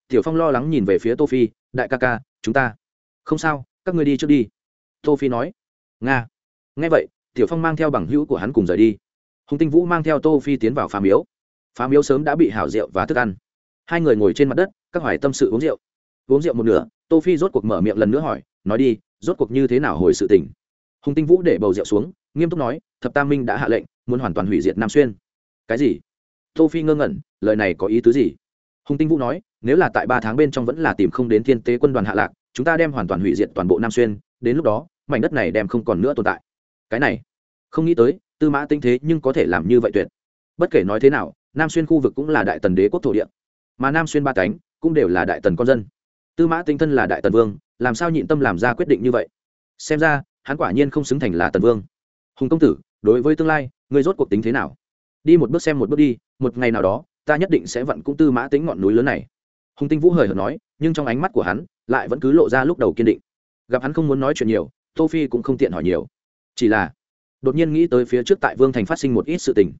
tiểu phong lo lắng nhìn về phía tô phi, đại ca ca, chúng ta. Không sao, các ngươi đi trước đi. Tô phi nói. Nga. Nghe vậy, tiểu phong mang theo bằng hữu của hắn cùng rời đi hùng tinh vũ mang theo tô phi tiến vào phá miếu. Phá miếu sớm đã bị hảo rượu và thức ăn. Hai người ngồi trên mặt đất, các hoài tâm sự uống rượu. Uống rượu một nửa, tô phi rốt cuộc mở miệng lần nữa hỏi, nói đi, rốt cuộc như thế nào hồi sự tình? Hùng tinh vũ để bầu rượu xuống, nghiêm túc nói, thập tam minh đã hạ lệnh, muốn hoàn toàn hủy diệt nam xuyên. Cái gì? Tô phi ngơ ngẩn, lời này có ý tứ gì? Hùng tinh vũ nói, nếu là tại ba tháng bên trong vẫn là tìm không đến thiên tế quân đoàn hạ lạc, chúng ta đem hoàn toàn hủy diệt toàn bộ nam xuyên, đến lúc đó, mảnh đất này đem không còn nữa tồn tại. Cái này, không nghĩ tới tư mã tinh thế nhưng có thể làm như vậy tuyệt. Bất kể nói thế nào, nam xuyên khu vực cũng là đại tần đế quốc thổ địa. Mà nam xuyên ba cánh cũng đều là đại tần con dân. Tư mã tinh thân là đại tần vương, làm sao nhịn tâm làm ra quyết định như vậy? Xem ra, hắn quả nhiên không xứng thành là tần vương. Hùng công tử, đối với tương lai, ngươi rốt cuộc tính thế nào? Đi một bước xem một bước đi, một ngày nào đó, ta nhất định sẽ vặn cũng tư mã tính ngọn núi lớn này. Hùng tinh vũ hời hợt nói, nhưng trong ánh mắt của hắn, lại vẫn cứ lộ ra lúc đầu kiên định. Gặp hắn không muốn nói chuyện nhiều, tô phi cũng không tiện hỏi nhiều. Chỉ là đột nhiên nghĩ tới phía trước tại vương thành phát sinh một ít sự tình.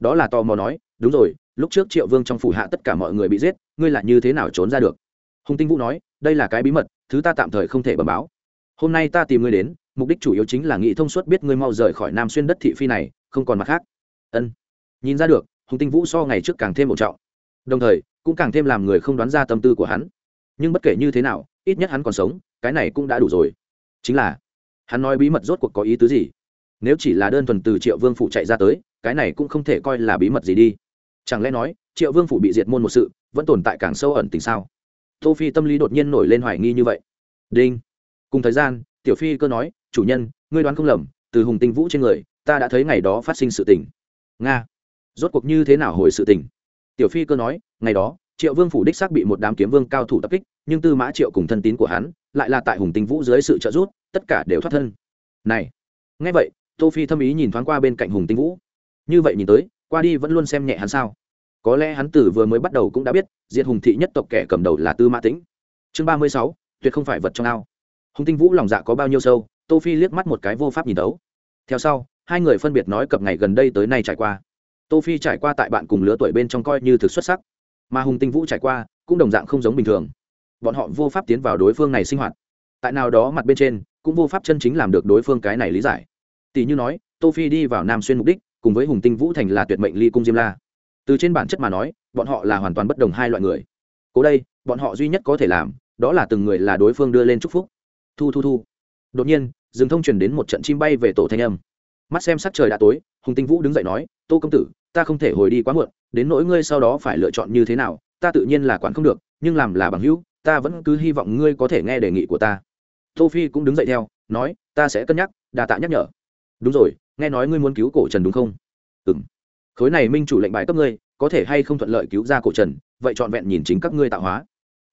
Đó là tò mò nói, đúng rồi, lúc trước triệu vương trong phủ hạ tất cả mọi người bị giết, ngươi lại như thế nào trốn ra được? Hùng tinh vũ nói, đây là cái bí mật, thứ ta tạm thời không thể bẩm báo. Hôm nay ta tìm ngươi đến, mục đích chủ yếu chính là nghị thông suốt biết ngươi mau rời khỏi nam xuyên đất thị phi này, không còn mặt khác. Ân. Nhìn ra được, hùng tinh vũ so ngày trước càng thêm một trọng. Đồng thời, cũng càng thêm làm người không đoán ra tâm tư của hắn. Nhưng bất kể như thế nào, ít nhất hắn còn sống, cái này cũng đã đủ rồi. Chính là, hắn nói bí mật rốt cuộc có ý tứ gì? Nếu chỉ là đơn thuần từ triệu vương phủ chạy ra tới, cái này cũng không thể coi là bí mật gì đi. Chẳng lẽ nói, triệu vương phủ bị diệt môn một sự, vẫn tồn tại càng sâu ẩn tình sao? Tô phi tâm lý đột nhiên nổi lên hoài nghi như vậy. Đinh. Cùng thời gian, tiểu phi cơ nói, chủ nhân, ngươi đoán không lầm, từ hùng tinh vũ trên người, ta đã thấy ngày đó phát sinh sự tình. Nga. Rốt cuộc như thế nào hồi sự tình? Tiểu phi cơ nói, ngày đó, triệu vương phủ đích xác bị một đám kiếm vương cao thủ tập kích, nhưng tư mã triệu cùng thân tín của hắn, lại là tại hùng tinh vũ dưới sự trợ giúp, tất cả đều thoát thân. Này. Ngay vậy tô phi thâm ý nhìn thoáng qua bên cạnh hùng tinh vũ. Như vậy nhìn tới, qua đi vẫn luôn xem nhẹ hắn sao? Có lẽ hắn tử vừa mới bắt đầu cũng đã biết, diệt hùng thị nhất tộc kẻ cầm đầu là tư mã tĩnh. Chương ba mươi sáu, tuyệt không phải vật trong ao. Hùng tinh vũ lòng dạ có bao nhiêu sâu, tô phi liếc mắt một cái vô pháp nhìn tấu. Theo sau, hai người phân biệt nói cập ngày gần đây tới nay trải qua. Tô phi trải qua tại bạn cùng lứa tuổi bên trong coi như thực xuất sắc. Mà hùng tinh vũ trải qua, cũng đồng dạng không giống bình thường. Bọn họ vô pháp tiến vào đối phương này sinh hoạt. Tại nào đó mặt bên trên, cũng vô pháp chân chính làm được đối phương cái này lý giải tỷ như nói, tô phi đi vào nam xuyên mục đích, cùng với hùng tinh vũ thành là tuyệt mệnh ly cung diêm la. Từ trên bản chất mà nói, bọn họ là hoàn toàn bất đồng hai loại người. Cố đây, bọn họ duy nhất có thể làm, đó là từng người là đối phương đưa lên chúc phúc. Thu thu thu. Đột nhiên, rừng thông truyền đến một trận chim bay về tổ thanh âm. Mắt xem sắc trời đã tối, hùng tinh vũ đứng dậy nói, tô công tử, ta không thể hồi đi quá muộn, đến nỗi ngươi sau đó phải lựa chọn như thế nào, ta tự nhiên là quản không được, nhưng làm là bằng hữu, ta vẫn cứ hy vọng ngươi có thể nghe đề nghị của ta. Tô phi cũng đứng dậy theo, nói, ta sẽ cân nhắc đà tạ nhắc nhở đúng rồi, nghe nói ngươi muốn cứu cổ trần đúng không? Ừ m khối này minh chủ lệnh bài cấp ngươi, có thể hay không thuận lợi cứu ra cổ trần, vậy trọn vẹn nhìn chính các ngươi tạo hóa.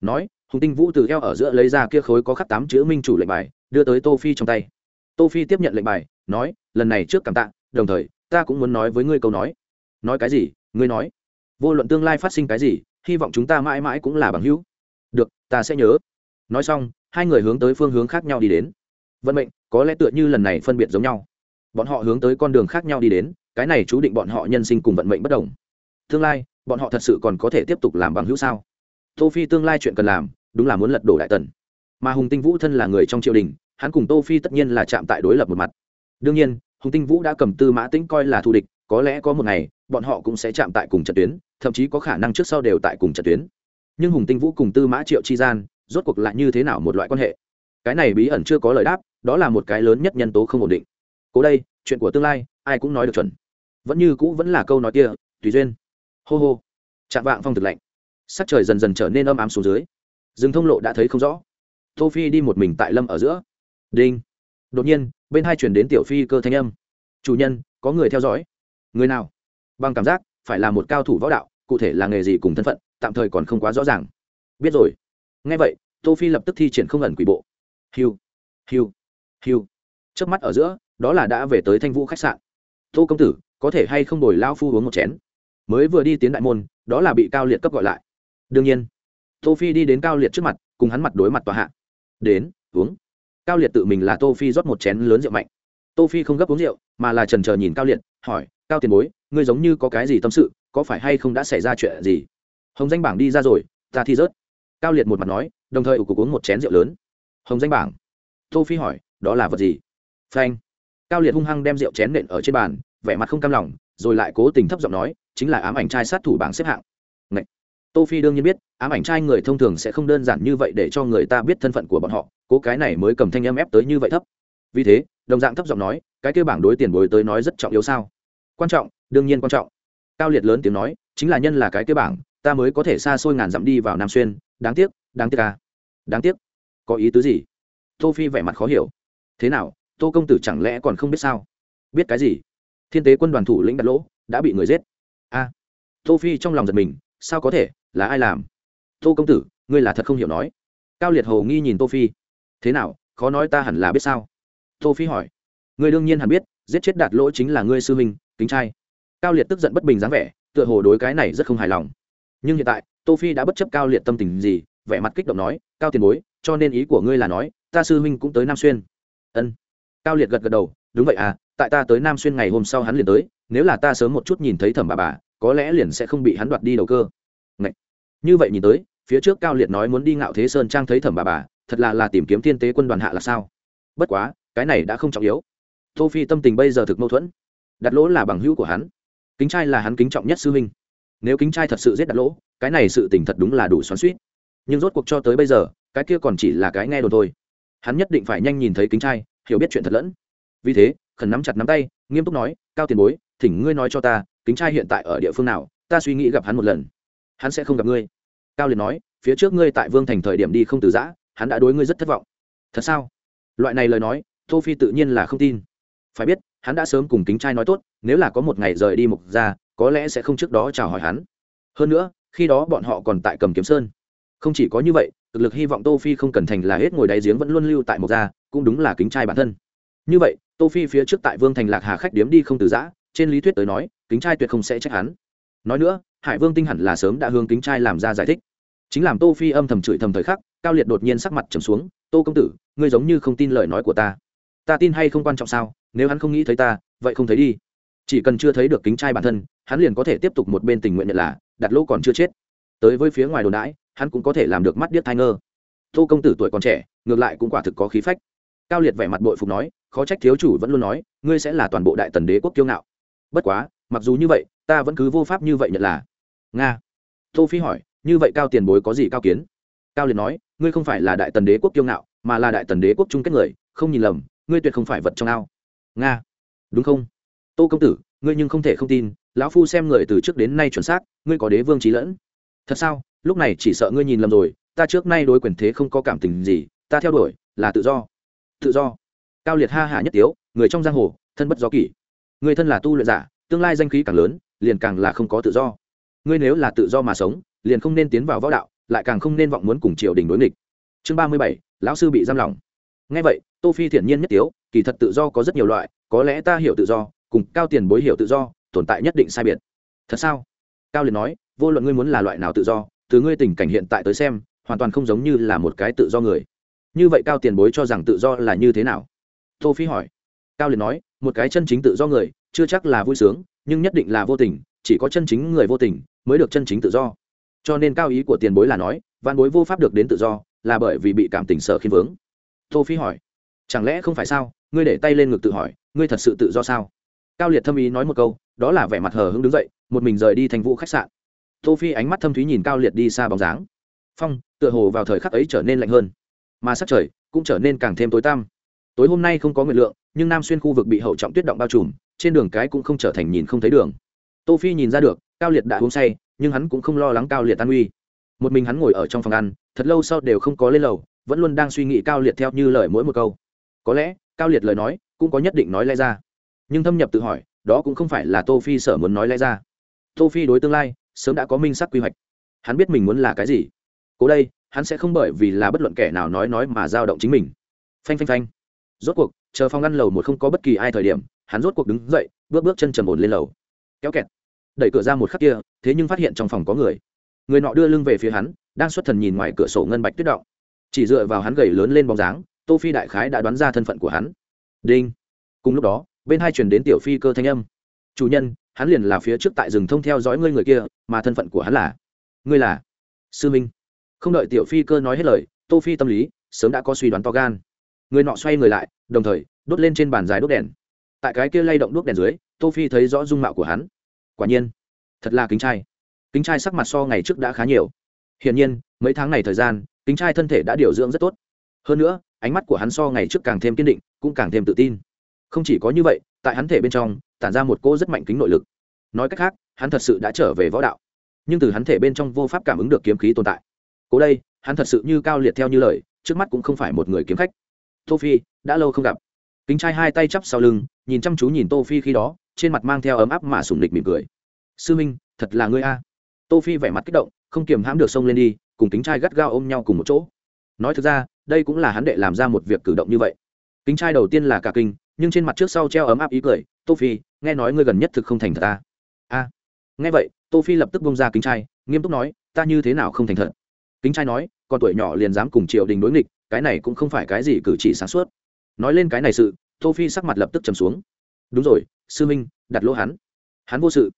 Nói, hùng tinh vũ từ eo ở giữa lấy ra kia khối có khắc tám chữ minh chủ lệnh bài, đưa tới tô phi trong tay. Tô phi tiếp nhận lệnh bài, nói, lần này trước cảm tạ, đồng thời, ta cũng muốn nói với ngươi câu nói. Nói cái gì? Ngươi nói. Vô luận tương lai phát sinh cái gì, hy vọng chúng ta mãi mãi cũng là bằng hữu. Được, ta sẽ nhớ. Nói xong, hai người hướng tới phương hướng khác nhau đi đến. Vận mệnh, có lẽ tựa như lần này phân biệt giống nhau bọn họ hướng tới con đường khác nhau đi đến, cái này chú định bọn họ nhân sinh cùng vận mệnh bất đồng. Tương lai, bọn họ thật sự còn có thể tiếp tục làm bằng hữu sao? Tô phi tương lai chuyện cần làm, đúng là muốn lật đổ đại tần. Mà hùng tinh vũ thân là người trong triều đình, hắn cùng tô phi tất nhiên là chạm tại đối lập một mặt. Đương nhiên, hùng tinh vũ đã cầm tư mã tĩnh coi là thù địch, có lẽ có một ngày, bọn họ cũng sẽ chạm tại cùng trận tuyến, thậm chí có khả năng trước sau đều tại cùng trận tuyến. Nhưng hùng tinh vũ cùng tư mã triệu chi gian, rốt cuộc lại như thế nào một loại quan hệ? Cái này bí ẩn chưa có lời đáp, đó là một cái lớn nhất nhân tố không ổn định cố đây, chuyện của tương lai, ai cũng nói được chuẩn. Vẫn như cũ vẫn là câu nói kia, tùy duyên. Hô hô. Chạm vạng phong thực lạnh. Sắc trời dần dần trở nên âm ám xuống dưới. Rừng thông lộ đã thấy không rõ. Tô phi đi một mình tại lâm ở giữa. Đinh. Đột nhiên, bên hai chuyển đến tiểu phi cơ thanh âm. Chủ nhân, có người theo dõi. Người nào? Bằng cảm giác, phải là một cao thủ võ đạo, cụ thể là nghề gì cùng thân phận, tạm thời còn không quá rõ ràng. Biết rồi. Nghe vậy, tô phi lập tức thi triển không ẩn quỷ bộ. Hiu. Hiu. Hiu. Trước mắt ở giữa đó là đã về tới thanh vũ khách sạn. Tô công tử, có thể hay không đổi lao phu uống một chén? Mới vừa đi tiến đại môn, đó là bị cao liệt cấp gọi lại. Đương nhiên, tô phi đi đến cao liệt trước mặt, cùng hắn mặt đối mặt tòa hạ. Đến, uống. Cao liệt tự mình là tô phi rót một chén lớn rượu mạnh. Tô phi không gấp uống rượu, mà là trần chờ nhìn cao liệt, hỏi, cao tiền bối, ngươi giống như có cái gì tâm sự, có phải hay không đã xảy ra chuyện gì? Hồng danh bảng đi ra rồi, ta thi rớt. Cao liệt một mặt nói, đồng thời ủ cục uống một chén rượu lớn. Hồng danh bảng. Tô phi hỏi, đó là vật gì? Phanh cao liệt hung hăng đem rượu chén nện ở trên bàn, vẻ mặt không cam lòng, rồi lại cố tình thấp giọng nói, chính là ám ảnh trai sát thủ bảng xếp hạng. Ngậy. tô phi đương nhiên biết, ám ảnh trai người thông thường sẽ không đơn giản như vậy để cho người ta biết thân phận của bọn họ, cố cái này mới cầm thanh âm ép tới như vậy thấp. Vì thế, đồng dạng thấp giọng nói, cái kêu bảng đối tiền bối tới nói rất trọng yếu sao? Quan trọng, đương nhiên quan trọng. Cao liệt lớn tiếng nói, chính là nhân là cái kêu bảng, ta mới có thể xa xôi ngàn dặm đi vào nam xuyên, đáng tiếc đáng tiếc à? Đáng tiếc. Có ý tứ gì? Tô phi vẻ mặt khó hiểu. Thế nào tô công tử chẳng lẽ còn không biết sao? Biết cái gì? Thiên tế quân đoàn thủ lĩnh đặt lỗ đã bị người giết. A. À, tô phi trong lòng giật mình sao có thể? Là ai làm? Tô công tử ngươi là thật không hiểu nói. Cao liệt hồ nghi nhìn tô phi. Thế nào khó nói ta hẳn là biết sao? Tô phi hỏi. Ngươi đương nhiên hẳn biết giết chết đạt lỗ chính là ngươi sư huynh kính trai. Cao liệt tức giận bất bình dáng vẻ tựa hồ đối cái này rất không hài lòng. Nhưng hiện tại tô phi đã bất chấp cao liệt tâm tình gì vẻ mặt kích động nói cao tiền bối cho nên ý của ngươi là nói ta sư huynh cũng tới nam xuyên. Ân cao liệt gật gật đầu, đúng vậy à tại ta tới nam xuyên ngày hôm sau hắn liền tới, nếu là ta sớm một chút nhìn thấy thẩm bà bà, có lẽ liền sẽ không bị hắn đoạt đi đầu cơ. Ngậy. như vậy nhìn tới, phía trước cao liệt nói muốn đi ngạo thế sơn trang thấy thẩm bà bà, thật là là tìm kiếm thiên tế quân đoàn hạ là sao? Bất quá, cái này đã không trọng yếu. Tô phi tâm tình bây giờ thực mâu thuẫn. Đặt lỗ là bằng hữu của hắn. Kính trai là hắn kính trọng nhất sư huynh. Nếu kính trai thật sự giết đặt lỗ, cái này sự tình thật đúng là đủ xoắn suýt nhưng rốt cuộc cho tới bây giờ, cái kia còn chỉ là cái nghe đồn thôi. Hắn nhất định phải nhanh nhìn thấy kính trai hiểu biết chuyện thật lẫn. Vì thế, khẩn nắm chặt nắm tay, nghiêm túc nói, cao tiền bối, thỉnh ngươi nói cho ta, kính trai hiện tại ở địa phương nào, ta suy nghĩ gặp hắn một lần. Hắn sẽ không gặp ngươi. Cao liền nói, phía trước ngươi tại vương thành thời điểm đi không từ giã, hắn đã đối ngươi rất thất vọng. Thật sao? Loại này lời nói, tô phi tự nhiên là không tin. Phải biết, hắn đã sớm cùng kính trai nói tốt, nếu là có một ngày rời đi mục ra có lẽ sẽ không trước đó chào hỏi hắn. Hơn nữa, khi đó bọn họ còn tại cầm kiếm sơn. Không chỉ có như vậy, thực lực hy vọng tô phi không cần thành là hết ngồi đáy giếng vẫn luôn lưu tại mục gia cũng đúng là kính trai bản thân. Như vậy, tô phi phía trước tại vương thành lạc hà khách điếm đi không từ giã, trên lý thuyết tới nói, kính trai tuyệt không sẽ trách hắn. Nói nữa, hải vương tinh hẳn là sớm đã hướng kính trai làm ra giải thích. Chính làm tô phi âm thầm chửi thầm thời khắc, cao liệt đột nhiên sắc mặt trầm xuống, tô công tử, ngươi giống như không tin lời nói của ta. Ta tin hay không quan trọng sao? Nếu hắn không nghĩ thấy ta, vậy không thấy đi. Chỉ cần chưa thấy được kính trai bản thân, hắn liền có thể tiếp tục một bên tình nguyện nhận là, đặt lỗ còn chưa chết. Tới với phía ngoài đồn đãi, hắn cũng có thể làm được mắt điếc thai ngơ. Tô công tử tuổi còn trẻ, ngược lại cũng quả thực có khí phách cao liệt vẻ mặt bội phục nói, khó trách thiếu chủ vẫn luôn nói, ngươi sẽ là toàn bộ đại tần đế quốc kiêu ngạo. Bất quá, mặc dù như vậy, ta vẫn cứ vô pháp như vậy nhận là. Nga. Tô phi hỏi, như vậy cao tiền bối có gì cao kiến? Cao liệt nói, ngươi không phải là đại tần đế quốc kiêu ngạo, mà là đại tần đế quốc chung kết người, không nhìn lầm, ngươi tuyệt không phải vật trong ao. Nga. Đúng không? Tô công tử, ngươi nhưng không thể không tin, lão phu xem người từ trước đến nay chuẩn xác, ngươi có đế vương trí lẫn. Thật sao? Lúc này chỉ sợ ngươi nhìn lầm rồi, ta trước nay đối quyền thế không có cảm tình gì, ta theo đuổi, là tự do tự do. Cao liệt ha hạ nhất tiếu, người trong giang hồ, thân bất do kỷ. Người thân là tu luyện giả, tương lai danh khí càng lớn, liền càng là không có tự do. Ngươi nếu là tự do mà sống, liền không nên tiến vào võ đạo, lại càng không nên vọng muốn cùng triều đình đối nghịch. Chương ba mươi bảy, lão sư bị giam lỏng. Ngay vậy, tô phi thiện nhiên nhất tiếu, kỳ thật tự do có rất nhiều loại, có lẽ ta hiểu tự do, cùng cao tiền bối hiểu tự do, tồn tại nhất định sai biệt. Thật sao? Cao liệt nói, vô luận ngươi muốn là loại nào tự do, từ ngươi tình cảnh hiện tại tới xem, hoàn toàn không giống như là một cái tự do người như vậy cao tiền bối cho rằng tự do là như thế nào? Tô phi hỏi. Cao liền nói, một cái chân chính tự do người, chưa chắc là vui sướng, nhưng nhất định là vô tình, chỉ có chân chính người vô tình mới được chân chính tự do. Cho nên cao ý của tiền bối là nói, văn bối vô pháp được đến tự do, là bởi vì bị cảm tình sợ khiên vướng. Tô phi hỏi. Chẳng lẽ không phải sao? Ngươi để tay lên ngực tự hỏi, ngươi thật sự tự do sao? Cao liệt thâm ý nói một câu, đó là vẻ mặt hờ hững đứng dậy, một mình rời đi thành vũ khách sạn. Tô phi ánh mắt thâm thúy nhìn cao liệt đi xa bóng dáng. Phong, tựa hồ vào thời khắc ấy trở nên lạnh hơn mà sắc trời cũng trở nên càng thêm tối tăm. Tối hôm nay không có nguyệt lượng, nhưng nam xuyên khu vực bị hậu trọng tuyết động bao trùm, trên đường cái cũng không trở thành nhìn không thấy đường. Tô phi nhìn ra được, cao liệt đã uống say, nhưng hắn cũng không lo lắng cao liệt tan uy một mình hắn ngồi ở trong phòng ăn, thật lâu sau đều không có lên lầu, vẫn luôn đang suy nghĩ cao liệt theo như lời mỗi một câu. Có lẽ, cao liệt lời nói cũng có nhất định nói lẽ ra. Nhưng thâm nhập tự hỏi, đó cũng không phải là tô phi sở muốn nói lẽ ra. Tô phi đối tương lai sớm đã có minh sắc quy hoạch. Hắn biết mình muốn là cái gì. Cố đây hắn sẽ không bởi vì là bất luận kẻ nào nói nói mà dao động chính mình. Phanh phanh phanh. Rốt cuộc, chờ phòng ngăn lầu một không có bất kỳ ai thời điểm, hắn rốt cuộc đứng dậy, bước bước chân trầm ổn lên lầu. Kéo kẹt. Đẩy cửa ra một khắc kia, thế nhưng phát hiện trong phòng có người. Người nọ đưa lưng về phía hắn, đang xuất thần nhìn ngoài cửa sổ ngân bạch tuyết động. Chỉ dựa vào hắn gầy lớn lên bóng dáng, tô phi đại khái đã đoán ra thân phận của hắn. Đinh. Cùng lúc đó, bên hai truyền đến tiểu phi cơ thanh âm. Chủ nhân, hắn liền là phía trước tại rừng thông theo dõi ngươi người kia, mà thân phận của hắn là? Ngươi là? Sư minh không đợi tiểu phi cơ nói hết lời, tô phi tâm lý sớm đã có suy đoán to gan. Người nọ xoay người lại, đồng thời đốt lên trên bàn dài đốt đèn. Tại cái kia lay động đốt đèn dưới, tô phi thấy rõ dung mạo của hắn. Quả nhiên, thật là kính trai. Kính trai sắc mặt so ngày trước đã khá nhiều. Hiển nhiên, mấy tháng này thời gian, kính trai thân thể đã điều dưỡng rất tốt. Hơn nữa, ánh mắt của hắn so ngày trước càng thêm kiên định, cũng càng thêm tự tin. Không chỉ có như vậy, tại hắn thể bên trong, tản ra một cô rất mạnh kính nội lực. Nói cách khác, hắn thật sự đã trở về võ đạo. Nhưng từ hắn thể bên trong vô pháp cảm ứng được kiếm khí tồn tại cố đây, hắn thật sự như cao liệt theo như lời, trước mắt cũng không phải một người kiếm khách. Tô phi đã lâu không gặp. Kính trai hai tay chắp sau lưng, nhìn chăm chú nhìn tô phi khi đó, trên mặt mang theo ấm áp mà sủng lịch mỉm cười. Sư minh, thật là ngươi a. Tô phi vẻ mặt kích động, không kiềm hãm được xông lên đi, cùng kính trai gắt gao ôm nhau cùng một chỗ. Nói thực ra, đây cũng là hắn đệ làm ra một việc cử động như vậy. Kính trai đầu tiên là cả kinh, nhưng trên mặt trước sau treo ấm áp ý cười tô phi nghe nói ngươi gần nhất thực không thành thật ta. A. Nghe vậy tô phi lập tức bông ra kính trai, nghiêm túc nói, ta như thế nào không thành thật? Kính trai nói, con tuổi nhỏ liền dám cùng triều đình đối nghịch, cái này cũng không phải cái gì cử chỉ sáng suốt. Nói lên cái này sự, tô phi sắc mặt lập tức trầm xuống. Đúng rồi, sư minh, đặt lỗ hắn. Hắn vô sự.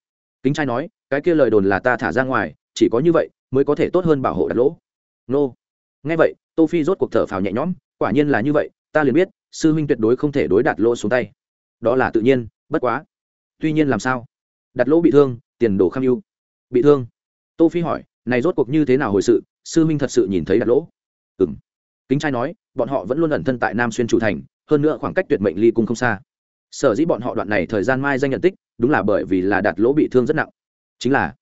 Kính trai nói, cái kia lời đồn là ta thả ra ngoài, chỉ có như vậy mới có thể tốt hơn bảo hộ đặt lỗ. Nô. Nghe vậy, tô phi rốt cuộc thở phào nhẹ nhõm, quả nhiên là như vậy, ta liền biết, sư huynh tuyệt đối không thể đối đặt lỗ xuống tay. Đó là tự nhiên, bất quá. Tuy nhiên làm sao? Đặt lỗ bị thương, tiền đồ kham ưu. Bị thương. Tô phi hỏi này rốt cuộc như thế nào hồi sự, sư minh thật sự nhìn thấy đặt lỗ. Ừm. Kính trai nói, bọn họ vẫn luôn ẩn thân tại nam xuyên chủ thành, hơn nữa khoảng cách tuyệt mệnh ly cung không xa. Sở dĩ bọn họ đoạn này thời gian mai danh nhận tích, đúng là bởi vì là đặt lỗ bị thương rất nặng. Chính là,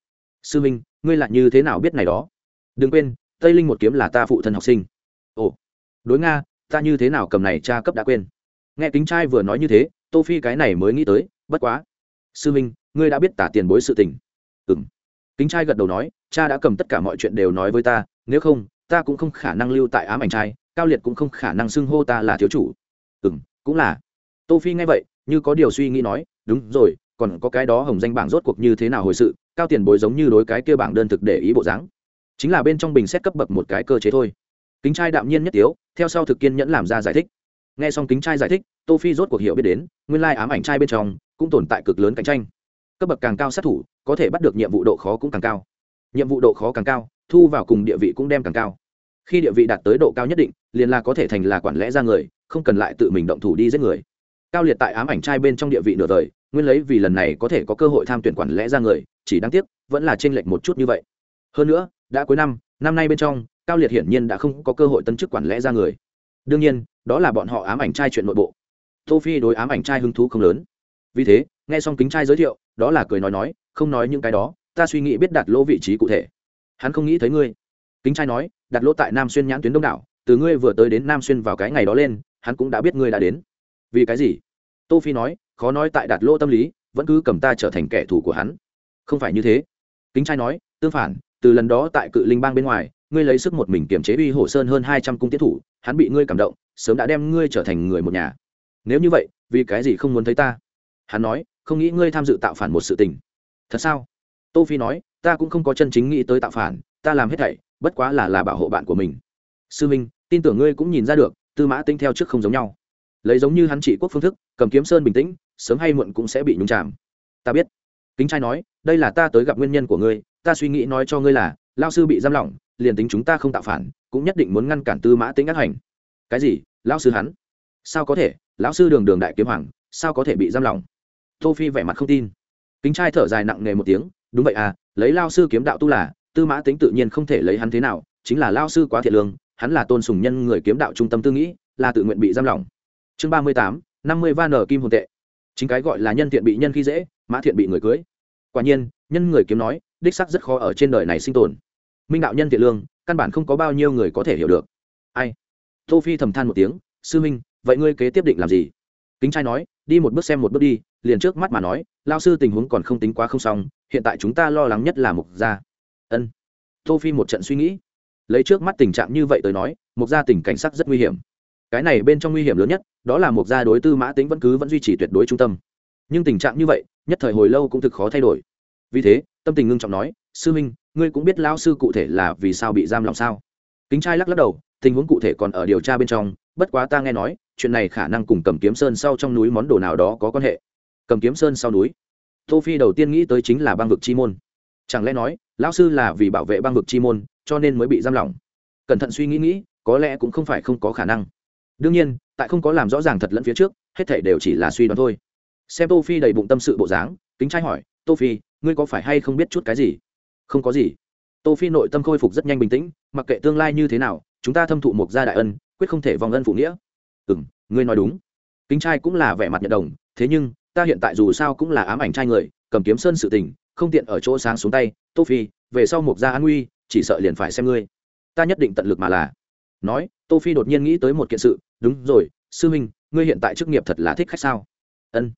sư minh ngươi lại như thế nào biết này đó? Đừng quên, tây linh một kiếm là ta phụ thân học sinh. Ồ. Đối nga, ta như thế nào cầm này cha cấp đã quên? Nghe kính trai vừa nói như thế, tô phi cái này mới nghĩ tới, bất quá. Sư minh ngươi đã biết tả tiền bối sự tình. Ừm. Kính trai gật đầu nói cha đã cầm tất cả mọi chuyện đều nói với ta, nếu không, ta cũng không khả năng lưu tại ám ảnh trai, cao liệt cũng không khả năng xưng hô ta là thiếu chủ. Ừm, cũng là. Tô phi nghe vậy, như có điều suy nghĩ nói, đúng rồi, còn có cái đó hồng danh bảng rốt cuộc như thế nào hồi sự, cao tiền bối giống như đối cái kia bảng đơn thực để ý bộ dáng. Chính là bên trong bình xét cấp bậc một cái cơ chế thôi. Kính trai đạm nhiên nhất tiếu, theo sau thực kiên nhẫn làm ra giải thích. Nghe xong kính trai giải thích, tô phi rốt cuộc hiểu biết đến, nguyên lai ám ảnh trai bên trong cũng tồn tại cực lớn cạnh tranh. Cấp bậc càng cao sát thủ, có thể bắt được nhiệm vụ độ khó cũng càng cao nhiệm vụ độ khó càng cao, thu vào cùng địa vị cũng đem càng cao. Khi địa vị đạt tới độ cao nhất định, liền là có thể thành là quản lẽ ra người, không cần lại tự mình động thủ đi giết người. Cao liệt tại ám ảnh trai bên trong địa vị nửa đời, nguyên lấy vì lần này có thể có cơ hội tham tuyển quản lẽ ra người, chỉ đáng tiếc, vẫn là trên lệch một chút như vậy. Hơn nữa, đã cuối năm năm nay bên trong, cao liệt hiển nhiên đã không có cơ hội tân chức quản lẽ ra người. Đương nhiên, đó là bọn họ ám ảnh trai chuyện nội bộ. Tô phi đối ám ảnh trai hứng thú không lớn. Vì thế, nghe xong kính trai giới thiệu, đó là cười nói nói, không nói những cái đó ta suy nghĩ biết đặt lỗ vị trí cụ thể. Hắn không nghĩ thấy ngươi. Kính trai nói, đặt lỗ tại nam xuyên nhãn tuyến đông đảo, từ ngươi vừa tới đến nam xuyên vào cái ngày đó lên, hắn cũng đã biết ngươi đã đến. Vì cái gì? Tô phi nói, khó nói tại đặt lỗ tâm lý, vẫn cứ cầm ta trở thành kẻ thù của hắn. Không phải như thế. Kính trai nói, tương phản, từ lần đó tại cự linh bang bên ngoài, ngươi lấy sức một mình kiểm chế uy hổ sơn hơn hai trăm cung tiến thủ, hắn bị ngươi cảm động, sớm đã đem ngươi trở thành người một nhà. Nếu như vậy, vì cái gì không muốn thấy ta? Hắn nói, không nghĩ ngươi tham dự tạo phản một sự tình. Thật sao? Tô phi nói, ta cũng không có chân chính nghĩ tới tạo phản, ta làm hết thảy, bất quá là là bảo hộ bạn của mình. Sư minh, tin tưởng ngươi cũng nhìn ra được, tư mã tinh theo trước không giống nhau. Lấy giống như hắn trị quốc phương thức, cầm kiếm sơn bình tĩnh, sớm hay muộn cũng sẽ bị nhúng chạm ta biết. Kính trai nói, đây là ta tới gặp nguyên nhân của ngươi, ta suy nghĩ nói cho ngươi là lao sư bị giam lỏng, liền tính chúng ta không tạo phản, cũng nhất định muốn ngăn cản tư mã tính ác hành. Cái gì? Lão sư hắn? Sao có thể? Lão sư đường đường đại kiếm hoàng, sao có thể bị giam lỏng? Tô phi vẻ mặt không tin. Kính trai thở dài nặng nề một tiếng đúng vậy à lấy lao sư kiếm đạo tu là, tư mã tính tự nhiên không thể lấy hắn thế nào, chính là lao sư quá thiệt lương, hắn là tôn sùng nhân người kiếm đạo trung tâm tư nghĩ, là tự nguyện bị giam lỏng. Chương ba mươi tám, năm mươi va nở kim hồn tệ. Chính cái gọi là nhân thiện bị nhân khi dễ, mã thiện bị người cưới. Quả nhiên, nhân người kiếm nói, đích sắc rất khó ở trên đời này sinh tồn. Minh đạo nhân thiện lương, căn bản không có bao nhiêu người có thể hiểu được. Ai? Tô phi thầm than một tiếng, sư minh, vậy ngươi kế tiếp định làm gì? Kính trai nói đi một bước xem một bước đi, liền trước mắt mà nói, lao sư tình huống còn không tính quá không xong, hiện tại chúng ta lo lắng nhất là mục gia. Ân. Tô phi một trận suy nghĩ. Lấy trước mắt tình trạng như vậy tới nói, mục gia tình cảnh sắc rất nguy hiểm. Cái này bên trong nguy hiểm lớn nhất, đó là mục gia đối tư mã tính vẫn cứ vẫn duy trì tuyệt đối trung tâm. Nhưng tình trạng như vậy, nhất thời hồi lâu cũng thực khó thay đổi. Vì thế, tâm tình ngưng trọng nói, sư minh, ngươi cũng biết lão sư cụ thể là vì sao bị giam lòng sao? Kính trai lắc lắc đầu, tình huống cụ thể còn ở điều tra bên trong, bất quá ta nghe nói chuyện này khả năng cùng cầm kiếm sơn sau trong núi món đồ nào đó có quan hệ. Cầm kiếm sơn sau núi? Tô phi đầu tiên nghĩ tới chính là băng vực chi môn. Chẳng lẽ nói, lão sư là vì bảo vệ băng vực chi môn, cho nên mới bị giam lỏng? Cẩn thận suy nghĩ nghĩ, có lẽ cũng không phải không có khả năng. Đương nhiên, tại không có làm rõ ràng thật lẫn phía trước, hết thảy đều chỉ là suy đoán thôi. Xem tô phi đầy bụng tâm sự bộ dáng, kính trai hỏi, tô phi, ngươi có phải hay không biết chút cái gì? Không có gì. Tô phi nội tâm khôi phục rất nhanh bình tĩnh, mặc kệ tương lai như thế nào, chúng ta thâm thụ một gia đại ân, quyết không thể vòng ân phụ nghĩa ừ ngươi nói đúng. Kính trai cũng là vẻ mặt nhận đồng, thế nhưng, ta hiện tại dù sao cũng là ám ảnh trai người, cầm kiếm sơn sự tình, không tiện ở chỗ sáng xuống tay, tô phi, về sau một gia an nguy, chỉ sợ liền phải xem ngươi. Ta nhất định tận lực mà là. Nói, tô phi đột nhiên nghĩ tới một kiện sự, đúng rồi, sư huynh, ngươi hiện tại chức nghiệp thật là thích khách sao? Ân.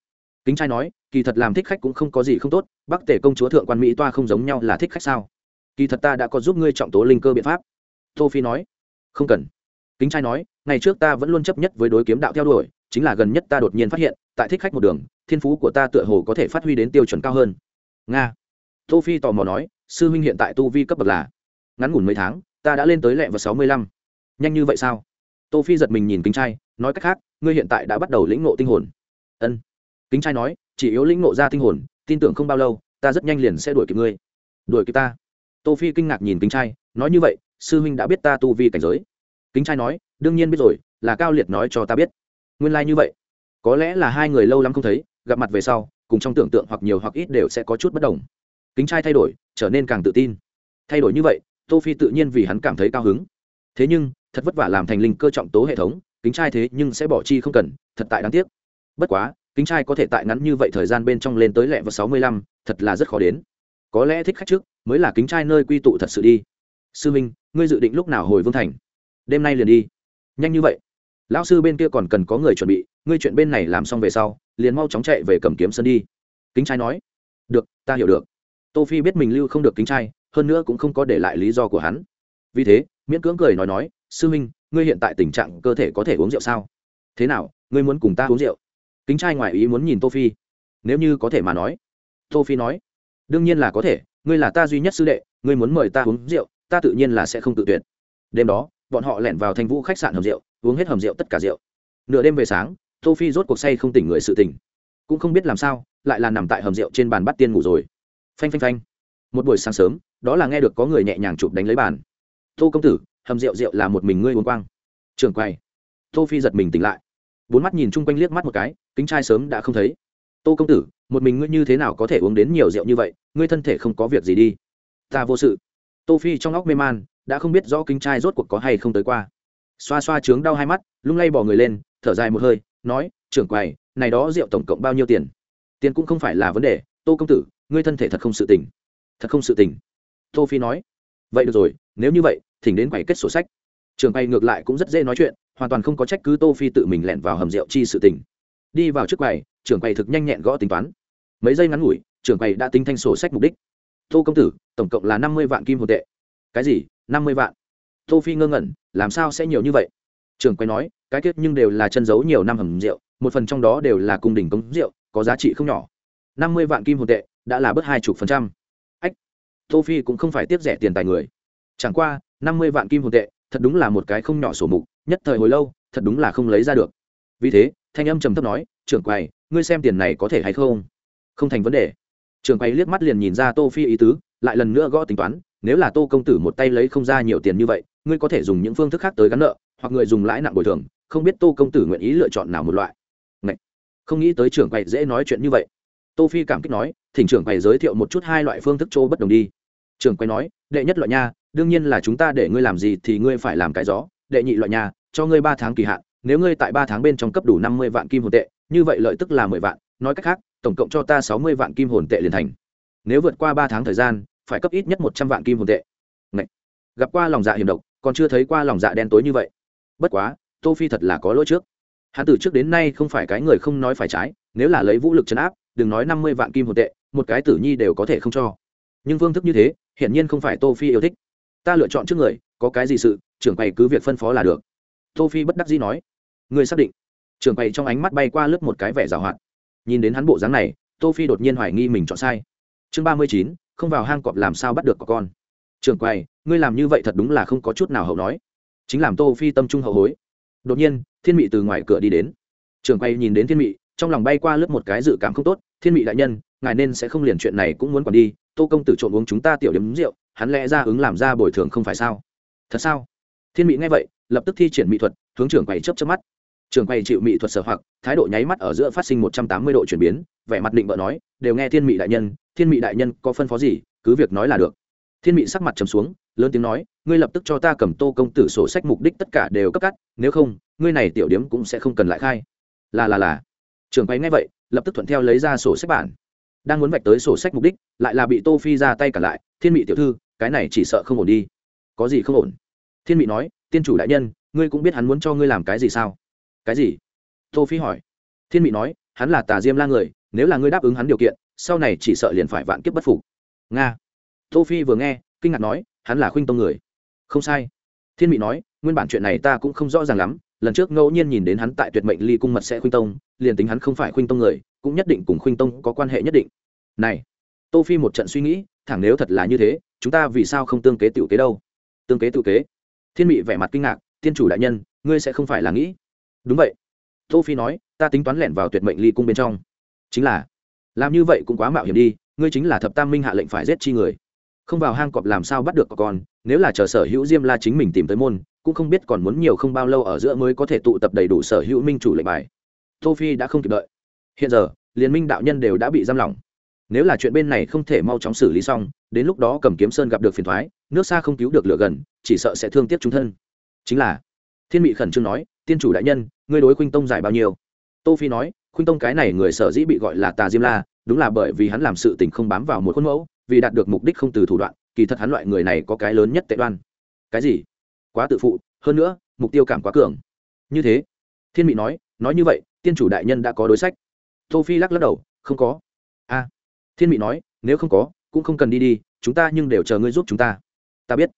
Kính trai nói, kỳ thật làm thích khách cũng không có gì không tốt, bắc tể công chúa thượng quan mỹ toa không giống nhau là thích khách sao? Kỳ thật ta đã có giúp ngươi trọng tố linh cơ biện pháp. Tô phi nói, không cần. Kính trai nói ngày trước ta vẫn luôn chấp nhất với đối kiếm đạo theo đuổi, chính là gần nhất ta đột nhiên phát hiện, tại thích khách một đường, thiên phú của ta tựa hồ có thể phát huy đến tiêu chuẩn cao hơn. Nga. Tô phi tò mò nói, sư huynh hiện tại tu vi cấp bậc là ngắn ngủn mấy tháng, ta đã lên tới lẹ vào sáu mươi lăm. Nhanh như vậy sao? Tô phi giật mình nhìn kính trai, nói cách khác, ngươi hiện tại đã bắt đầu lĩnh ngộ tinh hồn. Ân. Kính trai nói, chỉ yếu lĩnh ngộ ra tinh hồn, tin tưởng không bao lâu, ta rất nhanh liền sẽ đuổi kịp ngươi. Đuổi kịp ta. Tô phi kinh ngạc nhìn kính trai, nói như vậy, sư huynh đã biết ta tu vi cảnh giới. Kính trai nói đương nhiên biết rồi, là cao liệt nói cho ta biết. Nguyên lai like như vậy. Có lẽ là hai người lâu lắm không thấy, gặp mặt về sau, cùng trong tưởng tượng hoặc nhiều hoặc ít đều sẽ có chút bất đồng. Kính trai thay đổi, trở nên càng tự tin. Thay đổi như vậy, tô phi tự nhiên vì hắn cảm thấy cao hứng. Thế nhưng, thật vất vả làm thành linh cơ trọng tố hệ thống, kính trai thế nhưng sẽ bỏ chi không cần, thật tại đáng tiếc. Bất quá, kính trai có thể tại ngắn như vậy thời gian bên trong lên tới lẹ vào sáu mươi lăm, thật là rất khó đến. Có lẽ thích khách trước, mới là kính trai nơi quy tụ thật sự đi. Sư minh, ngươi dự định lúc nào hồi vương thành? Đêm nay liền đi nhanh như vậy. Lão sư bên kia còn cần có người chuẩn bị, ngươi chuyện bên này làm xong về sau, liền mau chóng chạy về cầm kiếm sân đi. Kính trai nói. Được, ta hiểu được. Tô phi biết mình lưu không được kính trai, hơn nữa cũng không có để lại lý do của hắn. Vì thế, miễn cưỡng cười nói nói, sư minh ngươi hiện tại tình trạng cơ thể có thể uống rượu sao? Thế nào, ngươi muốn cùng ta uống rượu? Kính trai ngoài ý muốn nhìn tô phi. Nếu như có thể mà nói. Tô phi nói. Đương nhiên là có thể, ngươi là ta duy nhất sư đệ, ngươi muốn mời ta uống rượu, ta tự nhiên là sẽ không tự tuyệt. Đêm đó bọn họ lẻn vào thành vũ khách sạn hầm rượu, uống hết hầm rượu tất cả rượu. Nửa đêm về sáng tô phi rốt cuộc say không tỉnh người sự tỉnh. Cũng không biết làm sao, lại là nằm tại hầm rượu trên bàn bắt tiên ngủ rồi. Phanh phanh phanh. Một buổi sáng sớm, đó là nghe được có người nhẹ nhàng chụp đánh lấy bàn. Tô công tử, hầm rượu rượu là một mình ngươi uống quang. Trường quay tô phi giật mình tỉnh lại. Bốn mắt nhìn chung quanh liếc mắt một cái, kính trai sớm đã không thấy. Tô công tử, một mình ngươi như thế nào có thể uống đến nhiều rượu như vậy, ngươi thân thể không có việc gì đi. Ta vô sự. Tô phi trong óc mê man đã không biết rõ kính trai rốt cuộc có hay không tới qua. Xoa xoa trướng đau hai mắt, lung lay bỏ người lên, thở dài một hơi, nói, trưởng quầy, này đó rượu tổng cộng bao nhiêu tiền? Tiền cũng không phải là vấn đề, tô công tử, ngươi thân thể thật không sự tình. Thật không sự tình? Tô phi nói. Vậy được rồi, nếu như vậy, thỉnh đến quầy kết sổ sách. Trường quầy ngược lại cũng rất dễ nói chuyện, hoàn toàn không có trách cứ tô phi tự mình lẻn vào hầm rượu chi sự tình. Đi vào trước quầy, trưởng quầy thực nhanh nhẹn gõ tính toán. Mấy giây ngắn ngủi, trưởng quầy đã tính thanh sổ sách mục đích. Tô công tử, tổng cộng là năm mươi vạn kim hồn tệ cái gì? Năm mươi vạn. Tô phi ngơ ngẩn, làm sao sẽ nhiều như vậy? Trưởng quay nói, cái kết nhưng đều là chân giấu nhiều năm hầm rượu, một phần trong đó đều là cung đình cống rượu, có giá trị không nhỏ. Năm mươi vạn kim hồn tệ, đã là bớt hai chục phần trăm. Ách, tô phi cũng không phải tiếp rẻ tiền tài người. Chẳng qua, năm mươi vạn kim hồn tệ, thật đúng là một cái không nhỏ sổ mục, nhất thời hồi lâu, thật đúng là không lấy ra được. Vì thế, thanh âm trầm thấp nói, trưởng quầy, ngươi xem tiền này có thể hay không? Không thành vấn đề. Trưởng quầy liếc mắt liền nhìn ra tô phi ý tứ lại lần nữa gõ tính toán, nếu là tô công tử một tay lấy không ra nhiều tiền như vậy, ngươi có thể dùng những phương thức khác tới gắn nợ, hoặc người dùng lãi nặng bồi thường, không biết tô công tử nguyện ý lựa chọn nào một loại. Ngậy! không nghĩ tới trưởng quầy dễ nói chuyện như vậy. Tô phi cảm kích nói, thỉnh trưởng quầy giới thiệu một chút hai loại phương thức chỗ bất đồng đi. Trưởng quầy nói, đệ nhất loại nha, đương nhiên là chúng ta để ngươi làm gì thì ngươi phải làm cái gió. Đệ nhị loại nha, cho ngươi ba tháng kỳ hạn, nếu ngươi tại ba tháng bên trong cấp đủ năm mươi vạn kim hồn tệ, như vậy lợi tức là mười vạn. Nói cách khác, tổng cộng cho ta sáu mươi vạn kim hồn tệ liền thành. Nếu vượt qua ba tháng thời gian phải cấp ít nhất một trăm vạn kim hồn tệ. Ngậy! gặp qua lòng dạ hiểm độc, còn chưa thấy qua lòng dạ đen tối như vậy. Bất quá, tô phi thật là có lỗi trước. Hắn từ trước đến nay không phải cái người không nói phải trái, nếu là lấy vũ lực chấn áp, đừng nói năm mươi vạn kim hồn tệ, một cái tử nhi đều có thể không cho. Nhưng phương thức như thế, hiển nhiên không phải tô phi yêu thích. Ta lựa chọn trước người, có cái gì sự, trưởng quầy cứ việc phân phó là được. Tô phi bất đắc dĩ nói. Người xác định. Trưởng quầy trong ánh mắt bay qua lướt một cái vẻ giảo hoạt. Nhìn đến hắn bộ dáng này, tô phi đột nhiên hoài nghi mình chọn sai. Chương ba mươi chín không vào hang cọp làm sao bắt được có con. Trưởng quầy, ngươi làm như vậy thật đúng là không có chút nào hậu nói. Chính làm tô phi tâm trung hậu hối. Đột nhiên, thiên mị từ ngoài cửa đi đến. Trưởng quầy nhìn đến thiên mị, trong lòng bay qua lướt một cái dự cảm không tốt. Thiên mị đại nhân, ngài nên sẽ không liền chuyện này cũng muốn quản đi. Tô công tử trộn uống chúng ta tiểu điểm rượu, hắn lẽ ra ứng làm ra bồi thường không phải sao? Thật sao? Thiên mị nghe vậy, lập tức thi triển mỹ thuật, hướng trưởng quầy chớp chớp mắt trường quay chịu mỹ thuật sở hoặc, thái độ nháy mắt ở giữa phát sinh một trăm tám mươi độ chuyển biến, vẻ mặt định vợ nói, đều nghe thiên mị đại nhân, thiên mị đại nhân có phân phó gì, cứ việc nói là được. Thiên mị sắc mặt trầm xuống, lớn tiếng nói, ngươi lập tức cho ta cầm tô công tử sổ sách mục đích tất cả đều cấp cắt, nếu không, ngươi này tiểu điếm cũng sẽ không cần lại khai. Là là là. Trường quay nghe vậy, lập tức thuận theo lấy ra sổ sách bản. Đang muốn vạch tới sổ sách mục đích, lại là bị tô phi ra tay cả lại, thiên mị tiểu thư, cái này chỉ sợ không ổn đi. Có gì không ổn? Thiên mị nói, tiên chủ đại nhân, ngươi cũng biết hắn muốn cho ngươi làm cái gì sao? Cái gì? Tô phi hỏi. Thiên mị nói, hắn là tà diêm la người, nếu là ngươi đáp ứng hắn điều kiện, sau này chỉ sợ liền phải vạn kiếp bất phục. Nga. Tô phi vừa nghe, kinh ngạc nói, hắn là khuynh tông người. Không sai. Thiên mị nói, nguyên bản chuyện này ta cũng không rõ ràng lắm, lần trước ngẫu nhiên nhìn đến hắn tại tuyệt mệnh ly cung mật sẽ khuynh tông, liền tính hắn không phải khuynh tông người, cũng nhất định cùng khuynh tông có quan hệ nhất định. Này. Tô phi một trận suy nghĩ, thẳng nếu thật là như thế, chúng ta vì sao không tương kế tiểu kế đâu? Tương kế tiểu kế? Thiên mị vẻ mặt kinh ngạc thiên chủ đại nhân, ngươi sẽ không phải là nghĩ đúng vậy. Tô phi nói, ta tính toán lẻn vào tuyệt mệnh ly cung bên trong. Chính là, làm như vậy cũng quá mạo hiểm đi, ngươi chính là thập tam minh hạ lệnh phải giết chi người. Không vào hang cọp làm sao bắt được con, nếu là chờ sở hữu diêm la chính mình tìm tới môn, cũng không biết còn muốn nhiều không bao lâu ở giữa mới có thể tụ tập đầy đủ sở hữu minh chủ lệnh bài. Tô phi đã không kịp đợi. Hiện giờ, liên minh đạo nhân đều đã bị giam lỏng. Nếu là chuyện bên này không thể mau chóng xử lý xong, đến lúc đó cầm kiếm sơn gặp được phiền thoái, nước xa không cứu được lửa gần, chỉ sợ sẽ thương tiếc chúng thân. Chính là, thiên mị khẩn trương nói tiên chủ đại nhân, ngươi đối khuynh tông giải bao nhiêu? Tô phi nói, khuynh tông cái này người sở dĩ bị gọi là tà diêm la, đúng là bởi vì hắn làm sự tình không bám vào một khuôn mẫu, vì đạt được mục đích không từ thủ đoạn, kỳ thật hắn loại người này có cái lớn nhất tệ đoan. Cái gì? Quá tự phụ, hơn nữa, mục tiêu cảm quá cường. Như thế, thiên mị nói nói như vậy, tiên chủ đại nhân đã có đối sách. Tô phi lắc lắc đầu, không có. A thiên mị nói, nếu không có, cũng không cần đi đi, chúng ta nhưng đều chờ ngươi giúp chúng ta. Ta biết.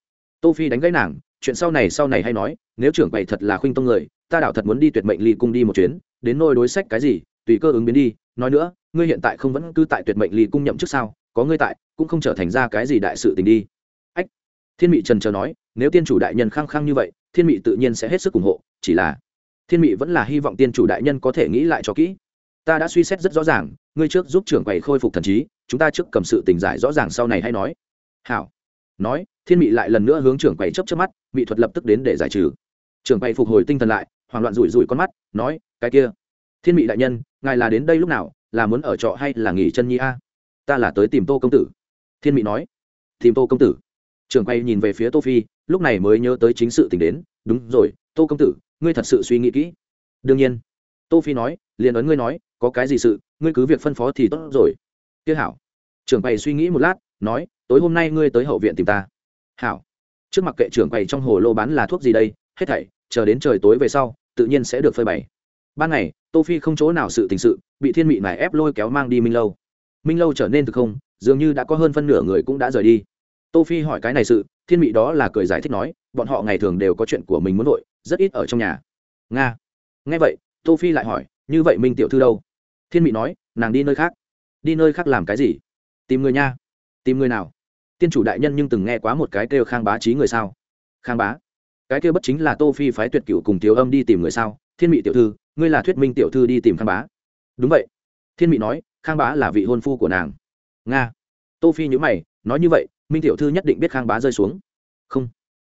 Tô phi đánh gãy nàng, chuyện sau này sau này hay nói, nếu trưởng bảy thật là khuynh tông người ta đảo thật muốn đi tuyệt mệnh ly cung đi một chuyến, đến nôi đối sách cái gì, tùy cơ ứng biến đi. Nói nữa, ngươi hiện tại không vẫn cư tại tuyệt mệnh ly cung nhậm trước sao? Có ngươi tại, cũng không trở thành ra cái gì đại sự tình đi. Ách. Thiên mị trần chờ nói, nếu tiên chủ đại nhân khăng khăng như vậy, thiên mị tự nhiên sẽ hết sức ủng hộ, chỉ là thiên mị vẫn là hy vọng tiên chủ đại nhân có thể nghĩ lại cho kỹ. Ta đã suy xét rất rõ ràng, ngươi trước giúp trưởng quầy khôi phục thần trí, chúng ta trước cầm sự tình giải rõ ràng sau này hay nói. Hảo. Nói, thiên mị lại lần nữa hướng trưởng quầy chấp chấp mắt mỹ thuật lập tức đến để giải trừ trưởng Bày phục hồi tinh thần lại, hoảng loạn rủi rủi con mắt, nói, cái kia, thiên mị đại nhân, ngài là đến đây lúc nào? Là muốn ở trọ hay là nghỉ chân nhi a? Ta là tới tìm tô công tử. Thiên mị nói, tìm tô công tử. Trưởng Bày nhìn về phía tô phi, lúc này mới nhớ tới chính sự tình đến, đúng rồi, tô công tử, ngươi thật sự suy nghĩ kỹ. Đương nhiên. Tô phi nói liền ấn ngươi nói, có cái gì sự, ngươi cứ việc phân phó thì tốt rồi. Tiếc hảo. Trưởng quầy suy nghĩ một lát, nói, tối hôm nay ngươi tới hậu viện tìm ta. Hảo. Trước mặt kệ trưởng quầy trong hồ lô bán là thuốc gì đây? Hết thảy, chờ đến trời tối về sau, tự nhiên sẽ được phơi bày. Ban ngày, tô phi không chỗ nào sự tình sự, bị thiên mị này ép lôi kéo mang đi minh lâu. Minh lâu trở nên thực không, dường như đã có hơn phân nửa người cũng đã rời đi. Tô phi hỏi cái này sự, thiên mị đó là cười giải thích nói, bọn họ ngày thường đều có chuyện của mình muốn nội rất ít ở trong nhà. Nga. Nghe vậy, tô phi lại hỏi, như vậy minh tiểu thư đâu? Thiên mị nói, nàng đi nơi khác. Đi nơi khác làm cái gì? Tìm người nha. Tìm người nào? Tiên chủ đại nhân nhưng từng nghe quá một cái kêu khang bá trí người sao? Khang bá cái kia bất chính là tô phi phái tuyệt cựu cùng tiểu âm đi tìm người sao? Thiên mị tiểu thư, ngươi là thuyết minh tiểu thư đi tìm khang bá. Đúng vậy. Thiên mị nói, khang bá là vị hôn phu của nàng. Nga. Tô phi nhữ mày, nói như vậy, minh tiểu thư nhất định biết khang bá rơi xuống. Không.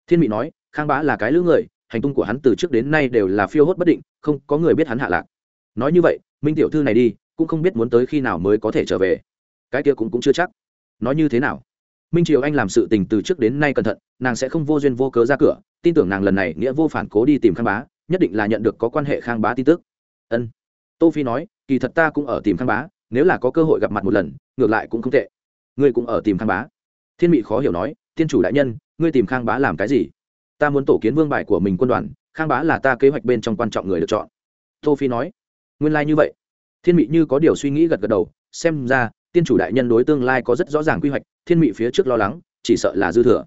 Thiên mị nói, khang bá là cái lữ người, hành tung của hắn từ trước đến nay đều là phiêu hốt bất định, không có người biết hắn hạ lạc. Nói như vậy, minh tiểu thư này đi, cũng không biết muốn tới khi nào mới có thể trở về. Cái kia cũng cũng chưa chắc. Nói như thế nào? Minh triều anh làm sự tình từ trước đến nay cẩn thận, nàng sẽ không vô duyên vô cớ ra cửa, tin tưởng nàng lần này nghĩa vô phản cố đi tìm khang bá, nhất định là nhận được có quan hệ khang bá tin tức. Ân. Tô phi nói, kỳ thật ta cũng ở tìm khang bá, nếu là có cơ hội gặp mặt một lần, ngược lại cũng không tệ. Ngươi cũng ở tìm khang bá. Thiên mị khó hiểu nói, thiên chủ đại nhân, ngươi tìm khang bá làm cái gì? Ta muốn tổ kiến vương bài của mình quân đoàn, khang bá là ta kế hoạch bên trong quan trọng người được chọn. Tô phi nói, nguyên lai like như vậy. Thiên mị như có điều suy nghĩ gật gật đầu, xem ra tiên chủ đại nhân đối tương lai có rất rõ ràng quy hoạch, thiên mị phía trước lo lắng, chỉ sợ là dư thừa.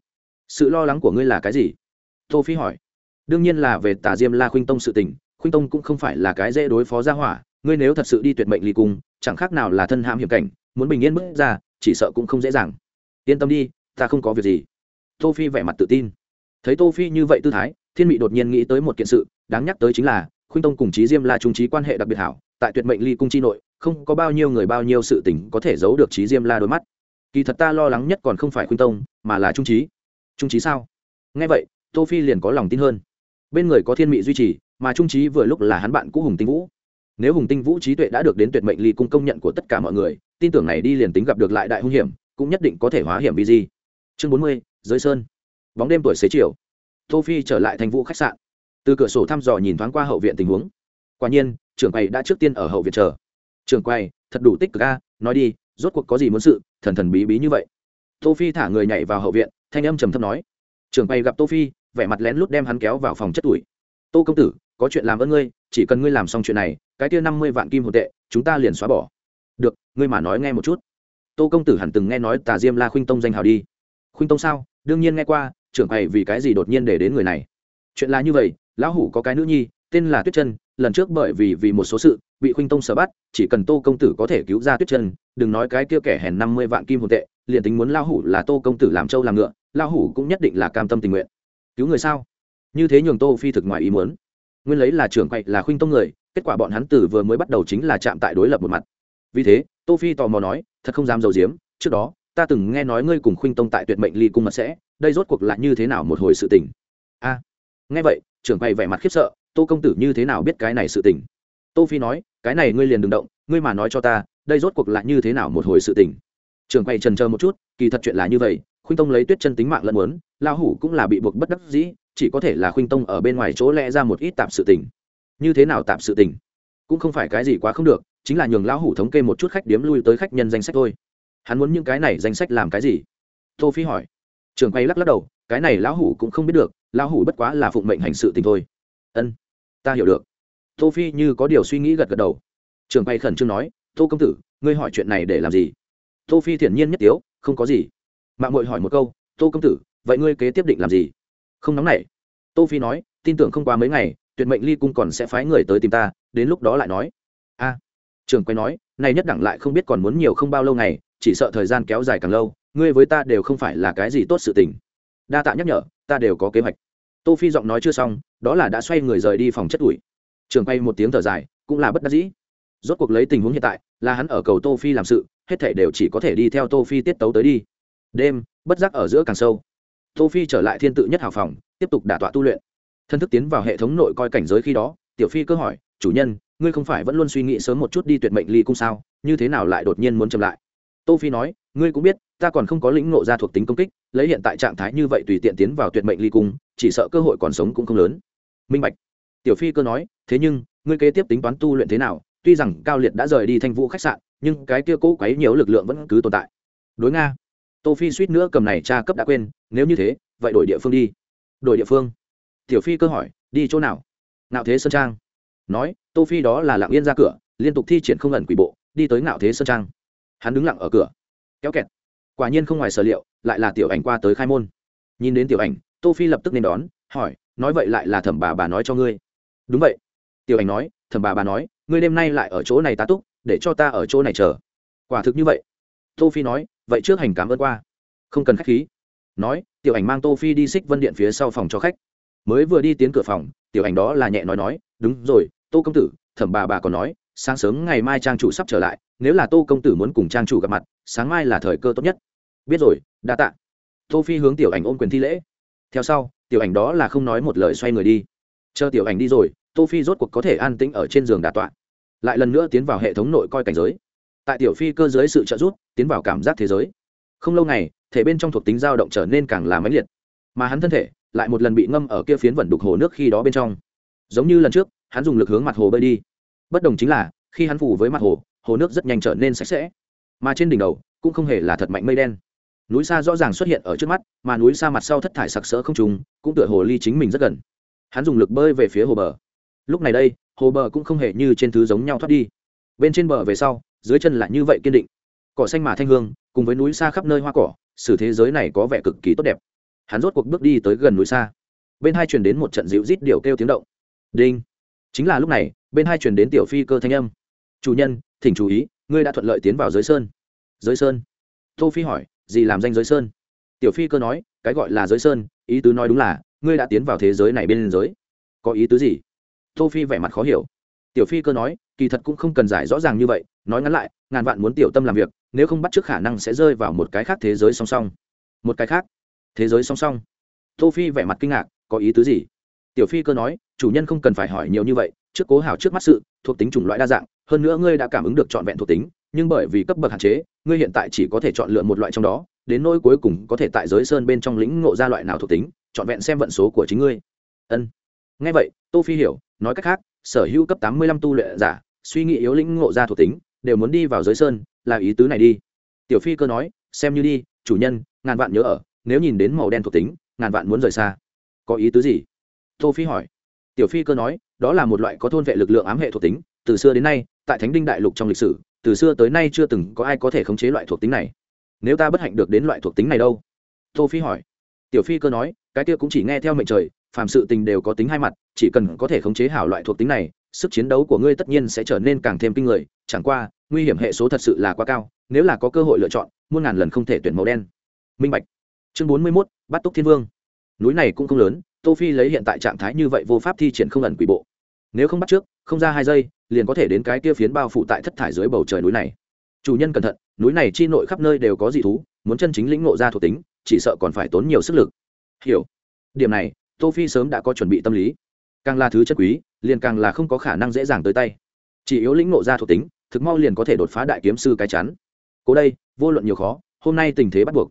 Sự lo lắng của ngươi là cái gì? Tô phi hỏi. Đương nhiên là về tà diêm la khuynh tông sự tình, khuynh tông cũng không phải là cái dễ đối phó gia hỏa, ngươi nếu thật sự đi tuyệt mệnh ly cung, chẳng khác nào là thân hãm hiểm cảnh, muốn bình yên bước ra, chỉ sợ cũng không dễ dàng. Yên tâm đi, ta không có việc gì. Tô phi vẻ mặt tự tin. Thấy tô phi như vậy tư thái, thiên mị đột nhiên nghĩ tới một kiện sự, đáng nhắc tới chính là, khuynh tông cùng trí diêm la trung trí quan hệ đặc biệt hảo tại tuyệt mệnh ly cung chi nội, không có bao nhiêu người bao nhiêu sự tình có thể giấu được trí diêm la đôi mắt. Kỳ thật ta lo lắng nhất còn không phải khuynh tông, mà là trung trí trung trí sao? Nghe vậy, tô phi liền có lòng tin hơn. Bên người có thiên mị duy trì, mà trung trí vừa lúc là hắn bạn cũ hùng tinh vũ. Nếu hùng tinh vũ trí tuệ đã được đến tuyệt mệnh ly cung công nhận của tất cả mọi người, tin tưởng này đi liền tính gặp được lại đại hung hiểm, cũng nhất định có thể hóa hiểm vì gì chương bốn mươi, giới sơn. Bóng đêm tuổi xế chiều. Tô phi trở lại thành vũ khách sạn. Từ cửa sổ thăm dò nhìn thoáng qua hậu viện tình huống. Quả nhiên trưởng quầy đã trước tiên ở hậu viện chờ. Trưởng quầy thật đủ tích cực a, nói đi, rốt cuộc có gì muốn sự, thần thần bí bí như vậy. Tô phi thả người nhảy vào hậu viện, thanh âm trầm thấp nói. Trưởng quầy gặp tô phi, vẻ mặt lén lút đem hắn kéo vào phòng chất tuổi. Tô công tử, có chuyện làm ơn ngươi, chỉ cần ngươi làm xong chuyện này, cái kia năm mươi vạn kim hồn tệ, chúng ta liền xóa bỏ. Được, ngươi mà nói nghe một chút. Tô công tử hẳn từng nghe nói tà diêm la khuynh tông danh hào đi. Khuynh tông sao? Đương nhiên nghe qua, trưởng quầy vì cái gì đột nhiên để đến người này? Chuyện là như vậy, lão hủ có cái nữ nhi, tên là tuyết chân lần trước bởi vì vì một số sự, bị khuynh tông sở bắt, chỉ cần tô công tử có thể cứu ra tuyết chân, đừng nói cái kia kẻ hèn năm mươi vạn kim hồn tệ, liền tính muốn lao hủ là tô công tử làm trâu làm ngựa lao hủ cũng nhất định là cam tâm tình nguyện. Cứu người sao? Như thế nhường tô phi thực ngoài ý muốn. Nguyên lấy là trưởng quậy là khuynh tông người, kết quả bọn hắn tử vừa mới bắt đầu chính là chạm tại đối lập một mặt. Vì thế, tô phi tò mò nói, thật không dám dầu diếm trước đó, ta từng nghe nói ngươi cùng khuynh tông tại tuyệt mệnh ly cung mật sẽ, đây rốt cuộc là như thế nào một hồi sự tình? A. Nghe vậy, trưởng quậy vẻ mặt khiếp sợ tô công tử như thế nào biết cái này sự tình? Tô phi nói, cái này ngươi liền đừng động, ngươi mà nói cho ta, đây rốt cuộc là như thế nào một hồi sự tình? Trường quay trần chờ một chút, kỳ thật chuyện là như vậy, khuynh tông lấy tuyết chân tính mạng lẫn muốn lao hủ cũng là bị buộc bất đắc dĩ, chỉ có thể là khuynh tông ở bên ngoài chỗ lẽ ra một ít tạm sự tình. Như thế nào tạm sự tình? Cũng không phải cái gì quá không được, chính là nhường lão hủ thống kê một chút khách điếm lui tới khách nhân danh sách thôi. Hắn muốn những cái này danh sách làm cái gì? Tô phi hỏi. Trường quay lắc lắc đầu, cái này lão hủ cũng không biết được, lão hủ bất quá là phụng mệnh hành sự tình thôi. Ân ta hiểu được. Tô phi như có điều suy nghĩ gật gật đầu. Trường quay khẩn trương nói, tô công tử, ngươi hỏi chuyện này để làm gì? Tô phi thiển nhiên nhất tiếu, không có gì. Mạng muội hỏi một câu, tô công tử, vậy ngươi kế tiếp định làm gì? Không nóng nảy. Tô phi nói, tin tưởng không qua mấy ngày, tuyệt mệnh ly cung còn sẽ phái người tới tìm ta, đến lúc đó lại nói. A. Trường quay nói này nhất đẳng lại không biết còn muốn nhiều không bao lâu ngày, chỉ sợ thời gian kéo dài càng lâu, ngươi với ta đều không phải là cái gì tốt sự tình. Đa tạ nhắc nhở, ta đều có kế hoạch tô phi giọng nói chưa xong, đó là đã xoay người rời đi phòng chất ủi. Trường quay một tiếng thở dài, cũng là bất đắc dĩ. Rốt cuộc lấy tình huống hiện tại, là hắn ở cầu tô phi làm sự, hết thảy đều chỉ có thể đi theo tô phi tiết tấu tới đi. Đêm, bất giác ở giữa càng sâu. Tô phi trở lại thiên tự nhất hào phòng, tiếp tục đả tọa tu luyện. Thân thức tiến vào hệ thống nội coi cảnh giới khi đó, tiểu phi cơ hỏi, chủ nhân, ngươi không phải vẫn luôn suy nghĩ sớm một chút đi tuyệt mệnh ly cung sao? Như thế nào lại đột nhiên muốn chậm lại? Tô phi nói, ngươi cũng biết, ta còn không có lĩnh ngộ ra thuộc tính công kích, lấy hiện tại trạng thái như vậy tùy tiện tiến vào tuyệt mệnh ly cung chỉ sợ cơ hội còn sống cũng không lớn. Minh bạch. Tiểu phi cơ nói, thế nhưng, ngươi kế tiếp tính toán tu luyện thế nào? Tuy rằng cao liệt đã rời đi thanh vũ khách sạn, nhưng cái kia cố quấy nhiều lực lượng vẫn cứ tồn tại. Đối nga. Tô phi suýt nữa cầm này tra cấp đã quên, nếu như thế, vậy đổi địa phương đi. Đổi địa phương? Tiểu phi cơ hỏi, đi chỗ nào? Ngạo thế sơn trang. Nói, tô phi đó là lặng yên ra cửa, liên tục thi triển không ẩn quỷ bộ, đi tới ngạo thế sơn trang. Hắn đứng lặng ở cửa. Kéo kẹt. Quả nhiên không ngoài sở liệu, lại là tiểu ảnh qua tới khai môn. Nhìn đến tiểu ảnh tô phi lập tức nên đón, hỏi, nói vậy lại là thẩm bà bà nói cho ngươi. Đúng vậy. Tiểu ảnh nói, thẩm bà bà nói, ngươi đêm nay lại ở chỗ này tá túc, để cho ta ở chỗ này chờ. Quả thực như vậy. Tô phi nói, vậy trước hành cảm ơn qua. Không cần khách khí. Nói, tiểu ảnh mang tô phi đi xích vân điện phía sau phòng cho khách. Mới vừa đi tiến cửa phòng, tiểu ảnh đó là nhẹ nói nói, đúng rồi, tô công tử, thẩm bà bà còn nói, sáng sớm ngày mai trang chủ sắp trở lại, nếu là tô công tử muốn cùng trang chủ gặp mặt, sáng mai là thời cơ tốt nhất. Biết rồi, đa tạ. Tô phi hướng tiểu ảnh ôm quyền thi lễ theo sau, tiểu ảnh đó là không nói một lời xoay người đi. Chờ tiểu ảnh đi rồi, tô phi rốt cuộc có thể an tĩnh ở trên giường đà tọa. Lại lần nữa tiến vào hệ thống nội coi cảnh giới. Tại tiểu phi cơ dưới sự trợ giúp, tiến vào cảm giác thế giới. Không lâu ngày, thể bên trong thuộc tính dao động trở nên càng là mãnh liệt. Mà hắn thân thể lại một lần bị ngâm ở kia phiến vẩn đục hồ nước khi đó bên trong. Giống như lần trước, hắn dùng lực hướng mặt hồ bơi đi. Bất đồng chính là, khi hắn phủ với mặt hồ hồ nước rất nhanh trở nên sạch sẽ. Mà trên đỉnh đầu cũng không hề là thật mạnh mây đen núi xa rõ ràng xuất hiện ở trước mắt, mà núi xa mặt sau thất thải sặc sỡ không trùng, cũng tựa hồ ly chính mình rất gần. Hắn dùng lực bơi về phía hồ bờ. Lúc này đây, hồ bờ cũng không hề như trên thứ giống nhau thoát đi. Bên trên bờ về sau, dưới chân lại như vậy kiên định. Cỏ xanh mà thanh hương, cùng với núi xa khắp nơi hoa cỏ, xử thế giới này có vẻ cực kỳ tốt đẹp. Hắn rốt cuộc bước đi tới gần núi xa bên hai truyền đến một trận dịu rít điều kêu tiếng động. Đinh. Chính là lúc này, bên hai truyền đến tiểu phi cơ thanh âm. Chủ nhân, thỉnh chú ý, ngươi đã thuận lợi tiến vào giới sơn. Giới sơn? Tô phi hỏi gì làm danh giới sơn? Tiểu phi cơ nói, cái gọi là giới sơn, ý tứ nói đúng là, ngươi đã tiến vào thế giới này bên giới. Có ý tứ gì? Tô phi vẻ mặt khó hiểu. Tiểu phi cơ nói, kỳ thật cũng không cần giải rõ ràng như vậy, nói ngắn lại, ngàn vạn muốn tiểu tâm làm việc, nếu không bắt trước khả năng sẽ rơi vào một cái khác thế giới song song. Một cái khác? Thế giới song song. Tô phi vẻ mặt kinh ngạc, có ý tứ gì? Tiểu phi cơ nói, chủ nhân không cần phải hỏi nhiều như vậy, trước cố hảo trước mắt sự, thuộc tính chủng loại đa dạng, hơn nữa ngươi đã cảm ứng được trọn vẹn thuộc tính nhưng bởi vì cấp bậc hạn chế, ngươi hiện tại chỉ có thể chọn lựa một loại trong đó, đến nỗi cuối cùng có thể tại giới sơn bên trong lĩnh ngộ ra loại nào thuộc tính, trọn vẹn xem vận số của chính ngươi. Ân. Nghe vậy, tô phi hiểu, nói cách khác, sở hữu cấp tám mươi lăm tu luyện giả, suy nghĩ yếu lĩnh ngộ ra thuộc tính, đều muốn đi vào giới sơn, là ý tứ này đi. Tiểu phi cơ nói, xem như đi, chủ nhân, ngàn vạn nhớ ở, nếu nhìn đến màu đen thuộc tính, ngàn vạn muốn rời xa. Có ý tứ gì? Tô phi hỏi. Tiểu phi cơ nói, đó là một loại có thôn vệ lực lượng ám hệ thuộc tính, từ xưa đến nay, tại thánh đinh đại lục trong lịch sử từ xưa tới nay chưa từng có ai có thể khống chế loại thuộc tính này. Nếu ta bất hạnh được đến loại thuộc tính này đâu? Tô phi hỏi. Tiểu phi cơ nói cái kia cũng chỉ nghe theo mệnh trời phàm sự tình đều có tính hai mặt chỉ cần có thể khống chế hảo loại thuộc tính này sức chiến đấu của ngươi tất nhiên sẽ trở nên càng thêm kinh người. Chẳng qua nguy hiểm hệ số thật sự là quá cao nếu là có cơ hội lựa chọn muôn ngàn lần không thể tuyển màu đen. Minh bạch. Chương bốn mươi 41, bắt túc thiên vương. Núi này cũng không lớn tô phi lấy hiện tại trạng thái như vậy vô pháp thi triển không ẩn quỷ bộ. Nếu không bắt trước không ra hai giây liền có thể đến cái kia phiến bao phủ tại thất thải dưới bầu trời núi này. Chủ nhân cẩn thận, núi này chi nội khắp nơi đều có dị thú, muốn chân chính lĩnh ngộ ra thuộc tính, chỉ sợ còn phải tốn nhiều sức lực. Hiểu. Điểm này, tô phi sớm đã có chuẩn bị tâm lý. Càng là thứ chất quý, liền càng là không có khả năng dễ dàng tới tay. Chỉ yếu lĩnh ngộ ra thuộc tính, thực mau liền có thể đột phá đại kiếm sư cái chắn. Cố đây, vô luận nhiều khó, hôm nay tình thế bắt buộc.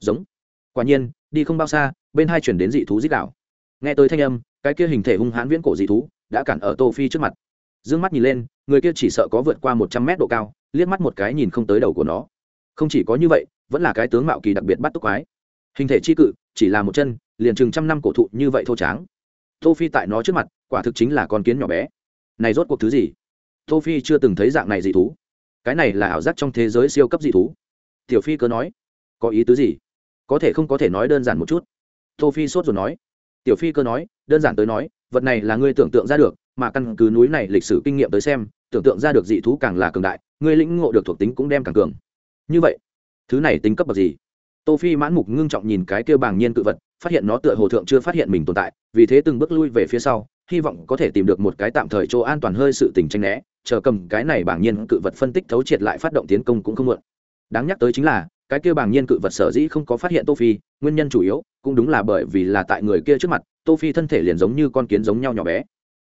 Giống. Quả nhiên, đi không bao xa, bên hai chuyển đến dị thú dích đảo. nghe tới thanh âm, cái kia hình thể hung hãn viễn cổ dị thú, đã cản ở tô phi trước mặt d mắt nhìn lên, người kia chỉ sợ có vượt qua một trăm mét độ cao, liếc mắt một cái nhìn không tới đầu của nó. Không chỉ có như vậy, vẫn là cái tướng mạo kỳ đặc biệt bắt túc quái. Hình thể chi cự, chỉ là một chân, liền chừng trăm năm cổ thụ như vậy thô tráng. Tô phi tại nó trước mặt, quả thực chính là con kiến nhỏ bé. Này rốt cuộc thứ gì? Tô phi chưa từng thấy dạng này dị thú. Cái này là ảo giác trong thế giới siêu cấp dị thú. Tiểu phi cứ nói, có ý tứ gì? Có thể không có thể nói đơn giản một chút. Tô phi sốt rồi nói. Tiểu phi cơ nói, đơn giản tới nói vật này là ngươi tưởng tượng ra được, mà căn cứ núi này lịch sử kinh nghiệm tới xem, tưởng tượng ra được dị thú càng là cường đại, ngươi lĩnh ngộ được thuộc tính cũng đem càng cường. Như vậy, thứ này tính cấp bậc gì? Tô phi mãn mục ngưng trọng nhìn cái kia bàng nhiên cự vật, phát hiện nó tựa hồ thượng chưa phát hiện mình tồn tại, vì thế từng bước lui về phía sau, hy vọng có thể tìm được một cái tạm thời chỗ an toàn hơi sự tình tranh né, chờ cầm cái này bảng nhiên cự vật phân tích thấu triệt lại phát động tiến công cũng không muộn. Đáng nhắc tới chính là cái kia bảng nhiên cự vật sở dĩ không có phát hiện tô phi, nguyên nhân chủ yếu cũng đúng là bởi vì là tại người kia trước mặt, tô phi thân thể liền giống như con kiến giống nhau nhỏ bé.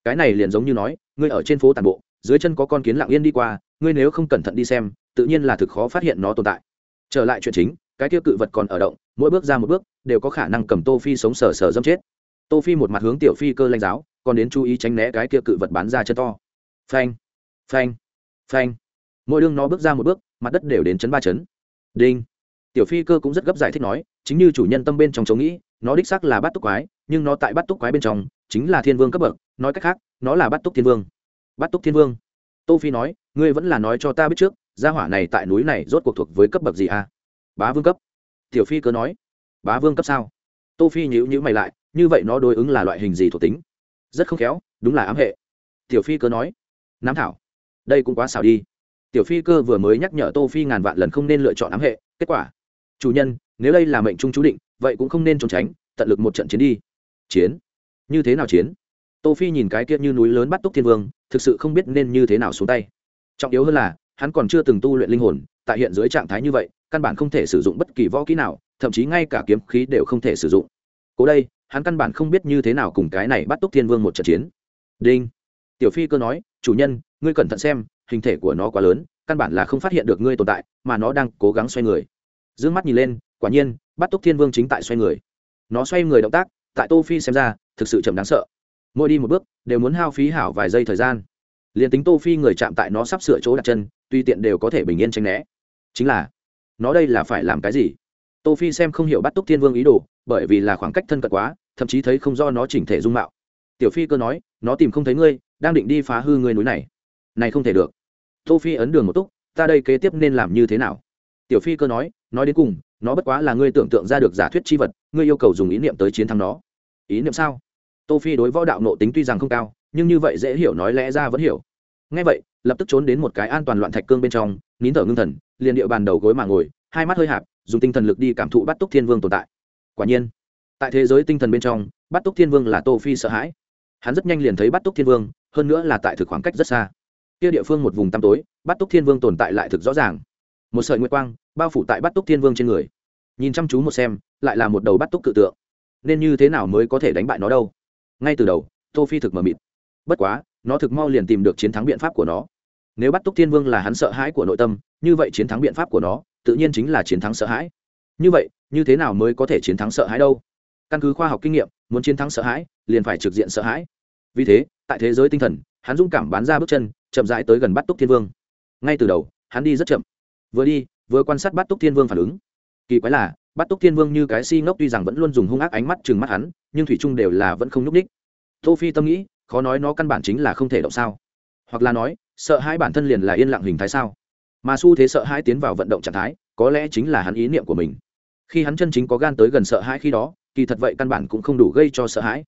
Cái này liền giống như nói, ngươi ở trên phố tàn bộ, dưới chân có con kiến lặng yên đi qua, ngươi nếu không cẩn thận đi xem, tự nhiên là thực khó phát hiện nó tồn tại. Trở lại chuyện chính, cái kia cự vật còn ở động, mỗi bước ra một bước, đều có khả năng cầm tô phi sống sờ sờ dâm chết. Tô phi một mặt hướng tiểu phi cơ lanh giáo, còn đến chú ý tránh né cái kia cự vật bán ra chân to. Phanh phanh phanh. Mỗi đương nó bước ra một bước, mặt đất đều đến chấn ba chấn đinh. Tiểu phi cơ cũng rất gấp giải thích nói, chính như chủ nhân tâm bên trong chống nghĩ, nó đích xác là bắt túc quái, nhưng nó tại bắt túc quái bên trong, chính là thiên vương cấp bậc, nói cách khác, nó là bắt túc thiên vương. Bắt túc thiên vương. Tô phi nói, ngươi vẫn là nói cho ta biết trước, gia hỏa này tại núi này rốt cuộc thuộc với cấp bậc gì à? Bá vương cấp. Tiểu phi cơ nói, bá vương cấp sao? Tô phi nhíu nhíu mày lại, như vậy nó đối ứng là loại hình gì thuộc tính? Rất không khéo, đúng là ám hệ. Tiểu phi cơ nói, nam thảo, đây cũng quá xảo đi tiểu phi cơ vừa mới nhắc nhở tô phi ngàn vạn lần không nên lựa chọn ám hệ, kết quả, chủ nhân, nếu đây là mệnh trung chú định, vậy cũng không nên trốn tránh, tận lực một trận chiến đi. Chiến? Như thế nào chiến? Tô phi nhìn cái kia như núi lớn bắt túc thiên vương, thực sự không biết nên như thế nào xuống tay. Trọng yếu hơn là, hắn còn chưa từng tu luyện linh hồn, tại hiện dưới trạng thái như vậy, căn bản không thể sử dụng bất kỳ võ kỹ nào, thậm chí ngay cả kiếm khí đều không thể sử dụng. Cố đây, hắn căn bản không biết như thế nào cùng cái này bắt túc thiên vương một trận chiến. Đinh. Tiểu phi cơ nói, chủ nhân, ngươi cẩn thận xem hình thể của nó quá lớn, căn bản là không phát hiện được ngươi tồn tại, mà nó đang cố gắng xoay người. D mắt nhìn lên, quả nhiên bắt túc thiên vương chính tại xoay người. Nó xoay người động tác, tại tô phi xem ra, thực sự chậm đáng sợ. Mỗi đi một bước, đều muốn hao phí hảo vài giây thời gian. Liền tính tô phi người chạm tại nó sắp sửa chỗ đặt chân, tuy tiện đều có thể bình yên tránh né. Chính là, nó đây là phải làm cái gì? Tô phi xem không hiểu bắt túc thiên vương ý đồ, bởi vì là khoảng cách thân cận quá, thậm chí thấy không do nó chỉnh thể dung mạo. Tiểu phi cơ nói, nó tìm không thấy ngươi, đang định đi phá hư ngươi núi này này không thể được. Tô phi ấn đường một túc, ta đây kế tiếp nên làm như thế nào? Tiểu phi cơ nói nói đến cùng, nó bất quá là ngươi tưởng tượng ra được giả thuyết chi vật, ngươi yêu cầu dùng ý niệm tới chiến thắng nó. Ý niệm sao? Tô phi đối võ đạo nộ tính tuy rằng không cao, nhưng như vậy dễ hiểu nói lẽ ra vẫn hiểu. Ngay vậy, lập tức trốn đến một cái an toàn loạn thạch cương bên trong, nín thở ngưng thần, liền địa bàn đầu gối mà ngồi, hai mắt hơi hạp, dùng tinh thần lực đi cảm thụ bắt túc thiên vương tồn tại. Quả nhiên, tại thế giới tinh thần bên trong, bắt túc thiên vương là tô phi sợ hãi. Hắn rất nhanh liền thấy bắt túc thiên vương, hơn nữa là tại thực khoảng cách rất xa kia địa phương một vùng tăm tối bắt túc thiên vương tồn tại lại thực rõ ràng. Một sợi nguyệt quang, bao phủ tại bắt túc thiên vương trên người. Nhìn chăm chú một xem, lại là một đầu bắt túc cự tượng. Nên như thế nào mới có thể đánh bại nó đâu? Ngay từ đầu, tô phi thực mờ mịt. Bất quá, nó thực mau liền tìm được chiến thắng biện pháp của nó. Nếu bắt túc thiên vương là hắn sợ hãi của nội tâm, như vậy chiến thắng biện pháp của nó, tự nhiên chính là chiến thắng sợ hãi. Như vậy, như thế nào mới có thể chiến thắng sợ hãi đâu? Căn cứ khoa học kinh nghiệm, muốn chiến thắng sợ hãi, liền phải trực diện sợ hãi. Vì thế, tại thế giới tinh thần hắn dũng cảm bán ra bước chân, chậm rãi tới gần bắt túc thiên vương. Ngay từ đầu, hắn đi rất chậm. Vừa đi, vừa quan sát bắt túc thiên vương phản ứng. Kỳ quái là bắt túc thiên vương như cái si ngốc tuy rằng vẫn luôn dùng hung ác ánh mắt chừng mắt hắn, nhưng thủy trung đều là vẫn không nhúc ních tô phi tâm nghĩ, khó nói nó căn bản chính là không thể động sao. Hoặc là nói, sợ hãi bản thân liền là yên lặng hình thái sao? Mà xu thế sợ hãi tiến vào vận động trạng thái, có lẽ chính là hắn ý niệm của mình. Khi hắn chân chính có gan tới gần sợ hãi khi đó, kỳ thật vậy căn bản cũng không đủ gây cho sợ hãi.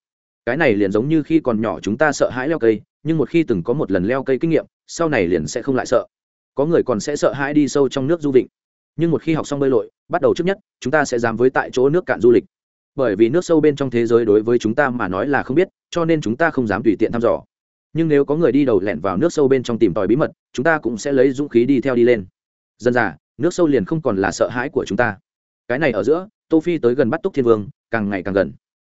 Cái này liền giống như khi còn nhỏ chúng ta sợ hãi leo cây nhưng một khi từng có một lần leo cây kinh nghiệm, sau này liền sẽ không lại sợ. Có người còn sẽ sợ hãi đi sâu trong nước du vịnh. Nhưng một khi học xong bơi lội, bắt đầu trước nhất, chúng ta sẽ dám với tại chỗ nước cạn du lịch. Bởi vì nước sâu bên trong thế giới đối với chúng ta mà nói là không biết, cho nên chúng ta không dám tùy tiện thăm dò. Nhưng nếu có người đi đầu lẹn vào nước sâu bên trong tìm tòi bí mật, chúng ta cũng sẽ lấy dũng khí đi theo đi lên. Dân già, nước sâu liền không còn là sợ hãi của chúng ta. Cái này ở giữa, tô phi tới gần bắt túc thiên vương, càng ngày càng gần.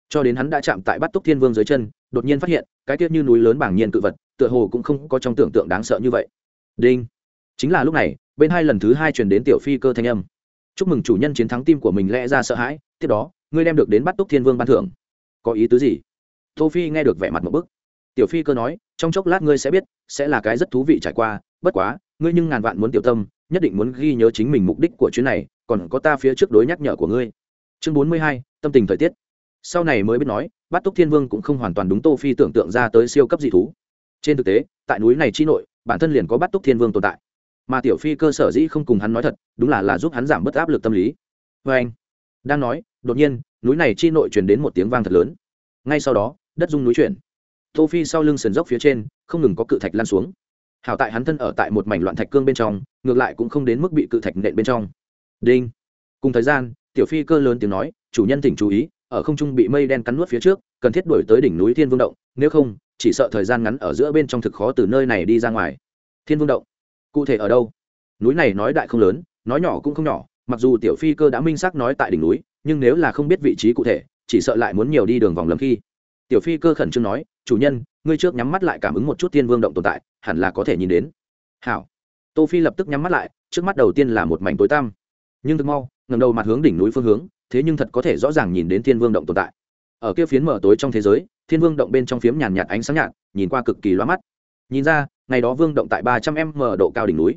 Cho đến hắn đã chạm tại bắt túc thiên vương dưới chân đột nhiên phát hiện, cái tiết như núi lớn bảng nhiên cự vật, tựa hồ cũng không có trong tưởng tượng đáng sợ như vậy. Đinh. Chính là lúc này, bên hai lần thứ hai truyền đến tiểu phi cơ thanh âm. Chúc mừng chủ nhân chiến thắng tim của mình lẽ ra sợ hãi, tiếp đó, ngươi đem được đến bắt túc thiên vương ban thưởng. Có ý tứ gì? Tô phi nghe được vẻ mặt một bức. Tiểu phi cơ nói, trong chốc lát ngươi sẽ biết, sẽ là cái rất thú vị trải qua, bất quá, ngươi nhưng ngàn vạn muốn tiểu tâm, nhất định muốn ghi nhớ chính mình mục đích của chuyến này, còn có ta phía trước đối nhắc nhở của ngươi. Chương bốn mươi hai, tâm tình thời tiết sau này mới biết nói, bát túc thiên vương cũng không hoàn toàn đúng tô phi tưởng tượng ra tới siêu cấp dị thú. Trên thực tế, tại núi này chi nội, bản thân liền có bát túc thiên vương tồn tại. Mà tiểu phi cơ sở dĩ không cùng hắn nói thật, đúng là là giúp hắn giảm bớt áp lực tâm lý. Vê anh, đang nói, đột nhiên, núi này chi nội truyền đến một tiếng vang thật lớn. Ngay sau đó, đất rung núi chuyển. Tô phi sau lưng sườn dốc phía trên, không ngừng có cự thạch lan xuống. Hảo tại hắn thân ở tại một mảnh loạn thạch cương bên trong, ngược lại cũng không đến mức bị cự thạch nện bên trong. Đinh. Cùng thời gian, tiểu phi cơ lớn tiếng nói, chủ nhân tỉnh chú ý ở không trung bị mây đen cắn nuốt phía trước, cần thiết đuổi tới đỉnh núi thiên vương động, nếu không, chỉ sợ thời gian ngắn ở giữa bên trong thực khó từ nơi này đi ra ngoài. Thiên vương động? Cụ thể ở đâu? Núi này nói đại không lớn, nói nhỏ cũng không nhỏ, mặc dù tiểu phi cơ đã minh xác nói tại đỉnh núi, nhưng nếu là không biết vị trí cụ thể, chỉ sợ lại muốn nhiều đi đường vòng lầm khi. Tiểu phi cơ khẩn trương nói, chủ nhân, ngươi trước nhắm mắt lại cảm ứng một chút thiên vương động tồn tại, hẳn là có thể nhìn đến. Hảo. Tô phi lập tức nhắm mắt lại, trước mắt đầu tiên là một mảnh tối tăm. Nhưng thực mau ngầm đầu mặt hướng đỉnh núi phương hướng thế nhưng thật có thể rõ ràng nhìn đến thiên vương động tồn tại. Ở kia phiến mở tối trong thế giới, thiên vương động bên trong phiếm nhàn nhạt ánh sáng nhạt, nhìn qua cực kỳ loa mắt. Nhìn ra, ngày đó vương động tại ba trăm m độ cao đỉnh núi.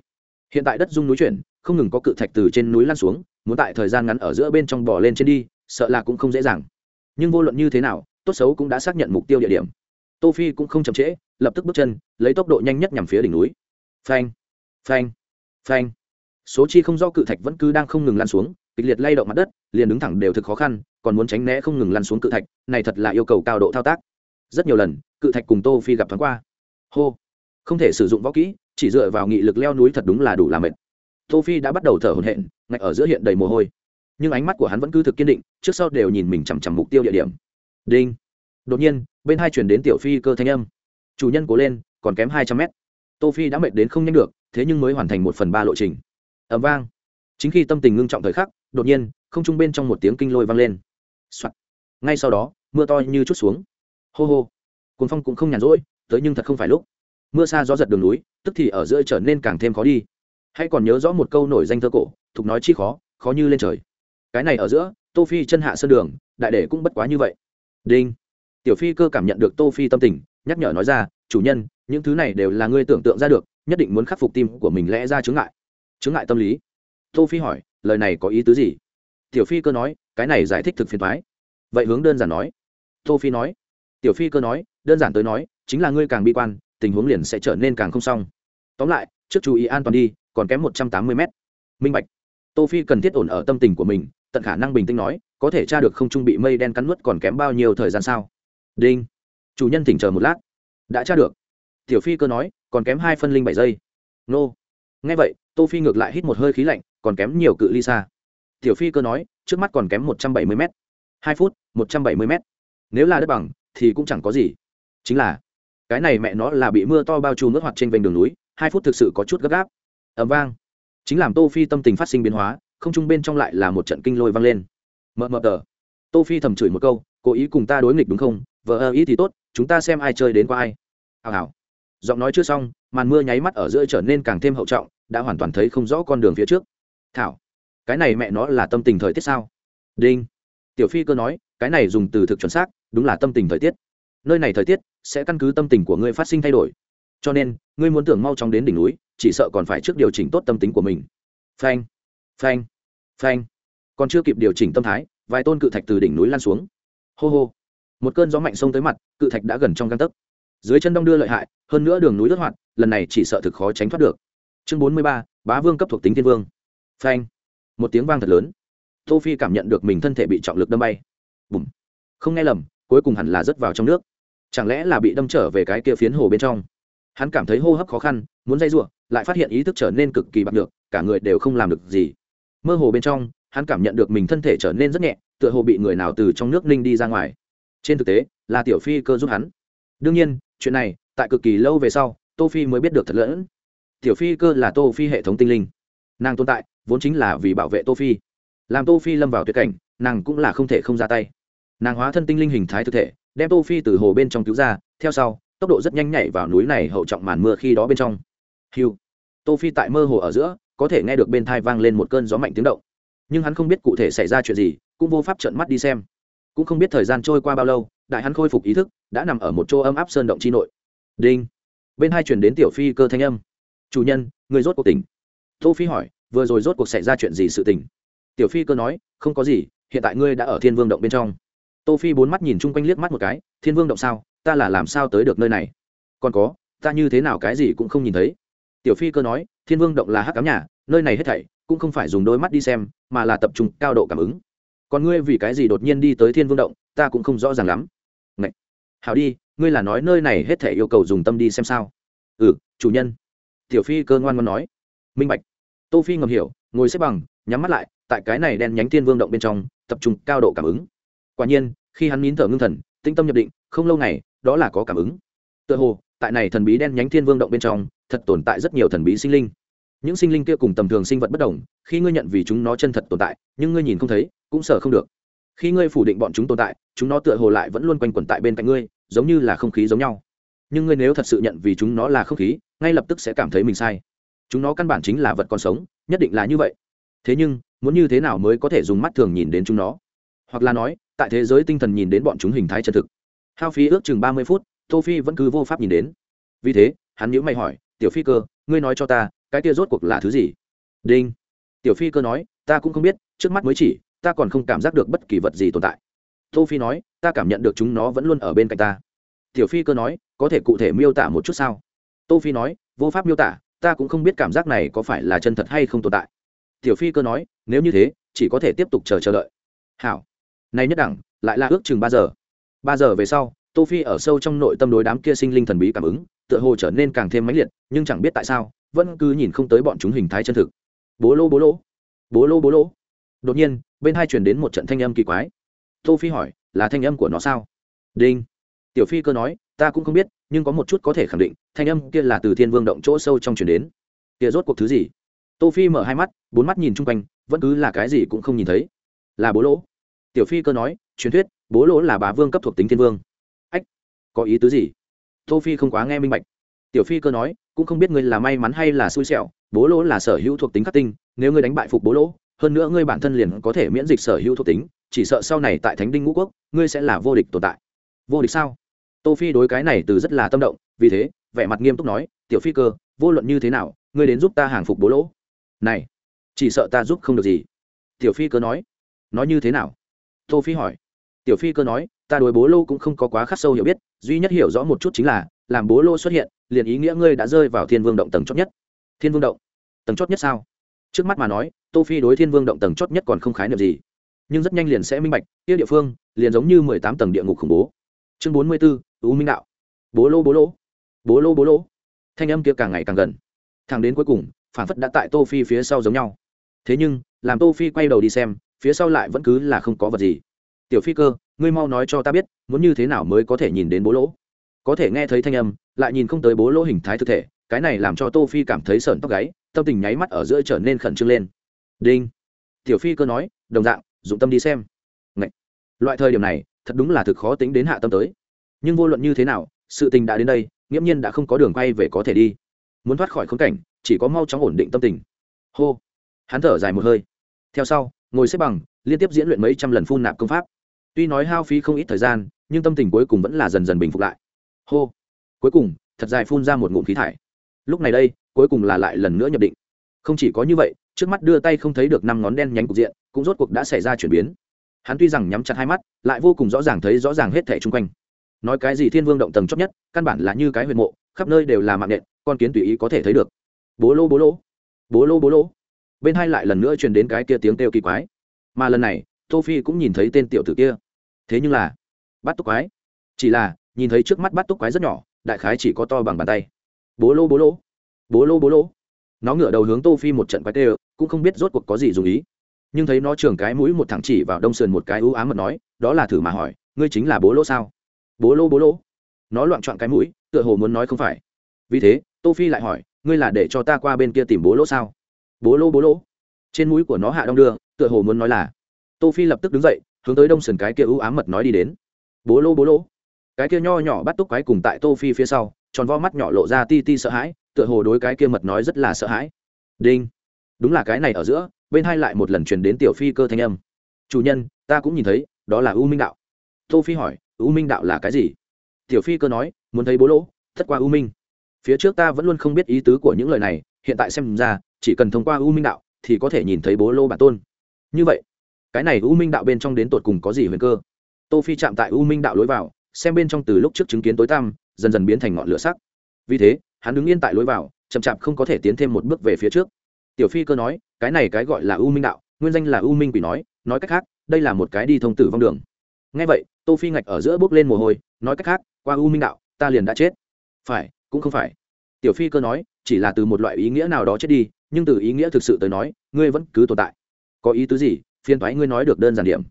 Hiện tại đất dung núi chuyển, không ngừng có cự thạch từ trên núi lăn xuống, muốn tại thời gian ngắn ở giữa bên trong bỏ lên trên đi, sợ là cũng không dễ dàng. Nhưng vô luận như thế nào, tốt xấu cũng đã xác nhận mục tiêu địa điểm. Tô phi cũng không chậm trễ, lập tức bước chân, lấy tốc độ nhanh nhất nhằm phía đỉnh núi. Phanh phanh phanh. Số chi không do cự thạch vẫn cứ đang không ngừng lan xuống, kịch liệt lay động mặt đất liền đứng thẳng đều thực khó khăn, còn muốn tránh né không ngừng lăn xuống cự thạch, này thật là yêu cầu cao độ thao tác. Rất nhiều lần, cự thạch cùng tô phi gặp thoáng qua. Hô. Không thể sử dụng võ kỹ, chỉ dựa vào nghị lực leo núi thật đúng là đủ làm mệt. Tô phi đã bắt đầu thở hổn hển, ngạch ở giữa hiện đầy mồ hôi. Nhưng ánh mắt của hắn vẫn cứ thực kiên định, trước sau đều nhìn mình chằm chằm mục tiêu địa điểm. Đinh. Đột nhiên, bên hai chuyển đến tiểu phi cơ thanh âm. Chủ nhân cố lên, còn kém hai trăm mét. Tô phi đã mệt đến không nhanh được, thế nhưng mới hoàn thành một phần ba lộ trình. Ầm vang. Chính khi tâm tình ngưng trọng thời khắc, đột nhiên không trung bên trong một tiếng kinh lôi vang lên. lên、Soạn. ngay sau đó, mưa to như chút xuống. Hô hô. Cuốn phong cũng không nhàn rỗi, tới nhưng thật không phải lúc. Mưa xa gió giật đường núi, tức thì ở giữa trở nên càng thêm khó đi. Hãy còn nhớ rõ một câu nổi danh thơ cổ, thục nói chi khó khó như lên trời. Cái này ở giữa, tô phi chân hạ sơn đường, đại để cũng bất quá như vậy. Đinh. Tiểu phi cơ cảm nhận được tô phi tâm tình, nhắc nhở nói ra, chủ nhân, những thứ này đều là ngươi tưởng tượng ra được, nhất định muốn khắc phục tim của mình lẽ ra chướng ngại. Chướng ngại tâm lý. Tô phi hỏi, lời này có ý tứ gì? Tiểu phi cơ nói, cái này giải thích thực phiền thoái vậy hướng đơn giản nói. Tô phi nói, tiểu phi cơ nói, đơn giản tới nói, chính là ngươi càng bi quan, tình huống liền sẽ trở nên càng không xong. Tóm lại, trước chú ý an toàn đi, còn kém một trăm tám mươi mét. Minh bạch. Tô phi cần thiết ổn ở tâm tình của mình, tận khả năng bình tĩnh nói, có thể tra được không trung bị mây đen cắn nuốt còn kém bao nhiêu thời gian sao? Đinh. Chủ nhân thỉnh chờ một lát. Đã tra được. Tiểu phi cơ nói, còn kém hai phân linh bảy giây. Nô. Nghe vậy, tô phi ngược lại hít một hơi khí lạnh, còn kém nhiều cự ly xa tiểu phi cơ nói, trước mắt còn kém một trăm bảy mươi m hai phút, một trăm bảy mươi m nếu là đất bằng, thì cũng chẳng có gì. Chính là, cái này mẹ nó là bị mưa to bao trùm ướt hoặc trên vành đường núi, hai phút thực sự có chút gấp gáp. Ẩm vang. Chính làm tô phi tâm tình phát sinh biến hóa, không trung bên trong lại là một trận kinh lôi vang lên. Mờ mờ tờ. Tô phi thầm chửi một câu, cố ý cùng ta đối nghịch đúng không? Vợ ơ ý thì tốt, chúng ta xem ai chơi đến qua ai. Hào hào. Giọng nói chưa xong, màn mưa nháy mắt ở giữa trở nên càng thêm hậu trọng, đã hoàn toàn thấy không rõ con đường phía trước. Thảo cái này mẹ nó là tâm tình thời tiết sao? Đinh. Tiểu phi cơ nói, cái này dùng từ thực chuẩn xác, đúng là tâm tình thời tiết. Nơi này thời tiết, sẽ căn cứ tâm tình của ngươi phát sinh thay đổi. Cho nên, ngươi muốn tưởng mau chóng đến đỉnh núi, chỉ sợ còn phải trước điều chỉnh tốt tâm tính của mình. Phanh. Phanh. Phanh. Còn chưa kịp điều chỉnh tâm thái, vài tôn cự thạch từ đỉnh núi lan xuống. Hô hô. Một cơn gió mạnh xông tới mặt, cự thạch đã gần trong găng tấc. Dưới chân đông đưa lợi hại, hơn nữa đường núi lướt hoạt, lần này chỉ sợ thực khó tránh thoát được. Chương bốn mươi ba, bá vương cấp thuộc tính thiên vương. Phanh một tiếng vang thật lớn. Tô phi cảm nhận được mình thân thể bị trọng lực đâm bay. Bùm. Không nghe lầm, cuối cùng hẳn là rớt vào trong nước. Chẳng lẽ là bị đâm trở về cái kia phiến hồ bên trong? Hắn cảm thấy hô hấp khó khăn, muốn dây giụa lại phát hiện ý thức trở nên cực kỳ bạc được cả người đều không làm được gì. Mơ hồ bên trong, hắn cảm nhận được mình thân thể trở nên rất nhẹ, tựa hồ bị người nào từ trong nước ninh đi ra ngoài. Trên thực tế, là tiểu phi cơ giúp hắn. Đương nhiên, chuyện này, tại cực kỳ lâu về sau, tô phi mới biết được thật lẫn. Tiểu phi cơ là tô phi hệ thống tinh linh. Nàng tồn tại vốn chính là vì bảo vệ tô phi. Làm tô phi lâm vào tuyệt cảnh, nàng cũng là không thể không ra tay. Nàng hóa thân tinh linh hình thái thực thể, đem tô phi từ hồ bên trong cứu ra, theo sau, tốc độ rất nhanh nhảy vào núi này hậu trọng màn mưa khi đó bên trong. Hiu tô phi tại mơ hồ ở giữa, có thể nghe được bên thai vang lên một cơn gió mạnh tiếng động. Nhưng hắn không biết cụ thể xảy ra chuyện gì, cũng vô pháp trợn mắt đi xem. Cũng không biết thời gian trôi qua bao lâu, đại hắn khôi phục ý thức, đã nằm ở một chỗ ấm áp sơn động chi nội. Đinh. Bên hai chuyển đến tiểu phi cơ thanh âm. Chủ nhân, người rốt cuộc tỉnh. Tô phi hỏi vừa rồi rốt cuộc xảy ra chuyện gì sự tình? Tiểu phi cơ nói, không có gì, hiện tại ngươi đã ở thiên vương động bên trong. Tô phi bốn mắt nhìn chung quanh liếc mắt một cái, thiên vương động sao? Ta là làm sao tới được nơi này? Còn có, ta như thế nào cái gì cũng không nhìn thấy. Tiểu phi cơ nói, thiên vương động là hắc cám nhà, nơi này hết thảy cũng không phải dùng đôi mắt đi xem, mà là tập trung cao độ cảm ứng. Còn ngươi vì cái gì đột nhiên đi tới thiên vương động, ta cũng không rõ ràng lắm. Ngậy! hảo đi, ngươi là nói nơi này hết thảy yêu cầu dùng tâm đi xem sao? Ừ chủ nhân. Tiểu phi cơ ngoan ngoan nói. Minh bạch tô phi ngầm hiểu, ngồi xếp bằng, nhắm mắt lại, tại cái này đen nhánh thiên vương động bên trong, tập trung cao độ cảm ứng. Quả nhiên, khi hắn nín thở ngưng thần tinh tâm nhập định, không lâu này đó là có cảm ứng. Tựa hồ, tại này thần bí đen nhánh thiên vương động bên trong, thật tồn tại rất nhiều thần bí sinh linh. Những sinh linh kia cùng tầm thường sinh vật bất đồng, khi ngươi nhận vì chúng nó chân thật tồn tại, nhưng ngươi nhìn không thấy, cũng sợ không được. Khi ngươi phủ định bọn chúng tồn tại, chúng nó tựa hồ lại vẫn luôn quanh quẩn tại bên cạnh ngươi, giống như là không khí giống nhau. Nhưng ngươi nếu thật sự nhận vì chúng nó là không khí, ngay lập tức sẽ cảm thấy mình sai chúng nó căn bản chính là vật còn sống, nhất định là như vậy. Thế nhưng, muốn như thế nào mới có thể dùng mắt thường nhìn đến chúng nó? Hoặc là nói, tại thế giới tinh thần nhìn đến bọn chúng hình thái chân thực. Hao phí ước chừng ba mươi phút, tô phi vẫn cứ vô pháp nhìn đến. Vì thế, hắn nhữ mày hỏi, tiểu phi cơ, ngươi nói cho ta, cái kia rốt cuộc là thứ gì? Đinh. Tiểu phi cơ nói, ta cũng không biết, trước mắt mới chỉ, ta còn không cảm giác được bất kỳ vật gì tồn tại. Tô phi nói, ta cảm nhận được chúng nó vẫn luôn ở bên cạnh ta. Tiểu phi cơ nói, có thể cụ thể miêu tả một chút sao? Tô phi nói, vô pháp miêu tả ta cũng không biết cảm giác này có phải là chân thật hay không tồn tại. Tiểu phi cơ nói, nếu như thế, chỉ có thể tiếp tục chờ chờ đợi. Hảo. Nay nhất đẳng, lại là ước chừng ba giờ. Ba giờ về sau, tô phi ở sâu trong nội tâm đối đám kia sinh linh thần bí cảm ứng, tựa hồ trở nên càng thêm mãnh liệt, nhưng chẳng biết tại sao, vẫn cứ nhìn không tới bọn chúng hình thái chân thực. Bố lô bố lô. Bố lô bố lô. Đột nhiên, bên hai truyền đến một trận thanh âm kỳ quái. Tô phi hỏi, là thanh âm của nó sao? Đinh. Tiểu phi cơ nói ta cũng không biết, nhưng có một chút có thể khẳng định, thanh âm kia là từ thiên vương động chỗ sâu trong chuyển đến. Kia rốt cuộc thứ gì? Tô phi mở hai mắt, bốn mắt nhìn chung quanh, vẫn cứ là cái gì cũng không nhìn thấy. Là bố lỗ. Tiểu phi cơ nói, truyền thuyết, bố lỗ là bá vương cấp thuộc tính thiên vương. Ách, có ý tứ gì? Tô phi không quá nghe minh bạch. Tiểu phi cơ nói, cũng không biết ngươi là may mắn hay là xui xẻo, bố lỗ là sở hữu thuộc tính khắc tinh, nếu ngươi đánh bại phục bố lỗ, hơn nữa ngươi bản thân liền có thể miễn dịch sở hữu thuộc tính, chỉ sợ sau này tại thánh đinh ngũ quốc, ngươi sẽ là vô địch tồn tại. Vô địch sao? Tô phi đối cái này từ rất là tâm động vì thế vẻ mặt nghiêm túc nói tiểu phi cơ vô luận như thế nào ngươi đến giúp ta hàng phục bố lỗ. Này chỉ sợ ta giúp không được gì. Tiểu phi cơ nói. Nói như thế nào? Tô phi hỏi. Tiểu phi cơ nói ta đối bố lô cũng không có quá khắc sâu hiểu biết duy nhất hiểu rõ một chút chính là làm bố lô xuất hiện liền ý nghĩa ngươi đã rơi vào thiên vương động tầng chót nhất. Thiên vương động? Tầng chót nhất sao? Trước mắt mà nói tô phi đối thiên vương động tầng chót nhất còn không khái niệm gì. Nhưng rất nhanh liền sẽ minh bạch kia địa phương liền giống như mười tám tầng địa ngục khủng bố. Chương bốn mươi 44, u minh đạo. Bố lô bố lô. Bố lô bố lô. Thanh âm kia càng ngày càng gần. Thẳng đến cuối cùng, phản phất đã tại tô phi phía sau giống nhau. Thế nhưng, làm tô phi quay đầu đi xem, phía sau lại vẫn cứ là không có vật gì. Tiểu phi cơ, ngươi mau nói cho ta biết, muốn như thế nào mới có thể nhìn đến bố lỗ? Có thể nghe thấy thanh âm, lại nhìn không tới bố lỗ hình thái thực thể, cái này làm cho tô phi cảm thấy sợn tóc gáy, tâm tình nháy mắt ở giữa trở nên khẩn trương lên. Đinh. Tiểu phi cơ nói, đồng dạng, dụng tâm đi xem. Ngậy. loại thời điểm này, thật đúng là thực khó tính đến hạ tâm tới nhưng vô luận như thế nào, sự tình đã đến đây, nghiễm nhiên đã không có đường quay về có thể đi. Muốn thoát khỏi khốn cảnh, chỉ có mau chóng ổn định tâm tình. Hô. Hắn thở dài một hơi. Theo sau, ngồi xếp bằng, liên tiếp diễn luyện mấy trăm lần phun nạp công pháp. Tuy nói hao phí không ít thời gian, nhưng tâm tình cuối cùng vẫn là dần dần bình phục lại. Hô. Cuối cùng, thật dài phun ra một ngụm khí thải. Lúc này đây, cuối cùng là lại lần nữa nhập định. Không chỉ có như vậy, trước mắt đưa tay không thấy được năm ngón đen nhánh cục diện, cũng rốt cuộc đã xảy ra chuyển biến. Hắn tuy rằng nhắm chặt hai mắt, lại vô cùng rõ ràng thấy rõ ràng hết thẻ chung quanh nói cái gì thiên vương động tầng chót nhất, căn bản là như cái huyền mộ, khắp nơi đều là mạng nện, con kiến tùy ý có thể thấy được. Bố lô bố lô. Bố lô bố lô. Bên hai lại lần nữa truyền đến cái kia tiếng kêu kỳ quái. Mà lần này, tô phi cũng nhìn thấy tên tiểu tử kia. Thế nhưng là, bắt túc quái. Chỉ là, nhìn thấy trước mắt bắt túc quái rất nhỏ, đại khái chỉ có to bằng bàn tay. Bố lô bố lô. Bố lô bố lô. Nó ngửa đầu hướng tô phi một trận quái tê cũng không biết rốt cuộc có gì dùng ý. Nhưng thấy nó trường cái mũi một thẳng chỉ vào đông sườn một cái ưu ám mật nói, đó là thử mà hỏi, ngươi chính là bố lô sao? Bố lô bố lô. Nó loạn trọn cái mũi, tựa hồ muốn nói không phải. Vì thế, tô phi lại hỏi, ngươi là để cho ta qua bên kia tìm bố lỗ sao? Bố lô, bố lỗ trên mũi của nó hạ đong đưa, tựa hồ muốn nói là. Tô phi lập tức đứng dậy, hướng tới đông sườn cái kia ưu ám mật nói đi đến. Bố lô, bố lỗ cái kia nho nhỏ bắt túc quái cùng tại tô phi phía sau, tròn vo mắt nhỏ lộ ra ti ti sợ hãi, tựa hồ đối cái kia mật nói rất là sợ hãi. Đinh. Đúng là cái này ở giữa, bên hai lại một lần truyền đến tiểu phi cơ thanh âm. Chủ nhân, ta cũng nhìn thấy, đó là u minh đạo. Tô phi hỏi u minh đạo là cái gì? Tiểu phi cơ nói, muốn thấy bố lỗ, thất qua u minh. Phía trước ta vẫn luôn không biết ý tứ của những lời này, hiện tại xem ra, chỉ cần thông qua u minh đạo, thì có thể nhìn thấy bố lô bản tôn. Như vậy, cái này u minh đạo bên trong đến tột cùng có gì huyền cơ? Tô phi chạm tại u minh đạo lối vào, xem bên trong từ lúc trước chứng kiến tối tăm, dần dần biến thành ngọn lửa sắc. Vì thế, hắn đứng yên tại lối vào, chậm chạp không có thể tiến thêm một bước về phía trước. Tiểu phi cơ nói, cái này cái gọi là u minh đạo, nguyên danh là u minh quỷ nói nói cách khác, đây là một cái đi thông tử vong đường ngay vậy, tô phi ngạch ở giữa bước lên mồ hôi, nói cách khác, qua u minh đạo, ta liền đã chết. Phải, cũng không phải. Tiểu phi cơ nói, chỉ là từ một loại ý nghĩa nào đó chết đi, nhưng từ ý nghĩa thực sự tới nói, ngươi vẫn cứ tồn tại. Có ý tứ gì? Phiên thoái ngươi nói được đơn giản điểm.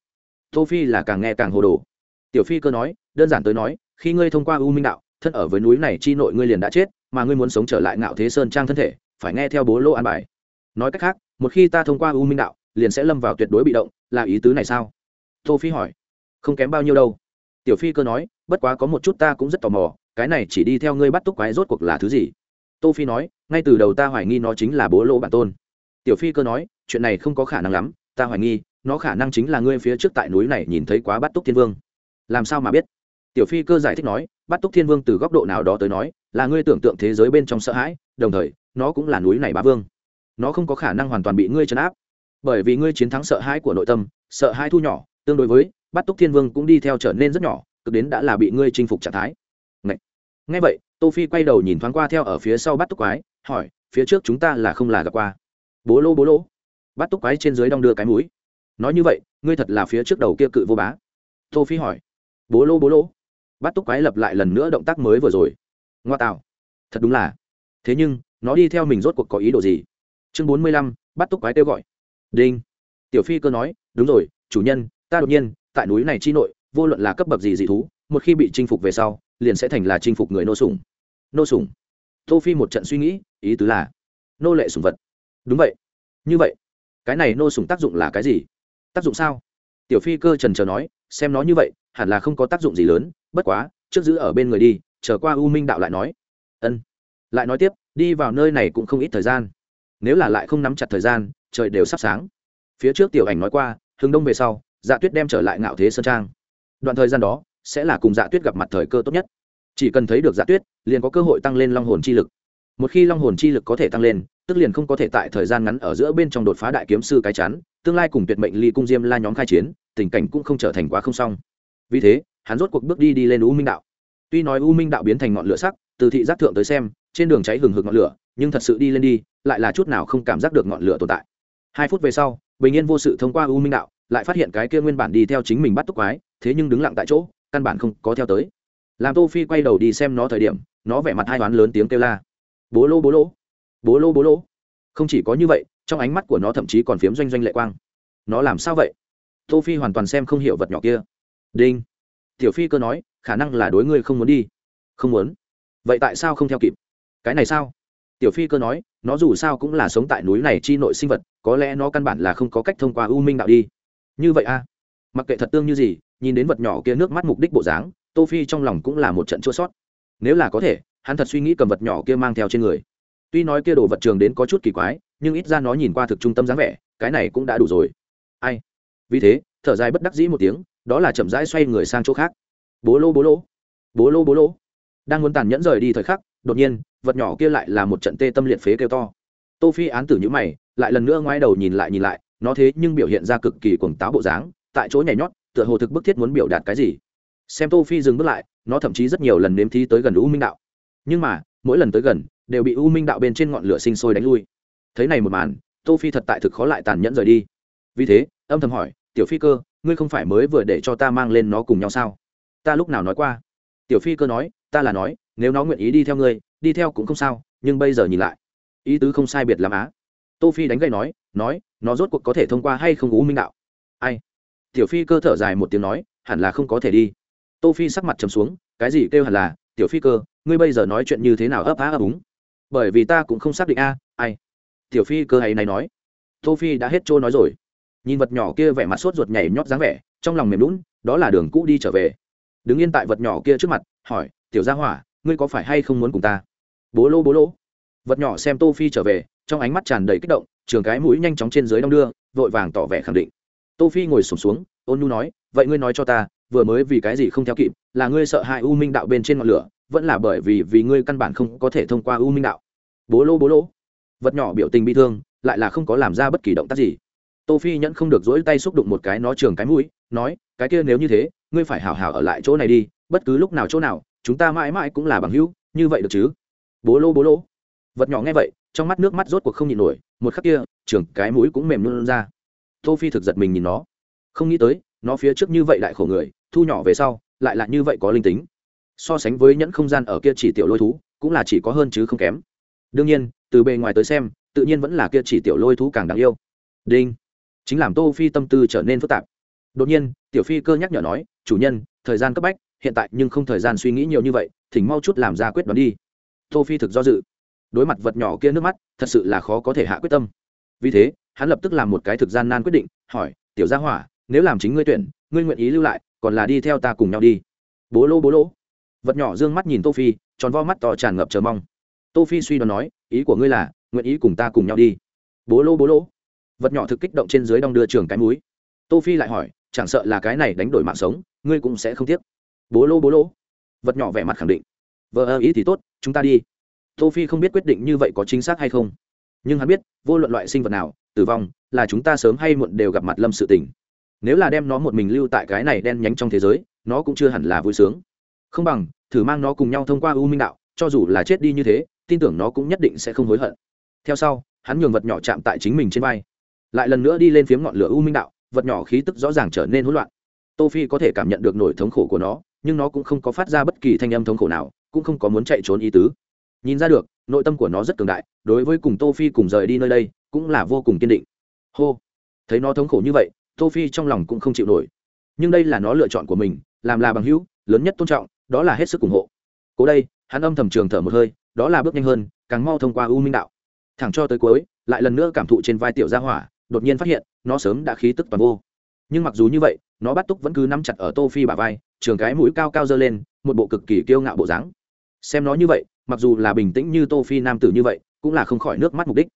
Tô phi là càng nghe càng hồ đồ. Tiểu phi cơ nói, đơn giản tới nói, khi ngươi thông qua u minh đạo, thân ở với núi này chi nội ngươi liền đã chết, mà ngươi muốn sống trở lại ngạo thế sơn trang thân thể, phải nghe theo bố lô an bài. Nói cách khác, một khi ta thông qua u minh đạo, liền sẽ lâm vào tuyệt đối bị động, là ý tứ này sao? Tô phi hỏi không kém bao nhiêu đâu. Tiểu phi cơ nói, bất quá có một chút ta cũng rất tò mò, cái này chỉ đi theo ngươi bắt túc quái rốt cuộc là thứ gì? Tô phi nói, ngay từ đầu ta hoài nghi nó chính là bố lỗ bản tôn. Tiểu phi cơ nói, chuyện này không có khả năng lắm, ta hoài nghi, nó khả năng chính là ngươi phía trước tại núi này nhìn thấy quá bắt túc thiên vương. Làm sao mà biết? Tiểu phi cơ giải thích nói, bắt túc thiên vương từ góc độ nào đó tới nói, là ngươi tưởng tượng thế giới bên trong sợ hãi, đồng thời, nó cũng là núi này bá vương. Nó không có khả năng hoàn toàn bị ngươi chấn áp. Bởi vì ngươi chiến thắng sợ hãi của nội tâm, sợ hãi thu nhỏ, tương đối với bắt túc thiên vương cũng đi theo trở nên rất nhỏ cực đến đã là bị ngươi chinh phục trạng thái. Ngay, Ngay vậy tô phi quay đầu nhìn thoáng qua theo ở phía sau bắt túc quái hỏi phía trước chúng ta là không là gặp qua? Bố lô bố lô. Bắt túc quái trên dưới đong đưa cái mũi. Nói như vậy ngươi thật là phía trước đầu kia cự vô bá. Tô phi hỏi bố lô bố lô. Bắt túc quái lập lại lần nữa động tác mới vừa rồi. Ngoa tạo. Thật đúng là. Thế nhưng nó đi theo mình rốt cuộc có ý đồ gì? Chương bốn mươi lăm bắt túc quái kêu gọi. Đinh. Tiểu phi cơ nói đúng rồi chủ nhân ta đột nhiên tại núi này chi nội, vô luận là cấp bậc gì dị thú, một khi bị chinh phục về sau, liền sẽ thành là chinh phục người nô sủng. Nô sủng. Tô phi một trận suy nghĩ, ý tứ là nô lệ sủng vật. Đúng vậy. Như vậy, cái này nô sủng tác dụng là cái gì? Tác dụng sao? Tiểu phi cơ trần chờ nói, xem nó như vậy, hẳn là không có tác dụng gì lớn, bất quá, trước giữ ở bên người đi, chờ qua u minh đạo lại nói. Ân. Lại nói tiếp, đi vào nơi này cũng không ít thời gian. Nếu là lại không nắm chặt thời gian, trời đều sắp sáng. Phía trước tiểu ảnh nói qua, hướng đông về sau dạ tuyết đem trở lại ngạo thế sơn trang. Đoạn thời gian đó, sẽ là cùng dạ tuyết gặp mặt thời cơ tốt nhất. Chỉ cần thấy được dạ tuyết, liền có cơ hội tăng lên long hồn chi lực. Một khi long hồn chi lực có thể tăng lên, tức liền không có thể tại thời gian ngắn ở giữa bên trong đột phá đại kiếm sư cái chắn tương lai cùng tuyệt mệnh ly cung diêm la nhóm khai chiến, tình cảnh cũng không trở thành quá không xong. Vì thế, hắn rốt cuộc bước đi đi lên u minh đạo. Tuy nói u minh đạo biến thành ngọn lửa sắc, từ thị giác thượng tới xem, trên đường cháy hừng hực ngọn lửa, nhưng thật sự đi lên đi, lại là chút nào không cảm giác được ngọn lửa tồn tại. Hai phút về sau, bình yên vô sự thông qua u minh đạo lại phát hiện cái kia nguyên bản đi theo chính mình bắt túc quái, thế nhưng đứng lặng tại chỗ, căn bản không có theo tới. Làm tô phi quay đầu đi xem nó thời điểm, nó vẻ mặt hai toán lớn tiếng kêu la. Bố lô bố lô. Bố lô bố lô. Không chỉ có như vậy, trong ánh mắt của nó thậm chí còn phiếm doanh doanh lệ quang. Nó làm sao vậy? Tô phi hoàn toàn xem không hiểu vật nhỏ kia. Đinh. Tiểu phi cơ nói, khả năng là đối ngươi không muốn đi. Không muốn. Vậy tại sao không theo kịp? Cái này sao? Tiểu phi cơ nói, nó dù sao cũng là sống tại núi này chi nội sinh vật, có lẽ nó căn bản là không có cách thông qua u minh đạo đi như vậy a? À? mặc kệ thật tương như gì, nhìn đến vật nhỏ kia nước mắt mục đích bộ dáng, tô phi trong lòng cũng là một trận chua sót. Nếu là có thể, hắn thật suy nghĩ cầm vật nhỏ kia mang theo trên người. Tuy nói kia đồ vật trường đến có chút kỳ quái, nhưng ít ra nó nhìn qua thực trung tâm dáng vẻ, cái này cũng đã đủ rồi. Ai? Vì thế, thở dài bất đắc dĩ một tiếng, đó là chậm rãi xoay người sang chỗ khác. Bố lô bố lô. Bố lô bố lô. Đang muốn tàn nhẫn rời đi thời khắc, đột nhiên, vật nhỏ kia lại là một trận tê tâm liệt phế kêu to. Tô phi án tử nhữ mày, lại lần nữa ngoái đầu nhìn lại nhìn lại nó thế nhưng biểu hiện ra cực kỳ cuồng táo bộ dáng, tại chỗ nhảy nhót, tựa hồ thực bức thiết muốn biểu đạt cái gì. Xem tô phi dừng bước lại, nó thậm chí rất nhiều lần nếm thí tới gần u minh đạo. Nhưng mà, mỗi lần tới gần, đều bị u minh đạo bên trên ngọn lửa sinh sôi đánh lui. Thấy này một màn, tô phi thật tại thực khó lại tàn nhẫn rời đi. Vì thế, âm thầm hỏi, tiểu phi cơ, ngươi không phải mới vừa để cho ta mang lên nó cùng nhau sao? Ta lúc nào nói qua? Tiểu phi cơ nói, ta là nói, nếu nó nguyện ý đi theo ngươi, đi theo cũng không sao, nhưng bây giờ nhìn lại, ý tứ không sai biệt lắm á tô phi đánh gây nói nói, nó rốt cuộc có thể thông qua hay không u minh đạo? Ai? Tiểu phi cơ thở dài một tiếng nói, hẳn là không có thể đi. Tô phi sắc mặt trầm xuống, cái gì kêu hẳn là, tiểu phi cơ, ngươi bây giờ nói chuyện như thế nào ấp á ấp úng? Bởi vì ta cũng không xác định a, ai? Tiểu phi cơ hay này nói. Tô phi đã hết trôi nói rồi. Nhìn vật nhỏ kia vẻ mặt sốt ruột nhảy nhót dáng vẻ, trong lòng mềm lún đó là đường cũ đi trở về. Đứng yên tại vật nhỏ kia trước mặt, hỏi, tiểu gia hỏa, ngươi có phải hay không muốn cùng ta? Bố lô bố lô vật nhỏ xem tô phi trở về trong ánh mắt tràn đầy kích động trường cái mũi nhanh chóng trên dưới đong đưa vội vàng tỏ vẻ khẳng định. Tô phi ngồi sụp xuống, xuống ôn nhu nói vậy ngươi nói cho ta vừa mới vì cái gì không theo kịp là ngươi sợ hại u minh đạo bên trên ngọn lửa vẫn là bởi vì vì ngươi căn bản không có thể thông qua u minh đạo? Bố lô bố lô. Vật nhỏ biểu tình bi thương lại là không có làm ra bất kỳ động tác gì. Tô phi nhẫn không được dỗi tay xúc đụng một cái nó trường cái mũi nói cái kia nếu như thế ngươi phải hảo hảo ở lại chỗ này đi bất cứ lúc nào chỗ nào chúng ta mãi mãi cũng là bằng hữu như vậy được chứ? Bố lô bố lô. Vật nhỏ nghe vậy trong mắt nước mắt rốt cuộc không nhịn nổi, một khắc kia, trường cái mũi cũng mềm luôn ra. Tô phi thực giật mình nhìn nó. Không nghĩ tới, nó phía trước như vậy lại khổ người, thu nhỏ về sau, lại là như vậy có linh tính. So sánh với nhẫn không gian ở kia chỉ tiểu lôi thú, cũng là chỉ có hơn chứ không kém. Đương nhiên, từ bề ngoài tới xem, tự nhiên vẫn là kia chỉ tiểu lôi thú càng đáng yêu. Đinh. Chính làm tô phi tâm tư trở nên phức tạp. Đột nhiên, tiểu phi cơ nhắc nhở nói, chủ nhân, thời gian cấp bách, hiện tại nhưng không thời gian suy nghĩ nhiều như vậy, thỉnh mau chút làm ra quyết đoán đi. Tô phi thực do dự đối mặt vật nhỏ kia nước mắt, thật sự là khó có thể hạ quyết tâm. Vì thế, hắn lập tức làm một cái thực gian nan quyết định, hỏi, tiểu gia hỏa, nếu làm chính ngươi tuyển, ngươi nguyện ý lưu lại, còn là đi theo ta cùng nhau đi? Bố lô bố lô. Vật nhỏ d ư ơ n g mắt nhìn tô phi, tròn vo mắt to tràn ngập chờ mong. Tô phi suy đoán nói, ý của ngươi là, nguyện ý cùng ta cùng nhau đi? Bố lô bố lô. Vật nhỏ thực kích động trên dưới đong đưa trường cái múi tô phi lại hỏi, chẳng sợ là cái này đánh đổi mạng sống, ngươi cũng sẽ không tiếc? Bố lô bố lô. Vật nhỏ vẻ mặt khẳng định vợ ơ, ý thì tốt, chúng ta đi tô phi không biết quyết định như vậy có chính xác hay không. Nhưng hắn biết, vô luận loại sinh vật nào, tử vong, là chúng ta sớm hay muộn đều gặp mặt lâm sự tình. Nếu là đem nó một mình lưu tại cái này đen nhánh trong thế giới, nó cũng chưa hẳn là vui sướng. Không bằng, thử mang nó cùng nhau thông qua u minh đạo, cho dù là chết đi như thế, tin tưởng nó cũng nhất định sẽ không hối hận. Theo sau, hắn nhường vật nhỏ chạm tại chính mình trên vai. Lại lần nữa đi lên phiếm ngọn lửa u minh đạo, vật nhỏ khí tức rõ ràng trở nên hỗn loạn. Tô phi có thể cảm nhận được nỗi thống khổ của nó, nhưng nó cũng không có phát ra bất kỳ thanh âm thống khổ nào, cũng không có muốn chạy trốn ý tứ nhìn ra được, nội tâm của nó rất cường đại, đối với cùng tô phi cùng rời đi nơi đây, cũng là vô cùng kiên định. Hô! Thấy nó thống khổ như vậy, tô phi trong lòng cũng không chịu nổi. Nhưng đây là nó lựa chọn của mình, làm là bằng hữu, lớn nhất tôn trọng, đó là hết sức ủng hộ. Cố đây, hắn âm thầm trường thở một hơi, đó là bước nhanh hơn, càng mau thông qua u minh đạo. Thẳng cho tới cuối, lại lần nữa cảm thụ trên vai tiểu gia hỏa, đột nhiên phát hiện, nó sớm đã khí tức toàn vô. Nhưng mặc dù như vậy, nó bắt túc vẫn cứ nắm chặt ở tô phi bả vai, trường cái mũi cao cao dơ lên, một bộ cực kỳ kiêu ngạo bộ dáng. Xem nó như vậy mặc dù là bình tĩnh như tô phi nam tử như vậy, cũng là không khỏi nước mắt mục đích.